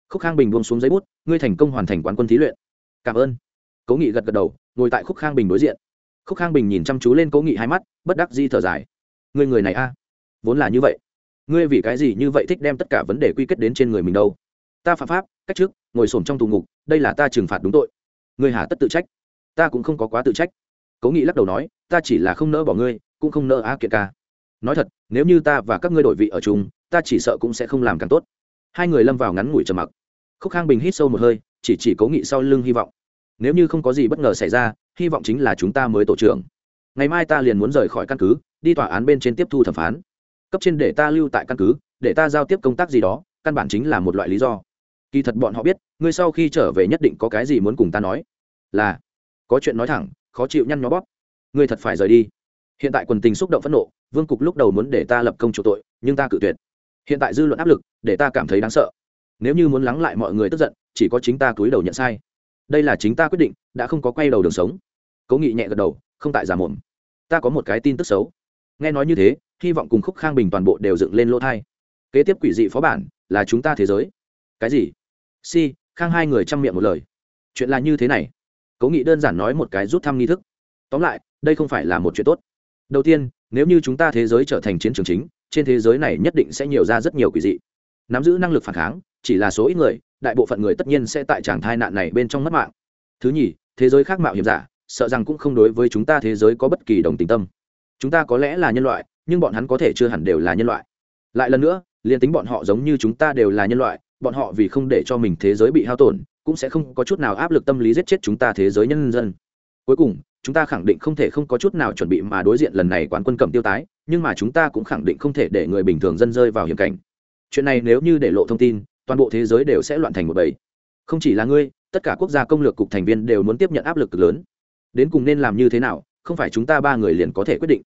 Khúc khang bình buông xuống giấy bút, ngươi thành công hoàn thành quán quân thí luyện. Cảm ơn. Cố nghị gật gật đầu ngồi tại khúc khang bình đối diện. Khúc khang bình nhìn chăm chú lên cố nghị hai mắt, bất đắc di thở dài. Ngươi người này a? Vốn là như vậy. Ngươi vì cái gì như vậy thích đem tất cả vấn đề quy kết đến trên người mình đâu? Ta phạm pháp, cách trước, ngồi s ổ m trong tù ngục, đây là ta trừng phạt đúng tội. Ngươi hà tất tự trách. Ta cũng không có quá tự trách. Cố nghị lắc đầu nói, ta chỉ là không nỡ bỏ ngươi, cũng không nỡ á kiệt ca. Nói thật, nếu như ta và các ngươi đổi vị ở chung, ta chỉ sợ cũng sẽ không làm càng tốt. Hai người lâm vào ngắn ngủi trầm mặc. Khúc khang bình hít sâu một hơi, chỉ chỉ cố nghị sau lưng hy vọng nếu như không có gì bất ngờ xảy ra, hy vọng chính là chúng ta mới tổ trưởng. Ngày mai ta liền muốn rời khỏi căn cứ, đi tòa án bên trên tiếp thu thẩm phán. Cấp trên để ta lưu tại căn cứ, để ta giao tiếp công tác gì đó, căn bản chính là một loại lý do. Kỳ thật bọn họ biết, ngươi sau khi trở về nhất định có cái gì muốn cùng ta nói. Là, có chuyện nói thẳng, khó chịu nhăn nhó bóp. Ngươi thật phải rời đi. Hiện tại quần tình xúc động phẫn nộ, vương cục lúc đầu muốn để ta lập công chủ tội, nhưng ta cự tuyệt. Hiện tại dư luận áp lực, để ta cảm thấy đáng sợ. Nếu như muốn lắng lại mọi người tức giận, chỉ có chính ta cúi đầu nhận sai đây là chính ta quyết định, đã không có quay đầu đường sống. Cố nghị nhẹ gật đầu, không tại giả mồm. Ta có một cái tin tức xấu. Nghe nói như thế, hy vọng cùng khúc khang bình toàn bộ đều dựng lên lỗ thai. Kế tiếp quỷ dị phó bản là chúng ta thế giới. Cái gì? Si, khang hai người chăm miệng một lời. Chuyện là như thế này. Cố nghị đơn giản nói một cái rút thăm nghi thức. Tóm lại, đây không phải là một chuyện tốt. Đầu tiên, nếu như chúng ta thế giới trở thành chiến trường chính, trên thế giới này nhất định sẽ nhiều ra rất nhiều quỷ dị. Nắm giữ năng lực phản kháng, chỉ là số ít người đại bộ phận người tất nhiên sẽ tại tràng thai nạn này bên trong mất mạng. Thứ nhì, thế giới khác mạo hiểm giả, sợ rằng cũng không đối với chúng ta thế giới có bất kỳ đồng tình tâm. Chúng ta có lẽ là nhân loại, nhưng bọn hắn có thể chưa hẳn đều là nhân loại. Lại lần nữa, liền tính bọn họ giống như chúng ta đều là nhân loại, bọn họ vì không để cho mình thế giới bị hao tổn, cũng sẽ không có chút nào áp lực tâm lý giết chết chúng ta thế giới nhân dân. Cuối cùng, chúng ta khẳng định không thể không có chút nào chuẩn bị mà đối diện lần này quán quân cầm tiêu tái, nhưng mà chúng ta cũng khẳng định không thể để người bình thường dân rơi vào hiểm cảnh. Chuyện này nếu như để lộ thông tin toàn bộ thế giới đều sẽ loạn thành một bầy. Không chỉ là ngươi, tất cả quốc gia công lược cục thành viên đều muốn tiếp nhận áp lực lớn. Đến cùng nên làm như thế nào, không phải chúng ta ba người liền có thể quyết định.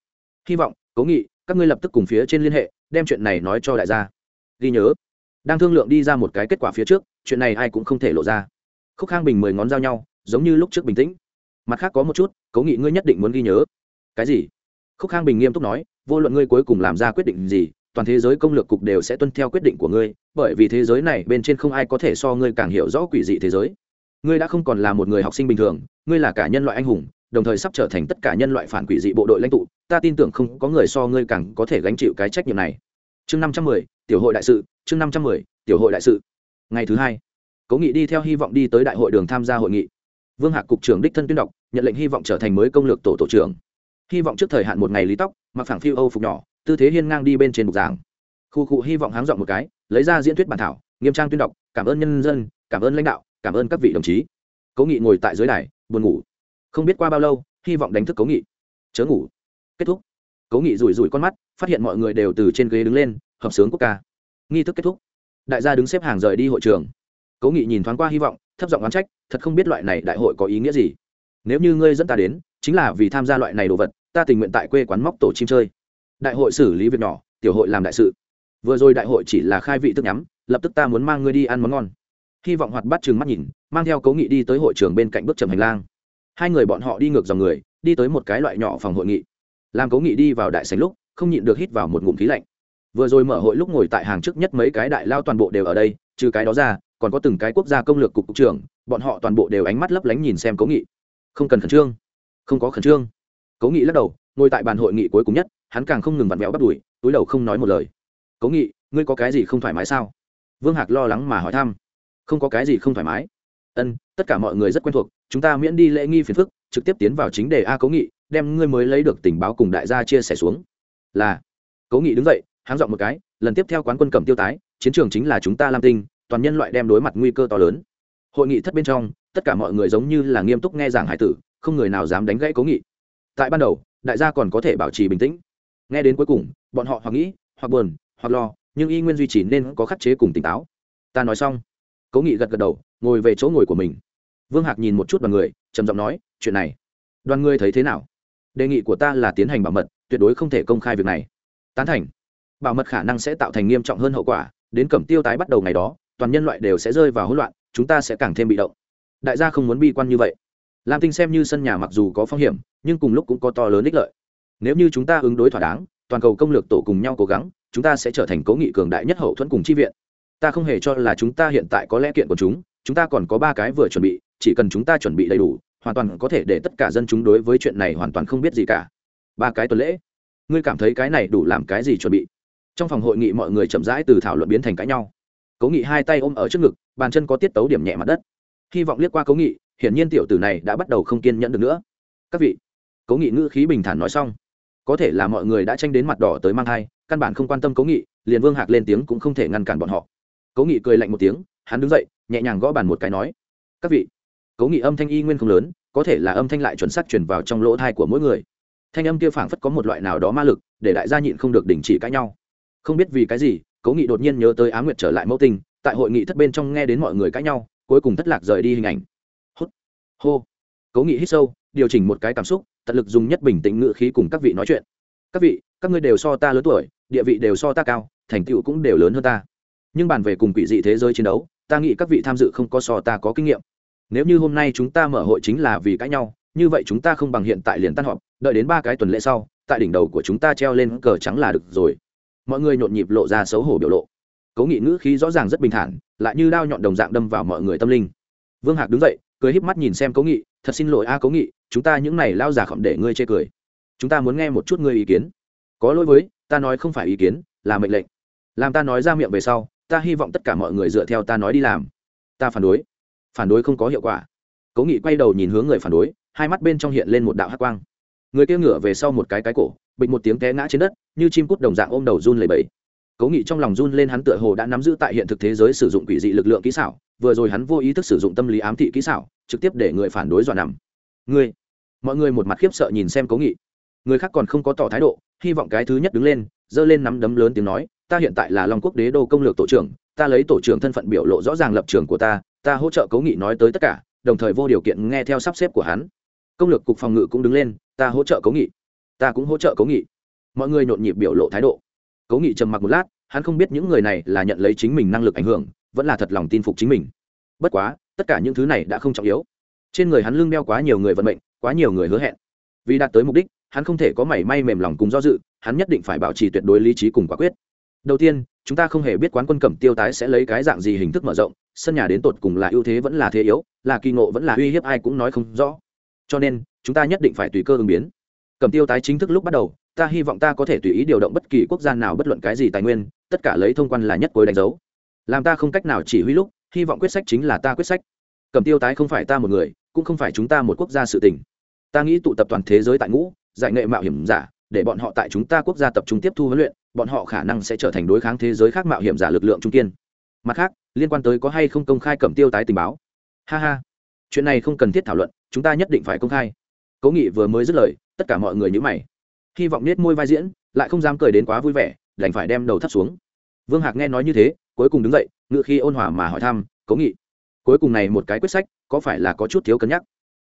Hy vọng, cố nghị, các ngươi lập tức cùng phía trên liên hệ, đem chuyện này nói cho đại gia. Ghi nhớ, đang thương lượng đi ra một cái kết quả phía trước, chuyện này ai cũng không thể lộ ra. Khúc khang bình mười ngón giao nhau, giống như lúc trước bình tĩnh. Mặt khác có một chút, cố nghị ngươi nhất định muốn ghi nhớ. Cái gì? Khúc khang bình nghiêm túc nói, vô luận ngươi cuối cùng làm ra quyết định gì toàn thế giới công lược cục đều sẽ tuân theo quyết định của ngươi, bởi vì thế giới này bên trên không ai có thể so ngươi càng hiểu rõ quỷ dị thế giới. Ngươi đã không còn là một người học sinh bình thường, ngươi là cả nhân loại anh hùng, đồng thời sắp trở thành tất cả nhân loại phản quỷ dị bộ đội lãnh tụ, ta tin tưởng không có người so ngươi càng có thể gánh chịu cái trách nhiệm này. Chương năm trăm mười, tiểu hội đại sự, chương năm trăm mười, tiểu hội đại sự. Ngày thứ hai, cố nghị đi theo hy vọng đi tới đại hội đường tham gia hội nghị. Vương hạc cục trưởng đích thân tuyên đọc, nhận lệnh hy vọng trở thành mới công lược tổ tổ trưởng. Hy vọng trước thời hạn một ngày lý tóc, mặc phẳng phiêu âu phục nhỏ tư thế hiên ngang đi bên trên bục giảng. Khu cụ hy vọng háng dọn một cái, lấy ra diễn thuyết bản thảo, nghiêm trang tuyên đọc, cảm ơn nhân dân, cảm ơn lãnh đạo, cảm ơn các vị đồng chí. Cố nghị ngồi tại dưới đài, buồn ngủ. Không biết qua bao lâu, hy vọng đánh thức cố nghị. Chớ ngủ. Kết thúc. Cố nghị rủi rủi con mắt, phát hiện mọi người đều từ trên ghế đứng lên, hợp sướng quốc ca. Nghi thức kết thúc. Đại gia đứng xếp hàng rời đi hội trường. Cố nghị nhìn thoáng qua hy vọng, thấp giọng oán trách, thật không biết loại này đại hội có ý nghĩa gì. Nếu như ngươi dẫn ta đến, chính là vì tham gia loại này đồ vật, ta tình nguyện tại quê quán móc tổ chim chơi đại hội xử lý việc nhỏ, tiểu hội làm đại sự. Vừa rồi đại hội chỉ là khai vị tức nhắm, lập tức ta muốn mang ngươi đi ăn món ngon. Hy vọng hoạt bắt chừng mắt nhìn, mang theo cố nghị đi tới hội trường bên cạnh bước trầm hành lang. Hai người bọn họ đi ngược dòng người, đi tới một cái loại nhỏ phòng hội nghị. Làm cố nghị đi vào đại sành lúc, không nhịn được hít vào một ngụm khí lạnh. Vừa rồi mở hội lúc ngồi tại hàng trước nhất mấy cái đại lao toàn bộ đều ở đây, trừ cái đó ra, còn có từng cái quốc gia công lược cục cục trưởng, bọn họ toàn bộ đều ánh mắt lấp lánh nhìn xem cố nghị. Không cần khẩn trương. Không có khẩn trương. Cố nghị lắc đầu, ngồi tại bàn hội nghị cuối cùng nhất hắn càng không ngừng vặn vẹo bắt đùi, túi đầu không nói một lời. Cố nghị, ngươi có cái gì không thoải mái sao? Vương hạc lo lắng mà hỏi thăm. Không có cái gì không thoải mái. Ân, tất cả mọi người rất quen thuộc, chúng ta miễn đi lễ nghi phiền phức, trực tiếp tiến vào chính đề a cố nghị, đem ngươi mới lấy được tình báo cùng đại gia chia sẻ xuống. Là. Cố nghị đứng dậy, háng dọn một cái, lần tiếp theo quán quân cầm tiêu tái, chiến trường chính là chúng ta lam tinh, toàn nhân loại đem đối mặt nguy cơ to lớn. Hội nghị thất bên trong, tất cả mọi người giống như là nghiêm túc nghe giảng hải tử, không người nào dám đánh gãy cố nghị. Tại ban đầu, đại gia còn có thể bảo trì bình tĩnh nghe đến cuối cùng, bọn họ hoặc nghĩ, hoặc buồn, hoặc lo, nhưng y nguyên duy trì nên có khắc chế cùng tỉnh táo. Ta nói xong, cố nghị gật gật đầu, ngồi về chỗ ngồi của mình. Vương hạc nhìn một chút đoàn người, trầm giọng nói, chuyện này, đoàn người thấy thế nào? Đề nghị của ta là tiến hành bảo mật, tuyệt đối không thể công khai việc này. Tán thành. Bảo mật khả năng sẽ tạo thành nghiêm trọng hơn hậu quả, đến cẩm tiêu tái bắt đầu ngày đó, toàn nhân loại đều sẽ rơi vào hỗn loạn, chúng ta sẽ càng thêm bị động. Đại gia không muốn bi quan như vậy. Lam tinh xem như sân nhà mặc dù có phong hiểm, nhưng cùng lúc cũng có to lớn ích lợi nếu như chúng ta ứng đối thỏa đáng, toàn cầu công lược tổ cùng nhau cố gắng, chúng ta sẽ trở thành cố nghị cường đại nhất hậu thuẫn cùng chi viện. Ta không hề cho là chúng ta hiện tại có lẽ kiện của chúng chúng ta còn có ba cái vừa chuẩn bị, chỉ cần chúng ta chuẩn bị đầy đủ, hoàn toàn có thể để tất cả dân chúng đối với chuyện này hoàn toàn không biết gì cả. Ba cái tuần lễ. Ngươi cảm thấy cái này đủ làm cái gì chuẩn bị? Trong phòng hội nghị mọi người chậm rãi từ thảo luận biến thành cãi nhau. Cố nghị hai tay ôm ở trước ngực, bàn chân có tiết tấu điểm nhẹ mặt đất. Hy vọng liếc qua cố nghị, hiển nhiên tiểu tử này đã bắt đầu không kiên nhẫn được nữa. Các vị, cố nghị ngữ khí bình thản nói xong có thể là mọi người đã tranh đến mặt đỏ tới mang thai, căn bản không quan tâm cố nghị, liền vương hạc lên tiếng cũng không thể ngăn cản bọn họ. Cố nghị cười lạnh một tiếng, hắn đứng dậy, nhẹ nhàng gõ bàn một cái nói, các vị. Cố nghị âm thanh y nguyên không lớn, có thể là âm thanh lại chuẩn xác truyền vào trong lỗ thai của mỗi người. Thanh âm kia phảng phất có một loại nào đó ma lực, để đại gia nhịn không được đình chỉ cãi nhau. Không biết vì cái gì, cố nghị đột nhiên nhớ tới á nguyệt trở lại mẫu tinh, tại hội nghị thất bên trong nghe đến mọi người cãi nhau, cuối cùng thất lạc rời đi hình ảnh. Hốt hô. Cố nghị hít sâu, điều chỉnh một cái cảm xúc tận lực dùng nhất bình tĩnh ngự khí cùng các vị nói chuyện. Các vị, các ngươi đều so ta lớn tuổi, địa vị đều so ta cao, thành tựu cũng đều lớn hơn ta. Nhưng bàn về cùng quỷ dị thế giới chiến đấu, ta nghĩ các vị tham dự không có so ta có kinh nghiệm. Nếu như hôm nay chúng ta mở hội chính là vì cãi nhau, như vậy chúng ta không bằng hiện tại liền tan họp, đợi đến ba cái tuần lễ sau, tại đỉnh đầu của chúng ta treo lên cờ trắng là được rồi. Mọi người nhộn nhịp lộ ra xấu hổ biểu lộ. Cố nghị ngữ khí rõ ràng rất bình thản, lại như đao nhọn đồng dạng đâm vào mọi người tâm linh. Vương hạc đứng dậy, cười híp mắt nhìn xem cố nghị thật xin lỗi a cố nghị, chúng ta những này lao giả khẩm để ngươi chê cười. Chúng ta muốn nghe một chút ngươi ý kiến. Có lỗi với, ta nói không phải ý kiến, là mệnh lệnh. Làm ta nói ra miệng về sau, ta hy vọng tất cả mọi người dựa theo ta nói đi làm. Ta phản đối. Phản đối không có hiệu quả. Cố nghị quay đầu nhìn hướng người phản đối, hai mắt bên trong hiện lên một đạo hát quang. Người kia ngửa về sau một cái cái cổ, bịch một tiếng té ngã trên đất, như chim cút đồng dạng ôm đầu run lầy bẫy cố nghị trong lòng run lên hắn tựa hồ đã nắm giữ tại hiện thực thế giới sử dụng quỷ dị lực lượng kỹ xảo vừa rồi hắn vô ý thức sử dụng tâm lý ám thị kỹ xảo, trực tiếp để người phản đối dọa nằm. Người mọi người một mặt khiếp sợ nhìn xem cố nghị. Người khác còn không có tỏ thái độ, hy vọng cái thứ nhất đứng lên, giơ lên nắm đấm lớn tiếng nói, ta hiện tại là long quốc đế đô công lược tổ trưởng, ta lấy tổ trưởng thân phận biểu lộ rõ ràng lập trường của ta ta hỗ trợ cố nghị nói tới tất cả, đồng thời vô điều kiện nghe theo sắp xếp của hắn. Công lược cục phòng ngự cũng đứng lên, ta hỗ trợ cố nghị. Ta cũng hỗ trợ cố nghị. Mọi người nhộn nhịp biểu lộ thái độ. Cố nghị trầm mặc một lát, hắn không biết những người này là nhận lấy chính mình năng lực ảnh hưởng vẫn là thật lòng tin phục chính mình. Bất quá, tất cả những thứ này đã không trọng yếu. Trên người hắn lưng đeo quá nhiều người vận mệnh, quá nhiều người hứa hẹn. Vì đạt tới mục đích, hắn không thể có mảy may mềm lòng cùng do dự, hắn nhất định phải bảo trì tuyệt đối lý trí cùng quả quyết. Đầu tiên, chúng ta không hề biết quán quân cẩm tiêu tái sẽ lấy cái dạng gì hình thức mở rộng, sân nhà đến tột cùng là ưu thế vẫn là thế yếu, là kỳ ngộ vẫn là uy hiếp ai cũng nói không rõ. Cho nên, chúng ta nhất định phải tùy cơ ứng biến. Cẩm tiêu tái chính thức lúc bắt đầu, ta hy vọng ta có thể tùy ý điều động bất kỳ quốc gia nào bất luận cái gì tài nguyên, tất cả lấy thông quan là nhất cuối đánh dấu làm ta không cách nào chỉ huy lúc, hy vọng quyết sách chính là ta quyết sách. Cẩm tiêu tái không phải ta một người, cũng không phải chúng ta một quốc gia sự tình. Ta nghĩ tụ tập toàn thế giới tại ngũ, giải nghệ mạo hiểm giả, để bọn họ tại chúng ta quốc gia tập trung tiếp thu huấn luyện, bọn họ khả năng sẽ trở thành đối kháng thế giới khác mạo hiểm giả lực lượng trung kiên. Mặt khác, liên quan tới có hay không công khai cẩm tiêu tái tình báo. Ha ha. Chuyện này không cần thiết thảo luận, chúng ta nhất định phải công khai. Cố nghị vừa mới dứt lời, tất cả mọi người nhữ mày. Hy vọng nết môi vai diễn, lại không dám cười đến quá vui vẻ, đành phải đem đầu thắt xuống vương hạc nghe nói như thế, cuối cùng đứng dậy, ngự khi ôn hòa mà hỏi thăm, cố nghị, cuối cùng này một cái quyết sách, có phải là có chút thiếu cân nhắc?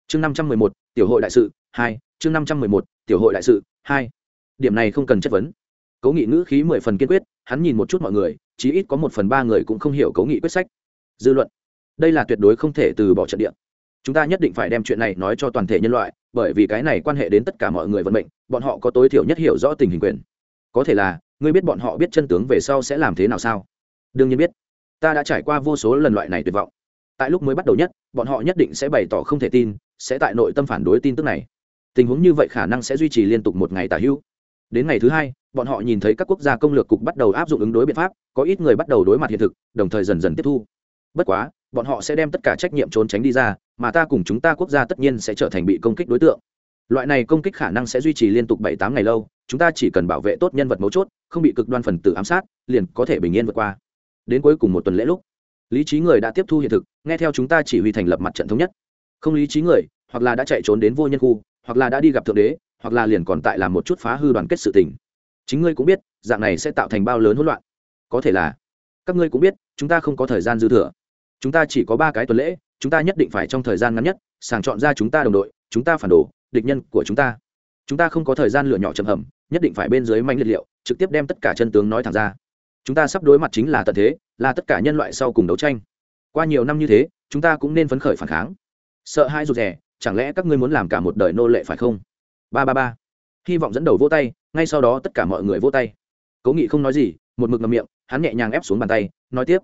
Chương năm trăm mười một, tiểu hội đại sự, hai, chương năm trăm mười một, tiểu hội đại sự, hai. Điểm này không cần chất vấn. Cố nghị ngữ khí mười phần kiên quyết, hắn nhìn một chút mọi người, chí ít có một phần ba người cũng không hiểu cố nghị quyết sách. Dư luận. Đây là tuyệt đối không thể từ bỏ trận địa. Chúng ta nhất định phải đem chuyện này nói cho toàn thể nhân loại, bởi vì cái này quan hệ đến tất cả mọi người vận mệnh, bọn họ có tối thiểu nhất hiểu rõ tình hình quyền. Có thể là ngươi biết bọn họ biết chân tướng về sau sẽ làm thế nào sao? Đương nhiên biết. Ta đã trải qua vô số lần loại này tuyệt vọng. Tại lúc mới bắt đầu nhất, bọn họ nhất định sẽ bày tỏ không thể tin, sẽ tại nội tâm phản đối tin tức này. Tình huống như vậy khả năng sẽ duy trì liên tục một ngày tả hữu. Đến ngày thứ hai, bọn họ nhìn thấy các quốc gia công lược cục bắt đầu áp dụng ứng đối biện pháp, có ít người bắt đầu đối mặt hiện thực, đồng thời dần dần tiếp thu. Bất quá, bọn họ sẽ đem tất cả trách nhiệm trốn tránh đi ra, mà ta cùng chúng ta quốc gia tất nhiên sẽ trở thành bị công kích đối tượng loại này công kích khả năng sẽ duy trì liên tục bảy tám ngày lâu, chúng ta chỉ cần bảo vệ tốt nhân vật mấu chốt, không bị cực đoan phần tử ám sát, liền có thể bình yên vượt qua. Đến cuối cùng một tuần lễ lúc, lý trí người đã tiếp thu hiện thực, nghe theo chúng ta chỉ huy thành lập mặt trận thống nhất. Không lý trí người, hoặc là đã chạy trốn đến vô nhân khu, hoặc là đã đi gặp thượng đế, hoặc là liền còn tại làm một chút phá hư đoàn kết sự tình. Chính ngươi cũng biết, dạng này sẽ tạo thành bao lớn hỗn loạn. Có thể là, các ngươi cũng biết, chúng ta không có thời gian dư thừa. Chúng ta chỉ có ba cái tuần lễ, chúng ta nhất định phải trong thời gian ngắn nhất, sàng chọn ra chúng ta đồng đội, chúng ta phản đồ địch nhân của chúng ta. Chúng ta không có thời gian lựa nhỏ chậm hầm, nhất định phải bên dưới manh liệt liệu, trực tiếp đem tất cả chân tướng nói thẳng ra. Chúng ta sắp đối mặt chính là tận thế, là tất cả nhân loại sau cùng đấu tranh. Qua nhiều năm như thế, chúng ta cũng nên phấn khởi phản kháng. Sợ hai rụt rè, chẳng lẽ các ngươi muốn làm cả một đời nô lệ phải không? Ba ba ba. Hy vọng dẫn đầu vỗ tay, ngay sau đó tất cả mọi người vỗ tay. Cố nghị không nói gì, một mực ngầm miệng, hắn nhẹ nhàng ép xuống bàn tay, nói tiếp.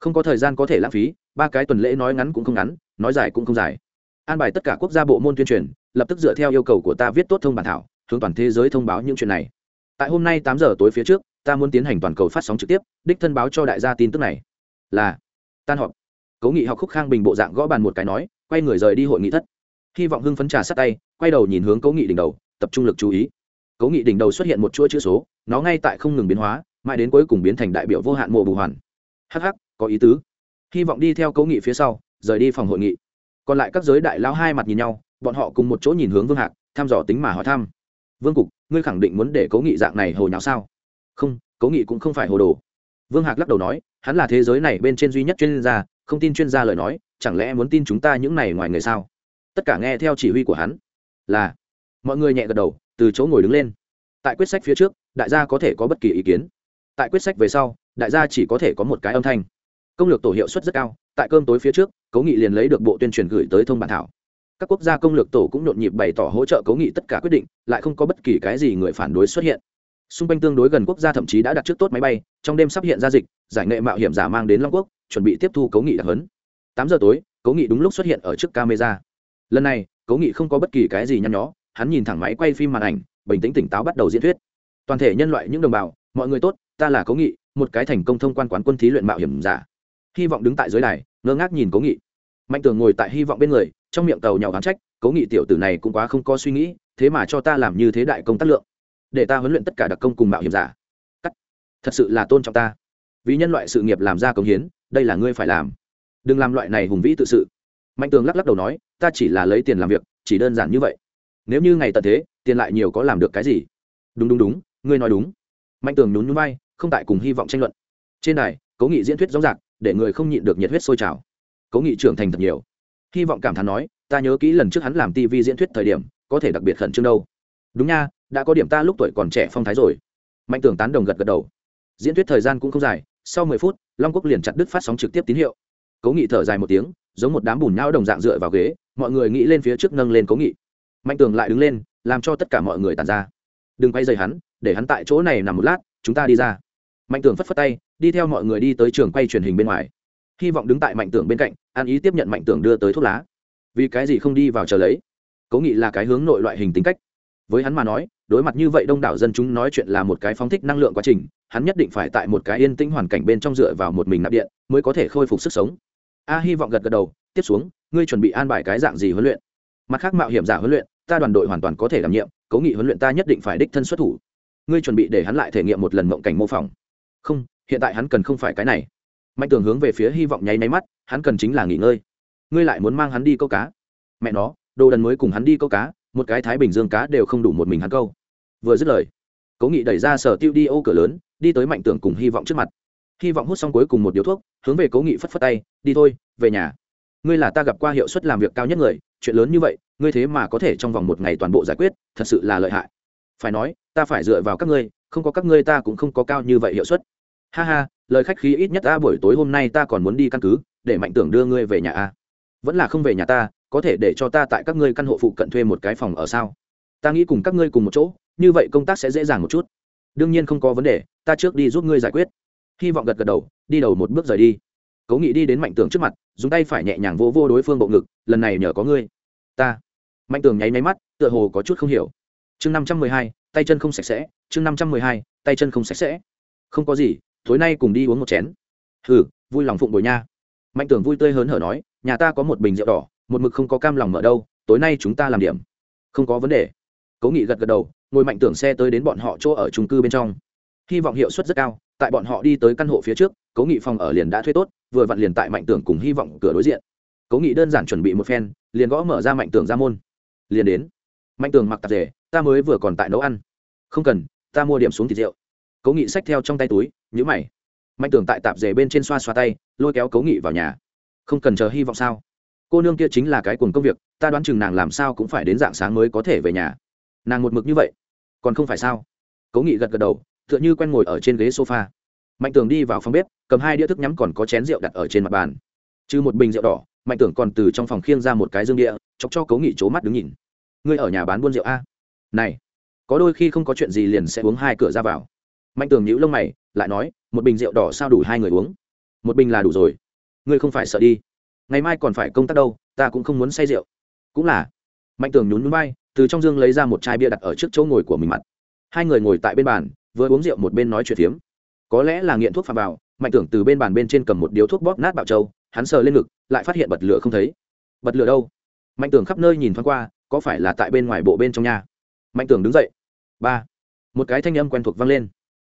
Không có thời gian có thể lãng phí, ba cái tuần lễ nói ngắn cũng không ngắn, nói dài cũng không dài an bài tất cả quốc gia bộ môn tuyên truyền, lập tức dựa theo yêu cầu của ta viết tốt thông bản thảo, hướng toàn thế giới thông báo những chuyện này. Tại hôm nay tám giờ tối phía trước, ta muốn tiến hành toàn cầu phát sóng trực tiếp, đích thân báo cho đại gia tin tức này. Là, tan họp. Cố nghị học khúc khang bình bộ dạng gõ bàn một cái nói, quay người rời đi hội nghị thất. Hy vọng hưng phấn trà sát tay, quay đầu nhìn hướng cố nghị đỉnh đầu, tập trung lực chú ý. Cố nghị đỉnh đầu xuất hiện một chuỗi chữ số, nó ngay tại không ngừng biến hóa, mãi đến cuối cùng biến thành đại biểu vô hạn mộ bù hoàn. Hh có ý tứ. Hy vọng đi theo cố nghị phía sau, rời đi phòng hội nghị còn lại các giới đại lão hai mặt nhìn nhau, bọn họ cùng một chỗ nhìn hướng vương hạc, thăm dò tính mà hỏi thăm. Vương cục, ngươi khẳng định muốn để cố nghị dạng này hồi nháo sao? Không cố nghị cũng không phải hồ đồ. Vương hạc lắc đầu nói, hắn là thế giới này bên trên duy nhất chuyên gia, không tin chuyên gia lời nói, chẳng lẽ muốn tin chúng ta những này ngoài người sao? Tất cả nghe theo chỉ huy của hắn. Là. Mọi người nhẹ gật đầu, từ chỗ ngồi đứng lên. Tại quyết sách phía trước, đại gia có thể có bất kỳ ý kiến. Tại quyết sách về sau, đại gia chỉ có thể có một cái âm thanh. Công lược tổ hiệu suất rất cao tại cơm tối phía trước, cố nghị liền lấy được bộ tuyên truyền gửi tới thông bản thảo. Các quốc gia công lược tổ cũng nhộn nhịp bày tỏ hỗ trợ cố nghị tất cả quyết định, lại không có bất kỳ cái gì người phản đối xuất hiện. Xung quanh tương đối gần quốc gia thậm chí đã đặt trước tốt máy bay, trong đêm sắp hiện ra dịch, giải nghệ mạo hiểm giả mang đến long quốc, chuẩn bị tiếp thu cố nghị đặc hấn tám giờ tối, cố nghị đúng lúc xuất hiện ở trước camera. Lần này, cố nghị không có bất kỳ cái gì nhăn nhó, hắn nhìn thẳng máy quay phim màn ảnh, bình tĩnh tỉnh táo bắt đầu diễn thuyết. Toàn thể nhân loại, những đồng bào, mọi người tốt, ta là cố nghị, một cái thành công thông quan quán quân thí luyện mạo hiểm giả hy vọng đứng tại dưới đài, ngơ ngác nhìn cố nghị. Mạnh tường ngồi tại hy vọng bên người, trong miệng tàu nhào gán trách, cố nghị tiểu tử này cũng quá không có suy nghĩ, thế mà cho ta làm như thế đại công tác lượng. Để ta huấn luyện tất cả đặc công cùng mạo hiểm giả. Cắt. Thật sự là tôn trọng ta. Vì nhân loại sự nghiệp làm ra công hiến, đây là ngươi phải làm. Đừng làm loại này hùng vĩ tự sự. Mạnh tường lắc lắc đầu nói, ta chỉ là lấy tiền làm việc, chỉ đơn giản như vậy. Nếu như ngày tận thế, tiền lại nhiều có làm được cái gì? Đúng đúng đúng, ngươi nói đúng. Mạnh tường nhún nhún vai, không tại cùng hy vọng tranh luận. Trên này cố nghị diễn thuyết rõ rạc để người không nhịn được nhiệt huyết sôi trào. Cố nghị trưởng thành thật nhiều. Hy vọng cảm thán nói, ta nhớ kỹ lần trước hắn làm tv diễn thuyết thời điểm, có thể đặc biệt khẩn trương đâu. Đúng nha, đã có điểm ta lúc tuổi còn trẻ phong thái rồi. Mạnh tưởng tán đồng gật gật đầu. Diễn thuyết thời gian cũng không dài, sau mười phút, long quốc liền chặt đứt phát sóng trực tiếp tín hiệu. Cố nghị thở dài một tiếng, giống một đám bùn nhau đồng dạng dựa vào ghế, mọi người nghĩ lên phía trước nâng lên cố nghị. Mạnh tường lại đứng lên, làm cho tất cả mọi người tàn ra. Đừng quay dày hắn, để hắn tại chỗ này nằm một lát, chúng ta đi ra. Mạnh tường phất phất tay đi theo mọi người đi tới trường quay truyền hình bên ngoài. Hy vọng đứng tại mạnh tưởng bên cạnh an ý tiếp nhận mạnh tưởng đưa tới thuốc lá. Vì cái gì không đi vào chờ lấy? Cố nghị là cái hướng nội loại hình tính cách. Với hắn mà nói, đối mặt như vậy đông đảo dân chúng nói chuyện là một cái phóng thích năng lượng quá trình, hắn nhất định phải tại một cái yên tĩnh hoàn cảnh bên trong dựa vào một mình nạp điện, mới có thể khôi phục sức sống. A hy vọng gật gật đầu, tiếp xuống, ngươi chuẩn bị an bài cái dạng gì huấn luyện? Mặt khác mạo hiểm giả huấn luyện, ta đoàn đội hoàn toàn có thể đảm nhiệm, cố nghị huấn luyện ta nhất định phải đích thân xuất thủ. Ngươi chuẩn bị để hắn lại thể nghiệm một lần mộng cảnh mô phỏng. Không hiện tại hắn cần không phải cái này. Mạnh tường hướng về phía hy vọng nháy nháy mắt, hắn cần chính là nghỉ ngơi. Ngươi lại muốn mang hắn đi câu cá. Mẹ nó, đồ đần mới cùng hắn đi câu cá, một cái thái bình dương cá đều không đủ một mình hắn câu. Vừa dứt lời, cố nghị đẩy ra sở tiêu đi ô cửa lớn, đi tới mạnh tường cùng hy vọng trước mặt. Hy vọng hút xong cuối cùng một điếu thuốc, hướng về cố nghị phất phất tay, đi thôi, về nhà. Ngươi là ta gặp qua hiệu suất làm việc cao nhất người, chuyện lớn như vậy, ngươi thế mà có thể trong vòng một ngày toàn bộ giải quyết, thật sự là lợi hại. Phải nói, ta phải dựa vào các ngươi, không có các ngươi ta cũng không có cao như vậy hiệu suất ha ha, lời khách khí ít nhất ta buổi tối hôm nay ta còn muốn đi căn cứ, để mạnh tưởng đưa ngươi về nhà a vẫn là không về nhà ta, có thể để cho ta tại các ngươi căn hộ phụ cận thuê một cái phòng ở sao? Ta nghĩ cùng các ngươi cùng một chỗ, như vậy công tác sẽ dễ dàng một chút. Đương nhiên không có vấn đề, ta trước đi giúp ngươi giải quyết. Hy vọng gật gật đầu, đi đầu một bước rời đi. Cố nghị đi đến mạnh tường trước mặt, dùng tay phải nhẹ nhàng vô vô đối phương bộ ngực, lần này nhờ có ngươi. Ta. Mạnh tường nháy máy mắt, tựa hồ có chút không hiểu. Chương năm trăm mười hai, tay chân không sạch sẽ, chương năm trăm mười hai, tay chân không sạch sẽ. Không có gì tối nay cùng đi uống một chén. Hừ, vui lòng phụng bồi nha. Mạnh Tưởng vui tươi hớn hở nói, nhà ta có một bình rượu đỏ, một mực không có cam lòng mở đâu, tối nay chúng ta làm điểm. Không có vấn đề. Cố nghị gật gật đầu, ngồi mạnh tưởng xe tới đến bọn họ chỗ ở trung cư bên trong. Hy vọng hiệu suất rất cao, tại bọn họ đi tới căn hộ phía trước, cố nghị phòng ở liền đã thuê tốt, vừa vặn liền tại mạnh tưởng cùng hy vọng cửa đối diện. Cố nghị đơn giản chuẩn bị một phen, liền gõ mở ra mạnh tưởng ra môn. Liền đến. Mạnh tưởng mặc tạp rể ta mới vừa còn tại nấu ăn. Không cần, ta mua điểm xuống thịt rượu. Cố nghị xách theo trong tay túi nhữ mày. Mạnh tưởng tại tạp dề bên trên xoa xoa tay, lôi kéo cố nghị vào nhà. Không cần chờ hy vọng sao? Cô nương kia chính là cái cuồng công việc, ta đoán chừng nàng làm sao cũng phải đến dạng sáng mới có thể về nhà. Nàng một mực như vậy, còn không phải sao? Cố nghị gật gật đầu, tựa như quen ngồi ở trên ghế sofa. Mạnh tường đi vào phòng bếp, cầm hai đĩa thức nhắm còn có chén rượu đặt ở trên mặt bàn. Trừ một bình rượu đỏ, mạnh tưởng còn từ trong phòng khiêng ra một cái dương địa chọc cho cố nghị c mắt đứng nhìn. Ngươi ở nhà bán buôn rượu a? Này, có đôi khi không có chuyện gì liền sẽ uống hai cửa ra vào. Mạnh tường nhíu lông mày lại nói, một bình rượu đỏ sao đủ hai người uống? Một bình là đủ rồi. Ngươi không phải sợ đi. Ngày mai còn phải công tác đâu, ta cũng không muốn say rượu. Cũng là. Mạnh tường nhún núi bay từ trong dương lấy ra một chai bia đặt ở trước chỗ ngồi của mình mặt. Hai người ngồi tại bên bàn, vừa uống rượu một bên nói chuyện phiếm. Có lẽ là nghiện thuốc phạm vào, mạnh tưởng từ bên bàn bên trên cầm một điếu thuốc bóp nát bạo trâu, hắn sờ lên ngực, lại phát hiện bật lửa không thấy. Bật lửa đâu? Mạnh tưởng khắp nơi nhìn thoáng qua, có phải là tại bên ngoài bộ bên trong nhà mạnh tưởng đứng dậy. Ba. Một cái thanh âm quen thuộc vang lên.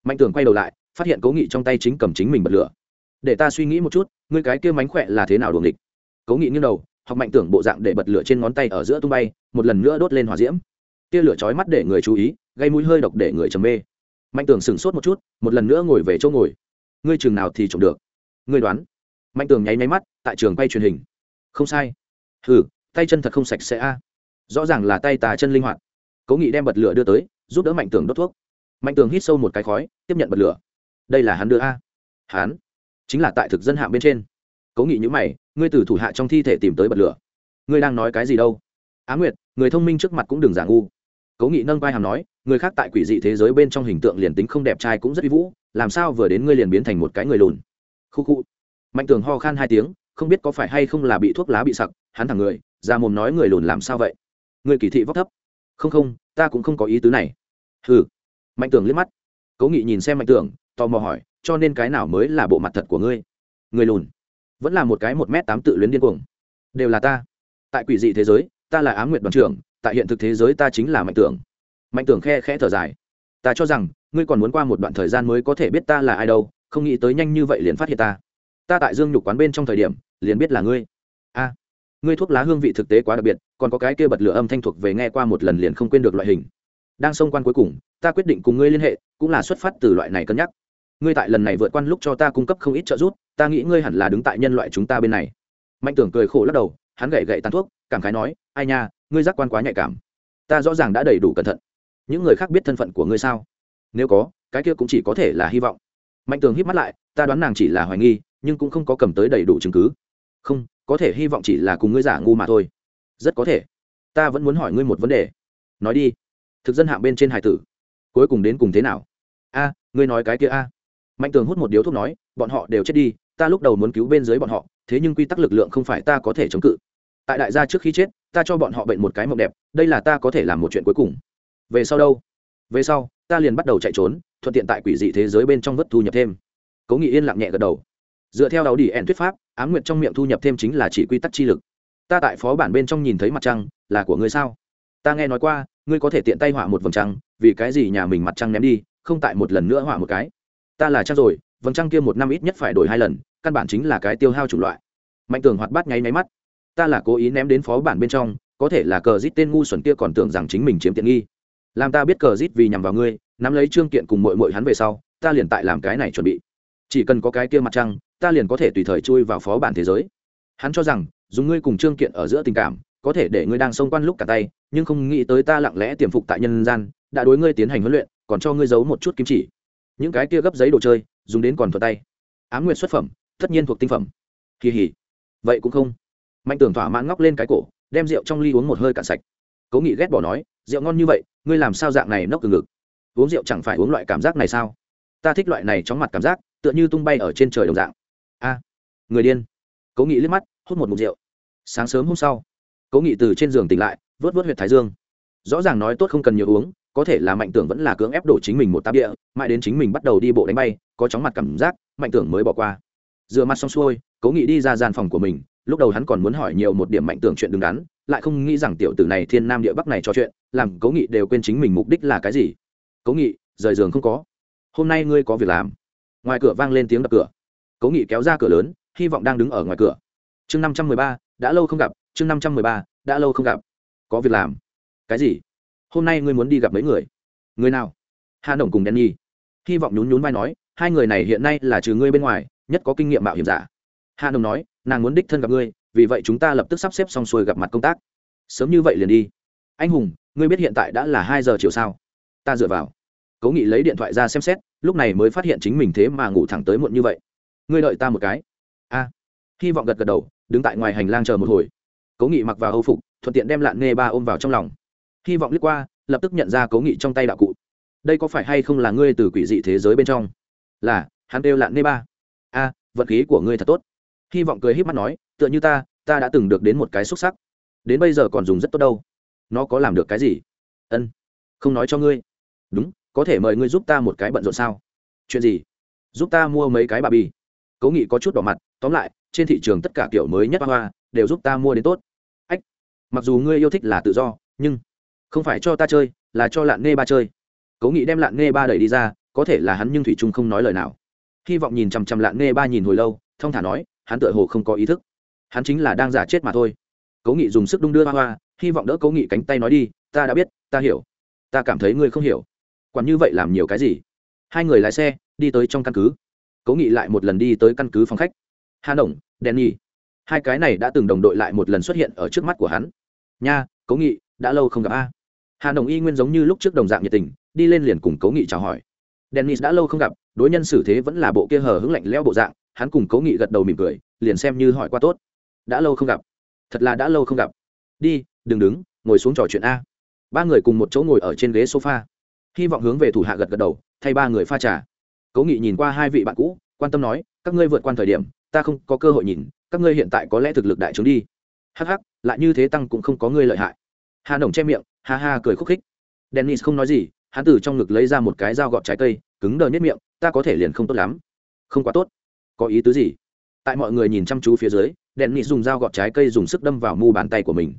Mạnh tưởng quay đầu lại phát hiện cố nghị trong tay chính cầm chính mình bật lửa. Để ta suy nghĩ một chút, ngươi cái kia mánh khỏe là thế nào đuồng địch cố nghị nghiêng đầu, học mạnh tưởng bộ dạng để bật lửa trên ngón tay ở giữa tung bay, một lần nữa đốt lên hỏa diễm. Tia lửa chói mắt để người chú ý, gây mũi hơi độc để người trầm mê. Mạnh tưởng sửng sốt một chút, một lần nữa ngồi về chỗ ngồi. Ngươi trường nào thì trộm được? Ngươi đoán. Mạnh tưởng nháy máy mắt, tại trường quay truyền hình. Không sai. Hừ, tay chân thật không sạch sẽ a. Rõ ràng là tay tà chân linh hoạt. Cố nghị đem bật lửa đưa tới, giúp đỡ mạnh tưởng đốt thuốc. Mạnh tường hít sâu một cái khói, tiếp nhận bật lửa đây là hắn đưa a. Hắn? Chính là tại thực dân hạ bên trên. Cố nghị nhữ mày, ngươi từ thủ hạ trong thi thể tìm tới bật lửa. Ngươi đang nói cái gì đâu? Á nguyệt, người thông minh trước mặt cũng đừng giả ngu. Cố nghị nâng vai hàm nói, người khác tại quỷ dị thế giới bên trong hình tượng liền tính không đẹp trai cũng rất uy vũ, làm sao vừa đến ngươi liền biến thành một cái người lùn. Khu khu. Mạnh tường ho khan hai tiếng, không biết có phải hay không là bị thuốc lá bị sặc, hắn thẳng người, ra mồm nói người lùn làm sao vậy? Người kỳ thị vóc thấp. Không không, ta cũng không có ý tứ này. Hừ. Mạnh tường liếc mắt. Cố nghị nhìn xem mạnh tường tò mò hỏi, cho nên cái nào mới là bộ mặt thật của ngươi? Người lùn. Vẫn là một cái một m tám tự luyến điên cuồng. Đều là ta. Tại quỷ dị thế giới, ta là á m nguyệt đoàn trưởng, tại hiện thực thế giới ta chính là mạnh tưởng. Mạnh tưởng khe khẽ thở dài. Ta cho rằng, ngươi còn muốn qua một đoạn thời gian mới có thể biết ta là ai đâu, không nghĩ tới nhanh như vậy liền phát hiện ta. Ta tại dương nhục quán bên trong thời điểm, liền biết là ngươi. A, ngươi thuốc lá hương vị thực tế quá đặc biệt, còn có cái kia bật lửa âm thanh thuộc về nghe qua một lần liền không quên được loại hình. Đang xông quan cuối cùng, ta quyết định cùng ngươi liên hệ, cũng là xuất phát từ loại này cân nhắc ngươi tại lần này vượt qua lúc cho ta cung cấp không ít trợ giúp, ta nghĩ ngươi hẳn là đứng tại nhân loại chúng ta bên này. Mạnh tưởng cười khổ lắc đầu, hắn gậy gậy tàn thuốc, cảm khái nói, ai nha, ngươi giác quan quá nhạy cảm. Ta rõ ràng đã đầy đủ cẩn thận. Những người khác biết thân phận của ngươi sao? Nếu có, cái kia cũng chỉ có thể là hy vọng. Mạnh tường hít mắt lại, ta đoán nàng chỉ là hoài nghi, nhưng cũng không có cầm tới đầy đủ chứng cứ. Không, có thể hy vọng chỉ là cùng ngươi giả ngu mà thôi. Rất có thể. Ta vẫn muốn hỏi ngươi một vấn đề. Nói đi. Thực dân hạng bên trên hải tử. Cuối cùng đến cùng thế nào? A, ngươi nói cái kia a mạnh tường hút một điếu thuốc nói, bọn họ đều chết đi, ta lúc đầu muốn cứu bên dưới bọn họ, thế nhưng quy tắc lực lượng không phải ta có thể chống cự. Tại đại gia trước khi chết, ta cho bọn họ bệnh một cái mộng đẹp, đây là ta có thể làm một chuyện cuối cùng. Về sau đâu? Về sau, ta liền bắt đầu chạy trốn, thuận tiện tại quỷ dị thế giới bên trong vất thu nhập thêm. Cố nghị yên lặng nhẹ gật đầu. Dựa theo đầu đi ẻn thuyết pháp, ám nguyện trong miệng thu nhập thêm chính là chỉ quy tắc chi lực. Ta tại phó bản bên trong nhìn thấy mặt trăng, là của ngươi sao? Ta nghe nói qua, ngươi có thể tiện tay họa một vầng trăng, vì cái gì nhà mình mặt trăng ném đi, không tại một lần nữa họa một cái? Ta là trăng rồi, vầng trăng kia một năm ít nhất phải đổi hai lần, căn bản chính là cái tiêu hao chủng loại. Mạnh tường hoạt bát nháy máy mắt. Ta là cố ý ném đến phó bản bên trong, có thể là cờ rít tên ngu xuẩn kia còn tưởng rằng chính mình chiếm tiện nghi. Làm ta biết cờ rít vì nhằm vào ngươi, nắm lấy trương kiện cùng mội mội hắn về sau, ta liền tại làm cái này chuẩn bị. Chỉ cần có cái kia mặt trăng, ta liền có thể tùy thời chui vào phó bản thế giới. Hắn cho rằng, dùng ngươi cùng trương kiện ở giữa tình cảm, có thể để ngươi đang xông quan lúc cả tay, nhưng không nghĩ tới ta lặng lẽ tiềm phục tại nhân gian, đã đối ngươi tiến hành huấn luyện, còn cho ngươi giấu một chút kim chỉ những cái kia gấp giấy đồ chơi, dùng đến còn thuật tay. Á m nguyện xuất phẩm, tất nhiên thuộc tinh phẩm. Kỳ hỉ. Vậy cũng không. Mạnh tưởng thỏa mãn ngóc lên cái cổ, đem rượu trong ly uống một hơi cạn sạch. Cố nghị ghét bỏ nói, rượu ngon như vậy, ngươi làm sao dạng này nốc từ ngực? Uống rượu chẳng phải uống loại cảm giác này sao? Ta thích loại này chóng mặt cảm giác, tựa như tung bay ở trên trời đồng dạng. A, người điên. Cố nghị liếc mắt, hút một mục rượu. Sáng sớm hôm sau, cố nghị từ trên giường tỉnh lại, vớt vớt h u y ệ t thái dương. Rõ ràng nói tốt không cần nhiều uống có thể là mạnh tưởng vẫn là cưỡng ép đổ chính mình một táp địa, mãi đến chính mình bắt đầu đi bộ đánh bay, có chóng mặt cảm giác, mạnh tưởng mới bỏ qua. Dựa mặt xong xuôi, cố nghị đi ra gian phòng của mình, lúc đầu hắn còn muốn hỏi nhiều một điểm mạnh tưởng chuyện đứng đắn, lại không nghĩ rằng tiểu tử này thiên nam địa bắc này trò chuyện, làm cố nghị đều quên chính mình mục đích là cái gì. Cố nghị, rời giường không có. Hôm nay ngươi có việc làm. Ngoài cửa vang lên tiếng đập cửa. Cố nghị kéo ra cửa lớn, hy vọng đang đứng ở ngoài cửa. Chương năm trăm mười ba, đã lâu không gặp, chương năm trăm mười ba, đã lâu không gặp. Có việc làm. Cái gì? Hôm nay ngươi muốn đi gặp mấy người? Người nào? Hà nổng cùng đen nhi hy vọng nhún nhún vai nói, hai người này hiện nay là trừ ngươi bên ngoài, nhất có kinh nghiệm mạo hiểm giả. Hà nổng nói, nàng muốn đích thân gặp ngươi, vì vậy chúng ta lập tức sắp xếp xong xuôi gặp mặt công tác. Sớm như vậy liền đi. Anh hùng, ngươi biết hiện tại đã là hai giờ chiều sao? Ta dựa vào. Cố nghị lấy điện thoại ra xem xét, lúc này mới phát hiện chính mình thế mà ngủ thẳng tới muộn như vậy. Ngươi đợi ta một cái. A. Hy vọng gật gật đầu, đứng tại ngoài hành lang chờ một hồi. Cố nghị mặc vào hâu phục, thuận tiện đem lạn nghe ba ôm vào trong lòng hy vọng lướt qua, lập tức nhận ra cố nghị trong tay đạo cụ. Đây có phải hay không là ngươi từ quỷ dị thế giới bên trong? Là, hắn kêu lạn nê ba. A vật khí của ngươi thật tốt. Hy vọng cười h í p mắt nói, tựa như ta ta đã từng được đến một cái xúc sắc. Đến bây giờ còn dùng rất tốt đâu. Nó có làm được cái gì? Ân, không nói cho ngươi. Đúng, có thể mời ngươi giúp ta một cái bận rộn sao? Chuyện gì? Giúp ta mua mấy cái bà bi cố nghị có chút đỏ mặt, tóm lại, trên thị trường tất cả kiểu mới nhất hoa, đều giúp ta mua đến tốt. Ách, mặc dù ngươi yêu thích là tự do, nhưng không phải cho ta chơi, là cho lạn nghe ba chơi. Cố nghị đem lạn nghe ba đẩy đi ra, có thể là hắn nhưng thủy trung không nói lời nào. Hy vọng nhìn chằm chằm lạn nghe ba nhìn hồi lâu thông thả nói, hắn tựa hồ không có ý thức. Hắn chính là đang giả chết mà thôi. Cố nghị dùng sức đung đưa hoa hoa, hy vọng đỡ cố nghị cánh tay nói đi, ta đã biết, ta hiểu. Ta cảm thấy ngươi không hiểu. Quản như vậy làm nhiều cái gì? Hai người lái xe, đi tới trong căn cứ. Cố nghị lại một lần đi tới căn cứ phòng khách. Hà đồng nhi hai cái này đã từng đồng đội lại một lần xuất hiện ở trước mắt của hắn. Nha, cố nghị, đã lâu không gặp a hà đồng y nguyên giống như lúc trước đồng dạng nhiệt tình, đi lên liền cùng cố nghị chào hỏi. Dennis đã lâu không gặp, đối nhân xử thế vẫn là bộ kia hờ hững lạnh leo bộ dạng, hắn cùng cố nghị gật đầu mỉm cười, liền xem như hỏi qua tốt. Đã lâu không gặp. Thật là đã lâu không gặp. Đi, đừng đứng, ngồi xuống trò chuyện a. Ba người cùng một chỗ ngồi ở trên ghế sofa. Hy vọng hướng về thủ hạ gật gật đầu, thay ba người pha trà. Cố nghị nhìn qua hai vị bạn cũ, quan tâm nói, các ngươi vượt qua thời điểm, ta không có cơ hội nhìn, các ngươi hiện tại có lẽ thực lực đại chúng đi. Hắc hắc, lại như thế tăng cũng không có ngươi lợi hại. Hà nồng che miệng ha ha cười khúc khích. Dennis không nói gì, hắn từ trong ngực lấy ra một cái dao gọt trái cây, cứng đờ nhất miệng, ta có thể liền không tốt lắm. Không quá tốt. Có ý tứ gì? Tại mọi người nhìn chăm chú phía dưới, dennis dùng dao gọt trái cây dùng sức đâm vào mu bàn tay của mình.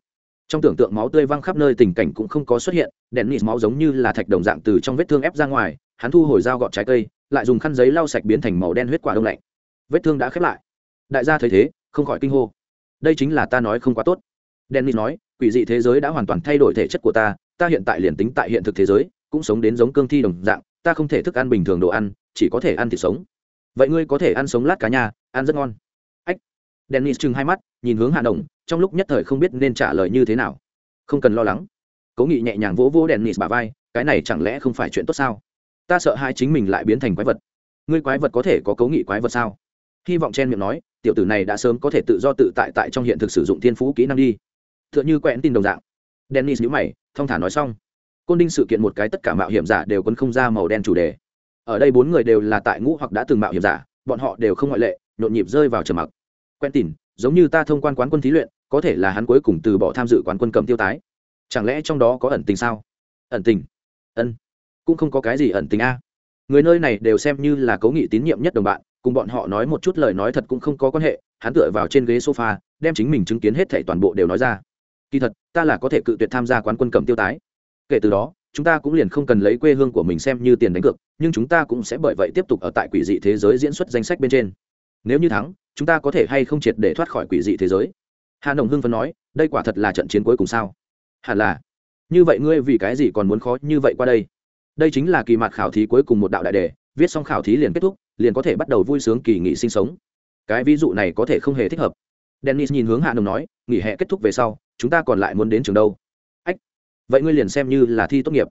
Trong tưởng tượng máu tươi văng khắp nơi tình cảnh cũng không có xuất hiện, Dennis máu giống như là thạch đồng dạng từ trong vết thương ép ra ngoài, hắn thu hồi dao gọt trái cây, lại dùng khăn giấy lau sạch biến thành màu đen huyết quả đông lạnh. Vết thương đã khép lại. Đại gia thấy thế, không khỏi kinh hô. Đây chính là ta nói không quá tốt dennis nói, quỷ dị thế giới đã hoàn toàn thay đổi thể chất của ta ta hiện tại liền tính tại hiện thực thế giới, cũng sống đến giống cương thi đồng dạng, ta không thể thức ăn bình thường đồ ăn, chỉ có thể ăn thịt sống. Vậy ngươi có thể ăn sống lát cá nhà ăn rất ngon. Ách. Dennis chừng hai mắt, nhìn hướng hạ đồng, trong lúc nhất thời không biết nên trả lời như thế nào. Không cần lo lắng. Cố nghị nhẹ nhàng vỗ vỗ Dennis bả bà vai, cái này chẳng lẽ không phải chuyện tốt sao? Ta sợ hai chính mình lại biến thành quái vật. Ngươi quái vật có thể có cố nghị quái vật sao? Hy vọng chen miệng nói, tiểu tử này đã sớm có thể tự do tự tại tại trong hiện thực sử dụng thiên phú kỹ năng đi tựa như quẹn tin đồng dạng. Dennis nhữ mày thong thả nói xong. Côn đinh sự kiện một cái tất cả mạo hiểm giả đều quấn không ra màu đen chủ đề. Ở đây bốn người đều là tại ngũ hoặc đã từng mạo hiểm giả bọn họ đều không ngoại lệ nhộn nhịp rơi vào trầm mặc. Quen tin, giống như ta thông quan quán quân thí luyện có thể là hắn cuối cùng từ bỏ tham dự quán quân cầm tiêu tái. Chẳng lẽ trong đó có ẩn tình sao? Ẩn tình. Ân. Cũng không có cái gì ẩn tình a. Người nơi này đều xem như là cố nghị tín nhiệm nhất đồng bạn cùng bọn họ nói một chút lời nói thật cũng không có quan hệ hắn tựa vào trên ghế sofa đem chính mình chứng kiến hết thảy toàn bộ đều nói ra kỳ thật, ta là có thể cự tuyệt tham gia quán quân cầm tiêu tái. Kể từ đó, chúng ta cũng liền không cần lấy quê hương của mình xem như tiền đánh cược, nhưng chúng ta cũng sẽ bởi vậy tiếp tục ở tại quỷ dị thế giới diễn xuất danh sách bên trên. Nếu như thắng, chúng ta có thể hay không triệt để thoát khỏi quỷ dị thế giới? Hà nồng hưng phấn nói, đây quả thật là trận chiến cuối cùng sao? Hẳn là. Như vậy ngươi vì cái gì còn muốn khó như vậy qua đây? Đây chính là kỳ mặt khảo thí cuối cùng một đạo đại đề, viết xong khảo thí liền kết thúc, liền có thể bắt đầu vui sướng kỳ nghỉ sinh sống. Cái ví dụ này có thể không hề thích hợp. Dennis nhìn hướng hạ nồng nói, nghỉ hè kết thúc về sau chúng ta còn lại muốn đến trường đâu? Ách, vậy ngươi liền xem như là thi tốt nghiệp.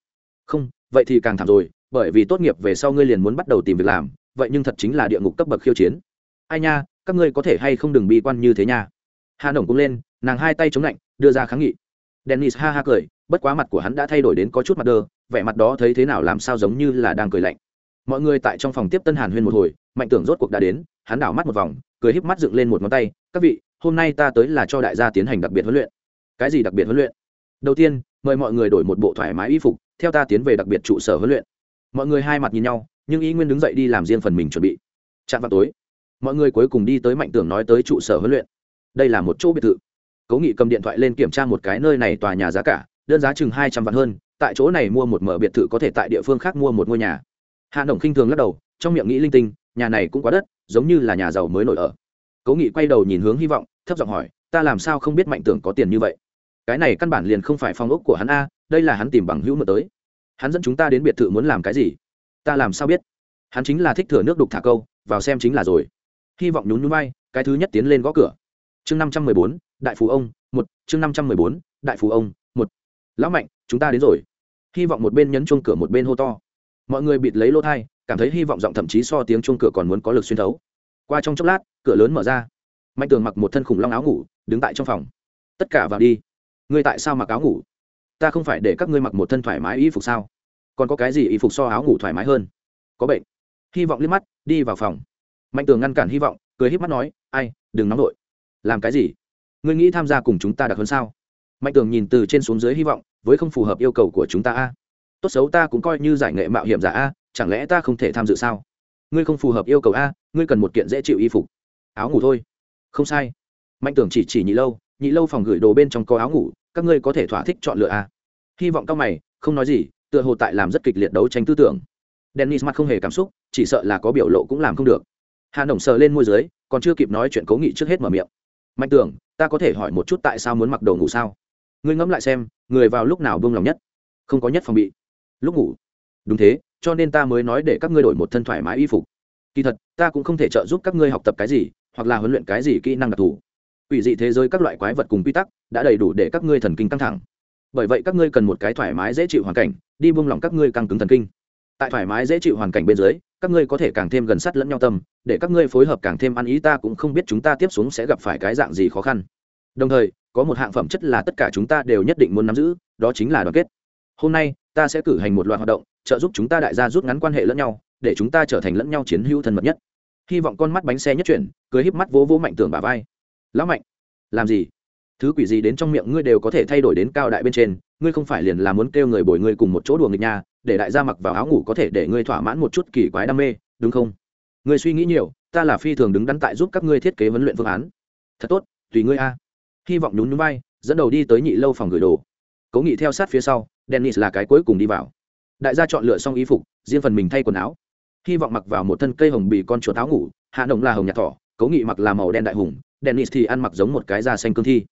Không, vậy thì càng thảm rồi, bởi vì tốt nghiệp về sau ngươi liền muốn bắt đầu tìm việc làm, vậy nhưng thật chính là địa ngục cấp bậc khiêu chiến. Ai nha, các ngươi có thể hay không đừng bi quan như thế nha. Hà nổng cũng lên, nàng hai tay chống lạnh, đưa ra kháng nghị. Dennis ha ha cười, bất quá mặt của hắn đã thay đổi đến có chút mặt đơ vẻ mặt đó thấy thế nào làm sao giống như là đang cười lạnh. Mọi người tại trong phòng tiếp tân hàn huyên một hồi, mạnh tưởng rốt cuộc đã đến, hắn đảo mắt một vòng, cười híp mắt dựng lên một ngón tay, các vị, hôm nay ta tới là cho đại gia tiến hành đặc biệt huấn luyện cái gì đặc biệt huấn luyện? Đầu tiên, mời mọi người đổi một bộ thoải mái y phục, theo ta tiến về đặc biệt trụ sở huấn luyện. Mọi người hai mặt nhìn nhau, nhưng ý nguyên đứng dậy đi làm riêng phần mình chuẩn bị. Chạm vào tối, mọi người cuối cùng đi tới mạnh tưởng nói tới trụ sở huấn luyện. Đây là một chỗ biệt thự. Cố nghị cầm điện thoại lên kiểm tra một cái nơi này tòa nhà giá cả, đơn giá chừng hai trăm vạn hơn, tại chỗ này mua một mở biệt thự có thể tại địa phương khác mua một ngôi nhà. Hạ động khinh thường lắc đầu, trong miệng nghĩ linh tinh, nhà này cũng quá đất, giống như là nhà giàu mới nổi ở. Cố nghị quay đầu nhìn hướng hy vọng, thấp giọng hỏi, ta làm sao không biết mạnh tưởng có tiền như vậy? Cái này căn bản liền không phải phong ốc của hắn a, đây là hắn tìm bằng hữu mượn tới. Hắn dẫn chúng ta đến biệt thự muốn làm cái gì? Ta làm sao biết? Hắn chính là thích thừa nước đục thả câu, vào xem chính là rồi. Hy vọng nhún nhún bay cái thứ nhất tiến lên gõ cửa. Chương năm trăm mười bốn, đại phú ông, một, chương năm trăm mười bốn, đại phú ông, một. Lão mạnh, chúng ta đến rồi. Hy vọng một bên nhấn chuông cửa một bên hô to. Mọi người bịt lấy lỗ thai, cảm thấy hy vọng giọng thậm chí so tiếng chuông cửa còn muốn có lực xuyên thấu. Qua trong chốc lát, cửa lớn mở ra. Mạnh tường mặc một thân khủng long áo ngủ, đứng tại trong phòng. Tất cả vào đi ngươi tại sao mặc áo ngủ? Ta không phải để các ngươi mặc một thân thoải mái y phục sao? Còn có cái gì y phục so áo ngủ thoải mái hơn? Có bệnh. Hy vọng liếc mắt, đi vào phòng. Mạnh tường ngăn cản hy vọng, cười híp mắt nói, ai, đừng nóng vội làm cái gì? Ngươi nghĩ tham gia cùng chúng ta đặc hơn sao? Mạnh tường nhìn từ trên xuống dưới hy vọng, với không phù hợp yêu cầu của chúng ta a. Tốt xấu ta cũng coi như giải nghệ mạo hiểm giả a, chẳng lẽ ta không thể tham dự sao? Ngươi không phù hợp yêu cầu a, ngươi cần một kiện dễ chịu y phục. Áo ngủ thôi. Không sai. Mạnh tưởng chỉ chỉ nhị lâu nhị lâu phòng gửi đồ bên trong có áo ngủ, các ngươi có thể thỏa thích chọn lựa a hy vọng các mày, không nói gì, tựa hồ tại làm rất kịch liệt đấu tranh tư tưởng. Dennis mặt không hề cảm xúc, chỉ sợ là có biểu lộ cũng làm không được. Hà nổng sờ lên môi dưới, còn chưa kịp nói chuyện cố nghị trước hết mở miệng. Mạnh tưởng, ta có thể hỏi một chút tại sao muốn mặc đồ ngủ sao? Ngươi ngẫm lại xem, người vào lúc nào buông lòng nhất? Không có nhất phòng bị. Lúc ngủ. Đúng thế, cho nên ta mới nói để các ngươi đổi một thân thoải mái y phục. Kỳ thật, ta cũng không thể trợ giúp các ngươi học tập cái gì, hoặc là huấn luyện cái gì kỹ năng đặc thù ủy dị thế giới các loại quái vật cùng quy tắc đã đầy đủ để các ngươi thần kinh căng thẳng. Bởi vậy các ngươi cần một cái thoải mái dễ chịu hoàn cảnh, đi buông lỏng các ngươi căng cứng thần kinh. Tại thoải mái dễ chịu hoàn cảnh bên dưới, các ngươi có thể càng thêm gần sát lẫn nhau tâm, để các ngươi phối hợp càng thêm ăn ý, ta cũng không biết chúng ta tiếp xuống sẽ gặp phải cái dạng gì khó khăn. Đồng thời, có một hạng phẩm chất là tất cả chúng ta đều nhất định muốn nắm giữ, đó chính là đoàn kết. Hôm nay, ta sẽ cử hành một loạt hoạt động, trợ giúp chúng ta đại gia rút ngắn quan hệ lẫn nhau, để chúng ta trở thành lẫn nhau chiến hữu thân mật nhất. Hy vọng con mắt bánh xe nhất chuyển cười híp mắt vỗ vỗ mạnh tưởng bà vai lão mạnh, làm gì? Thứ quỷ gì đến trong miệng ngươi đều có thể thay đổi đến cao đại bên trên, ngươi không phải liền là muốn kêu người bồi ngươi cùng một chỗ đùa nghịch nhà để đại gia mặc vào áo ngủ có thể để ngươi thỏa mãn một chút kỳ quái đam mê, đúng không? Ngươi suy nghĩ nhiều, ta là phi thường đứng đắn tại giúp các ngươi thiết kế vấn luyện phương án. Thật tốt, tùy ngươi a. Hy vọng nhún nhún bay dẫn đầu đi tới nhị lâu phòng gửi đồ. Cố nghị theo sát phía sau, dennis là cái cuối cùng đi vào. Đại gia chọn lựa xong y phục, riêng phần mình thay quần áo. Hy vọng mặc vào một thân cây hồng bì con chuột áo ngủ, hạ động là hồng nhạt thỏ, cố nghị mặc là màu đen đại hùng dennis thì ăn mặc giống một cái da xanh cương thi.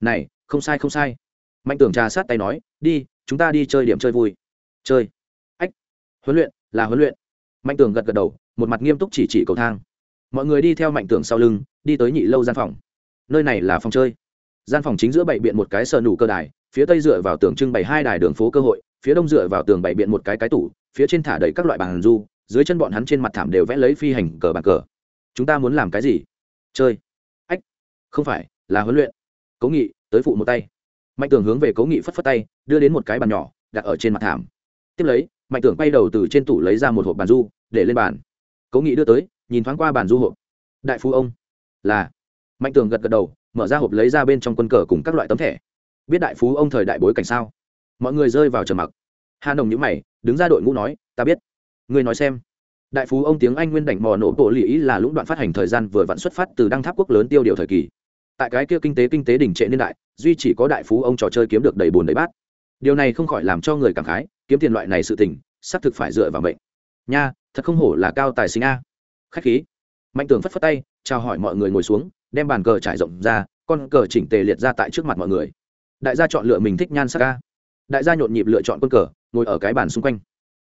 Này, không sai không sai. Mạnh tưởng trà sát tay nói, đi, chúng ta đi chơi điểm chơi vui. Chơi. Ách, huấn luyện, là huấn luyện. Mạnh tưởng gật gật đầu, một mặt nghiêm túc chỉ chỉ cầu thang. Mọi người đi theo mạnh tưởng sau lưng, đi tới nhị lâu gian phòng. Nơi này là phòng chơi. Gian phòng chính giữa bảy biện một cái sờ nủ cơ đài, phía tây dựa vào tường trưng bày hai đài đường phố cơ hội, phía đông dựa vào tường bảy biện một cái cái tủ, phía trên thả đầy các loại bàn du, dưới chân bọn hắn trên mặt thảm đều vẽ lấy phi hành cờ bàn cờ. Chúng ta muốn làm cái gì? Chơi không phải, là huấn luyện. Cố nghị, tới phụ một tay. Mạnh tường hướng về cố nghị phất phất tay, đưa đến một cái bàn nhỏ, đặt ở trên mặt thảm. Tiếp lấy, mạnh tường bay đầu từ trên tủ lấy ra một hộp bàn du, để lên bàn. Cố nghị đưa tới, nhìn thoáng qua bàn du hộp. Đại phú ông, là. Mạnh tường gật gật đầu, mở ra hộp lấy ra bên trong quân cờ cùng các loại tấm thẻ. Biết đại phú ông thời đại bối cảnh sao? Mọi người rơi vào trầm mặc. Hà nồng nhữ mày, đứng ra đội ngũ nói, ta biết. Ngươi nói xem đại phú ông tiếng anh nguyên đảnh mò nổ bộ lì ý là lũng đoạn phát hành thời gian vừa vặn xuất phát từ đăng tháp quốc lớn tiêu điều thời kỳ. Tại cái kia kinh tế kinh tế đỉnh trệ niên đại, duy chỉ có đại phú ông trò chơi kiếm được đầy bùn đầy bát. Điều này không khỏi làm cho người cảm khái, kiếm tiền loại này sự tình, xác thực phải dựa vào mệnh. Nha, thật không hổ là cao tài sinh a. Khách khí. Mạnh tường phất phất tay, chào hỏi mọi người ngồi xuống, đem bàn cờ trải rộng ra, con cờ chỉnh tề liệt ra tại trước mặt mọi người. Đại gia chọn lựa mình thích nhan sắc ca đại gia nhộn nhịp lựa chọn quân cờ, ngồi ở cái bàn xung quanh.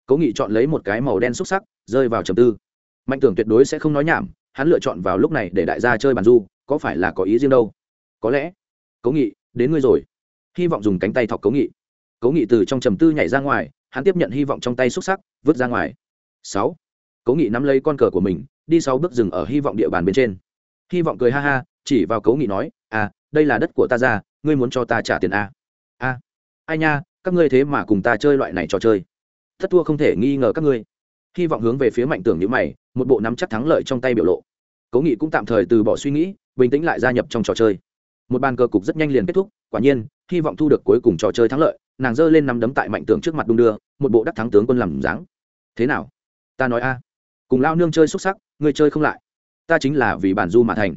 Cố nghị chọn lấy một cái màu đen xúc sắc rơi vào trầm tư. Mạnh tưởng tuyệt đối sẽ không nói nhảm, hắn lựa chọn vào lúc này để đại gia chơi bàn du, có phải là có ý riêng đâu? Có lẽ. Cố nghị, đến ngươi rồi. Hy vọng dùng cánh tay thọc cố nghị. Cố nghị từ trong trầm tư nhảy ra ngoài, hắn tiếp nhận hy vọng trong tay xúc sắc, vứt ra ngoài. Sáu. Cố nghị nắm lấy con cờ của mình, đi sáu bước dừng ở hy vọng địa bàn bên trên. Hy vọng cười ha ha, chỉ vào cố nghị nói à đây là đất của ta ra, ngươi muốn cho ta trả tiền à? a. Ai nha, các ngươi thế mà cùng ta chơi loại này trò chơi. Thất thua không thể nghi ngờ các ngươi hy vọng hướng về phía mạnh tưởng như mày, một bộ nắm chắc thắng lợi trong tay biểu lộ. Cố nghị cũng tạm thời từ bỏ suy nghĩ, bình tĩnh lại gia nhập trong trò chơi. Một bàn cờ cục rất nhanh liền kết thúc, quả nhiên, hy vọng thu được cuối cùng trò chơi thắng lợi, nàng giơ lên nắm đấm tại mạnh tưởng trước mặt đung đưa, một bộ đắc thắng tướng quân làm dáng. Thế nào? Ta nói a. Cùng lao nương chơi xuất sắc người chơi không lại. Ta chính là vì bản du mà thành.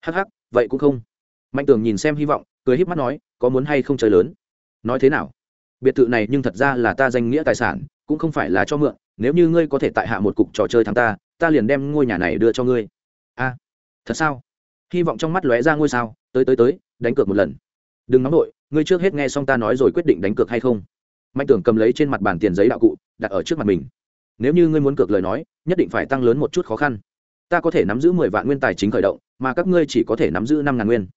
Hắc hắc, vậy cũng không. Mạnh tưởng nhìn xem hy vọng, cười híp mắt nói, có muốn hay không chơi lớn? Nói thế nào? Biệt thự này nhưng thật ra là ta danh nghĩa tài sản, cũng không phải là cho mượn nếu như ngươi có thể tại hạ một cục trò chơi thắng ta ta liền đem ngôi nhà này đưa cho ngươi. A, thật sao? Hy vọng trong mắt lóe ra ngôi sao, tới tới tới, đánh cược một lần. Đừng nóng đội ngươi trước hết nghe xong ta nói rồi quyết định đánh cược hay không? Mạnh tưởng cầm lấy trên mặt bàn tiền giấy đạo cụ, đặt ở trước mặt mình. Nếu như ngươi muốn cược lời nói, nhất định phải tăng lớn một chút khó khăn. Ta có thể nắm giữ mười vạn nguyên tài chính khởi động, mà các ngươi chỉ có thể nắm giữ năm ngàn nguyên.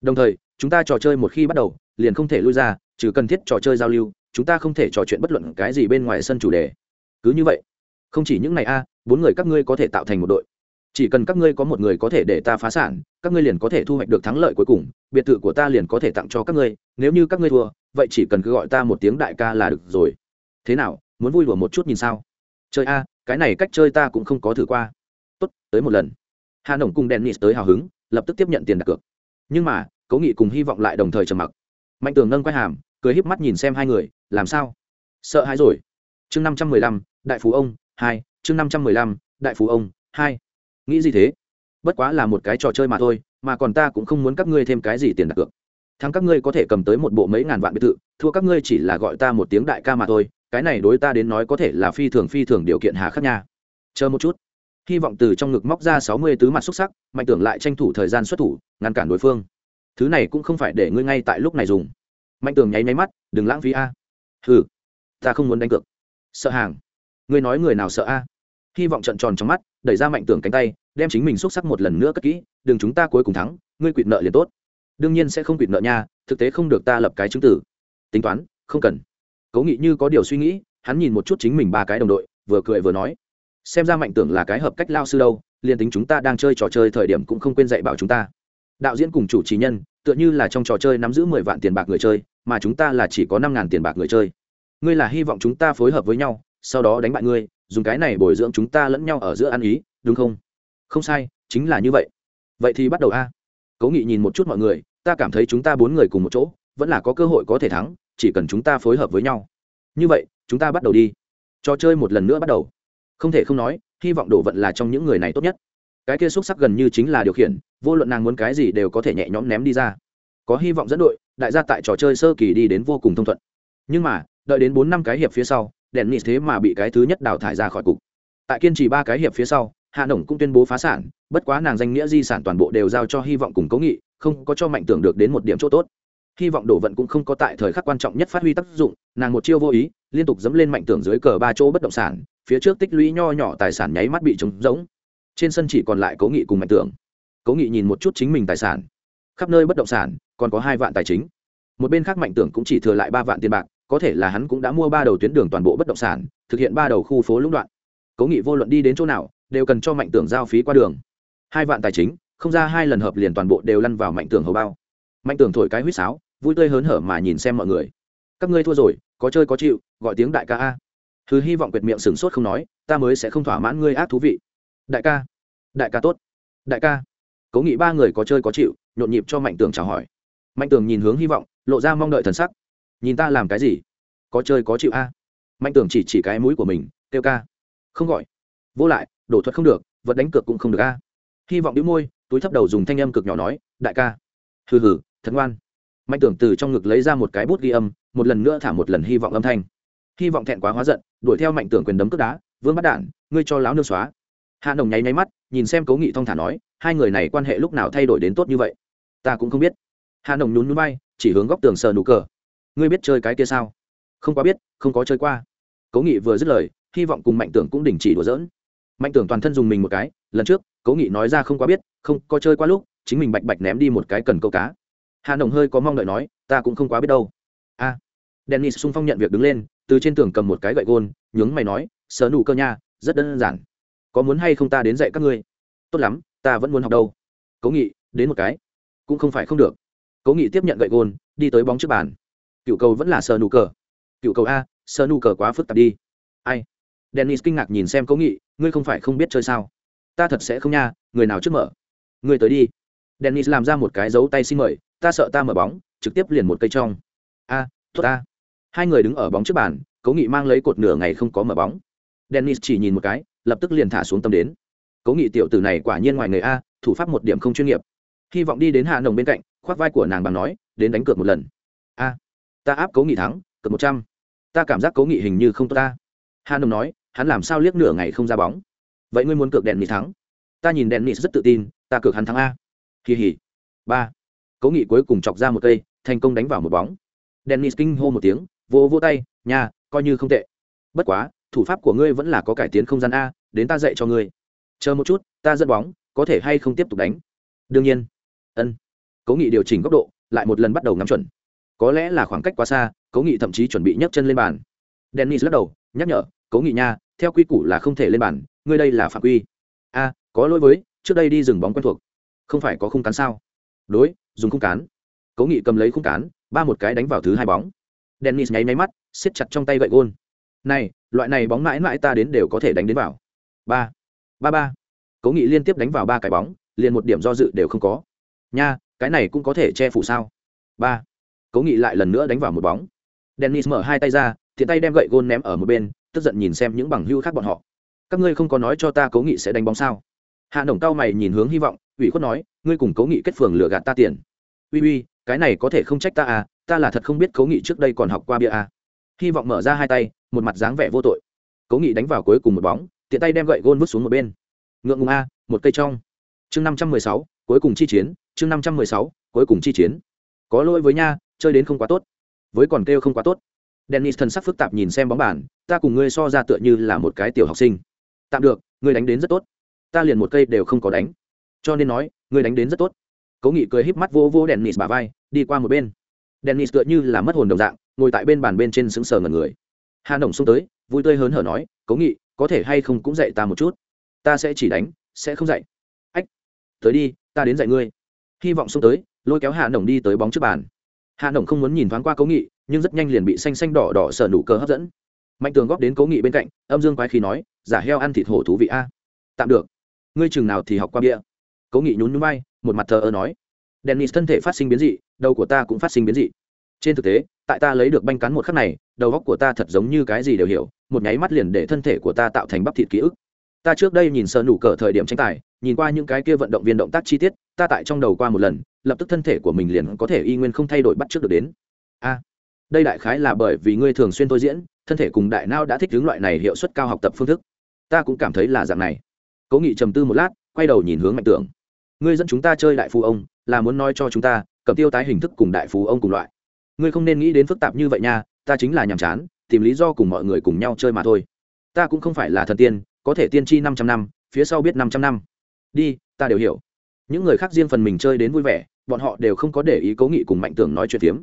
Đồng thời, chúng ta trò chơi một khi bắt đầu, liền không thể lui ra, trừ cần thiết trò chơi giao lưu, chúng ta không thể trò chuyện bất luận cái gì bên ngoài sân chủ đề cứ như vậy. Không chỉ những này a, bốn người các ngươi có thể tạo thành một đội. Chỉ cần các ngươi có một người có thể để ta phá sản, các ngươi liền có thể thu hoạch được thắng lợi cuối cùng, biệt thự của ta liền có thể tặng cho các ngươi, nếu như các ngươi thua, vậy chỉ cần cứ gọi ta một tiếng đại ca là được rồi. Thế nào, muốn vui đùa một chút nhìn sao? Chơi a, cái này cách chơi ta cũng không có thử qua. Tốt, tới một lần. Hà nổng cùng dennis tới hào hứng, lập tức tiếp nhận tiền đặt cược. Nhưng mà, cố nghị cùng hy vọng lại đồng thời trầm mặc. Mạnh tường nâng quay hàm, cười híp mắt nhìn xem hai người, làm sao? Sợ hãi rồi. Chương năm trăm mười lăm đại phú ông, hai, chương năm trăm mười lăm, đại phú ông, hai. Nghĩ gì thế? Bất quá là một cái trò chơi mà thôi, mà còn ta cũng không muốn các ngươi thêm cái gì tiền đặt cược. Thắng các ngươi có thể cầm tới một bộ mấy ngàn vạn biệt thự, thua các ngươi chỉ là gọi ta một tiếng đại ca mà thôi, cái này đối ta đến nói có thể là phi thường phi thường điều kiện hà khắc nha. Chờ một chút. Hy vọng từ trong ngực móc ra sáu mươi tứ mặt xúc sắc, mạnh tưởng lại tranh thủ thời gian xuất thủ, ngăn cản đối phương. Thứ này cũng không phải để ngươi ngay tại lúc này dùng. Mạnh tưởng nháy máy mắt, đừng lãng phí a. Ừ ta không muốn đánh cược. Sợ hàng ngươi nói người nào sợ a? Hy vọng trận tròn trong mắt, đẩy ra mạnh tưởng cánh tay, đem chính mình xúc sắc một lần nữa cất kỹ, đừng chúng ta cuối cùng thắng, ngươi quỵt nợ liền tốt. Đương nhiên sẽ không quỵt nợ nha, thực tế không được ta lập cái chứng tử. Tính toán, không cần. Cố nghị như có điều suy nghĩ, hắn nhìn một chút chính mình ba cái đồng đội, vừa cười vừa nói. Xem ra mạnh tưởng là cái hợp cách lao sư đâu, liền tính chúng ta đang chơi trò chơi thời điểm cũng không quên dạy bảo chúng ta. Đạo diễn cùng chủ trì nhân, tựa như là trong trò chơi nắm giữ mười vạn tiền bạc người chơi, mà chúng ta là chỉ có năm ngàn tiền bạc người chơi. Ngươi là hy vọng chúng ta phối hợp với nhau sau đó đánh bại ngươi, dùng cái này bồi dưỡng chúng ta lẫn nhau ở giữa ăn ý, đúng không? Không sai, chính là như vậy. Vậy thì bắt đầu a. Cố nghị nhìn một chút mọi người, ta cảm thấy chúng ta bốn người cùng một chỗ, vẫn là có cơ hội có thể thắng, chỉ cần chúng ta phối hợp với nhau. Như vậy, chúng ta bắt đầu đi. Trò chơi một lần nữa bắt đầu. Không thể không nói, hy vọng đổ vận là trong những người này tốt nhất. Cái kia xúc sắc gần như chính là điều khiển, vô luận nàng muốn cái gì đều có thể nhẹ nhõm ném đi ra. Có hy vọng dẫn đội, đại gia tại trò chơi sơ kỳ đi đến vô cùng thông thuận. Nhưng mà, đợi đến bốn năm cái hiệp phía sau đèn nịt thế mà bị cái thứ nhất đào thải ra khỏi cục. Tại kiên trì ba cái hiệp phía sau, hạ nổng cũng tuyên bố phá sản, bất quá nàng danh nghĩa di sản toàn bộ đều giao cho hy vọng cùng cố nghị, không có cho mạnh tưởng được đến một điểm chỗ tốt. Hy vọng đổ vận cũng không có tại thời khắc quan trọng nhất phát huy tác dụng, nàng một chiêu vô ý, liên tục dẫm lên mạnh tưởng dưới cờ ba chỗ bất động sản, phía trước tích lũy nho nhỏ tài sản nháy mắt bị trống rỗng. Trên sân chỉ còn lại cố nghị cùng mạnh tưởng. Cố nghị nhìn một chút chính mình tài sản. Khắp nơi bất động sản, còn có hai vạn tài chính. Một bên khác mạnh tưởng cũng chỉ thừa lại ba vạn tiền bạc có thể là hắn cũng đã mua ba đầu tuyến đường toàn bộ bất động sản, thực hiện ba đầu khu phố lũng đoạn. Cố nghị vô luận đi đến chỗ nào, đều cần cho mạnh tưởng giao phí qua đường. Hai vạn tài chính, không ra hai lần hợp liền toàn bộ đều lăn vào mạnh tưởng hầu bao. Mạnh tưởng thổi cái huýt sáo, vui tươi hớn hở mà nhìn xem mọi người. Các ngươi thua rồi, có chơi có chịu, gọi tiếng đại ca a. Thứ hy vọng quyệt miệng sửng sốt không nói, ta mới sẽ không thỏa mãn ngươi ác thú vị. Đại ca đại ca tốt. Đại ca. Cố nghị ba người có chơi có chịu, nhộn nhịp cho mạnh tường chào hỏi. Mạnh tường nhìn hướng hy vọng, lộ ra mong đợi thần sắc nhìn ta làm cái gì? Có chơi có chịu a? Mạnh tưởng chỉ chỉ cái mũi của mình, kêu ca. Không gọi. Vô lại, đổ thuật không được, vật đánh cược cũng không được a. Hy vọng đĩu môi, túi thấp đầu dùng thanh âm cực nhỏ nói, đại ca. Hừ hừ, thật ngoan. Mạnh tưởng từ trong ngực lấy ra một cái bút ghi âm, một lần nữa thả một lần hy vọng âm thanh. Hy vọng thẹn quá hóa giận, đuổi theo mạnh tưởng quyền đấm cướp đá, vương bắt đạn, ngươi cho láo nương xóa. Hạ nồng nháy nháy mắt, nhìn xem cố nghị thong thả nói, hai người này quan hệ lúc nào thay đổi đến tốt như vậy? Ta cũng không biết. Hà nồng nhún nhún bay chỉ hướng góc tường sờ nụ cờ ngươi biết chơi cái kia sao? Không quá biết không có chơi qua. Cố nghị vừa dứt lời hy vọng cùng mạnh tưởng cũng đình chỉ đùa dỡn mạnh tưởng toàn thân dùng mình một cái lần trước cố nghị nói ra không quá biết không có chơi qua lúc chính mình bạch bạch ném đi một cái cần câu cá. Hà nồng hơi có mong đợi nói ta cũng không quá biết đâu. A. À, dennis sung phong nhận việc đứng lên từ trên tường cầm một cái gậy gôn nhướng mày nói sờ nụ cơ nha rất đơn giản. Có muốn hay không ta đến dạy các ngươi? Tốt lắm ta vẫn muốn học đâu. Cố nghị đến một cái. Cũng không phải không được. Cố nghị tiếp nhận gậy gôn đi tới bóng trước bàn cựu cầu vẫn là sờ nụ cờ. Cựu cầu a sờ nụ cờ quá phức tạp đi. Ai? Dennis kinh ngạc nhìn xem cố nghị ngươi không phải không biết chơi sao? Ta thật sẽ không nha người nào trước mở? Ngươi tới đi. Dennis làm ra một cái dấu tay xin mời ta sợ ta mở bóng trực tiếp liền một cây trong. A à, tốt ta hai người đứng ở bóng trước bàn cố nghị mang lấy cột nửa ngày không có mở bóng. Dennis chỉ nhìn một cái lập tức liền thả xuống tâm đến. Cố nghị tiểu tử này quả nhiên ngoài người a thủ pháp một điểm không chuyên nghiệp. Hy vọng đi đến hạ nồng bên cạnh khoác vai của nàng bằng nói đến đánh cược một lần ta áp cố nghị thắng, cược một trăm. Ta cảm giác cố nghị hình như không tốt ta. Hà nồng nói, hắn làm sao liếc nửa ngày không ra bóng? Vậy ngươi muốn cược đèn nghị thắng? Ta nhìn đèn nghị rất tự tin, ta cược hắn thắng a. Kỳ hỉ ba. Cố nghị cuối cùng chọc ra một cây, thành công đánh vào một bóng. Đèn nghị kinh hô một tiếng vỗ vỗ tay nhà coi như không tệ. Bất quá, thủ pháp của ngươi vẫn là có cải tiến không gian a, đến ta dạy cho ngươi. Chờ một chút, ta dẫn bóng, có thể hay không tiếp tục đánh? Đương nhiên. Ân. Cố nghị điều chỉnh góc độ, lại một lần bắt đầu ngắm chuẩn có lẽ là khoảng cách quá xa, cố nghị thậm chí chuẩn bị nhấc chân lên bàn. Dennis lắc đầu, nhắc nhở, cố nghị nha, theo quy củ là không thể lên bàn, ngươi đây là phạm quy. A, có lỗi với, trước đây đi dừng bóng quen thuộc. Không phải có khung cán sao? Đối, dùng khung cán. Cố nghị cầm lấy khung cán, ba một cái đánh vào thứ hai bóng. Dennis nháy máy mắt, siết chặt trong tay gậy gôn. Này, loại này bóng mãi mãi ta đến đều có thể đánh đến vào. Ba ba ba. Cố nghị liên tiếp đánh vào ba cái bóng, liền một điểm do dự đều không có. Nha, cái này cũng có thể che phủ sao? Ba cố nghị lại lần nữa đánh vào một bóng. Dennis mở hai tay ra thì tay đem gậy gôn ném ở một bên, tức giận nhìn xem những bằng hưu khác bọn họ. Các ngươi không có nói cho ta cố nghị sẽ đánh bóng sao? Hạ đồng cao mày nhìn hướng hy vọng, ủy khuất nói, ngươi cùng cố nghị kết phường lừa gạt ta tiền. Uy uy, cái này có thể không trách ta à ta là thật không biết cố nghị trước đây còn học qua bia à. hy vọng mở ra hai tay, một mặt dáng vẻ vô tội. Cố nghị đánh vào cuối cùng một bóng, tiện tay đem gậy gôn vứt xuống một bên. Ngượng ngùng a, một cây trong. Chương năm trăm mười sáu, cuối cùng chi chiến, chương năm trăm mười sáu, cuối cùng chi chiến. Có lỗi với nha chơi đến không quá tốt. Với còn kêu không quá tốt. Dennis thần sắc phức tạp nhìn xem bóng bàn, ta cùng ngươi so ra tựa như là một cái tiểu học sinh. Tạm được, ngươi đánh đến rất tốt. Ta liền một cây đều không có đánh. Cho nên nói, ngươi đánh đến rất tốt. Cố nghị cười híp mắt vô vô dennis bà vai, đi qua một bên. Dennis tựa như là mất hồn đồng dạng, ngồi tại bên bàn bên trên sững sờ ngần người. Hà nổng xông tới, vui tươi hớn hở nói, cố nghị, có thể hay không cũng dạy ta một chút? Ta sẽ chỉ đánh, sẽ không dạy. Ách, tới đi, ta đến dạy ngươi. Hy vọng xông tới, lôi kéo Hà nổng đi tới bóng trước bàn hạ nổng không muốn nhìn thoáng qua cố nghị, nhưng rất nhanh liền bị xanh xanh đỏ đỏ sở nụ cơ hấp dẫn. Mạnh tường góp đến cố nghị bên cạnh, âm dương quái khí nói, giả heo ăn thịt hổ thú vị a. Tạm được. Ngươi chừng nào thì học qua bia. Cố nghị nhún nhún bay một mặt thờ ơ nói, dennis thân thể phát sinh biến dị, đầu của ta cũng phát sinh biến dị. Trên thực tế, tại ta lấy được banh cắn một khắc này, đầu góc của ta thật giống như cái gì đều hiểu, một nháy mắt liền để thân thể của ta tạo thành bắp thịt ký ức ta trước đây nhìn sơ nụ cờ thời điểm tranh tài, nhìn qua những cái kia vận động viên động tác chi tiết, ta tại trong đầu qua một lần, lập tức thân thể của mình liền có thể y nguyên không thay đổi bắt trước được đến. A, đây đại khái là bởi vì ngươi thường xuyên tôi diễn, thân thể cùng đại nao đã thích hướng loại này hiệu suất cao học tập phương thức. Ta cũng cảm thấy là dạng này. Cố nghị trầm tư một lát, quay đầu nhìn hướng mạnh tưởng. Ngươi dẫn chúng ta chơi đại phú ông, là muốn nói cho chúng ta, cầm tiêu tái hình thức cùng đại phú ông cùng loại. Ngươi không nên nghĩ đến phức tạp như vậy nha, ta chính là nhàm chán, tìm lý do cùng mọi người cùng nhau chơi mà thôi. Ta cũng không phải là thần tiên có thể tiên tri năm trăm năm, phía sau biết năm trăm năm. Đi, ta đều hiểu. Những người khác riêng phần mình chơi đến vui vẻ, bọn họ đều không có để ý cố nghị cùng mạnh tưởng nói chuyện phiếm.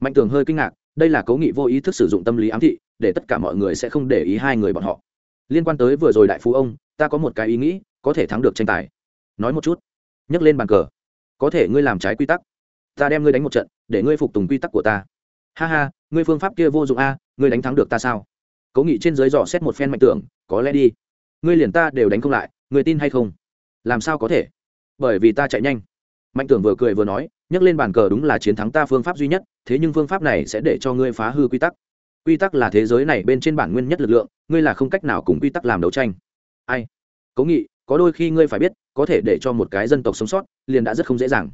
Mạnh tưởng hơi kinh ngạc, đây là cố nghị vô ý thức sử dụng tâm lý ám thị, để tất cả mọi người sẽ không để ý hai người bọn họ. Liên quan tới vừa rồi đại phú ông, ta có một cái ý nghĩ, có thể thắng được tranh tài. Nói một chút. Nhấc lên bàn cờ. Có thể ngươi làm trái quy tắc. Ta đem ngươi đánh một trận, để ngươi phục tùng quy tắc của ta. Ha ha, ngươi phương pháp kia vô dụng a, ngươi đánh thắng được ta sao? Cố nghị trên dưới dò xét một phen mạnh tưởng có lẽ đi ngươi liền ta đều đánh không lại, ngươi tin hay không? Làm sao có thể? Bởi vì ta chạy nhanh. Mạnh tưởng vừa cười vừa nói, nhấc lên bàn cờ đúng là chiến thắng ta phương pháp duy nhất, thế nhưng phương pháp này sẽ để cho ngươi phá hư quy tắc. Quy tắc là thế giới này bên trên bản nguyên nhất lực lượng, ngươi là không cách nào cùng quy tắc làm đấu tranh. Ai? Cố nghị, có đôi khi ngươi phải biết, có thể để cho một cái dân tộc sống sót, liền đã rất không dễ dàng.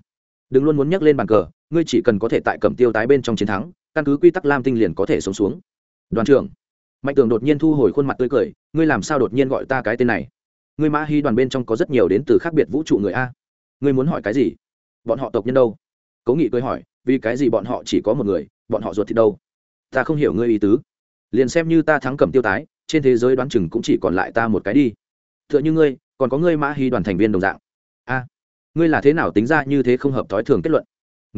Đừng luôn muốn nhắc lên bàn cờ, ngươi chỉ cần có thể tại cầm tiêu tái bên trong chiến thắng, căn cứ quy tắc lam tinh liền có thể sống xuống. Đoàn trưởng mạnh tường đột nhiên thu hồi khuôn mặt tươi cười, ngươi làm sao đột nhiên gọi ta cái tên này? Ngươi mã hy đoàn bên trong có rất nhiều đến từ khác biệt vũ trụ người a. Ngươi muốn hỏi cái gì? Bọn họ tộc nhân đâu? Cố nghị cười hỏi, vì cái gì bọn họ chỉ có một người, bọn họ ruột thì đâu? Ta không hiểu ngươi ý tứ. Liền xem như ta thắng cầm tiêu tái, trên thế giới đoán chừng cũng chỉ còn lại ta một cái đi. T h ư ợ n h ư ngươi, còn có ngươi mã hy đoàn thành viên đồng dạng. A, ngươi là thế nào tính ra như thế không hợp thói thường kết luận?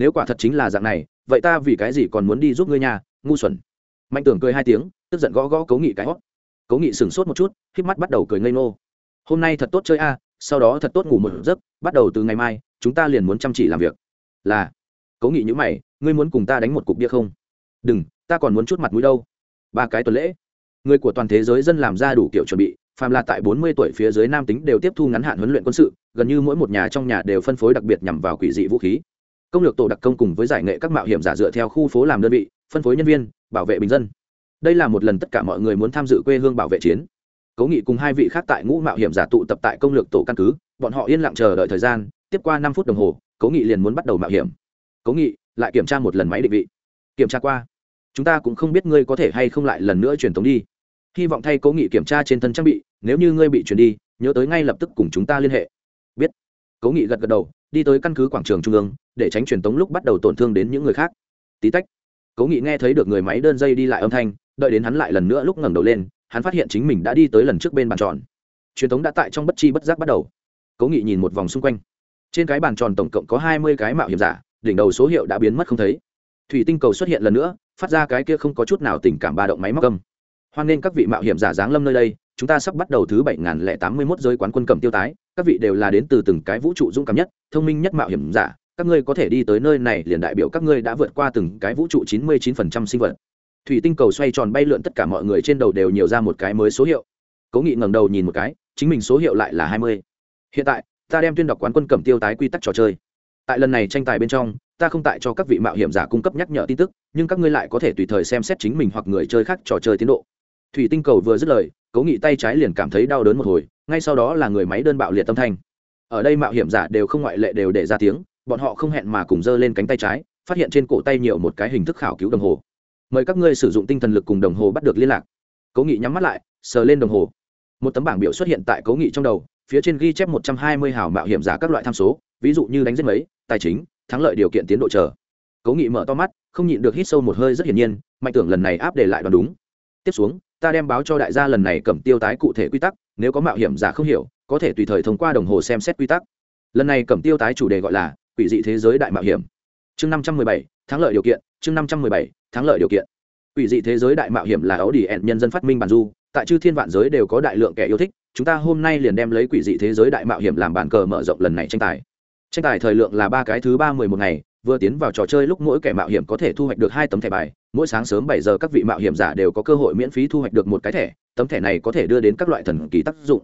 Nếu quả thật chính là dạng này, vậy ta vì cái gì còn muốn đi giúp ngươi nhà, ngu xuẩn? Mạnh tưởng cười hai tiếng tức giận gõ gõ cố nghị cái hót. Cố nghị sửng sốt một chút k mắt bắt đầu cười ngây ngô. Hôm nay thật tốt chơi a, sau đó thật tốt ngủ một giấc, bắt đầu từ ngày mai, chúng ta liền muốn chăm chỉ làm việc. Là. Cố nghị nhữ mày, ngươi muốn cùng ta đánh một cục bia không? Đừng, ta còn muốn chút mặt mũi đâu. Ba cái tuần lễ. Người của toàn thế giới dân làm ra đủ kiểu chuẩn bị, phàm là tại 40 tuổi phía dưới nam tính đều tiếp thu ngắn hạn huấn luyện quân sự, gần như mỗi một nhà trong nhà đều phân phối đặc biệt nhằm vào quỷ dị vũ khí. Công lược tổ đặc công cùng với giải nghệ các mạo hiểm giả dựa theo khu phố làm đơn vị, phân phối nhân viên, bảo vệ bình dân đây là một lần tất cả mọi người muốn tham dự quê hương bảo vệ chiến. Cố nghị cùng hai vị khác tại ngũ mạo hiểm giả tụ tập tại công lược tổ căn cứ, bọn họ yên lặng chờ đợi thời gian, tiếp qua năm phút đồng hồ, cố nghị liền muốn bắt đầu mạo hiểm. Cố nghị, lại kiểm tra một lần máy định vị. Kiểm tra qua. Chúng ta cũng không biết ngươi có thể hay không lại lần nữa truyền tống đi. Hy vọng thay cố nghị kiểm tra trên thân trang bị, nếu như ngươi bị chuyển đi, nhớ tới ngay lập tức cùng chúng ta liên hệ. Biết. Cố nghị gật gật đầu, đi tới căn cứ quảng trường trung ương, để tránh truyền tống lúc bắt đầu tổn thương đến những người khác. Tí tách. Cố nghị nghe thấy được người máy đơn dây đi lại âm thanh đợi đến hắn lại lần nữa lúc ngẩng đầu lên, hắn phát hiện chính mình đã đi tới lần trước bên bàn tròn. Truyền tống đã tại trong bất chi bất giác bắt đầu. Cố nghị nhìn một vòng xung quanh. Trên cái bàn tròn tổng cộng có hai mươi cái mạo hiểm giả, đỉnh đầu số hiệu đã biến mất không thấy. Thủy tinh cầu xuất hiện lần nữa, phát ra cái kia không có chút nào tình cảm ba động máy móc âm. Hoan nghênh các vị mạo hiểm giả giáng lâm nơi đây, chúng ta sắp bắt đầu thứ bảy nghìn lẻ tám mươi mốt giới quán quân cầm tiêu tái, các vị đều là đến từ từng cái vũ trụ dũng cảm nhất, thông minh nhất mạo hiểm giả, các ngươi có thể đi tới nơi này liền đại biểu các ngươi đã vượt qua từng cái vũ trụ chín mươi chín phần trăm sinh vật thủy tinh cầu xoay tròn bay lượn tất cả mọi người trên đầu đều nhiều ra một cái mới số hiệu. Cố nghị ngẩng đầu nhìn một cái, chính mình số hiệu lại là hai mươi. Hiện tại, ta đem tuyên đọc quán quân cầm tiêu tái quy tắc trò chơi. Tại lần này tranh tài bên trong, ta không tại cho các vị mạo hiểm giả cung cấp nhắc nhở tin tức, nhưng các ngươi lại có thể tùy thời xem xét chính mình hoặc người chơi khác trò chơi tiến độ. Thủy tinh cầu vừa dứt lời, cố nghị tay trái liền cảm thấy đau đớn một hồi, ngay sau đó là người máy đơn bạo liệt tâm thanh. Ở đây mạo hiểm giả đều không ngoại lệ đều để ra tiếng, bọn họ không hẹn mà cùng giơ lên cánh tay trái, phát hiện trên cổ tay nhiều một cái hình thức khảo cứu đồng hồ mời các ngươi sử dụng tinh thần lực cùng đồng hồ bắt được liên lạc. Cố nghị nhắm mắt lại, sờ lên đồng hồ. Một tấm bảng biểu xuất hiện tại cố nghị trong đầu, phía trên ghi chép một trăm hai mươi hào mạo hiểm giả các loại tham số, ví dụ như đánh giết mấy, tài chính, thắng lợi điều kiện tiến độ chờ. Cố nghị mở to mắt, không nhịn được hít sâu một hơi rất hiển nhiên, mạnh tưởng lần này áp để lại đoán đúng. Tiếp xuống, ta đem báo cho đại gia lần này cầm tiêu tái cụ thể quy tắc, nếu có mạo hiểm giả không hiểu, có thể tùy thời thông qua đồng hồ xem xét quy tắc. Lần này cầm tiêu tái chủ đề gọi là quỷ dị thế giới đại mạo hiểm. Chương năm trăm mười bảy, thắng lợi điều kiện, chương năm trăm mười bảy thắng lợi điều kiện. Quỷ dị thế giới đại mạo hiểm là ấu đi ẹn nhân dân phát minh bản du, tại chư thiên vạn giới đều có đại lượng kẻ yêu thích, chúng ta hôm nay liền đem lấy quỷ dị thế giới đại mạo hiểm làm bàn cờ mở rộng lần này tranh tài. Tranh tài thời lượng là ba cái thứ ba mười một ngày, vừa tiến vào trò chơi lúc mỗi kẻ mạo hiểm có thể thu hoạch được hai tấm thẻ bài, mỗi sáng sớm bảy giờ các vị mạo hiểm giả đều có cơ hội miễn phí thu hoạch được một cái thẻ, tấm thẻ này có thể đưa đến các loại thần kỳ tác dụng.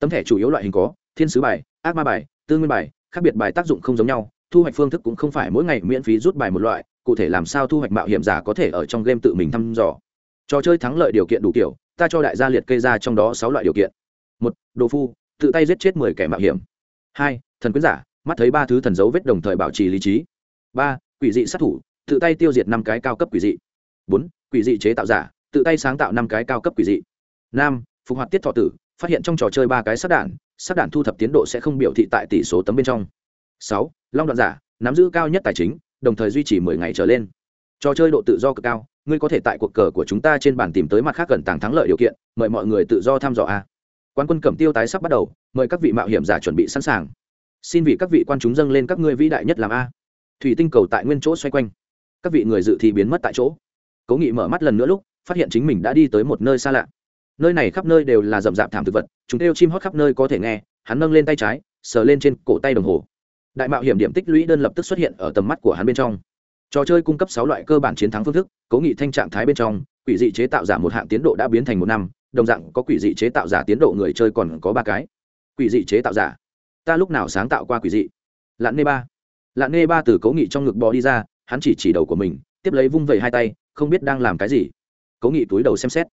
Tấm thẻ chủ yếu loại hình có, thiên sứ bài, ác ma bài, tư nguyên bài, khác biệt bài tác dụng không giống nhau, thu hoạch phương thức cũng không phải mỗi ngày miễn phí rút bài một loại cụ thể làm sao thu hoạch mạo hiểm giả có thể ở trong game tự mình thăm dò. Trò chơi thắng lợi điều kiện đủ kiểu, ta cho đại gia liệt kê ra trong đó sáu loại điều kiện. Một, đồ phu, tự tay giết chết mười kẻ mạo hiểm. Hai, thần quyến giả, mắt thấy ba thứ thần dấu vết đồng thời bảo trì lý trí. Ba, quỷ dị sát thủ, tự tay tiêu diệt năm cái cao cấp quỷ dị. Bốn, quỷ dị chế tạo giả, tự tay sáng tạo năm cái cao cấp quỷ dị. Năm, phục hoạt tiết thọ tử, phát hiện trong trò chơi ba cái sát đạn sát đạn thu thập tiến độ sẽ không biểu thị tại tỷ số tấm bên trong. Sáu, long đoạn giả, nắm giữ cao nhất tài chính đồng thời duy trì mười ngày trở lên. Trò chơi độ tự do cực cao, ngươi có thể tại cuộc cờ của chúng ta trên bàn tìm tới mặt khác gần tàng thắng lợi điều kiện, mời mọi người tự do tham dò a. Quan quân cẩm tiêu tái sắp bắt đầu, mời các vị mạo hiểm giả chuẩn bị sẵn sàng. Xin vị các vị quan chúng dâng lên các ngươi vĩ đại nhất làm a. Thủy tinh cầu tại nguyên chỗ xoay quanh. Các vị người dự thì biến mất tại chỗ. Cố nghị mở mắt lần nữa lúc, phát hiện chính mình đã đi tới một nơi xa lạ. Nơi này khắp nơi đều là rậm rạp thảm thực vật, chúng kêu chim hót khắp nơi có thể nghe, hắn nâng lên tay trái, sờ lên trên cổ tay đồng hồ đại mạo hiểm điểm tích lũy đơn lập tức xuất hiện ở tầm mắt của hắn bên trong. Trò chơi cung cấp sáu loại cơ bản chiến thắng phương thức cố nghị thanh trạng thái bên trong, quỷ dị chế tạo giả một hạng tiến độ đã biến thành một năm, đồng dạng có quỷ dị chế tạo giả tiến độ người chơi còn có ba cái. Quỷ dị chế tạo giả. Ta lúc nào sáng tạo qua quỷ dị? Lạn nê ba. Lạn nê ba từ cố nghị trong ngực bò đi ra, hắn chỉ chỉ đầu của mình, tiếp lấy vung vẩy hai tay, không biết đang làm cái gì. Cố nghị túi đầu xem xét.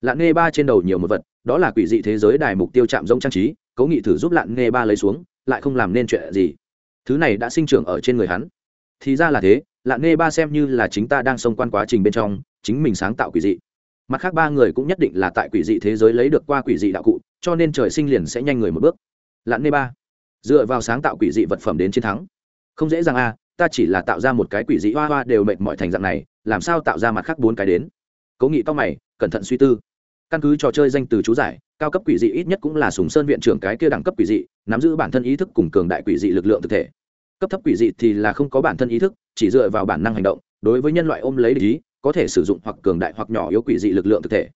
Lạn nê ba trên đầu nhiều một vật, đó là quỷ dị thế giới đài mục tiêu chạm giống trang trí cố nghị thử giúp lạn nê ba lấy xuống, lại không làm nên chuyện gì thứ này đã sinh trưởng ở trên người hắn. Thì ra là thế, lạn nê ba xem như là chính ta đang xông quan quá trình bên trong, chính mình sáng tạo quỷ dị. Mặt khác ba người cũng nhất định là tại quỷ dị thế giới lấy được qua quỷ dị đạo cụ, cho nên trời sinh liền sẽ nhanh người một bước. Lạn nê ba, dựa vào sáng tạo quỷ dị vật phẩm đến chiến thắng. Không dễ dàng a ta chỉ là tạo ra một cái quỷ dị hoa hoa đều mệt mỏi thành dạng này, làm sao tạo ra mặt khác bốn cái đến? Cố nghị to mày, cẩn thận suy tư. Căn cứ trò chơi danh từ chú giải, cao cấp quỷ dị ít nhất cũng là sùng sơn viện trưởng cái kia đẳng cấp quỷ dị, nắm giữ bản thân ý thức cùng cường đại quỷ dị lực lượng thực thể cấp thấp quỷ dị thì là không có bản thân ý thức, chỉ dựa vào bản năng hành động, đối với nhân loại ôm lấy lý có thể sử dụng hoặc cường đại hoặc nhỏ yếu quỷ dị lực lượng thực thể.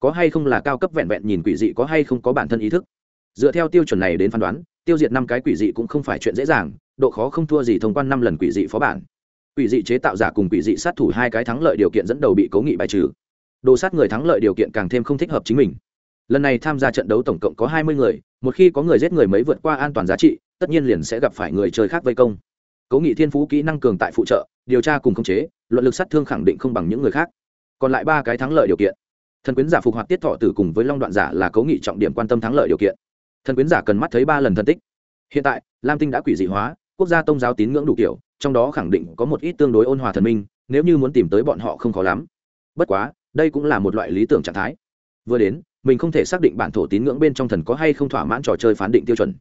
Có hay không là cao cấp vẹn vẹn nhìn quỷ dị, có hay không có bản thân ý thức? Dựa theo tiêu chuẩn này đến phán đoán, tiêu diệt năm cái quỷ dị cũng không phải chuyện dễ dàng, độ khó không thua gì thông quan năm lần quỷ dị phó bản. Quỷ dị chế tạo giả cùng quỷ dị sát thủ hai cái thắng lợi điều kiện dẫn đầu bị cố nghị bài trừ. Đồ sát người thắng lợi điều kiện càng thêm không thích hợp chính mình. Lần này tham gia trận đấu tổng cộng có hai mươi người, một khi có người giết người mấy vượt qua an toàn giá trị tất nhiên liền sẽ gặp phải người chơi khác vây công. Cố nghị thiên phú kỹ năng cường tại phụ trợ, điều tra cùng khống chế, luận lực sát thương khẳng định không bằng những người khác. Còn lại ba cái thắng lợi điều kiện. Thần quyến giả phục hoạt tiết thọ tử cùng với long đoạn giả là cố nghị trọng điểm quan tâm thắng lợi điều kiện. Thần quyến giả cần mắt thấy ba lần thân tích. Hiện tại, lam tinh đã quỷ dị hóa, quốc gia tôn giáo tín ngưỡng đủ kiểu, trong đó khẳng định có một ít tương đối ôn hòa thần minh, nếu như muốn tìm tới bọn họ không khó lắm. Bất quá, đây cũng là một loại lý tưởng trạng thái. Vừa đến, mình không thể xác định bản thổ tín ngưỡng bên trong thần có hay không thỏa mãn trò chơi phán định tiêu chuẩn.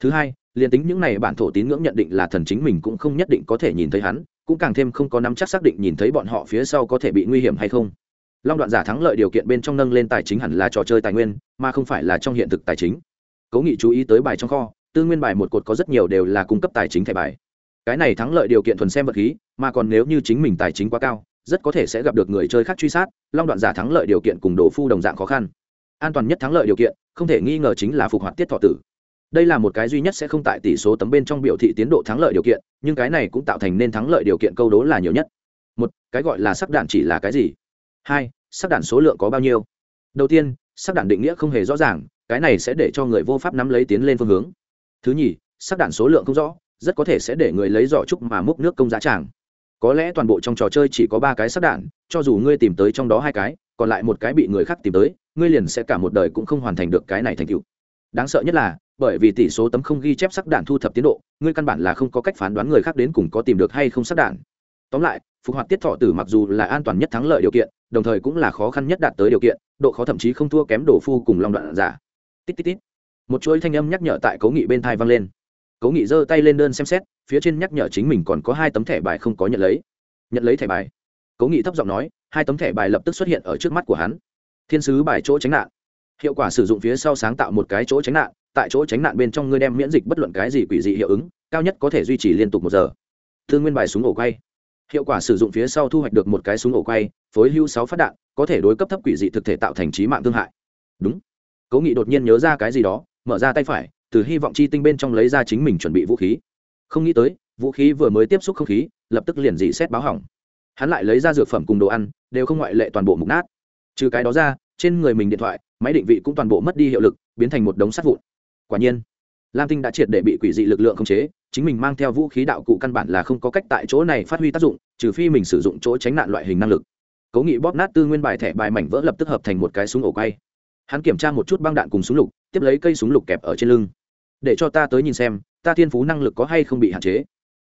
Thứ hai liền tính những này bản thổ tín ngưỡng nhận định là thần chính mình cũng không nhất định có thể nhìn thấy hắn, cũng càng thêm không có nắm chắc xác định nhìn thấy bọn họ phía sau có thể bị nguy hiểm hay không. Long đoạn giả thắng lợi điều kiện bên trong nâng lên tài chính hẳn là trò chơi tài nguyên, mà không phải là trong hiện thực tài chính. Cố nghị chú ý tới bài trong kho, tư nguyên bài một cột có rất nhiều đều là cung cấp tài chính thẻ bài. Cái này thắng lợi điều kiện thuần xem vật khí, mà còn nếu như chính mình tài chính quá cao, rất có thể sẽ gặp được người chơi khác truy sát, long đoạn giả thắng lợi điều kiện cùng đồ phu đồng dạng khó khăn. An toàn nhất thắng lợi điều kiện, không thể nghi ngờ chính là phục hoạt tiết thọ tử đây là một cái duy nhất sẽ không tại tỷ số tấm bên trong biểu thị tiến độ thắng lợi điều kiện, nhưng cái này cũng tạo thành nên thắng lợi điều kiện câu đố là nhiều nhất. Một, cái gọi là sắc đạn chỉ là cái gì? Hai, sắc đạn số lượng có bao nhiêu? Đầu tiên, sắc đạn định nghĩa không hề rõ ràng, cái này sẽ để cho người vô pháp nắm lấy tiến lên phương hướng. Thứ nhì, sắc đạn số lượng không rõ, rất có thể sẽ để người lấy giỏ trúc mà múc nước công giá tràng. Có lẽ toàn bộ trong trò chơi chỉ có ba cái sắc đạn, cho dù ngươi tìm tới trong đó hai cái, còn lại một cái bị người khác tìm tới, ngươi liền sẽ cả một đời cũng không hoàn thành được cái này thành tựu. Đáng sợ nhất là bởi vì tỷ số tấm không ghi chép sắc đạn thu thập tiến độ, ngươi căn bản là không có cách phán đoán người khác đến cùng có tìm được hay không sắc đạn. Tóm lại, phục hoạt tiết thọ tử mặc dù là an toàn nhất thắng lợi điều kiện, đồng thời cũng là khó khăn nhất đạt tới điều kiện, độ khó thậm chí không thua kém đổ phu cùng long đoạn giả. Tít tít tít. Một chuỗi thanh âm nhắc nhở tại cố nghị bên thai vang lên. Cố nghị giơ tay lên đơn xem xét, phía trên nhắc nhở chính mình còn có hai tấm thẻ bài không có nhận lấy. Nhận lấy thẻ bài. Cố nghị thấp giọng nói, hai tấm thẻ bài lập tức xuất hiện ở trước mắt của hắn. Thiên sứ bài chỗ tránh nạn. Hiệu quả sử dụng phía sau sáng tạo một cái chỗ tránh nạn tại chỗ tránh nạn bên trong ngươi đem miễn dịch bất luận cái gì quỷ dị hiệu ứng, cao nhất có thể duy trì liên tục một giờ. Thương nguyên bài súng ổ quay. Hiệu quả sử dụng phía sau thu hoạch được một cái súng ổ quay, phối hưu sáu phát đạn, có thể đối cấp thấp quỷ dị thực thể tạo thành trí mạng thương hại. Đúng. Cố nghị đột nhiên nhớ ra cái gì đó, mở ra tay phải, từ hy vọng chi tinh bên trong lấy ra chính mình chuẩn bị vũ khí. Không nghĩ tới, vũ khí vừa mới tiếp xúc không khí, lập tức liền dị xét báo hỏng. Hắn lại lấy ra dược phẩm cùng đồ ăn, đều không ngoại lệ toàn bộ mục nát. Trừ cái đó ra, trên người mình điện thoại, máy định vị cũng toàn bộ mất đi hiệu lực, biến thành một đống sắt vụn quả nhiên, lam tinh đã triệt để bị quỷ dị lực lượng khống chế, chính mình mang theo vũ khí đạo cụ căn bản là không có cách tại chỗ này phát huy tác dụng, trừ phi mình sử dụng chỗ tránh nạn loại hình năng lực. Cố nghị bóp nát tư nguyên bài thẻ bài mảnh vỡ lập tức hợp thành một cái súng ổ quay. Hắn kiểm tra một chút băng đạn cùng súng lục, tiếp lấy cây súng lục kẹp ở trên lưng. Để cho ta tới nhìn xem, ta thiên phú năng lực có hay không bị hạn chế.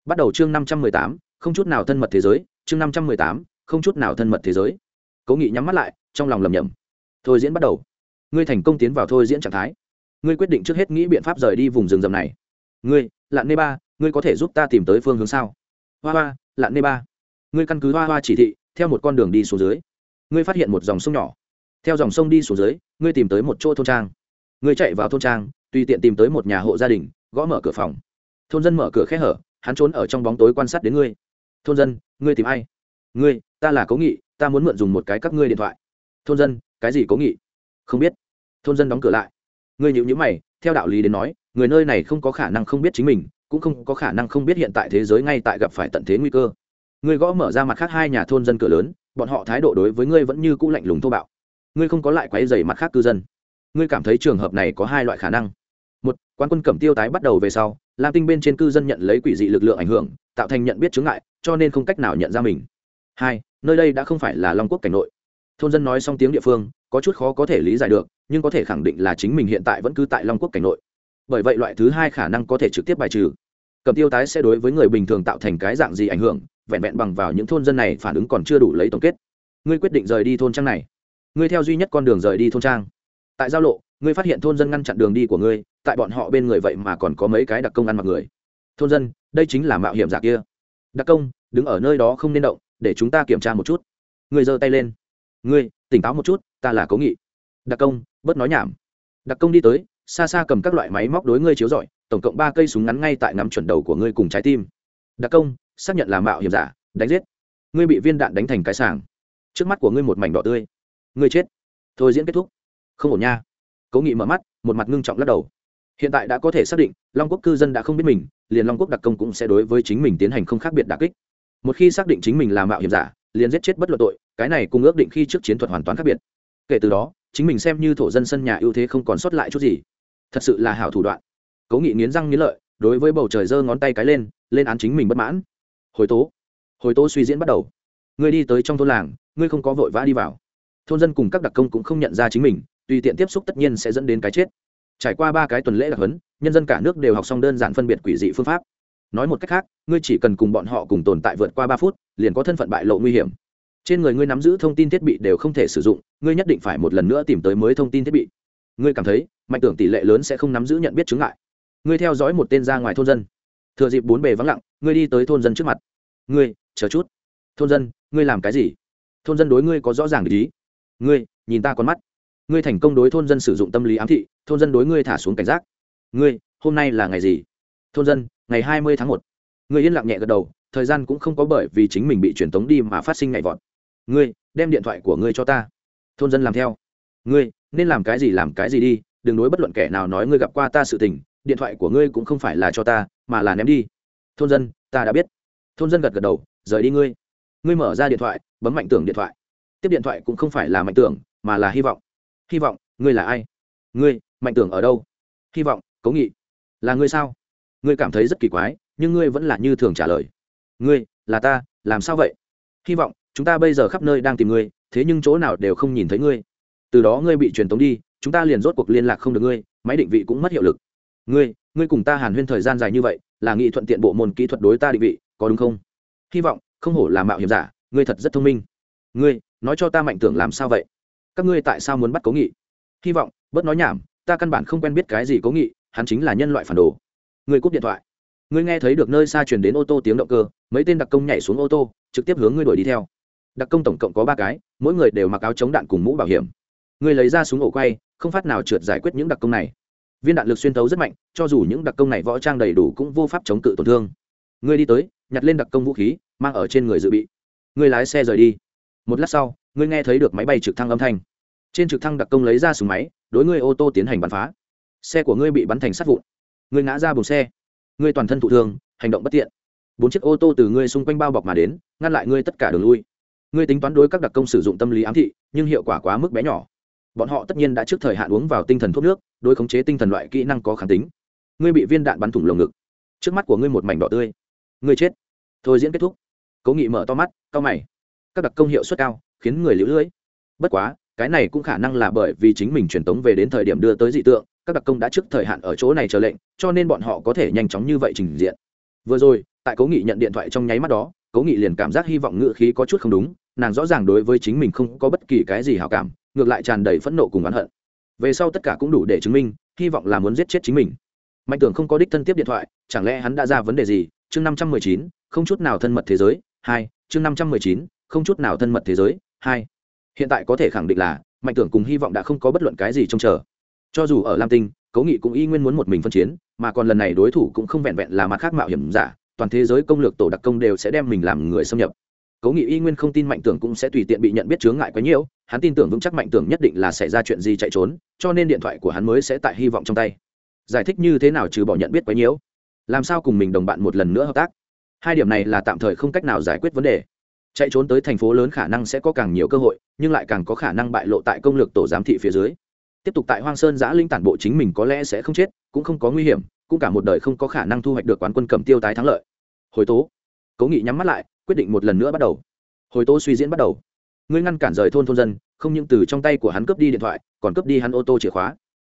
Bắt đầu chương năm trăm mười tám, không chút nào thân mật thế giới, chương năm trăm mười tám, không chút nào thân mật thế giới. Cố nghị nhắm mắt lại, trong lòng lầm nhầm thôi diễn bắt đầu. Ngươi thành công tiến vào thôi diễn trạng thái ngươi quyết định trước hết nghĩ biện pháp rời đi vùng rừng rầm này. Ngươi, lạn nê ba, ngươi có thể giúp ta tìm tới phương hướng sao? Hoa hoa, lạn nê ba. Ngươi căn cứ hoa hoa chỉ thị, theo một con đường đi xuống dưới. Ngươi phát hiện một dòng sông nhỏ. Theo dòng sông đi xuống dưới, ngươi tìm tới một chỗ thôn trang. Ngươi chạy vào thôn trang, tùy tiện tìm tới một nhà hộ gia đình, gõ mở cửa phòng. Thôn dân mở cửa khẽ hở, hắn trốn ở trong bóng tối quan sát đến ngươi. Thôn dân, ngươi tìm ai? Ngươi, ta là cố nghị, ta muốn mượn dùng một cái các ngươi điện thoại. Thôn dân, cái gì cố nghị? Không biết. Thôn dân đóng cửa lại ngươi nhịu nhữ mày, theo đạo lý đến nói, người nơi này không có khả năng không biết chính mình, cũng không có khả năng không biết hiện tại thế giới ngay tại gặp phải tận thế nguy cơ. Ngươi gõ mở ra mặt khác hai nhà thôn dân cửa lớn, bọn họ thái độ đối với ngươi vẫn như cũ lạnh lùng thô bạo. Ngươi không có lại quấy dày mặt khác cư dân. Ngươi cảm thấy trường hợp này có hai loại khả năng. Một quan quân cẩm tiêu tái bắt đầu về sau, lam tinh bên trên cư dân nhận lấy quỷ dị lực lượng ảnh hưởng, tạo thành nhận biết chướng ngại, cho nên không cách nào nhận ra mình. Hai, nơi đây đã không phải là long quốc cảnh nội. Thôn dân nói xong tiếng địa phương, có chút khó có thể lý giải được nhưng có thể khẳng định là chính mình hiện tại vẫn cứ tại long quốc cảnh nội. Bởi vậy loại thứ hai khả năng có thể trực tiếp bài trừ. Cầm tiêu tái sẽ đối với người bình thường tạo thành cái dạng gì ảnh hưởng, vẹn vẹn bằng vào những thôn dân này phản ứng còn chưa đủ lấy tổng kết. Ngươi quyết định rời đi thôn trang này. Ngươi theo duy nhất con đường rời đi thôn trang. Tại giao lộ, ngươi phát hiện thôn dân ngăn chặn đường đi của ngươi, tại bọn họ bên người vậy mà còn có mấy cái đặc công ăn mặc người. Thôn dân, đây chính là mạo hiểm giả kia. Đặc công, đứng ở nơi đó không nên động, để chúng ta kiểm tra một chút. Ngươi giơ tay lên. Ngươi, tỉnh táo một chút, ta là cố nghị. Đặc công bớt nói nhảm. Đặc công đi tới, xa xa cầm các loại máy móc đối ngươi chiếu rọi, tổng cộng ba cây súng ngắn ngay tại ngắm chuẩn đầu của ngươi cùng trái tim. Đặc công, xác nhận là mạo hiểm giả, đánh giết. Ngươi bị viên đạn đánh thành cái sàng trước mắt của ngươi một mảnh đỏ tươi. Ngươi chết. Thôi diễn kết thúc. Không ổn nha. Cố nghị mở mắt, một mặt ngưng trọng lắc đầu. Hiện tại đã có thể xác định, long quốc cư dân đã không biết mình, liền long quốc đặc công cũng sẽ đối với chính mình tiến hành không khác biệt đà kích. Một khi xác định chính mình là mạo hiểm giả, liền giết chết bất luận tội, cái này cùng ước định khi trước chiến thuật hoàn toàn khác biệt. Kể từ đó chính mình xem như thổ dân sân nhà ưu thế không còn sót lại chút gì. Thật sự là hảo thủ đoạn. Cố nghị nghiến răng nghiến lợi, đối với bầu trời giơ ngón tay cái lên lên án chính mình bất mãn. Hồi tố hồi tố suy diễn bắt đầu. Ngươi đi tới trong thôn làng, ngươi không có vội vã đi vào. Thôn dân cùng các đặc công cũng không nhận ra chính mình, tùy tiện tiếp xúc tất nhiên sẽ dẫn đến cái chết. Trải qua ba cái tuần lễ đặc hấn nhân dân cả nước đều học xong đơn giản phân biệt quỷ dị phương pháp. Nói một cách khác, ngươi chỉ cần cùng bọn họ cùng tồn tại vượt qua ba phút, liền có thân phận bại lộ nguy hiểm trên người ngươi nắm giữ thông tin thiết bị đều không thể sử dụng, ngươi nhất định phải một lần nữa tìm tới mới thông tin thiết bị. Ngươi cảm thấy, mạnh tưởng tỷ lệ lớn sẽ không nắm giữ nhận biết chứng ngại. Ngươi theo dõi một tên ra ngoài thôn dân. Thừa dịp bốn bề vắng lặng, ngươi đi tới thôn dân trước mặt. Ngươi, chờ chút. Thôn dân, ngươi làm cái gì? Thôn dân đối ngươi có rõ ràng ý. Ngươi, nhìn ta con mắt. Ngươi thành công đối thôn dân sử dụng tâm lý ám thị, thôn dân đối ngươi thả xuống cảnh giác. Ngươi, hôm nay là ngày gì? Thôn dân, ngày hai mươi tháng một. Ngươi yên lặng nhẹ gật đầu, thời gian cũng không có bởi vì chính mình bị truyền tống đi mà phát sinh ngày vọt ngươi, đem điện thoại của ngươi cho ta. Thôn dân làm theo. Ngươi, nên làm cái gì làm cái gì đi, đừng đối bất luận kẻ nào nói ngươi gặp qua ta sự tình, điện thoại của ngươi cũng không phải là cho ta, mà là ném đi. Thôn dân, ta đã biết. Thôn dân gật gật đầu, rời đi ngươi. Ngươi mở ra điện thoại, bấm mạnh tưởng điện thoại. Tiếp điện thoại cũng không phải là mạnh tưởng mà là hy vọng. Hy vọng, ngươi là ai? Ngươi, mạnh tưởng ở đâu? Hy vọng cố nghị. Là ngươi sao? Ngươi cảm thấy rất kỳ quái, nhưng ngươi vẫn là như thường trả lời. Ngươi, là ta, làm sao vậy? Hy vọng chúng ta bây giờ khắp nơi đang tìm ngươi, thế nhưng chỗ nào đều không nhìn thấy ngươi. Từ đó ngươi bị truyền tống đi, chúng ta liền rốt cuộc liên lạc không được ngươi, máy định vị cũng mất hiệu lực. Ngươi ngươi cùng ta hàn huyên thời gian dài như vậy, là nghị thuận tiện bộ môn kỹ thuật đối ta định vị, có đúng không? Hy vọng, không hổ là mạo hiểm giả, ngươi thật rất thông minh. Ngươi, nói cho ta mạnh tưởng làm sao vậy? Các ngươi tại sao muốn bắt cố nghị? Hy vọng, bớt nói nhảm, ta căn bản không quen biết cái gì cố nghị, hắn chính là nhân loại phản đồ. Ngươi cúp điện thoại. Ngươi nghe thấy được nơi xa truyền đến ô tô tiếng động cơ, mấy tên đặc công nhảy xuống ô tô, trực tiếp hướng ngươi đuổi đi theo đặc công tổng cộng có ba cái, mỗi người đều mặc áo chống đạn cùng mũ bảo hiểm. Ngươi lấy ra súng ổ quay, không phát nào trượt giải quyết những đặc công này. Viên đạn lực xuyên thấu rất mạnh, cho dù những đặc công này võ trang đầy đủ cũng vô pháp chống cự tổn thương. Ngươi đi tới, nhặt lên đặc công vũ khí, mang ở trên người dự bị. Ngươi lái xe rời đi. Một lát sau ngươi nghe thấy được máy bay trực thăng âm thanh. Trên trực thăng đặc công lấy ra súng máy, đối ngươi ô tô tiến hành bắn phá. Xe của ngươi bị bắn thành sát vụn. Ngươi ngã ra bùng xe. Ngươi toàn thân thụ thương, hành động bất tiện. Bốn chiếc ô tô từ ngươi xung quanh bao bọc mà đến, ngăn lại ngươi tất cả đường lui ngươi tính toán đối các đặc công sử dụng tâm lý ám thị, nhưng hiệu quả quá mức bé nhỏ. Bọn họ tất nhiên đã trước thời hạn uống vào tinh thần thuốc nước, đối khống chế tinh thần loại kỹ năng có kháng tính. Ngươi bị viên đạn bắn thủng lồng ngực. Trước mắt của ngươi một mảnh đỏ tươi. Ngươi chết. Thôi diễn kết thúc. Cố nghị mở to mắt cao mày. Các đặc công hiệu suất cao, khiến người lũ lưỡi bất quá, cái này cũng khả năng là bởi vì chính mình truyền tống về đến thời điểm đưa tới dị tượng, các đặc công đã trước thời hạn ở chỗ này chờ lệnh, cho nên bọn họ có thể nhanh chóng như vậy trình diện. Vừa rồi, tại cố nghị nhận điện thoại trong nháy mắt đó, cố nghị liền cảm giác hy vọng ngự khí có chút không đúng nàng rõ ràng đối với chính mình không có bất kỳ cái gì hảo cảm, ngược lại tràn đầy phẫn nộ cùng oán hận. Về sau tất cả cũng đủ để chứng minh, hy vọng là muốn giết chết chính mình. Mạnh tưởng không có đích thân tiếp điện thoại, chẳng lẽ hắn đã ra vấn đề gì? Chương năm trăm mười chín, không chút nào thân mật thế giới, hai, chương năm trăm mười chín, không chút nào thân mật thế giới, hai. Hiện tại có thể khẳng định là, mạnh tưởng cùng hy vọng đã không có bất luận cái gì trông chờ. Cho dù ở lam tinh, cố nghị cũng y nguyên muốn một mình phân chiến, mà còn lần này đối thủ cũng không vẹn vẹn là mặt khác mạo hiểm giả, toàn thế giới công lược tổ đặc công đều sẽ đem mình làm người xâm nhập cố nghị y nguyên không tin mạnh tưởng cũng sẽ tùy tiện bị nhận biết chướng ngại quá nhiều, hắn tin tưởng vững chắc mạnh tưởng nhất định là xảy ra chuyện gì chạy trốn, cho nên điện thoại của hắn mới sẽ tại hy vọng trong tay. Giải thích như thế nào trừ bỏ nhận biết quá nhiều? Làm sao cùng mình đồng bạn một lần nữa hợp tác? Hai điểm này là tạm thời không cách nào giải quyết vấn đề. Chạy trốn tới thành phố lớn khả năng sẽ có càng nhiều cơ hội, nhưng lại càng có khả năng bại lộ tại công lược tổ giám thị phía dưới. Tiếp tục tại hoang sơn giã linh tản bộ chính mình có lẽ sẽ không chết, cũng không có nguy hiểm, cũng cả một đời không có khả năng thu hoạch được quán quân cầm tiêu tái thắng lợi. Hồi tố. Cố nghị nhắm mắt lại quyết định một lần nữa bắt đầu. Hồi tố suy diễn bắt đầu. Ngươi ngăn cản rời thôn thôn dân, không những từ trong tay của hắn cướp đi điện thoại, còn cướp đi hắn ô tô chìa khóa.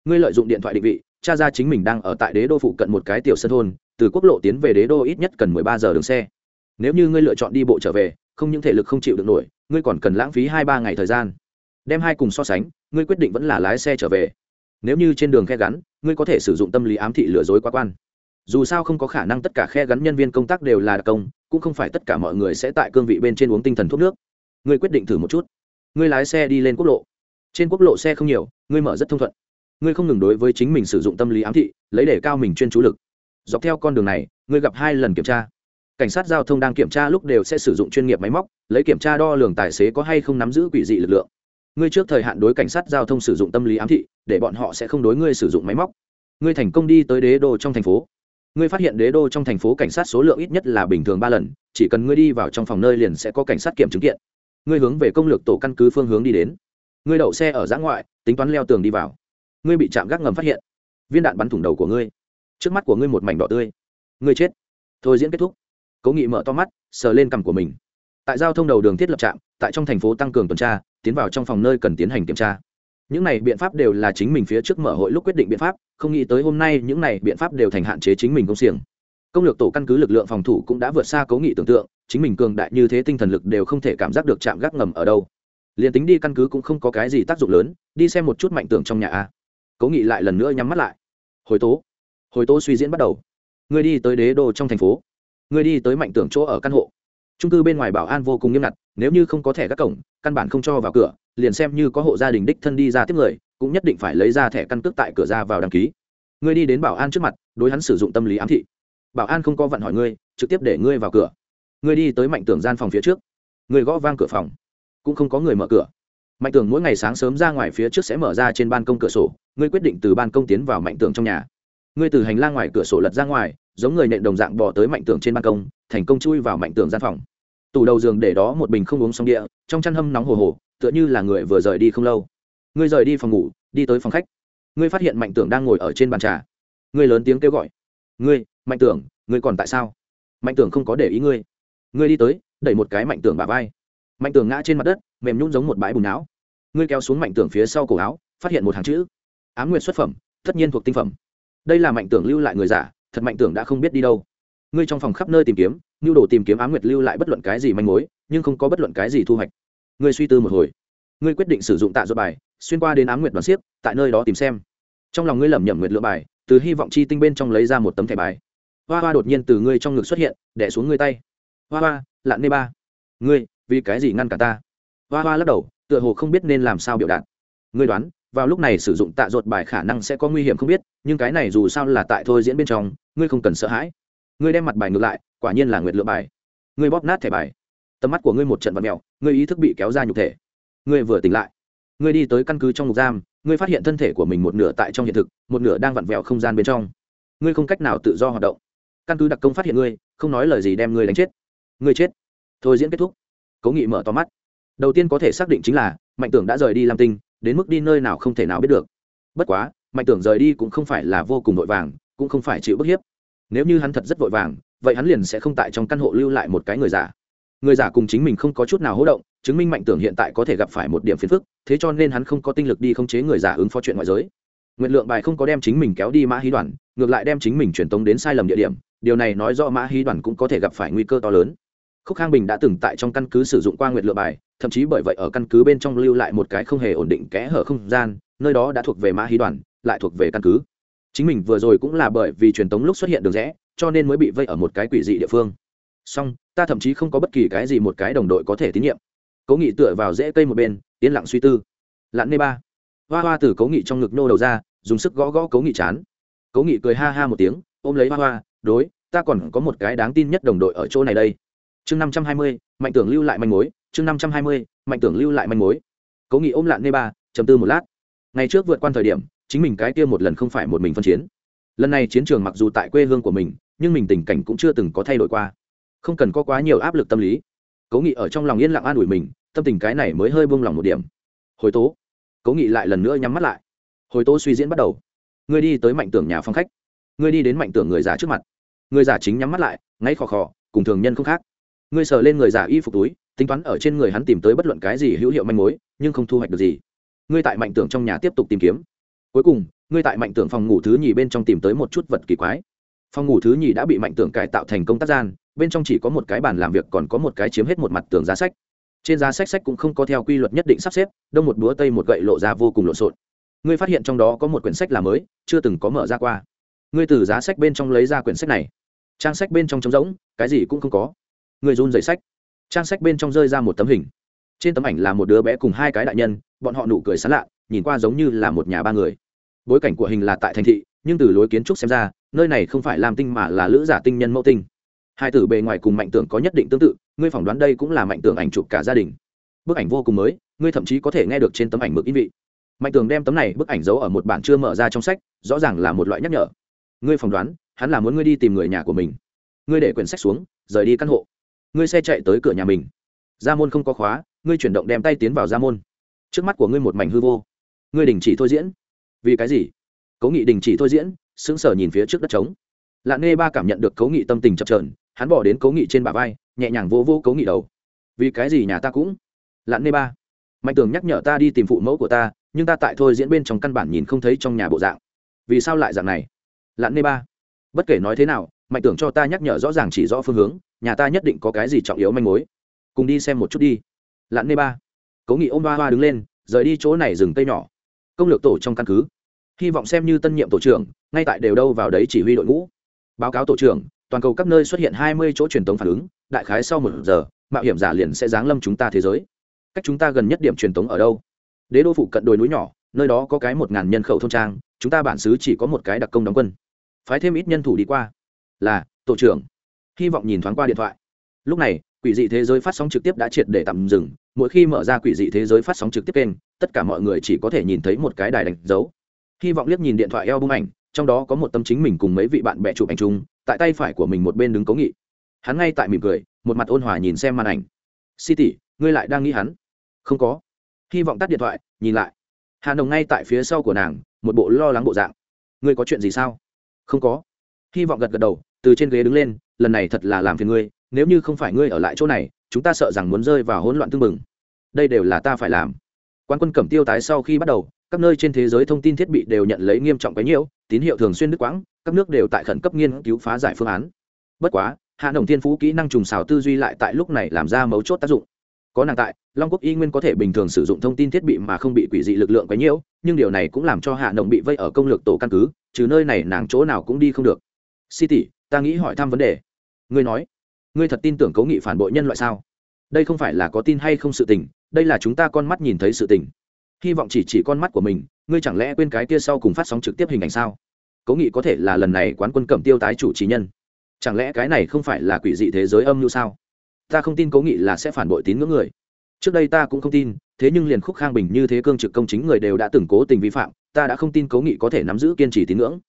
Ngươi lợi dụng điện thoại định vị cha ra chính mình đang ở tại đế đô phụ cận một cái tiểu sân thôn, từ quốc lộ tiến về đế đô ít nhất cần mười ba giờ đường xe. Nếu như ngươi lựa chọn đi bộ trở về, không những thể lực không chịu được nổi, ngươi còn cần lãng phí hai ba ngày thời gian. Đem hai cùng so sánh, ngươi quyết định vẫn là lái xe trở về. Nếu như trên đường khe gắn, ngươi có thể sử dụng tâm lý ám thị lừa dối quá quan dù sao không có khả năng tất cả khe gắn nhân viên công tác đều là đặc công, cũng không phải tất cả mọi người sẽ tại cương vị bên trên uống tinh thần thuốc nước. Ngươi quyết định thử một chút. Ngươi lái xe đi lên quốc lộ. Trên quốc lộ xe không nhiều, ngươi mở rất thông thuận. Ngươi không ngừng đối với chính mình sử dụng tâm lý ám thị, lấy để cao mình chuyên chú lực. Dọc theo con đường này, ngươi gặp hai lần kiểm tra. Cảnh sát giao thông đang kiểm tra lúc đều sẽ sử dụng chuyên nghiệp máy móc, lấy kiểm tra đo lường tài xế có hay không nắm giữ quỷ dị lực lượng. Ngươi trước thời hạn đối cảnh sát giao thông sử dụng tâm lý ám thị, để bọn họ sẽ không đối ngươi sử dụng máy móc. Ngươi thành công đi tới đế đô trong thành phố ngươi phát hiện đế đô trong thành phố cảnh sát số lượng ít nhất là bình thường ba lần, chỉ cần ngươi đi vào trong phòng nơi liền sẽ có cảnh sát kiểm chứng kiện. Ngươi hướng về công lược tổ căn cứ phương hướng đi đến. Ngươi đậu xe ở giã ngoại, tính toán leo tường đi vào. Ngươi bị chạm gác ngầm phát hiện. Viên đạn bắn thủng đầu của ngươi. Trước mắt của ngươi một mảnh đỏ tươi. Ngươi chết. Thôi diễn kết thúc. Cố nghị mở to mắt, sờ lên cằm của mình. Tại giao thông đầu đường thiết lập trạm, tại trong thành phố tăng cường tuần tra, tiến vào trong phòng nơi cần tiến hành kiểm tra những này biện pháp đều là chính mình phía trước mở hội lúc quyết định biện pháp, không nghĩ tới hôm nay những này biện pháp đều thành hạn chế chính mình công xiềng. Công lược tổ căn cứ lực lượng phòng thủ cũng đã vượt xa cố nghị tưởng tượng, chính mình cường đại như thế tinh thần lực đều không thể cảm giác được chạm gác ngầm ở đâu. Liền tính đi căn cứ cũng không có cái gì tác dụng lớn, đi xem một chút mạnh tưởng trong nhà a. Cố nghị lại lần nữa nhắm mắt lại. Hồi tố. Hồi tố suy diễn bắt đầu. Người đi tới đế đô trong thành phố. Người đi tới mạnh tưởng chỗ ở căn hộ trung cư bên ngoài bảo an vô cùng nghiêm ngặt, nếu như không có thẻ các cổng, căn bản không cho vào cửa, liền xem như có hộ gia đình đích thân đi ra tiếp người, cũng nhất định phải lấy ra thẻ căn cước tại cửa ra vào đăng ký. Ngươi đi đến bảo an trước mặt, đối hắn sử dụng tâm lý ám thị. Bảo an không có vận hỏi ngươi, trực tiếp để ngươi vào cửa. Ngươi đi tới mạnh tưởng gian phòng phía trước. Ngươi gõ vang cửa phòng. Cũng không có người mở cửa. Mạnh tưởng mỗi ngày sáng sớm ra ngoài phía trước sẽ mở ra trên ban công cửa sổ, ngươi quyết định từ ban công tiến vào mạnh tưởng trong nhà. Ngươi từ hành lang ngoài cửa sổ lật ra ngoài, giống người nện đồng dạng bỏ tới mạnh tưởng trên ban công, thành công chui vào mạnh tưởng gian phòng tủ đầu giường để đó một bình không uống xong địa, trong chăn hâm nóng hồ hồ, tựa như là người vừa rời đi không lâu. Ngươi rời đi phòng ngủ, đi tới phòng khách. Ngươi phát hiện mạnh tưởng đang ngồi ở trên bàn trà. Ngươi lớn tiếng kêu gọi. Ngươi, mạnh tưởng, ngươi còn tại sao? Mạnh tưởng không có để ý ngươi. Ngươi đi tới, đẩy một cái mạnh tưởng bà vai. Mạnh tưởng ngã trên mặt đất, mềm nhún giống một bãi bùn não ngươi kéo xuống mạnh tưởng phía sau cổ áo, phát hiện một hàng chữ. Á m nguyện xuất phẩm, tất nhiên thuộc tinh phẩm. Đây là mạnh tưởng lưu lại người giả, thật mạnh tưởng đã không biết đi đâu ngươi trong phòng khắp nơi tìm kiếm nhu đồ tìm kiếm á m nguyệt lưu lại bất luận cái gì manh mối, nhưng không có bất luận cái gì thu hoạch. Ngươi suy tư một hồi. Ngươi quyết định sử dụng tạ dốt bài, xuyên qua đến á m nguyệt đoàn siếc tại nơi đó tìm xem. Trong lòng ngươi lẩm nhẩm nguyệt lựa bài, từ hy vọng chi tinh bên trong lấy ra một tấm thẻ bài. Hoa hoa đột nhiên từ ngươi trong ngực xuất hiện đẻ xuống ngươi tay. Hoa hoa lặn nê ba. Ngươi, vì cái gì ngăn cả ta? Hoa hoa lắc đầu, tựa hồ không biết nên làm sao biểu đạt. Ngươi đoán, vào lúc này sử dụng tạ ruột bài khả năng sẽ có nguy hiểm không biết, nhưng cái này dù sao là tại thôi diễn bên trong, ngươi không cần sợ hãi ngươi đem mặt bài ngược lại, quả nhiên là nguyệt lựa bài. Ngươi bóp nát thẻ bài. Tầm mắt của ngươi một trận vật mèo, ngươi ý thức bị kéo ra nhục thể. Ngươi vừa tỉnh lại, ngươi đi tới căn cứ trong ngục giam, ngươi phát hiện thân thể của mình một nửa tại trong hiện thực, một nửa đang vặn vẹo không gian bên trong. Ngươi không cách nào tự do hoạt động. Căn cứ đặc công phát hiện ngươi, không nói lời gì đem ngươi đánh chết. Ngươi chết. Thôi diễn kết thúc. Cố nghị mở to mắt. Đầu tiên có thể xác định chính là, mạnh tưởng đã rời đi lam tinh, đến mức đi nơi nào không thể nào biết được. Bất quá, mạnh tưởng rời đi cũng không phải là vô cùng vội vàng, cũng không phải chịu bức hiếp nếu như hắn thật rất vội vàng, vậy hắn liền sẽ không tại trong căn hộ lưu lại một cái người giả người giả cùng chính mình không có chút nào hỗ động, chứng minh mạnh tưởng hiện tại có thể gặp phải một điểm phiền phức, thế cho nên hắn không có tinh lực đi khống chế người giả ứng phó chuyện ngoại giới. Nguyện lượng bài không có đem chính mình kéo đi mã hí đoàn, ngược lại đem chính mình truyền tống đến sai lầm địa điểm, điều này nói do mã hí đoàn cũng có thể gặp phải nguy cơ to lớn. Khúc khang bình đã từng tại trong căn cứ sử dụng qua nguyện lượng bài, thậm chí bởi vậy ở căn cứ bên trong lưu lại một cái không hề ổn định kẽ hở không gian, nơi đó đã thuộc về mã hí đoàn, lại thuộc về căn cứ chính mình vừa rồi cũng là bởi vì truyền tống lúc xuất hiện đường rẽ, cho nên mới bị vây ở một cái quỷ dị địa phương. Song ta thậm chí không có bất kỳ cái gì một cái đồng đội có thể tín nhiệm. Cố nghị tựa vào rễ cây một bên, yên lặng suy tư. Lặn nê ba. Hoa hoa từ cố nghị trong ngực nô đầu ra, dùng sức gõ gõ cố nghị chán. Cố nghị cười ha ha một tiếng, ôm lấy hoa hoa, đối, ta còn có một cái đáng tin nhất đồng đội ở chỗ này đây. Chương năm trăm hai mươi, mạnh tưởng lưu lại manh mối, chương năm trăm hai mươi, mạnh tưởng lưu lại manh mối. Cố nghị ôm lạn nê ba chầm tư một lát. Ngày trước vượt qua thời điểm chính mình cái kia một lần không phải một mình phân chiến. Lần này chiến trường mặc dù tại quê hương của mình, nhưng mình tình cảnh cũng chưa từng có thay đổi qua. Không cần có quá nhiều áp lực tâm lý. Cố nghị ở trong lòng yên lặng an ủi mình, tâm tình cái này mới hơi buông lòng một điểm. Hồi tố. Cố nghị lại lần nữa nhắm mắt lại. Hồi tố suy diễn bắt đầu. Ngươi đi tới mạnh tưởng nhà phong khách. Ngươi đi đến mạnh tưởng người già trước mặt. Người già chính nhắm mắt lại, ngáy khò khò, cùng thường nhân không khác. Ngươi sờ lên người già y phục túi, tính toán ở trên người hắn tìm tới bất luận cái gì hữu hiệu manh mối, nhưng không thu hoạch được gì. Ngươi tại mạnh tưởng trong nhà tiếp tục tìm kiếm cuối cùng, ngươi tại mạnh tưởng phòng ngủ thứ nhì bên trong tìm tới một chút vật kỳ quái. Phòng ngủ thứ nhì đã bị mạnh tưởng cải tạo thành công tác gian, bên trong chỉ có một cái bàn làm việc, còn có một cái chiếm hết một mặt tường giá sách. Trên giá sách sách cũng không có theo quy luật nhất định sắp xếp, đông một búa tây một gậy lộ ra vô cùng lộn xộn. Ngươi phát hiện trong đó có một quyển sách là mới, chưa từng có mở ra qua. Ngươi từ giá sách bên trong lấy ra quyển sách này. Trang sách bên trong trống rỗng, cái gì cũng không có. Người run dậy sách. Trang sách bên trong rơi ra một tấm hình. Trên tấm ảnh là một đứa bé cùng hai cái đại nhân, bọn họ nụ cười sán lạ, nhìn qua giống như là một nhà ba người bối cảnh của hình là tại thành thị, nhưng từ lối kiến trúc xem ra, nơi này không phải làm tinh mà là lữ giả tinh nhân mẫu tinh. Hai tử bề ngoài cùng mạnh tưởng có nhất định tương tự, ngươi phỏng đoán đây cũng là mạnh tưởng ảnh chụp cả gia đình. Bức ảnh vô cùng mới, ngươi thậm chí có thể nghe được trên tấm ảnh mực in vị. Mạnh tưởng đem tấm này bức ảnh giấu ở một bản chưa mở ra trong sách, rõ ràng là một loại nhắc nhở. Ngươi phỏng đoán, hắn là muốn ngươi đi tìm người nhà của mình. Ngươi để quyển sách xuống, rời đi căn hộ. Ngươi xe chạy tới cửa nhà mình. Gia môn không có khóa, ngươi chuyển động đem tay tiến vào gia môn. Trước mắt của ngươi một mảnh hư vô. Ngươi đình chỉ thôi diễn vì cái gì? Cố nghị đình chỉ thôi diễn, sững sờ nhìn phía trước đất trống. Lạ nghe ba cảm nhận được cố nghị tâm tình chập trờn hắn bỏ đến cố nghị trên bả vai, nhẹ nhàng vô vô cố nghị đầu. Vì cái gì nhà ta cũng? Lạn nê ba, mạnh tường nhắc nhở ta đi tìm phụ mẫu của ta, nhưng ta tại thôi diễn bên trong căn bản nhìn không thấy trong nhà bộ dạng. Vì sao lại dạng này? Lạn nê ba, bất kể nói thế nào, mạnh tưởng cho ta nhắc nhở rõ ràng chỉ rõ phương hướng, nhà ta nhất định có cái gì trọng yếu manh mối. Cùng đi xem một chút đi. Lạn nê ba, cố nghị ôm ba hoa đứng lên, rời đi chỗ này dừng cây nhỏ công lược tổ trong căn cứ. Hy vọng xem như tân nhiệm tổ trưởng, ngay tại đều đâu vào đấy chỉ huy đội ngũ. Báo cáo tổ trưởng, toàn cầu các nơi xuất hiện hai mươi chỗ truyền tống phản ứng, đại khái sau một giờ, mạo hiểm giả liền sẽ giáng lâm chúng ta thế giới. Cách chúng ta gần nhất điểm truyền tống ở đâu? Đế đô phụ cận đồi núi nhỏ, nơi đó có cái một ngàn nhân khẩu thôn trang, chúng ta bản xứ chỉ có một cái đặc công đóng quân. Phái thêm ít nhân thủ đi qua. Là, tổ trưởng. Hy vọng nhìn thoáng qua điện thoại. Lúc này, quỷ dị thế giới phát sóng trực tiếp đã triệt để tạm dừng mỗi khi mở ra quỷ dị thế giới phát sóng trực tiếp kênh, tất cả mọi người chỉ có thể nhìn thấy một cái đài đánh dấu. Hy vọng liếc nhìn điện thoại eo bung ảnh, trong đó có một tâm chính mình cùng mấy vị bạn bè chụp ảnh chung, tại tay phải của mình một bên đứng cố nghị. Hắn ngay tại mỉm cười, một mặt ôn hòa nhìn xem màn ảnh. Si tỷ, ngươi lại đang nghĩ hắn? Không có. Hy vọng tắt điện thoại, nhìn lại. Hà nồng ngay tại phía sau của nàng, một bộ lo lắng bộ dạng. Ngươi có chuyện gì sao? Không có. Hy vọng gật gật đầu, từ trên ghế đứng lên, lần này thật là làm phiền ngươi nếu như không phải ngươi ở lại chỗ này, chúng ta sợ rằng muốn rơi vào hỗn loạn tương mừng đây đều là ta phải làm. Quan quân cẩm tiêu tái sau khi bắt đầu, các nơi trên thế giới thông tin thiết bị đều nhận lấy nghiêm trọng cái nhiễu, tín hiệu thường xuyên đứt quãng, các nước đều tại khẩn cấp nghiên cứu phá giải phương án. Bất quá, hạ nồng thiên phú kỹ năng trùng xào tư duy lại tại lúc này làm ra mấu chốt tác dụng. Có nàng tại, long quốc y nguyên có thể bình thường sử dụng thông tin thiết bị mà không bị quỷ dị lực lượng quấy nhiễu, nhưng điều này cũng làm cho hạ nồng bị vây ở công lược tổ căn cứ, trừ nơi này nàng chỗ nào cũng đi không được. Si tỷ, ta nghĩ hỏi thăm vấn đề. Ngươi nói ngươi thật tin tưởng cấu nghị phản bội nhân loại sao? Đây không phải là có tin hay không sự tình, đây là chúng ta con mắt nhìn thấy sự tình. Hy vọng chỉ chỉ con mắt của mình, ngươi chẳng lẽ quên cái kia sau cùng phát sóng trực tiếp hình ảnh sao? Cố nghị có thể là lần này quán quân cẩm tiêu tái chủ trí nhân. Chẳng lẽ cái này không phải là quỷ dị thế giới âm mưu sao? Ta không tin cố nghị là sẽ phản bội tín ngưỡng người. Trước đây ta cũng không tin, thế nhưng liền khúc khang bình như thế cương trực công chính người đều đã từng cố tình vi phạm, ta đã không tin cố nghị có thể nắm giữ kiên trì tín ngưỡng.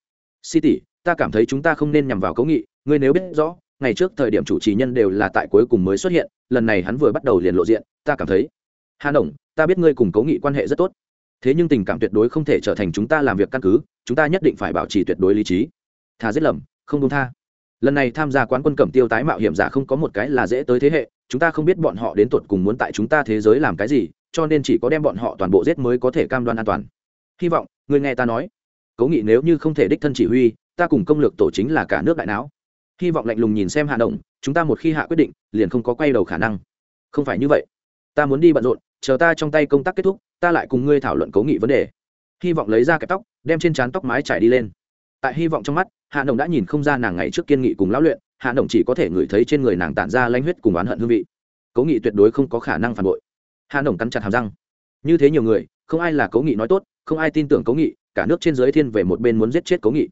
Si tỷ, ta cảm thấy chúng ta không nên nhằm vào cố nghị, ngươi nếu biết rõ ngày trước thời điểm chủ trì nhân đều là tại cuối cùng mới xuất hiện, lần này hắn vừa bắt đầu liền lộ diện, ta cảm thấy, hà đồng ta biết ngươi cùng cố nghị quan hệ rất tốt, thế nhưng tình cảm tuyệt đối không thể trở thành chúng ta làm việc căn cứ, chúng ta nhất định phải bảo trì tuyệt đối lý trí. Thà giết lầm, không đúng tha. Lần này tham gia quán quân cẩm tiêu tái mạo hiểm giả không có một cái là dễ tới thế hệ, chúng ta không biết bọn họ đến tột cùng muốn tại chúng ta thế giới làm cái gì, cho nên chỉ có đem bọn họ toàn bộ giết mới có thể cam đoan an toàn. Hy vọng người nghe ta nói. Cố nghị nếu như không thể đích thân chỉ huy, ta cùng công lược tổ chính là cả nước đại não hy vọng lạnh lùng nhìn xem hạ động, chúng ta một khi hạ quyết định, liền không có quay đầu khả năng. Không phải như vậy. Ta muốn đi bận rộn, chờ ta trong tay công tác kết thúc, ta lại cùng ngươi thảo luận cố nghị vấn đề. Hy vọng lấy ra cái tóc, đem trên trán tóc mái trải đi lên. Tại hy vọng trong mắt, hạ Đồng đã nhìn không ra nàng ngày trước kiên nghị cùng lão luyện, hạ Đồng chỉ có thể ngửi thấy trên người nàng tản ra lanh huyết cùng oán hận hương vị. Cố nghị tuyệt đối không có khả năng phản bội. Hạ Đồng cắn chặt hàm răng. Như thế nhiều người, không ai là cố nghị nói tốt, không ai tin tưởng cố nghị, cả nước trên giới thiên về một bên muốn giết chết cố nghị.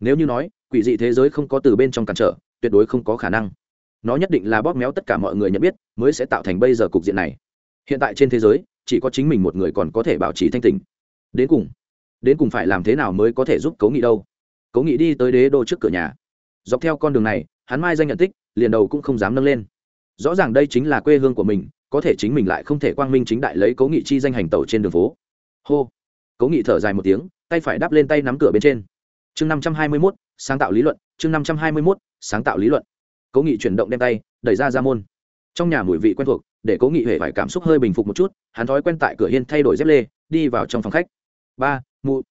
Nếu như nói quỷ dị thế giới không có từ bên trong cản trở, tuyệt đối không có khả năng. Nó nhất định là bóp méo tất cả mọi người nhận biết, mới sẽ tạo thành bây giờ cục diện này. Hiện tại trên thế giới, chỉ có chính mình một người còn có thể bảo trì thanh tình đến cùng đến cùng phải làm thế nào mới có thể giúp cố nghị đâu? Cố nghị đi tới đế đô trước cửa nhà. Dọc theo con đường này, hắn mai danh nhận tích, liền đầu cũng không dám nâng lên. Rõ ràng đây chính là quê hương của mình, có thể chính mình lại không thể quang minh chính đại lấy cố nghị chi danh hành tẩu trên đường phố. Hô. Cố nghị thở dài một tiếng, tay phải đắp lên tay nắm cửa bên trên chương năm trăm hai mươi mốt, sáng tạo lý luận, chương năm trăm hai mươi mốt, sáng tạo lý luận. Cố nghị chuyển động đem tay, đẩy ra ra môn. Trong nhà mùi vị quen thuộc, để cố nghị huệ phải cảm xúc hơi bình phục một chút, hắn thói quen tại cửa hiên thay đổi dép lê, đi vào trong phòng khách. Ba, mụ.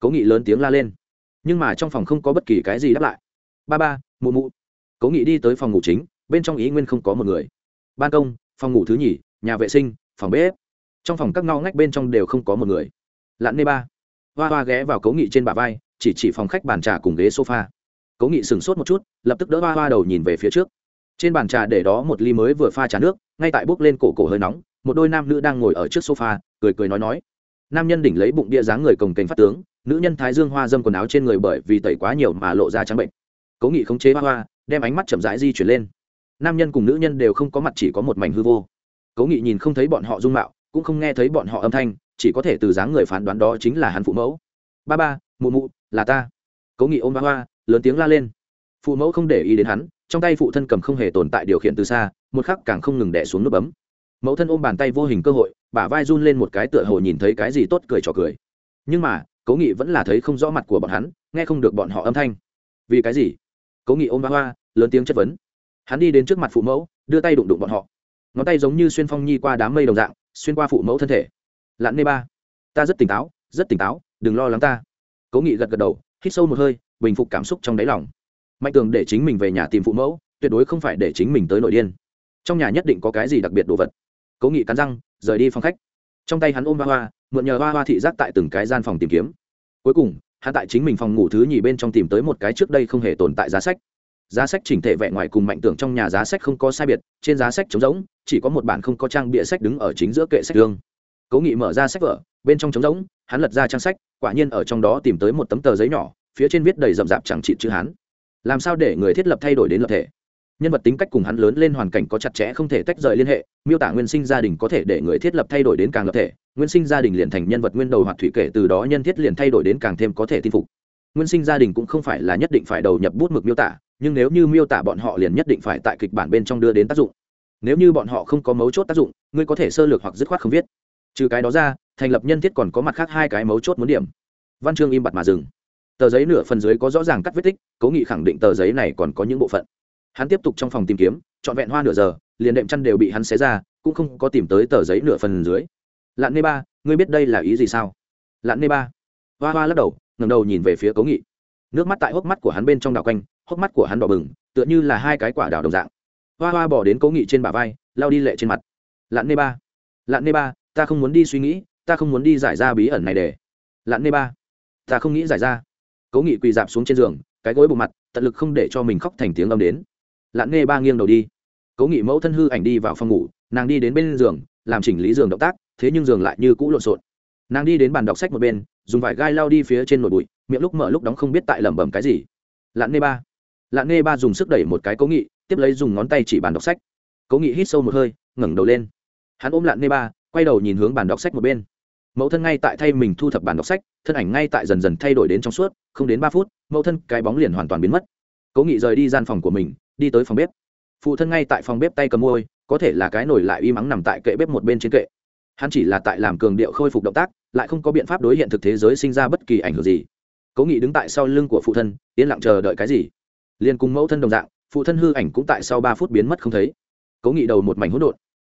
Cố nghị lớn tiếng la lên. Nhưng mà trong phòng không có bất kỳ cái gì đáp lại. Ba ba, mụ mụ. Cố nghị đi tới phòng ngủ chính, bên trong ý nguyên không có một người. Ban công, phòng ngủ thứ nhì, nhà vệ sinh, phòng bếp. Trong phòng các ngõ ngách bên trong đều không có một người. Lặn nê ba. Hoa hoa ghé vào cố nghị trên bả vai chỉ chỉ phòng khách bàn trà cùng ghế sofa. Cố nghị sửng sốt một chút, lập tức đỡ hoa hoa đầu nhìn về phía trước. Trên bàn trà để đó một ly mới vừa pha trà nước, ngay tại bốc lên cổ cổ hơi nóng, một đôi nam nữ đang ngồi ở trước sofa, cười cười nói nói. Nam nhân đỉnh lấy bụng bia dáng người cồng kềnh phát tướng, nữ nhân thái dương hoa dâm quần áo trên người bởi vì tẩy quá nhiều mà lộ ra trắng bệnh. Cố nghị khống chế hoa hoa, đem ánh mắt chậm rãi di chuyển lên. Nam nhân cùng nữ nhân đều không có mặt, chỉ có một mảnh hư vô. Cố nghị nhìn không thấy bọn họ dung mạo, cũng không nghe thấy bọn họ âm thanh, chỉ có thể từ dáng người phán đoán đó chính là hắn phụ mẫu. Ba ba, mụ mụ là ta. Cố nghị ôm ba hoa, lớn tiếng la lên. Phụ mẫu không để ý đến hắn, trong tay phụ thân cầm không hề tồn tại điều khiển từ xa, một khắc càng không ngừng đẻ xuống nút bấm. Mẫu thân ôm bàn tay vô hình cơ hội, bả vai run lên một cái tựa hồ nhìn thấy cái gì tốt cười trò cười. Nhưng mà, cố nghị vẫn là thấy không rõ mặt của bọn hắn, nghe không được bọn họ âm thanh. Vì cái gì? Cố nghị ôm ba hoa, lớn tiếng chất vấn. Hắn đi đến trước mặt phụ mẫu, đưa tay đụng đụng bọn họ. Ngón tay giống như xuyên phong nhi qua đám mây đồng dạng, xuyên qua phụ mẫu thân thể. Lặn nê ba. Ta rất tỉnh táo, rất tỉnh táo, đừng lo lắng ta cố nghị gật gật đầu, hít sâu một hơi, bình phục cảm xúc trong đáy lòng. Mạnh tường để chính mình về nhà tìm phụ mẫu, tuyệt đối không phải để chính mình tới nội điên. Trong nhà nhất định có cái gì đặc biệt đồ vật. Cố nghị cắn răng, rời đi phòng khách. Trong tay hắn ôm hoa hoa, mượn nhờ hoa hoa thị giác tại từng cái gian phòng tìm kiếm. Cuối cùng, hắn tại chính mình phòng ngủ thứ nhì bên trong tìm tới một cái trước đây không hề tồn tại giá sách. Giá sách chỉnh thể vẽ ngoài cùng mạnh tưởng trong nhà giá sách không có sai biệt, trên giá sách trống rỗng, chỉ có một bản không có trang bịa sách đứng ở chính giữa kệ sách thương cố nghị mở ra sách vở bên trong trống rỗng, hắn lật ra trang sách, quả nhiên ở trong đó tìm tới một tấm tờ giấy nhỏ, phía trên viết đầy rậm rạp chẳng trị chữ hắn làm sao để người thiết lập thay đổi đến lập thể? Nhân vật tính cách cùng hắn lớn lên hoàn cảnh có chặt chẽ không thể tách rời liên hệ, miêu tả nguyên sinh gia đình có thể để người thiết lập thay đổi đến càng lập thể, nguyên sinh gia đình liền thành nhân vật nguyên đầu hoặc thủy kể từ đó nhân thiết liền thay đổi đến càng thêm có thể tin phục. Nguyên sinh gia đình cũng không phải là nhất định phải đầu nhập bút mực miêu tả, nhưng nếu như miêu tả bọn họ liền nhất định phải tại kịch bản bên trong đưa đến tác dụng. Nếu như bọn họ không có mấu chốt tác dụng, ngươi có thể sơ lược hoặc dứt khoát không viết. Trừ cái đó ra thành lập nhân thiết còn có mặt khác hai cái mấu chốt muốn điểm. Văn chương im bặt mà dừng. Tờ giấy nửa phần dưới có rõ ràng cắt vết tích cố nghị khẳng định tờ giấy này còn có những bộ phận. Hắn tiếp tục trong phòng tìm kiếm, trọn vẹn hoa nửa giờ, liền đệm chăn đều bị hắn xé ra, cũng không có tìm tới tờ giấy nửa phần dưới. Lạn nê ba, ngươi biết đây là ý gì sao? Lạn nê ba. Hoa hoa lắc đầu ngầm đầu nhìn về phía cố nghị. Nước mắt tại hốc mắt của hắn bên trong đảo quanh, hốc mắt của hắn đỏ bừng, tựa như là hai cái quả đào đồng dạng. Hoa hoa bỏ đến cố nghị trên bả vai lao đi lệ trên mặt. Lạn nê ba. Lạn nê ba, ta không muốn đi suy nghĩ ta không muốn đi giải ra bí ẩn này để. Lạn nê ba. Ta không nghĩ giải ra. Cố nghị quỳ dạp xuống trên giường, cái gối bộ mặt, tận lực không để cho mình khóc thành tiếng âm đến. Lạn Nê ba nghiêng đầu đi. Cố nghị mẫu thân hư ảnh đi vào phòng ngủ, nàng đi đến bên giường, làm chỉnh lý giường động tác, thế nhưng giường lại như cũ lộn xộn. Nàng đi đến bàn đọc sách một bên, dùng vải gai lao đi phía trên nồi bụi, miệng lúc mở lúc đóng không biết tại lẩm bẩm cái gì. Lạn Nê ba. Lạn Nê ba dùng sức đẩy một cái cố nghị, tiếp lấy dùng ngón tay chỉ bàn đọc sách. Cố nghị hít sâu một hơi, ngẩng đầu lên. Hắn ôm lạn Nê ba, quay đầu nhìn hướng bàn đọc sách một bên mẫu thân ngay tại thay mình thu thập bản đọc sách, thân ảnh ngay tại dần dần thay đổi đến trong suốt, không đến ba phút, mẫu thân cái bóng liền hoàn toàn biến mất. Cố nghị rời đi gian phòng của mình, đi tới phòng bếp. Phụ thân ngay tại phòng bếp tay cầm môi, có thể là cái nổi lại y mắng nằm tại kệ bếp một bên trên kệ. Hắn chỉ là tại làm cường điệu khôi phục động tác, lại không có biện pháp đối hiện thực thế giới sinh ra bất kỳ ảnh hưởng gì. Cố nghị đứng tại sau lưng của phụ thân, yên lặng chờ đợi cái gì? Liền cùng mẫu thân đồng dạng, phụ thân hư ảnh cũng tại sau ba phút biến mất không thấy. Cố nghị đầu một mảnh hỗn độn.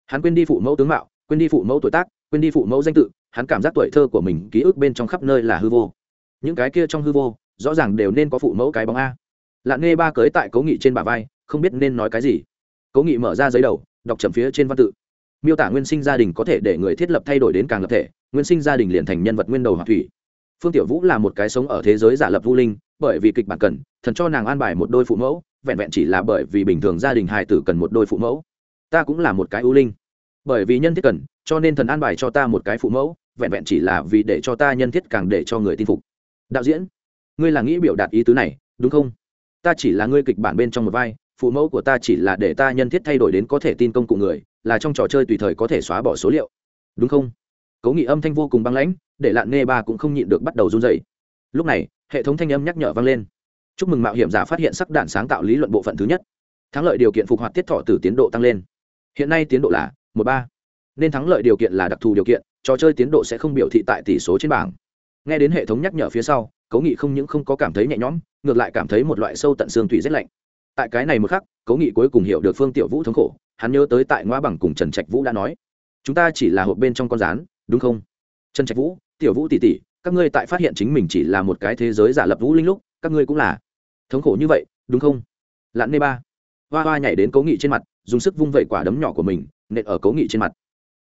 Hắn quên đi phụ mẫu tướng mạo, quên đi phụ mẫu tuổi tác, quên đi phụ mẫu danh tự hắn cảm giác tuổi thơ của mình ký ức bên trong khắp nơi là hư vô. Những cái kia trong hư vô, rõ ràng đều nên có phụ mẫu cái bóng a. Lạng nghe ba cưới tại cố nghị trên bả vai, không biết nên nói cái gì. Cố nghị mở ra giấy đầu, đọc chậm phía trên văn tự. Miêu tả nguyên sinh gia đình có thể để người thiết lập thay đổi đến càng lập thể, nguyên sinh gia đình liền thành nhân vật nguyên đầu hoặc thủy. Phương tiểu vũ là một cái sống ở thế giới giả lập vũ linh, bởi vì kịch bản cần, thần cho nàng an bài một đôi phụ mẫu, vẹn vẹn chỉ là bởi vì bình thường gia đình hài tử cần một đôi phụ mẫu. Ta cũng là một cái ưu linh. Bởi vì nhân thiết cần, cho nên thần an bài cho ta một cái phụ mẫu vẹn vẹn chỉ là vì để cho ta nhân thiết càng để cho người tin phục. Đạo diễn, ngươi là nghĩ biểu đạt ý tứ này, đúng không? Ta chỉ là ngươi kịch bản bên trong một vai, phụ mẫu của ta chỉ là để ta nhân thiết thay đổi đến có thể tin công cụ người, là trong trò chơi tùy thời có thể xóa bỏ số liệu. Đúng không? Cố nghị âm thanh vô cùng băng lãnh, để lạn nghe ba cũng không nhịn được bắt đầu run dày lúc này, hệ thống thanh âm nhắc nhở vang lên. Chúc mừng mạo hiểm giả phát hiện sắc đạn sáng tạo lý luận bộ phận thứ nhất. Thắng lợi điều kiện phục hoạt tiết thọ từ tiến độ tăng lên. Hiện nay tiến độ là một ba. Nên thắng lợi điều kiện là đặc thù điều kiện trò chơi tiến độ sẽ không biểu thị tại tỷ số trên bảng. Nghe đến hệ thống nhắc nhở phía sau, cố nghị không những không có cảm thấy nhẹ nhõm, ngược lại cảm thấy một loại sâu tận xương thủy rét lạnh. Tại cái này một khắc, cố nghị cuối cùng hiểu được phương tiểu vũ thống khổ, hắn nhớ tới tại ngoa bằng cùng trần trạch vũ đã nói, chúng ta chỉ là hộp bên trong con rán, đúng không? Trần trạch vũ, tiểu vũ tỷ tỷ, các ngươi tại phát hiện chính mình chỉ là một cái thế giới giả lập vũ linh lúc, các ngươi cũng là thống khổ như vậy, đúng không? Lặn nê ba, hoa hoa nhảy đến cố nghị trên mặt, dùng sức vung vẩy quả đấm nhỏ của mình, nện ở cố nghị trên mặt.